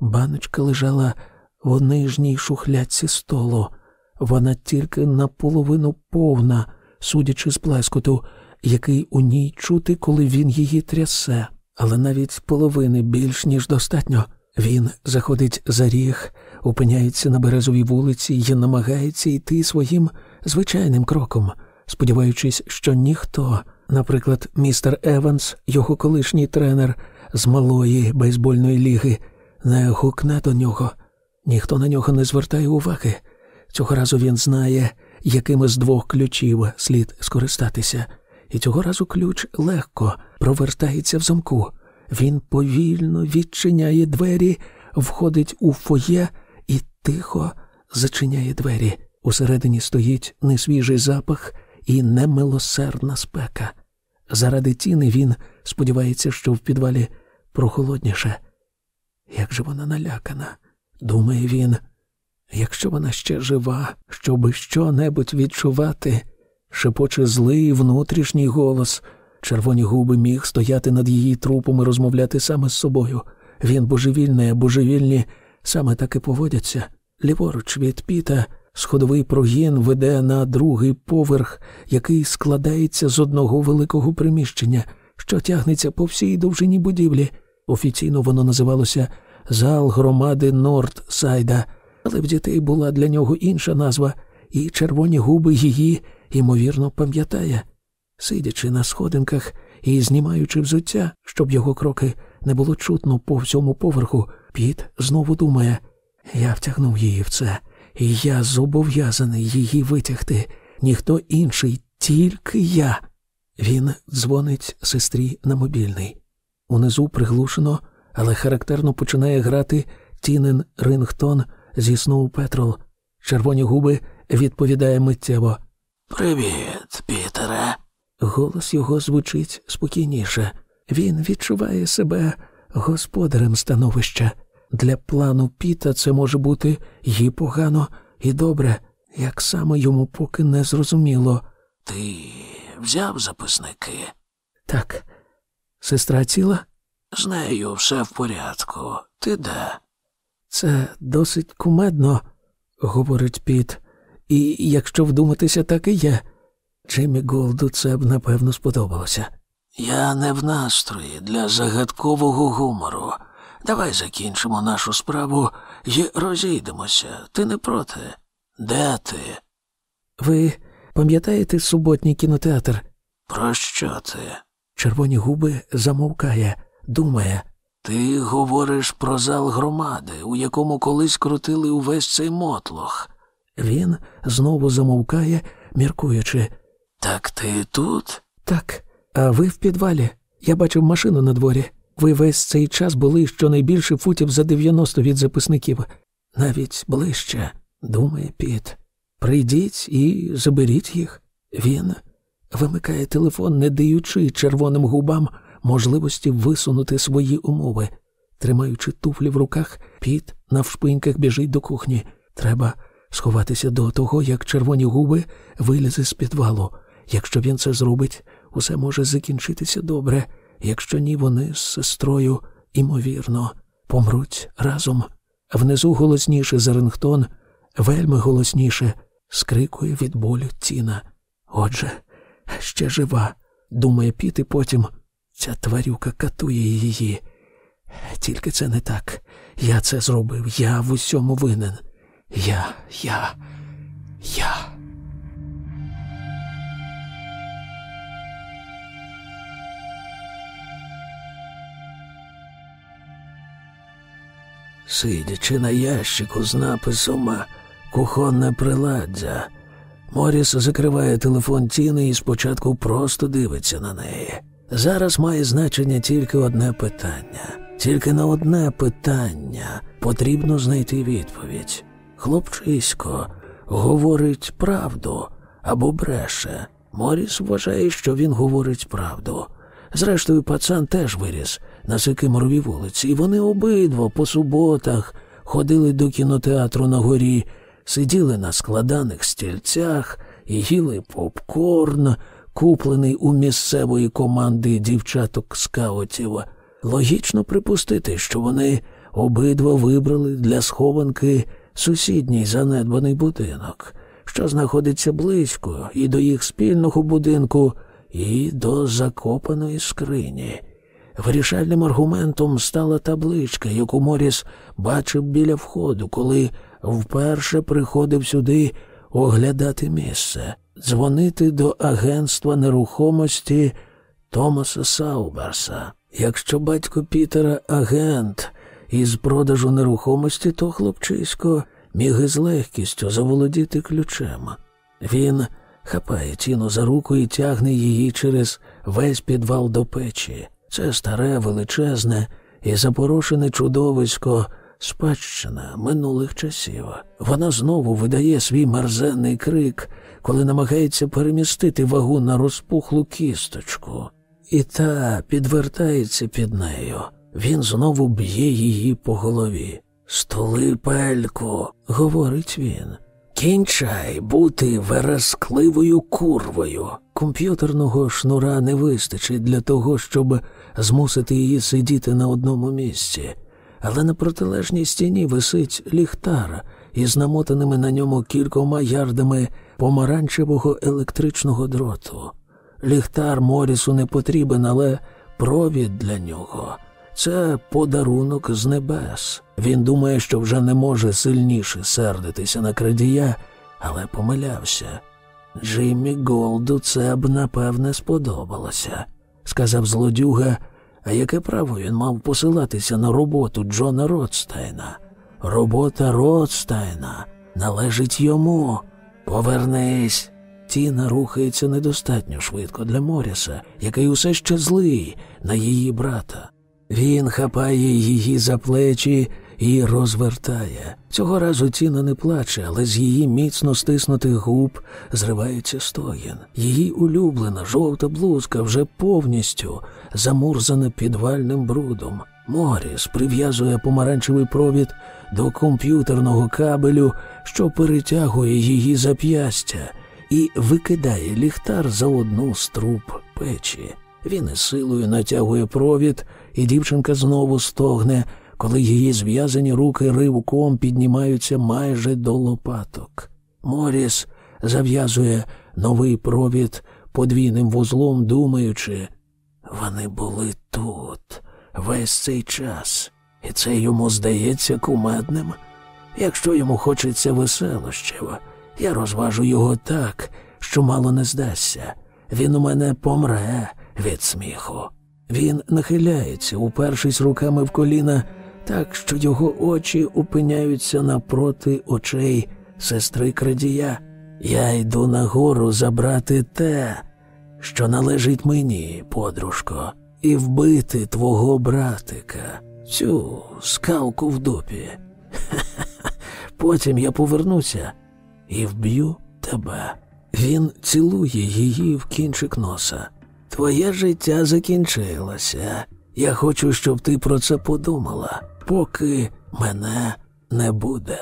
Баночка лежала в нижній шухлядці столу. Вона тільки наполовину повна, судячи з плескоту, який у ній чути, коли він її трясе. Але навіть половини більш ніж достатньо. Він заходить за ріг, опиняється на березовій вулиці і намагається йти своїм звичайним кроком, сподіваючись, що ніхто, наприклад, містер Еванс, його колишній тренер з малої бейсбольної ліги, не гукне до нього. Ніхто на нього не звертає уваги. Цього разу він знає, яким з двох ключів слід скористатися, і цього разу ключ легко провертається в замку. Він повільно відчиняє двері, входить у фоє і тихо зачиняє двері. Усередині стоїть несвіжий запах і немилосердна спека. Заради тіни він сподівається, що в підвалі прохолодніше. Як же вона налякана, думає він. Якщо вона ще жива, щоби що-небудь відчувати, шепоче злий внутрішній голос. Червоні губи міг стояти над її трупом і розмовляти саме з собою. Він божевільний, а божевільні саме так і поводяться. Ліворуч від піта сходовий прогін веде на другий поверх, який складається з одного великого приміщення, що тягнеться по всій довжині будівлі. Офіційно воно називалося Зал громади Нордсайда, але в дітей була для нього інша назва, і червоні губи її, ймовірно, пам'ятає. Сидячи на сходинках і знімаючи взуття, щоб його кроки не було чутно по всьому поверху, Піт знову думає я втягнув її в це, і я зобов'язаний її витягти. Ніхто інший, тільки я. Він дзвонить сестрі на мобільний. Унизу приглушено, але характерно починає грати Тінен Рингтон зі Snow Petrol. Червоні губи відповідає миттєво. Привіт, Пітере. Голос його звучить спокійніше. Він відчуває себе господарем становища. Для плану Піта це може бути і погано, і добре, як саме йому поки не зрозуміло. Ти взяв записники? Так, сестра ціла? З нею все в порядку. Ти де? Це досить кумедно, говорить Піт, і якщо вдуматися, так і є. Джиммі Голду це б напевно сподобалося. Я не в настрої для загадкового гумору. Давай закінчимо нашу справу і розійдемося. Ти не проти? Де ти? Ви пам'ятаєте суботній кінотеатр? Про що ти? Червоні губи замовкає, думає. Ти говориш про зал громади, у якому колись крутили увесь цей мотлох. Він знову замовкає, міркуючи. Так ти тут? Так, а ви в підвалі. Я бачив машину на дворі. Ви весь цей час були щонайбільше футів за 90 від записників, навіть ближче, думає Піт. Прийдіть і заберіть їх. Він вимикає телефон, не даючи червоним губам можливості висунути свої умови. Тримаючи туфлі в руках, Піт навшпиньках біжить до кухні. Треба сховатися до того, як червоні губи вилізе з підвалу. Якщо він це зробить, усе може закінчитися добре. Якщо ні, вони з сестрою, імовірно, помруть разом. Внизу голосніше за рингтон, вельми голосніше, скрикує від болю Тіна. Отже, ще жива, думає Піт, і потім ця тварюка катує її. Тільки це не так. Я це зробив. Я в усьому винен. Я, я, я. Сидячи на ящику з написом Кухонне приладдя, Моріс закриває телефон Тіни і спочатку просто дивиться на неї. Зараз має значення тільки одне питання. Тільки на одне питання потрібно знайти відповідь. Хлопчисько говорить правду або бреше. Моріс вважає, що він говорить правду. Зрештою, пацан теж виріс на Сикиморовій вулиці, і вони обидва по суботах ходили до кінотеатру на горі, сиділи на складаних стільцях їли попкорн, куплений у місцевої команди дівчаток скаутів. Логічно припустити, що вони обидва вибрали для схованки сусідній занедбаний будинок, що знаходиться близько і до їх спільного будинку, і до закопаної скрині. Вирішальним аргументом стала табличка, яку Моріс бачив біля входу, коли вперше приходив сюди оглядати місце, дзвонить до агентства нерухомості Томаса Сауберса. Якщо батько Пітера агент із продажу нерухомості, то хлопчисько міг із легкістю заволодіти ключем. Він хапає Тіну за руку і тягне її через весь підвал до печі. Це старе, величезне і запорошене чудовисько, спадщина минулих часів. Вона знову видає свій мерзенний крик, коли намагається перемістити вагу на розпухлу кісточку. І та підвертається під нею. Він знову б'є її по голові. Столи, пельку, говорить він. Кінчай бути верескливою курвою. Комп'ютерного шнура не вистачить для того, щоб змусити її сидіти на одному місці, але на протилежній стіні висить ліхтар із намотаними на ньому кількома ярдами помаранчевого електричного дроту. Ліхтар Морісу не потрібен, але провід для нього це подарунок з небес. Він думає, що вже не може сильніше сердитися на крадія, але помилявся. Джиммі Голду це б напевне сподобалося, сказав злодюга, а яке право він мав посилатися на роботу Джона Ротстайна? Робота Ротстайна належить йому. Повернись. Тіна рухається недостатньо швидко для Моріса, який усе ще злий на її брата. Він хапає її за плечі і розвертає. Цього разу Тіна не плаче, але з її міцно стиснутих губ зривається стогін. Її улюблена жовта блузка вже повністю замурзана підвальним брудом. Моріс прив'язує помаранчевий провід до комп'ютерного кабелю, що перетягує її зап'ястя, і викидає ліхтар за одну з труб печі. Він із силою натягує провід, і дівчинка знову стогне, коли її зв'язані руки ривком піднімаються майже до лопаток. Моріс зав'язує новий провід подвійним вузлом, думаючи, вони були тут весь цей час, і це йому здається кумедним. Якщо йому хочеться веселощів, я розважу його так, що мало не здасться. Він у мене помре від сміху. Він нахиляється, упершись руками в коліна, так що його очі опиняються напроти очей сестри крадія. Я йду нагору забрати те, що належить мені, подружко, і вбити твого братика, цю скалку в дупі. Потім я повернуся і вб'ю тебе. Він цілує її в кінчик носа. Твоє життя закінчилося. Я хочу, щоб ти про це подумала, поки мене не буде.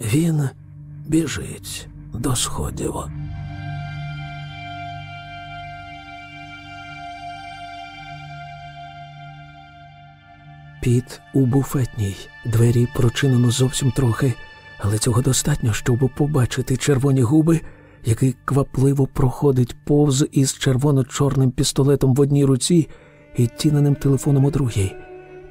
Він біжить до сходів. Піт у буфетній, двері прочинено зовсім трохи, але цього достатньо, щоб побачити червоні губи, який квапливо проходить повз із червоно-чорним пістолетом в одній руці і тіненим телефоном у другій.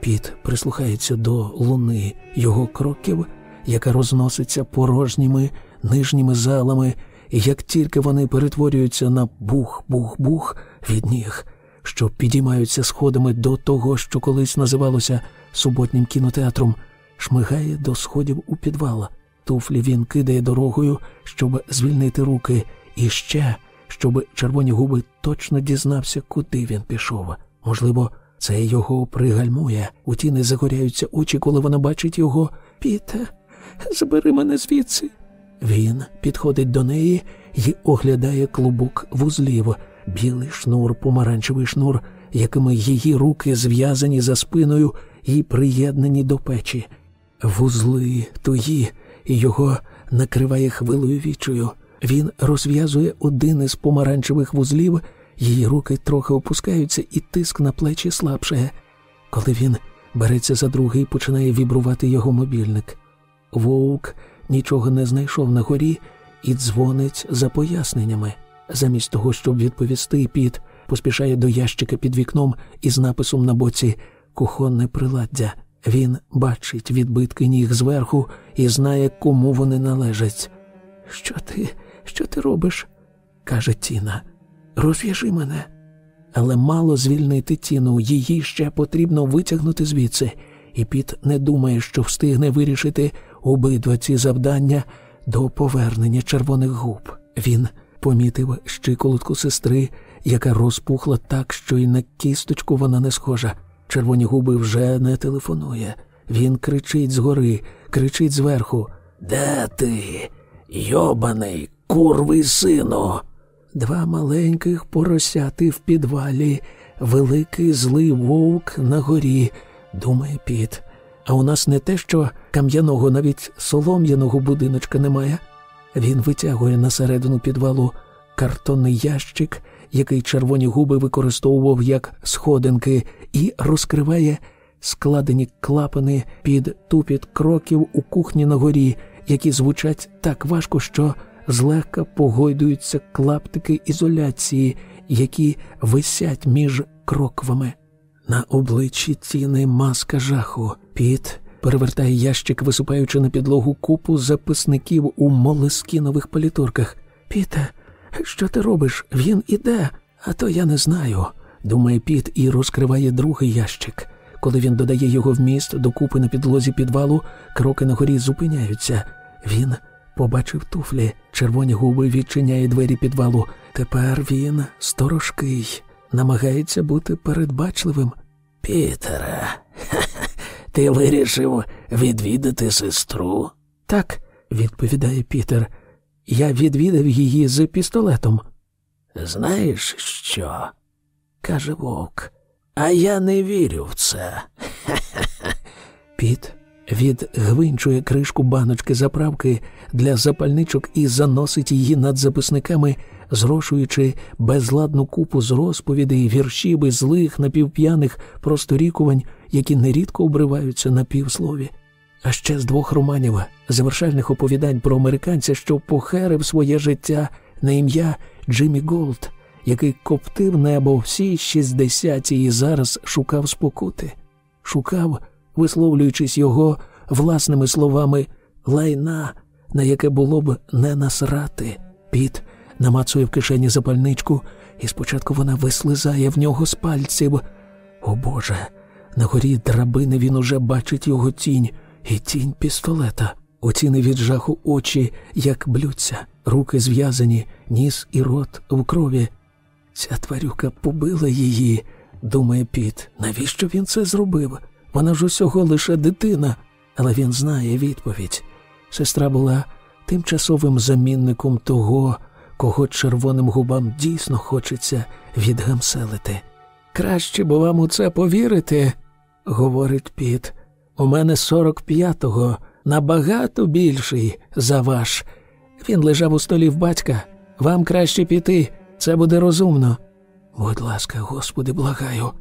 Піт прислухається до луни його кроків, яка розноситься порожніми нижніми залами, і як тільки вони перетворюються на бух-бух-бух від ніг, що підіймаються сходами до того, що колись називалося суботнім кінотеатром, шмигає до сходів у підвал. Туфлі він кидає дорогою, щоб звільнити руки, і ще, щоб червоні губи точно дізнався, куди він пішов. Можливо, це його пригальмує. У тіни загоряються очі, коли вона бачить його. Піте, забери мене звідси. Він підходить до неї і оглядає клубок вузлів, білий шнур, помаранчевий шнур, якими її руки зв'язані за спиною і приєднані до печі. Вузли туї, його накриває хвилою вічою. Він розв'язує один із помаранчевих вузлів, її руки трохи опускаються, і тиск на плечі слабшає. Коли він береться за другий, починає вібрувати його мобільник. Вовк нічого не знайшов на горі і дзвонить за поясненнями. Замість того, щоб відповісти, піт поспішає до ящика під вікном із написом на боці кухонне приладдя. Він бачить відбитки ніг зверху і знає, кому вони належать. Що ти, що ти робиш? каже Тіна. Розв'яжи мене. Але мало звільнити Тіну, її ще потрібно витягнути звідси, і Піт не думає, що встигне вирішити обидва ці завдання до повернення червоних губ. Він помітив щиколотку сестри, яка розпухла так, що й на кісточку вона не схожа. Червоні губи вже не телефонує. Він кричить згори, кричить зверху. Де ти, йобаний, курвий сину? Два маленьких поросяти в підвалі, великий злий вовк на горі, думає піт. А у нас не те, що кам'яного, навіть солом'яного будиночка немає. Він витягує на середину підвалу картонний ящик, який червоні губи використовував як сходинки, і розкриває складені клапани під тупіт кроків у кухні на горі, які звучать так важко, що злегка погойдуються клаптики ізоляції, які висять між кроквами. На обличчі тіни маска жаху. Піт перевертає ящик, висипаючи на підлогу купу записників у молескінових палітурках. Піте, що ти робиш? Він іде, а то я не знаю. Думає Піт і розкриває другий ящик. Коли він додає його вміст до купи на підлозі підвалу, кроки на горі зупиняються. Він побачив туфлі, червоні губи відчиняє двері підвалу. Тепер він сторожкий, намагається бути передбачливим. Пітере, ти вирішив відвідати сестру? Так, відповідає Пітер. Я відвідав її з пістолетом. Знаєш що? Каже вовк. А я не вірю в це. Піт відгвинчує кришку баночки заправки для запальничок і заносить її над записниками, зрошуючи безладну купу з розповідей, віршів і злих напівп'яних просторікувань, які нерідко обриваються на півслові. А ще з двох романів, завершальних оповідань про американця, що похерив своє життя на ім'я Джиммі Голд, який коптив небо всі шістдесяті і зараз шукав спокути, шукав, висловлюючись його власними словами лайна, на яке було б не насрати. Піт намацує в кишені запальничку, і спочатку вона вислизає в нього з пальців. О Боже, на горі драбини він уже бачить його тінь і тінь пістолета. Оціни від жаху очі, як блються, руки зв'язані, ніс і рот в крові. Ця тварюка побила її, думає Піт. Навіщо він це зробив? Вона ж усього лише дитина, але він знає відповідь. Сестра була тимчасовим замінником того, кого червоним губам дійсно хочеться відгамселити. Краще б вам у це повірити, говорить Піт. У мене сорок п'ятого набагато більший за ваш. Він лежав у столі в батька. Вам краще піти, це буде розумно. Будь ласка, Господи, благаю.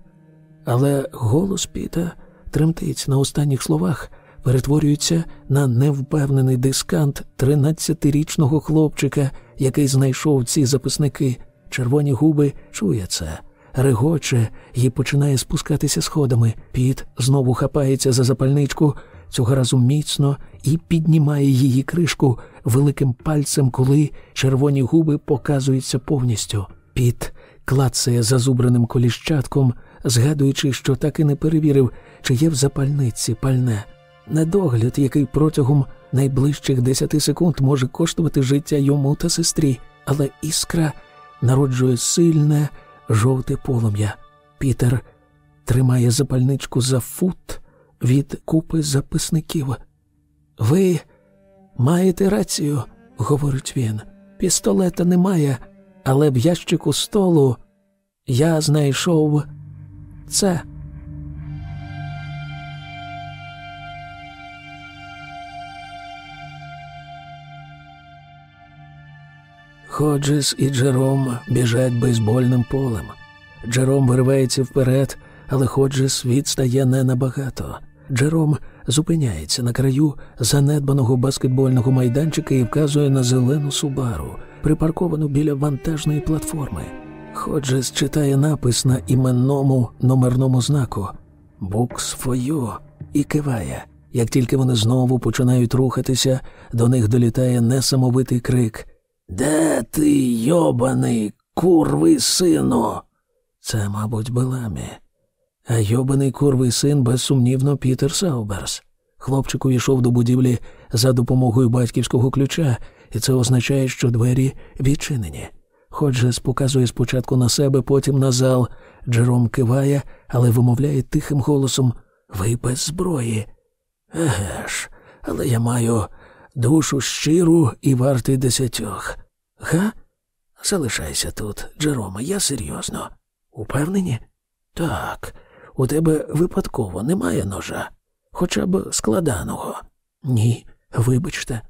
Але голос Піта тремтить на останніх словах, перетворюється на невпевнений дискант тринадцятирічного хлопчика, який знайшов ці записники. Червоні губи чує це, регоче і починає спускатися сходами. Піт знову хапається за запальничку, цього разу міцно і піднімає її кришку великим пальцем, коли червоні губи показуються повністю. Піт клацає зазубраним коліщатком, згадуючи, що так і не перевірив, чи є в запальниці пальне. Недогляд, який протягом найближчих десяти секунд може коштувати життя йому та сестрі, але іскра народжує сильне жовте полум'я. Пітер тримає запальничку за фут від купи записників. Ви маєте рацію, говорить він. Пістолета немає, але в ящику столу я знайшов це. Ходжес і Джером біжать бейсбольним полем. Джером виривається вперед, але Ходжес відстає не набагато. Джером зупиняється на краю занедбаного баскетбольного майданчика і вказує на зелену субару, припарковану біля вантажної платформи. Ходжес читає напис на іменному номерному знаку Букс фою і киває. Як тільки вони знову починають рухатися, до них долітає несамовитий крик Де ти, йобаний, курвий сину? Це, мабуть, Беламі. А йобаний курвий син безсумнівно Пітер Сауберс. Хлопчик увійшов до будівлі за допомогою батьківського ключа, і це означає, що двері відчинені. Ходжес показує спочатку на себе, потім на зал. Джером киває, але вимовляє тихим голосом Ви без зброї. Еге ж, але я маю душу щиру і вартий десятьох. Га? Залишайся тут, Джероме, я серйозно. Упевнені? Так, у тебе випадково немає ножа, хоча б складаного. Ні, вибачте.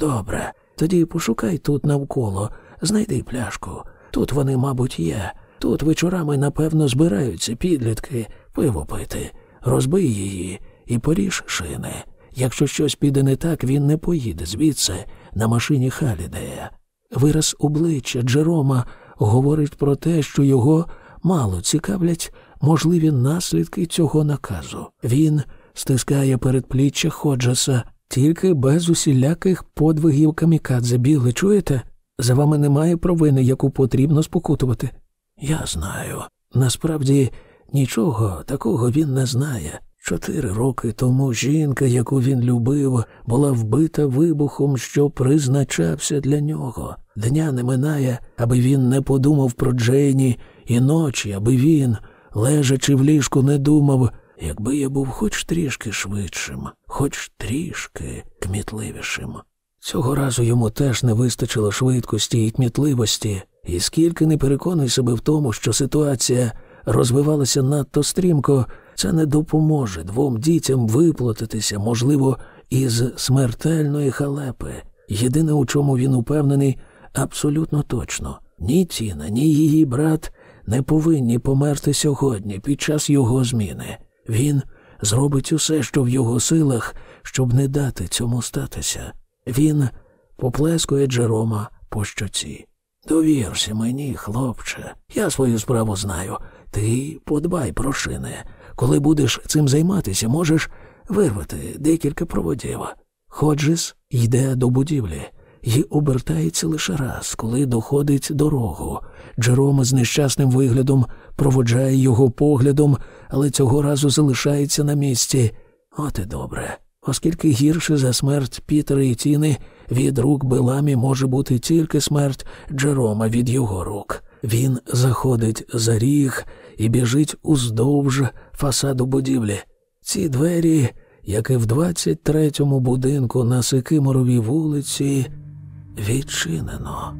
Добре, тоді пошукай тут навколо, знайди пляшку. Тут вони, мабуть, є. Тут вечорами, напевно, збираються підлітки, пиво пити, розбий її і поріж шини. Якщо щось піде не так, він не поїде звідси на машині Халідея. Вираз обличчя Джерома говорить про те, що його мало цікавлять можливі наслідки цього наказу. Він стискає передпліччя Ходжеса, тільки без усіляких подвигів камікадзе біли, чуєте? За вами немає провини, яку потрібно спокутувати. Я знаю. Насправді нічого такого він не знає. Чотири роки тому жінка, яку він любив, була вбита вибухом, що призначався для нього. Дня не минає, аби він не подумав про Джейні, і ночі, аби він, лежачи в ліжку, не думав, якби я був хоч трішки швидшим, хоч трішки кмітливішим. Цього разу йому теж не вистачило швидкості і кмітливості, і скільки не переконуй себе в тому, що ситуація розвивалася надто стрімко, це не допоможе двом дітям виплатитися, можливо, із смертельної халепи. Єдине, у чому він упевнений, абсолютно точно ні Тіна, ні її брат не повинні померти сьогодні під час його зміни. Він зробить усе, що в його силах, щоб не дати цьому статися. Він поплескує Джерома по щоці. Довірся мені, хлопче, я свою справу знаю. Ти подбай про шини. Коли будеш цим займатися, можеш вирвати декілька проводів. Ходжес йде до будівлі і обертається лише раз, коли доходить дорогу. Джерома з нещасним виглядом проводжає його поглядом, але цього разу залишається на місці. От і добре. оскільки гірше за смерть Пітера і Тіни від рук Беламі може бути тільки смерть Джерома від його рук. Він заходить за ріг і біжить уздовж фасаду будівлі. Ці двері, як і в 23-му будинку на Сикиморовій вулиці, відчинено.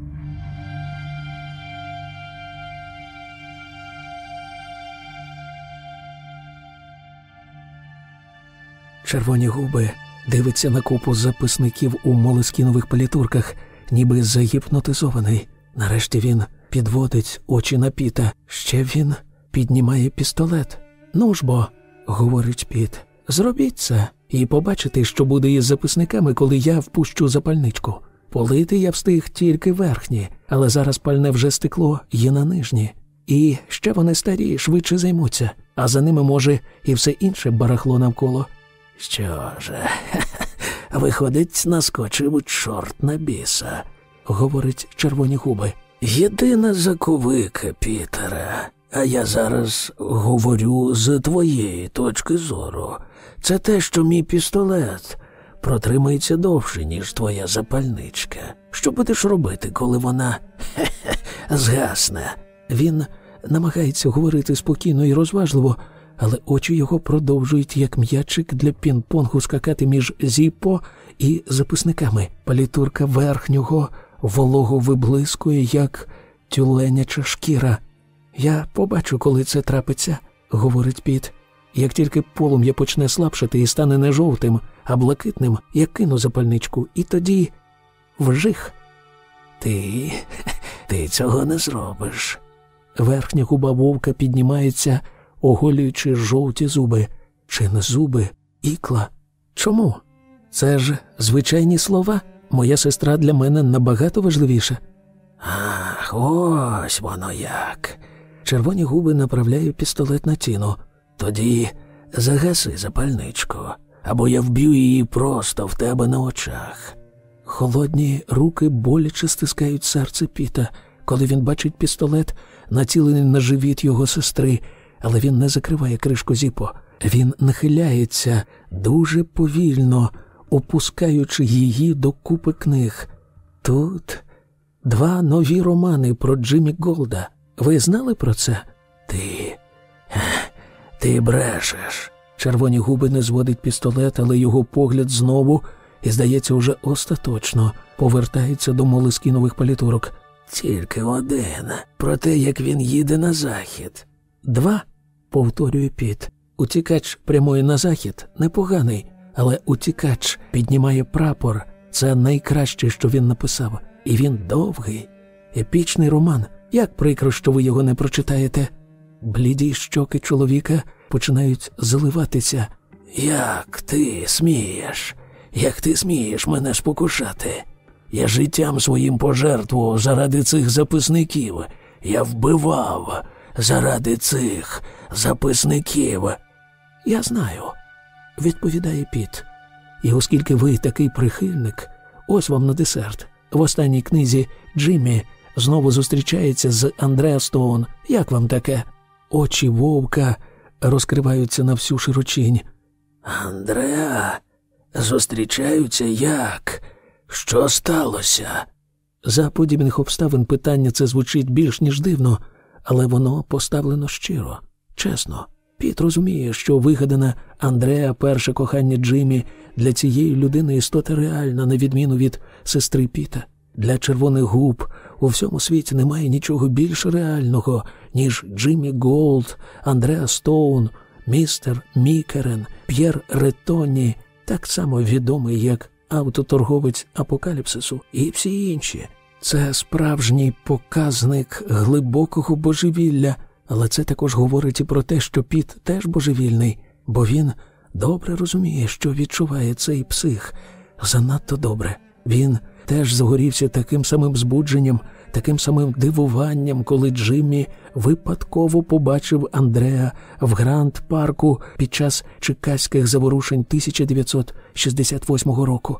Червоні губи дивиться на купу записників у молескінових палітурках, ніби загіпнотизований. Нарешті він підводить очі на піта. Ще він піднімає пістолет. Ну ж бо, говорить піт, зробіть це і побачите, що буде із записниками, коли я впущу запальничку. Полити я встиг тільки верхні, але зараз пальне вже стекло є на нижні. І ще вони старі, швидше займуться, а за ними, може, і все інше барахло навколо. Що ж, виходить, наскочив чорт на біса, говорить червоні губи. Єдина заковика, Пітера, а я зараз говорю з твоєї точки зору. Це те, що мій пістолет протримається довше, ніж твоя запальничка. Що будеш робити, коли вона згасне? Він намагається говорити спокійно і розважливо, але очі його продовжують, як м'ячик для пінг-понгу скакати між зіпо і записниками. Палітурка верхнього волого виблискує, як тюленяча шкіра. Я побачу, коли це трапиться, говорить піт. Як тільки полум'я почне слабшати і стане не жовтим, а блакитним, я кину запальничку, і тоді вжих. Ти ти цього не зробиш. Верхня губа вовка піднімається, оголюючи жовті зуби, чи не зуби, ікла. Чому? Це ж звичайні слова. Моя сестра для мене набагато важливіша. Ах, ось воно як. Червоні губи направляю пістолет на тіну. Тоді загаси запальничку, або я вб'ю її просто в тебе на очах. Холодні руки боляче стискають серце піта, коли він бачить пістолет, націлений на живіт його сестри, але він не закриває кришку зіпо. Він нахиляється дуже повільно, опускаючи її до купи книг. Тут два нові романи про Джиммі Голда. Ви знали про це? Ти. Ти брешеш. Червоні губи не зводить пістолет, але його погляд знову, і, здається, уже остаточно повертається до молискінових палітурок. Тільки один. Про те, як він їде на захід. Два, повторює піт. Утікач прямує на захід, непоганий, але утікач піднімає прапор. Це найкраще, що він написав. І він довгий, епічний роман. Як прикро, що ви його не прочитаєте. Бліді щоки чоловіка починають заливатися. Як ти смієш? Як ти смієш мене спокушати? Я життям своїм пожертвував заради цих записників. Я вбивав заради цих записників. Я знаю, відповідає Піт. І оскільки ви такий прихильник, ось вам на десерт. В останній книзі Джиммі знову зустрічається з Андреа Стоун. Як вам таке? Очі вовка розкриваються на всю широчінь. Андреа, зустрічаються як? Що сталося? За подібних обставин питання це звучить більш ніж дивно, але воно поставлено щиро, чесно. Піт розуміє, що вигадане Андреа, перше кохання Джиммі, для цієї людини істота реальна, на відміну від сестри Піта. Для червоних губ у всьому світі немає нічого більш реального, ніж Джиммі Голд, Андреа Стоун, містер Мікер, П'єр Ретонн, так само відомий як автоторговець апокаліпсису і всі інші. Це справжній показник глибокого божевілля, але це також говорить і про те, що Піт теж божевільний, бо він добре розуміє, що відчуває цей псих. Занадто добре. Він теж загорівся таким самим збудженням, таким самим дивуванням, коли Джиммі випадково побачив Андреа в Гранд парку під час чекаських заворушень 1968 року.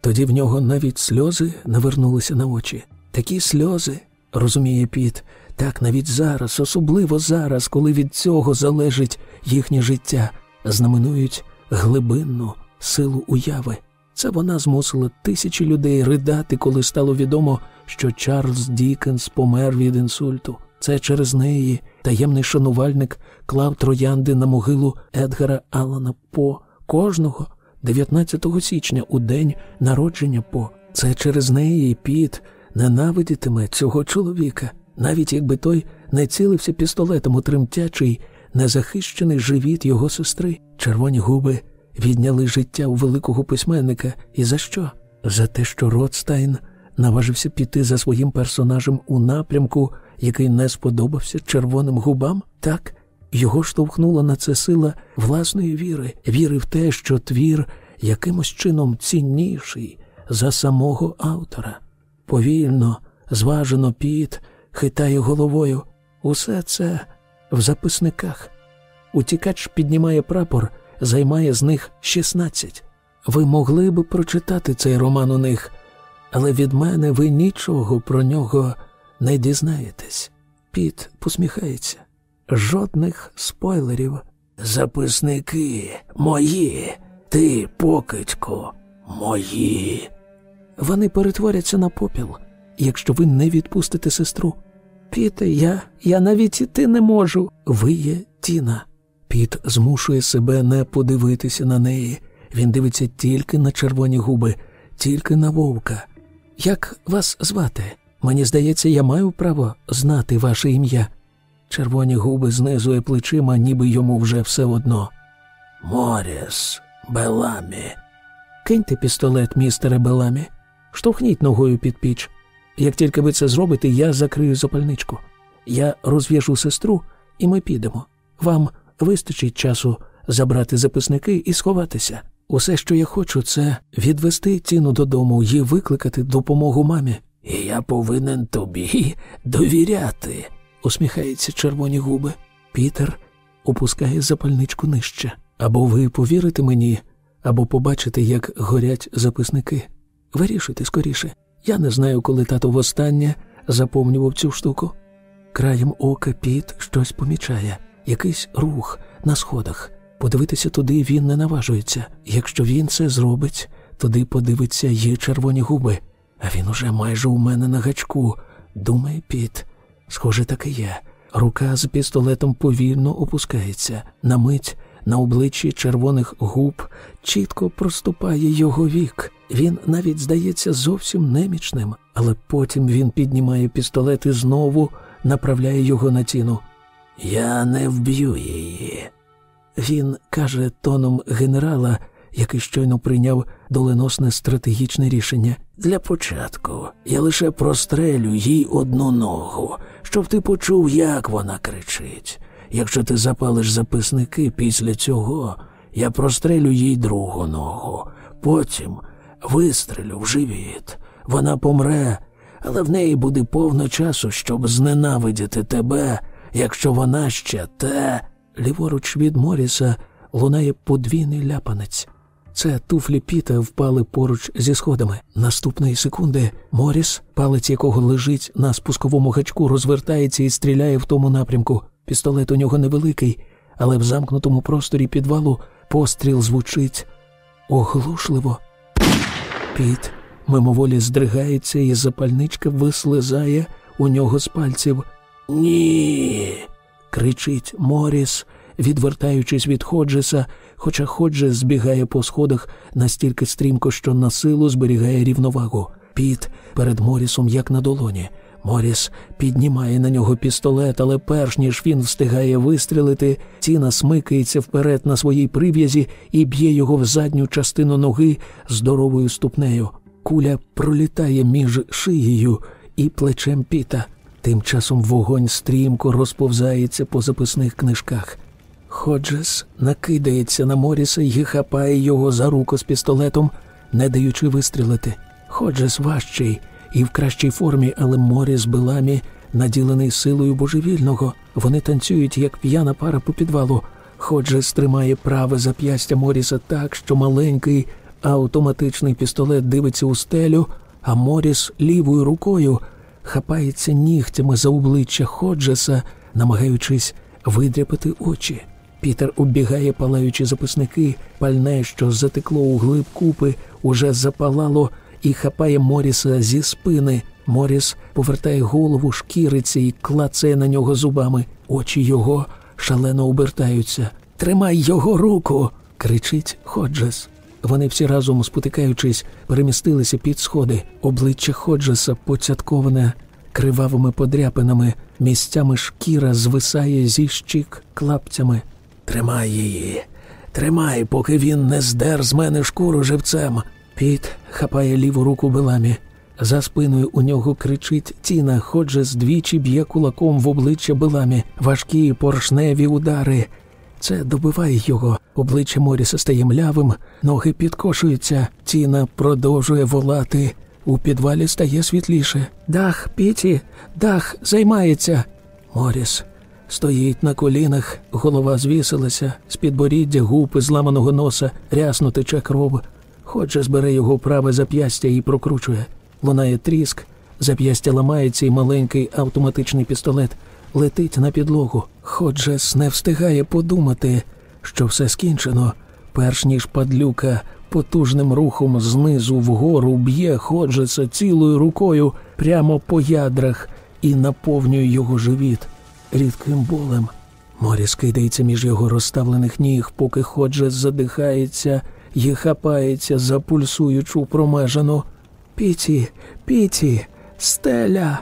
Тоді в нього навіть сльози навернулися на очі. Такі сльози, розуміє Піт, так навіть зараз, особливо зараз, коли від цього залежить їхнє життя, знаменують глибинну, силу уяви. Це вона змусила тисячі людей ридати, коли стало відомо, що Чарльз Дікенс помер від інсульту. Це через неї таємний шанувальник клав троянди на могилу Едгара Алана По кожного 19 січня у день народження По. Це через неї Піт ненавидітиме цього чоловіка, навіть якби той не цілився пістолетом у тремтячий, незахищений живіт його сестри. Червоні губи відняли життя у великого письменника. І за що? За те, що Ротстайн наважився піти за своїм персонажем у напрямку, який не сподобався Червоним Губам? Так, його штовхнула на це сила власної віри, віри в те, що твір якимось чином цінніший за самого автора. Повільно, зважено Піт хитає головою. Усе це в записниках. Утікач піднімає прапор, займає з них 16. Ви могли б прочитати цей роман у них, але від мене ви нічого про нього не дізнаєтесь. Піт посміхається. Жодних спойлерів. Записники мої, ти, покидько, мої. Вони перетворяться на попіл, якщо ви не відпустите сестру. Піте, я, я навіть іти не можу. Ви є Тіна. Піт змушує себе не подивитися на неї. Він дивиться тільки на червоні губи, тільки на вовка. Як вас звати? Мені здається, я маю право знати ваше ім'я. Червоні губи знизує плечима, ніби йому вже все одно. Моріс, Беламі. Киньте пістолет, містере Беламі. Штовхніть ногою під піч. Як тільки ви це зробите, я закрию запальничку. Я розв'яжу сестру, і ми підемо. Вам вистачить часу забрати записники і сховатися. Усе, що я хочу, це відвести ціну додому і викликати допомогу мамі. І я повинен тобі довіряти, усміхаються червоні губи. Пітер опускає запальничку нижче. Або ви повірите мені, або побачите, як горять записники. Вирішуйте скоріше. Я не знаю, коли тато востаннє заповнював цю штуку. Краєм ока піт щось помічає, якийсь рух на сходах. Подивитися туди він не наважується. Якщо він це зробить, туди подивиться її червоні губи. А він уже майже у мене на гачку. Думає піт. Схоже, так і є. Рука з пістолетом повільно опускається. На мить на обличчі червоних губ чітко проступає його вік. Він навіть здається зовсім немічним, але потім він піднімає пістолет і знову направляє його на тіну. Я не вб'ю її. Він каже тоном генерала, який щойно прийняв доленосне стратегічне рішення. Для початку я лише прострелю їй одну ногу, щоб ти почув, як вона кричить. Якщо ти запалиш записники після цього, я прострелю їй другу ногу, потім вистрелю в живіт. Вона помре, але в неї буде повно часу, щоб зненавидіти тебе, якщо вона ще те. Ліворуч від Моріса лунає подвійний ляпанець. Це туфлі Піта впали поруч зі сходами. Наступної секунди Моріс, палець якого лежить на спусковому гачку, розвертається і стріляє в тому напрямку. Пістолет у нього невеликий, але в замкнутому просторі підвалу постріл звучить оглушливо. Піт мимоволі здригається, і запальничка вислизає у нього з пальців. Ні. кричить Моріс, відвертаючись від Ходжеса, хоча Ходжес збігає по сходах настільки стрімко, що на силу зберігає рівновагу. Піт перед Морісом, як на долоні. Моріс піднімає на нього пістолет, але перш ніж він встигає вистрілити, ціна смикається вперед на своїй прив'язі і б'є його в задню частину ноги здоровою ступнею. Куля пролітає між шиєю і плечем піта. Тим часом вогонь стрімко розповзається по записних книжках. Ходжес накидається на Моріса і хапає його за руку з пістолетом, не даючи вистрілити. Ходжес важчий і в кращій формі, але Моріс Беламі наділений силою божевільного. Вони танцюють, як п'яна пара по підвалу. Ходжес тримає праве зап'ястя Моріса так, що маленький автоматичний пістолет дивиться у стелю, а Моріс лівою рукою хапається нігтями за обличчя Ходжеса, намагаючись видряпати очі. Пітер оббігає палаючі записники, пальне, що затекло у глиб купи, уже запалало і хапає Моріса зі спини. Моріс повертає голову, шкіриться і клацає на нього зубами. Очі його шалено обертаються. Тримай його руку. кричить Ходжес. Вони всі разом, спотикаючись, перемістилися під сходи. Обличчя Ходжеса поцятковане кривавими подряпинами, місцями шкіра звисає зі щік клапцями. Тримай її, тримай, поки він не здер з мене шкуру живцем. Піт хапає ліву руку Беламі. За спиною у нього кричить Тіна, Ходжес двічі б'є кулаком в обличчя Беламі, важкі поршневі удари. Це добиває його. Обличчя Моріса стає млявим, ноги підкошуються. Тіна продовжує волати. У підвалі стає світліше. Дах, Піті, дах займається. Моріс стоїть на колінах, голова звісилася, з підборіддя губи зламаного носа, рясно тече кров. Ходже збере його праве зап'ястя і прокручує. Лунає тріск, зап'ястя ламається, і маленький автоматичний пістолет летить на підлогу. Ходжес не встигає подумати, що все скінчено, перш ніж падлюка потужним рухом знизу вгору б'є Ходжеса цілою рукою прямо по ядрах і наповнює його живіт рідким болем. Моріс кидається між його розставлених ніг, поки Ходжес задихається і хапається за пульсуючу промежану. Піті, піті, стеля.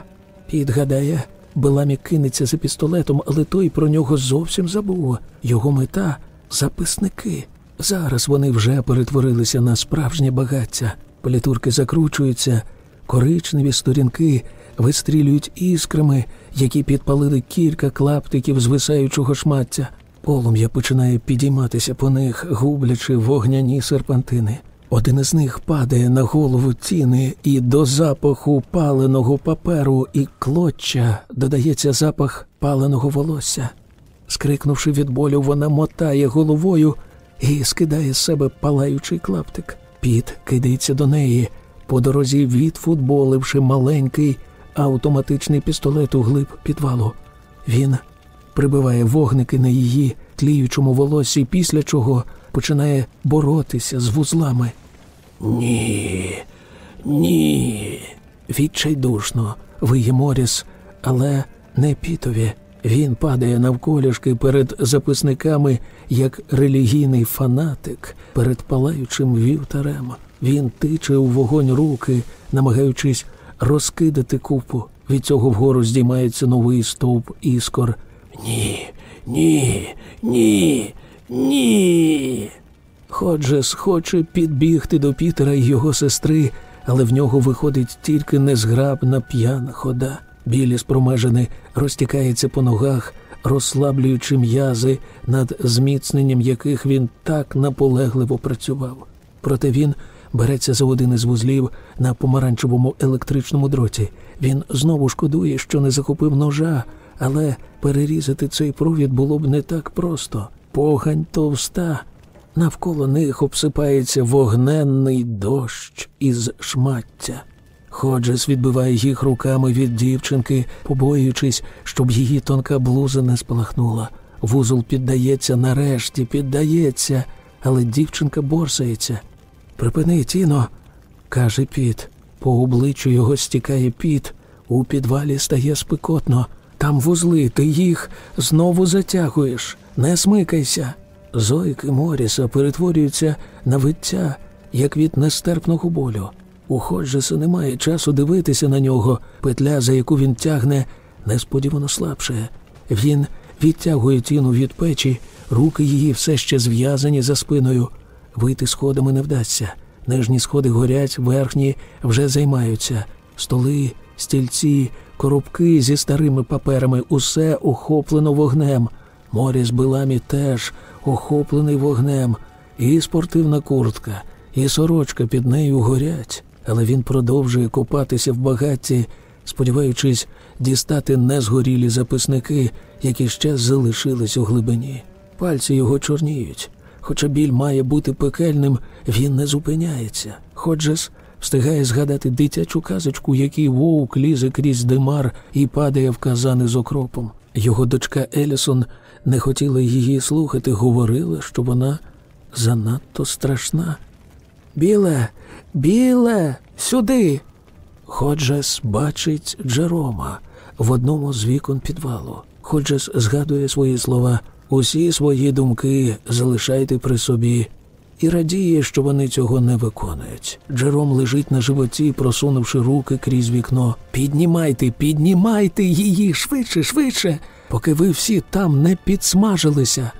Піт гадає, Беламі кинеться за пістолетом, але той про нього зовсім забув. Його мета записники. Зараз вони вже перетворилися на справжнє багаття. Політурки закручуються, коричневі сторінки вистрілюють іскрами, які підпалили кілька клаптиків звисаючого шмаття. Полум'я починає підійматися по них, гублячи вогняні серпантини. Один із них падає на голову тіни, і до запаху паленого паперу і клоччя додається запах паленого волосся. Скрикнувши від болю, вона мотає головою і скидає з себе палаючий клаптик. Піт кидається до неї, по дорозі відфутболивши маленький автоматичний пістолет у глиб підвалу. Він прибиває вогники на її тліючому волосі, після чого починає боротися з вузлами. Ні, ні. Відчайдушно виє Моріс, але не пітові. Він падає навколішки перед записниками, як релігійний фанатик перед палаючим вівтарем. Він тиче у вогонь руки, намагаючись розкидати купу. Від цього вгору здіймається новий стовп іскор. Ні, ні, ні, ні. Ходжес хоче підбігти до Пітера і його сестри, але в нього виходить тільки незграбна п'яна хода. Білі спромежини розтікається по ногах, розслаблюючи м'язи, над зміцненням яких він так наполегливо працював. Проте він береться за один із вузлів на помаранчевому електричному дроті. Він знову шкодує, що не захопив ножа, але перерізати цей провід було б не так просто. Погань товста. Навколо них обсипається вогненний дощ із шмаття. Ходжес відбиває їх руками від дівчинки, побоюючись, щоб її тонка блуза не спалахнула. Вузол піддається нарешті, піддається, але дівчинка борсається. Припини, Тіно, каже піт. По обличчю його стікає піт. У підвалі стає спекотно. Там вузли, ти їх знову затягуєш. Не смикайся. Зойки Моріса перетворюються на виття, як від нестерпного болю. У Ходжеса немає часу дивитися на нього, петля, за яку він тягне, несподівано слабше. Він відтягує тіну від печі, руки її все ще зв'язані за спиною. Вийти сходами не вдасться. Нижні сходи горять, верхні вже займаються. Столи, стільці, коробки зі старими паперами усе охоплено вогнем. Морі з билами теж охоплений вогнем, і спортивна куртка, і сорочка під нею горять, але він продовжує копатися в багатті, сподіваючись дістати незгорілі записники, які ще залишились у глибині. Пальці його чорніють. Хоча біль має бути пекельним, він не зупиняється. Ходжес встигає згадати дитячу казочку, який вовк лізе крізь димар і падає в казани з окропом. Його дочка Елісон не хотіла її слухати, говорила, що вона занадто страшна. Біле, біле, сюди. Ходжес бачить Джерома в одному з вікон підвалу. Ходжес згадує свої слова, усі свої думки залишайте при собі і радіє, що вони цього не виконують. Джером лежить на животі, просунувши руки крізь вікно. Піднімайте, піднімайте її швидше, швидше, поки ви всі там не підсмажилися.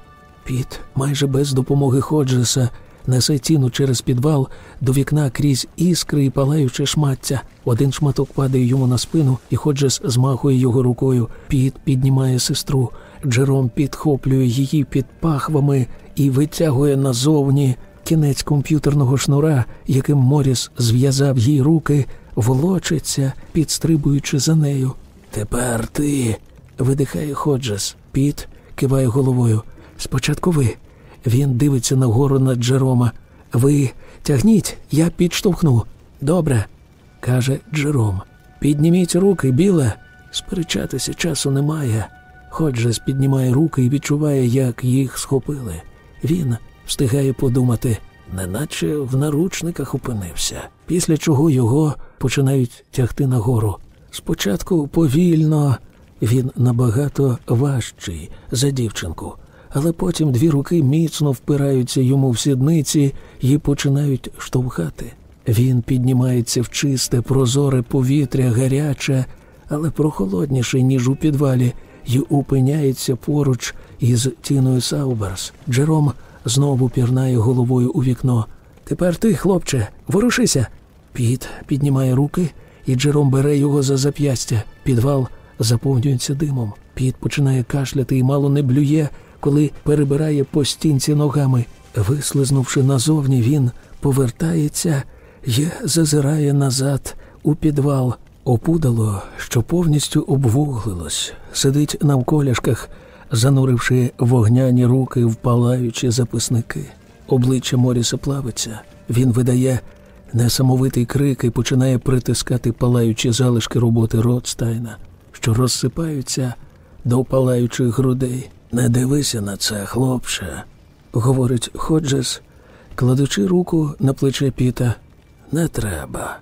Піт, майже без допомоги Ходжеса, несе тіну через підвал до вікна крізь іскри і палаюче шмаття. Один шматок падає йому на спину, і Ходжес змахує його рукою. Піт піднімає сестру. Джером підхоплює її під пахвами і витягує назовні. Кінець комп'ютерного шнура, яким Моріс зв'язав їй руки, волочиться, підстрибуючи за нею. Тепер ти. Видихає Ходжес. Піт киває головою. Спочатку ви. Він дивиться нагору на Джерома. Ви тягніть, я підштовхну. Добре, каже Джером. Підніміть руки, біле. Сперечатися часу немає. Ходжес піднімає руки і відчуває, як їх схопили. Він встигає подумати, неначе в наручниках опинився, після чого його починають тягти нагору. Спочатку повільно він набагато важчий за дівчинку, але потім дві руки міцно впираються йому в сідниці і починають штовхати. Він піднімається в чисте, прозоре повітря, гаряче, але прохолодніше, ніж у підвалі, і опиняється поруч із Тіною Сауберс. Джером знову пірнає головою у вікно. Тепер ти, хлопче, ворушися. Піт піднімає руки, і Джером бере його за зап'ястя. Підвал заповнюється димом. Піт починає кашляти і мало не блює, коли перебирає по стінці ногами. Вислизнувши назовні, він повертається і зазирає назад у підвал. Опудало, що повністю обвуглилось, сидить на вколяшках, зануривши вогняні руки в палаючі записники. Обличчя Моріса плавиться. Він видає несамовитий крик і починає притискати палаючі залишки роботи Ротстайна, що розсипаються до палаючих грудей. Не дивися на це, хлопче, говорить Ходжес, кладучи руку на плече Піта. Не треба.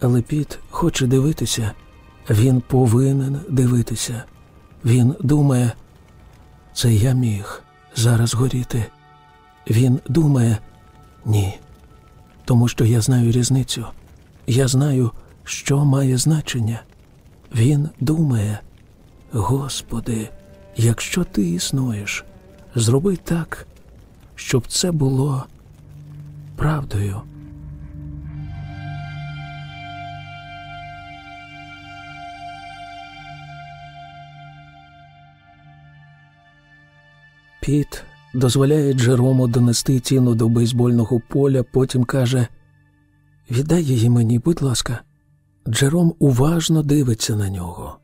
Але Піт хоче дивитися, він повинен дивитися. Він думає, це я міг зараз горіти. Він думає ні, тому що я знаю різницю. Я знаю, що має значення. Він думає, Господи, якщо ти існуєш, зроби так, щоб це було правдою. Піт дозволяє Джерому донести тіну до бейсбольного поля, потім каже Віддай її мені, будь ласка. Джером уважно дивиться на нього.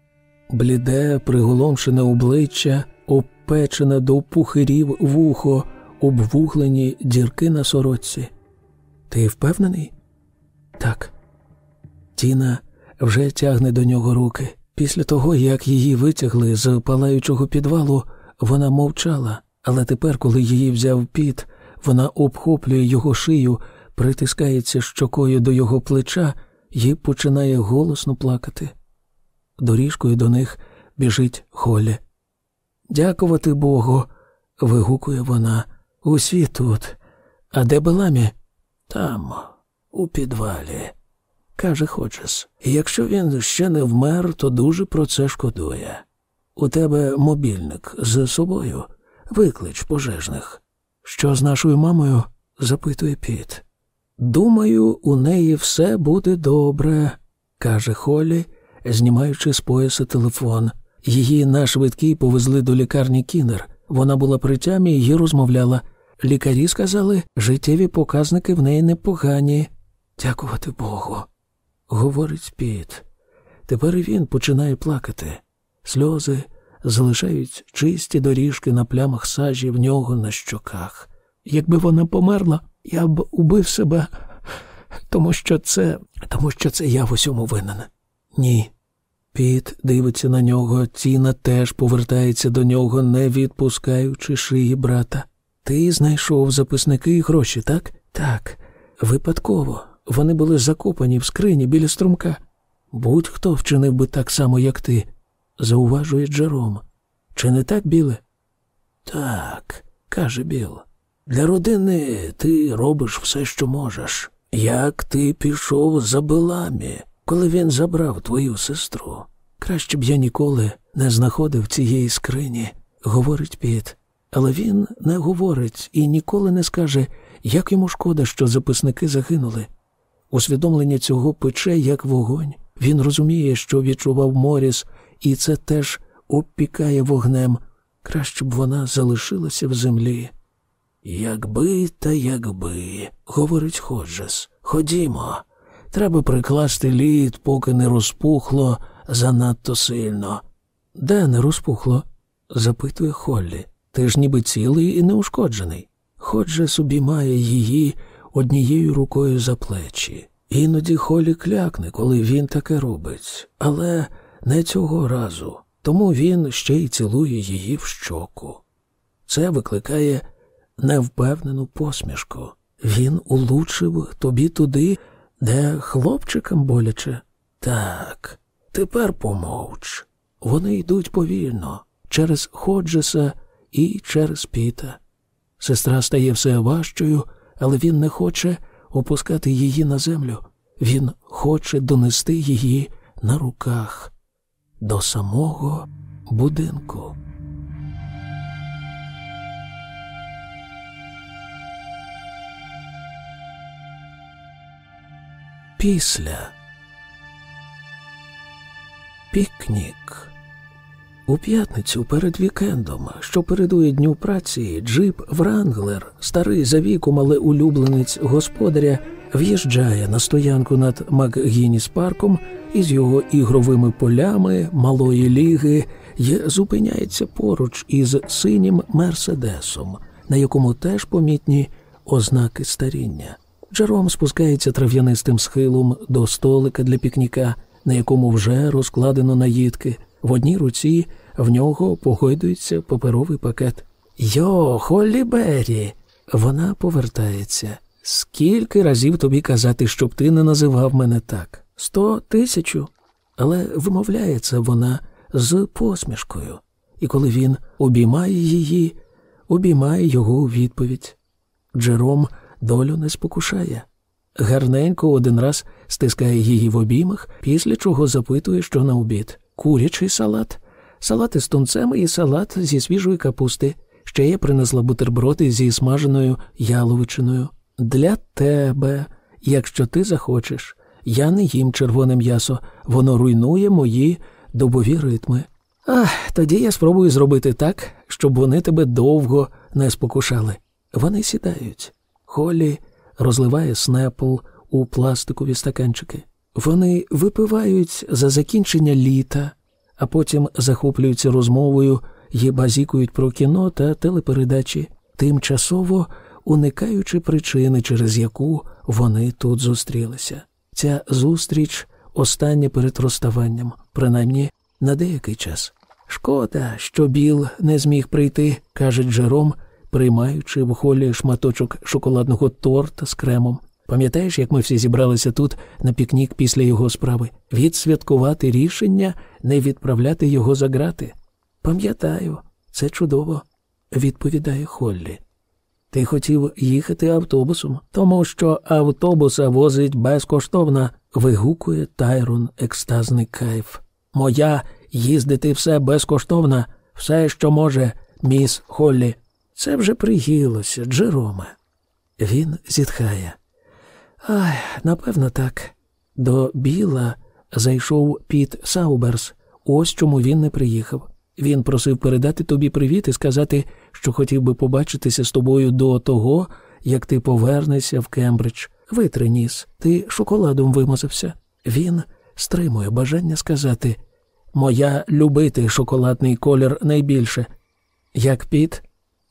Бліде, приголомшене обличчя, обпечене до пухирів вухо, обвуглені дірки на сорочці. Ти впевнений? Так. Тіна вже тягне до нього руки. Після того, як її витягли з палаючого підвалу, вона мовчала, але тепер, коли її взяв піт, вона обхоплює його шию, притискається щокою до його плеча і починає голосно плакати. Доріжкою до них біжить Холі. Дякувати Богу. вигукує вона. Усі тут. А де Беламі? Там, у підвалі, каже Ходжес. Якщо він ще не вмер, то дуже про це шкодує. У тебе мобільник з собою, виклич пожежних. Що з нашою мамою? запитує Піт. Думаю, у неї все буде добре, каже Холі, знімаючи з пояса телефон. Її на швидкій повезли до лікарні Кінер. Вона була при тямі і розмовляла. Лікарі сказали, життєві показники в неї непогані. Дякувати Богу, говорить Піт. Тепер він починає плакати. Сльози залишають чисті доріжки на плямах сажі в нього на щоках. Якби вона померла, я б убив себе, тому що це тому що це я в усьому винен. Ні, Піт дивиться на нього, Тіна теж повертається до нього, не відпускаючи шиї брата. Ти знайшов записники і гроші, так? Так. Випадково. Вони були закопані в скрині біля струмка. Будь-хто вчинив би так само, як ти, зауважує Джером. Чи не так, Біле? Так, каже Біл. Для родини ти робиш все, що можеш. Як ти пішов за Беламі, коли він забрав твою сестру? Краще б я ніколи не знаходив цієї скрині, говорить Піт. Але він не говорить і ніколи не скаже, як йому шкода, що записники загинули. Усвідомлення цього пече, як вогонь. Він розуміє, що відчував Моріс, і це теж обпікає вогнем. Краще б вона залишилася в землі. Якби та якби, говорить Ходжес. Ходімо. Треба прикласти лід, поки не розпухло занадто сильно. Де не розпухло? запитує Холлі. Ти ж ніби цілий і неушкоджений. Ходжес обіймає її однією рукою за плечі. Іноді Холі клякне, коли він таке робить, але не цього разу. Тому він ще й цілує її в щоку. Це викликає невпевнену посмішку. Він улучив тобі туди, де хлопчикам боляче. Так, тепер помовч. Вони йдуть повільно через Ходжеса і через Піта. Сестра стає все важчою, але він не хоче опускати її на землю. Він хоче донести її на руках до самого будинку. Після пікнік. У п'ятницю перед вікендом, що передує дню праці, джип Вранглер, старий за віком, але улюбленець господаря, в'їжджає на стоянку над Макгініс парком із його ігровими полями малої ліги і зупиняється поруч із синім мерседесом, на якому теж помітні ознаки старіння. Джером спускається трав'янистим схилом до столика для пікніка, на якому вже розкладено наїдки. В одній руці в нього погойдується паперовий пакет. Йо, Холлі Беррі!» Вона повертається. Скільки разів тобі казати, щоб ти не називав мене так? Сто тисячу. Але вимовляється вона з посмішкою, і коли він обіймає її, обіймає його у відповідь. Джером долю не спокушає. Гарненько один раз стискає її в обіймах, після чого запитує, що на обід. Курячий салат, салат із тунцем і салат зі свіжої капусти. Ще я принесла бутерброди зі смаженою яловичиною. Для тебе, якщо ти захочеш. Я не їм червоне м'ясо, воно руйнує мої добові ритми. Ах, тоді я спробую зробити так, щоб вони тебе довго не спокушали. Вони сідають. Холі розливає снепл у пластикові стаканчики. Вони випивають за закінчення літа, а потім захоплюються розмовою і базікують про кіно та телепередачі, тимчасово уникаючи причини, через яку вони тут зустрілися. Ця зустріч остання перед розставанням, принаймні на деякий час. Шкода, що Біл не зміг прийти, каже Джером, приймаючи в холі шматочок шоколадного торта з кремом. Пам'ятаєш, як ми всі зібралися тут на пікнік після його справи, відсвяткувати рішення не відправляти його за грати? Пам'ятаю, це чудово, відповідає Холлі. Ти хотів їхати автобусом, тому що автобус возить безкоштовно, вигукує Тайрон Екстазний Кайф. Моя їздити все безкоштовно, все, що може, міс Холлі. Це вже приїлося, Джероме. Він зітхає. Ай, напевно, так. До Біла зайшов Піт Сауберс. Ось чому він не приїхав. Він просив передати тобі привіт і сказати, що хотів би побачитися з тобою до того, як ти повернешся в Кембридж. Витри ніс, ти шоколадом вимазався. Він стримує бажання сказати Моя любити шоколадний колір найбільше. Як Піт,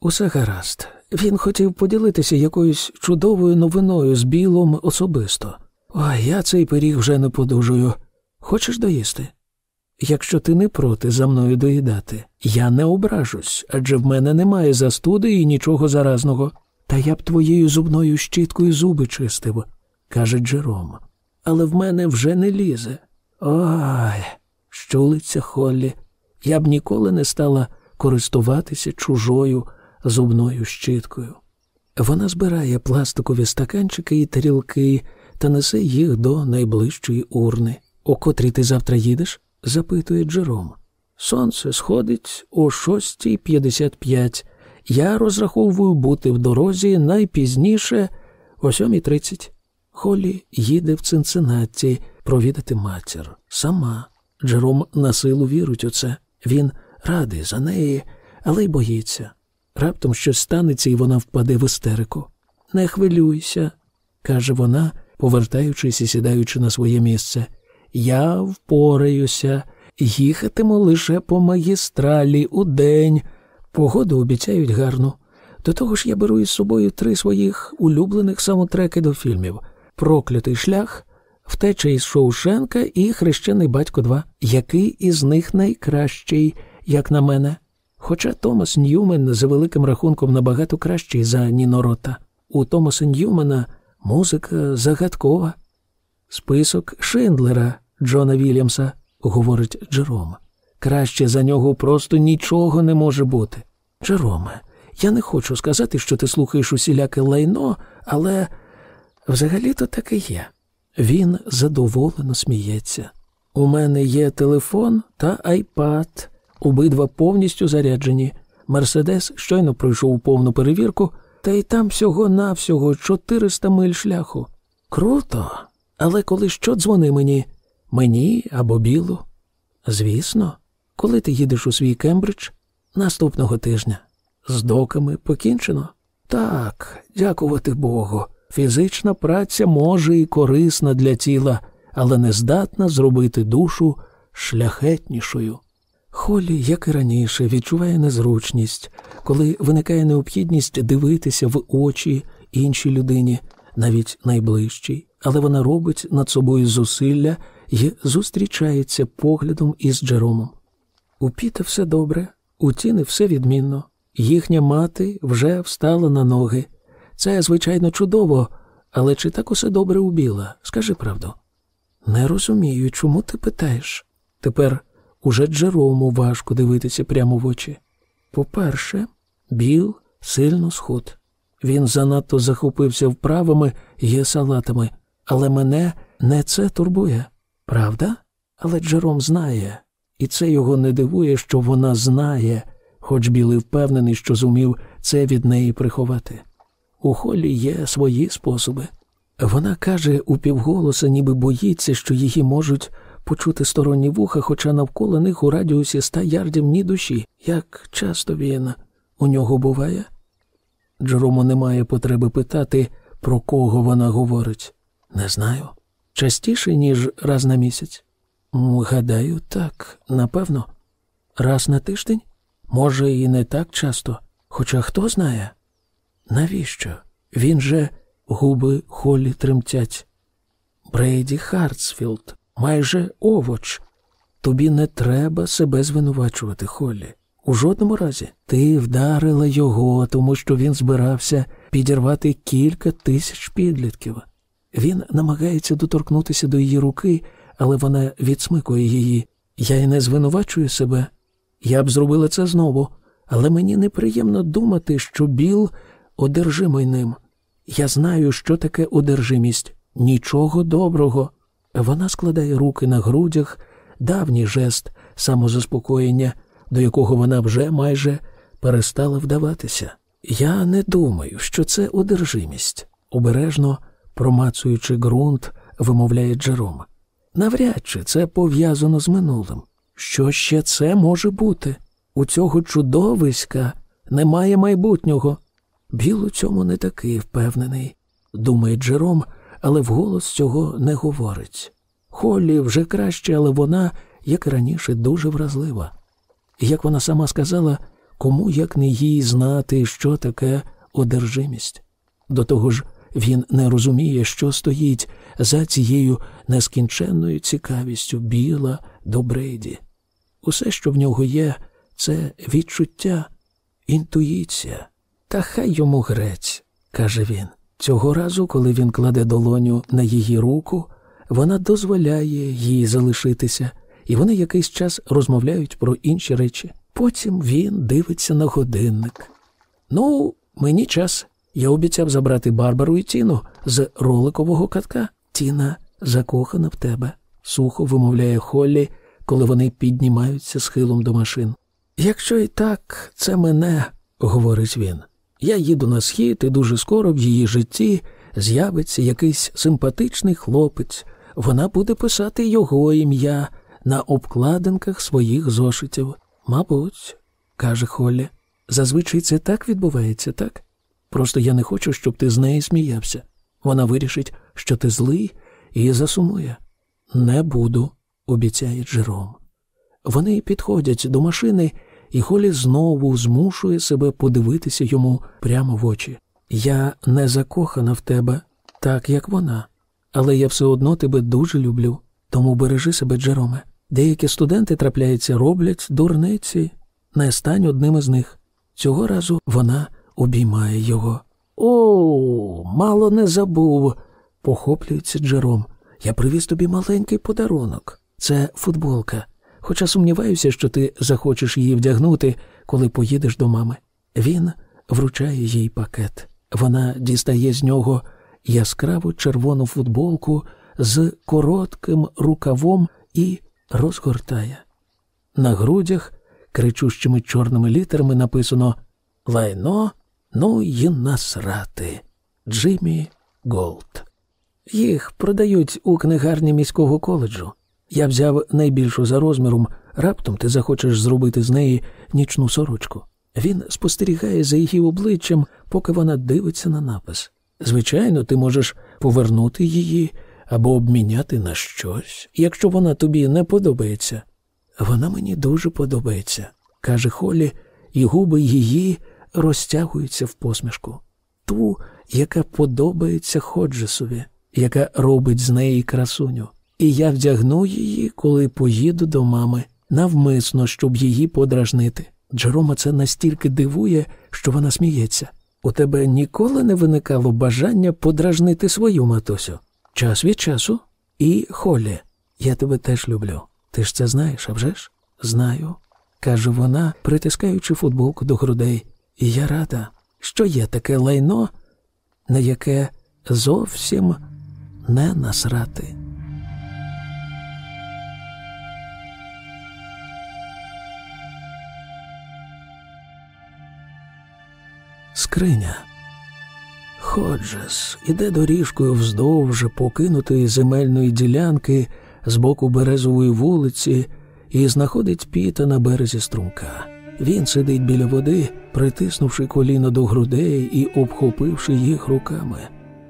усе гаразд. Він хотів поділитися якоюсь чудовою новиною з білом особисто. Ой, я цей пиріг вже не подужую. Хочеш доїсти? якщо ти не проти за мною доїдати. Я не ображусь, адже в мене немає застуди і нічого заразного. Та я б твоєю зубною щіткою зуби чистив, каже Джером. Але в мене вже не лізе. Ой, щулиться Холлі. Я б ніколи не стала користуватися чужою зубною щіткою. Вона збирає пластикові стаканчики і тарілки та несе їх до найближчої урни. О котрій ти завтра їдеш? запитує Джером. Сонце сходить о 6.55. Я розраховую бути в дорозі найпізніше о 7.30. Холі їде в Цинциннаті провідати матір. Сама. Джером на силу вірить у це. Він радий за неї, але й боїться. Раптом щось станеться, і вона впаде в істерику. Не хвилюйся, каже вона, повертаючись і сідаючи на своє місце. Я впораюся, їхатиму лише по магістралі у день. Погоду обіцяють гарну. До того ж я беру із собою три своїх улюблених самотреки до фільмів Проклятий шлях, Втеча із Шоушенка і Хрещений батько 2. Який із них найкращий, як на мене? Хоча Томас Ньюмен за великим рахунком набагато кращий за Нінорота. У Томаса Ньюмена музика загадкова. Список Шиндлера Джона Вільямса, говорить Джером. Краще за нього просто нічого не може бути. Джероме, я не хочу сказати, що ти слухаєш усіляке лайно, але взагалі-то так і є. Він задоволено сміється. У мене є телефон та айпад, обидва повністю заряджені. Мерседес щойно пройшов повну перевірку, та й там всього-навсього 400 миль шляху. Круто. Але коли що дзвони мені, мені або білу. Звісно, коли ти їдеш у свій Кембридж наступного тижня. З доками покінчено? Так, дякувати Богу. Фізична праця може і корисна для тіла, але не здатна зробити душу шляхетнішою. Холі, як і раніше, відчуває незручність, коли виникає необхідність дивитися в очі іншій людині, навіть найближчій, але вона робить над собою зусилля і зустрічається поглядом із Джеромом. У Піта все добре, у Тіни все відмінно. Їхня мати вже встала на ноги. Це, звичайно, чудово, але чи так усе добре у Біла? Скажи правду. Не розумію, чому ти питаєш? Тепер уже Джерому важко дивитися прямо в очі. По-перше, Біл сильно схуд. Він занадто захопився вправами і салатами, але мене не це турбує, правда? Але Джером знає, і це його не дивує, що вона знає, хоч білий впевнений, що зумів це від неї приховати. У холі є свої способи. Вона каже упівголоса, ніби боїться, що її можуть почути сторонні вуха, хоча навколо них у радіусі ста ярдів ні душі. Як часто він у нього буває? Джерому немає потреби питати, про кого вона говорить. Не знаю. Частіше, ніж раз на місяць. Гадаю, так, напевно. Раз на тиждень? Може, і не так часто. Хоча хто знає? Навіщо? Він же... губи Холлі тремтять. Брейді Хартсфілд, майже овоч. Тобі не треба себе звинувачувати, Холлі. У жодному разі ти вдарила його, тому що він збирався підірвати кілька тисяч підлітків. Він намагається доторкнутися до її руки, але вона відсмикує її. Я й не звинувачую себе. Я б зробила це знову, але мені неприємно думати, що Біл одержимий ним. Я знаю, що таке одержимість. Нічого доброго. Вона складає руки на грудях, давній жест самозаспокоєння, до якого вона вже майже перестала вдаватися. Я не думаю, що це одержимість, обережно промацуючи ґрунт, вимовляє Джером. Навряд чи це пов'язано з минулим. Що ще це може бути? У цього чудовиська немає майбутнього. Біл у цьому не такий впевнений, думає Джером, але вголос цього не говорить. Холлі вже краще, але вона, як і раніше, дуже вразлива. Як вона сама сказала, кому як не їй знати, що таке одержимість. До того ж, він не розуміє, що стоїть за цією нескінченною цікавістю біла до Брейді. Усе, що в нього є, це відчуття, інтуїція. Та хай йому грець, каже він. Цього разу, коли він кладе долоню на її руку, вона дозволяє їй залишитися, і вони якийсь час розмовляють про інші речі. Потім він дивиться на годинник. Ну, мені час. Я обіцяв забрати Барбару і Тіну з роликового катка. Тіна закохана в тебе, сухо вимовляє Холлі, коли вони піднімаються схилом до машин. Якщо і так, це мене, говорить він. Я їду на схід, і дуже скоро в її житті з'явиться якийсь симпатичний хлопець. Вона буде писати його ім'я на обкладинках своїх зошитів. Мабуть, каже Холлі. Зазвичай це так відбувається, так? Просто я не хочу, щоб ти з неї сміявся. Вона вирішить, що ти злий, і засумує. Не буду, обіцяє Джером. Вони підходять до машини, і Холі знову змушує себе подивитися йому прямо в очі. Я не закохана в тебе, так як вона, але я все одно тебе дуже люблю. Тому бережи себе, Джероме. Деякі студенти трапляються, роблять дурниці. Не стань одним із них. Цього разу вона обіймає його. О, мало не забув, похоплюється Джером. Я привіз тобі маленький подарунок. Це футболка. Хоча сумніваюся, що ти захочеш її вдягнути, коли поїдеш до мами. Він вручає їй пакет. Вона дістає з нього яскраву червону футболку з коротким рукавом і розгортає. На грудях кричущими чорними літерами написано Лайно, ну й насрати. Джиммі Голд. Їх продають у книгарні міського коледжу. Я взяв найбільшу за розміром, раптом ти захочеш зробити з неї нічну сорочку. Він спостерігає за її обличчям, поки вона дивиться на напис. Звичайно, ти можеш повернути її або обміняти на щось, якщо вона тобі не подобається. Вона мені дуже подобається, каже Холі, і губи її розтягуються в посмішку. Ту, яка подобається Ходжесові, яка робить з неї красуню. І я вдягну її, коли поїду до мами, навмисно, щоб її подражнити. Джерома це настільки дивує, що вона сміється. У тебе ніколи не виникало бажання подражнити свою матусю? Час від часу. І Холі, я тебе теж люблю. Ти ж це знаєш, а вже ж? Знаю, каже вона, притискаючи футболку до грудей. І я рада, що є таке лайно, на яке зовсім не насрати. Скриня. Ходжес іде доріжкою вздовж покинутої земельної ділянки з боку березової вулиці і знаходить піта на березі струмка. Він сидить біля води, притиснувши коліно до грудей і обхопивши їх руками.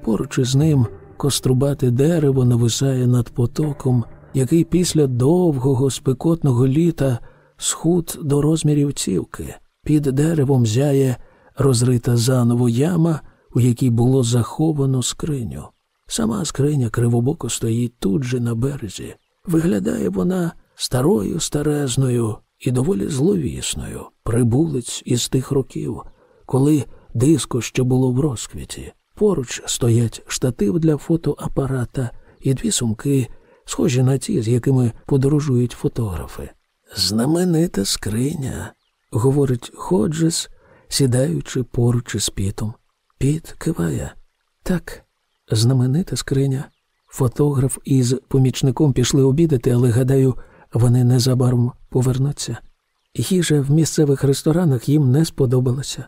Поруч із ним кострубате дерево нависає над потоком, який після довгого спекотного літа схуд до розмірів цівки. Під деревом зяє розрита заново яма, у якій було заховано скриню. Сама скриня кривобоко стоїть тут же на березі. Виглядає вона старою старезною і доволі зловісною, прибулець із тих років, коли диско ще було в розквіті. Поруч стоять штатив для фотоапарата і дві сумки, схожі на ті, з якими подорожують фотографи. Знаменита скриня, говорить Ходжес, сідаючи поруч із пітом. Піт киває. Так, знаменита скриня. Фотограф із помічником пішли обідати, але, гадаю, вони незабаром повернуться. Їжа в місцевих ресторанах їм не сподобалася.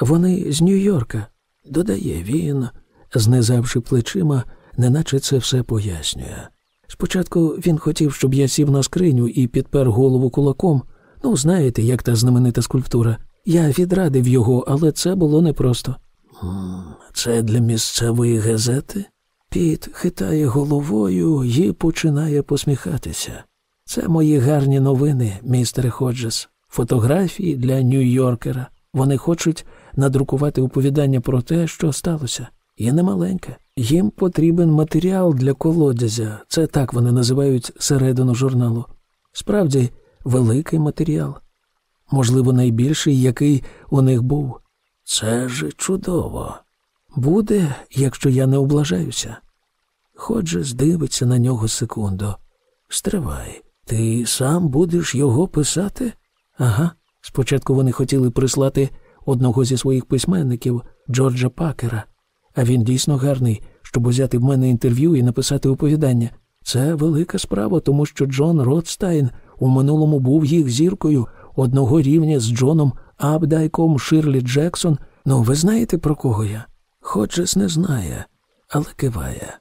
Вони з Нью-Йорка, додає він, знизавши плечима, неначе це все пояснює. Спочатку він хотів, щоб я сів на скриню і підпер голову кулаком. Ну, знаєте, як та знаменита скульптура. Я відрадив його, але це було непросто. Це для місцевої газети? Піт хитає головою і починає посміхатися. Це мої гарні новини, містере Ходжес. Фотографії для Нью-Йоркера. Вони хочуть надрукувати оповідання про те, що сталося. І немаленьке. Їм потрібен матеріал для колодязя. Це так вони називають середину журналу. Справді, великий матеріал, можливо, найбільший, який у них був. Це ж чудово. Буде, якщо я не облажаюся. Ходже здивиться на нього секунду. Стривай, ти сам будеш його писати? Ага. Спочатку вони хотіли прислати одного зі своїх письменників, Джорджа Пакера, а він дійсно гарний, щоб взяти в мене інтерв'ю і написати оповідання. Це велика справа, тому що Джон Ротстайн у минулому був зіркою одного рівня з Джоном Апдайком, Ширлі Джексон. Ну, ви знаєте, про кого я? Ходжес не знає, але киває.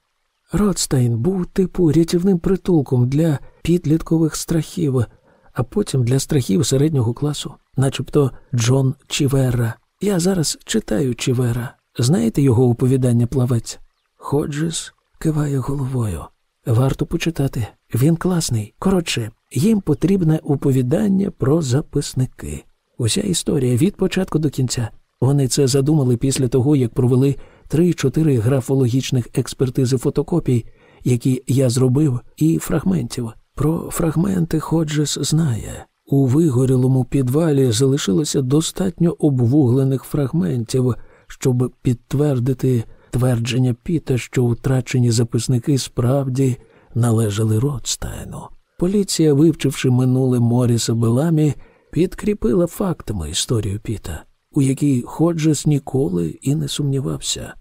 Ротстайн був типу рятівним притулком для підліткових страхів, а потім для страхів середнього класу, начебто Джона Чівера. Я зараз читаю Чівера. Знаєте його оповідання Плавець? Ходжес киває головою. Варто почитати. Він класний. Коротше, їм потрібне оповідання про записники. Уся історія від початку до кінця. Вони це задумали після того, як провели три-чотири графологічних експертизи фотокопій, які я зробив, і фрагментів. Про фрагменти Ходжес знає. У вигорілому підвалі залишилося достатньо обвуглених фрагментів, щоб підтвердити твердження Піта, що втрачені записники справді належали Ротстайну. Поліція, вивчивши минуле Моріса Беламі, підкріпила фактами історію Піта, у якій Ходжес ніколи і не сумнівався.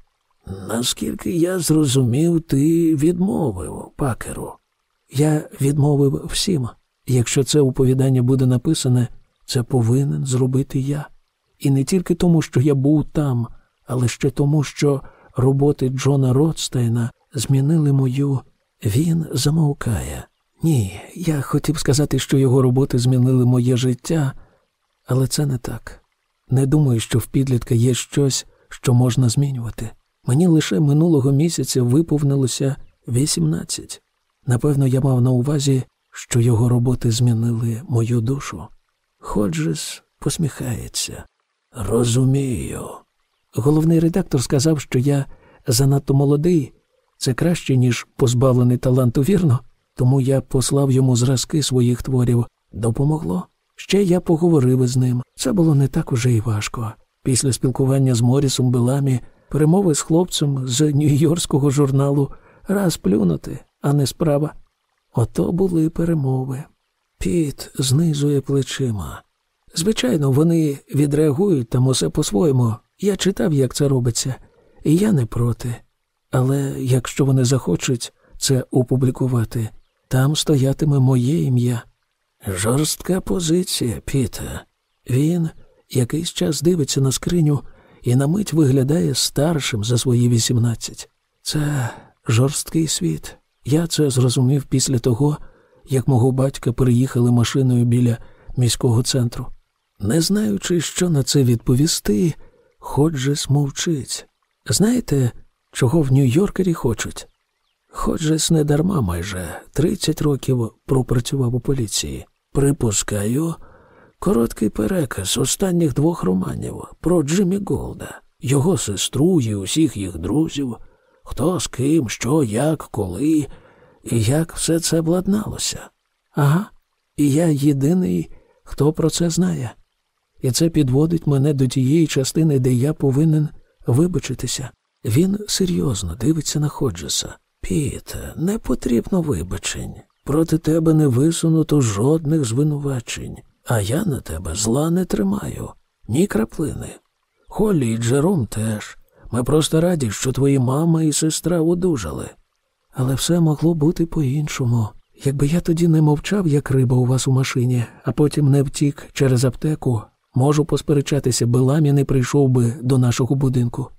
Наскільки я зрозумів, ти відмовив пакеру. Я відмовив всім. Якщо це оповідання буде написане, це повинен зробити я. І не тільки тому, що я був там, але ще тому, що роботи Джона Ротстейна змінили мою. Він замовкає. Ні, я хотів сказати, що його роботи змінили моє життя, але це не так. Не думаю, що в підлітка є щось, що можна змінювати. Мені лише минулого місяця виповнилося 18. Напевно, я мав на увазі, що його роботи змінили мою душу. Ходжес посміхається. Розумію. Головний редактор сказав, що я занадто молодий, це краще, ніж позбавлений таланту, вірно, тому я послав йому зразки своїх творів. Допомогло. Ще я поговорив із ним. Це було не так уже і важко. Після спілкування з Морісом Беламі, перемови з хлопцем з нью-йоркського журналу раз плюнути, а не справа. Ото були перемови. Піт знизує плечима. Звичайно, вони відреагують там усе по-своєму. Я читав, як це робиться, і я не проти. Але якщо вони захочуть це опублікувати, там стоятиме моє ім'я. Жорстка позиція, Піта. Він якийсь час дивиться на скриню і на мить виглядає старшим за свої вісімнадцять. Це жорсткий світ. Я це зрозумів після того, як мого батька переїхали машиною біля міського центру. Не знаючи, що на це відповісти, Ходжес мовчить. Знаєте, чого в Нью-Йоркері хочуть? Ходжес не дарма майже 30 років пропрацював у поліції. Припускаю, короткий переказ останніх двох романів про Джиммі Голда, його сестру і усіх їх друзів, хто з ким, що, як, коли, і як все це владналося. Ага, і я єдиний, хто про це знає. І це підводить мене до тієї частини, де я повинен вибачитися. Він серйозно дивиться на Ходжеса. Піте, не потрібно вибачень. Проти тебе не висунуто жодних звинувачень, а я на тебе зла не тримаю, ні краплини. Холлі і Джером теж. Ми просто раді, що твої мама і сестра одужали. Але все могло бути по-іншому. Якби я тоді не мовчав, як риба у вас у машині, а потім не втік через аптеку, можу посперечатися, Беламі не прийшов би до нашого будинку.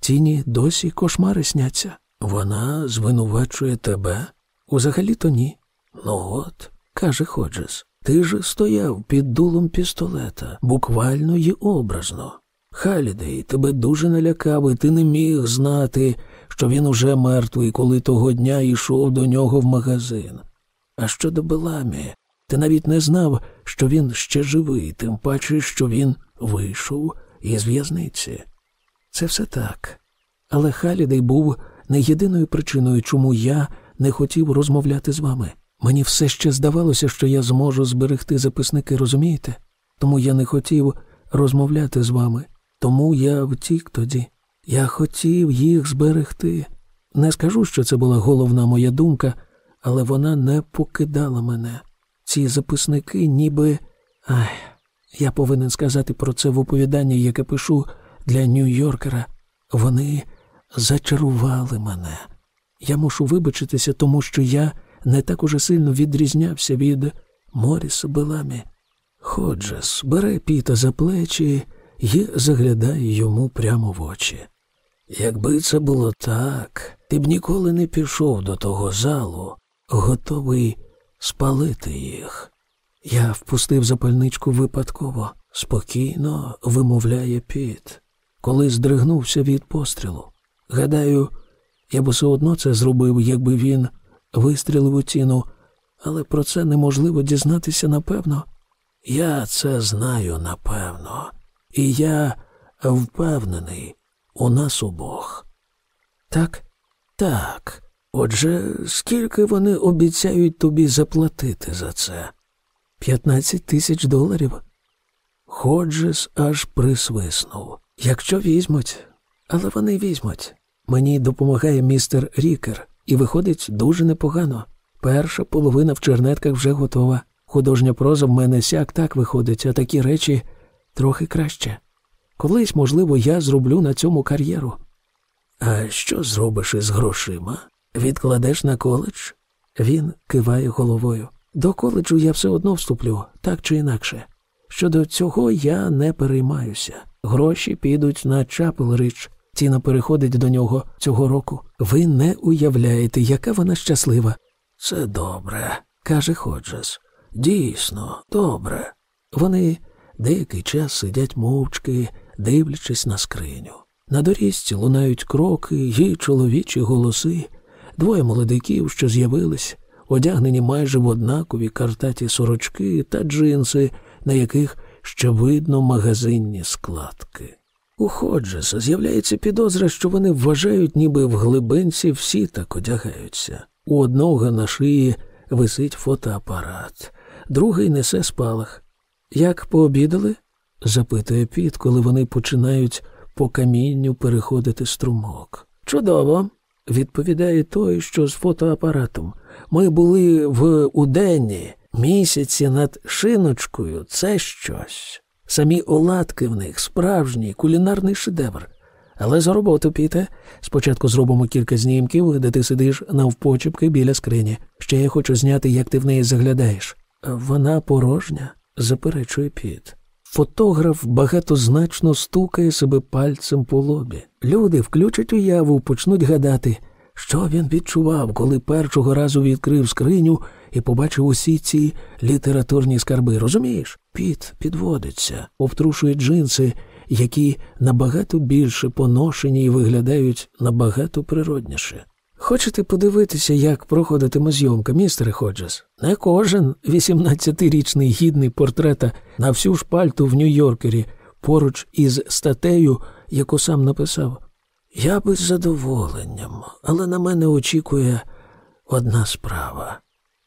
Тіні досі кошмари сняться. Вона звинувачує тебе? Узагалі то ні. Ну от, каже Ходжес, ти ж стояв під дулом пістолета, буквально й образно. Халідей тебе дуже налякав, і ти не міг знати, що він уже мертвий, коли того дня йшов до нього в магазин. А щодо Беламі, ти навіть не знав, що він ще живий, тим паче, що він вийшов із в'язниці. Це все так. Але Халідей був не єдиною причиною, чому я не хотів розмовляти з вами. Мені все ще здавалося, що я зможу зберегти записники, розумієте? Тому я не хотів розмовляти з вами. Тому я втік тоді. Я хотів їх зберегти. Не скажу, що це була головна моя думка, але вона не покидала мене. Ці записники, ніби. Ай, я повинен сказати про це в оповіданні, яке пишу для Нью-Йоркера. Вони зачарували мене. Я мушу вибачитися, тому що я не так уже сильно відрізнявся від Моріса Беламі. Ходжес бере піта за плечі і заглядає йому прямо в очі. Якби це було так, ти б ніколи не пішов до того залу, готовий спалити їх. Я впустив запальничку випадково, спокійно вимовляє піт, коли здригнувся від пострілу. Гадаю, я б все одно це зробив, якби він вистрілив у ціну, але про це неможливо дізнатися напевно. Я це знаю напевно, і я впевнений у нас обох. Так, так. Отже, скільки вони обіцяють тобі заплатити за це? П'ятнадцять тисяч доларів. Ходжес аж присвиснув. Якщо візьмуть, але вони візьмуть. Мені допомагає містер Рікер, і виходить дуже непогано. Перша половина в чернетках вже готова. Художня проза в мене сяк так виходить, а такі речі трохи краще. Колись, можливо, я зроблю на цьому кар'єру. А що зробиш із грошима? Відкладеш на коледж? Він киває головою. До коледжу я все одно вступлю, так чи інакше. Щодо цього я не переймаюся. Гроші підуть на Чапел Річ. Тіна переходить до нього цього року. Ви не уявляєте, яка вона щаслива. Це добре, каже Ходжес. Дійсно, добре. Вони деякий час сидять мовчки, дивлячись на скриню. На доріжці лунають кроки й чоловічі голоси, двоє молодиків, що з'явились, одягнені майже в однакові картаті сорочки та джинси, на яких ще видно магазинні складки. У з'являється підозра, що вони вважають, ніби в глибинці всі так одягаються. У одного на шиї висить фотоапарат, другий несе спалах. Як пообідали? запитує Піт, коли вони починають по камінню переходити струмок. Чудово, відповідає той, що з фотоапаратом. Ми були в Уденні місяці над шиночкою це щось. Самі оладки в них справжній кулінарний шедевр. Але за роботу, Піте, спочатку зробимо кілька знімків, де ти сидиш навпочепки біля скрині. Ще я хочу зняти, як ти в неї заглядаєш. Вона порожня, заперечує Піт. Фотограф багатозначно стукає себе пальцем по лобі. Люди включать уяву, почнуть гадати, що він відчував, коли першого разу відкрив скриню і побачив усі ці літературні скарби. Розумієш? Піт підводиться, обтрушує джинси, які набагато більше поношені і виглядають набагато природніше. Хочете подивитися, як проходитиме зйомка, містере Ходжес? Не кожен 18-річний гідний портрета на всю шпальту в Нью-Йоркері поруч із статтею, яку сам написав. Я би з задоволенням, але на мене очікує одна справа.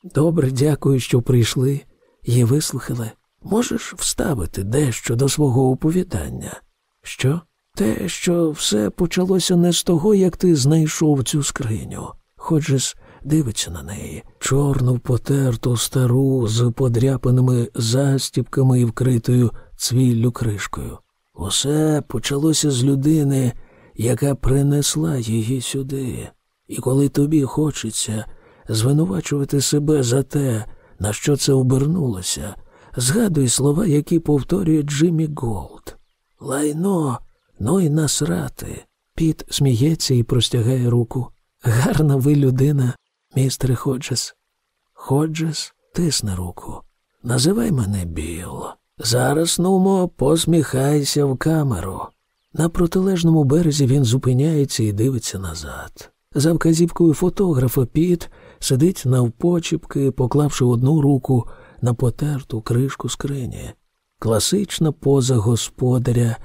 Добре, дякую, що прийшли і вислухали. Можеш вставити дещо до свого оповідання? Що? Те, що все почалося не з того, як ти знайшов цю скриню. Ходжес дивиться на неї, чорну, потерту, стару, з подряпаними застіпками і вкритою цвіллю кришкою. Усе почалося з людини, яка принесла її сюди. І коли тобі хочеться звинувачувати себе за те, на що це обернулося, згадуй слова, які повторює Джиммі Голд. Лайно, ну й насрати. Піт сміється і простягає руку. Гарна ви людина, містере Ходжес. Ходжес тисне руку. Називай мене Біл. Зараз, нумо, посміхайся в камеру. На протилежному березі він зупиняється і дивиться назад. За вказівкою фотографа Піт сидить навпочіпки, поклавши одну руку на потерту кришку скрині. Класична поза господаря.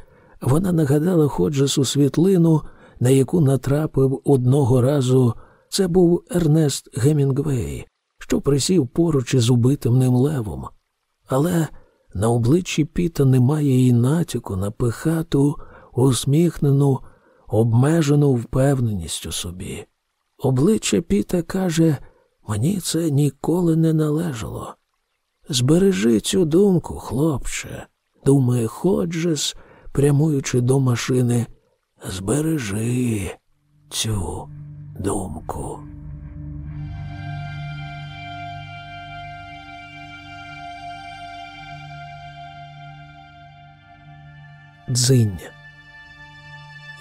Вона нагадала Ходжесу світлину, на яку натрапив одного разу. Це був Ернест Гемінгвей, що присів поруч із убитим ним левом. Але на обличчі Піта немає і натяку на пихату, усміхнену, обмежену впевненість у собі. Обличчя Піта каже, мені це ніколи не належало. Збережи цю думку, хлопче, думає Ходжес, прямуючи до машини. Збережи цю думку. Дзинь.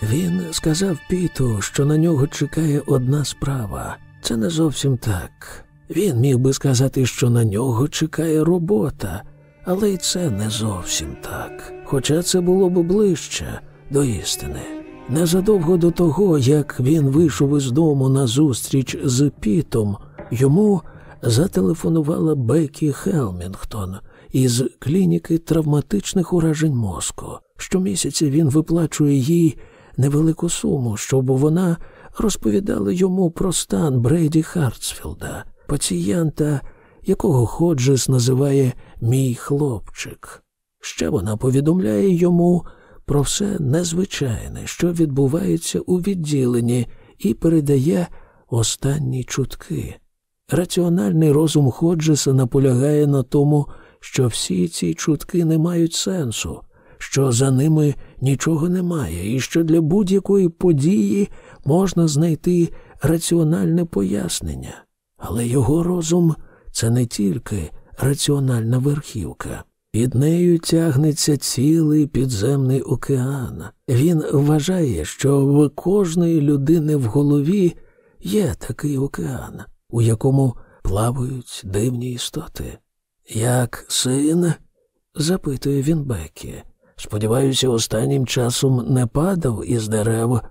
Він сказав Піту, що на нього чекає одна справа. Це не зовсім так. Він міг би сказати, що на нього чекає робота, але й це не зовсім так. Хоча це було б ближче до істини. Незадовго до того, як він вийшов із дому на зустріч з Пітом, йому зателефонувала Бекі Хелмінгтон із клініки травматичних уражень мозку. Щомісяця він виплачує їй невелику суму, щоб вона розповідала йому про стан Брейді Хартсфілда, пацієнта, якого Ходжес називає мій хлопчик. Ще вона повідомляє йому про все незвичайне, що відбувається у відділенні, і передає останні чутки. Раціональний розум Ходжеса наполягає на тому, що всі ці чутки не мають сенсу, що за ними нічого немає, і що для будь-якої події можна знайти раціональне пояснення. Але його розум це не тільки раціональна верхівка. Під нею тягнеться цілий підземний океан. Він вважає, що в кожної людини в голові є такий океан, у якому плавають дивні істоти. Як син? запитує він Бекі. Сподіваюся, останнім часом не падав із дерев.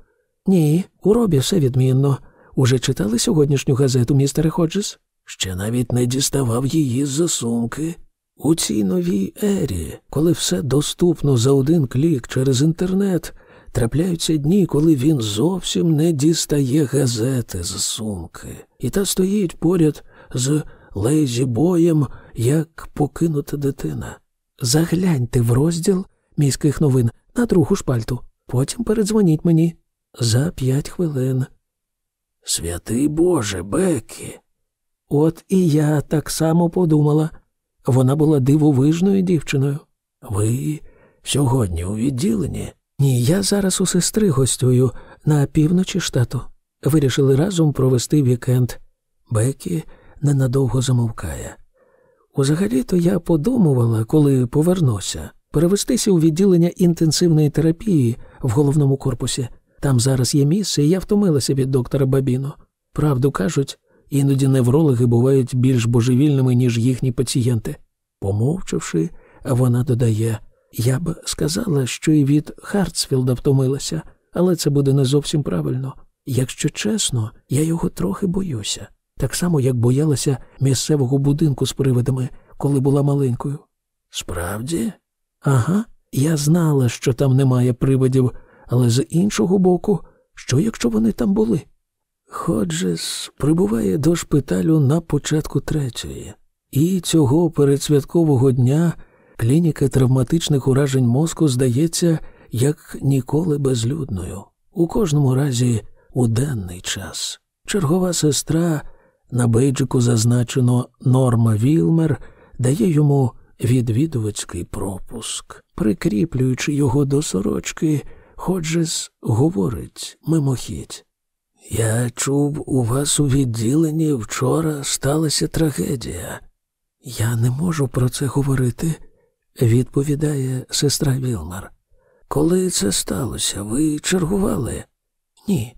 Ні, у робі все відмінно. Уже читали сьогоднішню газету, містере Ходжес? Ще навіть не діставав її з сумки. У цій новій ері, коли все доступно за один клік через інтернет, трапляються дні, коли він зовсім не дістає газети з сумки, і та стоїть поряд з лейзі боєм, як покинута дитина. Загляньте в розділ міських новин на другу шпальту, потім передзвоніть мені за п'ять хвилин. Святий Боже, Бекі. От і я так само подумала. Вона була дивовижною дівчиною. Ви сьогодні у відділенні? Ні, я зараз у сестри гостюю на півночі штату. Вирішили разом провести вікенд. Бекі ненадовго замовкає. Узагалі-то я подумувала, коли повернуся, перевестися у відділення інтенсивної терапії в головному корпусі. Там зараз є місце, і я втомилася від доктора Бабіно. Правду кажуть, іноді неврологи бувають більш божевільними, ніж їхні пацієнти. Помовчавши, вона додає я б сказала, що і від Хартсфілда втомилася, але це буде не зовсім правильно. Якщо чесно, я його трохи боюся, так само, як боялася місцевого будинку з привидами, коли була маленькою. Справді? Ага, я знала, що там немає привидів, але з іншого боку, що якщо вони там були? Ходжес прибуває до шпиталю на початку третьої, і цього передсвяткового дня клініка травматичних уражень мозку здається як ніколи безлюдною, у кожному разі у денний час. Чергова сестра на бейджику зазначено Норма Вілмер дає йому відвідувацький пропуск, прикріплюючи його до сорочки, Ходжес говорить мимохідь. Я чув, у вас у відділенні вчора сталася трагедія. Я не можу про це говорити, відповідає сестра Вілмар. Коли це сталося, ви чергували? Ні.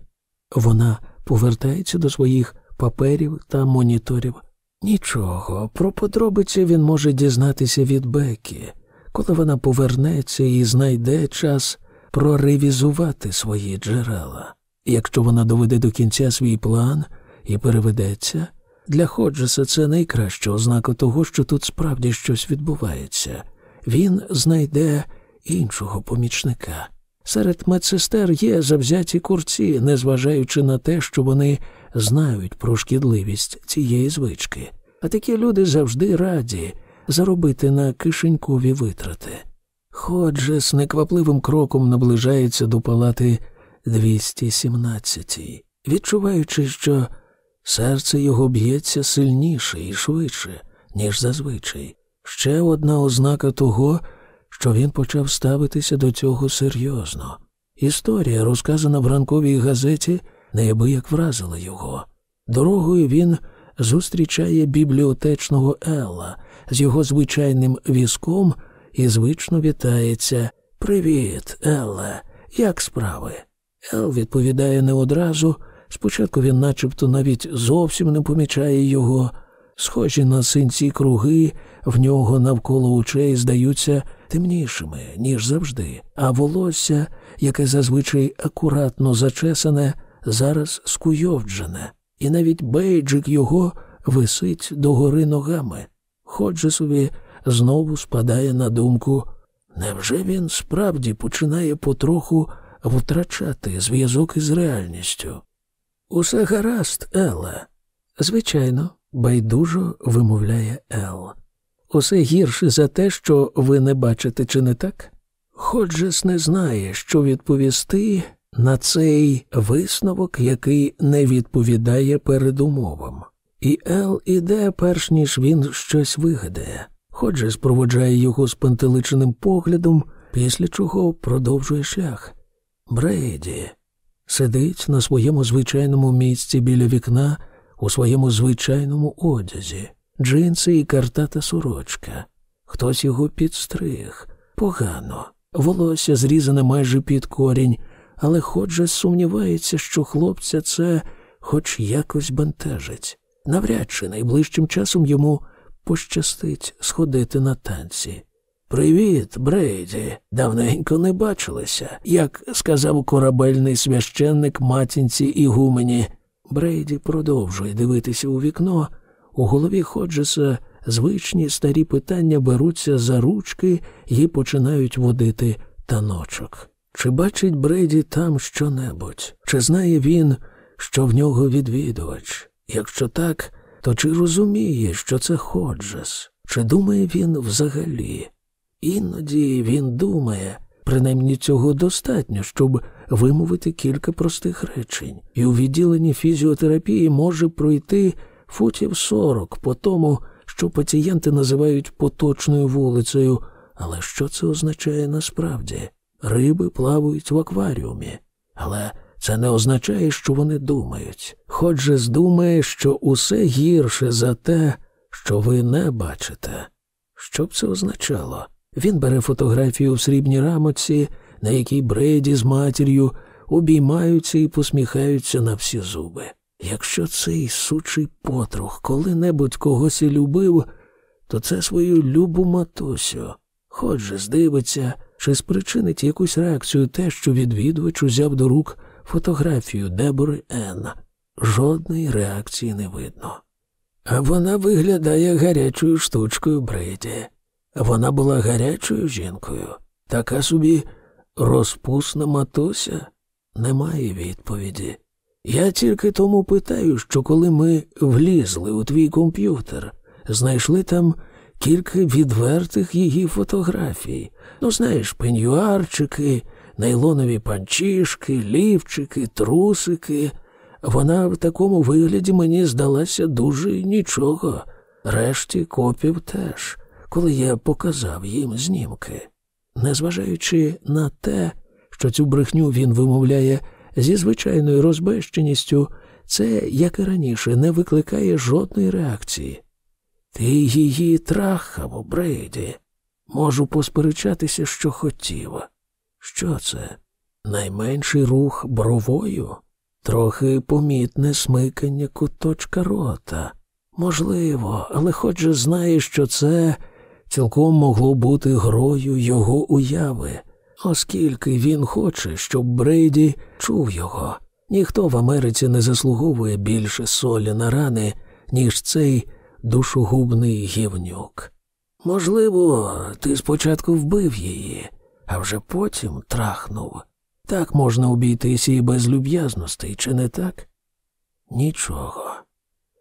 Вона повертається до своїх паперів та моніторів. Нічого, про подробиці він може дізнатися від Бекі, коли вона повернеться і знайде час проревізувати свої джерела. Якщо вона доведе до кінця свій план і переведеться, для Ходжеса це найкраща ознака того, що тут справді щось відбувається. Він знайде іншого помічника. Серед медсестер є завзяті курці, незважаючи на те, що вони знають про шкідливість цієї звички. а такі люди завжди раді заробити на кишенькові витрати. Ходжес неквапливим кроком наближається до палати 217, відчуваючи, що серце його б'ється сильніше і швидше, ніж зазвичай. Ще одна ознака того, що він почав ставитися до цього серйозно. Історія, розказана в ранковій газеті, неабияк вразила його. Дорогою він зустрічає бібліотечного Елла з його звичайним візком і звично вітається. Привіт, Елле, як справи? Ел відповідає не одразу. Спочатку він начебто навіть зовсім не помічає його. Схожі на синці круги, в нього навколо очей здаються темнішими, ніж завжди, а волосся, яке зазвичай акуратно зачесане, зараз скуйовджене, і навіть бейджик його висить догори ногами. Ходжесові знову спадає на думку, невже він справді починає потроху втрачати зв'язок із реальністю? Усе гаразд, Елла. Звичайно, байдужо вимовляє Ел. Усе гірше за те, що ви не бачите, чи не так? Ходжес не знає, що відповісти на цей висновок, який не відповідає передумовам. І Ел іде, перш ніж він щось вигадає. Ходжес проводжає його з пантеличеним поглядом, після чого продовжує шлях. Брейді сидить на своєму звичайному місці біля вікна у своєму звичайному одязі, джинси і картата сорочка. Хтось його підстриг, погано, волосся зрізане майже під корінь, але Ходжес сумнівається, що хлопця це хоч якось бентежить. Навряд чи найближчим часом йому пощастить сходити на танці. Привіт, Брейді. Давненько не бачилися, як сказав корабельний священник матінці і гумені. Брейді продовжує дивитися у вікно. У голові Ходжеса звичні старі питання беруться за ручки і починають водити таночок. Чи бачить Брейді там щонебудь? Чи знає він, що в нього відвідувач? Якщо так, то чи розуміє, що це Ходжес? Чи думає він взагалі? Іноді він думає, принаймні цього достатньо, щоб вимовити кілька простих речень, і у відділенні фізіотерапії може пройти футів сорок по тому, що пацієнти називають поточною вулицею. Але що це означає насправді? Риби плавають в акваріумі, але це не означає, що вони думають. Хоч же здумає, що усе гірше за те, що ви не бачите. Що б це означало? Він бере фотографію в срібній рамоці, на якій Бреді з матір'ю обіймаються і посміхаються на всі зуби. Якщо цей сучий потрух коли-небудь когось і любив, то це свою любу матусю. Хоч же здивиться, чи спричинить якусь реакцію те, що відвідувач узяв до рук фотографію Дебори Н. Жодної реакції не видно. А вона виглядає гарячою штучкою Брейді. Вона була гарячою жінкою, така собі розпусна матуся. Немає відповіді. Я тільки тому питаю, що коли ми влізли у твій комп'ютер, знайшли там кілька відвертих її фотографій. Ну, знаєш, пенюарчики, нейлонові панчішки, лівчики, трусики. Вона в такому вигляді мені здалася дуже нічого. Решті копів теж, коли я показав їм знімки. Незважаючи на те, що цю брехню він вимовляє зі звичайною розбещеністю, це, як і раніше, не викликає жодної реакції. Ти її трахав, Брейді. Можу посперечатися, що хотів. Що це? Найменший рух бровою, трохи помітне смикання куточка рота. Можливо, але хоч же знає, що це цілком могло бути грою його уяви, оскільки він хоче, щоб Брейді чув його. Ніхто в Америці не заслуговує більше солі на рани, ніж цей душогубний гівнюк. Можливо, ти спочатку вбив її, а вже потім трахнув. Так можна обійтися і без люб'язностей, чи не так? Нічого.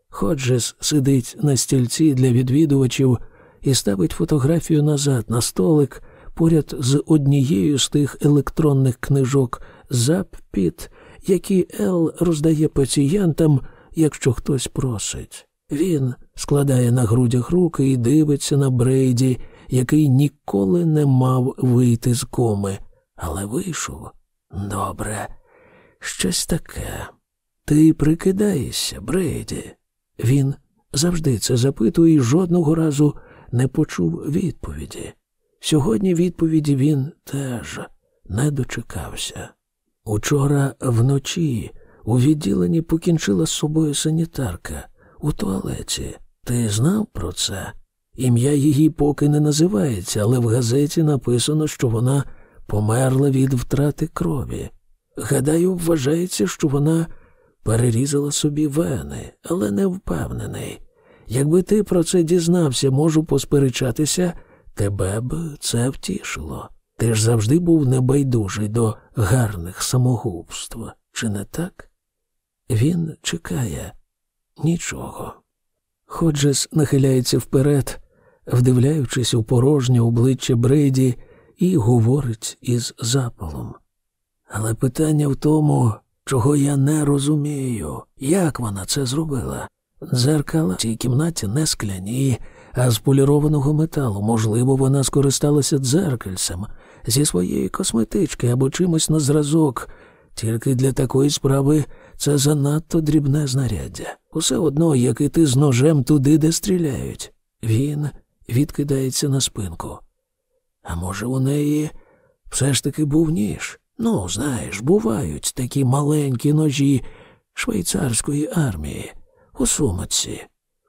Ходжес сидить на стільці для відвідувачів і ставить фотографію назад на столик поряд з однією з тих електронних книжок «Заппіт», які Ел роздає пацієнтам, якщо хтось просить. Він складає на грудях руки і дивиться на Брейді, який ніколи не мав вийти з коми, але вийшов. Добре, щось таке. Ти прикидаєшся, Брейді. Він завжди це запитує і жодного разу не почув відповіді. Сьогодні відповіді він теж не дочекався. Учора вночі у відділенні покінчила з собою санітарка у туалеті. Ти знав про це? Ім'я її поки не називається, але в газеті написано, що вона померла від втрати крові. Гадаю, вважається, що вона перерізала собі вени, але не впевнений. Якби ти про це дізнався, можу посперечатися, тебе б це втішило. Ти ж завжди був небайдужий до гарних самогубств, чи не так? Він чекає нічого. Ходжес нахиляється вперед, вдивляючись у порожнє обличчя Брейді, і говорить із запалом. Але питання в тому, чого я не розумію, як вона це зробила. Дзеркала в цій кімнаті не скляні, а з полірованого металу. Можливо, вона скористалася дзеркальцем зі своєї косметички або чимось на зразок. Тільки для такої справи це занадто дрібне знаряддя. Усе одно, як і ти з ножем туди, де стріляють. Він відкидається на спинку. А може, у неї все ж таки був ніж? Ну, знаєш, бувають такі маленькі ножі швейцарської армії у сумочці.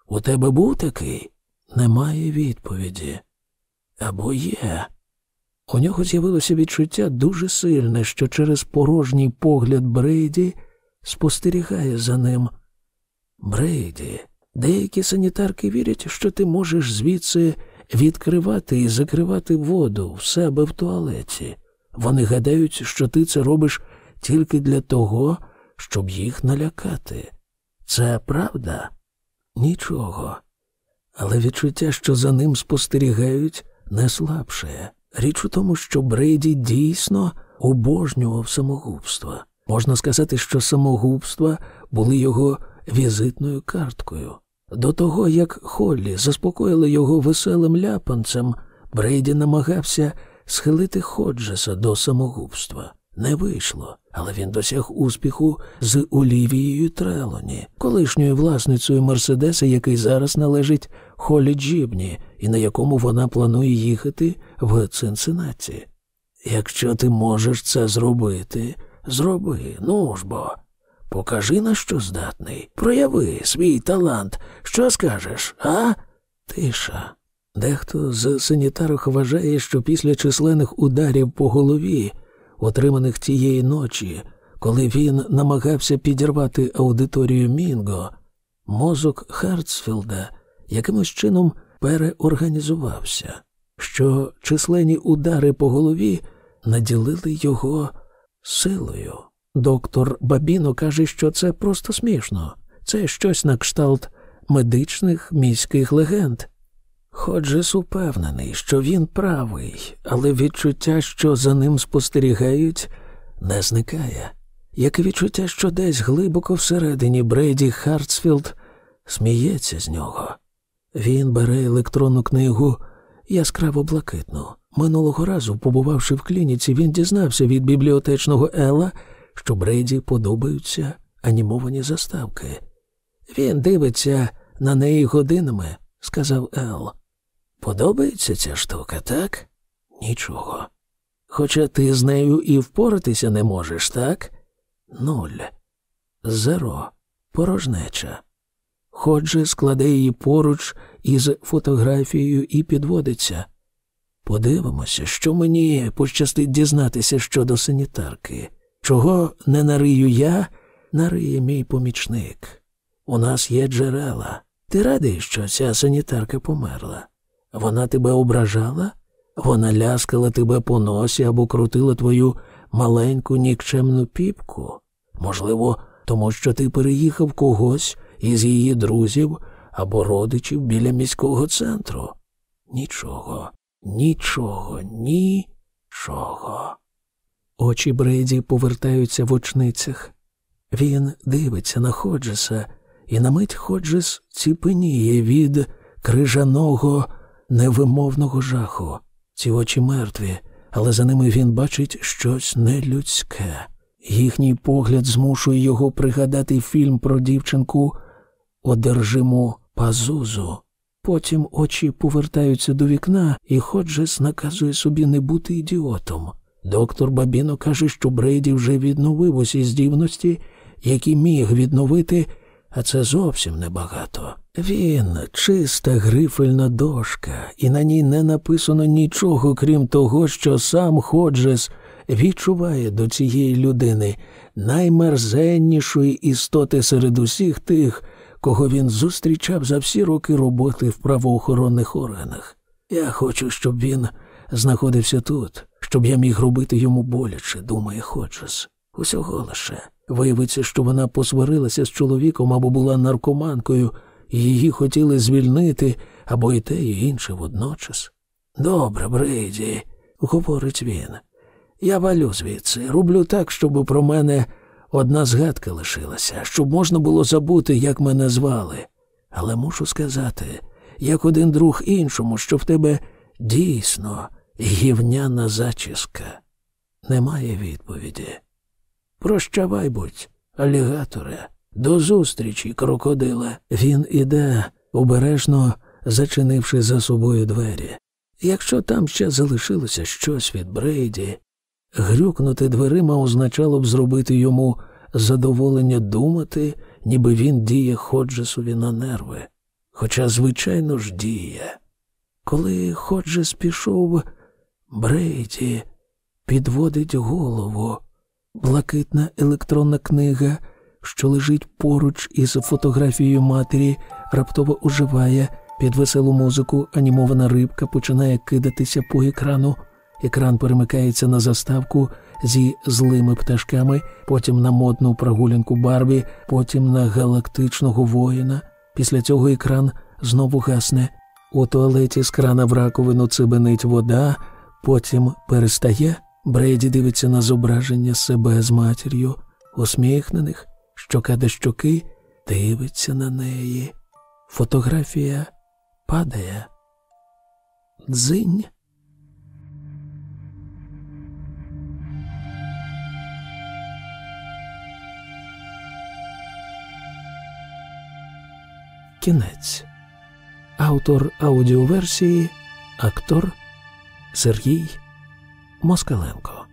У тебе був такий? Немає відповіді. Або є. У нього з'явилося відчуття дуже сильне, що через порожній погляд Брейді спостерігає за ним. Брейді, деякі санітарки вірять, що ти можеш звідси відкривати і закривати воду в себе в туалеті. Вони гадають, що ти це робиш тільки для того, щоб їх налякати. Це правда? Нічого. Але відчуття, що за ним спостерігають, не слабше. Річ у тому, що Брейді дійсно обожнював самогубство. Можна сказати, що самогубства були його візитною карткою. До того, як Холлі заспокоїли його веселим ляпанцем, Брейді намагався схилити Ходжеса до самогубства. Не вийшло, але він досяг успіху з Олівією Трелоні, колишньою власницею Мерседеса, який зараз належить Холі Джібні, і на якому вона планує їхати в Цинциннаті. Якщо ти можеш це зробити, зроби, ну ж бо. Покажи, на що здатний. Прояви свій талант. Що скажеш, а? Тиша. Дехто з санітарок вважає, що після численних ударів по голові, отриманих тієї ночі, коли він намагався підірвати аудиторію Мінго, мозок Хартсфілда якимось чином переорганізувався, що численні удари по голові наділили його силою. Доктор Бабіно каже, що це просто смішно, це щось на кшталт медичних міських легенд. Ходжес упевнений, що він правий, але відчуття, що за ним спостерігають, не зникає, як і відчуття, що десь глибоко всередині Брейді Хартсфілд сміється з нього. Він бере електронну книгу яскраво блакитну. Минулого разу, побувавши в клініці, він дізнався від бібліотечного Ела, що Брейді подобаються анімовані заставки. Він дивиться на неї годинами, сказав Ел. Подобається ця штука, так? Нічого. Хоча ти з нею і впоратися не можеш, так? Нуль. Зеро. Порожнеча. Ходже складе її поруч із фотографією і підводиться. Подивимося, що мені пощастить дізнатися щодо санітарки. Чого не нарию я, нариє мій помічник. У нас є джерела. Ти радий, що ця санітарка померла? Вона тебе ображала? Вона ляскала тебе по носі або крутила твою маленьку нікчемну піпку? Можливо, тому що ти переїхав когось із її друзів або родичів біля міського центру. Нічого, нічого, нічого. Очі Брейді повертаються в очницях. Він дивиться на Ходжеса, і на мить Ходжес ціпеніє від крижаного, невимовного жаху. Ці очі мертві, але за ними він бачить щось нелюдське. Їхній погляд змушує його пригадати фільм про дівчинку одержиму пазузу. Потім очі повертаються до вікна, і Ходжес наказує собі не бути ідіотом. Доктор Бабіно каже, що Брейді вже відновив усі здібності, які міг відновити, а це зовсім небагато. Він чиста грифельна дошка, і на ній не написано нічого, крім того, що сам Ходжес відчуває до цієї людини наймерзеннішої істоти серед усіх тих, кого він зустрічав за всі роки роботи в правоохоронних органах. Я хочу, щоб він знаходився тут, щоб я міг робити йому боляче, думає Ходжес. Усього лише виявиться, що вона посварилася з чоловіком або була наркоманкою, і її хотіли звільнити або і те, і інше водночас. Добре, Брейді, говорить він. Я валю звідси, роблю так, щоб про мене одна згадка лишилася, щоб можна було забути, як мене звали. Але мушу сказати, як один друг іншому, що в тебе дійсно гівняна зачіска. Немає відповіді. Прощавай будь, алігаторе, до зустрічі, крокодиле. Він іде, обережно зачинивши за собою двері. Якщо там ще залишилося щось від Брейді, грюкнути дверима означало б зробити йому задоволення думати, ніби він діє Ходжесові на нерви. Хоча, звичайно ж, діє. Коли Ходжес пішов, Брейді підводить голову. Блакитна електронна книга, що лежить поруч із фотографією матері, раптово оживає. Під веселу музику анімована рибка починає кидатися по екрану. Екран перемикається на заставку зі злими пташками, потім на модну прогулянку Барбі, потім на галактичного воїна. Після цього екран знову гасне. У туалеті з крана в раковину цибенить вода, потім перестає. Брейді дивиться на зображення себе з матір'ю, усміхнених, щока до щоки, дивиться на неї. Фотографія падає. Дзинь. Кінець. Автор аудіоверсії, актор Сергій Москаленко.